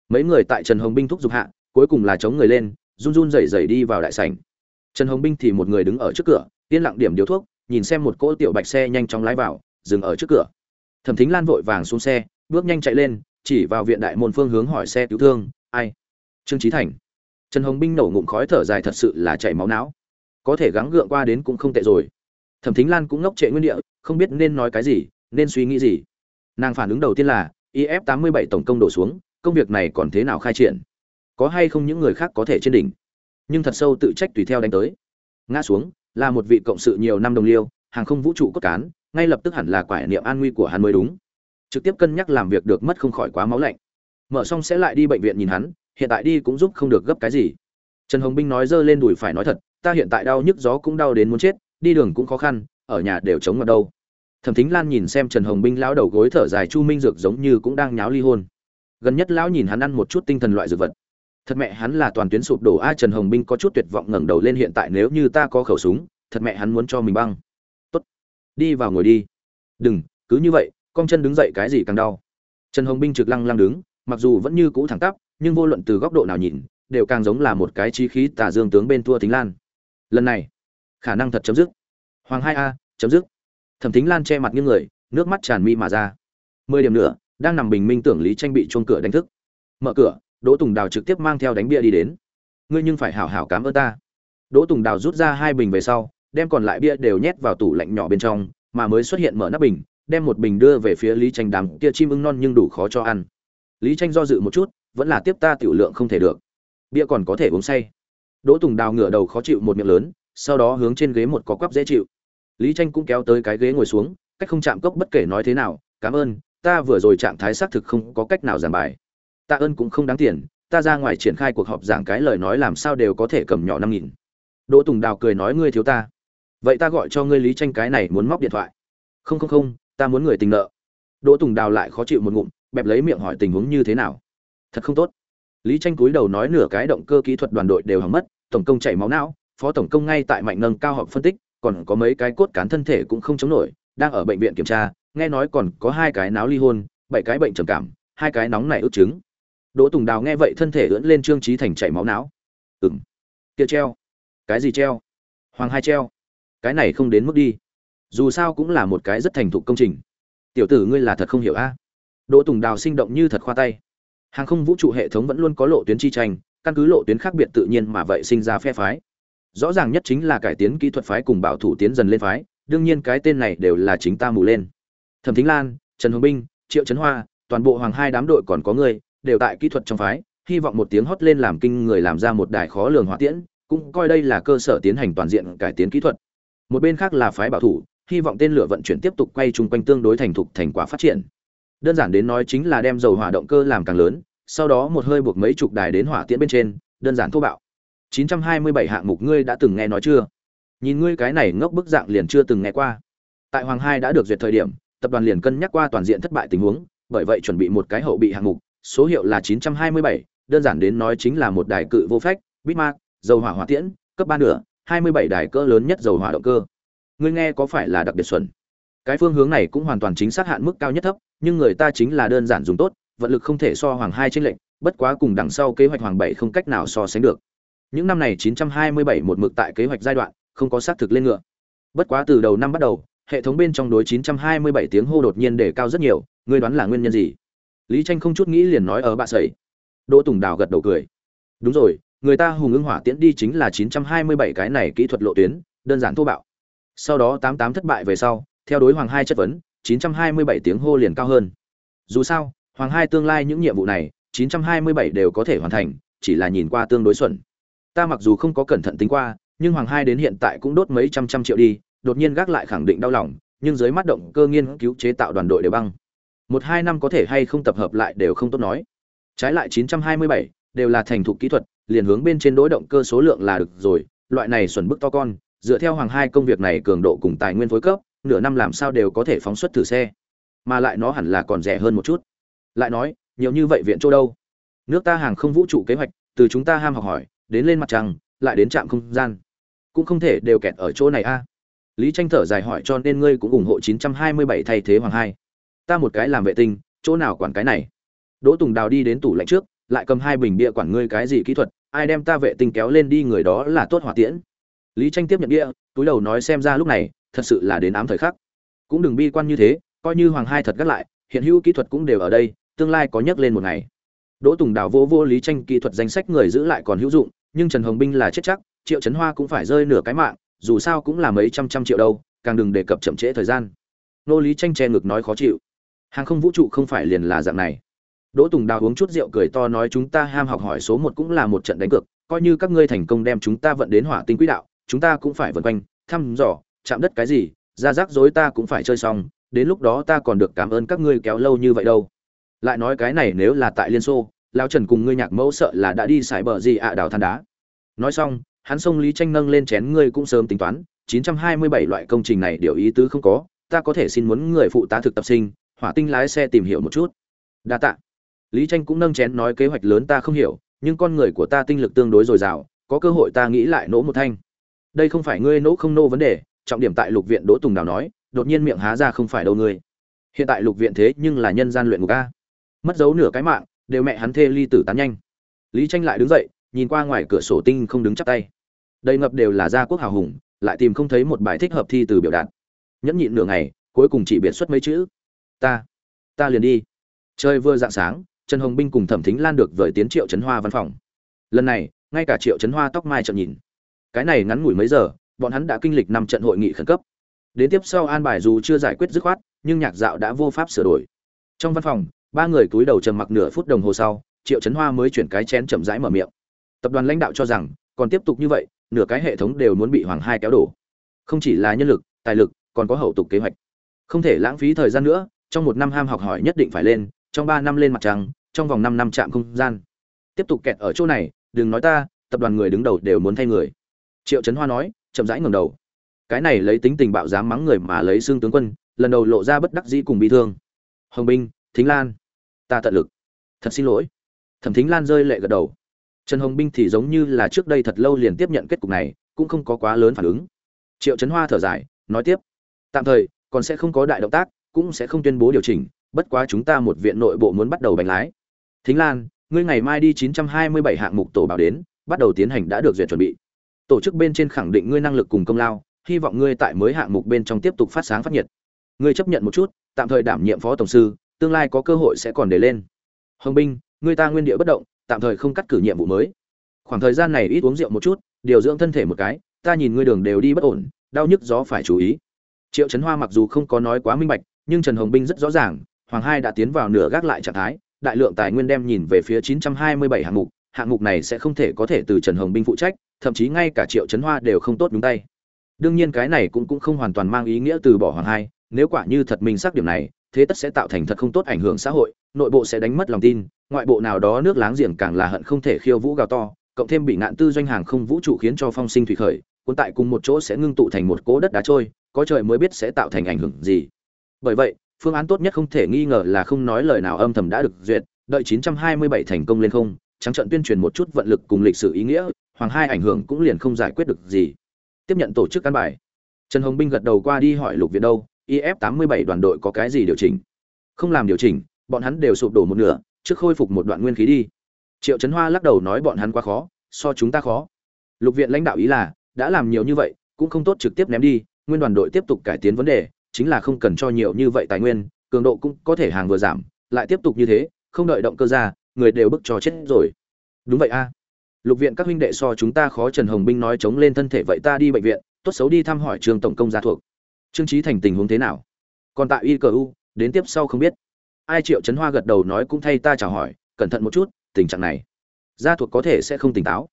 Mấy người tại trần hồng binh thúc giục hạ, cuối cùng là chống người lên run run rẩy rẩy đi vào đại sảnh. Trần hồng binh thì một người đứng ở trước cửa, yên lặng điểm điếu thuốc, nhìn xem một cỗ tiểu bạch xe nhanh chóng lái vào, dừng ở trước cửa. Thẩm thính lan vội vàng xuống xe, bước nhanh chạy lên, chỉ vào viện đại môn phương hướng hỏi xe cứu thương, ai? Trương trí thành. Trần hồng binh nổ ngụm khói thở dài thật sự là chảy máu não. Có thể gắng gượng qua đến cũng không tệ rồi. Thẩm thính lan cũng ngốc trệ nguyên địa, không biết nên nói cái gì, nên suy nghĩ gì. Nàng phản ứng đầu tiên là if 87 tổng công đổ xuống, công việc này còn thế nào khai triển? Có hay không những người khác có thể trên đỉnh. Nhưng thật sâu tự trách tùy theo đánh tới. Ngã xuống, là một vị cộng sự nhiều năm đồng liêu, hàng không vũ trụ cốt cán, ngay lập tức hẳn là quả niệm an nguy của hắn mới đúng. Trực tiếp cân nhắc làm việc được mất không khỏi quá máu lạnh. Mở xong sẽ lại đi bệnh viện nhìn hắn, hiện tại đi cũng giúp không được gấp cái gì. Trần hồng binh nói dơ lên đùi phải nói thật, ta hiện tại đau nhức gió cũng đau đến muốn chết, đi đường cũng khó khăn, ở nhà đều chống ở đâu. Thẩm thính lan nhìn xem trần hồng binh lão đầu gối thở dài chu minh dược giống như cũng đang nháo ly hôn. Gần nhất lão nhìn hắn ăn một chút tinh thần loại dược vật thật mẹ hắn là toàn tuyến sụp đổ a trần hồng binh có chút tuyệt vọng ngẩng đầu lên hiện tại nếu như ta có khẩu súng, thật mẹ hắn muốn cho mình băng. Tốt, đi vào ngồi đi. Đừng, cứ như vậy, con chân đứng dậy cái gì càng đau. Trần hồng binh trực lăng lăng đứng, mặc dù vẫn như cũ thẳng tắp, nhưng vô luận từ góc độ nào nhìn, đều càng giống là một cái chi khí tà dương tướng bên thua thính lan. Lần này, khả năng thật chấm dứt. Hoàng hai a, chấm dứt. Thẩm thính lan che mặt những người, nước mắt tràn mi mà ra. Mười điểm nữa, đang nằm bình minh tưởng lý tranh bị chuông cửa đánh thức. Mở cửa đỗ tùng đào trực tiếp mang theo đánh bia đi đến. Ngươi nhưng phải hảo hảo cảm ơn ta. Đỗ tùng đào rút ra hai bình về sau, đem còn lại bia đều nhét vào tủ lạnh nhỏ bên trong, mà mới xuất hiện mở nắp bình, đem một bình đưa về phía lý tranh đám kia chim ưng non nhưng đủ khó cho ăn. Lý tranh do dự một chút, vẫn là tiếp ta tiểu lượng không thể được. Bia còn có thể uống say. Đỗ tùng đào ngửa đầu khó chịu một miệng lớn, sau đó hướng trên ghế một có quắp dễ chịu. Lý tranh cũng kéo tới cái ghế ngồi xuống, cách không chạm cốc bất kể nói thế nào, cảm ơn, ta vừa rồi trạng thái xác thực không có cách nào giảng bài tạ ơn cũng không đáng tiền, ta ra ngoài triển khai cuộc họp giảng cái lời nói làm sao đều có thể cầm nhỏ năm nghìn. Đỗ tùng đào cười nói ngươi thiếu ta. Vậy ta gọi cho ngươi lý tranh cái này muốn móc điện thoại. Không không không, ta muốn người tình nợ. Đỗ tùng đào lại khó chịu một ngụm, bẹp lấy miệng hỏi tình huống như thế nào. Thật không tốt. Lý tranh cúi đầu nói nửa cái động cơ kỹ thuật đoàn đội đều hỏng mất, tổng công chảy máu não, phó tổng công ngay tại mạnh nâng cao họp phân tích, còn có mấy cái cốt cán thân thể cũng không chống nổi, đang ở bệnh viện kiểm tra, nghe nói còn có hai cái náo ly hôn, bảy cái bệnh trầm cảm, hai cái nóng này ức chứng đỗ tùng đào nghe vậy thân thể ưỡn lên trương trí thành chảy máu não. Ừng kia treo. Cái gì treo? Hoàng hai treo. Cái này không đến mức đi. Dù sao cũng là một cái rất thành thục công trình. Tiểu tử ngươi là thật không hiểu a. Đỗ tùng đào sinh động như thật khoa tay. Hàng không vũ trụ hệ thống vẫn luôn có lộ tuyến chi tranh, căn cứ lộ tuyến khác biệt tự nhiên mà vậy sinh ra phe phái. Rõ ràng nhất chính là cải tiến kỹ thuật phái cùng bảo thủ tiến dần lên phái, đương nhiên cái tên này đều là chính ta mù lên. Thẩm thính lan, trần hồng binh, triệu trấn hoa, toàn bộ hoàng hai đám đội còn có người đều tại kỹ thuật trong phái, hy vọng một tiếng hót lên làm kinh người làm ra một đài khó lường hỏa tiễn, cũng coi đây là cơ sở tiến hành toàn diện cải tiến kỹ thuật. Một bên khác là phái bảo thủ, hy vọng tên lửa vận chuyển tiếp tục quay chung quanh tương đối thành thục thành quả phát triển. Đơn giản đến nói chính là đem dầu hỏa động cơ làm càng lớn, sau đó một hơi buộc mấy chục đài đến hỏa tiễn bên trên, đơn giản thô bạo. 927 hạng mục ngươi đã từng nghe nói chưa? Nhìn ngươi cái này ngốc bức dạng liền chưa từng nghe qua. Tại hoàng hai đã được duyệt thời điểm, tập đoàn liền cân nhắc qua toàn diện thất bại tình huống, bởi vậy chuẩn bị một cái hậu bị hạng mục số hiệu là 927, đơn giản đến nói chính là một đài cự vô phách Bismarck, dầu hỏa hỏa tiễn cấp 3 nửa 27 đài cỡ lớn nhất dầu hỏa động cơ. Ngươi nghe có phải là đặc biệt xuẩn? Cái phương hướng này cũng hoàn toàn chính xác hạn mức cao nhất thấp nhưng người ta chính là đơn giản dùng tốt vận lực không thể so hoàng hai trên lệnh bất quá cùng đằng sau kế hoạch hoàng bảy không cách nào so sánh được. Những năm này 927 một mực tại kế hoạch giai đoạn không có xác thực lên ngựa. Bất quá từ đầu năm bắt đầu hệ thống bên trong đối 927 tiếng hô đột nhiên đề cao rất nhiều ngươi đoán là nguyên nhân gì? Lý tranh không chút nghĩ liền nói ở bạ sẩy. Đỗ tùng đào gật đầu cười. Đúng rồi, người ta hùng ưng hỏa tiễn đi chính là 927 cái này kỹ thuật lộ tuyến, đơn giản thô bạo. Sau đó 88 thất bại về sau, theo đối hoàng hai chất vấn 927 tiếng hô liền cao hơn. Dù sao, hoàng hai tương lai những nhiệm vụ này 927 đều có thể hoàn thành, chỉ là nhìn qua tương đối xuẩn. Ta mặc dù không có cẩn thận tính qua, nhưng hoàng hai đến hiện tại cũng đốt mấy trăm trăm triệu đi, đột nhiên gác lại khẳng định đau lòng, nhưng dưới mắt động cơ nghiên cứu chế tạo đoàn đội đều băng một hai năm có thể hay không tập hợp lại đều không tốt nói. Trái lại 927, đều là thành thục kỹ thuật liền hướng bên trên đối động cơ số lượng là được rồi loại này xuẩn bức to con dựa theo hoàng hai công việc này cường độ cùng tài nguyên phối cấp nửa năm làm sao đều có thể phóng xuất thử xe. Mà lại nó hẳn là còn rẻ hơn một chút. Lại nói nhiều như vậy viện chỗ đâu? Nước ta hàng không vũ trụ kế hoạch từ chúng ta ham học hỏi đến lên mặt trăng lại đến trạm không gian. Cũng không thể đều kẹt ở chỗ này a. Lý tranh thở dài hỏi cho nên ngươi cũng ủng hộ 927 thay thế hoàng hai ta một cái làm vệ tinh, chỗ nào quản cái này? Đỗ tùng đào đi đến tủ lạnh trước, lại cầm hai bình bia quản ngươi cái gì kỹ thuật, ai đem ta vệ tinh kéo lên đi người đó là tốt hỏa tiễn. Lý tranh tiếp nhận bia, túi đầu nói xem ra lúc này, thật sự là đến ám thời khắc. Cũng đừng bi quan như thế, coi như hoàng hai thật gắt lại, hiện hữu kỹ thuật cũng đều ở đây, tương lai có nhắc lên một ngày. Đỗ tùng đào vô vô lý tranh kỹ thuật danh sách người giữ lại còn hữu dụng, nhưng trần hồng binh là chết chắc, triệu trấn hoa cũng phải rơi nửa cái mạng, dù sao cũng là mấy trăm trăm triệu đâu, càng đừng đề cập chậm trễ thời gian. Nô lý tranh che ngực nói khó chịu hàng không vũ trụ không phải liền là dạng này. Đỗ tùng đào uống chút rượu cười to nói chúng ta ham học hỏi số một cũng là một trận đánh cược, coi như các ngươi thành công đem chúng ta vận đến hỏa tinh quỹ đạo, chúng ta cũng phải vần quanh, thăm dò, chạm đất cái gì, ra rắc rối ta cũng phải chơi xong, đến lúc đó ta còn được cảm ơn các ngươi kéo lâu như vậy đâu. Lại nói cái này nếu là tại liên xô lao trần cùng ngươi nhạc mẫu sợ là đã đi xài bờ gì ạ à, đào than đá. Nói xong, hắn xông lý tranh nâng lên chén ngươi cũng sớm tính toán 927 loại công trình này điều ý tứ không có, ta có thể xin muốn người phụ tá thực tập sinh hỏa tinh lái xe tìm hiểu một chút. Đa tạ. Lý tranh cũng nâng chén nói kế hoạch lớn ta không hiểu, nhưng con người của ta tinh lực tương đối dồi dào, có cơ hội ta nghĩ lại nỗ một thanh. Đây không phải ngươi nỗ không nô vấn đề, trọng điểm tại lục viện đỗ tùng đào nói, đột nhiên miệng há ra không phải đâu ngươi. Hiện tại lục viện thế nhưng là nhân gian luyện ngục a. Mất dấu nửa cái mạng, đều mẹ hắn thê ly tử tán nhanh. Lý tranh lại đứng dậy, nhìn qua ngoài cửa sổ tinh không đứng chắp tay. Đầy ngập đều là gia quốc hào hùng, lại tìm không thấy một bài thích hợp thi từ biểu đạt. Nhẫn nhịn nửa ngày, cuối cùng chỉ biệt xuất mấy chữ ta ta liền đi. Chơi vừa dạng sáng, trần hồng binh cùng thẩm thính lan được vời tiến triệu trấn hoa văn phòng. Lần này, ngay cả triệu trấn hoa tóc mai chậm nhìn. Cái này ngắn ngủi mấy giờ, bọn hắn đã kinh lịch năm trận hội nghị khẩn cấp. Đến tiếp sau an bài dù chưa giải quyết dứt khoát, nhưng nhạc dạo đã vô pháp sửa đổi. Trong văn phòng, ba người cúi đầu trầm mặc nửa phút đồng hồ sau, triệu trấn hoa mới chuyển cái chén chậm rãi mở miệng. Tập đoàn lãnh đạo cho rằng, còn tiếp tục như vậy, nửa cái hệ thống đều muốn bị hoàng hai kéo đổ. Không chỉ là nhân lực, tài lực, còn có hậu tục kế hoạch. Không thể lãng phí thời gian nữa trong một năm ham học hỏi nhất định phải lên, trong ba năm lên mặt trăng, trong vòng năm năm chạm không gian. Tiếp tục kẹt ở chỗ này, đừng nói ta, tập đoàn người đứng đầu đều muốn thay người. Triệu trấn hoa nói, chậm rãi ngầm đầu. Cái này lấy tính tình bạo dám mắng người mà lấy xương tướng quân, lần đầu lộ ra bất đắc dĩ cùng bị thương. Hồng binh, thính lan, ta tận lực. Thật xin lỗi. Thẩm thính lan rơi lệ gật đầu. Trần hồng binh thì giống như là trước đây thật lâu liền tiếp nhận kết cục này, cũng không có quá lớn phản ứng. Triệu trấn hoa thở dài, nói tiếp. Tạm thời, còn sẽ không có đại động tác cũng sẽ không tuyên bố điều chỉnh, bất quá chúng ta một viện nội bộ muốn bắt đầu bánh lái. Thính lan, ngươi ngày mai đi 927 hạng mục tổ bảo đến, bắt đầu tiến hành đã được duyệt chuẩn bị. Tổ chức bên trên khẳng định ngươi năng lực cùng công lao, hy vọng ngươi tại mới hạng mục bên trong tiếp tục phát sáng phát nhiệt. Ngươi chấp nhận một chút, tạm thời đảm nhiệm phó tổng sư, tương lai có cơ hội sẽ còn để lên. Hồng binh, ngươi ta nguyên địa bất động, tạm thời không cắt cử nhiệm vụ mới. Khoảng thời gian này ít uống rượu một chút, điều dưỡng thân thể một cái, ta nhìn ngươi đường đều đi bất ổn, đau nhức gió phải chú ý. Triệu trấn hoa mặc dù không có nói quá minh bạch nhưng trần hồng binh rất rõ ràng, hoàng hai đã tiến vào nửa gác lại trạng thái, đại lượng tài nguyên đem nhìn về phía 927 hạng mục hạng mục này sẽ không thể có thể từ trần hồng binh phụ trách, thậm chí ngay cả triệu trấn hoa đều không tốt đúng tay. Đương nhiên cái này cũng cũng không hoàn toàn mang ý nghĩa từ bỏ hoàng hai, nếu quả như thật mình xác điểm này, thế tất sẽ tạo thành thật không tốt ảnh hưởng xã hội, nội bộ sẽ đánh mất lòng tin, ngoại bộ nào đó nước láng giềng càng là hận không thể khiêu vũ gào to, cộng thêm bị ngạn tư doanh hàng không vũ trụ khiến cho phong sinh thủy khởi, cuốn tại cùng một chỗ sẽ ngưng tụ thành một cỗ đất đá trôi, có trời mới biết sẽ tạo thành ảnh hưởng gì bởi vậy, phương án tốt nhất không thể nghi ngờ là không nói lời nào âm thầm đã được duyệt, đợi 927 thành công lên không, trắng trận tuyên truyền một chút vận lực cùng lịch sử ý nghĩa, hoàng hai ảnh hưởng cũng liền không giải quyết được gì. Tiếp nhận tổ chức căn bài. Trần hồng binh gật đầu qua đi hỏi lục viện đâu if 87 đoàn đội có cái gì điều chỉnh? Không làm điều chỉnh, bọn hắn đều sụp đổ một nửa, trước khôi phục một đoạn nguyên khí đi. Triệu trấn hoa lắc đầu nói bọn hắn quá khó, so chúng ta khó. Lục viện lãnh đạo ý là, đã làm nhiều như vậy, cũng không tốt trực tiếp ném đi, nguyên đoàn đội tiếp tục cải tiến vấn đề chính là không cần cho nhiều như vậy tài nguyên, cường độ cũng có thể hàng vừa giảm, lại tiếp tục như thế, không đợi động cơ ra, người đều bức cho chết rồi. Đúng vậy a. Lục viện các huynh đệ so chúng ta khó trần hồng binh nói chống lên thân thể vậy ta đi bệnh viện, tốt xấu đi thăm hỏi trường tổng công gia thuộc. Trương trí thành tình huống thế nào? Còn tại y cờ u, đến tiếp sau không biết. Ai triệu trấn hoa gật đầu nói cũng thay ta chào hỏi, cẩn thận một chút, tình trạng này, gia thuộc có thể sẽ không tỉnh táo.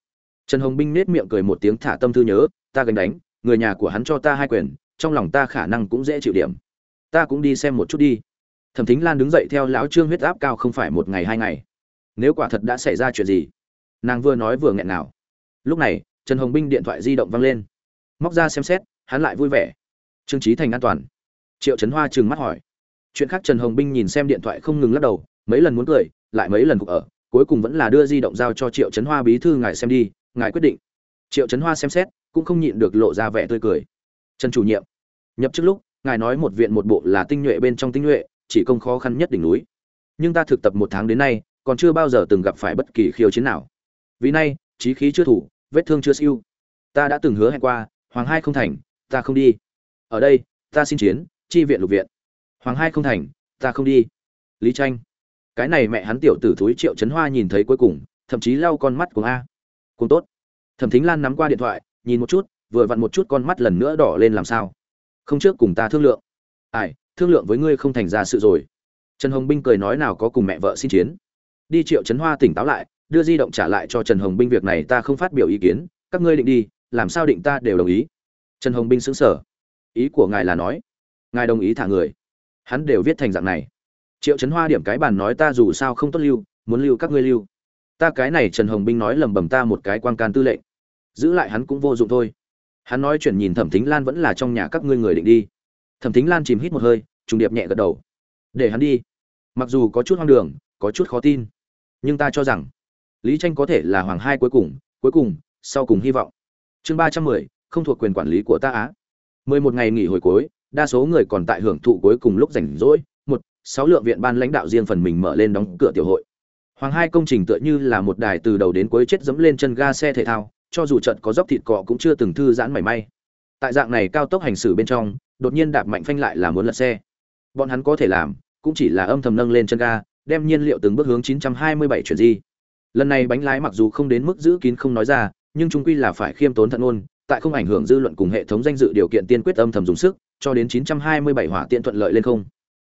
Trần hồng binh nết miệng cười một tiếng thả tâm thư nhớ, ta gánh đánh, người nhà của hắn cho ta hai quyền trong lòng ta khả năng cũng dễ chịu điểm. Ta cũng đi xem một chút đi. Thẩm thính lan đứng dậy theo lão trương huyết áp cao không phải một ngày hai ngày. Nếu quả thật đã xảy ra chuyện gì? Nàng vừa nói vừa nghẹn nào. Lúc này, trần hồng binh điện thoại di động văng lên. Móc ra xem xét, hắn lại vui vẻ. Trương trí thành an toàn. Triệu trấn hoa trừng mắt hỏi. Chuyện khác trần hồng binh nhìn xem điện thoại không ngừng lắc đầu, mấy lần muốn cười, lại mấy lần cục ở, cuối cùng vẫn là đưa di động giao cho triệu trấn hoa bí thư ngài xem đi, ngài quyết định. Triệu trấn hoa xem xét, cũng không nhịn được lộ ra vẻ tươi cười trần chủ nhiệm, nhập trước lúc, ngài nói một viện một bộ là tinh nhuệ bên trong tinh nhuệ, chỉ công khó khăn nhất đỉnh núi. Nhưng ta thực tập một tháng đến nay, còn chưa bao giờ từng gặp phải bất kỳ khiêu chiến nào. Vì nay, trí khí chưa thủ, vết thương chưa siêu. Ta đã từng hứa hẹn qua, hoàng hai không thành, ta không đi. Ở đây, ta xin chiến, chi viện lục viện. Hoàng hai không thành, ta không đi. Lý tranh cái này mẹ hắn tiểu tử thúi triệu chấn hoa nhìn thấy cuối cùng, thậm chí lau con mắt của a. Cùng tốt. Thẩm thính lan nắm qua điện thoại, nhìn một chút vừa vặn một chút con mắt lần nữa đỏ lên làm sao? Không trước cùng ta thương lượng. Ai, thương lượng với ngươi không thành ra sự rồi. Trần hồng binh cười nói nào có cùng mẹ vợ xin chiến. Đi triệu trấn hoa tỉnh táo lại, đưa di động trả lại cho trần hồng binh việc này ta không phát biểu ý kiến, các ngươi định đi, làm sao định ta đều đồng ý. Trần hồng binh xứng sở ý của ngài là nói, ngài đồng ý thả người. Hắn đều viết thành dạng này. Triệu trấn hoa điểm cái bàn nói ta dù sao không tốt lưu, muốn lưu các ngươi lưu. Ta cái này trần hồng binh nói lầm bầm ta một cái quan can tư lệnh. Giữ lại hắn cũng vô dụng thôi hắn nói chuyện nhìn thẩm thính lan vẫn là trong nhà các ngươi người định đi. Thẩm thính lan chìm hít một hơi, trùng điệp nhẹ gật đầu. Để hắn đi. Mặc dù có chút hoang đường, có chút khó tin, nhưng ta cho rằng, lý tranh có thể là hoàng hai cuối cùng cuối cùng, sau cùng hy vọng. Chương ba trăm mười, không thuộc quyền quản lý của ta á. Mười một ngày nghỉ hồi cuối, đa số người còn tại hưởng thụ cuối cùng lúc rảnh rỗi, một, sáu lượng viện ban lãnh đạo riêng phần mình mở lên đóng cửa tiểu hội. Hoàng hai công trình tựa như là một đài từ đầu đến cuối chết dẫm lên chân ga xe thể thao cho dù trận có dốc thịt cọ cũng chưa từng thư giãn mảy may. Tại dạng này cao tốc hành xử bên trong, đột nhiên đạp mạnh phanh lại là muốn lật xe. Bọn hắn có thể làm, cũng chỉ là âm thầm nâng lên chân ga, đem nhiên liệu từng bước hướng 927 chuyển di. Lần này bánh lái mặc dù không đến mức giữ kín không nói ra, nhưng chúng quy là phải khiêm tốn thận ôn tại không ảnh hưởng dư luận cùng hệ thống danh dự điều kiện tiên quyết âm thầm dùng sức, cho đến 927 hỏa tiện thuận lợi lên không.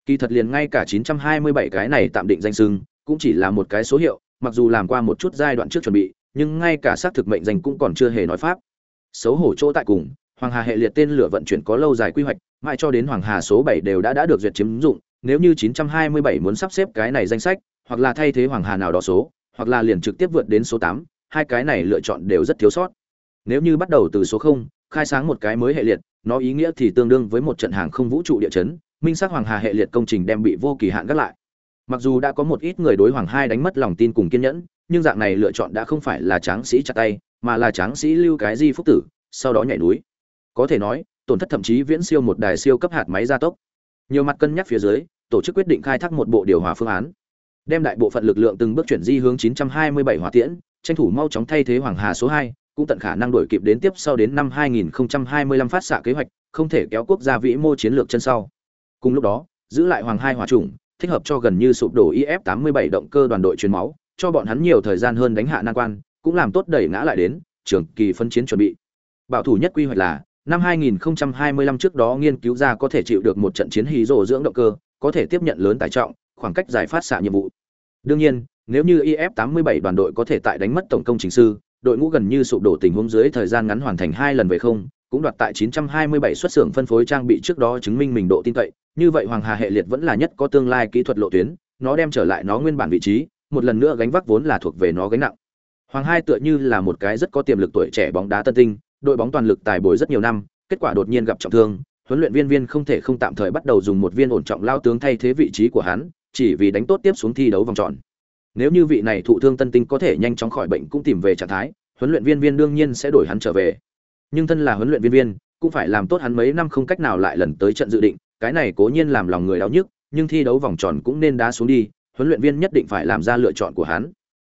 Kỳ thật liền ngay cả 927 cái này tạm định danh sưng cũng chỉ là một cái số hiệu, mặc dù làm qua một chút giai đoạn trước chuẩn bị nhưng ngay cả xác thực mệnh danh cũng còn chưa hề nói pháp xấu hổ chỗ tại cùng Hoàng Hà hệ liệt tên lửa vận chuyển có lâu dài quy hoạch, mãi cho đến Hoàng Hà số 7 đều đã đã được duyệt chiếm dụng, nếu như 927 muốn sắp xếp cái này danh sách, hoặc là thay thế Hoàng Hà nào đó số, hoặc là liền trực tiếp vượt đến số 8, hai cái này lựa chọn đều rất thiếu sót. Nếu như bắt đầu từ số 0, khai sáng một cái mới hệ liệt, nó ý nghĩa thì tương đương với một trận hàng không vũ trụ địa chấn, minh xác Hoàng Hà hệ liệt công trình đem bị vô kỳ hạn gác lại. Mặc dù đã có một ít người đối Hoàng Hai đánh mất lòng tin cùng kiên nhẫn, nhưng dạng này lựa chọn đã không phải là tráng sĩ chặt tay, mà là tráng sĩ lưu cái di phúc tử, sau đó nhảy núi. Có thể nói, tổn thất thậm chí viễn siêu một đài siêu cấp hạt máy gia tốc. Nhiều mặt cân nhắc phía dưới, tổ chức quyết định khai thác một bộ điều hòa phương án, đem đại bộ phận lực lượng từng bước chuyển di hướng 927 hỏa tiễn, tranh thủ mau chóng thay thế Hoàng Hà số 2, cũng tận khả năng đổi kịp đến tiếp sau đến năm 2025 phát xạ kế hoạch, không thể kéo quốc gia vĩ mô chiến lược chân sau. Cùng lúc đó, giữ lại Hoàng hai hỏa chủng, thích hợp cho gần như sụp đổ IF-87 động cơ đoàn đội truyền máu, cho bọn hắn nhiều thời gian hơn đánh hạ nan quan, cũng làm tốt đẩy ngã lại đến, trường kỳ phân chiến chuẩn bị. Bảo thủ nhất quy hoạch là năm 2025 trước đó nghiên cứu ra có thể chịu được một trận chiến hí rồ dưỡng động cơ, có thể tiếp nhận lớn tải trọng, khoảng cách giải phát xạ nhiệm vụ. Đương nhiên, nếu như IF-87 đoàn đội có thể tại đánh mất tổng công trình sư, đội ngũ gần như sụp đổ tình huống dưới thời gian ngắn hoàn thành hai lần về không, cũng đoạt tại 927 xuất xưởng phân phối trang bị trước đó chứng minh mình độ tin cậy, như vậy Hoàng Hà hệ liệt vẫn là nhất có tương lai kỹ thuật lộ tuyến, nó đem trở lại nó nguyên bản vị trí, một lần nữa gánh vác vốn là thuộc về nó gánh nặng. Hoàng Hai tựa như là một cái rất có tiềm lực tuổi trẻ bóng đá tân tinh, đội bóng toàn lực tài bồi rất nhiều năm, kết quả đột nhiên gặp trọng thương, huấn luyện viên viên không thể không tạm thời bắt đầu dùng một viên ổn trọng lao tướng thay thế vị trí của hắn, chỉ vì đánh tốt tiếp xuống thi đấu vòng tròn. Nếu như vị này thụ thương tân tinh có thể nhanh chóng khỏi bệnh cũng tìm về trạng thái, huấn luyện viên viên đương nhiên sẽ đổi hắn trở về. Nhưng thân là huấn luyện viên viên, cũng phải làm tốt hắn mấy năm không cách nào lại lần tới trận dự định, cái này cố nhiên làm lòng người đau nhức, nhưng thi đấu vòng tròn cũng nên đá xuống đi, huấn luyện viên nhất định phải làm ra lựa chọn của hắn.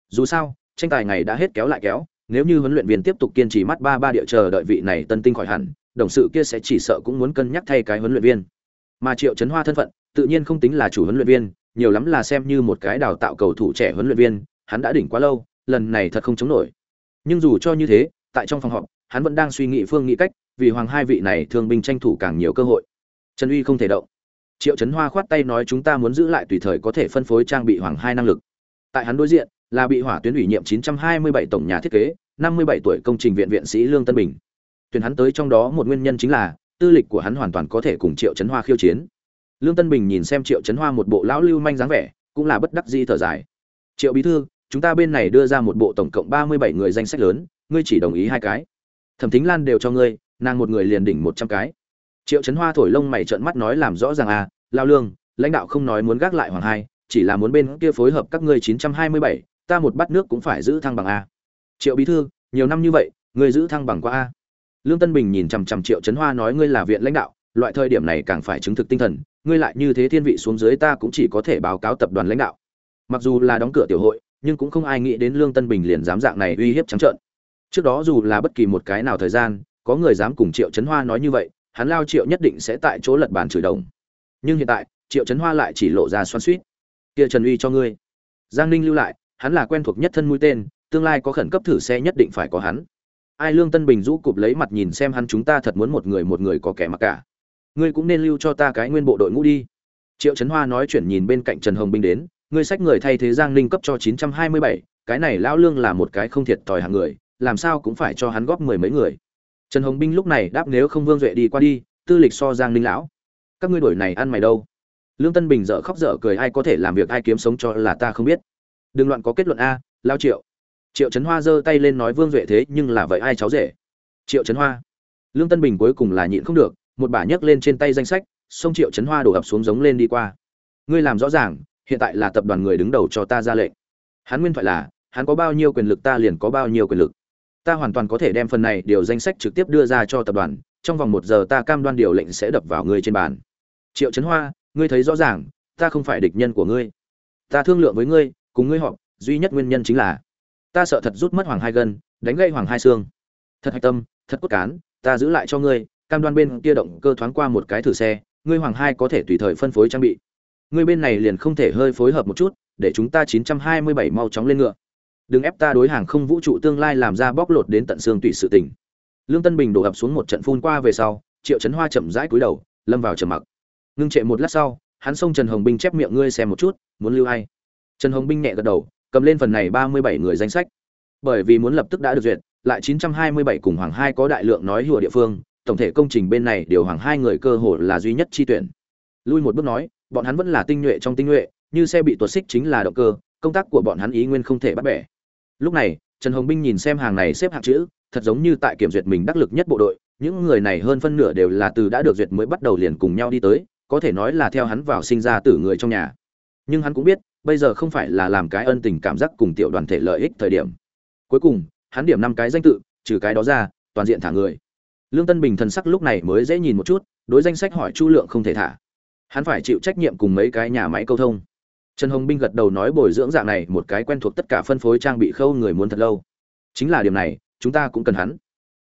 Dù sao, tranh tài ngày đã hết kéo lại kéo, nếu như huấn luyện viên tiếp tục kiên trì mắt ba ba địa chờ đợi vị này tân tinh khỏi hẳn, đồng sự kia sẽ chỉ sợ cũng muốn cân nhắc thay cái huấn luyện viên. Mà Triệu Chấn Hoa thân phận, tự nhiên không tính là chủ huấn luyện viên, nhiều lắm là xem như một cái đào tạo cầu thủ trẻ huấn luyện viên, hắn đã đỉnh quá lâu, lần này thật không chống nổi. Nhưng dù cho như thế, tại trong phòng họp, hắn vẫn đang suy nghĩ phương nghị cách, vì hoàng hai vị này thường binh tranh thủ càng nhiều cơ hội. Trần Uy không thể động. Triệu Chấn Hoa khoát tay nói chúng ta muốn giữ lại tùy thời có thể phân phối trang bị hoàng hai năng lực. Tại hắn đối diện, là bị hỏa tuyến ủy nhiệm 927 tổng nhà thiết kế, 57 tuổi công trình viện viện sĩ Lương Tân Bình. Tuyển hắn tới trong đó một nguyên nhân chính là, tư lịch của hắn hoàn toàn có thể cùng Triệu Chấn Hoa khiêu chiến. Lương Tân Bình nhìn xem Triệu Chấn Hoa một bộ lão lưu manh dáng vẻ, cũng là bất đắc di thở dài. Triệu bí thư, chúng ta bên này đưa ra một bộ tổng cộng 37 người danh sách lớn, ngươi chỉ đồng ý hai cái. Thẩm Thính Lan đều cho ngươi, nàng một người liền đỉnh 100 cái. Triệu Trấn Hoa thổi lông mày trợn mắt nói làm rõ ràng à, lao lương, lãnh đạo không nói muốn gác lại hoàng hai, chỉ là muốn bên kia phối hợp các ngươi 927, ta một bát nước cũng phải giữ thăng bằng a. Triệu bí thư, nhiều năm như vậy, ngươi giữ thăng bằng qua a. Lương Tân Bình nhìn chằm chằm Triệu Chấn Hoa nói ngươi là viện lãnh đạo, loại thời điểm này càng phải chứng thực tinh thần, ngươi lại như thế thiên vị xuống dưới ta cũng chỉ có thể báo cáo tập đoàn lãnh đạo. Mặc dù là đóng cửa tiểu hội, nhưng cũng không ai nghĩ đến Lương Tân Bình liền dám dạng này uy hiếp trắng trợn. Trước đó dù là bất kỳ một cái nào thời gian, có người dám cùng Triệu Chấn Hoa nói như vậy, hắn lao Triệu nhất định sẽ tại chỗ lật bàn chửi đồng. Nhưng hiện tại, Triệu Chấn Hoa lại chỉ lộ ra xoan suýt Kia Trần Uy cho ngươi. Giang Ninh lưu lại, hắn là quen thuộc nhất thân mũi tên, tương lai có khẩn cấp thử xe nhất định phải có hắn. Ai Lương Tân Bình rũ cụp lấy mặt nhìn xem hắn chúng ta thật muốn một người một người có kẻ mặc cả. Ngươi cũng nên lưu cho ta cái nguyên bộ đội ngũ đi. Triệu Chấn Hoa nói chuyển nhìn bên cạnh Trần Hồng Binh đến, ngươi sách người thay thế Giang Ninh cấp cho 927, cái này lão lương là một cái không thiệt thòi hàng người, làm sao cũng phải cho hắn góp mười mấy người. Trần Hồng Binh lúc này đáp nếu không Vương Duệ đi qua đi, tư lịch so Giang Ninh lão. Các ngươi đổi này ăn mày đâu? Lương Tân Bình dở khóc dở cười ai có thể làm việc ai kiếm sống cho là ta không biết. Đừng loạn có kết luận a, lao Triệu. Triệu Trấn Hoa giơ tay lên nói Vương Duệ thế nhưng là vậy ai cháu rể? Triệu Trấn Hoa. Lương Tân Bình cuối cùng là nhịn không được, một bà nhấc lên trên tay danh sách, xông Triệu Trấn Hoa đổ ập xuống giống lên đi qua. Ngươi làm rõ ràng, hiện tại là tập đoàn người đứng đầu cho ta ra lệnh. Hắn nguyên thoại là, hắn có bao nhiêu quyền lực ta liền có bao nhiêu quyền lực. Ta hoàn toàn có thể đem phần này điều danh sách trực tiếp đưa ra cho tập đoàn, trong vòng một giờ ta cam đoan điều lệnh sẽ đập vào ngươi trên bàn. Triệu Trấn Hoa, ngươi thấy rõ ràng, ta không phải địch nhân của ngươi. Ta thương lượng với ngươi, cùng ngươi họp, duy nhất nguyên nhân chính là ta sợ thật rút mất hoàng hai gân, đánh gây hoàng hai xương. Thật hạch tâm, thật cốt cán, ta giữ lại cho ngươi, cam đoan bên kia động cơ thoáng qua một cái thử xe, ngươi hoàng hai có thể tùy thời phân phối trang bị ngươi bên này liền không thể hơi phối hợp một chút để chúng ta 927 mau chóng lên ngựa đừng ép ta đối hàng không vũ trụ tương lai làm ra bóc lột đến tận xương tùy sự tình. Lương tân bình đổ ập xuống một trận phun qua về sau, triệu chấn hoa chậm rãi cúi đầu, lâm vào trầm mặc. Ngưng trệ một lát sau, hắn xông trần hồng binh chép miệng ngươi xem một chút, muốn lưu hay trần hồng binh nhẹ gật đầu, cầm lên phần này 37 người danh sách. Bởi vì muốn lập tức đã được duyệt, lại 927 cùng hoàng hai có đại lượng nói hùa địa phương, tổng thể công trình bên này điều hoàng hai người cơ hồ là duy nhất chi tuyển. Lui một bước nói, bọn hắn vẫn là tinh nhuệ trong tinh nhuệ, như xe bị tuột xích chính là động cơ, công tác của bọn hắn ý nguyên không thể bắt bẻ lúc này, trần hồng binh nhìn xem hàng này xếp hạng chữ, thật giống như tại kiểm duyệt mình đắc lực nhất bộ đội, những người này hơn phân nửa đều là từ đã được duyệt mới bắt đầu liền cùng nhau đi tới, có thể nói là theo hắn vào sinh ra tử người trong nhà. Nhưng hắn cũng biết, bây giờ không phải là làm cái ân tình cảm giác cùng tiểu đoàn thể lợi ích thời điểm. Cuối cùng, hắn điểm năm cái danh tự, trừ cái đó ra, toàn diện thả người. Lương tân bình thần sắc lúc này mới dễ nhìn một chút, đối danh sách hỏi chu lượng không thể thả. Hắn phải chịu trách nhiệm cùng mấy cái nhà máy câu thông trần hồng binh gật đầu nói bồi dưỡng dạng này một cái quen thuộc tất cả phân phối trang bị khâu người muốn thật lâu. Chính là điểm này, chúng ta cũng cần hắn.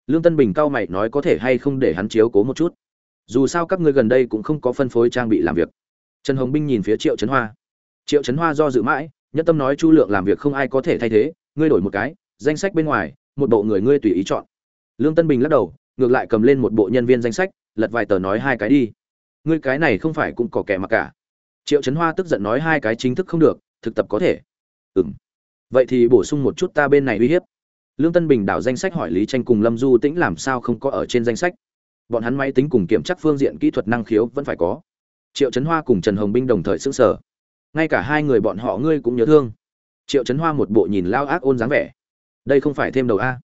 Lương tân bình cao mày nói có thể hay không để hắn chiếu cố một chút. Dù sao các ngươi gần đây cũng không có phân phối trang bị làm việc. Trần hồng binh nhìn phía triệu trấn hoa. Triệu trấn hoa do dự mãi, nhất tâm nói chu lượng làm việc không ai có thể thay thế, ngươi đổi một cái, danh sách bên ngoài, một bộ người ngươi tùy ý chọn. Lương tân bình lắc đầu, ngược lại cầm lên một bộ nhân viên danh sách, lật vài tờ nói hai cái đi. Ngươi cái này không phải cũng có kẻ mà cả triệu trấn hoa tức giận nói hai cái chính thức không được, thực tập có thể. Ừ m vậy thì bổ sung một chút ta bên này uy hiếp. Lương tân bình đảo danh sách hỏi lý tranh cùng lâm du tĩnh làm sao không có ở trên danh sách. Bọn hắn máy tính cùng kiểm tra phương diện kỹ thuật năng khiếu vẫn phải có. Triệu trấn hoa cùng trần hồng binh đồng thời xứng sở ngay cả hai người bọn họ ngươi cũng nhớ thương. Triệu trấn hoa một bộ nhìn lao ác ôn dáng vẻ. Đây không phải thêm đầu a.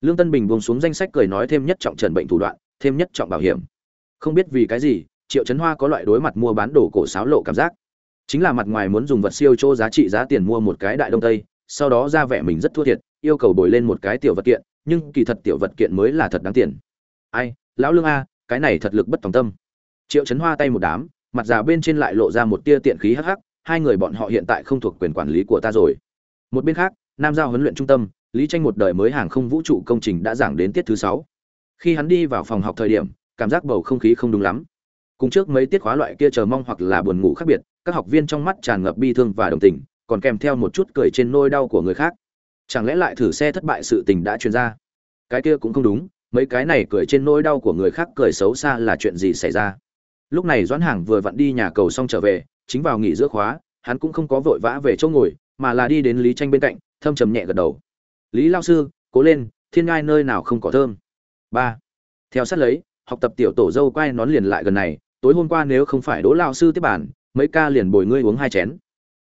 Lương tân bình buông xuống danh sách cười nói thêm nhất trọng trần bệnh thủ đoạn, thêm nhất trọng bảo hiểm. Không biết vì cái gì triệu trấn hoa có loại đối mặt mua bán đồ cổ sáo lộ cảm giác. Chính là mặt ngoài muốn dùng vật siêu chỗ giá trị giá tiền mua một cái đại đông tây, sau đó ra vẻ mình rất thua thiệt, yêu cầu bồi lên một cái tiểu vật kiện, nhưng kỳ thật tiểu vật kiện mới là thật đáng tiền. Ai, lão lương a, cái này thật lực bất tòng tâm. Triệu trấn hoa tay một đám, mặt già bên trên lại lộ ra một tia tiện khí hắc hắc, hai người bọn họ hiện tại không thuộc quyền quản lý của ta rồi. Một bên khác, nam giao huấn luyện trung tâm, lý tranh một đời mới hàng không vũ trụ công trình đã giảng đến tiết thứ sáu. Khi hắn đi vào phòng học thời điểm, cảm giác bầu không khí không đúng lắm cùng trước mấy tiết khóa loại kia chờ mong hoặc là buồn ngủ khác biệt, các học viên trong mắt tràn ngập bi thương và đồng tình, còn kèm theo một chút cười trên nôi đau của người khác. Chẳng lẽ lại thử xe thất bại sự tình đã truyền ra? Cái kia cũng không đúng, mấy cái này cười trên nỗi đau của người khác cười xấu xa là chuyện gì xảy ra? Lúc này doãn hàng vừa vặn đi nhà cầu xong trở về, chính vào nghỉ giữa khóa, hắn cũng không có vội vã về chỗ ngồi, mà là đi đến lý tranh bên cạnh, thâm trầm nhẹ gật đầu. Lý lao sư, cố lên, thiên ngai nơi nào không có thơm? Ba. Theo sát lấy, học tập tiểu tổ dâu quay nón liền lại gần này tối hôm qua nếu không phải đỗ lao sư tiếp bản, mấy ca liền bồi ngươi uống hai chén.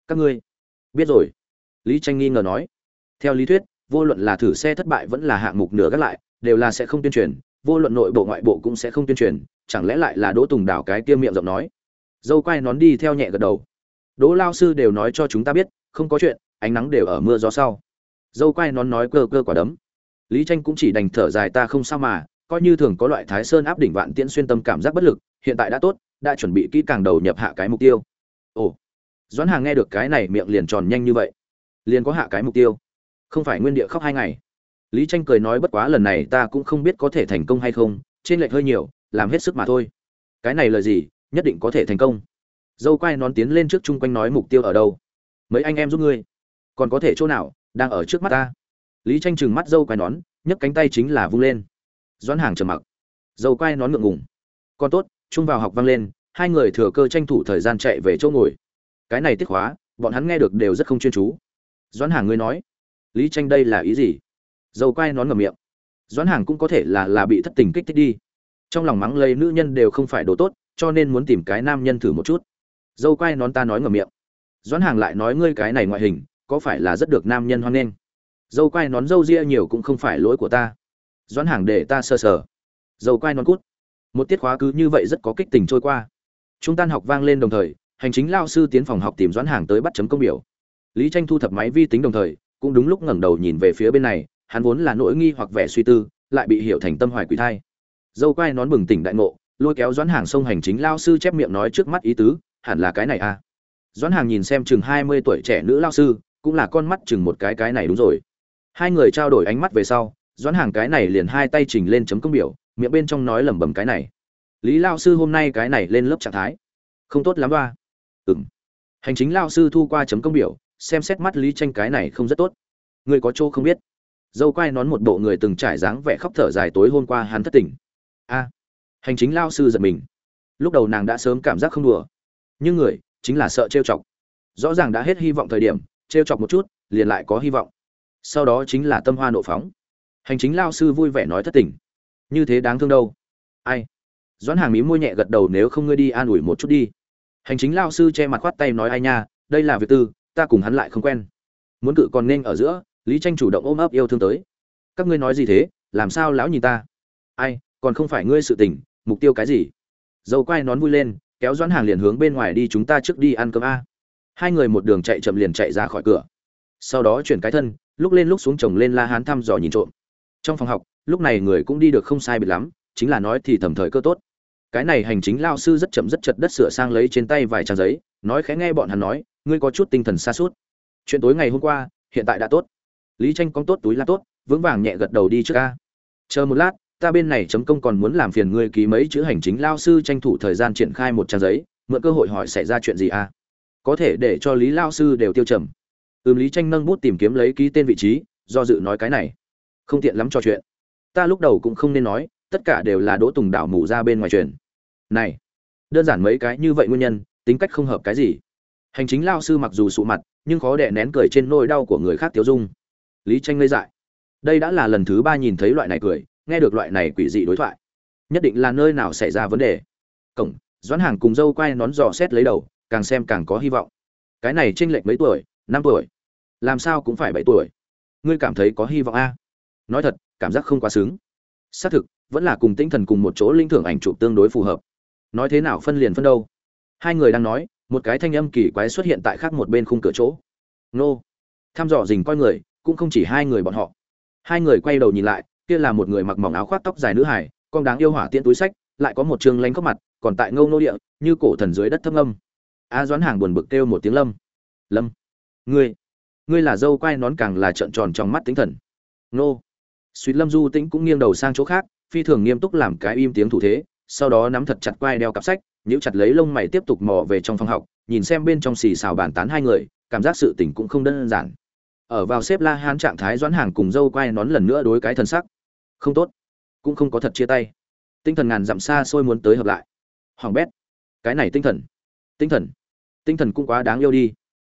Các ngươi, biết rồi. Lý tranh nghi ngờ nói. Theo lý thuyết, vô luận là thử xe thất bại vẫn là hạng mục nửa gác lại, đều là sẽ không tuyên truyền, vô luận nội bộ ngoại bộ cũng sẽ không tuyên truyền, chẳng lẽ lại là đỗ tùng đảo cái kia miệng rộng nói? Dâu quay nón đi theo nhẹ gật đầu. Đỗ lao sư đều nói cho chúng ta biết, không có chuyện, ánh nắng đều ở mưa gió sau. Dâu quay nón nói cơ cơ quả đấm. Lý tranh cũng chỉ đành thở dài ta không sao mà, coi như thường có loại thái sơn áp đỉnh vạn tiễn xuyên tâm cảm giác bất lực hiện tại đã tốt, đã chuẩn bị kỹ càng đầu nhập hạ cái mục tiêu. Ồ, doãn hàng nghe được cái này miệng liền tròn nhanh như vậy. Liền có hạ cái mục tiêu. Không phải nguyên địa khóc hai ngày. Lý tranh cười nói bất quá lần này ta cũng không biết có thể thành công hay không, trên lệch hơi nhiều, làm hết sức mà thôi. Cái này là gì, nhất định có thể thành công. Dâu quay nón tiến lên trước chung quanh nói mục tiêu ở đâu. Mấy anh em giúp ngươi. Còn có thể chỗ nào, đang ở trước mắt ta. Lý tranh chừng mắt dâu quay nón, nhấc cánh tay chính là vung lên. Doãn hàng trầm mặc. Dâu quay nón ngượng ngùng. Con tốt chung vào học vang lên, hai người thừa cơ tranh thủ thời gian chạy về chỗ ngồi. Cái này tiết khóa, bọn hắn nghe được đều rất không chuyên chú. Doãn hàng ngươi nói, lý tranh đây là ý gì? Dâu quay nón ngầm miệng. Doãn hàng cũng có thể là là bị thất tình kích thích đi. Trong lòng mắng lây nữ nhân đều không phải đồ tốt, cho nên muốn tìm cái nam nhân thử một chút. Dâu quay nón ta nói ngầm miệng. Doãn hàng lại nói ngươi cái này ngoại hình, có phải là rất được nam nhân hoan nghênh? Dâu quay nón dâu ria nhiều cũng không phải lỗi của ta. Doãn hàng để ta sơ sờ. Dâu quay nón cút một tiết khóa cứ như vậy rất có kích tình trôi qua. Chúng tan học vang lên đồng thời, hành chính lao sư tiến phòng học tìm doãn hàng tới bắt chấm công biểu. Lý tranh thu thập máy vi tính đồng thời, cũng đúng lúc ngẩng đầu nhìn về phía bên này, hắn vốn là nỗi nghi hoặc vẻ suy tư, lại bị hiểu thành tâm hoài quỷ thai. Dâu quai nón bừng tỉnh đại ngộ, lôi kéo doãn hàng sông hành chính lao sư chép miệng nói trước mắt ý tứ, hẳn là cái này à. Doãn hàng nhìn xem chừng hai mươi tuổi trẻ nữ lao sư, cũng là con mắt chừng một cái cái này đúng rồi. Hai người trao đổi ánh mắt về sau, doãn hàng cái này liền hai tay chỉnh lên chấm công biểu miệng bên trong nói lẩm bẩm cái này. Lý lao sư hôm nay cái này lên lớp trạng thái. Không tốt lắm ba ừm. Hành chính lao sư thu qua chấm công biểu, xem xét mắt lý tranh cái này không rất tốt. Người có chỗ không biết. Dâu quai nón một bộ người từng trải dáng vẻ khóc thở dài tối hôm qua hắn thất tình. A. Hành chính lao sư giật mình. Lúc đầu nàng đã sớm cảm giác không đùa. Nhưng người, chính là sợ trêu chọc. Rõ ràng đã hết hy vọng thời điểm, trêu chọc một chút, liền lại có hy vọng. Sau đó chính là tâm hoa nộ phóng. Hành chính lao sư vui vẻ nói thất tình như thế đáng thương đâu. Ai? Doãn hàng mí môi nhẹ gật đầu nếu không ngươi đi an ủi một chút đi. Hành chính lao sư che mặt khoát tay nói ai nha, đây là việc tư, ta cùng hắn lại không quen. Muốn cự còn nên ở giữa, lý tranh chủ động ôm ấp yêu thương tới. Các ngươi nói gì thế, làm sao lão nhìn ta? Ai, còn không phải ngươi sự tình, mục tiêu cái gì? Dâu quai nón vui lên, kéo doãn hàng liền hướng bên ngoài đi, chúng ta trước đi ăn cơm a. Hai người một đường chạy chậm liền chạy ra khỏi cửa. Sau đó chuyển cái thân, lúc lên lúc xuống chồng lên la hán thăm dò nhìn trộm. Trong phòng học lúc này người cũng đi được không sai biệt lắm, chính là nói thì thầm thời cơ tốt. Cái này hành chính lao sư rất chậm rất chật đất sửa sang lấy trên tay vài trang giấy, nói khẽ nghe bọn hắn nói, ngươi có chút tinh thần xa suốt chuyện tối ngày hôm qua, hiện tại đã tốt. Lý tranh cong tốt túi la tốt, vững vàng nhẹ gật đầu đi trước ca chờ một lát, ta bên này chấm công còn muốn làm phiền ngươi ký mấy chữ hành chính lao sư tranh thủ thời gian triển khai một trang giấy, mượn cơ hội hỏi xảy ra chuyện gì à có thể để cho lý lao sư đều tiêu trầm. Ừm, lý tranh nâng bút tìm kiếm lấy ký tên vị trí, do dự nói cái này. Không tiện lắm cho chuyện ta lúc đầu cũng không nên nói, tất cả đều là đỗ tùng đảo mù ra bên ngoài truyền. Này, đơn giản mấy cái như vậy nguyên nhân, tính cách không hợp cái gì. Hành chính lao sư mặc dù sụ mặt, nhưng khó đẻ nén cười trên nỗi đau của người khác tiêu dung. Lý tranh ngây dại. Đây đã là lần thứ ba nhìn thấy loại này cười, nghe được loại này quỷ dị đối thoại. Nhất định là nơi nào xảy ra vấn đề. Cổng, doãn hàng cùng dâu quay nón dò xét lấy đầu, càng xem càng có hy vọng. Cái này chênh lệch mấy tuổi? Năm tuổi. Làm sao cũng phải bảy tuổi. Ngươi cảm thấy có hy vọng a? Nói thật cảm giác không quá sướng, xác thực vẫn là cùng tinh thần cùng một chỗ linh thưởng ảnh chụp tương đối phù hợp. Nói thế nào phân liền phân đâu? Hai người đang nói một cái thanh âm kỳ quái xuất hiện tại khác một bên khung cửa chỗ. Nô. Tham dò dình coi người cũng không chỉ hai người bọn họ. Hai người quay đầu nhìn lại kia là một người mặc mỏng áo khoác tóc dài nữ hải con đáng yêu hỏa tiễn túi sách lại có một trường lánh khóc mặt còn tại ngâu nô địa như cổ thần dưới đất thâm âm. A doãn hàng buồn bực kêu một tiếng lâm. Lâm. Ngươi. Ngươi là dâu quai nón càng là trợn tròn trong mắt tính thần. Nô suýt lâm du tĩnh cũng nghiêng đầu sang chỗ khác, phi thường nghiêm túc làm cái im tiếng thủ thế, sau đó nắm thật chặt quai đeo cặp sách, nhíu chặt lấy lông mày tiếp tục mò về trong phòng học, nhìn xem bên trong xì xào bàn tán hai người, cảm giác sự tình cũng không đơn giản. Ở vào xếp la hán trạng thái doãn hàng cùng dâu quai nón lần nữa đối cái thần sắc. Không tốt. Cũng không có thật chia tay. Tinh thần ngàn dặm xa xôi muốn tới hợp lại. Hoàng bét. Cái này tinh thần. Tinh thần. Tinh thần cũng quá đáng yêu đi.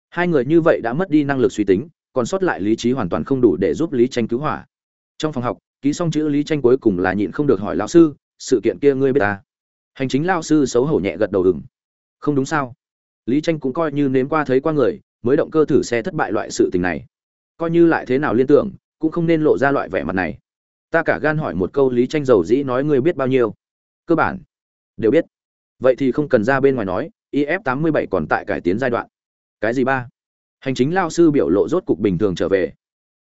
Hai người như vậy đã mất đi năng lực suy tính, còn sót lại lý trí hoàn toàn không đủ để giúp lý tranh cứu hỏa trong phòng học, ký xong chữ lý tranh cuối cùng là nhịn không được hỏi lão sư, sự kiện kia ngươi biết ta hành chính lao sư xấu hổ nhẹ gật đầu ừng không đúng sao? Lý tranh cũng coi như nếm qua thấy qua người, mới động cơ thử xe thất bại loại sự tình này. Coi như lại thế nào liên tưởng, cũng không nên lộ ra loại vẻ mặt này. Ta cả gan hỏi một câu lý tranh dầu dĩ nói ngươi biết bao nhiêu? Cơ bản, đều biết. Vậy thì không cần ra bên ngoài nói if 87 còn tại cải tiến giai đoạn. Cái gì ba? Hành chính lao sư biểu lộ rốt cục bình thường trở về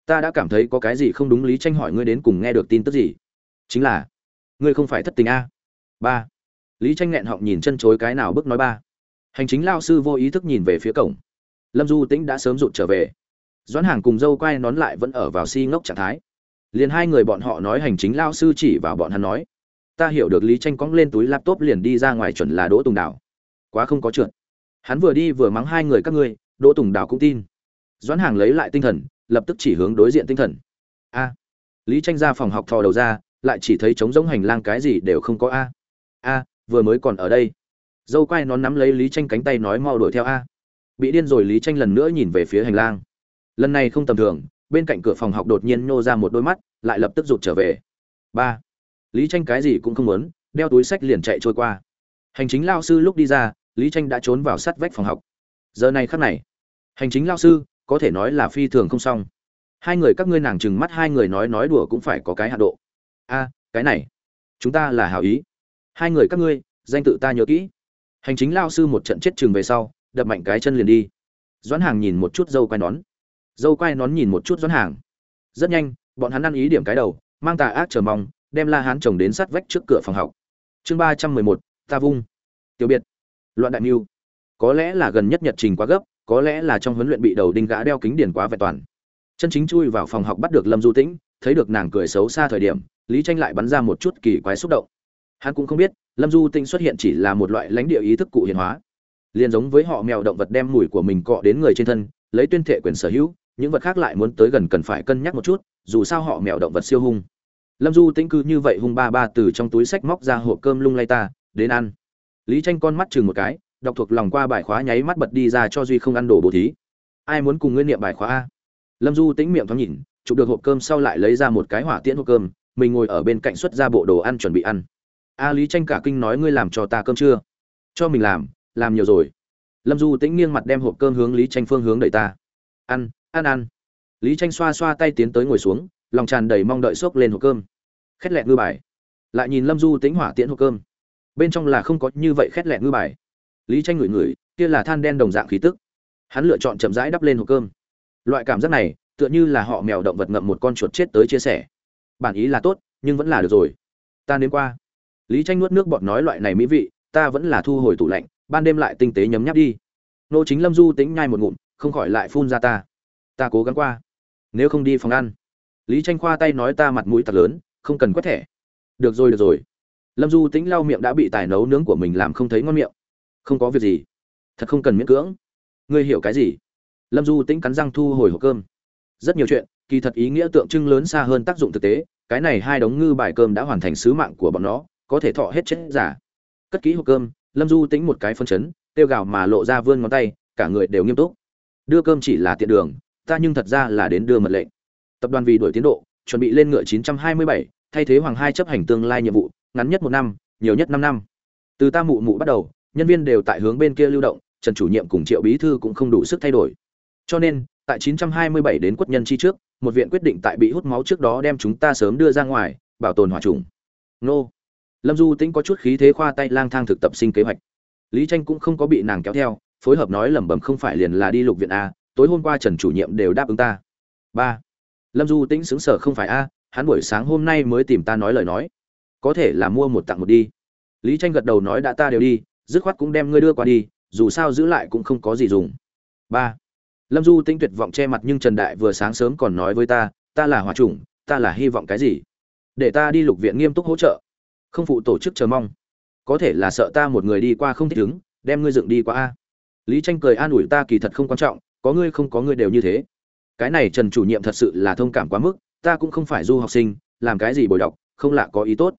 ta đã cảm thấy có cái gì không đúng lý tranh hỏi ngươi đến cùng nghe được tin tức gì? Chính là, ngươi không phải thất tình a. Ba. Lý tranh nghẹn họng nhìn chân chối cái nào bước nói ba. Hành chính lao sư vô ý thức nhìn về phía cổng. Lâm du tĩnh đã sớm rụt trở về. Doãn hàng cùng dâu quay nón lại vẫn ở vào si ngốc trạng thái. Liền hai người bọn họ nói hành chính lao sư chỉ vào bọn hắn nói. Ta hiểu được lý tranh cóng lên túi laptop liền đi ra ngoài chuẩn là đỗ tùng đảo quá không có trượt. Hắn vừa đi vừa mắng hai người các ngươi, đỗ tùng đảo cũng tin. Doãn hàng lấy lại tinh thần lập tức chỉ hướng đối diện tinh thần. A. Lý tranh ra phòng học thò đầu ra, lại chỉ thấy trống rỗng hành lang cái gì đều không có a. A, vừa mới còn ở đây. Dâu quay nón nắm lấy lý tranh cánh tay nói mau đuổi theo a. Bị điên rồi lý tranh lần nữa nhìn về phía hành lang. Lần này không tầm thường, bên cạnh cửa phòng học đột nhiên nô ra một đôi mắt, lại lập tức rụt trở về. Ba. Lý tranh cái gì cũng không muốn, đeo túi sách liền chạy trôi qua. Hành chính lao sư lúc đi ra, lý tranh đã trốn vào sát vách phòng học. Giờ này khắc này, hành chính lao sư có thể nói là phi thường không xong. Hai người các ngươi nàng chừng mắt hai người nói nói đùa cũng phải có cái hạ độ. A, cái này, chúng ta là hảo ý. Hai người các ngươi, danh tự ta nhớ kỹ. Hành chính lao sư một trận chết chừng về sau, đập mạnh cái chân liền đi. Doãn hàng nhìn một chút dâu quai nón. Dâu quai nón nhìn một chút doãn hàng. Rất nhanh, bọn hắn ăn ý điểm cái đầu, mang tà ác chờ mong, đem la hán chồng đến sát vách trước cửa phòng học. Chương ba trăm mười một, ta vung. Tiểu biệt. Loạn đại mưu. Có lẽ là gần nhất nhật trình quá gấp có lẽ là trong huấn luyện bị đầu đinh gã đeo kính điển quá vẹn toàn. Chân chính chui vào phòng học bắt được lâm du tĩnh, thấy được nàng cười xấu xa thời điểm, lý tranh lại bắn ra một chút kỳ quái xúc động. Hắn cũng không biết, lâm du tĩnh xuất hiện chỉ là một loại lãnh địa ý thức cụ hiện hóa. Liền giống với họ mèo động vật đem mùi của mình cọ đến người trên thân, lấy tuyên thệ quyền sở hữu, những vật khác lại muốn tới gần cần phải cân nhắc một chút, dù sao họ mèo động vật siêu hung. Lâm du tĩnh cứ như vậy hung ba ba từ trong túi sách móc ra hộp cơm lung lay ta, đến ăn. Lý tranh con mắt chừng một cái đọc thuộc lòng qua bài khóa nháy mắt bật đi ra cho duy không ăn đồ bồ thí. Ai muốn cùng ngươi niệm bài khóa a? Lâm du tĩnh miệng thoáng nhìn, chụp được hộp cơm sau lại lấy ra một cái hỏa tiễn hộp cơm, mình ngồi ở bên cạnh xuất ra bộ đồ ăn chuẩn bị ăn. A lý tranh cả kinh nói ngươi làm cho ta cơm chưa? Cho mình làm làm nhiều rồi. Lâm du tĩnh nghiêng mặt đem hộp cơm hướng lý tranh phương hướng đẩy ta. Ăn ăn ăn. Lý tranh xoa xoa tay tiến tới ngồi xuống, lòng tràn đầy mong đợi xốc lên hộp cơm. Khét lẹt ngư bài. Lại nhìn lâm du tĩnh hỏa tiễn hộp cơm. Bên trong là không có như vậy khét lẹt ngư bài lý tranh ngửi ngửi, kia là than đen đồng dạng khí tức. Hắn lựa chọn chậm rãi đắp lên hộp cơm. Loại cảm giác này, tựa như là họ mèo động vật ngậm một con chuột chết tới chia sẻ. Bản ý là tốt, nhưng vẫn là được rồi. Ta nếm qua. Lý tranh nuốt nước bọt nói loại này mỹ vị, ta vẫn là thu hồi tủ lạnh, ban đêm lại tinh tế nhấm nháp đi. Nô chính lâm du tính nhai một ngụm, không khỏi lại phun ra ta. Ta cố gắng qua. Nếu không đi phòng ăn. Lý tranh khoa tay nói ta mặt mũi thật lớn, không cần quét thẻ. Được rồi được rồi. Lâm du tính lau miệng đã bị tài nấu nướng của mình làm không thấy ngon miệng không có việc gì. Thật không cần miễn cưỡng. Ngươi hiểu cái gì? Lâm du tĩnh cắn răng thu hồi hộp cơm. Rất nhiều chuyện kỳ thật ý nghĩa tượng trưng lớn xa hơn tác dụng thực tế cái này hai đống ngư bài cơm đã hoàn thành sứ mạng của bọn nó có thể thọ hết chết giả. Cất kỹ hộp cơm lâm du tĩnh một cái phân chấn tiêu gào mà lộ ra vươn ngón tay cả người đều nghiêm túc. Đưa cơm chỉ là tiện đường ta nhưng thật ra là đến đưa mật lệnh. Tập đoàn vì đổi tiến độ chuẩn bị lên ngựa 927, thay thế hoàng hai chấp hành tương lai nhiệm vụ ngắn nhất một năm nhiều nhất năm năm. Từ ta mụ mụ bắt đầu nhân viên đều tại hướng bên kia lưu động, trần chủ nhiệm cùng triệu bí thư cũng không đủ sức thay đổi. Cho nên, tại 927 đến quất nhân chi trước, một viện quyết định tại bị hút máu trước đó đem chúng ta sớm đưa ra ngoài, bảo tồn hỏa trùng. Nô. Lâm du tĩnh có chút khí thế khoa tay lang thang thực tập sinh kế hoạch. Lý tranh cũng không có bị nàng kéo theo, phối hợp nói lẩm bẩm không phải liền là đi lục viện a, tối hôm qua trần chủ nhiệm đều đáp ứng ta. Ba. Lâm du tĩnh sững sở không phải a, hắn buổi sáng hôm nay mới tìm ta nói lời nói. Có thể là mua một tặng một đi. Lý tranh gật đầu nói đã ta đều đi dứt khoát cũng đem ngươi đưa qua đi, dù sao giữ lại cũng không có gì dùng. Ba. Lâm du tinh tuyệt vọng che mặt nhưng trần đại vừa sáng sớm còn nói với ta ta là hòa chủng, ta là hy vọng cái gì? Để ta đi lục viện nghiêm túc hỗ trợ. Không phụ tổ chức chờ mong. Có thể là sợ ta một người đi qua không thích ứng, đem ngươi dựng đi qua a. Lý tranh cười an ủi ta kỳ thật không quan trọng, có ngươi không có ngươi đều như thế. Cái này trần chủ nhiệm thật sự là thông cảm quá mức, ta cũng không phải du học sinh, làm cái gì bồi đọc, không lạ có ý tốt.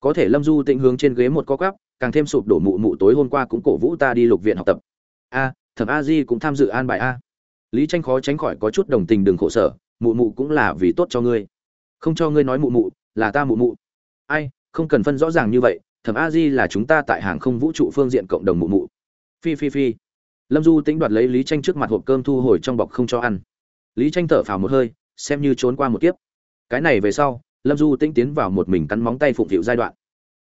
Có thể lâm du tĩnh hướng trên ghế một co cắp càng thêm sụp đổ mụ mụ tối hôm qua cũng cổ vũ ta đi lục viện học tập. A, thẩm a di cũng tham dự an bài a. Lý tranh khó tránh khỏi có chút đồng tình đừng khổ sở, mụ mụ cũng là vì tốt cho ngươi. Không cho ngươi nói mụ mụ, là ta mụ mụ. Ai, không cần phân rõ ràng như vậy, thẩm a di là chúng ta tại hàng không vũ trụ phương diện cộng đồng mụ mụ. Phi phi phi. Lâm du tính đoạt lấy lý tranh trước mặt hộp cơm thu hồi trong bọc không cho ăn. Lý tranh thở phào một hơi, xem như trốn qua một kiếp. Cái này về sau, lâm du tĩnh tiến vào một mình cắn móng tay phụng phịu giai đoạn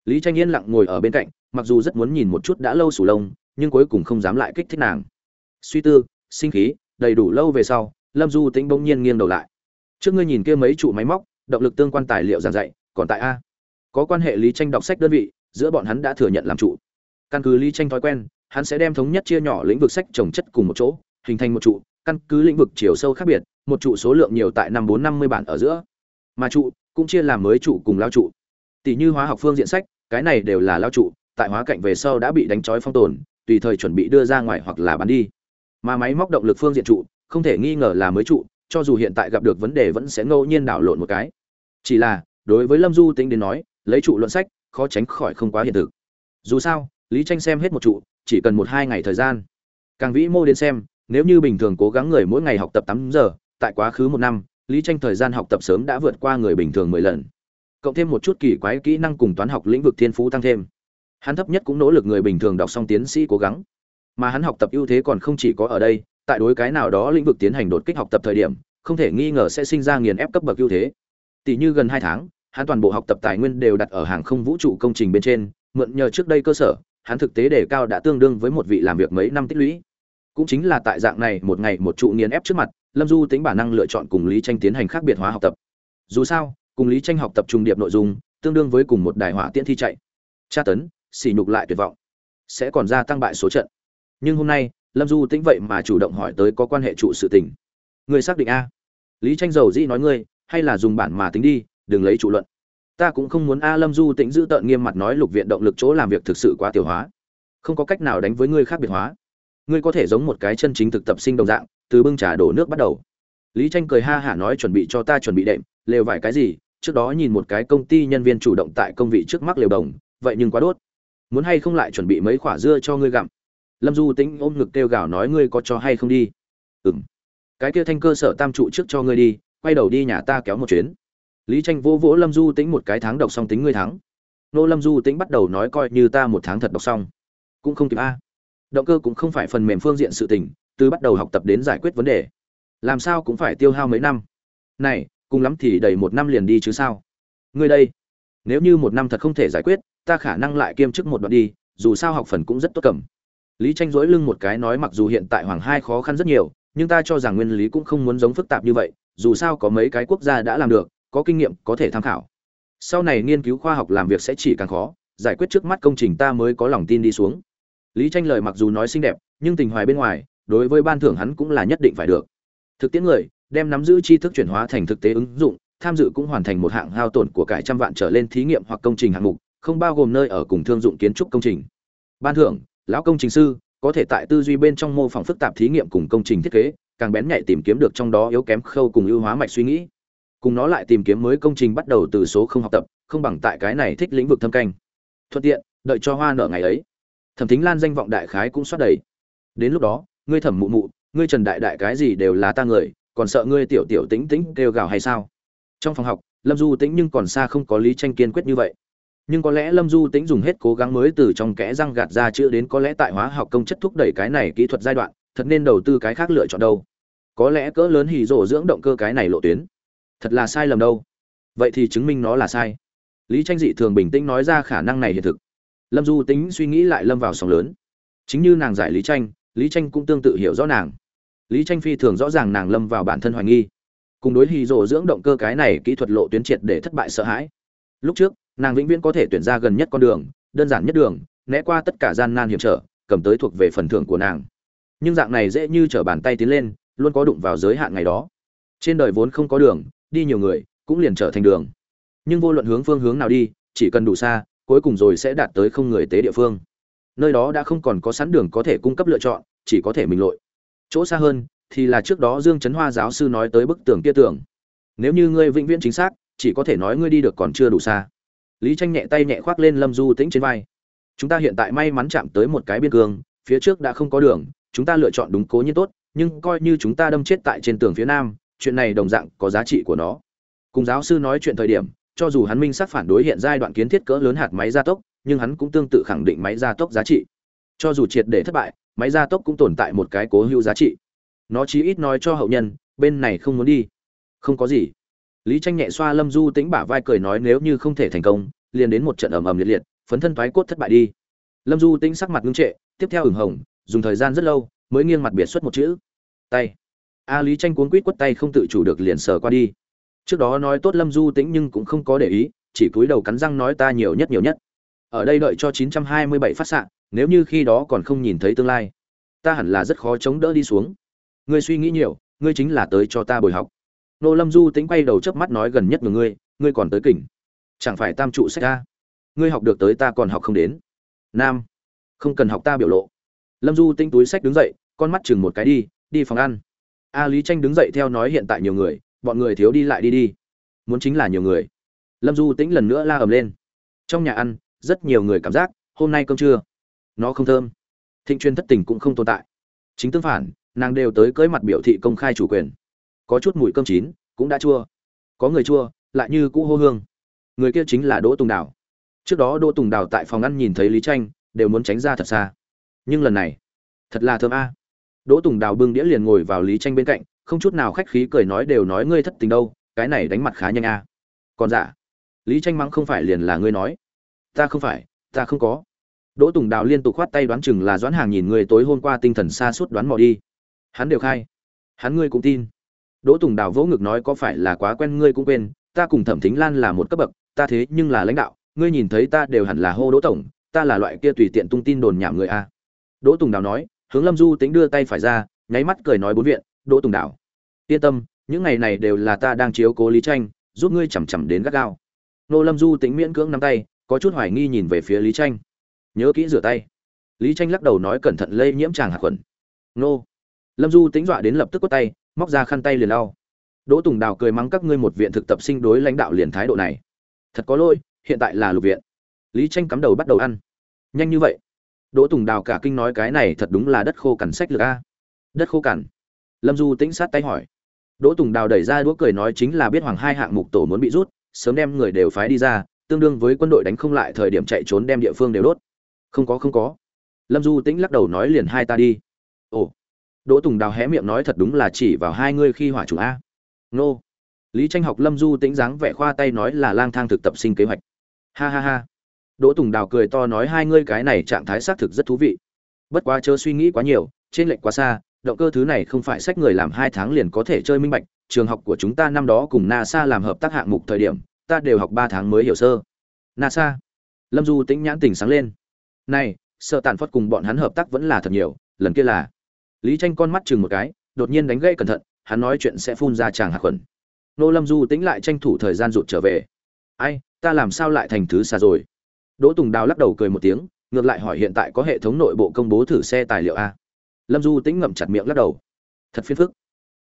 lý tranh yên lặng ngồi ở bên cạnh, mặc dù rất muốn nhìn một chút đã lâu sủ lông, nhưng cuối cùng không dám lại kích thích nàng. Suy tư, sinh khí, đầy đủ lâu về sau, lâm du tĩnh bỗng nhiên nghiêng đầu lại. Trước ngươi nhìn kia mấy trụ máy móc, động lực tương quan tài liệu giảng dạy, còn tại a. Có quan hệ lý tranh đọc sách đơn vị, giữa bọn hắn đã thừa nhận làm trụ. Căn cứ lý tranh thói quen, hắn sẽ đem thống nhất chia nhỏ lĩnh vực sách trồng chất cùng một chỗ, hình thành một trụ, căn cứ lĩnh vực chiều sâu khác biệt, một trụ số lượng nhiều tại năm bốn năm mươi bản ở giữa. Mà trụ cũng chia làm mới trụ cùng lao trụ tỷ như hóa học phương diện sách, cái này đều là lao trụ, tại hóa cạnh về sau đã bị đánh trói phong tồn, tùy thời chuẩn bị đưa ra ngoài hoặc là bán đi. Mà máy móc động lực phương diện trụ, không thể nghi ngờ là mới trụ, cho dù hiện tại gặp được vấn đề vẫn sẽ ngẫu nhiên đảo lộn một cái. Chỉ là, đối với lâm du tính đến nói, lấy trụ luận sách, khó tránh khỏi không quá hiện thực. Dù sao, lý tranh xem hết một trụ, chỉ cần một hai ngày thời gian. Càng vĩ mô đến xem, nếu như bình thường cố gắng người mỗi ngày học tập tám giờ, tại quá khứ một năm, lý tranh thời gian học tập sớm đã vượt qua người bình thường mười lần cộng thêm một chút kỳ quái kỹ năng cùng toán học lĩnh vực thiên phú tăng thêm. Hắn thấp nhất cũng nỗ lực người bình thường đọc xong tiến sĩ cố gắng. Mà hắn học tập ưu thế còn không chỉ có ở đây, tại đối cái nào đó lĩnh vực tiến hành đột kích học tập thời điểm, không thể nghi ngờ sẽ sinh ra nghiền ép cấp bậc ưu thế. Tỷ như gần hai tháng, hắn toàn bộ học tập tài nguyên đều đặt ở hàng không vũ trụ công trình bên trên, mượn nhờ trước đây cơ sở, hắn thực tế đề cao đã tương đương với một vị làm việc mấy năm tích lũy. Cũng chính là tại dạng này, một ngày một trụ nghiền ép trước mặt, lâm du tính bản năng lựa chọn cùng lý tranh tiến hành khác biệt hóa học tập. Dù sao cùng lý tranh học tập trung điệp nội dung, tương đương với cùng một đài hỏa tiễn thi chạy. Tra tấn xỉ nhục lại tuyệt vọng. Sẽ còn gia tăng bại số trận. Nhưng hôm nay, lâm du tĩnh vậy mà chủ động hỏi tới có quan hệ trụ sự tình. Người xác định a. Lý tranh dầu dĩ nói ngươi, hay là dùng bản mà tính đi, đừng lấy trụ luận. Ta cũng không muốn a lâm du tĩnh giữ tợn nghiêm mặt nói lục viện động lực chỗ làm việc thực sự quá tiểu hóa. Không có cách nào đánh với ngươi khác biệt hóa. Ngươi có thể giống một cái chân chính thực tập sinh đồng dạng, từ bưng trà đổ nước bắt đầu. Lý tranh cười ha hả nói chuẩn bị cho ta chuẩn bị đệm lều vải cái gì, trước đó nhìn một cái công ty nhân viên chủ động tại công vị trước mắt lều đồng, vậy nhưng quá đốt. Muốn hay không lại chuẩn bị mấy quả dưa cho ngươi gặm. Lâm du tĩnh ôm ngực kêu gào nói ngươi có cho hay không đi. Ừm. Cái kia thanh cơ sở tam trụ trước cho ngươi đi, quay đầu đi nhà ta kéo một chuyến. Lý tranh vỗ vỗ lâm du tĩnh một cái tháng độc xong tính ngươi thắng. Nô lâm du tĩnh bắt đầu nói coi như ta một tháng thật đọc xong. Cũng không kịp a. Động cơ cũng không phải phần mềm phương diện sự tình, từ bắt đầu học tập đến giải quyết vấn đề. Làm sao cũng phải tiêu hao mấy năm. Này cùng lắm thì đầy một năm liền đi chứ sao? Ngươi đây, nếu như một năm thật không thể giải quyết, ta khả năng lại kiêm chức một đoạn đi, dù sao học phần cũng rất tốt cầm. Lý tranh dỗi lưng một cái nói mặc dù hiện tại hoàng hai khó khăn rất nhiều, nhưng ta cho rằng nguyên lý cũng không muốn giống phức tạp như vậy, dù sao có mấy cái quốc gia đã làm được, có kinh nghiệm, có thể tham khảo. Sau này nghiên cứu khoa học làm việc sẽ chỉ càng khó, giải quyết trước mắt công trình ta mới có lòng tin đi xuống. Lý tranh lời mặc dù nói xinh đẹp, nhưng tình hoài bên ngoài, đối với ban thưởng hắn cũng là nhất định phải được. Thực tiễn người đem nắm giữ tri thức chuyển hóa thành thực tế ứng dụng, tham dự cũng hoàn thành một hạng hao tổn của cải trăm vạn trở lên thí nghiệm hoặc công trình hạng mục, không bao gồm nơi ở cùng thương dụng kiến trúc công trình. Ban thưởng, lão công trình sư, có thể tại tư duy bên trong mô phỏng phức tạp thí nghiệm cùng công trình thiết kế, càng bén nhạy tìm kiếm được trong đó yếu kém khâu cùng ưu hóa mạch suy nghĩ. Cùng nó lại tìm kiếm mới công trình bắt đầu từ số không học tập, không bằng tại cái này thích lĩnh vực thâm canh. Thuận tiện, đợi cho hoa nở ngày ấy. Thẩm thính lan danh vọng đại khái cũng xoát đầy. Đến lúc đó, ngươi thẩm mụ mụ, ngươi trần đại đại cái gì đều là ta người còn sợ ngươi tiểu tiểu tĩnh tĩnh kêu gào hay sao? Trong phòng học, lâm du tĩnh nhưng còn xa không có lý tranh kiên quyết như vậy. Nhưng có lẽ lâm du tĩnh dùng hết cố gắng mới từ trong kẽ răng gạt ra chữ đến có lẽ tại hóa học công chất thúc đẩy cái này kỹ thuật giai đoạn, thật nên đầu tư cái khác lựa chọn đâu. Có lẽ cỡ lớn hì rổ dưỡng động cơ cái này lộ tuyến. Thật là sai lầm đâu. Vậy thì chứng minh nó là sai. Lý tranh dị thường bình tĩnh nói ra khả năng này hiện thực. Lâm du tính suy nghĩ lại lâm vào sóng lớn. Chính như nàng giải lý tranh lý tranh cũng tương tự hiểu rõ nàng lý tranh phi thường rõ ràng nàng lâm vào bản thân hoài nghi. Cùng đối hy rồ dưỡng động cơ cái này kỹ thuật lộ tuyến triệt để thất bại sợ hãi. Lúc trước, nàng vĩnh viễn có thể tuyển ra gần nhất con đường, đơn giản nhất đường, né qua tất cả gian nan hiểm trở, cầm tới thuộc về phần thưởng của nàng. Nhưng dạng này dễ như trở bàn tay tiến lên, luôn có đụng vào giới hạn ngày đó. Trên đời vốn không có đường, đi nhiều người, cũng liền trở thành đường. Nhưng vô luận hướng phương hướng nào đi, chỉ cần đủ xa, cuối cùng rồi sẽ đạt tới không người tế địa phương. Nơi đó đã không còn có sẵn đường có thể cung cấp lựa chọn, chỉ có thể mình lội chỗ xa hơn thì là trước đó dương chấn hoa giáo sư nói tới bức tường kia tưởng, nếu như ngươi vĩnh viễn chính xác chỉ có thể nói ngươi đi được còn chưa đủ xa. Lý tranh nhẹ tay nhẹ khoác lên lâm du tĩnh trên vai. Chúng ta hiện tại may mắn chạm tới một cái biên cương phía trước đã không có đường chúng ta lựa chọn đúng cố nhiên tốt nhưng coi như chúng ta đâm chết tại trên tường phía nam chuyện này đồng dạng có giá trị của nó. Cùng giáo sư nói chuyện thời điểm cho dù hắn minh xác phản đối hiện giai đoạn kiến thiết cỡ lớn hạt máy gia tốc nhưng hắn cũng tương tự khẳng định máy gia tốc giá trị. Cho dù triệt để thất bại máy gia tốc cũng tồn tại một cái cố hữu giá trị. Nó chí ít nói cho hậu nhân, bên này không muốn đi. Không có gì. Lý tranh nhẹ xoa lâm du tĩnh bả vai cười nói nếu như không thể thành công, liền đến một trận ầm ầm liệt liệt, phấn thân thoái cốt thất bại đi. Lâm du tĩnh sắc mặt ngưng trệ, tiếp theo ửng hồng, dùng thời gian rất lâu, mới nghiêng mặt biệt xuất một chữ. Tay. A lý tranh cuốn quýt quất tay không tự chủ được liền sờ qua đi. Trước đó nói tốt lâm du tĩnh nhưng cũng không có để ý, chỉ cúi đầu cắn răng nói ta nhiều nhất nhiều nhất ở đây đợi cho 927 phát sạn nếu như khi đó còn không nhìn thấy tương lai, ta hẳn là rất khó chống đỡ đi xuống. Ngươi suy nghĩ nhiều, ngươi chính là tới cho ta bồi học. Nô lâm du tính quay đầu chớp mắt nói gần nhất người, ngươi ngươi còn tới kỉnh. Chẳng phải tam trụ sách ta? Ngươi học được tới ta còn học không đến. Nam, không cần học ta biểu lộ. Lâm du tinh túi sách đứng dậy, con mắt chừng một cái đi đi phòng ăn. A lý tranh đứng dậy theo nói hiện tại nhiều người, bọn người thiếu đi lại đi đi. Muốn chính là nhiều người. Lâm du tĩnh lần nữa la ầm lên. Trong nhà ăn rất nhiều người cảm giác, hôm nay cơm trưa, nó không thơm. Thịnh chuyên thất tình cũng không tồn tại. Chính tương phản, nàng đều tới cưới mặt biểu thị công khai chủ quyền. Có chút mùi cơm chín, cũng đã chua. Có người chua, lại như cũ hô hương. Người kia chính là đỗ tùng đào. Trước đó đỗ tùng đào tại phòng ăn nhìn thấy lý tranh, đều muốn tránh ra thật xa. Nhưng lần này, thật là thơm a. Đỗ tùng đào bưng đĩa liền ngồi vào lý tranh bên cạnh, không chút nào khách khí cười nói đều nói ngươi thất tình đâu, cái này đánh mặt khá nhanh a. Còn dạ lý tranh mắng không phải liền là ngươi nói ta không phải, ta không có. Đỗ tùng đào liên tục khoát tay đoán chừng là doãn hàng nhìn người tối hôm qua tinh thần xa suốt đoán mò đi. Hắn đều khai. Hắn ngươi cũng tin. Đỗ tùng đào vỗ ngực nói có phải là quá quen ngươi cũng quên, ta cùng thẩm thính lan là một cấp bậc, ta thế nhưng là lãnh đạo, ngươi nhìn thấy ta đều hẳn là hô đỗ tổng, ta là loại kia tùy tiện tung tin đồn nhảm người a. Đỗ tùng đào nói, hướng lâm du tính đưa tay phải ra, nháy mắt cười nói bốn viện, đỗ tùng đào, yên tâm, những ngày này đều là ta đang chiếu cố lý tranh, giúp ngươi chằm chằm đến gắt gao. Nô lâm du tính miễn cưỡng nắm tay có chút hoài nghi nhìn về phía lý tranh nhớ kỹ rửa tay. Lý tranh lắc đầu nói cẩn thận lây nhiễm tràng hạt khuẩn. Nô. Lâm du tính dọa đến lập tức quất tay, móc ra khăn tay liền lau. Đỗ tùng đào cười mắng các ngươi một viện thực tập sinh đối lãnh đạo liền thái độ này. Thật có lỗi, hiện tại là lục viện. Lý tranh cắm đầu bắt đầu ăn. Nhanh như vậy. Đỗ tùng đào cả kinh nói cái này thật đúng là đất khô cằn sách lược a. Đất khô cằn. Lâm du tĩnh sát tay hỏi. Đỗ tùng đào đẩy ra đũa cười nói chính là biết hoàng hai hạng mục tổ muốn bị rút, sớm đem người đều phái đi ra tương đương với quân đội đánh không lại thời điểm chạy trốn đem địa phương đều đốt. Không có không có. Lâm du tĩnh lắc đầu nói liền hai ta đi. Ồ. Đỗ tùng đào hé miệng nói thật đúng là chỉ vào hai ngươi khi hỏa chủ a. Nô. Lý tranh học lâm du tĩnh dáng vẻ khoa tay nói là lang thang thực tập sinh kế hoạch. Ha ha ha. Đỗ tùng đào cười to nói hai ngươi cái này trạng thái xác thực rất thú vị. Bất quá chớ suy nghĩ quá nhiều, trên lệnh quá xa, động cơ thứ này không phải sách người làm hai tháng liền có thể chơi minh bạch, trường học của chúng ta năm đó cùng nasa làm hợp tác hạng mục thời điểm ta đều học ba tháng mới hiểu sơ. Nasa. Lâm du tĩnh nhãn tình sáng lên. Này, sợ tàn phất cùng bọn hắn hợp tác vẫn là thật nhiều, lần kia là. Lý tranh con mắt chừng một cái, đột nhiên đánh gãy cẩn thận, hắn nói chuyện sẽ phun ra tràng hạt khuẩn. Nô lâm du tĩnh lại tranh thủ thời gian rụt trở về. Ai, ta làm sao lại thành thứ xa rồi? Đỗ tùng đào lắc đầu cười một tiếng, ngược lại hỏi hiện tại có hệ thống nội bộ công bố thử xe tài liệu a lâm du tĩnh ngậm chặt miệng lắc đầu. Thật phiền phức.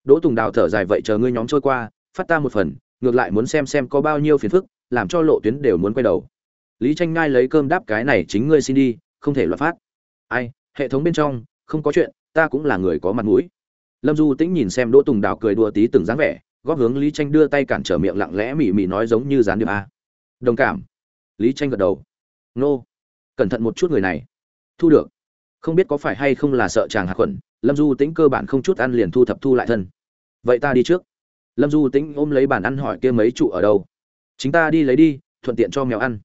Đỗ tùng đào thở dài vậy chờ ngươi nhóm trôi qua, phát ta một phần ngược lại muốn xem xem có bao nhiêu phiền phức, làm cho lộ tuyến đều muốn quay đầu. Lý tranh ngai lấy cơm đáp cái này chính ngươi xin đi, không thể loạn phát. Ai, hệ thống bên trong, không có chuyện, ta cũng là người có mặt mũi. Lâm du tĩnh nhìn xem đỗ tùng đào cười đùa tí từng dáng vẻ, góp hướng lý tranh đưa tay cản trở miệng lặng lẽ mỉ mỉ nói giống như gián điệp a. Đồng cảm. Lý tranh gật đầu. Nô. Cẩn thận một chút người này. Thu được. Không biết có phải hay không là sợ chàng hạ khuẩn, lâm du tĩnh cơ bản không chút ăn liền thu thập thu lại thân. Vậy ta đi trước lâm du tĩnh ôm lấy bàn ăn hỏi kia mấy trụ ở đâu? Chính ta đi lấy đi, thuận tiện cho mèo ăn.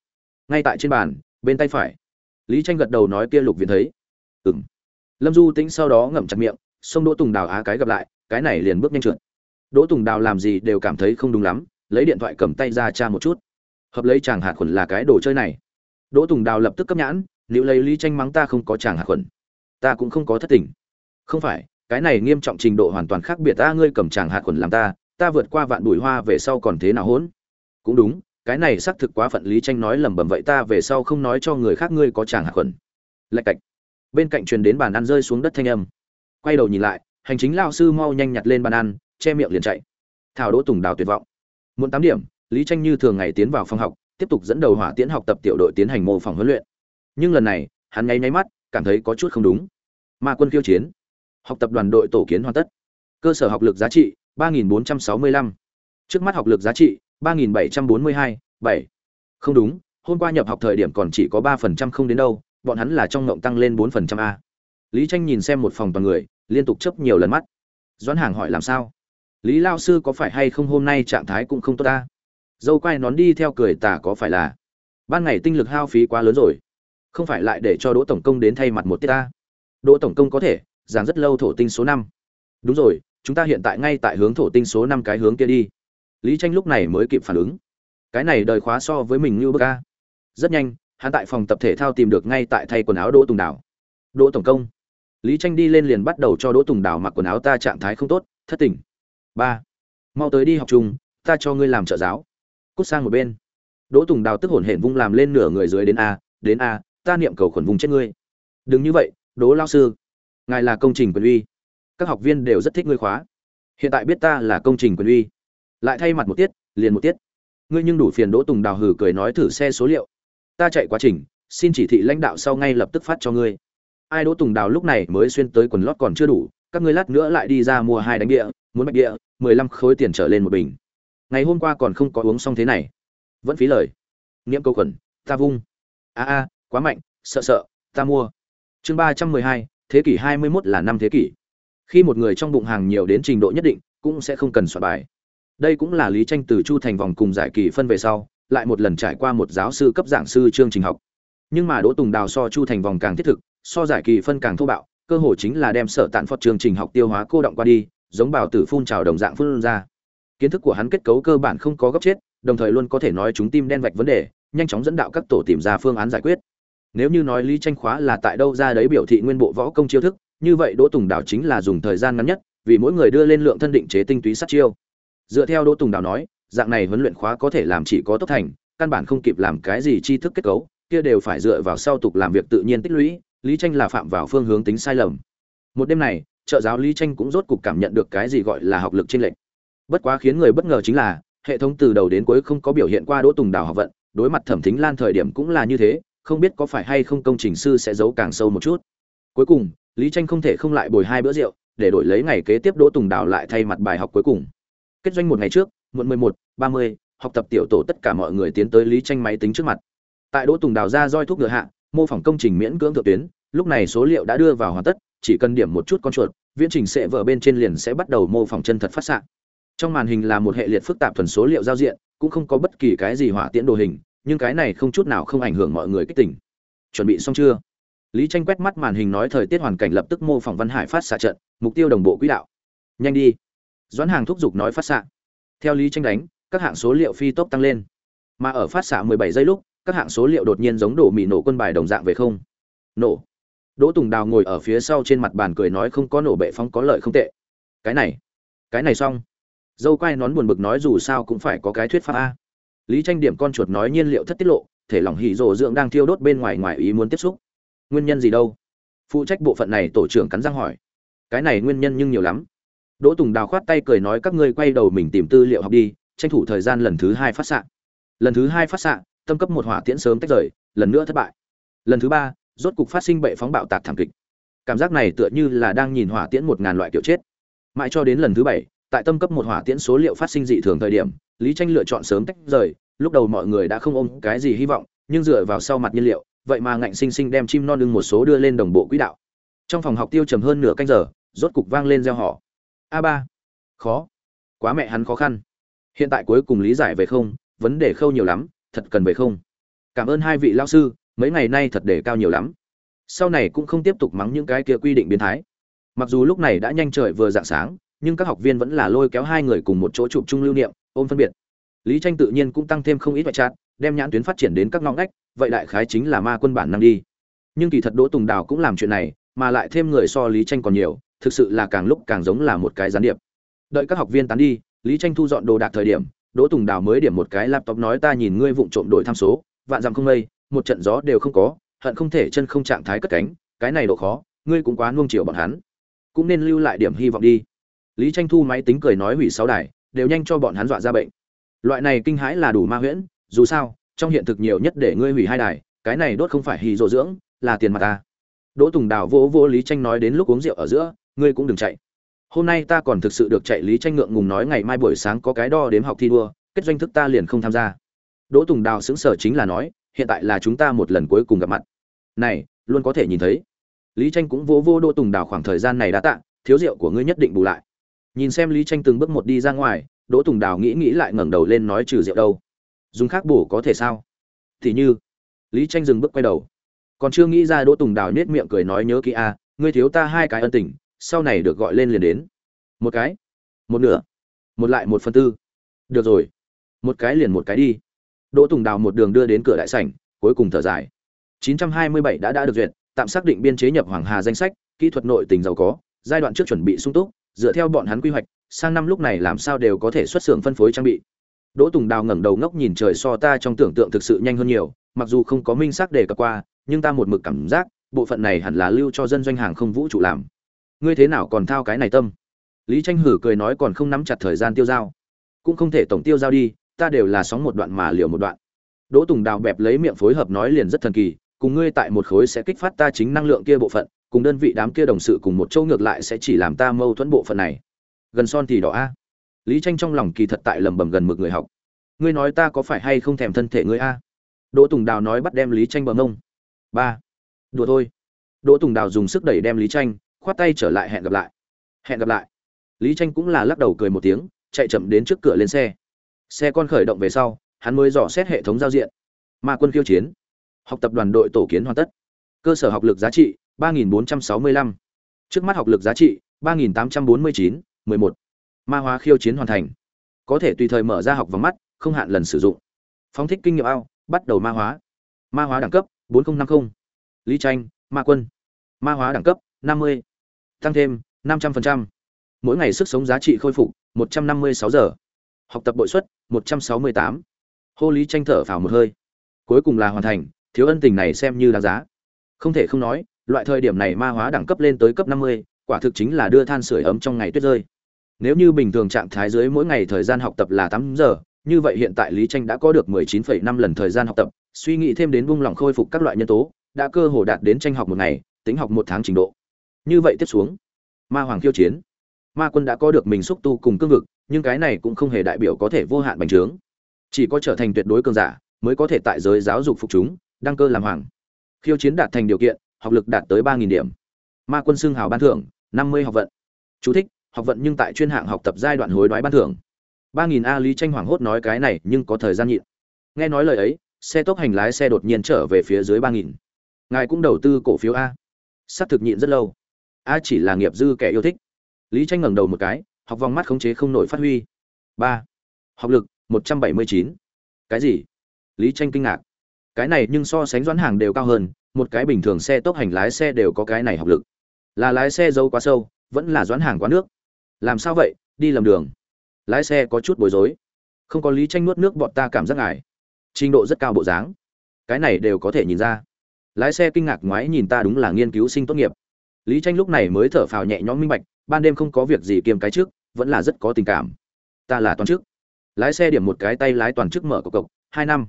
Ngay tại trên bàn, bên tay phải. Lý tranh gật đầu nói kia lục viện thấy. Ừng lâm du tĩnh sau đó ngậm chặt miệng, xông đỗ tùng đào á cái gặp lại, cái này liền bước nhanh trượt. Đỗ tùng đào làm gì đều cảm thấy không đúng lắm, lấy điện thoại cầm tay ra tra một chút. Hợp lấy chàng hạt khuẩn là cái đồ chơi này. Đỗ tùng đào lập tức cấp nhãn liệu lấy lý tranh mắng ta không có chàng hạt khuẩn, ta cũng không có thất tình. Không phải, cái này nghiêm trọng trình độ hoàn toàn khác biệt, ta ngươi cầm chàng hạt khuẩn làm ta ta vượt qua vạn bụi hoa về sau còn thế nào hỗn? Cũng đúng, cái này xác thực quá phận lý tranh nói lẩm bẩm vậy ta về sau không nói cho người khác ngươi có chàng hạ khuẩn. Lạch cạch. Bên cạnh truyền đến bàn ăn rơi xuống đất thanh âm. Quay đầu nhìn lại, hành chính lao sư mau nhanh nhặt lên bàn ăn, che miệng liền chạy. Thảo đỗ tùng đào tuyệt vọng. Muộn tám điểm, lý tranh như thường ngày tiến vào phòng học, tiếp tục dẫn đầu hỏa tiễn học tập tiểu đội tiến hành mô phỏng huấn luyện. Nhưng lần này, hắn nháy nháy mắt, cảm thấy có chút không đúng. Ma quân khiêu chiến. Học tập đoàn đội tổ kiến hoàn tất. Cơ sở học lực giá trị 3.465. trước mắt học lực giá trị 3.742, 7. không đúng hôm qua nhập học thời điểm còn chỉ có 3% không đến đâu bọn hắn là trong ngộng tăng lên 4% a. Lý tranh nhìn xem một phòng toàn người liên tục chớp nhiều lần mắt. Doãn hàng hỏi làm sao? Lý Lão sư có phải hay không hôm nay trạng thái cũng không tốt ta? Dâu quay nón đi theo cười tà có phải là ban ngày tinh lực hao phí quá lớn rồi. Không phải lại để cho đỗ tổng công đến thay mặt một tiết ta? Đỗ tổng công có thể giảng rất lâu thổ tinh số năm. Đúng rồi chúng ta hiện tại ngay tại hướng thổ tinh số năm cái hướng kia đi. Lý tranh lúc này mới kịp phản ứng. Cái này đời khóa so với mình như bức a. Rất nhanh, hắn tại phòng tập thể thao tìm được ngay tại thay quần áo đỗ tùng đảo đỗ tổng công. Lý tranh đi lên liền bắt đầu cho đỗ tùng đảo mặc quần áo ta trạng thái không tốt, thất tỉnh. Ba, mau tới đi học chung, ta cho ngươi làm trợ giáo. Cút sang một bên. Đỗ tùng đào tức hổn hển vung làm lên nửa người dưới đến a đến a, ta niệm cầu khuẩn vùng chết ngươi. Đừng như vậy, đỗ lao sư. Ngài là công trình quyền uy các học viên đều rất thích ngươi khóa. Hiện tại biết ta là công trình quyền uy. Lại thay mặt một tiết, liền một tiết. Ngươi nhưng đủ phiền đỗ tùng đào hừ cười nói thử xe số liệu. Ta chạy quá trình, xin chỉ thị lãnh đạo sau ngay lập tức phát cho ngươi. Ai đỗ tùng đào lúc này mới xuyên tới quần lót còn chưa đủ, các ngươi lát nữa lại đi ra mua hai đánh địa, muốn bạch địa, mười lăm khối tiền trở lên một bình. Ngày hôm qua còn không có uống xong thế này. Vẫn phí lời. Niệm câu khuẩn, ta vung. A a, quá mạnh, sợ sợ, ta mua. Chương ba trăm mười hai, thế kỷ hai mươi 21 là năm thế kỷ khi một người trong bụng hàng nhiều đến trình độ nhất định, cũng sẽ không cần soạn bài. Đây cũng là lý tranh từ chu thành vòng cùng giải kỳ phân về sau, lại một lần trải qua một giáo sư cấp giảng sư chương trình học. Nhưng mà đỗ tùng đào so chu thành vòng càng thiết thực, so giải kỳ phân càng thô bạo, cơ hội chính là đem sở tạn phật chương trình học tiêu hóa cô động qua đi, giống bào tử phun trào đồng dạng phun ra. Kiến thức của hắn kết cấu cơ bản không có gấp chết, đồng thời luôn có thể nói chúng tim đen vạch vấn đề, nhanh chóng dẫn đạo các tổ tìm ra phương án giải quyết. Nếu như nói lý tranh khóa là tại đâu ra đấy biểu thị nguyên bộ võ công chiêu thức như vậy đỗ tùng đảo chính là dùng thời gian ngắn nhất, vì mỗi người đưa lên lượng thân định chế tinh túy sát chiêu. Dựa theo đỗ tùng đảo nói, dạng này huấn luyện khóa có thể làm chỉ có tốc thành, căn bản không kịp làm cái gì tri thức kết cấu, kia đều phải dựa vào sau tục làm việc tự nhiên tích lũy, lý tranh là phạm vào phương hướng tính sai lầm. Một đêm này, trợ giáo lý tranh cũng rốt cục cảm nhận được cái gì gọi là học lực trên lệnh bất quá khiến người bất ngờ chính là, hệ thống từ đầu đến cuối không có biểu hiện qua đỗ tùng đào học vận, đối mặt thẩm thính lan thời điểm cũng là như thế, không biết có phải hay không công trình sư sẽ giấu càng sâu một chút. Cuối cùng lý tranh không thể không lại bồi hai bữa rượu, để đổi lấy ngày kế tiếp đỗ tùng đào lại thay mặt bài học cuối cùng. Kết doanh một ngày trước, muộn mười một, ba mươi, học tập tiểu tổ tất cả mọi người tiến tới lý tranh máy tính trước mặt. Tại đỗ tùng đào ra roi thuốc ngựa hạ, mô phỏng công trình miễn cưỡng thượng tuyến, lúc này số liệu đã đưa vào hoàn tất, chỉ cần điểm một chút con chuột, viễn trình sẽ vở bên trên liền sẽ bắt đầu mô phỏng chân thật phát xạ. Trong màn hình là một hệ liệt phức tạp thuần số liệu giao diện, cũng không có bất kỳ cái gì hỏa tiễn đồ hình, nhưng cái này không chút nào không ảnh hưởng mọi người kích tỉnh chuẩn bị xong chưa? Lý tranh quét mắt màn hình nói thời tiết hoàn cảnh lập tức mô phỏng văn hải phát xạ trận, mục tiêu đồng bộ quỹ đạo. Nhanh đi. Doãn hàng thúc giục nói phát xạ. Theo lý tranh đánh, các hạng số liệu phi tốc tăng lên. Mà ở phát xạ 17 giây lúc, các hạng số liệu đột nhiên giống đổ mì nổ quân bài đồng dạng về không. Nổ. Đỗ tùng đào ngồi ở phía sau trên mặt bàn cười nói không có nổ bệ phóng có lợi không tệ. Cái này. Cái này xong. Dâu quai nón buồn bực nói dù sao cũng phải có cái thuyết pháp a. Lý tranh điểm con chuột nói nhiên liệu thất tiết lộ, thể lỏng hỉ rổ dưỡng đang thiêu đốt bên ngoài ngoài ý muốn tiếp xúc nguyên nhân gì đâu? Phụ trách bộ phận này tổ trưởng cắn răng hỏi. Cái này nguyên nhân nhưng nhiều lắm. Đỗ tùng đào khoát tay cười nói các ngươi quay đầu mình tìm tư liệu học đi, tranh thủ thời gian lần thứ hai phát xạ. Lần thứ hai phát xạ, tâm cấp một hỏa tiễn sớm tách rời, lần nữa thất bại. Lần thứ ba, rốt cục phát sinh bệ phóng bạo tạc thảm kịch. Cảm giác này tựa như là đang nhìn hỏa tiễn một ngàn loại kiểu chết. Mãi cho đến lần thứ bảy, tại tâm cấp một hỏa tiễn số liệu phát sinh dị thường thời điểm, lý tranh lựa chọn sớm tách rời, lúc đầu mọi người đã không ôm cái gì hy vọng, nhưng dựa vào sau mặt nhiên liệu vậy mà ngạnh sinh sinh đem chim non đương một số đưa lên đồng bộ quỹ đạo. Trong phòng học tiêu trầm hơn nửa canh giờ, rốt cục vang lên reo họ a ba. Khó. Quá mẹ hắn khó khăn. Hiện tại cuối cùng lý giải về không, vấn đề khâu nhiều lắm, thật cần về không. Cảm ơn hai vị lao sư, mấy ngày nay thật để cao nhiều lắm. Sau này cũng không tiếp tục mắng những cái kia quy định biến thái. Mặc dù lúc này đã nhanh trời vừa dạng sáng, nhưng các học viên vẫn là lôi kéo hai người cùng một chỗ chụp chung lưu niệm, ôm phân biệt. Lý tranh tự nhiên cũng tăng thêm không ít ngoại trạng, đem nhãn tuyến phát triển đến các ngõ ngách vậy đại khái chính là ma quân bản năng đi. Nhưng kỳ thật đỗ tùng đào cũng làm chuyện này, mà lại thêm người so lý tranh còn nhiều, thực sự là càng lúc càng giống là một cái gián điệp. Đợi các học viên tán đi, lý tranh thu dọn đồ đạc thời điểm, đỗ tùng đào mới điểm một cái laptop nói ta nhìn ngươi vụng trộm đổi tham số, vạn dặm không mây, một trận gió đều không có, hận không thể chân không trạng thái cất cánh, cái này độ khó, ngươi cũng quá nuông chiều bọn hắn. Cũng nên lưu lại điểm hy vọng đi. Lý tranh thu máy tính cười nói hủy sáu đài, đều nhanh cho bọn hắn dọa ra bệnh. Loại này kinh hãi là đủ ma huyễn, dù sao trong hiện thực nhiều nhất để ngươi hủy hai đài, cái này đốt không phải hì rộ dưỡng, là tiền mặt ta. Đỗ tùng đào vỗ vỗ lý tranh nói đến lúc uống rượu ở giữa, ngươi cũng đừng chạy. Hôm nay ta còn thực sự được chạy lý tranh ngượng ngùng nói ngày mai buổi sáng có cái đo đếm học thi đua, kết doanh thức ta liền không tham gia. Đỗ tùng đào xứng sở chính là nói, hiện tại là chúng ta một lần cuối cùng gặp mặt. Này, luôn có thể nhìn thấy. Lý tranh cũng vỗ vô đỗ tùng đào khoảng thời gian này đã tạ, thiếu rượu của ngươi nhất định bù lại. Nhìn xem lý tranh từng bước một đi ra ngoài, đỗ tùng đào nghĩ nghĩ lại ngẩng đầu lên nói trừ rượu đâu dùng khác bổ có thể sao? Thì như, lý tranh dừng bước quay đầu. Còn chưa nghĩ ra đỗ tùng đào nhếch miệng cười nói nhớ kỹ a ngươi thiếu ta hai cái ân tình, sau này được gọi lên liền đến. Một cái, một nửa, một lại một phần tư. Được rồi, một cái liền một cái đi. Đỗ tùng đào một đường đưa đến cửa đại sảnh, cuối cùng thở dài. 927 đã đã được duyệt, tạm xác định biên chế nhập hoàng hà danh sách, kỹ thuật nội tình giàu có, giai đoạn trước chuẩn bị sung túc, dựa theo bọn hắn quy hoạch, sang năm lúc này làm sao đều có thể xuất xưởng phân phối trang bị đỗ tùng đào ngẩng đầu ngốc nhìn trời so ta trong tưởng tượng thực sự nhanh hơn nhiều, mặc dù không có minh xác để cập qua, nhưng ta một mực cảm giác, bộ phận này hẳn là lưu cho dân doanh hàng không vũ trụ làm. Ngươi thế nào còn thao cái này tâm? Lý tranh hử cười nói còn không nắm chặt thời gian tiêu giao cũng không thể tổng tiêu giao đi, ta đều là sóng một đoạn mà liều một đoạn. Đỗ tùng đào bẹp lấy miệng phối hợp nói liền rất thần kỳ, cùng ngươi tại một khối sẽ kích phát ta chính năng lượng kia bộ phận, cùng đơn vị đám kia đồng sự cùng một chỗ ngược lại sẽ chỉ làm ta mâu thuẫn bộ phận này. Gần son thì đỏ a lý tranh trong lòng kỳ thật tại lầm bầm gần mực người học. Ngươi nói ta có phải hay không thèm thân thể ngươi a? Đỗ tùng đào nói bắt đem lý tranh bờ mông. Ba. Đùa thôi. Đỗ tùng đào dùng sức đẩy đem lý tranh khoát tay trở lại hẹn gặp lại. Hẹn gặp lại. Lý tranh cũng là lắc đầu cười một tiếng chạy chậm đến trước cửa lên xe. Xe con khởi động về sau hắn mới dò xét hệ thống giao diện. Ma quân khiêu chiến. Học tập đoàn đội tổ kiến hoàn tất. Cơ sở học lực giá trị 3.465. trước mắt học lực giá trị 3.849, 11 ma hóa khiêu chiến hoàn thành có thể tùy thời mở ra học vào mắt không hạn lần sử dụng phóng thích kinh nghiệm ao bắt đầu ma hóa ma hóa đẳng cấp 4050. lý tranh ma quân ma hóa đẳng cấp 50. tăng thêm 500%. mỗi ngày sức sống giá trị khôi phục 156 giờ học tập bội suất 168. hô lý tranh thở phào một hơi cuối cùng là hoàn thành thiếu ân tình này xem như đáng giá không thể không nói loại thời điểm này ma hóa đẳng cấp lên tới cấp 50, quả thực chính là đưa than sửa ấm trong ngày tuyết rơi nếu như bình thường trạng thái dưới mỗi ngày thời gian học tập là 8 giờ như vậy hiện tại lý tranh đã có được 19,5 lần thời gian học tập suy nghĩ thêm đến buông lòng khôi phục các loại nhân tố đã cơ hồ đạt đến tranh học một ngày tính học một tháng trình độ. Như vậy tiếp xuống ma hoàng khiêu chiến. Ma quân đã có được mình xúc tu cùng cương vực nhưng cái này cũng không hề đại biểu có thể vô hạn bành trướng. Chỉ có trở thành tuyệt đối cường giả mới có thể tại giới giáo dục phục chúng đăng cơ làm hoàng. Khiêu chiến đạt thành điều kiện học lực đạt tới ba nghìn điểm. Ma quân xưng hào ban thưởng năm mươi học vận. Chú thích, học vận nhưng tại chuyên hạng học tập giai đoạn hối đoái ban thưởng. Ba nghìn a lý tranh hoảng hốt nói cái này, nhưng có thời gian nhịn. Nghe nói lời ấy, xe tốc hành lái xe đột nhiên trở về phía dưới ba nghìn. Ngài cũng đầu tư cổ phiếu a. S thực nhịn rất lâu. A chỉ là nghiệp dư kẻ yêu thích. Lý tranh ngẩng đầu một cái, học vòng mắt khống chế không nổi phát huy. Ba. Học lực, một trăm bảy mươi chín. Cái gì? Lý tranh kinh ngạc. Cái này nhưng so sánh doãn hàng đều cao hơn, một cái bình thường xe tốc hành lái xe đều có cái này học lực. Là lái xe dâu quá sâu, vẫn là doãn hàng quá nước làm sao vậy, đi lầm đường. Lái xe có chút bối rối. Không có lý tranh nuốt nước bọn ta cảm giác ngại. Trình độ rất cao bộ dáng. Cái này đều có thể nhìn ra. Lái xe kinh ngạc ngoái nhìn ta đúng là nghiên cứu sinh tốt nghiệp. Lý tranh lúc này mới thở phào nhẹ nhõm minh bạch, ban đêm không có việc gì kiêm cái trước, vẫn là rất có tình cảm. Ta là toàn chức lái xe điểm một cái tay lái toàn chức mở cộc cộc, hai năm.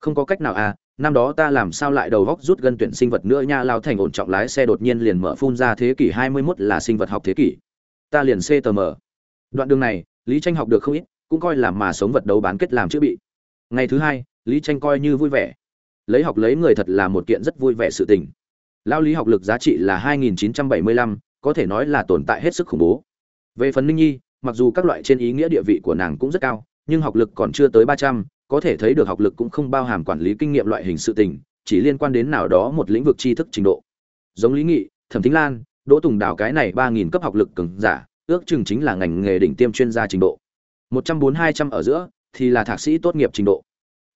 Không có cách nào à năm đó ta làm sao lại đầu góc rút gân tuyển sinh vật nữa nha, lao thành ổn trọng lái xe đột nhiên liền mở phun ra thế kỷ 21 là sinh vật học thế kỷ ta liền ctm đoạn đường này lý tranh học được không ít cũng coi là mà sống vật đấu bán kết làm chữa bị. Ngày thứ hai lý tranh coi như vui vẻ. Lấy học lấy người thật là một kiện rất vui vẻ sự tình. Lao lý học lực giá trị là 2975, có thể nói là tồn tại hết sức khủng bố. Về phần ninh nhi mặc dù các loại trên ý nghĩa địa vị của nàng cũng rất cao nhưng học lực còn chưa tới 300, có thể thấy được học lực cũng không bao hàm quản lý kinh nghiệm loại hình sự tình chỉ liên quan đến nào đó một lĩnh vực tri thức trình độ. Giống lý nghị thẩm thính lan đỗ tùng đào cái này ba nghìn cấp học lực cường giả, ước chừng chính là ngành nghề đỉnh tiêm chuyên gia trình độ. một trăm bốn hai trăm ở giữa thì là thạc sĩ tốt nghiệp trình độ.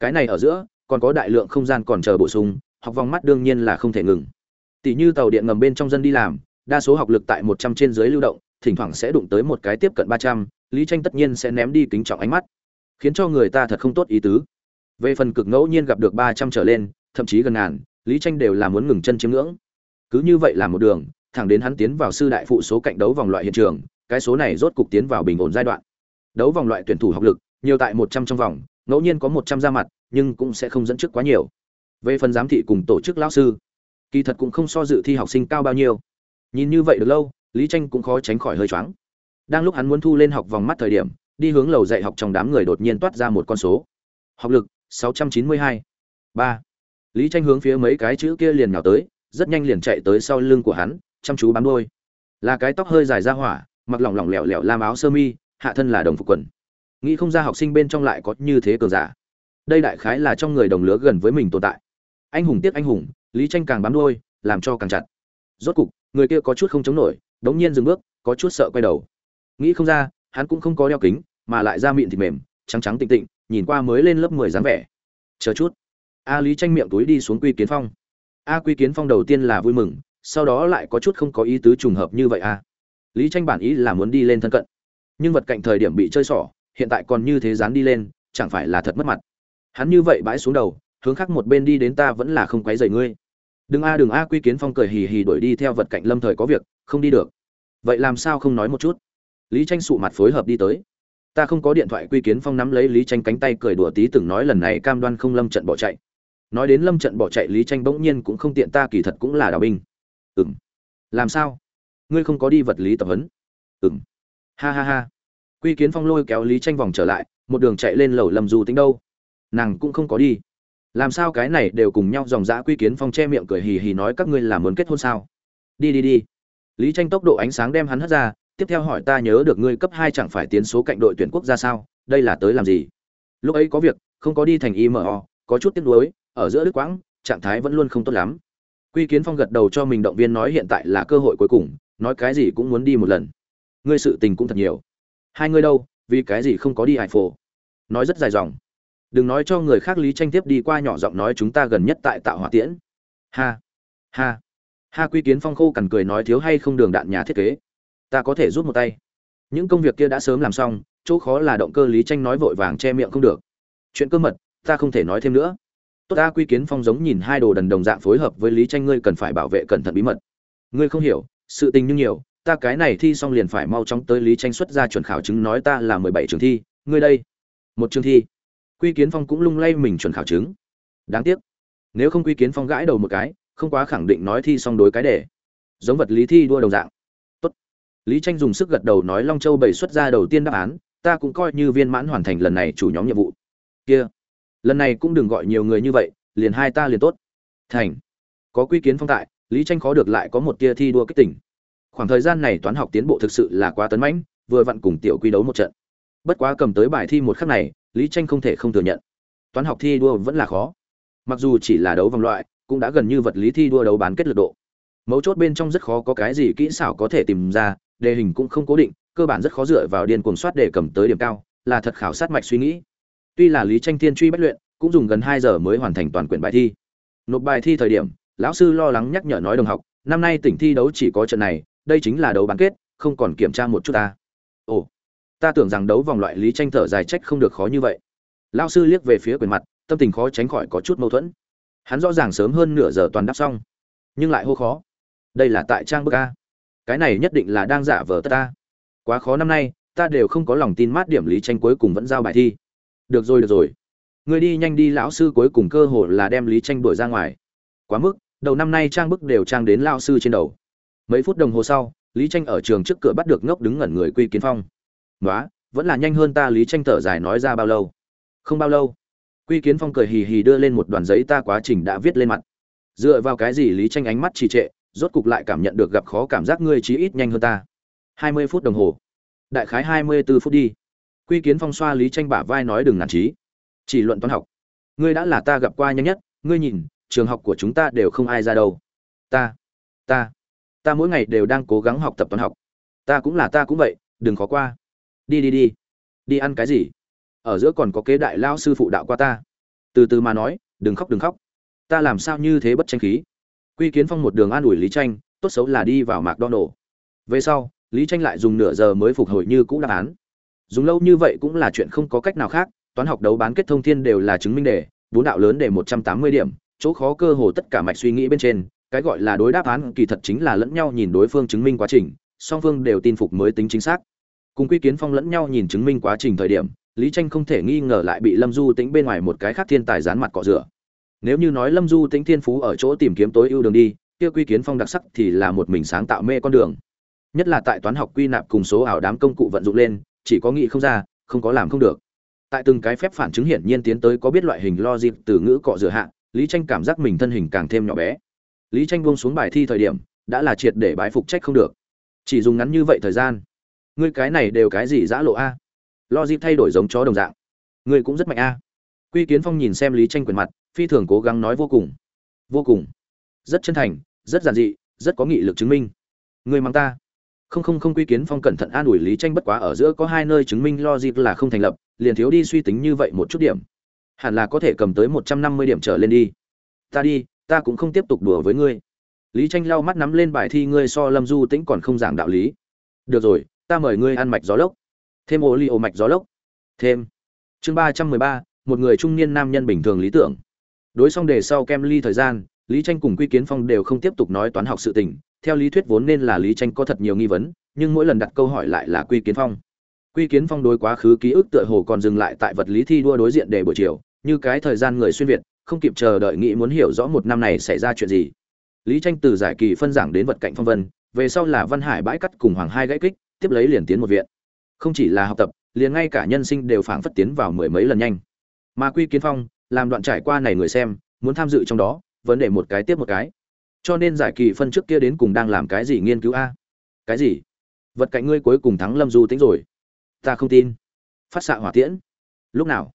Cái này ở giữa, còn có đại lượng không gian còn chờ bổ sung, học vòng mắt đương nhiên là không thể ngừng. Tỷ như tàu điện ngầm bên trong dân đi làm, đa số học lực tại một trăm trên dưới lưu động, thỉnh thoảng sẽ đụng tới một cái tiếp cận ba trăm, lý tranh tất nhiên sẽ ném đi kính trọng ánh mắt, khiến cho người ta thật không tốt ý tứ. Về phần cực ngẫu nhiên gặp được ba trăm trở lên, thậm chí gần ngàn, lý tranh đều là muốn ngừng chân chiếm ngưỡng. Cứ như vậy là một đường thẳng đến hắn tiến vào sư đại phụ số cạnh đấu vòng loại hiện trường, cái số này rốt cục tiến vào bình ổn giai đoạn. Đấu vòng loại tuyển thủ học lực, nhiều tại một trăm trong vòng, ngẫu nhiên có một trăm ra mặt, nhưng cũng sẽ không dẫn trước quá nhiều. Về phần giám thị cùng tổ chức lão sư, kỳ thật cũng không so dự thi học sinh cao bao nhiêu. Nhìn như vậy được lâu, lý tranh cũng khó tránh khỏi hơi choáng. Đang lúc hắn muốn thu lên học vòng mắt thời điểm, đi hướng lầu dạy học trong đám người đột nhiên toát ra một con số. Học lực 692. 3. lý tranh hướng phía mấy cái chữ kia liền nhào tới, rất nhanh liền chạy tới sau lưng của hắn chăm chú bám đuôi. Là cái tóc hơi dài ra hỏa, mặc lỏng lỏng lẻo lẻo làm áo sơ mi, hạ thân là đồng phục quần. Nghĩ không ra học sinh bên trong lại có như thế cường giả. Đây đại khái là trong người đồng lứa gần với mình tồn tại. Anh hùng tiếc anh hùng, lý tranh càng bám đuôi, làm cho càng chặt. Rốt cục, người kia có chút không chống nổi, đống nhiên dừng bước, có chút sợ quay đầu. Nghĩ không ra, hắn cũng không có đeo kính, mà lại da miệng thịt mềm, trắng trắng tịnh tịnh, nhìn qua mới lên lớp mười dáng vẻ. Chờ chút. A lý tranh miệng túi đi xuống quy kiến phong. A quy kiến phong đầu tiên là vui mừng sau đó lại có chút không có ý tứ trùng hợp như vậy a lý tranh bản ý là muốn đi lên thân cận. Nhưng vật cạnh thời điểm bị chơi xỏ, hiện tại còn như thế dán đi lên, chẳng phải là thật mất mặt. Hắn như vậy bãi xuống đầu, hướng khác một bên đi đến ta vẫn là không quấy rầy ngươi. Đừng a đừng a, quy kiến phong cười hì hì đuổi đi theo vật cạnh lâm thời có việc, không đi được. Vậy làm sao không nói một chút? Lý tranh sụ mặt phối hợp đi tới. Ta không có điện thoại, quy kiến phong nắm lấy lý tranh cánh tay cười đùa tí từng nói lần này cam đoan không lâm trận bỏ chạy. Nói đến lâm trận bỏ chạy, lý tranh bỗng nhiên cũng không tiện ta, kỳ thật cũng là đào binh ừm. Làm sao? Ngươi không có đi vật lý tập huấn? Ừm. Ha ha ha. Quy kiến phong lôi kéo lý tranh vòng trở lại, một đường chạy lên lầu lâm du tính đâu. Nàng cũng không có đi. Làm sao cái này đều cùng nhau dòng dã quy kiến phong che miệng cười hì hì nói các ngươi là muốn kết hôn sao? Đi đi đi. Lý tranh tốc độ ánh sáng đem hắn hất ra, tiếp theo hỏi ta nhớ được ngươi cấp hai chẳng phải tiến số cạnh đội tuyển quốc gia sao? Đây là tới làm gì? Lúc ấy có việc, không có đi thành imo có chút tiếc nuối, ở giữa đức quãng, trạng thái vẫn luôn không tốt lắm quy kiến phong gật đầu cho mình động viên nói hiện tại là cơ hội cuối cùng, nói cái gì cũng muốn đi một lần. Ngươi sự tình cũng thật nhiều. Hai ngươi đâu, vì cái gì không có đi hải phổ? Nói rất dài dòng. Đừng nói cho người khác lý tranh tiếp đi qua nhỏ giọng nói chúng ta gần nhất tại tạo hỏa tiễn. Ha ha. Ha quy kiến phong khô cằn cười nói thiếu hay không đường đạn nhà thiết kế? Ta có thể giúp một tay. Những công việc kia đã sớm làm xong, chỗ khó là động cơ lý tranh nói vội vàng che miệng không được. Chuyện cơ mật, ta không thể nói thêm nữa tốt ta quy kiến phong giống nhìn hai đồ đần đồng dạng phối hợp với lý tranh ngươi cần phải bảo vệ cẩn thận bí mật. Ngươi không hiểu, sự tình như nhiều, ta cái này thi xong liền phải mau chóng tới lý tranh xuất ra chuẩn khảo chứng nói ta là mười bảy trường thi, ngươi đây, một trường thi. Quy kiến phong cũng lung lay mình chuẩn khảo chứng. Đáng tiếc, nếu không quy kiến phong gãi đầu một cái, không quá khẳng định nói thi xong đối cái đề. Giống vật lý thi đua đồng dạng. Tốt. Lý tranh dùng sức gật đầu nói long châu bảy xuất ra đầu tiên đáp án, ta cũng coi như viên mãn hoàn thành lần này chủ nhóm nhiệm vụ. Kia lần này cũng đừng gọi nhiều người như vậy, liền hai ta liền tốt. Thành. Có quy kiến phong tại, lý tranh khó được lại có một tia thi đua kích tỉnh khoảng thời gian này toán học tiến bộ thực sự là quá tấn mãnh, vừa vặn cùng tiểu quy đấu một trận. Bất quá cầm tới bài thi một khắc này, lý tranh không thể không thừa nhận. Toán học thi đua vẫn là khó. Mặc dù chỉ là đấu vòng loại, cũng đã gần như vật lý thi đua đấu bán kết lực độ. Mấu chốt bên trong rất khó có cái gì kỹ xảo có thể tìm ra, đề hình cũng không cố định, cơ bản rất khó dựa vào điên cuồng soát để cầm tới điểm cao, là thật khảo sát mạch suy nghĩ tuy là lý tranh tiên truy bất luyện, cũng dùng gần hai giờ mới hoàn thành toàn quyển bài thi. Nộp bài thi thời điểm, lão sư lo lắng nhắc nhở nói đồng học, năm nay tỉnh thi đấu chỉ có trận này, đây chính là đấu bán kết, không còn kiểm tra một chút ta. Ồ, ta tưởng rằng đấu vòng loại lý tranh thở dài trách không được khó như vậy. Lão sư liếc về phía quyền mặt, tâm tình khó tránh khỏi có chút mâu thuẫn. Hắn rõ ràng sớm hơn nửa giờ toàn đáp xong, nhưng lại hô khó. Đây là tại trang bức a. Cái này nhất định là đang giả vờ tất ta. Quá khó năm nay, ta đều không có lòng tin mát điểm lý tranh cuối cùng vẫn giao bài thi được rồi được rồi. Người đi nhanh đi, lão sư cuối cùng cơ hội là đem lý tranh đuổi ra ngoài. Quá mức, đầu năm nay trang bức đều trang đến lão sư trên đầu. Mấy phút đồng hồ sau, lý tranh ở trường trước cửa bắt được ngốc đứng ngẩn người quy kiến phong. Nói vẫn là nhanh hơn ta, lý tranh thở dài nói ra bao lâu? Không bao lâu. Quy kiến phong cười hì hì đưa lên một đoàn giấy ta quá trình đã viết lên mặt. Dựa vào cái gì lý tranh ánh mắt trì trệ, rốt cục lại cảm nhận được gặp khó cảm giác ngươi chí ít nhanh hơn ta. Hai mươi phút đồng hồ. Đại khái hai mươi 24 phút đi quy kiến phong xoa lý tranh bả vai nói đừng nản trí. Chỉ luận toán học. Ngươi đã là ta gặp qua nhanh nhất. Ngươi nhìn, trường học của chúng ta đều không ai ra đâu. Ta ta ta mỗi ngày đều đang cố gắng học tập toán học. Ta cũng là ta cũng vậy, đừng khó qua. Đi đi đi. Đi ăn cái gì? Ở giữa còn có kế đại lao sư phụ đạo qua ta. Từ từ mà nói, đừng khóc đừng khóc. Ta làm sao như thế bất tranh khí? Quy kiến phong một đường an ủi lý tranh, tốt xấu là đi vào mạc đo nổ về sau, lý tranh lại dùng nửa giờ mới phục hồi như cũ đáp án dùng lâu như vậy cũng là chuyện không có cách nào khác, toán học đấu bán kết thông thiên đều là chứng minh đề, bốn đạo lớn để một trăm tám mươi điểm, chỗ khó cơ hồ tất cả mạch suy nghĩ bên trên, cái gọi là đối đáp án kỳ thật chính là lẫn nhau nhìn đối phương chứng minh quá trình, song phương đều tin phục mới tính chính xác. Cùng quy kiến phong lẫn nhau nhìn chứng minh quá trình thời điểm, lý tranh không thể nghi ngờ lại bị lâm du tính bên ngoài một cái khác thiên tài dán mặt cọ rửa. Nếu như nói lâm du tính thiên phú ở chỗ tìm kiếm tối ưu đường đi, kia quy kiến phong đặc sắc thì là một mình sáng tạo mê con đường. Nhất là tại toán học quy nạp cùng số ảo đám công cụ vận dụng lên chỉ có nghĩ không ra, không có làm không được. Tại từng cái phép phản chứng hiển nhiên tiến tới có biết loại hình logic từ ngữ cọ rửa hạ, lý tranh cảm giác mình thân hình càng thêm nhỏ bé. Lý tranh buông xuống bài thi thời điểm, đã là triệt để bái phục trách không được. Chỉ dùng ngắn như vậy thời gian. Ngươi cái này đều cái gì dã lộ a? Logic thay đổi giống chó đồng dạng. Ngươi cũng rất mạnh a. Quy kiến phong nhìn xem lý tranh quyền mặt, phi thường cố gắng nói vô cùng. Vô cùng. Rất chân thành, rất giản dị, rất có nghị lực chứng minh. Ngươi mang ta không không không quy kiến phong cẩn thận an ủi lý tranh bất quá ở giữa có hai nơi chứng minh logic là không thành lập, liền thiếu đi suy tính như vậy một chút điểm. Hẳn là có thể cầm tới một trăm năm mươi điểm trở lên đi. Ta đi, ta cũng không tiếp tục đùa với ngươi. Lý tranh lau mắt nắm lên bài thi ngươi so lâm du tĩnh còn không giảng đạo lý. Được rồi, ta mời ngươi ăn mạch gió lốc. Thêm ô li ô mạch gió lốc. Thêm. Chương ba trăm mười ba, một người trung niên nam nhân bình thường lý tưởng. Đối xong đề sau kem ly thời gian lý tranh cùng quy kiến phong đều không tiếp tục nói toán học sự tình, theo lý thuyết vốn nên là lý tranh có thật nhiều nghi vấn, nhưng mỗi lần đặt câu hỏi lại là quy kiến phong. Quy kiến phong đối quá khứ ký ức tựa hồ còn dừng lại tại vật lý thi đua đối diện để buổi chiều, như cái thời gian người xuyên việt, không kịp chờ đợi nghĩ muốn hiểu rõ một năm này xảy ra chuyện gì. Lý tranh từ giải kỳ phân giảng đến vật cạnh phong vân, về sau là văn hải bãi cắt cùng hoàng hai gãy kích, tiếp lấy liền tiến một viện. Không chỉ là học tập, liền ngay cả nhân sinh đều phảng phất tiến vào mười mấy lần nhanh. Mà quy kiến phong, làm đoạn trải qua này người xem, muốn tham dự trong đó vấn đề một cái tiếp một cái. Cho nên giải kỳ phân trước kia đến cùng đang làm cái gì nghiên cứu a? Cái gì? Vật cạnh ngươi cuối cùng thắng lâm du tính rồi. Ta không tin. Phát xạ hỏa tiễn. Lúc nào?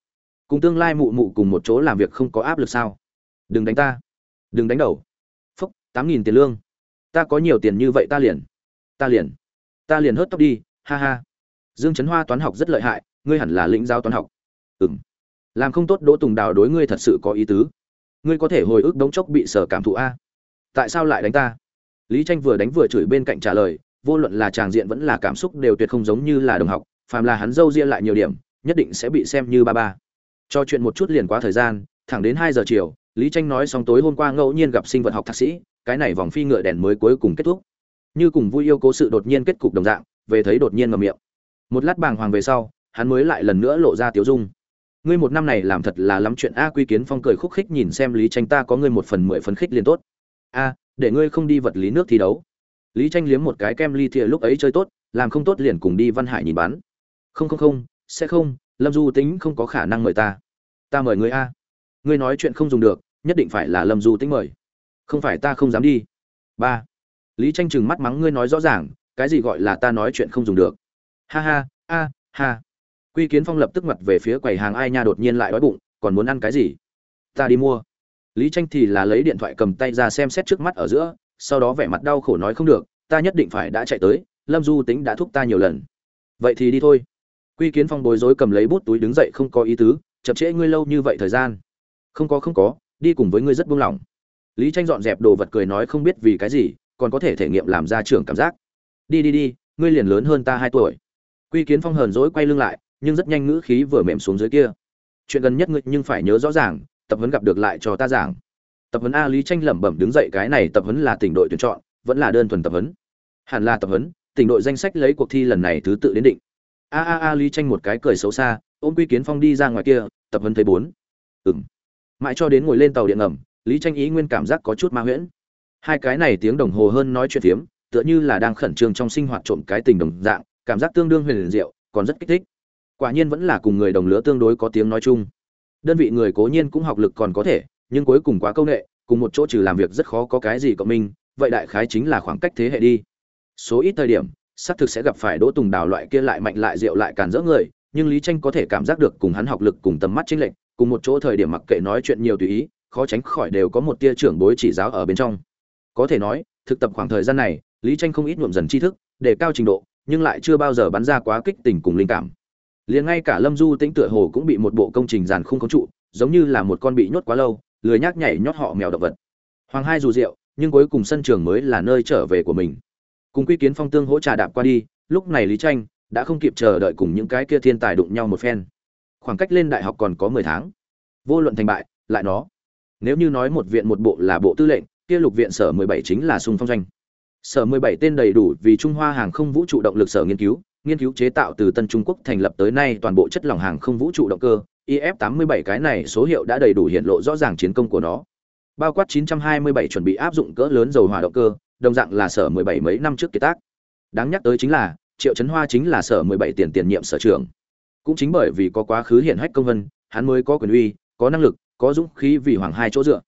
Cùng tương lai mụ mụ cùng một chỗ làm việc không có áp lực sao? Đừng đánh ta. Đừng đánh đầu. Phúc, tám nghìn tiền lương. Ta có nhiều tiền như vậy ta liền. Ta liền. Ta liền hớt tóc đi, ha ha. Dương trấn hoa toán học rất lợi hại, ngươi hẳn là lĩnh giáo toán học. Ừng làm không tốt đỗ tùng đào đối ngươi thật sự có ý tứ ngươi có thể hồi ức đống chốc bị sở cảm thụ a. Tại sao lại đánh ta? Lý tranh vừa đánh vừa chửi bên cạnh trả lời, vô luận là tràng diện vẫn là cảm xúc đều tuyệt không giống như là đồng học, phàm là hắn dâu ria lại nhiều điểm, nhất định sẽ bị xem như ba ba. Cho chuyện một chút liền quá thời gian, thẳng đến hai giờ chiều, lý tranh nói xong tối hôm qua ngẫu nhiên gặp sinh vật học thạc sĩ, cái này vòng phi ngựa đèn mới cuối cùng kết thúc. Như cùng vui yêu cố sự đột nhiên kết cục đồng dạng, về thấy đột nhiên ngậm miệng. Một lát bàng hoàng về sau, hắn mới lại lần nữa lộ ra tiếu dung ngươi một năm này làm thật là lắm chuyện a quy kiến phong cười khúc khích nhìn xem lý tranh ta có ngươi một phần mười phần khích liền tốt. A, để ngươi không đi vật lý nước thi đấu. Lý tranh liếm một cái kem ly thìa lúc ấy chơi tốt, làm không tốt liền cùng đi văn hải nhìn bán. không không không, sẽ không, lâm du tính không có khả năng mời ta. Ta mời ngươi a. Ngươi nói chuyện không dùng được, nhất định phải là lâm du tính mời. Không phải ta không dám đi. Ba, lý tranh chừng mắt mắng ngươi nói rõ ràng, cái gì gọi là ta nói chuyện không dùng được. Ha ha, a, ha quy kiến phong lập tức mặt về phía quầy hàng ai nha đột nhiên lại đói bụng, còn muốn ăn cái gì? Ta đi mua. Lý tranh thì là lấy điện thoại cầm tay ra xem xét trước mắt ở giữa, sau đó vẻ mặt đau khổ nói không được, ta nhất định phải đã chạy tới, lâm du tính đã thúc ta nhiều lần. Vậy thì đi thôi. Quy kiến phong bối rối cầm lấy bút túi đứng dậy không có ý tứ, chậm trễ ngươi lâu như vậy thời gian. Không có không có, đi cùng với ngươi rất buông lỏng. Lý tranh dọn dẹp đồ vật cười nói không biết vì cái gì, còn có thể thể nghiệm làm ra trưởng cảm giác. Đi đi đi, ngươi liền lớn hơn ta hai tuổi. Quy kiến phong hờn dỗi quay lưng lại nhưng rất nhanh ngữ khí vừa mềm xuống dưới kia. Chuyện gần nhất ngươi nhưng phải nhớ rõ ràng, tập huấn gặp được lại cho ta giảng. Tập huấn a lý tranh lẩm bẩm đứng dậy cái này tập huấn là tỉnh đội tuyển chọn, vẫn là đơn thuần tập huấn. Hẳn là tập huấn, tỉnh đội danh sách lấy cuộc thi lần này thứ tự đến định. A a a lý tranh một cái cười xấu xa, ôm quy kiến phong đi ra ngoài kia, tập huấn thấy bốn. Ừm. Mãi cho đến ngồi lên tàu điện ngầm, lý tranh ý nguyên cảm giác có chút ma huyễn. Hai cái này tiếng đồng hồ hơn nói chuyện phiếm, tựa như là đang khẩn trương trong sinh hoạt trộm cái tình đồng dạng, cảm giác tương đương huyền diệu, còn rất kích thích quả nhiên vẫn là cùng người đồng lứa tương đối có tiếng nói chung. Đơn vị người cố nhiên cũng học lực còn có thể, nhưng cuối cùng quá công nghệ cùng một chỗ trừ làm việc rất khó có cái gì cộng minh, vậy đại khái chính là khoảng cách thế hệ đi. Số ít thời điểm, xác thực sẽ gặp phải đỗ tùng đào loại kia lại mạnh lại rượu lại càn rỡ người, nhưng lý tranh có thể cảm giác được cùng hắn học lực cùng tầm mắt chính lệnh cùng một chỗ thời điểm mặc kệ nói chuyện nhiều tùy ý, khó tránh khỏi đều có một tia trưởng bối chỉ giáo ở bên trong. Có thể nói, thực tập khoảng thời gian này, lý tranh không ít nhuộm dần tri thức để cao trình độ, nhưng lại chưa bao giờ bắn ra quá kích tình cùng linh cảm liền ngay cả lâm du tĩnh tựa hồ cũng bị một bộ công trình giàn khung khống trụ, giống như là một con bị nhốt quá lâu, lười nhác nhảy nhót họ mèo động vật. Hoàng hai dù rượu, nhưng cuối cùng sân trường mới là nơi trở về của mình. Cùng quy kiến phong tương hỗ trà đạp qua đi, lúc này lý tranh đã không kịp chờ đợi cùng những cái kia thiên tài đụng nhau một phen. Khoảng cách lên đại học còn có mười tháng. Vô luận thành bại, lại nó. Nếu như nói một viện một bộ là bộ tư lệnh, kia lục viện sở mười bảy chính là sung phong doanh. Sở mười bảy tên đầy đủ vì trung hoa hàng không vũ trụ động lực sở nghiên cứu nghiên cứu chế tạo từ tân trung quốc thành lập tới nay toàn bộ chất lỏng hàng không vũ trụ động cơ if 87 cái này số hiệu đã đầy đủ hiện lộ rõ ràng chiến công của nó. Bao quát 927 chuẩn bị áp dụng cỡ lớn dầu hỏa động cơ, đồng dạng là sở 17 mấy năm trước kiệt tác. Đáng nhắc tới chính là, triệu chấn hoa chính là sở 17 tiền tiền nhiệm sở trưởng. Cũng chính bởi vì có quá khứ hiện hách công vân, hắn mới có quyền uy, có năng lực, có dũng khí vì hoàng hai chỗ dựa.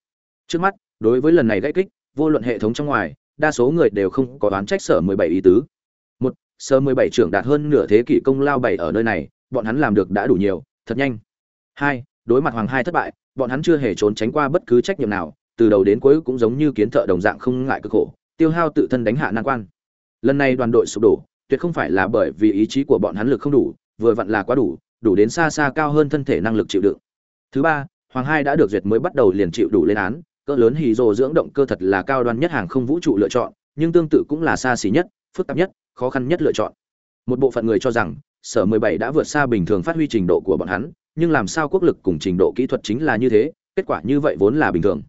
Trước mắt, đối với lần này gãy kích, vô luận hệ thống trong ngoài, đa số người đều không có đoán trách sở 17 ý tứ sơ mười 17 trưởng đạt hơn nửa thế kỷ công lao bảy ở nơi này, bọn hắn làm được đã đủ nhiều, thật nhanh. Hai, đối mặt hoàng hai thất bại, bọn hắn chưa hề trốn tránh qua bất cứ trách nhiệm nào, từ đầu đến cuối cũng giống như kiến thợ đồng dạng không ngại cực khổ, tiêu hao tự thân đánh hạ nan quan. Lần này đoàn đội sụp đổ, tuyệt không phải là bởi vì ý chí của bọn hắn lực không đủ, vừa vặn là quá đủ đủ đến xa xa cao hơn thân thể năng lực chịu đựng. Thứ ba, hoàng hai đã được duyệt mới bắt đầu liền chịu đủ lên án, cỡ lớn hì rồ dưỡng động cơ thật là cao đoan nhất hàng không vũ trụ lựa chọn, nhưng tương tự cũng là xa xỉ nhất, phức tạp nhất khó khăn nhất lựa chọn. Một bộ phận người cho rằng, sở 17 đã vượt xa bình thường phát huy trình độ của bọn hắn, nhưng làm sao quốc lực cùng trình độ kỹ thuật chính là như thế, kết quả như vậy vốn là bình thường.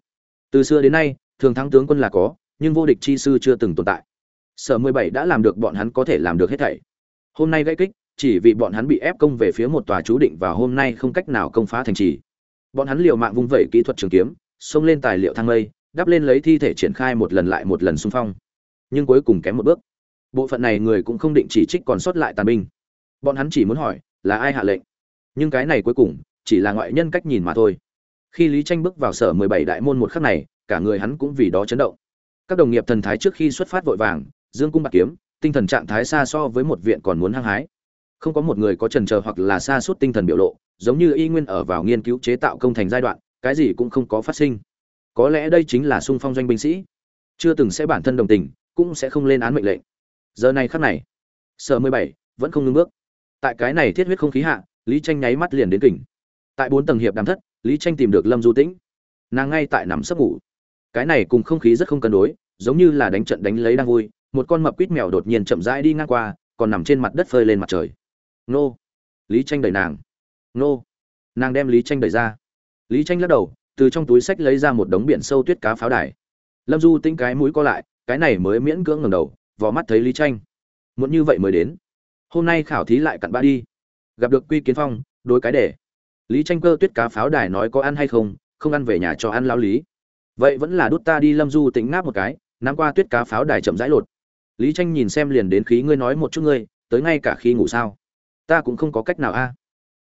Từ xưa đến nay, thường thắng tướng quân là có, nhưng vô địch chi sư chưa từng tồn tại. Sở 17 đã làm được bọn hắn có thể làm được hết thảy. Hôm nay gây kích, chỉ vì bọn hắn bị ép công về phía một tòa chú định và hôm nay không cách nào công phá thành trì. Bọn hắn liều mạng vung vẩy kỹ thuật trường kiếm, xông lên tài liệu thang mây, đắp lên lấy thi thể triển khai một lần lại một lần xung phong. Nhưng cuối cùng kém một bước bộ phận này người cũng không định chỉ trích còn sót lại tàn binh. Bọn hắn chỉ muốn hỏi, là ai hạ lệnh? Nhưng cái này cuối cùng, chỉ là ngoại nhân cách nhìn mà thôi. Khi lý tranh bước vào sở 17 đại môn một khắc này, cả người hắn cũng vì đó chấn động. Các đồng nghiệp thần thái trước khi xuất phát vội vàng, dương cung bạc kiếm, tinh thần trạng thái xa so với một viện còn muốn hăng hái. Không có một người có trần chờ hoặc là xa suốt tinh thần biểu lộ, giống như y nguyên ở vào nghiên cứu chế tạo công thành giai đoạn, cái gì cũng không có phát sinh. Có lẽ đây chính là sung phong doanh binh sĩ. Chưa từng sẽ bản thân đồng tình, cũng sẽ không lên án mệnh lệnh giờ này khắc này, sở 17 vẫn không ngưng bước. Tại cái này thiết huyết không khí hạ, lý tranh nháy mắt liền đến kỉnh. Tại bốn tầng hiệp đàm thất, lý tranh tìm được lâm du tĩnh. Nàng ngay tại nằm sấp ngủ. Cái này cùng không khí rất không cân đối, giống như là đánh trận đánh lấy đang vui, một con mập quýt mèo đột nhiên chậm rãi đi ngang qua, còn nằm trên mặt đất phơi lên mặt trời. Nô! Lý tranh đẩy nàng. Nô! Nàng đem lý tranh đẩy ra. Lý tranh lắc đầu, từ trong túi sách lấy ra một đống biển sâu tuyết cá pháo đài. Lâm du tĩnh cái mũi co lại, cái này mới miễn cưỡng ngẩng đầu vò mắt thấy lý tranh muốn như vậy mới đến. Hôm nay khảo thí lại cặn ba đi. Gặp được quy kiến phong, đối cái để lý tranh cơ tuyết cá pháo đài nói có ăn hay không không ăn về nhà cho ăn lão lý. Vậy vẫn là đút ta đi lâm du tính ngáp một cái, nắm qua tuyết cá pháo đài chậm rãi lột. Lý tranh nhìn xem liền đến khí ngươi nói một chút ngươi, tới ngay cả khi ngủ sao? Ta cũng không có cách nào a.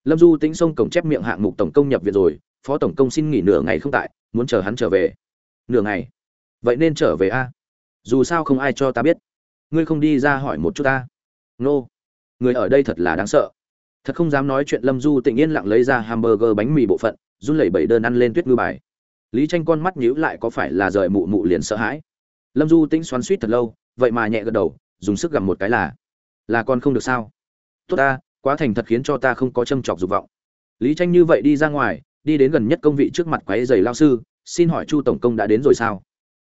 Lâm du tĩnh xông cổng chép miệng hạng mục tổng công nhập viện rồi, phó tổng công xin nghỉ nửa ngày không tại, muốn chờ hắn trở về. Nửa ngày? Vậy nên trở về a. Dù sao không ai cho ta biết ngươi không đi ra hỏi một chút ta? Nô、no. người ở đây thật là đáng sợ. Thật không dám nói chuyện lâm du tịnh yên lặng lấy ra hamburger bánh mì bộ phận, run lẩy bẩy đơn ăn lên tuyết ngư bài. Lý tranh con mắt nhíu lại có phải là rời mụ mụ liền sợ hãi? Lâm du tĩnh xoắn suýt thật lâu, vậy mà nhẹ gật đầu, dùng sức gặm một cái là là con không được sao? Tốt ta, quá thành thật khiến cho ta không có châm chọc dục vọng. Lý tranh như vậy đi ra ngoài, đi đến gần nhất công vị trước mặt quái giày lao sư, xin hỏi chu tổng công đã đến rồi sao?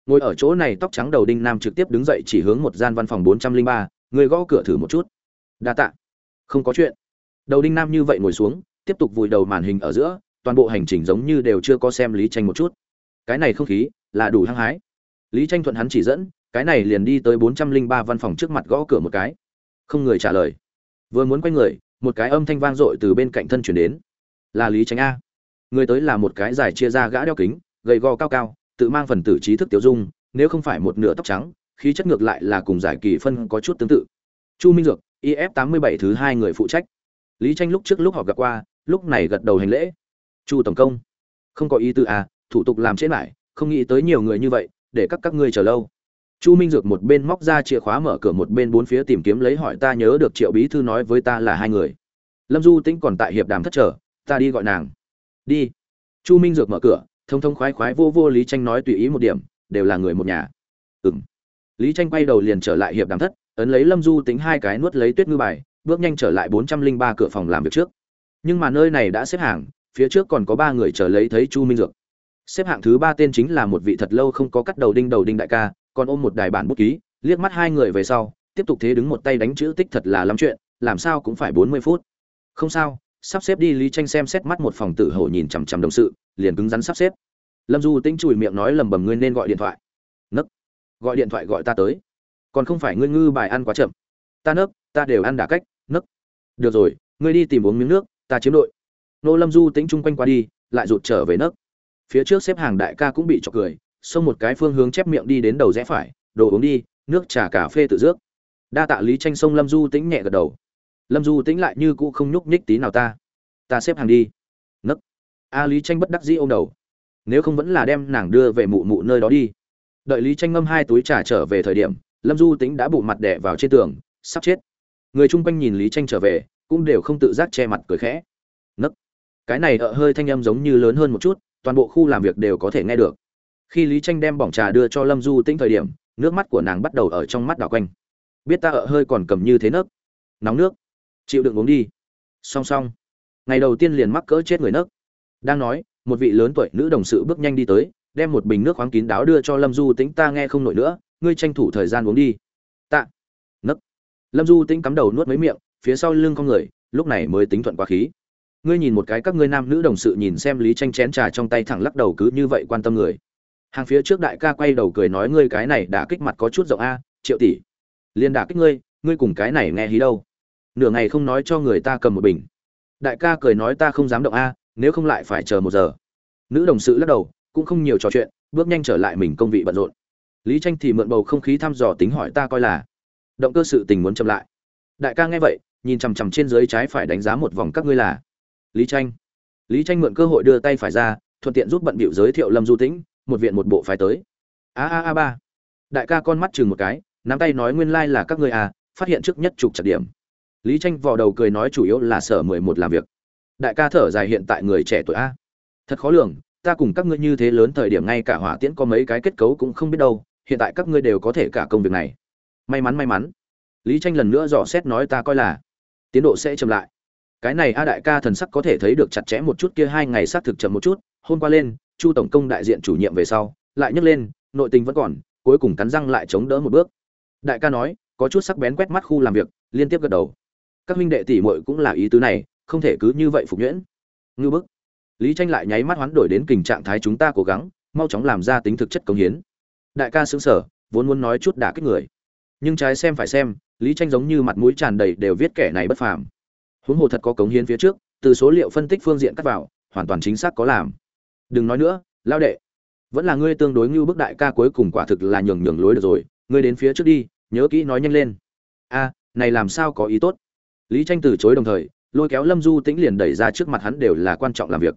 Ngồi ở chỗ này tóc trắng đầu đinh nam trực tiếp đứng dậy chỉ hướng một gian văn phòng bốn trăm linh ba, người gõ cửa thử một chút. Đa tạ. Không có chuyện. Đầu đinh nam như vậy ngồi xuống, tiếp tục vùi đầu màn hình ở giữa, toàn bộ hành trình giống như đều chưa có xem lý tranh một chút. Cái này không khí, là đủ hăng hái. Lý tranh thuận hắn chỉ dẫn, cái này liền đi tới bốn trăm linh ba văn phòng trước mặt gõ cửa một cái. Không người trả lời. Vừa muốn quay người, một cái âm thanh vang dội từ bên cạnh thân chuyển đến. Là lý tranh a. Người tới là một cái giải chia ra gã đeo kính, gầy gò cao cao tự mang phần tử trí thức tiêu dung, nếu không phải một nửa tóc trắng, khí chất ngược lại là cùng giải kỳ phân có chút tương tự. Chu minh dược if tám mươi bảy thứ hai người phụ trách. Lý tranh lúc trước lúc họp gặp qua, lúc này gật đầu hành lễ. Chu tổng công, không có ý tư à thủ tục làm chết lại, không nghĩ tới nhiều người như vậy, để các các ngươi chờ lâu. Chu minh dược một bên móc ra chìa khóa mở cửa một bên bốn phía tìm kiếm lấy hỏi ta nhớ được triệu bí thư nói với ta là hai người. Lâm du tĩnh còn tại hiệp đàm thất trở ta đi gọi nàng. Đi. Chu minh dược mở cửa thông thông khoái khoái vô vô lý tranh nói tùy ý một điểm, đều là người một nhà. Ừng lý tranh quay đầu liền trở lại hiệp đàm thất, ấn lấy lâm du tính hai cái nuốt lấy tuyết ngư bài, bước nhanh trở lại bốn trăm linh ba cửa phòng làm việc trước. Nhưng mà nơi này đã xếp hàng, phía trước còn có ba người chờ lấy thấy chu minh dược. Xếp hạng thứ ba tên chính là một vị thật lâu không có cắt đầu đinh đầu đinh đại ca, còn ôm một đài bản bút ký, liếc mắt hai người về sau, tiếp tục thế đứng một tay đánh chữ tích thật là lắm chuyện, làm sao cũng phải bốn mươi phút. Không sao, sắp xếp đi lý tranh xem xét mắt một phòng tử hổ nhìn chằm chằm đồng sự liền cứng rắn sắp xếp. Lâm du tĩnh chùi miệng nói lầm bầm, ngươi nên gọi điện thoại. Nấc, gọi điện thoại gọi ta tới. Còn không phải ngươi ngư bài ăn quá chậm. Ta nấc, ta đều ăn đả cách, nấc. Được rồi, ngươi đi tìm uống miếng nước, ta chiếm đội. Nô lâm du tĩnh chung quanh qua đi, lại rụt trở về nấc. Phía trước xếp hàng đại ca cũng bị chọc cười, xông một cái phương hướng chép miệng đi đến đầu rẽ phải, đồ uống đi, nước trà cà phê tự dước đa tạ lý tranh sông lâm du tĩnh nhẹ gật đầu. Lâm du tĩnh lại như cũ không nhúc nhích tí nào ta. Ta xếp hàng đi a lý tranh bất đắc dĩ ôm đầu. Nếu không vẫn là đem nàng đưa về mụ mụ nơi đó đi. Đợi lý tranh ngâm hai túi trà trở về thời điểm, lâm du tính đã bụ mặt đẻ vào trên tường, sắp chết. Người chung quanh nhìn lý tranh trở về, cũng đều không tự giác che mặt cười khẽ. Nấc. Cái này ợ hơi thanh âm giống như lớn hơn một chút, toàn bộ khu làm việc đều có thể nghe được. Khi lý tranh đem bỏng trà đưa cho lâm du tĩnh thời điểm, nước mắt của nàng bắt đầu ở trong mắt đảo quanh. Biết ta ợ hơi còn cầm như thế nấc. Nóng nước. Chịu đựng uống đi. Song song. Ngày đầu tiên liền mắc cỡ chết người nấc đang nói, một vị lớn tuổi nữ đồng sự bước nhanh đi tới, đem một bình nước khoáng kín đáo đưa cho lâm du tĩnh, ta nghe không nổi nữa, ngươi tranh thủ thời gian uống đi. Tạ. Nấc. Lâm du tĩnh cắm đầu nuốt mấy miệng, phía sau lưng con người, lúc này mới tính thuận quá khí. Ngươi nhìn một cái các ngươi nam nữ đồng sự nhìn xem lý tranh chén trà trong tay thẳng lắc đầu cứ như vậy quan tâm người. Hàng phía trước đại ca quay đầu cười nói, ngươi cái này đã kích mặt có chút rộng a, triệu tỷ. Liên đả kích ngươi ngươi cùng cái này nghe hí đâu. Nửa ngày không nói cho người ta cầm một bình. Đại ca cười nói, ta không dám động a nếu không lại phải chờ một giờ. Nữ đồng sự lắc đầu, cũng không nhiều trò chuyện, bước nhanh trở lại mình công vị bận rộn. Lý tranh thì mượn bầu không khí thăm dò tính hỏi ta coi là. Động cơ sự tình muốn chậm lại. Đại ca nghe vậy, nhìn chằm chằm trên dưới trái phải đánh giá một vòng các ngươi là. Lý tranh. Lý tranh mượn cơ hội đưa tay phải ra, thuận tiện giúp bận bịu giới thiệu lâm du tĩnh, một viện một bộ phái tới. A a a ba. Đại ca con mắt chừng một cái, nắm tay nói nguyên lai là các ngươi à phát hiện trước nhất trục chặt điểm. Lý tranh vò đầu cười nói chủ yếu là sở mười một làm việc đại ca thở dài hiện tại người trẻ tuổi a. Thật khó lường, ta cùng các ngươi như thế lớn thời điểm ngay cả hỏa tiễn có mấy cái kết cấu cũng không biết đâu, hiện tại các ngươi đều có thể cả công việc này. May mắn may mắn. Lý tranh lần nữa dò xét nói ta coi là tiến độ sẽ chậm lại. Cái này a đại ca thần sắc có thể thấy được chặt chẽ một chút kia hai ngày xác thực chậm một chút, hôm qua lên, chu tổng công đại diện chủ nhiệm về sau, lại nhấc lên, nội tình vẫn còn, cuối cùng cắn răng lại chống đỡ một bước. Đại ca nói, có chút sắc bén quét mắt khu làm việc, liên tiếp gật đầu. Các huynh đệ tỷ muội cũng là ý tứ này không thể cứ như vậy phục nhuyễn. Ngư bức. Lý tranh lại nháy mắt hoán đổi đến tình trạng thái chúng ta cố gắng, mau chóng làm ra tính thực chất công hiến. Đại ca sướng sở vốn muốn nói chút đả kích người. Nhưng trái xem phải xem, lý tranh giống như mặt mũi tràn đầy đều viết kẻ này bất phàm. Huống hồ thật có cống hiến phía trước, từ số liệu phân tích phương diện cắt vào, hoàn toàn chính xác có làm. Đừng nói nữa, lao đệ. Vẫn là ngươi tương đối như bức đại ca cuối cùng quả thực là nhường nhường lối được rồi. Ngươi đến phía trước đi, nhớ kỹ nói nhanh lên. A, này làm sao có ý tốt? Lý tranh từ chối đồng thời lôi kéo lâm du tĩnh liền đẩy ra trước mặt hắn đều là quan trọng làm việc.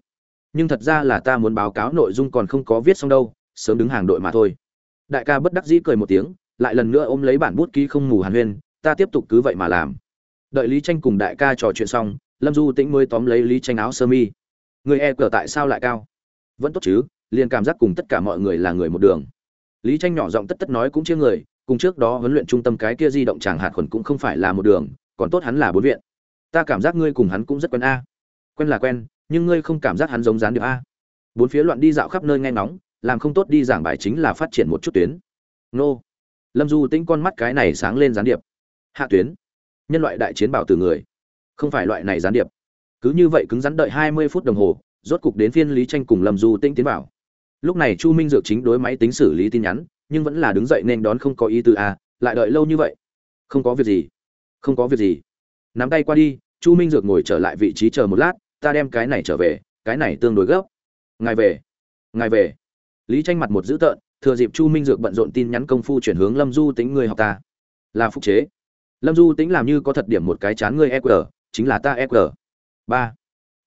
Nhưng thật ra là ta muốn báo cáo nội dung còn không có viết xong đâu, sớm đứng hàng đội mà thôi. Đại ca bất đắc dĩ cười một tiếng, lại lần nữa ôm lấy bản bút ký không ngủ hàn huyên, ta tiếp tục cứ vậy mà làm. Đợi lý tranh cùng đại ca trò chuyện xong, lâm du tĩnh mới tóm lấy lý tranh áo sơ mi. Người e cờ tại sao lại cao? Vẫn tốt chứ, liền cảm giác cùng tất cả mọi người là người một đường. Lý tranh nhỏ giọng tất tất nói cũng chia người, cùng trước đó huấn luyện trung tâm cái kia di động chàng hạt khuẩn cũng không phải là một đường, còn tốt hắn là bốn viện ta cảm giác ngươi cùng hắn cũng rất quen a. Quen là quen, nhưng ngươi không cảm giác hắn giống dán được a. Bốn phía loạn đi dạo khắp nơi nghe nóng làm không tốt đi giảng bài chính là phát triển một chút tuyến. Nô. Lâm du tĩnh con mắt cái này sáng lên gián điệp. Hạ tuyến. Nhân loại đại chiến bảo từ người. Không phải loại này gián điệp. Cứ như vậy cứng rắn đợi hai mươi phút đồng hồ, rốt cục đến phiên lý tranh cùng lâm du tĩnh tiến vào. Lúc này chu minh dược chính đối máy tính xử lý tin nhắn, nhưng vẫn là đứng dậy nên đón không có ý tư a, lại đợi lâu như vậy. Không có việc gì. Không có việc gì nắm tay qua đi, chu minh dược ngồi trở lại vị trí chờ một lát, ta đem cái này trở về, cái này tương đối gấp. Ngài về ngài về. Lý tranh mặt một dữ tợn, thừa dịp chu minh dược bận rộn tin nhắn công phu chuyển hướng lâm du tính người học ta. Là phục chế. Lâm du tính làm như có thật điểm một cái chán người eq chính là ta eq ba.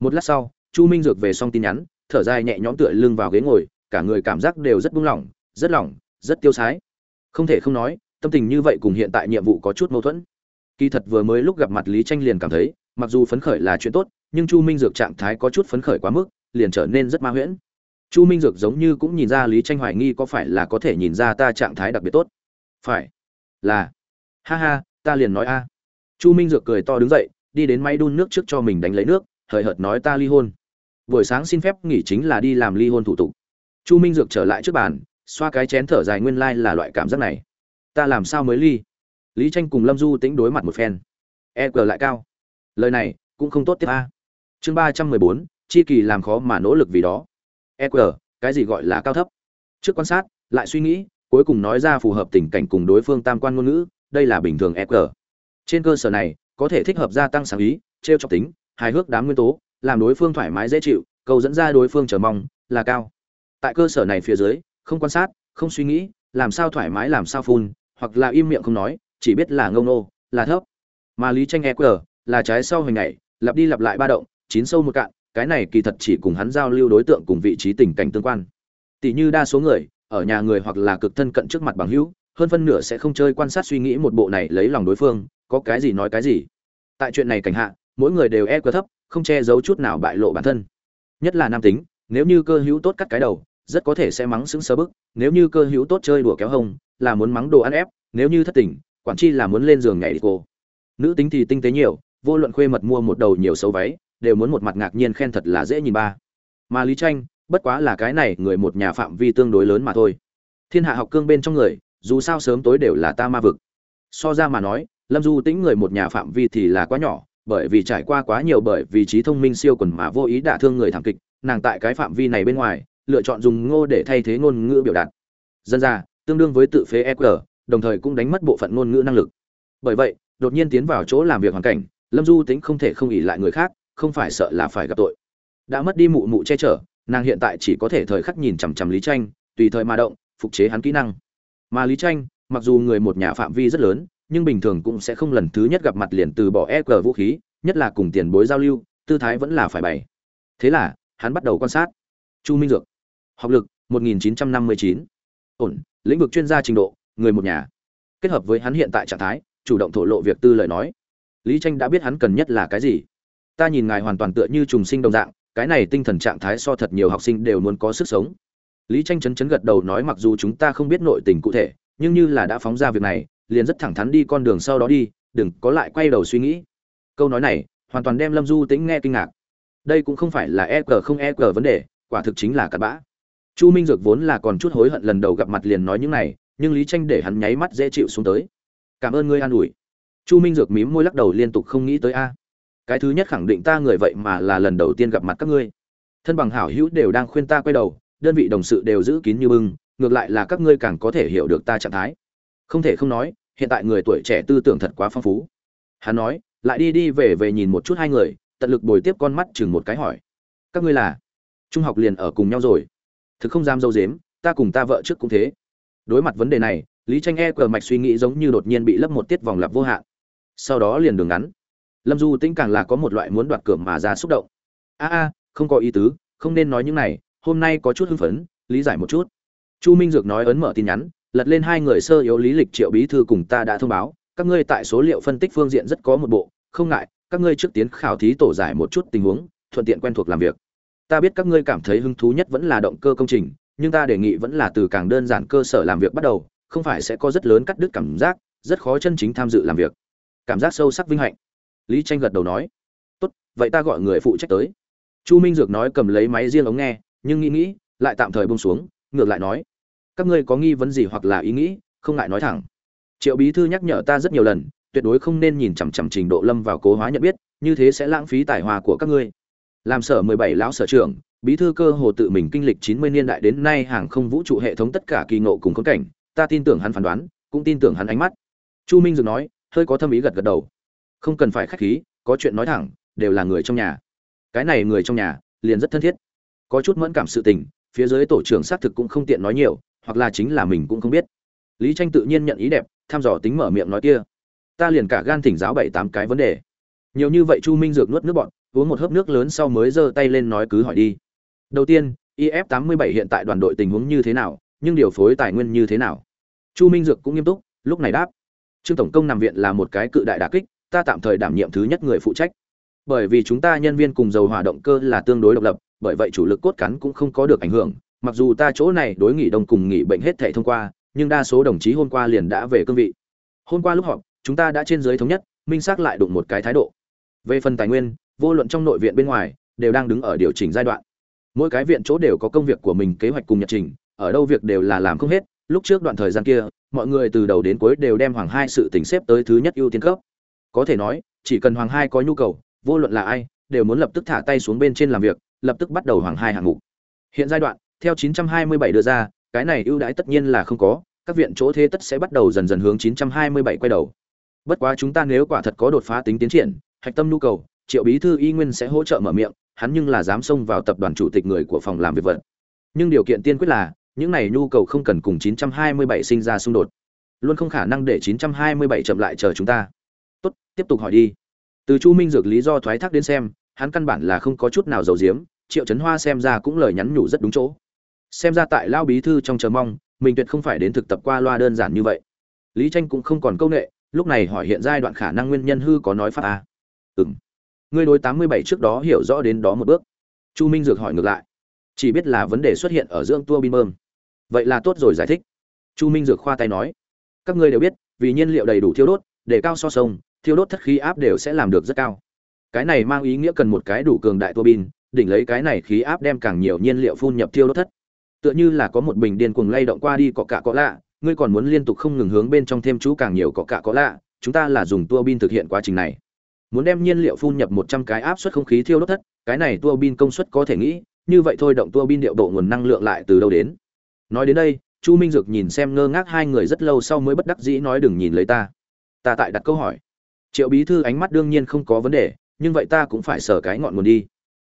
Một lát sau, chu minh dược về xong tin nhắn, thở dài nhẹ nhõm tựa lưng vào ghế ngồi, cả người cảm giác đều rất buông lỏng, rất lỏng, rất tiêu sái. Không thể không nói, tâm tình như vậy cùng hiện tại nhiệm vụ có chút mâu thuẫn kỳ thật vừa mới lúc gặp mặt lý tranh liền cảm thấy, mặc dù phấn khởi là chuyện tốt, nhưng chu minh dược trạng thái có chút phấn khởi quá mức, liền trở nên rất ma huyễn. Chu minh dược giống như cũng nhìn ra lý tranh hoài nghi có phải là có thể nhìn ra ta trạng thái đặc biệt tốt. Phải. Là. Ha ha, ta liền nói a. Chu minh dược cười to đứng dậy, đi đến máy đun nước trước cho mình đánh lấy nước, hời hợt nói ta ly hôn. Buổi sáng xin phép nghỉ chính là đi làm ly hôn thủ tục. Chu minh dược trở lại trước bàn, xoa cái chén thở dài nguyên lai là loại cảm giác này. Ta làm sao mới ly? Lý tranh cùng lâm du tính đối mặt một phen. E g lại cao. Lời này cũng không tốt tiếp a. Chương ba trăm mười bốn, chi kỳ làm khó mà nỗ lực vì đó. E g cái gì gọi là cao thấp? Trước quan sát, lại suy nghĩ, cuối cùng nói ra phù hợp tình cảnh cùng đối phương tam quan ngôn ngữ, đây là bình thường e g trên cơ sở này, có thể thích hợp gia tăng sáng ý, trêu chọc tính, hài hước đám nguyên tố, làm đối phương thoải mái dễ chịu, cầu dẫn ra đối phương chờ mong, là cao. Tại cơ sở này phía dưới, không quan sát, không suy nghĩ, làm sao thoải mái làm sao phun, hoặc là im miệng không nói chỉ biết là ngông nô, là thấp. Mà lý tranh eq là trái sau hình ngày lặp đi lặp lại ba động, chín sâu một cạn, cái này kỳ thật chỉ cùng hắn giao lưu đối tượng cùng vị trí tình cảnh tương quan. Tỷ như đa số người, ở nhà người hoặc là cực thân cận trước mặt bằng hữu, hơn phân nửa sẽ không chơi quan sát suy nghĩ một bộ này lấy lòng đối phương, có cái gì nói cái gì. Tại chuyện này cảnh hạ, mỗi người đều e quá thấp, không che giấu chút nào bại lộ bản thân. Nhất là nam tính, nếu như cơ hữu tốt cắt cái đầu, rất có thể sẽ mắng xứng sơ bức, nếu như cơ hữu tốt chơi đùa kéo hông, là muốn mắng đồ ăn ép, nếu như thất tình quản chi là muốn lên giường nhảy đi cô. Nữ tính thì tinh tế nhiều, vô luận khuê mật mua một đầu nhiều xấu váy, đều muốn một mặt ngạc nhiên khen thật là dễ nhìn ba. Mà lý tranh, bất quá là cái này, người một nhà phạm vi tương đối lớn mà thôi. Thiên hạ học cương bên trong người, dù sao sớm tối đều là ta ma vực. So ra mà nói, lâm du tĩnh người một nhà phạm vi thì là quá nhỏ, bởi vì trải qua quá nhiều bởi vì trí thông minh siêu quần mà vô ý đả thương người thảm kịch, nàng tại cái phạm vi này bên ngoài, lựa chọn dùng ngô để thay thế ngôn ngữ biểu đạt. Dân ra, tương đương với tự phế eq đồng thời cũng đánh mất bộ phận ngôn ngữ năng lực. Bởi vậy, đột nhiên tiến vào chỗ làm việc hoàn cảnh, lâm du tính không thể không ỉ lại người khác, không phải sợ là phải gặp tội. Đã mất đi mụ mụ che chở, nàng hiện tại chỉ có thể thời khắc nhìn chằm chằm lý tranh, tùy thời mà động, phục chế hắn kỹ năng. Mà lý tranh, mặc dù người một nhà phạm vi rất lớn, nhưng bình thường cũng sẽ không lần thứ nhất gặp mặt liền từ bỏ e vũ khí, nhất là cùng tiền bối giao lưu, tư thái vẫn là phải bày. Thế là, hắn bắt đầu quan sát. Chu minh dược. Học lực 1959. ổn, lĩnh vực chuyên gia trình độ người một nhà. Kết hợp với hắn hiện tại trạng thái, chủ động thổ lộ việc tư lời nói. Lý tranh đã biết hắn cần nhất là cái gì. Ta nhìn ngài hoàn toàn tựa như trùng sinh đồng dạng, cái này tinh thần trạng thái so thật nhiều học sinh đều muốn có sức sống. Lý tranh chấn chấn gật đầu nói mặc dù chúng ta không biết nội tình cụ thể, nhưng như là đã phóng ra việc này, liền rất thẳng thắn đi con đường sau đó đi, đừng có lại quay đầu suy nghĩ. Câu nói này, hoàn toàn đem lâm du tĩnh nghe kinh ngạc. Đây cũng không phải là e g không e g vấn đề, quả thực chính là cặn bã. Chu minh dược vốn là còn chút hối hận lần đầu gặp mặt liền nói những này nhưng lý tranh để hắn nháy mắt dễ chịu xuống tới. Cảm ơn ngươi an ủi. Chu minh dược mím môi lắc đầu liên tục không nghĩ tới a. À, cái thứ nhất khẳng định ta người vậy mà là lần đầu tiên gặp mặt các ngươi. Thân bằng hảo hữu đều đang khuyên ta quay đầu, đơn vị đồng sự đều giữ kín như bưng, ngược lại là các ngươi càng có thể hiểu được ta trạng thái. Không thể không nói, hiện tại người tuổi trẻ tư tưởng thật quá phong phú. Hắn nói, lại đi đi về về nhìn một chút hai người, tận lực bồi tiếp con mắt chừng một cái hỏi. Các ngươi là? Trung học liền ở cùng nhau rồi. Thực không dám dâu dếm, ta cùng ta vợ trước cũng thế đối mặt vấn đề này, lý tranh e cờ mạch suy nghĩ giống như đột nhiên bị lấp một tiết vòng lặp vô hạn. Sau đó liền đường ngắn. Lâm du tĩnh càng là có một loại muốn đoạt cửa mà ra xúc động. A a, không có ý tứ, không nên nói những này, hôm nay có chút hưng phấn, lý giải một chút. Chu minh dược nói ấn mở tin nhắn, lật lên hai người sơ yếu lý lịch triệu bí thư cùng ta đã thông báo, các ngươi tại số liệu phân tích phương diện rất có một bộ, không ngại, các ngươi trước tiến khảo thí tổ giải một chút tình huống, thuận tiện quen thuộc làm việc. Ta biết các ngươi cảm thấy hứng thú nhất vẫn là động cơ công trình nhưng ta đề nghị vẫn là từ càng đơn giản cơ sở làm việc bắt đầu, không phải sẽ có rất lớn cắt đứt cảm giác, rất khó chân chính tham dự làm việc. Cảm giác sâu sắc vinh hạnh. Lý tranh gật đầu nói. Tốt, vậy ta gọi người phụ trách tới. Chu minh dược nói cầm lấy máy riêng ống nghe, nhưng nghĩ nghĩ, lại tạm thời bông xuống, ngược lại nói. Các ngươi có nghi vấn gì hoặc là ý nghĩ, không ngại nói thẳng. Triệu bí thư nhắc nhở ta rất nhiều lần, tuyệt đối không nên nhìn chằm chằm trình độ lâm vào cố hóa nhận biết, như thế sẽ lãng phí tài hòa của các ngươi. Làm sở mười bảy lão sở trưởng bí thư cơ hồ tự mình kinh lịch chín mươi niên đại đến nay hàng không vũ trụ hệ thống tất cả kỳ ngộ cùng khốn cảnh ta tin tưởng hắn phán đoán cũng tin tưởng hắn ánh mắt. Chu minh dừng nói hơi có thâm ý gật gật đầu. Không cần phải khách khí có chuyện nói thẳng đều là người trong nhà. Cái này người trong nhà liền rất thân thiết. Có chút mẫn cảm sự tình phía dưới tổ trưởng xác thực cũng không tiện nói nhiều hoặc là chính là mình cũng không biết. Lý tranh tự nhiên nhận ý đẹp tham dò tính mở miệng nói kia. Ta liền cả gan thỉnh giáo bảy tám cái vấn đề. Nhiều như vậy chu minh dược nuốt nước bọt, uống một hớp nước lớn sau mới giơ tay lên nói cứ hỏi đi đầu tiên if 87 hiện tại đoàn đội tình huống như thế nào, nhưng điều phối tài nguyên như thế nào? Chu minh dược cũng nghiêm túc, lúc này đáp. Trương tổng công nằm viện là một cái cự đại đả kích, ta tạm thời đảm nhiệm thứ nhất người phụ trách. Bởi vì chúng ta nhân viên cùng dầu hỏa động cơ là tương đối độc lập, bởi vậy chủ lực cốt cán cũng không có được ảnh hưởng. Mặc dù ta chỗ này đối nghỉ đông cùng nghỉ bệnh hết thảy thông qua, nhưng đa số đồng chí hôm qua liền đã về cương vị. Hôm qua lúc họp, chúng ta đã trên dưới thống nhất, minh xác lại đụng một cái thái độ. Về phần tài nguyên, vô luận trong nội viện bên ngoài, đều đang đứng ở điều chỉnh giai đoạn mỗi cái viện chỗ đều có công việc của mình, kế hoạch cùng nhật trình, ở đâu việc đều là làm không hết. Lúc trước đoạn thời gian kia, mọi người từ đầu đến cuối đều đem hoàng hai sự tỉnh xếp tới thứ nhất ưu tiên cấp. Có thể nói, chỉ cần hoàng hai có nhu cầu, vô luận là ai, đều muốn lập tức thả tay xuống bên trên làm việc, lập tức bắt đầu hoàng hai hạng mục. Hiện giai đoạn, theo 927 đưa ra, cái này ưu đãi tất nhiên là không có, các viện chỗ thế tất sẽ bắt đầu dần dần hướng 927 quay đầu. Bất quá chúng ta nếu quả thật có đột phá tính tiến triển, hạch tâm nhu cầu, triệu bí thư y nguyên sẽ hỗ trợ mở miệng hắn nhưng là dám xông vào tập đoàn chủ tịch người của phòng làm việc vật. Nhưng điều kiện tiên quyết là, những này nhu cầu không cần cùng 927 sinh ra xung đột. Luôn không khả năng để 927 chậm lại chờ chúng ta. Tốt, tiếp tục hỏi đi. Từ chu minh dược lý do thoái thác đến xem, hắn căn bản là không có chút nào giấu giếm, triệu trấn hoa xem ra cũng lời nhắn nhủ rất đúng chỗ. Xem ra tại lao bí thư trong chờ mong, mình tuyệt không phải đến thực tập qua loa đơn giản như vậy. Lý tranh cũng không còn câu nệ, lúc này hỏi hiện giai đoạn khả năng nguyên nhân hư có nói pháp à? ừ ngươi đối tám mươi bảy trước đó hiểu rõ đến đó một bước. Chu minh dược hỏi ngược lại. Chỉ biết là vấn đề xuất hiện ở dưỡng tua bin bơm. Vậy là tốt rồi giải thích. Chu minh dược khoa tay nói. Các ngươi đều biết, vì nhiên liệu đầy đủ thiêu đốt, để cao so sông, thiêu đốt thất khí áp đều sẽ làm được rất cao. Cái này mang ý nghĩa cần một cái đủ cường đại tua bin đỉnh lấy cái này khí áp đem càng nhiều nhiên liệu phun nhập thiêu đốt thất. Tựa như là có một bình điên cuồng lay động qua đi cọ cạ cọ lạ, ngươi còn muốn liên tục không ngừng hướng bên trong thêm chú càng nhiều cọ cạ cọ lạ, chúng ta là dùng tua bin thực hiện quá trình này muốn đem nhiên liệu phun nhập một trăm cái áp suất không khí thiêu đốt thất, cái này tua bin công suất có thể nghĩ, như vậy thôi động tua bin điệu độ nguồn năng lượng lại từ đâu đến. Nói đến đây, chu minh dược nhìn xem ngơ ngác hai người rất lâu sau mới bất đắc dĩ nói đừng nhìn lấy ta. Ta tại đặt câu hỏi. Triệu bí thư ánh mắt đương nhiên không có vấn đề, nhưng vậy ta cũng phải sở cái ngọn nguồn đi.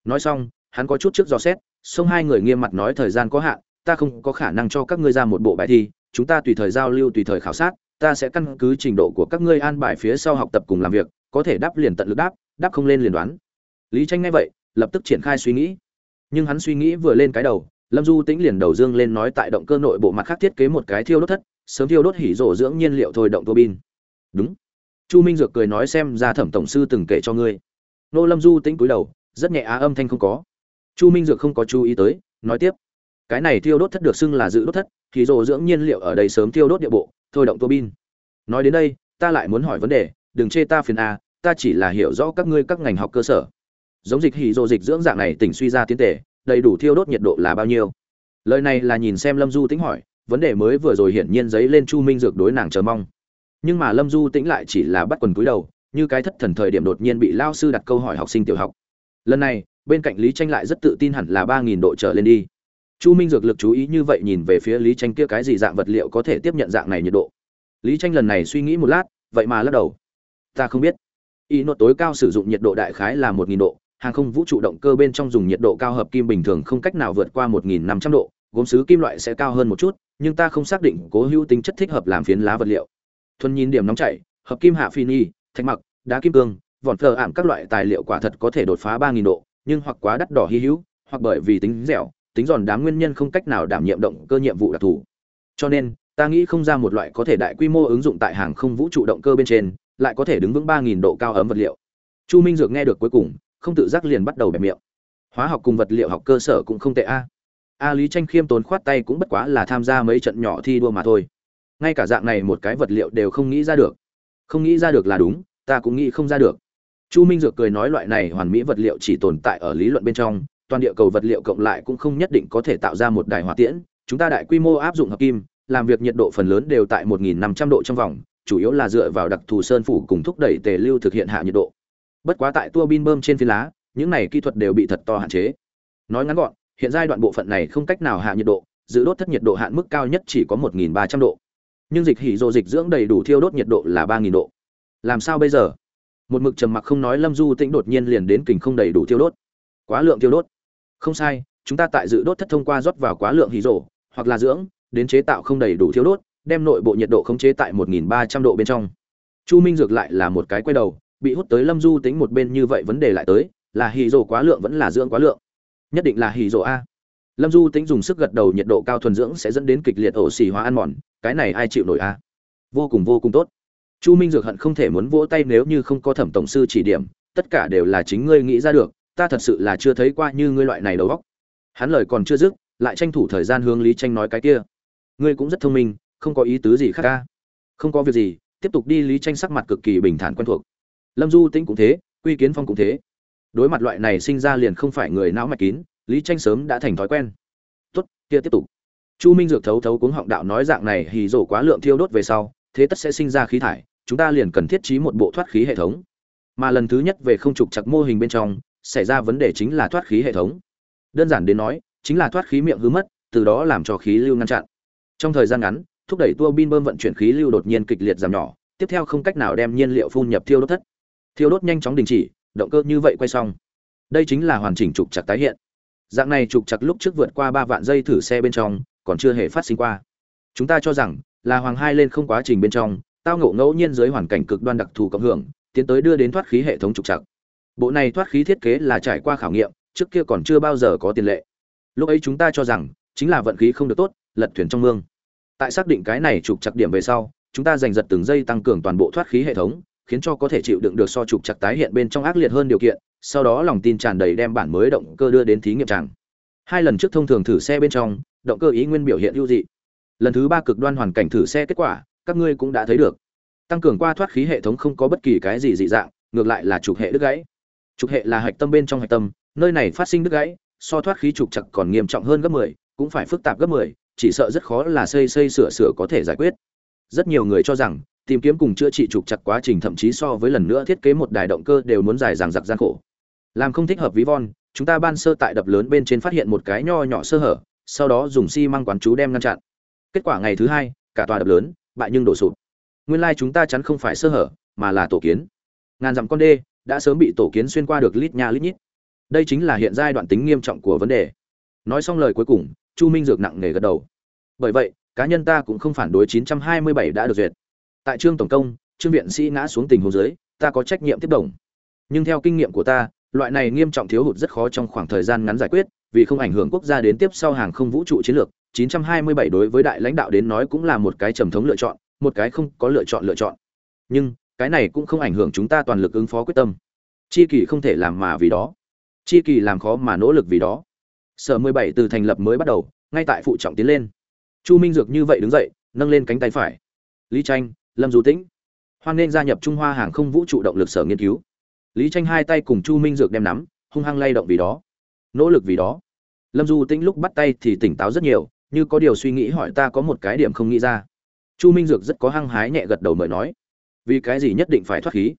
Nói xong, hắn có chút trước dò xét xong hai người nghiêm mặt nói thời gian có hạn, ta không có khả năng cho các ngươi ra một bộ bài thi, chúng ta tùy thời giao lưu tùy thời khảo sát, ta sẽ căn cứ trình độ của các ngươi an bài phía sau học tập cùng làm việc có thể đáp liền tận lực đáp đáp không lên liền đoán. Lý tranh nghe vậy, lập tức triển khai suy nghĩ. Nhưng hắn suy nghĩ vừa lên cái đầu, lâm du tĩnh liền đầu dương lên nói tại động cơ nội bộ mặt khác thiết kế một cái thiêu đốt thất, sớm thiêu đốt hỉ rổ dưỡng nhiên liệu thôi động tua bin. Đúng. Chu minh dược cười nói xem ra thẩm tổng sư từng kể cho ngươi. Nô lâm du tĩnh cúi đầu, rất nhẹ á âm thanh không có. Chu minh dược không có chú ý tới, nói tiếp. Cái này thiêu đốt thất được xưng là dự đốt thất thì rồ dưỡng nhiên liệu ở đây sớm thiêu đốt địa bộ, thôi động tua bin. Nói đến đây, ta lại muốn hỏi vấn đề đừng chê ta phiền a, ta chỉ là hiểu rõ các ngươi các ngành học cơ sở. Giống dịch hỉ rồ dịch dưỡng dạng này tỉnh suy ra tiến tể đầy đủ thiêu đốt nhiệt độ là bao nhiêu? Lời này là nhìn xem lâm du tính hỏi, vấn đề mới vừa rồi hiển nhiên giấy lên chu minh dược đối nàng chờ mong. Nhưng mà lâm du tĩnh lại chỉ là bắt quần cúi đầu, như cái thất thần thời điểm đột nhiên bị lao sư đặt câu hỏi học sinh tiểu học. Lần này, bên cạnh lý tranh lại rất tự tin hẳn là ba nghìn độ trở lên đi. Chu minh dược lực chú ý như vậy nhìn về phía lý tranh kia cái gì dạng vật liệu có thể tiếp nhận dạng này nhiệt độ. Lý tranh lần này suy nghĩ một lát, vậy mà lắc đầu ta không biết. Y nốt tối cao sử dụng nhiệt độ đại khái là một nghìn độ, hàng không vũ trụ động cơ bên trong dùng nhiệt độ cao hợp kim bình thường không cách nào vượt qua một nghìn năm trăm độ, gốm sứ kim loại sẽ cao hơn một chút, nhưng ta không xác định cố hữu tính chất thích hợp làm phiến lá vật liệu. Thuần nhìn điểm nóng chảy, hợp kim hạ phi nhi thạch mặc, đá kim cương, vòn thờ ảm các loại tài liệu quả thật có thể đột phá ba nghìn độ, nhưng hoặc quá đắt đỏ hy hữu, hoặc bởi vì tính dẻo, tính giòn đám nguyên nhân không cách nào đảm nhiệm động cơ nhiệm vụ đặc thù. Cho nên, ta nghĩ không ra một loại có thể đại quy mô ứng dụng tại hàng không vũ trụ động cơ bên trên lại có thể đứng vững ba nghìn độ cao ấm vật liệu. Chu minh dược nghe được cuối cùng, không tự giác liền bắt đầu bẹp miệng. Hóa học cùng vật liệu học cơ sở cũng không tệ a. A lý tranh khiêm tốn khoát tay cũng bất quá là tham gia mấy trận nhỏ thi đua mà thôi. Ngay cả dạng này một cái vật liệu đều không nghĩ ra được. Không nghĩ ra được là đúng, ta cũng nghĩ không ra được. Chu minh dược cười nói loại này hoàn mỹ vật liệu chỉ tồn tại ở lý luận bên trong, toàn địa cầu vật liệu cộng lại cũng không nhất định có thể tạo ra một đài hỏa tiễn. Chúng ta đại quy mô áp dụng hợp kim, làm việc nhiệt độ phần lớn đều tại 1.500 độ trong vòng chủ yếu là dựa vào đặc thù sơn phủ cùng thúc đẩy tề lưu thực hiện hạ nhiệt độ. Bất quá tại tua bin bơm trên phi lá, những này kỹ thuật đều bị thật to hạn chế. Nói ngắn gọn, hiện giai đoạn bộ phận này không cách nào hạ nhiệt độ, giữ đốt thất nhiệt độ hạn mức cao nhất chỉ có 1.300 độ. Nhưng dịch hỉ rồ dịch dưỡng đầy đủ thiêu đốt nhiệt độ là 3.000 độ. Làm sao bây giờ? Một mực trầm mặc không nói lâm du tĩnh đột nhiên liền đến kình không đầy đủ thiêu đốt. Quá lượng thiêu đốt. Không sai, chúng ta tại dự đốt thất thông qua rót vào quá lượng hỉ rồ hoặc là dưỡng, đến chế tạo không đầy đủ thiêu đốt đem nội bộ nhiệt độ khống chế tại 1.300 độ bên trong. Chu minh dược lại là một cái quay đầu, bị hút tới lâm du tính một bên như vậy vấn đề lại tới, là hỉ rồ quá lượng vẫn là dưỡng quá lượng? Nhất định là hỉ rồ a. Lâm du tính dùng sức gật đầu nhiệt độ cao thuần dưỡng sẽ dẫn đến kịch liệt ổ xì hóa ăn mòn, cái này ai chịu nổi a? Vô cùng vô cùng tốt. Chu minh dược hận không thể muốn vỗ tay nếu như không có thẩm tổng sư chỉ điểm, tất cả đều là chính ngươi nghĩ ra được, ta thật sự là chưa thấy qua như ngươi loại này đầu óc. Hắn lời còn chưa dứt, lại tranh thủ thời gian hướng lý tranh nói cái kia. Ngươi cũng rất thông minh không có ý tứ gì khác ca. Không có việc gì, tiếp tục đi lý tranh sắc mặt cực kỳ bình thản quen thuộc. Lâm du tĩnh cũng thế, quy kiến phong cũng thế. Đối mặt loại này sinh ra liền không phải người não mạch kín, lý tranh sớm đã thành thói quen. Tốt, kia tiếp tục. Chu minh dược thấu thấu cuống họng đạo nói dạng này hì rổ quá lượng thiêu đốt về sau, thế tất sẽ sinh ra khí thải, chúng ta liền cần thiết trí một bộ thoát khí hệ thống. Mà lần thứ nhất về không trục chặt mô hình bên trong, xảy ra vấn đề chính là thoát khí hệ thống. Đơn giản đến nói, chính là thoát khí miệng hứa mất, từ đó làm cho khí lưu ngăn chặn. Trong thời gian ngắn thúc đẩy tua bin bơm vận chuyển khí lưu đột nhiên kịch liệt giảm nhỏ, tiếp theo không cách nào đem nhiên liệu phun nhập thiêu đốt thất. Thiêu đốt nhanh chóng đình chỉ, động cơ như vậy quay xong. Đây chính là hoàn chỉnh trục chặt tái hiện. Dạng này trục chặt lúc trước vượt qua ba vạn dây thử xe bên trong, còn chưa hề phát sinh qua. Chúng ta cho rằng, là hoàng hai lên không quá trình bên trong, tao ngộ ngẫu nhiên dưới hoàn cảnh cực đoan đặc thù cộng hưởng, tiến tới đưa đến thoát khí hệ thống trục chặt bộ này thoát khí thiết kế là trải qua khảo nghiệm, trước kia còn chưa bao giờ có tiền lệ. Lúc ấy chúng ta cho rằng, chính là vận khí không được tốt, lật thuyền trong mương tại xác định cái này trục chặt điểm về sau chúng ta giành giật từng giây tăng cường toàn bộ thoát khí hệ thống khiến cho có thể chịu đựng được so trục chặt tái hiện bên trong ác liệt hơn điều kiện sau đó lòng tin tràn đầy đem bản mới động cơ đưa đến thí nghiệm tràng. Hai lần trước thông thường thử xe bên trong động cơ ý nguyên biểu hiện ưu dị. Lần thứ ba cực đoan hoàn cảnh thử xe kết quả các ngươi cũng đã thấy được. Tăng cường qua thoát khí hệ thống không có bất kỳ cái gì dị dạng ngược lại là trục hệ đứt gãy. Trục hệ là hạch tâm bên trong hạch tâm nơi này phát sinh đứt gãy so thoát khí trục chặt còn nghiêm trọng hơn gấp 10, cũng phải phức tạp gấp 10, chỉ sợ rất khó là xây xây sửa sửa có thể giải quyết. Rất nhiều người cho rằng, tìm kiếm cùng chữa trị trục chặt quá trình thậm chí so với lần nữa thiết kế một đài động cơ đều muốn dài dằng dặc gian khổ. Làm không thích hợp ví von, chúng ta ban sơ tại đập lớn bên trên phát hiện một cái nho nhỏ sơ hở, sau đó dùng xi măng quán chú đem ngăn chặn. Kết quả ngày thứ hai, cả tòa đập lớn, bại nhưng đổ sụp. Nguyên lai chúng ta chắn không phải sơ hở, mà là tổ kiến. Ngàn dặm con đê, đã sớm bị tổ kiến xuyên qua được lít nha lít nhít. Đây chính là hiện giai đoạn tính nghiêm trọng của vấn đề. Nói xong lời cuối cùng chu minh dược nặng nề gật đầu. Bởi vậy, cá nhân ta cũng không phản đối 927 đã được duyệt. Tại trương tổng công, trương viện sĩ ngã xuống tình huống dưới, ta có trách nhiệm tiếp đồng. Nhưng theo kinh nghiệm của ta, loại này nghiêm trọng thiếu hụt rất khó trong khoảng thời gian ngắn giải quyết, vì không ảnh hưởng quốc gia đến tiếp sau hàng không vũ trụ chiến lược 927 đối với đại lãnh đạo đến nói cũng là một cái trầm thống lựa chọn, một cái không có lựa chọn lựa chọn. Nhưng, cái này cũng không ảnh hưởng chúng ta toàn lực ứng phó quyết tâm. Chi kỳ không thể làm mà vì đó. Chi kỳ làm khó mà nỗ lực vì đó sở 17 từ thành lập mới bắt đầu, ngay tại phụ trọng tiến lên. Chu minh dược như vậy đứng dậy, nâng lên cánh tay phải. Lý tranh, lâm du tĩnh. Hoan nên gia nhập trung hoa hàng không vũ trụ động lực sở nghiên cứu. Lý tranh hai tay cùng chu minh dược đem nắm, hung hăng lay động vì đó. Nỗ lực vì đó. Lâm du tĩnh lúc bắt tay thì tỉnh táo rất nhiều, như có điều suy nghĩ hỏi ta có một cái điểm không nghĩ ra. Chu minh dược rất có hăng hái nhẹ gật đầu mời nói. Vì cái gì nhất định phải thoát khí?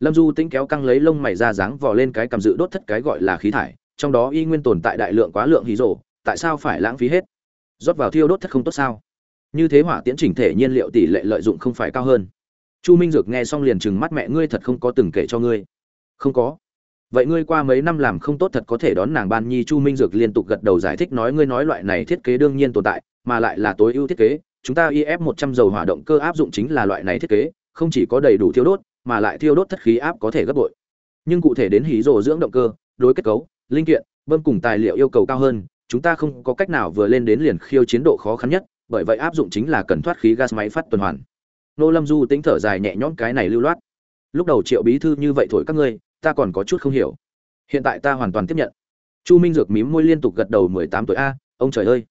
Lâm du tĩnh kéo căng lấy lông mày ra dáng vò lên cái cầm dự đốt thất cái gọi là khí thải trong đó y nguyên tồn tại đại lượng quá lượng hí rổ tại sao phải lãng phí hết? Rót vào thiêu đốt thất không tốt sao? Như thế hỏa tiễn chỉnh thể nhiên liệu tỷ lệ lợi dụng không phải cao hơn. Chu minh dược nghe xong liền chừng mắt mẹ ngươi thật không có từng kể cho ngươi. Không có. Vậy ngươi qua mấy năm làm không tốt thật có thể đón nàng ban nhi chu minh dược liên tục gật đầu giải thích nói ngươi nói loại này thiết kế đương nhiên tồn tại, mà lại là tối ưu thiết kế. Chúng ta if một trăm dầu hỏa động cơ áp dụng chính là loại này thiết kế, không chỉ có đầy đủ thiêu đốt, mà lại thiêu đốt thất khí áp có thể gấp bội. Nhưng cụ thể đến hí rồ dưỡng động cơ, đối kết cấu linh kiện, bơm cùng tài liệu yêu cầu cao hơn, chúng ta không có cách nào vừa lên đến liền khiêu chiến độ khó khăn nhất, bởi vậy áp dụng chính là cần thoát khí gas máy phát tuần hoàn. Nô lâm du tính thở dài nhẹ nhõm cái này lưu loát. Lúc đầu triệu bí thư như vậy thổi các ngươi, ta còn có chút không hiểu. Hiện tại ta hoàn toàn tiếp nhận. Chu minh dược mím môi liên tục gật đầu mười tám tuổi a, ông trời ơi.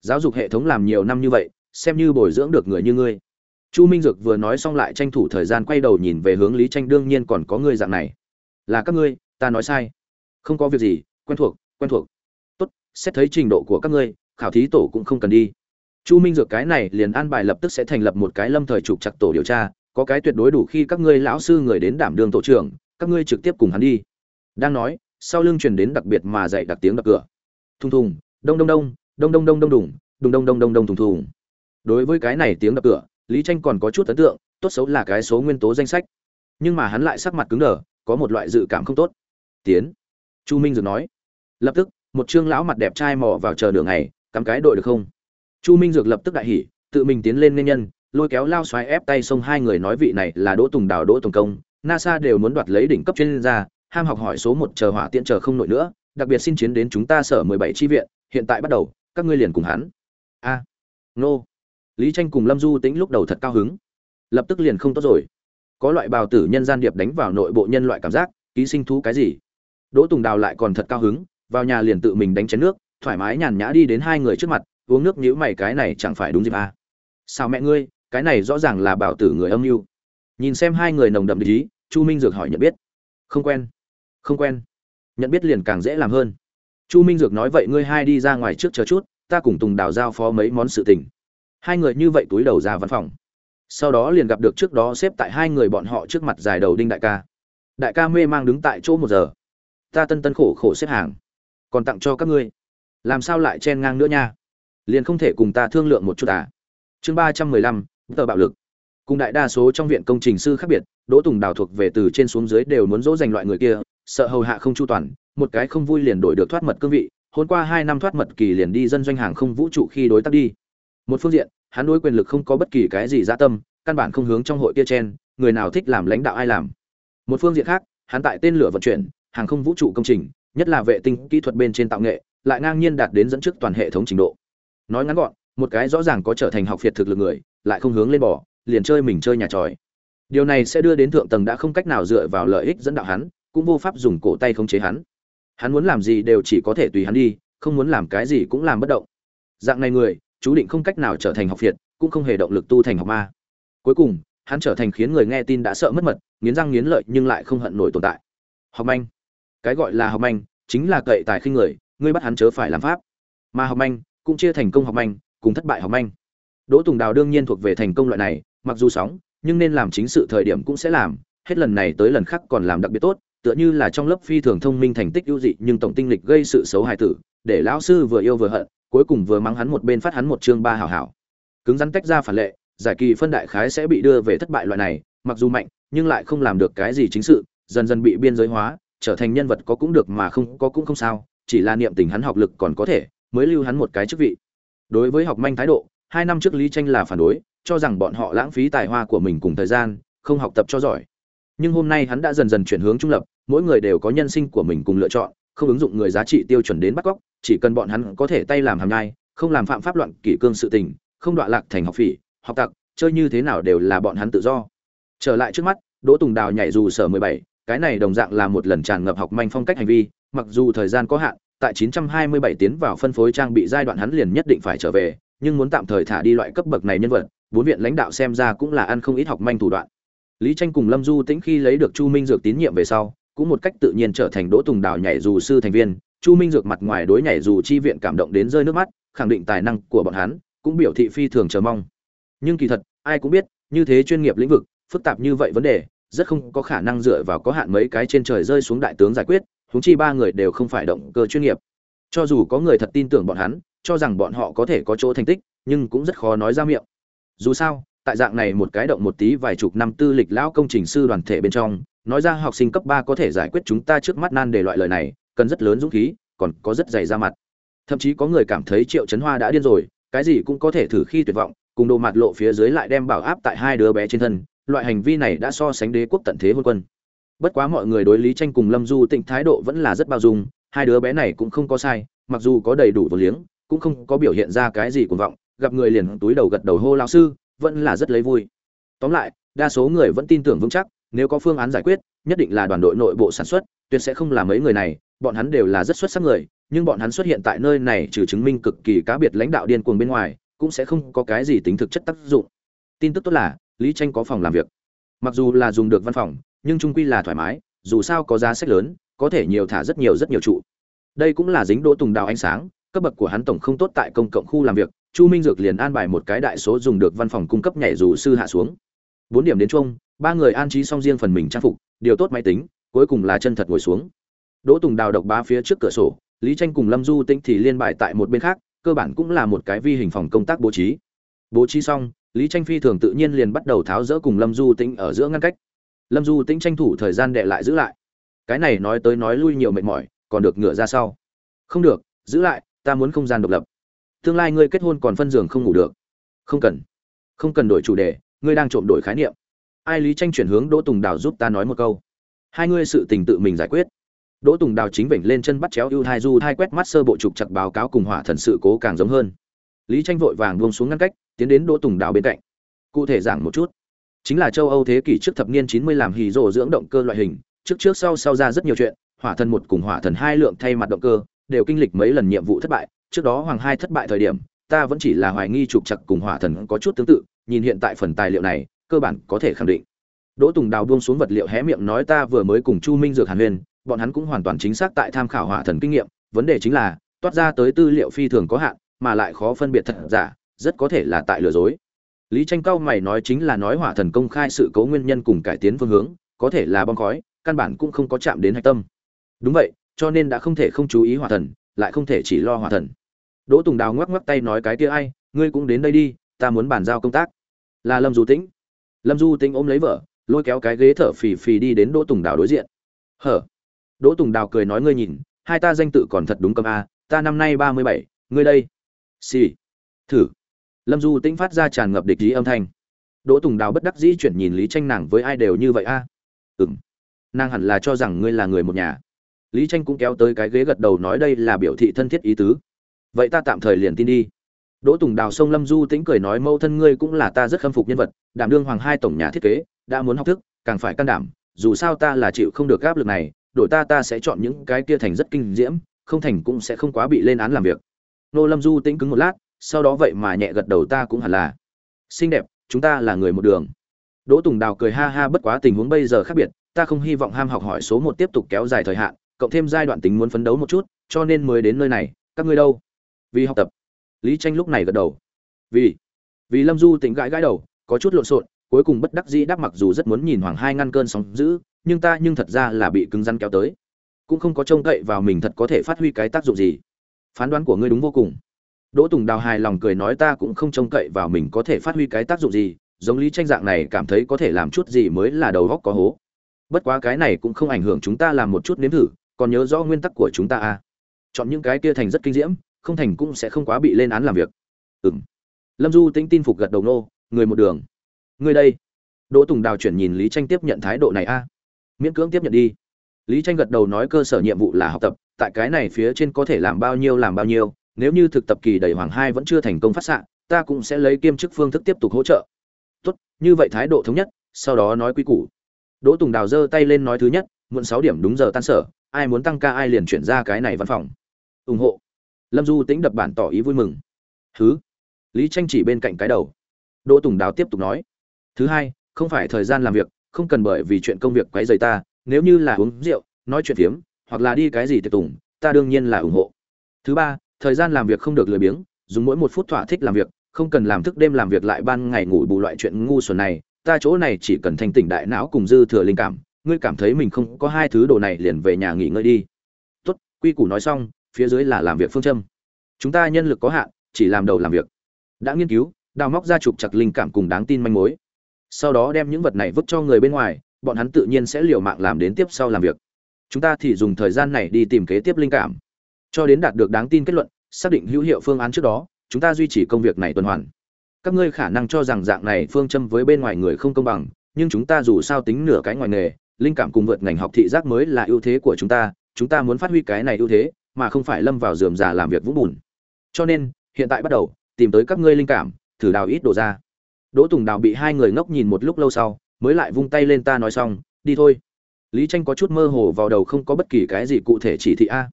Giáo dục hệ thống làm nhiều năm như vậy, xem như bồi dưỡng được người như ngươi. Chu minh dược vừa nói xong lại tranh thủ thời gian quay đầu nhìn về hướng lý tranh, đương nhiên còn có ngươi dạng này. Là các ngươi, ta nói sai không có việc gì, quen thuộc quen thuộc. Tốt, xét thấy trình độ của các ngươi, khảo thí tổ cũng không cần đi. Chu minh dược cái này liền an bài lập tức sẽ thành lập một cái lâm thời trục chặt tổ điều tra, có cái tuyệt đối đủ khi các ngươi lão sư người đến đảm đương tổ trưởng, các ngươi trực tiếp cùng hắn đi. Đang nói, sau lưng truyền đến đặc biệt mà dạy đặc tiếng đập cửa. Thùng thùng, đông đông đông đông đông đông đông đùng đùng đông đông đông đông thùng thùng. Đối với cái này tiếng đập cửa, lý tranh còn có chút ấn tượng, tốt xấu là cái số nguyên tố danh sách. Nhưng mà hắn lại sắc mặt cứng đờ, có một loại dự cảm không tốt. Tiến chu minh dược nói. Lập tức, một trương lão mặt đẹp trai mò vào chờ đường này cắm cái đội được không? Chu minh dược lập tức đại hỉ, tự mình tiến lên nên nhân, lôi kéo lao xoáy ép tay xông hai người nói vị này là đỗ tùng đào đỗ tùng công. Nasa đều muốn đoạt lấy đỉnh cấp chuyên gia, ham học hỏi số một chờ hỏa tiện chờ không nổi nữa, đặc biệt xin chiến đến chúng ta sở mười bảy tri viện, hiện tại bắt đầu, các ngươi liền cùng hắn. A. Nô. Lý tranh cùng lâm du tĩnh lúc đầu thật cao hứng. Lập tức liền không tốt rồi. Có loại bào tử nhân gian điệp đánh vào nội bộ nhân loại cảm giác, ký sinh thú cái gì? Đỗ tùng đào lại còn thật cao hứng, vào nhà liền tự mình đánh chén nước, thoải mái nhàn nhã đi đến hai người trước mặt, uống nước nhíu mày cái này chẳng phải đúng dịp à. sao mẹ ngươi, cái này rõ ràng là bảo tử người âm mưu. Nhìn xem hai người nồng đậm ý, chu minh dược hỏi nhận biết. Không quen không quen. Nhận biết liền càng dễ làm hơn. Chu minh dược nói vậy ngươi hai đi ra ngoài trước chờ chút, ta cùng tùng đào giao phó mấy món sự tình. Hai người như vậy túi đầu ra văn phòng. Sau đó liền gặp được trước đó xếp tại hai người bọn họ trước mặt dài đầu đinh đại ca. Đại ca mê mang đứng tại chỗ một giờ ta tân tân khổ khổ xếp hàng. Còn tặng cho các ngươi. Làm sao lại chen ngang nữa nha? Liền không thể cùng ta thương lượng một chút à? Chương ba trăm mười lăm, tờ bạo lực. Cùng đại đa số trong viện công trình sư khác biệt, đỗ tùng đào thuộc về từ trên xuống dưới đều muốn dỗ dành loại người kia, sợ hầu hạ không chu toàn, một cái không vui liền đổi được thoát mật cương vị hôm qua hai năm thoát mật kỳ liền đi dân doanh hàng không vũ trụ khi đối tác đi. Một phương diện, hắn đối quyền lực không có bất kỳ cái gì gia tâm, căn bản không hướng trong hội kia chen, người nào thích làm lãnh đạo ai làm. Một phương diện khác, hắn tại tên lửa vận chuyển hàng không vũ trụ công trình, nhất là vệ tinh kỹ thuật bên trên tạo nghệ, lại ngang nhiên đạt đến dẫn trước toàn hệ thống trình độ. Nói ngắn gọn, một cái rõ ràng có trở thành học phiệt thực lực người, lại không hướng lên bỏ liền chơi mình chơi nhà tròi. Điều này sẽ đưa đến thượng tầng đã không cách nào dựa vào lợi ích dẫn đạo hắn, cũng vô pháp dùng cổ tay khống chế hắn. Hắn muốn làm gì đều chỉ có thể tùy hắn đi, không muốn làm cái gì cũng làm bất động. Dạng này người, chú định không cách nào trở thành học phiệt cũng không hề động lực tu thành học ma. Cuối cùng, hắn trở thành khiến người nghe tin đã sợ mất mật, nghiến răng nghiến lợi nhưng lại không hận nổi tồn tại. Học manh cái gọi là học manh, chính là cậy tài khinh người, ngươi bắt hắn chớ phải làm pháp. Mà học manh cũng chia thành công học manh, cùng thất bại học manh. Đỗ tùng đào đương nhiên thuộc về thành công loại này, mặc dù sóng, nhưng nên làm chính sự thời điểm cũng sẽ làm, hết lần này tới lần khác còn làm đặc biệt tốt, tựa như là trong lớp phi thường thông minh thành tích ưu dị nhưng tổng tinh lịch gây sự xấu hài tử, để lão sư vừa yêu vừa hận, cuối cùng vừa mắng hắn một bên phát hắn một chương ba hảo hảo. Cứng rắn tách ra phản lệ, giải kỳ phân đại khái sẽ bị đưa về thất bại loại này, mặc dù mạnh, nhưng lại không làm được cái gì chính sự, dần dần bị biên giới hóa trở thành nhân vật có cũng được mà không có cũng không sao, chỉ là niệm tình hắn học lực còn có thể, mới lưu hắn một cái chức vị. Đối với học manh thái độ, hai năm trước lý tranh là phản đối, cho rằng bọn họ lãng phí tài hoa của mình cùng thời gian, không học tập cho giỏi. Nhưng hôm nay hắn đã dần dần chuyển hướng trung lập, mỗi người đều có nhân sinh của mình cùng lựa chọn, không ứng dụng người giá trị tiêu chuẩn đến bắt cóc, chỉ cần bọn hắn có thể tay làm hàm nhai, không làm phạm pháp loạn kỷ cương sự tình, không đọa lạc thành học phỉ, học tặc, chơi như thế nào đều là bọn hắn tự do. Trở lại trước mắt, đỗ tùng đào nhảy dù sở mười bảy cái này đồng dạng là một lần tràn ngập học manh phong cách hành vi, mặc dù thời gian có hạn, tại 927 tiến vào phân phối trang bị giai đoạn hắn liền nhất định phải trở về, nhưng muốn tạm thời thả đi loại cấp bậc này nhân vật, bốn viện lãnh đạo xem ra cũng là ăn không ít học manh thủ đoạn. Lý tranh cùng lâm du tĩnh khi lấy được chu minh dược tín nhiệm về sau, cũng một cách tự nhiên trở thành đỗ tùng đào nhảy dù sư thành viên, chu minh dược mặt ngoài đối nhảy dù chi viện cảm động đến rơi nước mắt, khẳng định tài năng của bọn hắn cũng biểu thị phi thường chờ mong. Nhưng kỳ thật, ai cũng biết, như thế chuyên nghiệp lĩnh vực, phức tạp như vậy vấn đề rất không có khả năng dựa vào có hạn mấy cái trên trời rơi xuống đại tướng giải quyết, huống chi ba người đều không phải động cơ chuyên nghiệp. Cho dù có người thật tin tưởng bọn hắn, cho rằng bọn họ có thể có chỗ thành tích, nhưng cũng rất khó nói ra miệng. Dù sao, tại dạng này một cái động một tí vài chục năm tư lịch lão công trình sư đoàn thể bên trong, nói ra học sinh cấp ba có thể giải quyết chúng ta trước mắt nan để loại lời này, cần rất lớn dũng khí, còn có rất dày ra mặt. Thậm chí có người cảm thấy triệu chấn hoa đã điên rồi, cái gì cũng có thể thử khi tuyệt vọng, cùng đồ mặt lộ phía dưới lại đem bảo áp tại hai đứa bé trên thân loại hành vi này đã so sánh đế quốc tận thế hôn quân. Bất quá mọi người đối lý tranh cùng lâm du Tịnh thái độ vẫn là rất bao dung, hai đứa bé này cũng không có sai, mặc dù có đầy đủ vô liếng, cũng không có biểu hiện ra cái gì cuồng vọng, gặp người liền túi đầu gật đầu hô lao sư, vẫn là rất lấy vui. Tóm lại, đa số người vẫn tin tưởng vững chắc, nếu có phương án giải quyết, nhất định là đoàn đội nội bộ sản xuất, tuyệt sẽ không là mấy người này, bọn hắn đều là rất xuất sắc người, nhưng bọn hắn xuất hiện tại nơi này trừ chứng minh cực kỳ cá biệt lãnh đạo điên cuồng bên ngoài, cũng sẽ không có cái gì tính thực chất tác dụng. Tin tức tốt là lý tranh có phòng làm việc. Mặc dù là dùng được văn phòng, nhưng trung quy là thoải mái, dù sao có giá sách lớn, có thể nhiều thả rất nhiều rất nhiều trụ. Đây cũng là dính đỗ tùng đào ánh sáng, cấp bậc của hắn tổng không tốt tại công cộng khu làm việc, chu minh dược liền an bài một cái đại số dùng được văn phòng cung cấp nhảy dù sư hạ xuống. Bốn điểm đến chung ba người an trí xong riêng phần mình trang phục, điều tốt máy tính, cuối cùng là chân thật ngồi xuống. Đỗ tùng đào độc ba phía trước cửa sổ, lý tranh cùng lâm du tinh thì liên bài tại một bên khác, cơ bản cũng là một cái vi hình phòng công tác bố trí. Bố trí xong lý tranh phi thường tự nhiên liền bắt đầu tháo rỡ cùng lâm du tĩnh ở giữa ngăn cách. Lâm du tĩnh tranh thủ thời gian đệ lại giữ lại. Cái này nói tới nói lui nhiều mệt mỏi, còn được ngựa ra sau. Không được, giữ lại, ta muốn không gian độc lập. Tương lai ngươi kết hôn còn phân giường không ngủ được. Không cần. Không cần đổi chủ đề, ngươi đang trộm đổi khái niệm. Ai lý tranh chuyển hướng đỗ tùng đào giúp ta nói một câu. Hai ngươi sự tình tự mình giải quyết. Đỗ tùng đào chính vểnh lên chân bắt chéo ưu hai du hai quét mắt sơ bộ trục chặt báo cáo cùng hỏa thần sự cố càng giống hơn lý tranh vội vàng buông xuống ngăn cách, tiến đến đỗ tùng đào bên cạnh. Cụ thể giảng một chút. Chính là châu âu thế kỷ trước thập niên 90 làm hì rồ dưỡng động cơ loại hình, trước trước sau sau ra rất nhiều chuyện, hỏa thần một cùng hỏa thần hai lượng thay mặt động cơ, đều kinh lịch mấy lần nhiệm vụ thất bại, trước đó hoàng hai thất bại thời điểm, ta vẫn chỉ là hoài nghi trục chặt cùng hỏa thần có chút tương tự, nhìn hiện tại phần tài liệu này, cơ bản có thể khẳng định. Đỗ tùng đào buông xuống vật liệu hé miệng nói ta vừa mới cùng chu minh dược hàn huyền, bọn hắn cũng hoàn toàn chính xác tại tham khảo hỏa thần kinh nghiệm, vấn đề chính là, toát ra tới tư liệu phi thường có hạn mà lại khó phân biệt thật giả, rất có thể là tại lừa dối. Lý tranh cao mày nói chính là nói hỏa thần công khai sự cố nguyên nhân cùng cải tiến phương hướng, có thể là bom khói, căn bản cũng không có chạm đến hạch tâm. Đúng vậy, cho nên đã không thể không chú ý hỏa thần, lại không thể chỉ lo hỏa thần. Đỗ tùng đào ngoắc ngoắc tay nói cái kia ai, ngươi cũng đến đây đi, ta muốn bàn giao công tác. Là lâm du tĩnh. Lâm du tĩnh ôm lấy vợ, lôi kéo cái ghế thở phì phì đi đến đỗ tùng đào đối diện. Hở? Đỗ tùng đào cười nói ngươi nhìn, hai ta danh tự còn thật đúng cầm a, ta năm nay ba mươi bảy, ngươi đây xì. Thử. Lâm du tĩnh phát ra tràn ngập địch ý âm thanh. Đỗ tùng đào bất đắc dĩ chuyển nhìn lý tranh nàng với ai đều như vậy a? À? ừng nàng hẳn là cho rằng ngươi là người một nhà. Lý tranh cũng kéo tới cái ghế gật đầu nói đây là biểu thị thân thiết ý tứ. Vậy ta tạm thời liền tin đi. Đỗ tùng đào sông lâm du tĩnh cười nói mâu thân ngươi cũng là ta rất khâm phục nhân vật, đảm đương hoàng hai tổng nhà thiết kế, đã muốn học thức, càng phải can đảm, dù sao ta là chịu không được áp lực này, đổi ta ta sẽ chọn những cái kia thành rất kinh diễm, không thành cũng sẽ không quá bị lên án làm việc nô lâm du tĩnh cứng một lát, sau đó vậy mà nhẹ gật đầu ta cũng hẳn là. Xinh đẹp, chúng ta là người một đường. Đỗ tùng đào cười ha ha bất quá tình huống bây giờ khác biệt, ta không hy vọng ham học hỏi số một tiếp tục kéo dài thời hạn, cộng thêm giai đoạn tính muốn phấn đấu một chút, cho nên mới đến nơi này, các ngươi đâu? Vì học tập. Lý tranh lúc này gật đầu. Vì vì lâm du tĩnh gãi gãi đầu, có chút lộn xộn, cuối cùng bất đắc dĩ đáp mặc dù rất muốn nhìn hoàng hai ngăn cơn sóng dữ, nhưng ta nhưng thật ra là bị cứng rắn kéo tới. Cũng không có trông cậy vào mình thật có thể phát huy cái tác dụng gì phán đoán của ngươi đúng vô cùng. Đỗ tùng đào hài lòng cười nói ta cũng không trông cậy vào mình có thể phát huy cái tác dụng gì, giống lý tranh dạng này cảm thấy có thể làm chút gì mới là đầu góc có hố. Bất quá cái này cũng không ảnh hưởng chúng ta làm một chút nếm thử, còn nhớ rõ nguyên tắc của chúng ta à? Chọn những cái kia thành rất kinh diễm, không thành cũng sẽ không quá bị lên án làm việc. Ừm. Lâm du tĩnh tin phục gật đầu nô, người một đường. Người đây. Đỗ tùng đào chuyển nhìn lý tranh tiếp nhận thái độ này a. Miễn cưỡng tiếp nhận đi. Lý tranh gật đầu nói cơ sở nhiệm vụ là học tập tại cái này phía trên có thể làm bao nhiêu làm bao nhiêu, nếu như thực tập kỳ đầy hoàng hai vẫn chưa thành công phát xạ, ta cũng sẽ lấy kiêm chức phương thức tiếp tục hỗ trợ. Tốt, như vậy thái độ thống nhất, sau đó nói quy củ. Đỗ tùng đào giơ tay lên nói thứ nhất, muộn sáu điểm đúng giờ tan sở, ai muốn tăng ca ai liền chuyển ra cái này văn phòng. Ủng hộ. Lâm du tính đập bản tỏ ý vui mừng. Thứ lý tranh chỉ bên cạnh cái đầu. Đỗ tùng đào tiếp tục nói. Thứ hai, không phải thời gian làm việc, không cần bởi vì chuyện công việc quấy rầy ta, nếu như là uống rượu, nói chuyện phiếm hoặc là đi cái gì tiệc tùng, ta đương nhiên là ủng hộ. Thứ ba, thời gian làm việc không được lười biếng, dùng mỗi một phút thỏa thích làm việc, không cần làm thức đêm làm việc lại ban ngày ngủ bù loại chuyện ngu xuẩn này, ta chỗ này chỉ cần thanh tỉnh đại não cùng dư thừa linh cảm, ngươi cảm thấy mình không có hai thứ đồ này liền về nhà nghỉ ngơi đi. Tốt, quy củ nói xong, phía dưới là làm việc phương châm. Chúng ta nhân lực có hạn, chỉ làm đầu làm việc. Đã nghiên cứu, đào móc ra trục chặt linh cảm cùng đáng tin manh mối. Sau đó đem những vật này vứt cho người bên ngoài, bọn hắn tự nhiên sẽ liều mạng làm đến tiếp sau làm việc chúng ta thì dùng thời gian này đi tìm kế tiếp linh cảm. Cho đến đạt được đáng tin kết luận, xác định hữu hiệu phương án trước đó, chúng ta duy trì công việc này tuần hoàn. Các ngươi khả năng cho rằng dạng này phương châm với bên ngoài người không công bằng, nhưng chúng ta dù sao tính nửa cái ngoài nghề, linh cảm cùng vượt ngành học thị giác mới là ưu thế của chúng ta chúng ta muốn phát huy cái này ưu thế, mà không phải lâm vào dườm già làm việc vũng bùn. Cho nên, hiện tại bắt đầu, tìm tới các ngươi linh cảm, thử đào ít đồ ra. Đỗ tùng đào bị hai người ngốc nhìn một lúc lâu sau, mới lại vung tay lên ta nói xong, đi thôi lý tranh có chút mơ hồ vào đầu không có bất kỳ cái gì cụ thể chỉ thị a.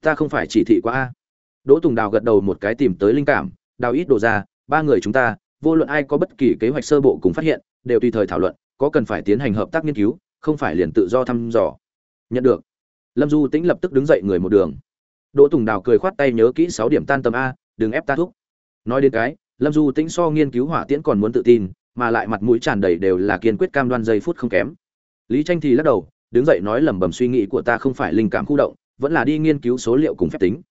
Ta không phải chỉ thị qua a. Đỗ tùng đào gật đầu một cái tìm tới linh cảm, đào ít đồ ra, ba người chúng ta, vô luận ai có bất kỳ kế hoạch sơ bộ cùng phát hiện, đều tùy thời thảo luận, có cần phải tiến hành hợp tác nghiên cứu, không phải liền tự do thăm dò. Nhận được. Lâm du tĩnh lập tức đứng dậy người một đường. Đỗ tùng đào cười khoát tay nhớ kỹ sáu điểm tan tầm a, đừng ép ta thúc. Nói đến cái, lâm du tĩnh so nghiên cứu hỏa tiễn còn muốn tự tin, mà lại mặt mũi tràn đầy đều là kiên quyết cam đoan giây phút không kém. Lý tranh thì lắc đầu đứng dậy nói lẩm bẩm suy nghĩ của ta không phải linh cảm khu động, vẫn là đi nghiên cứu số liệu cùng phép tính.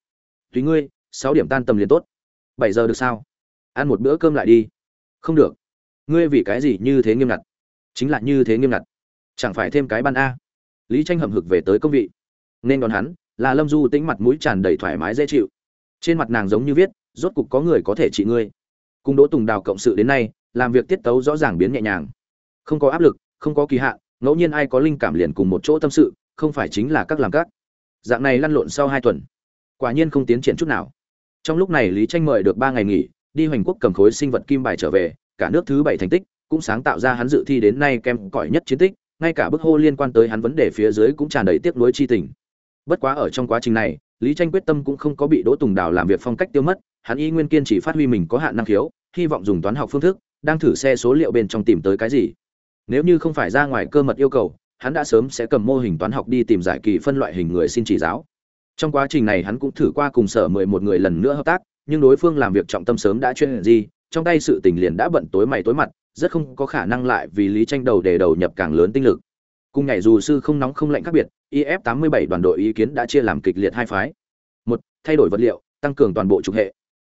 Tùy ngươi, sáu điểm tan tầm liền tốt. Bảy giờ được sao? Ăn một bữa cơm lại đi. Không được. Ngươi vì cái gì như thế nghiêm ngặt? Chính là như thế nghiêm ngặt. Chẳng phải thêm cái ban a. Lý tranh hậm hực về tới công vị. Nên đón hắn, là lâm du tĩnh mặt mũi tràn đầy thoải mái dễ chịu. Trên mặt nàng giống như viết, rốt cục có người có thể trị ngươi. Cùng đỗ tùng đào cộng sự đến nay, làm việc tiết tấu rõ ràng biến nhẹ nhàng. Không có áp lực, không có kỳ hạn ngẫu nhiên ai có linh cảm liền cùng một chỗ tâm sự, không phải chính là các làm các. Dạng này lăn lộn sau hai tuần, quả nhiên không tiến triển chút nào. Trong lúc này lý tranh mời được ba ngày nghỉ, đi hoành quốc cầm khối sinh vật kim bài trở về, cả nước thứ bảy thành tích cũng sáng tạo ra hắn dự thi đến nay kem cỏi nhất chiến tích, ngay cả bức hô liên quan tới hắn vấn đề phía dưới cũng tràn đầy tiếc nuối chi tình. Bất quá ở trong quá trình này, lý tranh quyết tâm cũng không có bị đỗ tùng đào làm việc phong cách tiêu mất, hắn y nguyên kiên chỉ phát huy mình có hạn năng khiếu, hy vọng dùng toán học phương thức, đang thử xe số liệu bên trong tìm tới cái gì nếu như không phải ra ngoài cơ mật yêu cầu, hắn đã sớm sẽ cầm mô hình toán học đi tìm giải kỳ phân loại hình người xin chỉ giáo. Trong quá trình này hắn cũng thử qua cùng sở mười một người lần nữa hợp tác, nhưng đối phương làm việc trọng tâm sớm đã chuyên gì, trong tay sự tình liền đã bận tối mày tối mặt, rất không có khả năng lại vì lý tranh đầu để đầu nhập càng lớn tinh lực. Cùng nhảy dù sư không nóng không lạnh khác biệt if 87 đoàn đội ý kiến đã chia làm kịch liệt hai phái. Một, thay đổi vật liệu, tăng cường toàn bộ trục hệ.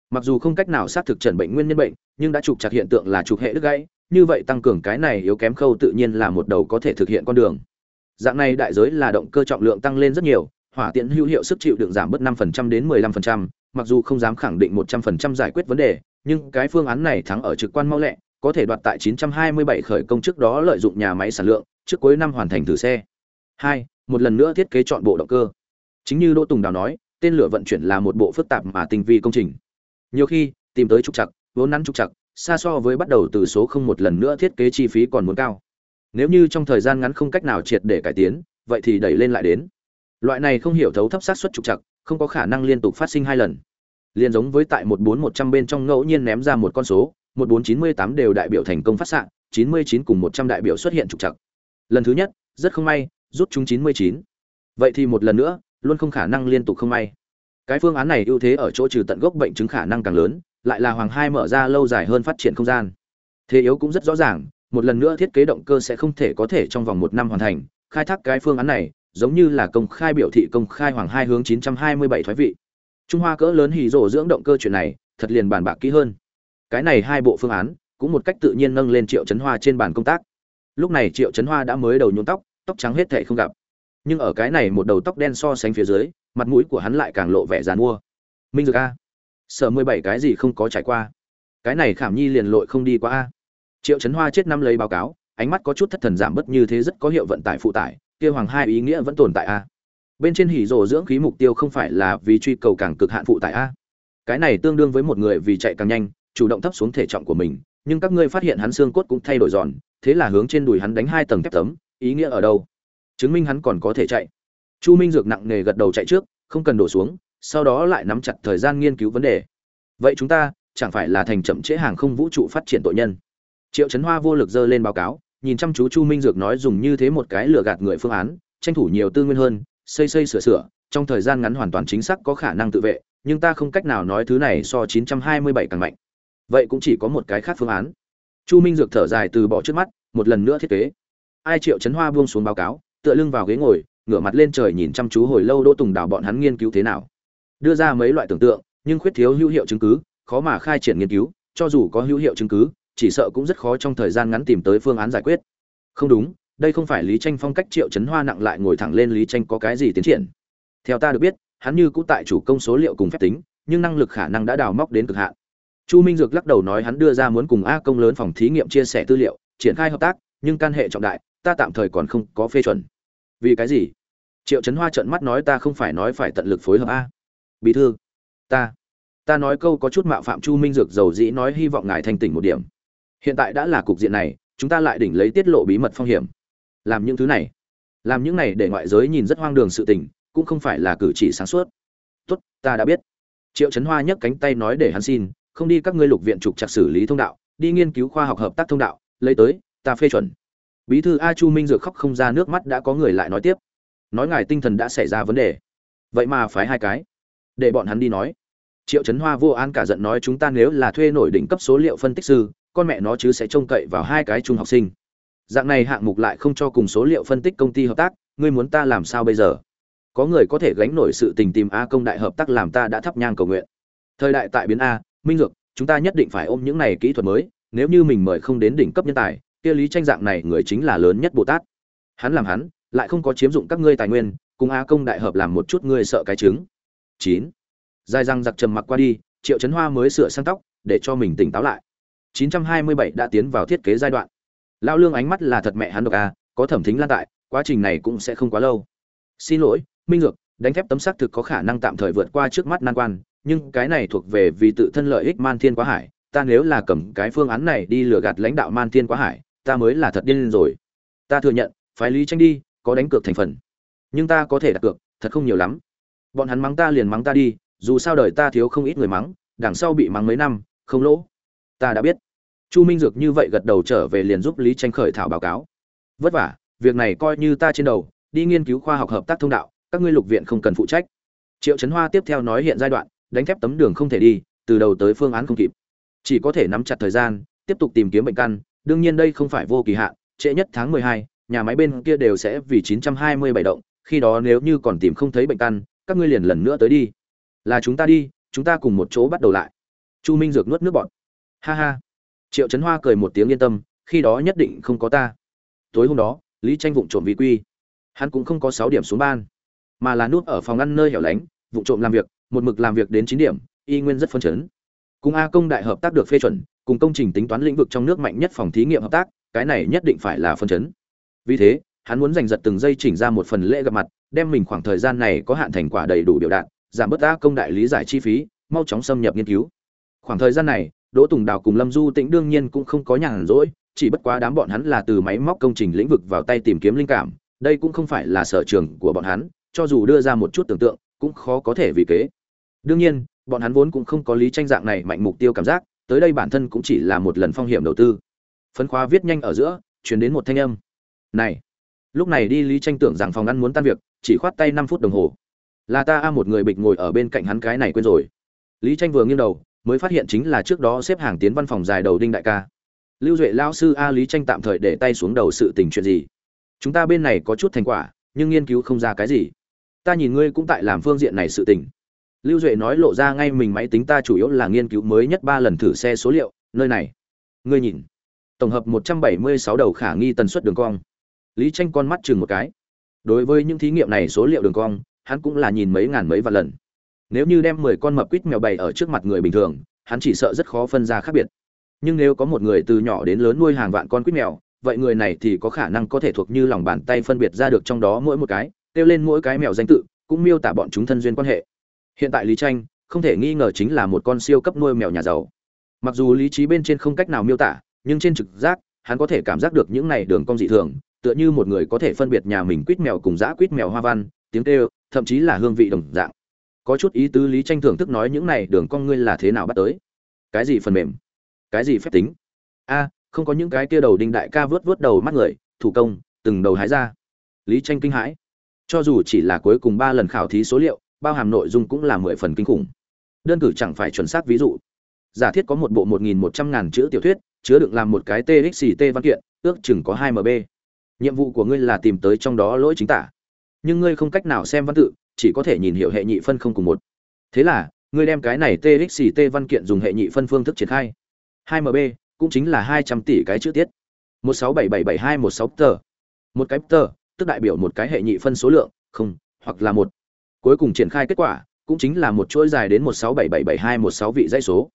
Mặc dù không cách nào xác thực trần bệnh nguyên nhân bệnh, nhưng đã trục chặt hiện tượng là trục hệ đứt gãy như vậy tăng cường cái này yếu kém khâu tự nhiên là một đầu có thể thực hiện con đường. Dạng này đại giới là động cơ trọng lượng tăng lên rất nhiều hỏa tiễn hữu hiệu sức chịu đựng giảm bớt 5% đến 15%, mặc dù không dám khẳng định 100% giải quyết vấn đề nhưng cái phương án này thắng ở trực quan mau lẹ có thể đoạt tại 927 khởi công trước đó lợi dụng nhà máy sản lượng trước cuối năm hoàn thành thử xe. Hai một lần nữa thiết kế chọn bộ động cơ. Chính như đỗ tùng đào nói tên lửa vận chuyển là một bộ phức tạp mà tinh vi công trình. Nhiều khi tìm tới trục chặt vốn nắn trục chặt xa so với bắt đầu từ số không một lần nữa thiết kế chi phí còn muốn cao. Nếu như trong thời gian ngắn không cách nào triệt để cải tiến, vậy thì đẩy lên lại đến. Loại này không hiểu thấu thấp sát suất trục chặt không có khả năng liên tục phát sinh hai lần. Liền giống với tại một bốn một trăm bên trong ngẫu nhiên ném ra một con số, một bốn chín mươi tám đều đại biểu thành công phát xạ, chín mươi chín cùng một trăm đại biểu xuất hiện trục chặt lần thứ nhất, rất không may, rút chúng chín mươi chín. Vậy thì một lần nữa, luôn không khả năng liên tục không may. Cái phương án này ưu thế ở chỗ trừ tận gốc bệnh chứng khả năng càng lớn lại là hoàng hai mở ra lâu dài hơn phát triển không gian. Thế yếu cũng rất rõ ràng, một lần nữa thiết kế động cơ sẽ không thể có thể trong vòng một năm hoàn thành. Khai thác cái phương án này, giống như là công khai biểu thị công khai hoàng hai hướng 927 thoái vị. Trung hoa cỡ lớn hì rổ dưỡng động cơ chuyện này, thật liền bàn bạc kỹ hơn. Cái này hai bộ phương án, cũng một cách tự nhiên nâng lên triệu chấn hoa trên bàn công tác. Lúc này triệu chấn hoa đã mới đầu nhuộm tóc tóc trắng hết thệ không gặp. Nhưng ở cái này một đầu tóc đen so sánh phía dưới, mặt mũi của hắn lại càng lộ vẻ dàn mua minh dược a sợ mười bảy cái gì không có trải qua? Cái này khảm nhi liền lội không đi qua a. Triệu Trấn hoa chết năm lấy báo cáo, ánh mắt có chút thất thần giảm bớt như thế rất có hiệu vận tải phụ tải, kia hoàng hai ý nghĩa vẫn tồn tại a. Bên trên hỉ rồ dưỡng khí mục tiêu không phải là vì truy cầu càng cực hạn phụ tải a. Cái này tương đương với một người vì chạy càng nhanh, chủ động thấp xuống thể trọng của mình, nhưng các ngươi phát hiện hắn xương cốt cũng thay đổi giòn, thế là hướng trên đùi hắn đánh hai tầng thép tấm, ý nghĩa ở đâu? Chứng minh hắn còn có thể chạy. Chu minh dược nặng nề gật đầu chạy trước, không cần đổ xuống sau đó lại nắm chặt thời gian nghiên cứu vấn đề. Vậy chúng ta, chẳng phải là thành chậm trễ hàng không vũ trụ phát triển tội nhân? Triệu trấn hoa vô lực dơ lên báo cáo, nhìn chăm chú chu minh dược nói dùng như thế một cái lừa gạt người phương án, tranh thủ nhiều tư nguyên hơn, xây xây sửa sửa, trong thời gian ngắn hoàn toàn chính xác có khả năng tự vệ, nhưng ta không cách nào nói thứ này so 927 càng mạnh. Vậy cũng chỉ có một cái khác phương án. Chu minh dược thở dài từ bỏ trước mắt, một lần nữa thiết kế. Ai triệu trấn hoa buông xuống báo cáo, tựa lưng vào ghế ngồi, ngửa mặt lên trời nhìn chăm chú hồi lâu đỗ tùng đào bọn hắn nghiên cứu thế nào đưa ra mấy loại tưởng tượng, nhưng khuyết thiếu hữu hiệu chứng cứ, khó mà khai triển nghiên cứu, cho dù có hữu hiệu chứng cứ, chỉ sợ cũng rất khó trong thời gian ngắn tìm tới phương án giải quyết. Không đúng, đây không phải lý tranh phong cách triệu chấn hoa nặng lại ngồi thẳng lên lý tranh có cái gì tiến triển. Theo ta được biết, hắn như cũ tại chủ công số liệu cùng phép tính, nhưng năng lực khả năng đã đào móc đến cực hạn. Chu minh dược lắc đầu nói hắn đưa ra muốn cùng a công lớn phòng thí nghiệm chia sẻ tư liệu, triển khai hợp tác, nhưng can hệ trọng đại, ta tạm thời còn không có phê chuẩn. Vì cái gì? Triệu trấn hoa trợn mắt nói ta không phải nói phải tận lực phối hợp a bí thư, ta ta nói câu có chút mạo phạm chu minh dược dầu dĩ nói hy vọng ngài thanh tỉnh một điểm. Hiện tại đã là cục diện này, chúng ta lại đỉnh lấy tiết lộ bí mật phong hiểm. Làm những thứ này, làm những này để ngoại giới nhìn rất hoang đường sự tình, cũng không phải là cử chỉ sáng suốt. Tốt, ta đã biết. Triệu trấn hoa nhấc cánh tay nói để hắn xin, không đi các ngươi lục viện trục chặt xử lý thông đạo, đi nghiên cứu khoa học hợp tác thông đạo, lấy tới, ta phê chuẩn. Bí thư a chu minh dược khóc không ra nước mắt đã có người lại nói tiếp. Nói ngài tinh thần đã xảy ra vấn đề. Vậy mà phái hai cái để bọn hắn đi nói. Triệu trấn hoa vô an cả giận nói chúng ta nếu là thuê nổi đỉnh cấp số liệu phân tích sư, con mẹ nó chứ sẽ trông cậy vào hai cái trung học sinh. Dạng này hạng mục lại không cho cùng số liệu phân tích công ty hợp tác, ngươi muốn ta làm sao bây giờ? Có người có thể gánh nổi sự tình tìm a công đại hợp tác làm ta đã thắp nhang cầu nguyện. Thời đại tại biến a, minh dược, chúng ta nhất định phải ôm những này kỹ thuật mới, nếu như mình mời không đến đỉnh cấp nhân tài, kia lý tranh dạng này người chính là lớn nhất bồ tát. Hắn làm hắn, lại không có chiếm dụng các ngươi tài nguyên, cùng a công đại hợp làm một chút ngươi sợ cái trứng chín. Dài răng giặc trầm mặc qua đi, triệu trấn hoa mới sửa sang tóc, để cho mình tỉnh táo lại. 927 đã tiến vào thiết kế giai đoạn. Lao lương ánh mắt là thật mẹ hắn độc a có thẩm thính lan tại, quá trình này cũng sẽ không quá lâu. Xin lỗi, minh dược, đánh thép tấm xác thực có khả năng tạm thời vượt qua trước mắt nan quan, nhưng cái này thuộc về vì tự thân lợi ích man thiên quá hải, ta nếu là cầm cái phương án này đi lừa gạt lãnh đạo man thiên quá hải, ta mới là thật điên rồi. Ta thừa nhận, phái lý tranh đi, có đánh cược thành phần. Nhưng ta có thể đặt cược, thật không nhiều lắm bọn hắn mắng ta liền mắng ta đi dù sao đời ta thiếu không ít người mắng đằng sau bị mắng mấy năm không lỗ. Ta đã biết. Chu minh dược như vậy gật đầu trở về liền giúp lý tranh khởi thảo báo cáo. Vất vả việc này coi như ta trên đầu đi nghiên cứu khoa học hợp tác thông đạo các ngươi lục viện không cần phụ trách. Triệu trấn hoa tiếp theo nói hiện giai đoạn đánh thép tấm đường không thể đi từ đầu tới phương án không kịp. Chỉ có thể nắm chặt thời gian tiếp tục tìm kiếm bệnh căn đương nhiên đây không phải vô kỳ hạn trễ nhất tháng mười hai, nhà máy bên kia đều sẽ vì chín trăm hai mươi bảy động khi đó nếu như còn tìm không thấy bệnh căn các ngươi liền lần nữa tới đi. Là chúng ta đi, chúng ta cùng một chỗ bắt đầu lại. Chu minh dược nuốt nước bọt. Ha ha. Triệu trấn hoa cười một tiếng yên tâm, khi đó nhất định không có ta. Tối hôm đó, lý tranh vụng trộm vi quy. Hắn cũng không có sáu điểm xuống ban, mà là nuốt ở phòng ăn nơi hẻo lánh, vụng trộm làm việc, một mực làm việc đến chín điểm, y nguyên rất phân chấn. Cùng a công đại hợp tác được phê chuẩn, cùng công trình tính toán lĩnh vực trong nước mạnh nhất phòng thí nghiệm hợp tác, cái này nhất định phải là phân chấn. Vì thế hắn muốn giành giật từng giây chỉnh ra một phần lễ gặp mặt, đem mình khoảng thời gian này có hạn thành quả đầy đủ biểu đạt, giảm bớt a công đại lý giải chi phí, mau chóng xâm nhập nghiên cứu. Khoảng thời gian này, đỗ tùng đào cùng lâm du tĩnh đương nhiên cũng không có nhàn rỗi, chỉ bất quá đám bọn hắn là từ máy móc công trình lĩnh vực vào tay tìm kiếm linh cảm, đây cũng không phải là sở trường của bọn hắn, cho dù đưa ra một chút tưởng tượng, cũng khó có thể vì kế. Đương nhiên, bọn hắn vốn cũng không có lý tranh dạng này mạnh mục tiêu cảm giác, tới đây bản thân cũng chỉ là một lần phong hiểm đầu tư. Phấn khóa viết nhanh ở giữa chuyển đến một thanh âm. Này! Lúc này đi lý tranh tưởng rằng phòng ăn muốn tan việc, chỉ khoát tay năm phút đồng hồ. Là ta a một người bịch ngồi ở bên cạnh hắn cái này quên rồi. Lý tranh vừa nghiêng đầu, mới phát hiện chính là trước đó xếp hàng tiến văn phòng dài đầu đinh đại ca. Lưu duệ lao sư a lý tranh tạm thời để tay xuống đầu sự tình chuyện gì? Chúng ta bên này có chút thành quả, nhưng nghiên cứu không ra cái gì. Ta nhìn ngươi cũng tại làm phương diện này sự tình. Lưu duệ nói lộ ra ngay mình máy tính ta chủ yếu là nghiên cứu mới nhất ba lần thử xe số liệu, nơi này. Ngươi nhìn. Tổng hợp một trăm bảy mươi sáu đầu khả nghi tần suất đường cong lý tranh con mắt chừng một cái. Đối với những thí nghiệm này số liệu đường cong, hắn cũng là nhìn mấy ngàn mấy vạn lần. Nếu như đem mười con mập quýt mèo bày ở trước mặt người bình thường, hắn chỉ sợ rất khó phân ra khác biệt. Nhưng nếu có một người từ nhỏ đến lớn nuôi hàng vạn con quýt mèo, vậy người này thì có khả năng có thể thuộc như lòng bàn tay phân biệt ra được trong đó mỗi một cái, kêu lên mỗi cái mèo danh tự, cũng miêu tả bọn chúng thân duyên quan hệ. Hiện tại lý tranh không thể nghi ngờ chính là một con siêu cấp nuôi mèo nhà giàu. Mặc dù lý trí bên trên không cách nào miêu tả, nhưng trên trực giác, hắn có thể cảm giác được những này đường cong dị thường tựa như một người có thể phân biệt nhà mình quýt mèo cùng dã quýt mèo hoa văn, tiếng kêu, thậm chí là hương vị đồng dạng. Có chút ý tứ lý tranh thưởng thức nói những này, đường con ngươi là thế nào bắt tới? Cái gì phần mềm? Cái gì phép tính? A, không có những cái kia đầu đinh đại ca vớt vớt đầu mắt người, thủ công, từng đầu hái ra. Lý tranh kinh hãi. Cho dù chỉ là cuối cùng ba lần khảo thí số liệu, bao hàm nội dung cũng là mười phần kinh khủng. Đơn cử chẳng phải chuẩn xác ví dụ. Giả thiết có một bộ một nghìn một trăm ngàn chữ tiểu thuyết, chứa đựng làm một cái txt văn kiện, ước chừng có hai mb nhiệm vụ của ngươi là tìm tới trong đó lỗi chính tả. Nhưng ngươi không cách nào xem văn tự, chỉ có thể nhìn hiểu hệ nhị phân không cùng một. Thế là, ngươi đem cái này txt văn kiện dùng hệ nhị phân phương thức triển khai. 2 mb cũng chính là 200 tỷ cái chữ tiết. 167772116 tờ. Một cái tờ, tức đại biểu một cái hệ nhị phân số lượng, không, hoặc là một. Cuối cùng triển khai kết quả, cũng chính là một chuỗi dài đến 167772116 vị dãy số.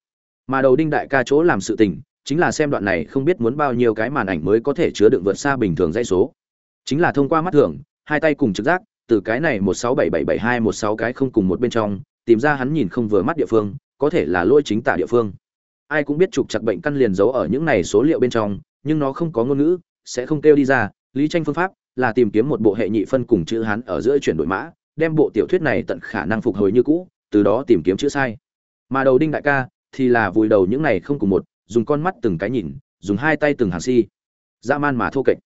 Mà đầu đinh đại ca chỗ làm sự tình chính là xem đoạn này không biết muốn bao nhiêu cái màn ảnh mới có thể chứa đựng vượt xa bình thường dãy số. Chính là thông qua mắt thường, hai tay cùng trực giác, từ cái này một sáu bảy bảy bảy hai một sáu cái không cùng một bên trong, tìm ra hắn nhìn không vừa mắt địa phương, có thể là lỗi chính tả địa phương. Ai cũng biết trục chặt bệnh căn liền giấu ở những này số liệu bên trong, nhưng nó không có ngôn ngữ, sẽ không kêu đi ra, lý tranh phương pháp là tìm kiếm một bộ hệ nhị phân cùng chữ hán ở giữa chuyển đổi mã, đem bộ tiểu thuyết này tận khả năng phục hồi như cũ, từ đó tìm kiếm chữ sai. Mà đầu đinh đại ca thì là vùi đầu những này không cùng một dùng con mắt từng cái nhìn, dùng hai tay từng hàng si. Dã man mà thô kệch.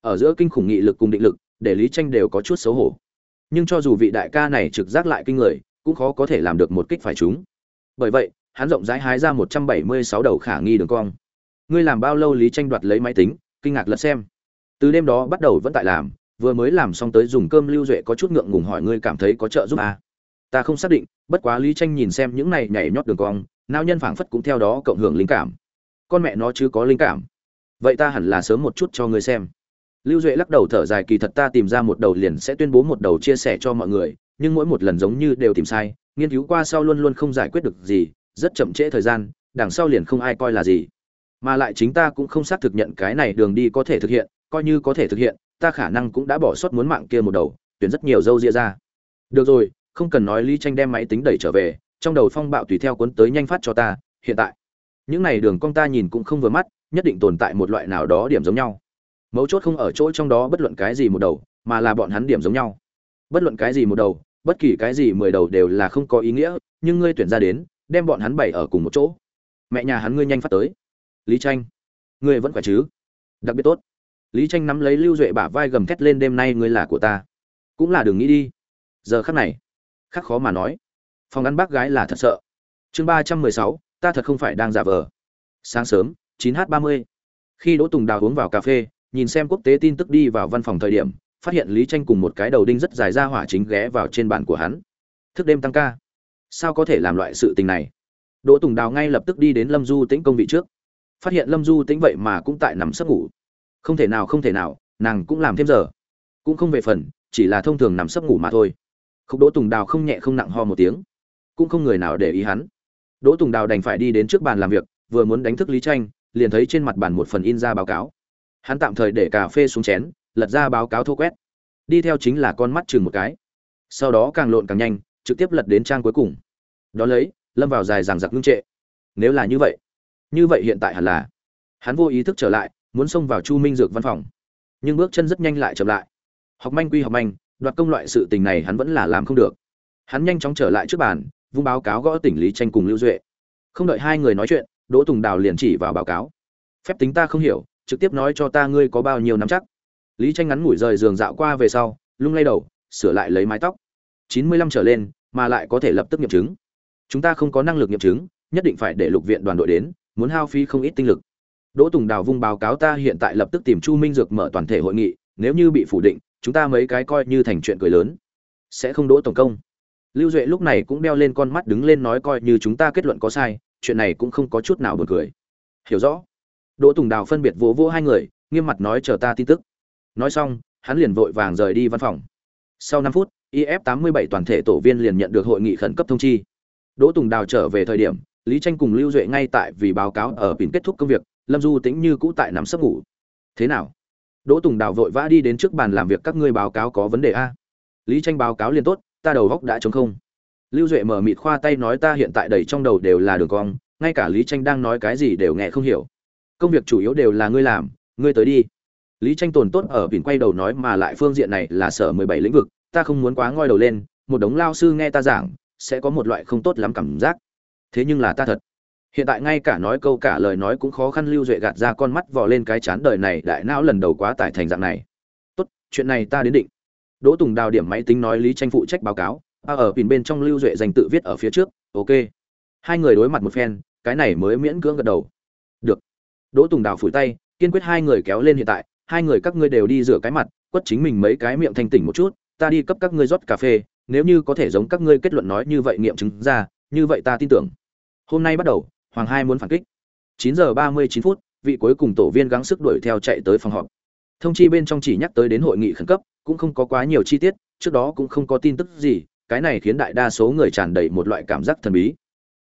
Ở giữa kinh khủng nghị lực cùng định lực, để lý tranh đều có chút xấu hổ. Nhưng cho dù vị đại ca này trực giác lại kinh người, cũng khó có thể làm được một kích phải chúng bởi vậy, hắn rộng rãi hái ra một trăm bảy mươi sáu đầu khả nghi đường cong. Ngươi làm bao lâu lý tranh đoạt lấy máy tính? Kinh ngạc lật xem. Từ đêm đó bắt đầu vẫn tại làm, vừa mới làm xong tới dùng cơm lưu duệ có chút ngượng ngùng hỏi ngươi cảm thấy có trợ giúp à? ta không xác định, bất quá lý tranh nhìn xem những này nhảy nhót đường cong nao nhân phảng phất cũng theo đó cộng hưởng linh cảm con mẹ nó chứ có linh cảm. Vậy ta hẳn là sớm một chút cho ngươi xem. Lưu duệ lắc đầu thở dài, kỳ thật ta tìm ra một đầu liền sẽ tuyên bố một đầu chia sẻ cho mọi người, nhưng mỗi một lần giống như đều tìm sai, nghiên cứu qua sau luôn luôn không giải quyết được gì, rất chậm trễ thời gian, đằng sau liền không ai coi là gì. Mà lại chính ta cũng không xác thực nhận cái này đường đi có thể thực hiện, coi như có thể thực hiện, ta khả năng cũng đã bỏ sót muốn mạng kia một đầu, tuyển rất nhiều dâu ria ra. Được rồi, không cần nói lý tranh đem máy tính đẩy trở về, trong đầu phong bạo tùy theo cuốn tới nhanh phát cho ta, hiện tại những này đường cong ta nhìn cũng không vừa mắt, nhất định tồn tại một loại nào đó điểm giống nhau. Mấu chốt không ở chỗ trong đó bất luận cái gì một đầu, mà là bọn hắn điểm giống nhau. Bất luận cái gì một đầu, bất kỳ cái gì mười đầu đều là không có ý nghĩa, nhưng ngươi tuyển ra đến, đem bọn hắn bày ở cùng một chỗ. Mẹ nhà hắn ngươi nhanh phát tới. Lý tranh. Ngươi vẫn khỏe chứ? Đặc biệt tốt. Lý tranh nắm lấy lưu duệ bả vai gầm thét lên đêm nay ngươi là của ta. Cũng là đừng nghĩ đi. Giờ khắc này, khắc khó mà nói. Phòng ăn bác gái là thật sợ. Chương ba trăm mười sáu ta thật không phải đang giả vờ. Sáng sớm 9h30, khi đỗ tùng đào uống vào cà phê nhìn xem quốc tế tin tức đi vào văn phòng thời điểm phát hiện lý tranh cùng một cái đầu đinh rất dài ra hỏa chính ghé vào trên bàn của hắn. Thức đêm tăng ca. Sao có thể làm loại sự tình này? Đỗ tùng đào ngay lập tức đi đến lâm du tĩnh công vị trước. Phát hiện lâm du tĩnh vậy mà cũng tại nằm sấp ngủ. Không thể nào không thể nào nàng cũng làm thêm giờ. Cũng không về phần chỉ là thông thường nằm sấp ngủ mà thôi. Khúc đỗ tùng đào không nhẹ không nặng ho một tiếng. Cũng không người nào để ý hắn đỗ tùng đào đành phải đi đến trước bàn làm việc, vừa muốn đánh thức lý tranh liền thấy trên mặt bàn một phần in ra báo cáo. Hắn tạm thời để cà phê xuống chén, lật ra báo cáo thô quét. Đi theo chính là con mắt chừng một cái. Sau đó càng lộn càng nhanh, trực tiếp lật đến trang cuối cùng. Đó lấy, lâm vào dài dằng dặc ngưng trệ. Nếu là như vậy như vậy hiện tại hẳn là, hắn vô ý thức trở lại, muốn xông vào chu minh dược văn phòng. Nhưng bước chân rất nhanh lại chậm lại. Học manh quy học manh, đoạt công loại sự tình này hắn vẫn là làm không được. Hắn nhanh chóng trở lại trước bàn vung báo cáo gõ tỉnh lý tranh cùng lưu duệ. Không đợi hai người nói chuyện, đỗ tùng đào liền chỉ vào báo cáo. Phép tính ta không hiểu, trực tiếp nói cho ta ngươi có bao nhiêu năm chắc. Lý tranh ngắn ngủi rời giường dạo qua về sau, lung lay đầu, sửa lại lấy mái tóc. Chín mươi lăm trở lên, mà lại có thể lập tức nghiệm chứng. Chúng ta không có năng lực nghiệm chứng, nhất định phải để lục viện đoàn đội đến, muốn hao phí không ít tinh lực. Đỗ tùng đào vung báo cáo ta hiện tại lập tức tìm chu minh dược mở toàn thể hội nghị, nếu như bị phủ định, chúng ta mấy cái coi như thành chuyện cười lớn. Sẽ không đỗ tổng công lưu duệ lúc này cũng đeo lên con mắt đứng lên nói coi như chúng ta kết luận có sai, chuyện này cũng không có chút nào buồn cười. Hiểu rõ. Đỗ tùng đào phân biệt vỗ vỗ hai người, nghiêm mặt nói chờ ta tin tức. Nói xong, hắn liền vội vàng rời đi văn phòng. Sau năm phút if 87 toàn thể tổ viên liền nhận được hội nghị khẩn cấp thông chi. Đỗ tùng đào trở về thời điểm, lý tranh cùng lưu duệ ngay tại vì báo cáo ở pin kết thúc công việc, lâm du tĩnh như cũ tại nằm sấp ngủ. Thế nào? Đỗ tùng đào vội vã đi đến trước bàn làm việc, các ngươi báo cáo có vấn đề a? Lý tranh báo cáo liền tốt ta đầu góc đã trống không. Lưu duệ mở mịt khoa tay nói ta hiện tại đầy trong đầu đều là đường cong, ngay cả lý tranh đang nói cái gì đều nghe không hiểu. Công việc chủ yếu đều là ngươi làm, ngươi tới đi. Lý tranh tồn tốt ở biển quay đầu nói mà lại phương diện này là sở mười bảy lĩnh vực, ta không muốn quá ngoi đầu lên, một đống lao sư nghe ta giảng, sẽ có một loại không tốt lắm cảm giác. Thế nhưng là ta thật. Hiện tại ngay cả nói câu cả lời nói cũng khó khăn, lưu duệ gạt ra con mắt vò lên cái chán đời này, đại não lần đầu quá tải thành dạng này. Tốt, chuyện này ta đến định đỗ tùng đào điểm máy tính nói lý tranh phụ trách báo cáo, a ở pin bên trong lưu duệ dành tự viết ở phía trước, ok. Hai người đối mặt một phen, cái này mới miễn cưỡng gật đầu. Được. Đỗ tùng đào phủi tay, kiên quyết hai người kéo lên hiện tại, hai người các ngươi đều đi rửa cái mặt, quất chính mình mấy cái miệng thanh tỉnh một chút, ta đi cấp các ngươi rót cà phê, nếu như có thể giống các ngươi kết luận nói như vậy nghiệm chứng ra, như vậy ta tin tưởng. Hôm nay bắt đầu, hoàng hai muốn phản kích. 9 giờ ba mươi chín phút, vị cuối cùng tổ viên gắng sức đuổi theo chạy tới phòng họp thông chi bên trong chỉ nhắc tới đến hội nghị khẩn cấp, cũng không có quá nhiều chi tiết, trước đó cũng không có tin tức gì, cái này khiến đại đa số người tràn đầy một loại cảm giác thần bí.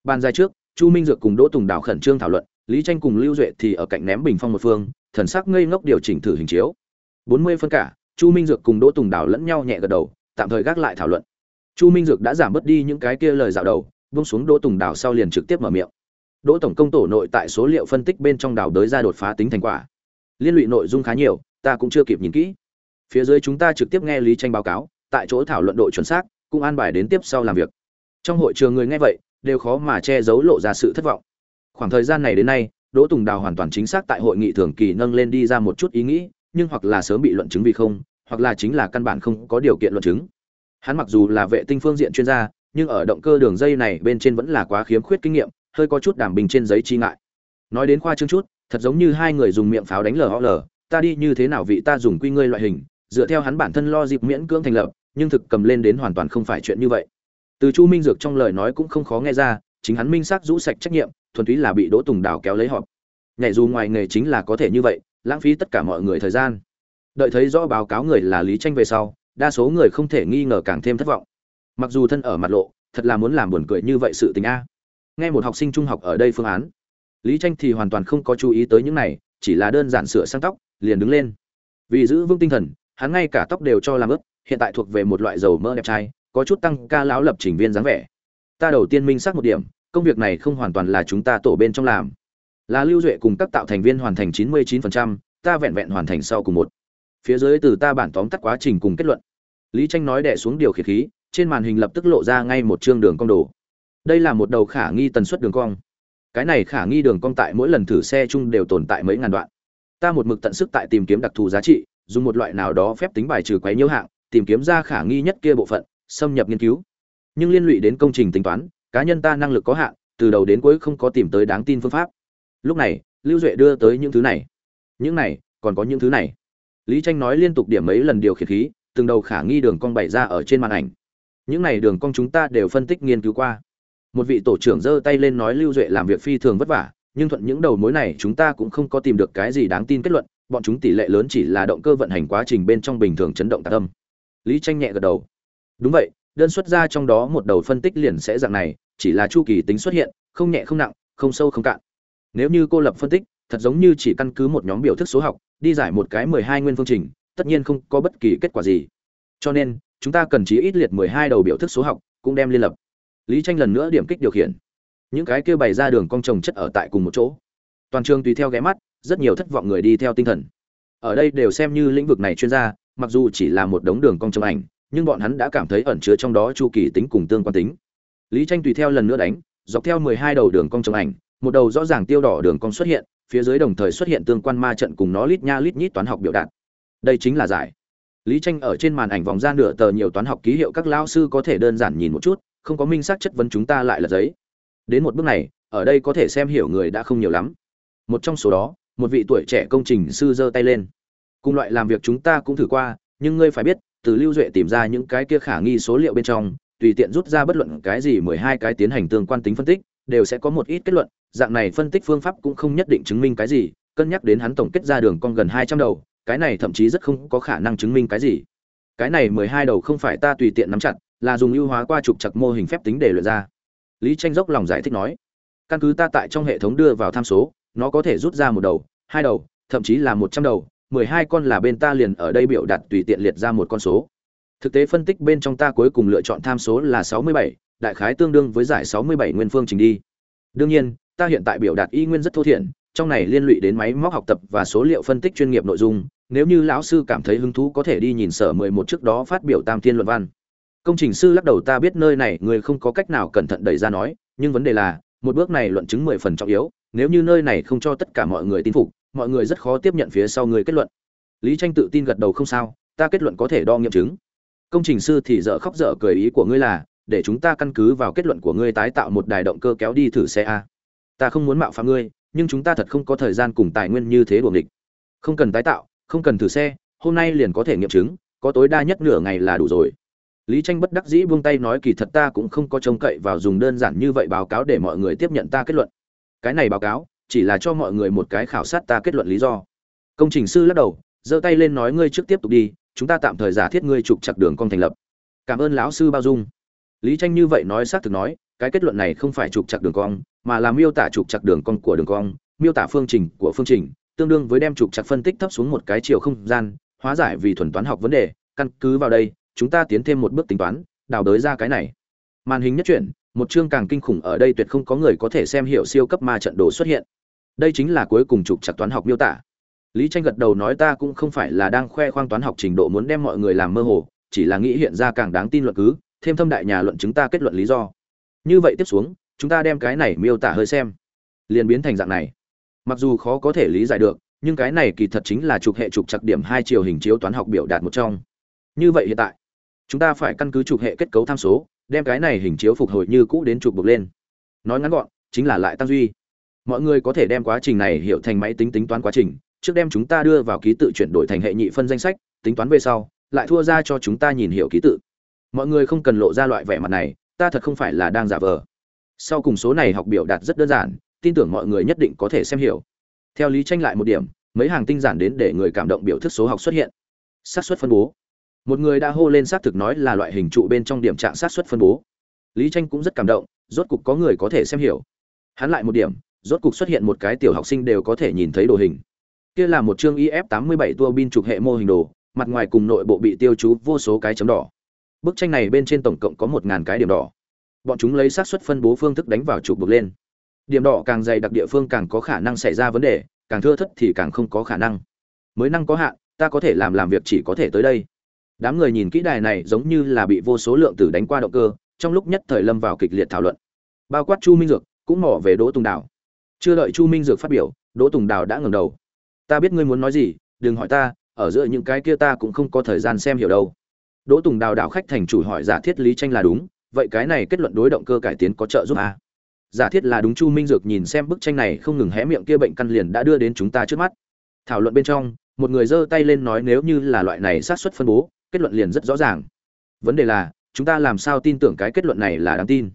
Ban dài trước, chu minh dược cùng đỗ tùng đào khẩn trương thảo luận, lý tranh cùng lưu duệ thì ở cạnh ném bình phong một phương, thần sắc ngây ngốc điều chỉnh thử hình chiếu. Bốn mươi phân cả, chu minh dược cùng đỗ tùng đào lẫn nhau nhẹ gật đầu, tạm thời gác lại thảo luận. Chu minh dược đã giảm bớt đi những cái kia lời dạo đầu vung xuống đỗ tùng đào sau liền trực tiếp mở miệng. Đỗ tổng công tổ nội tại số liệu phân tích bên trong đào đới ra đột phá tính thành quả. Liên lụy nội dung khá nhiều ta cũng chưa kịp nhìn kỹ. Phía dưới chúng ta trực tiếp nghe lý tranh báo cáo, tại chỗ thảo luận độ chuẩn xác, cũng an bài đến tiếp sau làm việc. Trong hội trường người nghe vậy, đều khó mà che giấu lộ ra sự thất vọng. Khoảng thời gian này đến nay, đỗ tùng đào hoàn toàn chính xác tại hội nghị thường kỳ nâng lên đi ra một chút ý nghĩ, nhưng hoặc là sớm bị luận chứng vì không, hoặc là chính là căn bản không có điều kiện luận chứng. Hắn mặc dù là vệ tinh phương diện chuyên gia, nhưng ở động cơ đường dây này bên trên vẫn là quá khiếm khuyết kinh nghiệm, hơi có chút đảm bình trên giấy chi ngại. Nói đến khoa trương chút, thật giống như hai người dùng miệng pháo đánh lờ lờ ta đi như thế nào vị ta dùng quy ngươi loại hình, dựa theo hắn bản thân lo dịp miễn cưỡng thành lập, nhưng thực cầm lên đến hoàn toàn không phải chuyện như vậy. Từ chu minh dược trong lời nói cũng không khó nghe ra, chính hắn minh xác rũ sạch trách nhiệm, thuần túy là bị đỗ tùng đào kéo lấy họp. Nhảy dù ngoài nghề chính là có thể như vậy, lãng phí tất cả mọi người thời gian. Đợi thấy rõ báo cáo người là lý tranh về sau, đa số người không thể nghi ngờ càng thêm thất vọng. Mặc dù thân ở mặt lộ, thật là muốn làm buồn cười như vậy sự tình a. Nghe một học sinh trung học ở đây phương án, lý tranh thì hoàn toàn không có chú ý tới những này, chỉ là đơn giản sửa sang tóc liền đứng lên. Vì giữ vững tinh thần hắn ngay cả tóc đều cho làm ướt hiện tại thuộc về một loại dầu mỡ đẹp trai có chút tăng ca lão lập trình viên dáng vẻ. Ta đầu tiên minh xác một điểm công việc này không hoàn toàn là chúng ta tổ bên trong làm. Là lưu duệ cùng các tạo thành viên hoàn thành 99%, ta vẹn vẹn hoàn thành sau cùng một. Phía dưới từ ta bản tóm tắt quá trình cùng kết luận. Lý tranh nói đè xuống điều khiển khí trên màn hình lập tức lộ ra ngay một chương đường cong đồ. Đây là một đầu khả nghi tần suất đường cong. Cái này khả nghi đường cong tại mỗi lần thử xe chung đều tồn tại mấy ngàn đoạn ta một mực tận sức tại tìm kiếm đặc thù giá trị, dùng một loại nào đó phép tính bài trừ quấy nhiễu hạng, tìm kiếm ra khả nghi nhất kia bộ phận, xâm nhập nghiên cứu. Nhưng liên lụy đến công trình tính toán, cá nhân ta năng lực có hạn, từ đầu đến cuối không có tìm tới đáng tin phương pháp. Lúc này, lưu duệ đưa tới những thứ này. Những này, còn có những thứ này. Lý tranh nói liên tục điểm mấy lần điều khiển khí, từng đầu khả nghi đường cong bày ra ở trên màn ảnh. Những này đường cong chúng ta đều phân tích nghiên cứu qua. Một vị tổ trưởng giơ tay lên nói lưu duệ làm việc phi thường vất vả nhưng thuận những đầu mối này chúng ta cũng không có tìm được cái gì đáng tin kết luận, bọn chúng tỷ lệ lớn chỉ là động cơ vận hành quá trình bên trong bình thường chấn động tạc âm lý tranh nhẹ gật đầu. Đúng vậy, đơn xuất ra trong đó một đầu phân tích liền sẽ dạng này, chỉ là chu kỳ tính xuất hiện, không nhẹ không nặng, không sâu không cạn. Nếu như cô lập phân tích, thật giống như chỉ căn cứ một nhóm biểu thức số học, đi giải một cái mười hai nguyên phương trình, tất nhiên không có bất kỳ kết quả gì. Cho nên, chúng ta cần chí ít liệt mười hai đầu biểu thức số học, cũng đem liên lập. Lý tranh lần nữa điểm kích điều khiển những cái kia bày ra đường cong trồng chất ở tại cùng một chỗ. Toàn trường tùy theo ghé mắt, rất nhiều thất vọng người đi theo tinh thần. Ở đây đều xem như lĩnh vực này chuyên gia, mặc dù chỉ là một đống đường cong trồng ảnh, nhưng bọn hắn đã cảm thấy ẩn chứa trong đó chu kỳ tính cùng tương quan tính. Lý tranh tùy theo lần nữa đánh, dọc theo mười hai đầu đường cong trồng ảnh, một đầu rõ ràng tiêu đỏ đường cong xuất hiện, phía dưới đồng thời xuất hiện tương quan ma trận cùng nó lít nha lít nhít toán học biểu đạt. Đây chính là giải. Lý tranh ở trên màn ảnh vòng ra nửa tờ nhiều toán học ký hiệu các lao sư có thể đơn giản nhìn một chút, không có minh xác chất vấn chúng ta lại là giấy đến một bước này, ở đây có thể xem hiểu người đã không nhiều lắm. Một trong số đó, một vị tuổi trẻ công trình sư giơ tay lên. Cùng loại làm việc chúng ta cũng thử qua, nhưng ngươi phải biết, từ lưu duệ tìm ra những cái kia khả nghi số liệu bên trong, tùy tiện rút ra bất luận cái gì mười hai cái tiến hành tương quan tính phân tích, đều sẽ có một ít kết luận, dạng này phân tích phương pháp cũng không nhất định chứng minh cái gì, cân nhắc đến hắn tổng kết ra đường con gần hai trăm đầu, cái này thậm chí rất không có khả năng chứng minh cái gì. Cái này mười hai đầu không phải ta tùy tiện nắm chặt, là dùng ưu hóa qua trục chặt mô hình phép tính để luyện ra lý tranh dốc lòng giải thích nói, căn cứ ta tại trong hệ thống đưa vào tham số, nó có thể rút ra một đầu, hai đầu, thậm chí là một trăm đầu, mười hai con là bên ta liền ở đây biểu đạt tùy tiện liệt ra một con số. Thực tế phân tích bên trong ta cuối cùng lựa chọn tham số là sáu mươi bảy, đại khái tương đương với giải sáu mươi bảy nguyên phương trình đi. Đương nhiên, ta hiện tại biểu đạt y nguyên rất thô thiển, trong này liên lụy đến máy móc học tập và số liệu phân tích chuyên nghiệp nội dung, nếu như lão sư cảm thấy hứng thú có thể đi nhìn sở mười một trước đó phát biểu tam thiên luận văn công trình sư lắc đầu, ta biết nơi này người không có cách nào cẩn thận đẩy ra nói, nhưng vấn đề là, một bước này luận chứng mười phần trọng yếu, nếu như nơi này không cho tất cả mọi người tin phục, mọi người rất khó tiếp nhận phía sau người kết luận. Lý tranh tự tin gật đầu, không sao, ta kết luận có thể đo nghiệm chứng. Công trình sư thì dở khóc dở cười, ý của ngươi là, để chúng ta căn cứ vào kết luận của ngươi tái tạo một đài động cơ kéo đi thử xe a. Ta không muốn mạo phạm ngươi, nhưng chúng ta thật không có thời gian cùng tài nguyên như thế đuổi địch. Không cần tái tạo, không cần thử xe, hôm nay liền có thể nghiệm chứng, có tối đa nhất nửa ngày là đủ rồi lý tranh bất đắc dĩ buông tay nói, kỳ thật ta cũng không có trông cậy vào dùng đơn giản như vậy báo cáo để mọi người tiếp nhận ta kết luận. Cái này báo cáo chỉ là cho mọi người một cái khảo sát ta kết luận lý do. Công trình sư lắc đầu, giơ tay lên nói, ngươi trước tiếp tục đi, chúng ta tạm thời giả thiết ngươi trục chặt đường cong thành lập. Cảm ơn lão sư bao dung. Lý tranh như vậy nói xác thực nói, cái kết luận này không phải trục chặt đường cong, mà là miêu tả trục chặt đường cong của đường cong, miêu tả phương trình của phương trình, tương đương với đem trục chặt phân tích thấp xuống một cái chiều không gian, hóa giải vì thuần toán học vấn đề, căn cứ vào đây chúng ta tiến thêm một bước tính toán, đào đới ra cái này. Màn hình nhất chuyển, một chương càng kinh khủng ở đây tuyệt không có người có thể xem hiểu siêu cấp ma trận đồ xuất hiện. Đây chính là cuối cùng trục chặt toán học miêu tả. Lý tranh gật đầu nói ta cũng không phải là đang khoe khoang toán học trình độ muốn đem mọi người làm mơ hồ, chỉ là nghĩ hiện ra càng đáng tin luận cứ, thêm thâm đại nhà luận chứng ta kết luận lý do. Như vậy tiếp xuống, chúng ta đem cái này miêu tả hơi xem. Liền biến thành dạng này. Mặc dù khó có thể lý giải được, nhưng cái này kỳ thật chính là trục hệ trục chặt điểm hai chiều hình chiếu toán học biểu đạt một trong. Như vậy hiện tại chúng ta phải căn cứ chụp hệ kết cấu tham số, đem cái này hình chiếu phục hồi như cũ đến chụp buộc lên. Nói ngắn gọn, chính là lại tăng duy. Mọi người có thể đem quá trình này hiểu thành máy tính tính toán quá trình, trước đem chúng ta đưa vào ký tự chuyển đổi thành hệ nhị phân danh sách, tính toán về sau, lại thua ra cho chúng ta nhìn hiểu ký tự. Mọi người không cần lộ ra loại vẻ mặt này, ta thật không phải là đang giả vờ. Sau cùng số này học biểu đạt rất đơn giản, tin tưởng mọi người nhất định có thể xem hiểu. Theo lý tranh lại một điểm, mấy hàng tinh giản đến để người cảm động biểu thức số học xuất hiện. Xác suất phân bố một người đã hô lên xác thực nói là loại hình trụ bên trong điểm trạng sát xuất phân bố. Lý tranh cũng rất cảm động, rốt cục có người có thể xem hiểu. Hắn lại một điểm, rốt cục xuất hiện một cái tiểu học sinh đều có thể nhìn thấy đồ hình. Kia là một chương if 87 tua bin trục hệ mô hình đồ, mặt ngoài cùng nội bộ bị tiêu chú vô số cái chấm đỏ. Bức tranh này bên trên tổng cộng có một ngàn cái điểm đỏ. Bọn chúng lấy xác suất phân bố phương thức đánh vào trục bực lên. Điểm đỏ càng dày đặc địa phương càng có khả năng xảy ra vấn đề, càng thưa thất thì càng không có khả năng. Mới năng có hạn, ta có thể làm làm việc chỉ có thể tới đây đám người nhìn kỹ đài này giống như là bị vô số lượng tử đánh qua động cơ, trong lúc nhất thời lâm vào kịch liệt thảo luận. Bao quát chu minh dược, cũng mỏ về đỗ tùng đào. Chưa đợi chu minh dược phát biểu, đỗ tùng đào đã ngừng đầu. Ta biết ngươi muốn nói gì, đừng hỏi ta, ở giữa những cái kia ta cũng không có thời gian xem hiểu đâu. Đỗ tùng đào đạo khách thành chủ hỏi giả thiết lý tranh là đúng, vậy cái này kết luận đối động cơ cải tiến có trợ giúp à? giả thiết là đúng chu minh dược nhìn xem bức tranh này không ngừng hé miệng kia bệnh căn liền đã đưa đến chúng ta trước mắt. Thảo luận bên trong, một người giơ tay lên nói nếu như là loại này sát xuất phân bố kết luận liền rất rõ ràng. Vấn đề là, chúng ta làm sao tin tưởng cái kết luận này là đáng tin?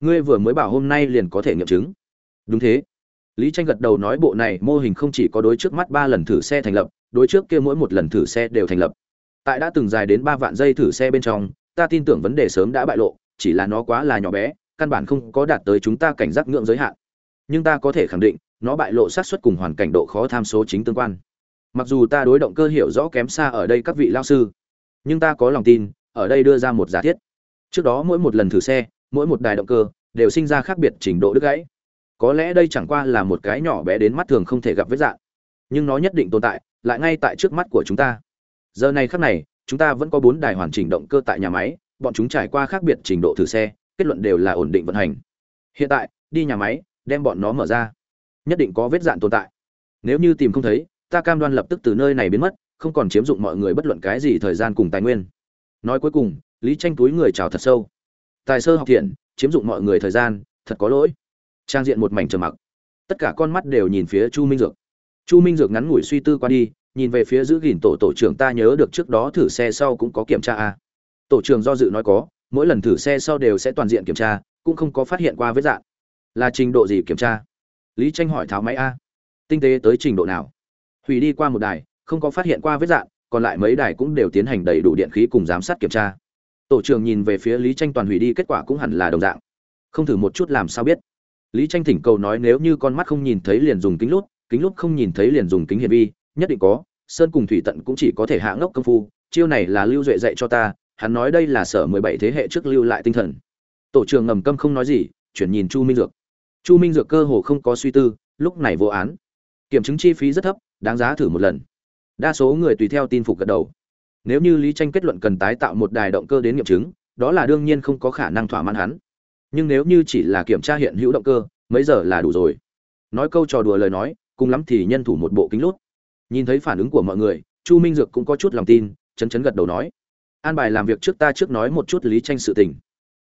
Ngươi vừa mới bảo hôm nay liền có thể nghiệm chứng. Đúng thế. Lý tranh gật đầu nói bộ này mô hình không chỉ có đối trước mắt ba lần thử xe thành lập, đối trước kia mỗi một lần thử xe đều thành lập. Tại đã từng dài đến ba vạn giây thử xe bên trong, ta tin tưởng vấn đề sớm đã bại lộ, chỉ là nó quá là nhỏ bé, căn bản không có đạt tới chúng ta cảnh giác ngưỡng giới hạn. Nhưng ta có thể khẳng định, nó bại lộ xác suất cùng hoàn cảnh độ khó tham số chính tương quan. Mặc dù ta đối động cơ hiểu rõ kém xa ở đây các vị lao sư nhưng ta có lòng tin, ở đây đưa ra một giả thiết. Trước đó mỗi một lần thử xe, mỗi một đài động cơ, đều sinh ra khác biệt trình độ đứt gãy. Có lẽ đây chẳng qua là một cái nhỏ bé đến mắt thường không thể gặp vết dạng, nhưng nó nhất định tồn tại, lại ngay tại trước mắt của chúng ta. Giờ này khác này, chúng ta vẫn có bốn đài hoàn chỉnh động cơ tại nhà máy, bọn chúng trải qua khác biệt trình độ thử xe, kết luận đều là ổn định vận hành. Hiện tại, đi nhà máy, đem bọn nó mở ra. Nhất định có vết dạn tồn tại. Nếu như tìm không thấy, ta cam đoan lập tức từ nơi này biến mất không còn chiếm dụng mọi người bất luận cái gì thời gian cùng tài nguyên. Nói cuối cùng, lý tranh túi người chào thật sâu. Tài sơ học thiện, chiếm dụng mọi người thời gian, thật có lỗi. Trang diện một mảnh trầm mặc. Tất cả con mắt đều nhìn phía chu minh dược. Chu minh dược ngắn ngủi suy tư qua đi, nhìn về phía giữ gìn tổ tổ trưởng ta nhớ được trước đó thử xe sau cũng có kiểm tra à? tổ trưởng do dự nói có, mỗi lần thử xe sau đều sẽ toàn diện kiểm tra, cũng không có phát hiện qua vết dạng. Là trình độ gì kiểm tra? Lý tranh hỏi tháo máy a. Tinh tế tới trình độ nào? Hủy đi qua một đài không có phát hiện qua vết dạng còn lại mấy đài cũng đều tiến hành đầy đủ điện khí cùng giám sát kiểm tra. Tổ trưởng nhìn về phía lý tranh toàn hủy đi, kết quả cũng hẳn là đồng dạng. Không thử một chút làm sao biết. Lý tranh thỉnh cầu nói nếu như con mắt không nhìn thấy liền dùng kính lút kính lút không nhìn thấy liền dùng kính hiển vi, nhất định có, sơn cùng thủy tận cũng chỉ có thể hạ ngốc công phu, chiêu này là lưu duệ dạy cho ta, hắn nói đây là sở mười bảy thế hệ trước lưu lại tinh thần. Tổ trưởng ngầm câm không nói gì, chuyển nhìn chu minh dược. Chu minh dược cơ hồ không có suy tư, lúc này vô án. Kiểm chứng chi phí rất thấp, đáng giá thử một lần đa số người tùy theo tin phục gật đầu. Nếu như lý tranh kết luận cần tái tạo một đài động cơ đến nghiệm chứng, đó là đương nhiên không có khả năng thỏa mãn hắn. Nhưng nếu như chỉ là kiểm tra hiện hữu động cơ, mấy giờ là đủ rồi. Nói câu trò đùa lời nói, cùng lắm thì nhân thủ một bộ kính lút nhìn thấy phản ứng của mọi người, chu minh dược cũng có chút lòng tin, chấn chấn gật đầu nói, an bài làm việc trước ta trước nói một chút lý tranh sự tình.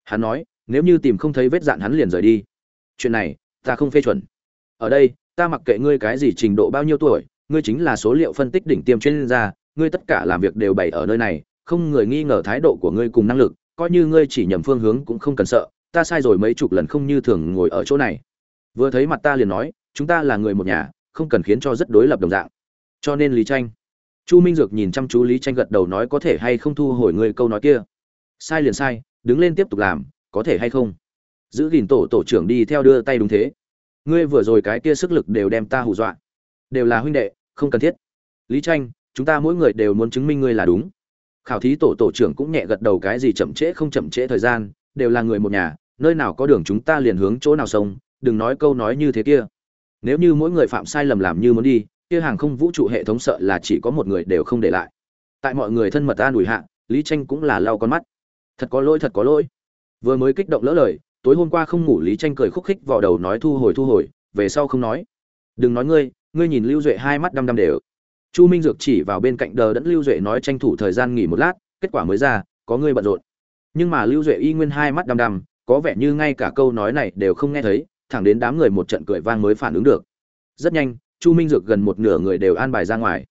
Hắn nói, nếu như tìm không thấy vết dạn hắn liền rời đi. Chuyện này, ta không phê chuẩn. Ở đây, ta mặc kệ ngươi cái gì trình độ bao nhiêu tuổi ngươi chính là số liệu phân tích đỉnh tiêm chuyên gia, ngươi tất cả làm việc đều bày ở nơi này, không người nghi ngờ thái độ của ngươi cùng năng lực, coi như ngươi chỉ nhầm phương hướng cũng không cần sợ, ta sai rồi mấy chục lần không như thường ngồi ở chỗ này. Vừa thấy mặt ta liền nói, chúng ta là người một nhà, không cần khiến cho rất đối lập đồng dạng. Cho nên lý tranh chu minh dược nhìn chăm chú lý tranh gật đầu nói có thể hay không thu hồi ngươi câu nói kia. Sai liền sai, đứng lên tiếp tục làm, có thể hay không? Giữ gìn tổ tổ trưởng đi theo đưa tay đúng thế. Ngươi vừa rồi cái kia sức lực đều đem ta hù dọa đều là huynh đệ, không cần thiết. Lý tranh, chúng ta mỗi người đều muốn chứng minh ngươi là đúng. Khảo thí tổ tổ trưởng cũng nhẹ gật đầu cái gì chậm trễ không chậm trễ thời gian, đều là người một nhà, nơi nào có đường chúng ta liền hướng chỗ nào sông, đừng nói câu nói như thế kia. Nếu như mỗi người phạm sai lầm làm như muốn đi, kia hàng không vũ trụ hệ thống sợ là chỉ có một người đều không để lại. Tại mọi người thân mật an ủi hạ, lý tranh cũng là lau con mắt. Thật có lỗi, thật có lỗi. Vừa mới kích động lỡ lời, tối hôm qua không ngủ lý tranh cười khúc khích vào đầu nói thu hồi thu hồi, về sau không nói. Đừng nói ngươi ngươi nhìn lưu duệ hai mắt đăm đăm đều. Chu minh dược chỉ vào bên cạnh đờ đẫn lưu duệ nói tranh thủ thời gian nghỉ một lát, kết quả mới ra, có ngươi bận rộn. Nhưng mà lưu duệ y nguyên hai mắt đăm đăm, có vẻ như ngay cả câu nói này đều không nghe thấy, thẳng đến đám người một trận cười vang mới phản ứng được. Rất nhanh, chu minh dược gần một nửa người đều an bài ra ngoài.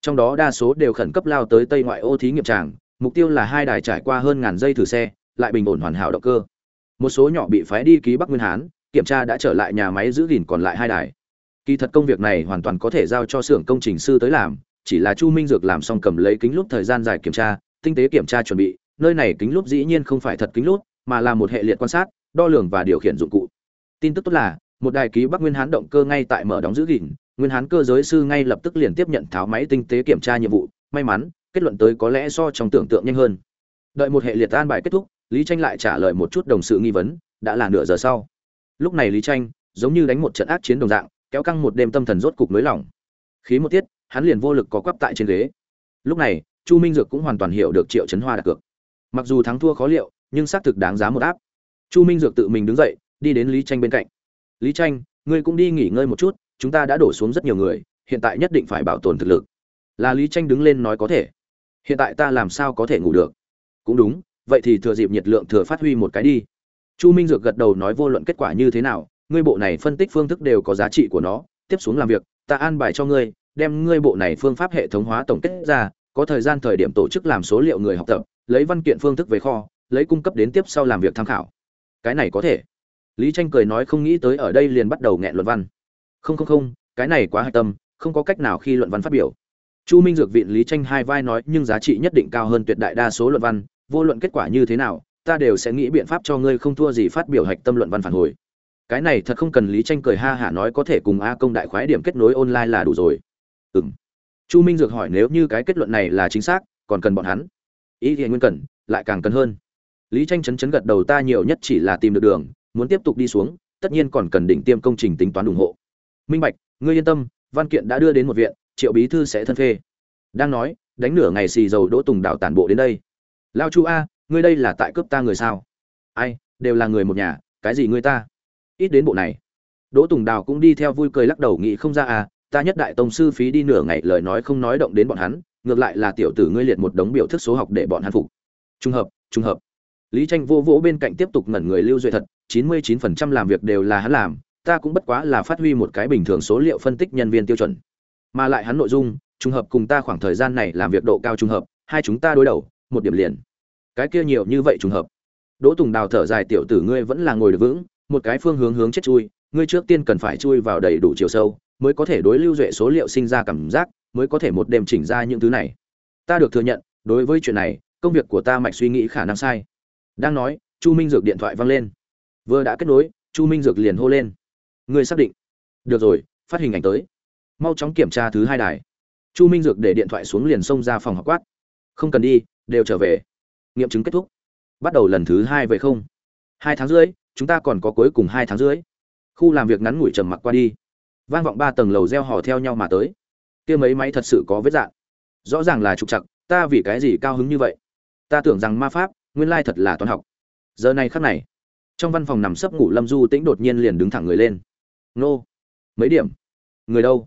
Trong đó đa số đều khẩn cấp lao tới tây ngoại ô thí nghiệm tràng, mục tiêu là hai đài trải qua hơn ngàn dây thử xe, lại bình ổn hoàn hảo động cơ. Một số nhỏ bị phái đi ký bắc nguyên hán, kiểm tra đã trở lại nhà máy giữ gìn còn lại hai đài kỳ thật công việc này hoàn toàn có thể giao cho xưởng công trình sư tới làm, chỉ là chu minh dược làm xong cầm lấy kính lúp thời gian dài kiểm tra, tinh tế kiểm tra chuẩn bị, nơi này kính lúp dĩ nhiên không phải thật kính lúp, mà là một hệ liệt quan sát, đo lường và điều khiển dụng cụ. Tin tức tốt là, một đài ký bắc nguyên hán động cơ ngay tại mở đóng giữ gìn, nguyên hán cơ giới sư ngay lập tức liền tiếp nhận tháo máy tinh tế kiểm tra nhiệm vụ, may mắn, kết luận tới có lẽ so trong tưởng tượng nhanh hơn. Đợi một hệ liệt an bài kết thúc, lý tranh lại trả lời một chút đồng sự nghi vấn, đã là nửa giờ sau. Lúc này lý tranh giống như đánh một trận ác chiến đồng dạng kéo căng một đêm tâm thần rốt cục nới lỏng. Khí một tiết, hắn liền vô lực có quắp tại trên ghế. Lúc này, chu minh dược cũng hoàn toàn hiểu được triệu chấn hoa đặt cược. Mặc dù thắng thua khó liệu, nhưng xác thực đáng giá một áp. Chu minh dược tự mình đứng dậy, đi đến lý tranh bên cạnh. Lý tranh ngươi cũng đi nghỉ ngơi một chút, chúng ta đã đổ xuống rất nhiều người, hiện tại nhất định phải bảo tồn thực lực. Là lý tranh đứng lên nói có thể. Hiện tại ta làm sao có thể ngủ được? Cũng đúng, vậy thì thừa dịp nhiệt lượng thừa phát huy một cái đi. Chu minh dược gật đầu nói vô luận kết quả như thế nào ngươi bộ này phân tích phương thức đều có giá trị của nó, tiếp xuống làm việc, ta an bài cho ngươi, đem ngươi bộ này phương pháp hệ thống hóa tổng kết ra, có thời gian thời điểm tổ chức làm số liệu người học tập, lấy văn kiện phương thức về kho, lấy cung cấp đến tiếp sau làm việc tham khảo. Cái này có thể. Lý tranh cười nói không nghĩ tới ở đây liền bắt đầu nghẹn luận văn. Không không không, cái này quá hạch tâm, không có cách nào khi luận văn phát biểu. Chu minh dược viện lý tranh hai vai nói, nhưng giá trị nhất định cao hơn tuyệt đại đa số luận văn, vô luận kết quả như thế nào, ta đều sẽ nghĩ biện pháp cho ngươi không thua gì phát biểu hạch tâm luận văn phản hồi cái này thật không cần lý tranh cười ha hả nói có thể cùng a công đại khoái điểm kết nối online là đủ rồi. Ừ m chu minh dược hỏi nếu như cái kết luận này là chính xác, còn cần bọn hắn? Ý thì nguyên cần lại càng cần hơn. Lý tranh chấn chấn gật đầu ta nhiều nhất chỉ là tìm được đường, muốn tiếp tục đi xuống, tất nhiên còn cần đỉnh tiêm công trình tính toán ủng hộ. Minh bạch, ngươi yên tâm, văn kiện đã đưa đến một viện, triệu bí thư sẽ thân phê. Đang nói, đánh nửa ngày xì dầu đỗ tùng đảo tản bộ đến đây. Lao chu a, ngươi đây là tại cướp ta người sao? Ai, đều là người một nhà, cái gì ngươi ta? Ít đến bộ này. Đỗ tùng đào cũng đi theo vui cười lắc đầu nghĩ không ra à ta nhất đại tông sư phí đi nửa ngày lời nói không nói động đến bọn hắn, ngược lại là tiểu tử ngươi liệt một đống biểu thức số học để bọn hắn phục. Trung hợp trung hợp. Lý tranh vô vỗ bên cạnh tiếp tục ngẩn người lưu duy thật, chín mươi chín phần trăm làm việc đều là hắn làm, ta cũng bất quá là phát huy một cái bình thường số liệu phân tích nhân viên tiêu chuẩn. Mà lại hắn nội dung trùng hợp cùng ta khoảng thời gian này làm việc độ cao trùng hợp, hai chúng ta đối đầu, một điểm liền. Cái kia nhiều như vậy trùng hợp. Đỗ tùng đào thở dài, tiểu tử ngươi vẫn là ngồi được vững một cái phương hướng hướng chết chui, ngươi trước tiên cần phải chui vào đầy đủ chiều sâu, mới có thể đối lưu duệ số liệu sinh ra cảm giác, mới có thể một đêm chỉnh ra những thứ này. Ta được thừa nhận, đối với chuyện này, công việc của ta mạch suy nghĩ khả năng sai. Đang nói, chu minh dược điện thoại văng lên. Vừa đã kết nối, chu minh dược liền hô lên. Ngươi xác định. Được rồi, phát hình ảnh tới. Mau chóng kiểm tra thứ hai đài. Chu minh dược để điện thoại xuống liền xông ra phòng học quát. Không cần đi, đều trở về. Nghiệm chứng kết thúc. Bắt đầu lần thứ hai về không. Hai tháng rưỡi chúng ta còn có cuối cùng hai tháng rưỡi. Khu làm việc ngắn ngủi trầm mặc qua đi. Vang vọng ba tầng lầu reo hò theo nhau mà tới. Kia mấy máy thật sự có vết dạn. Rõ ràng là trục chặt ta vì cái gì cao hứng như vậy? Ta tưởng rằng ma pháp, nguyên lai thật là toán học. Giờ này khắc này, trong văn phòng nằm sấp ngủ lâm du tĩnh đột nhiên liền đứng thẳng người lên. Nô, mấy điểm? Người đâu?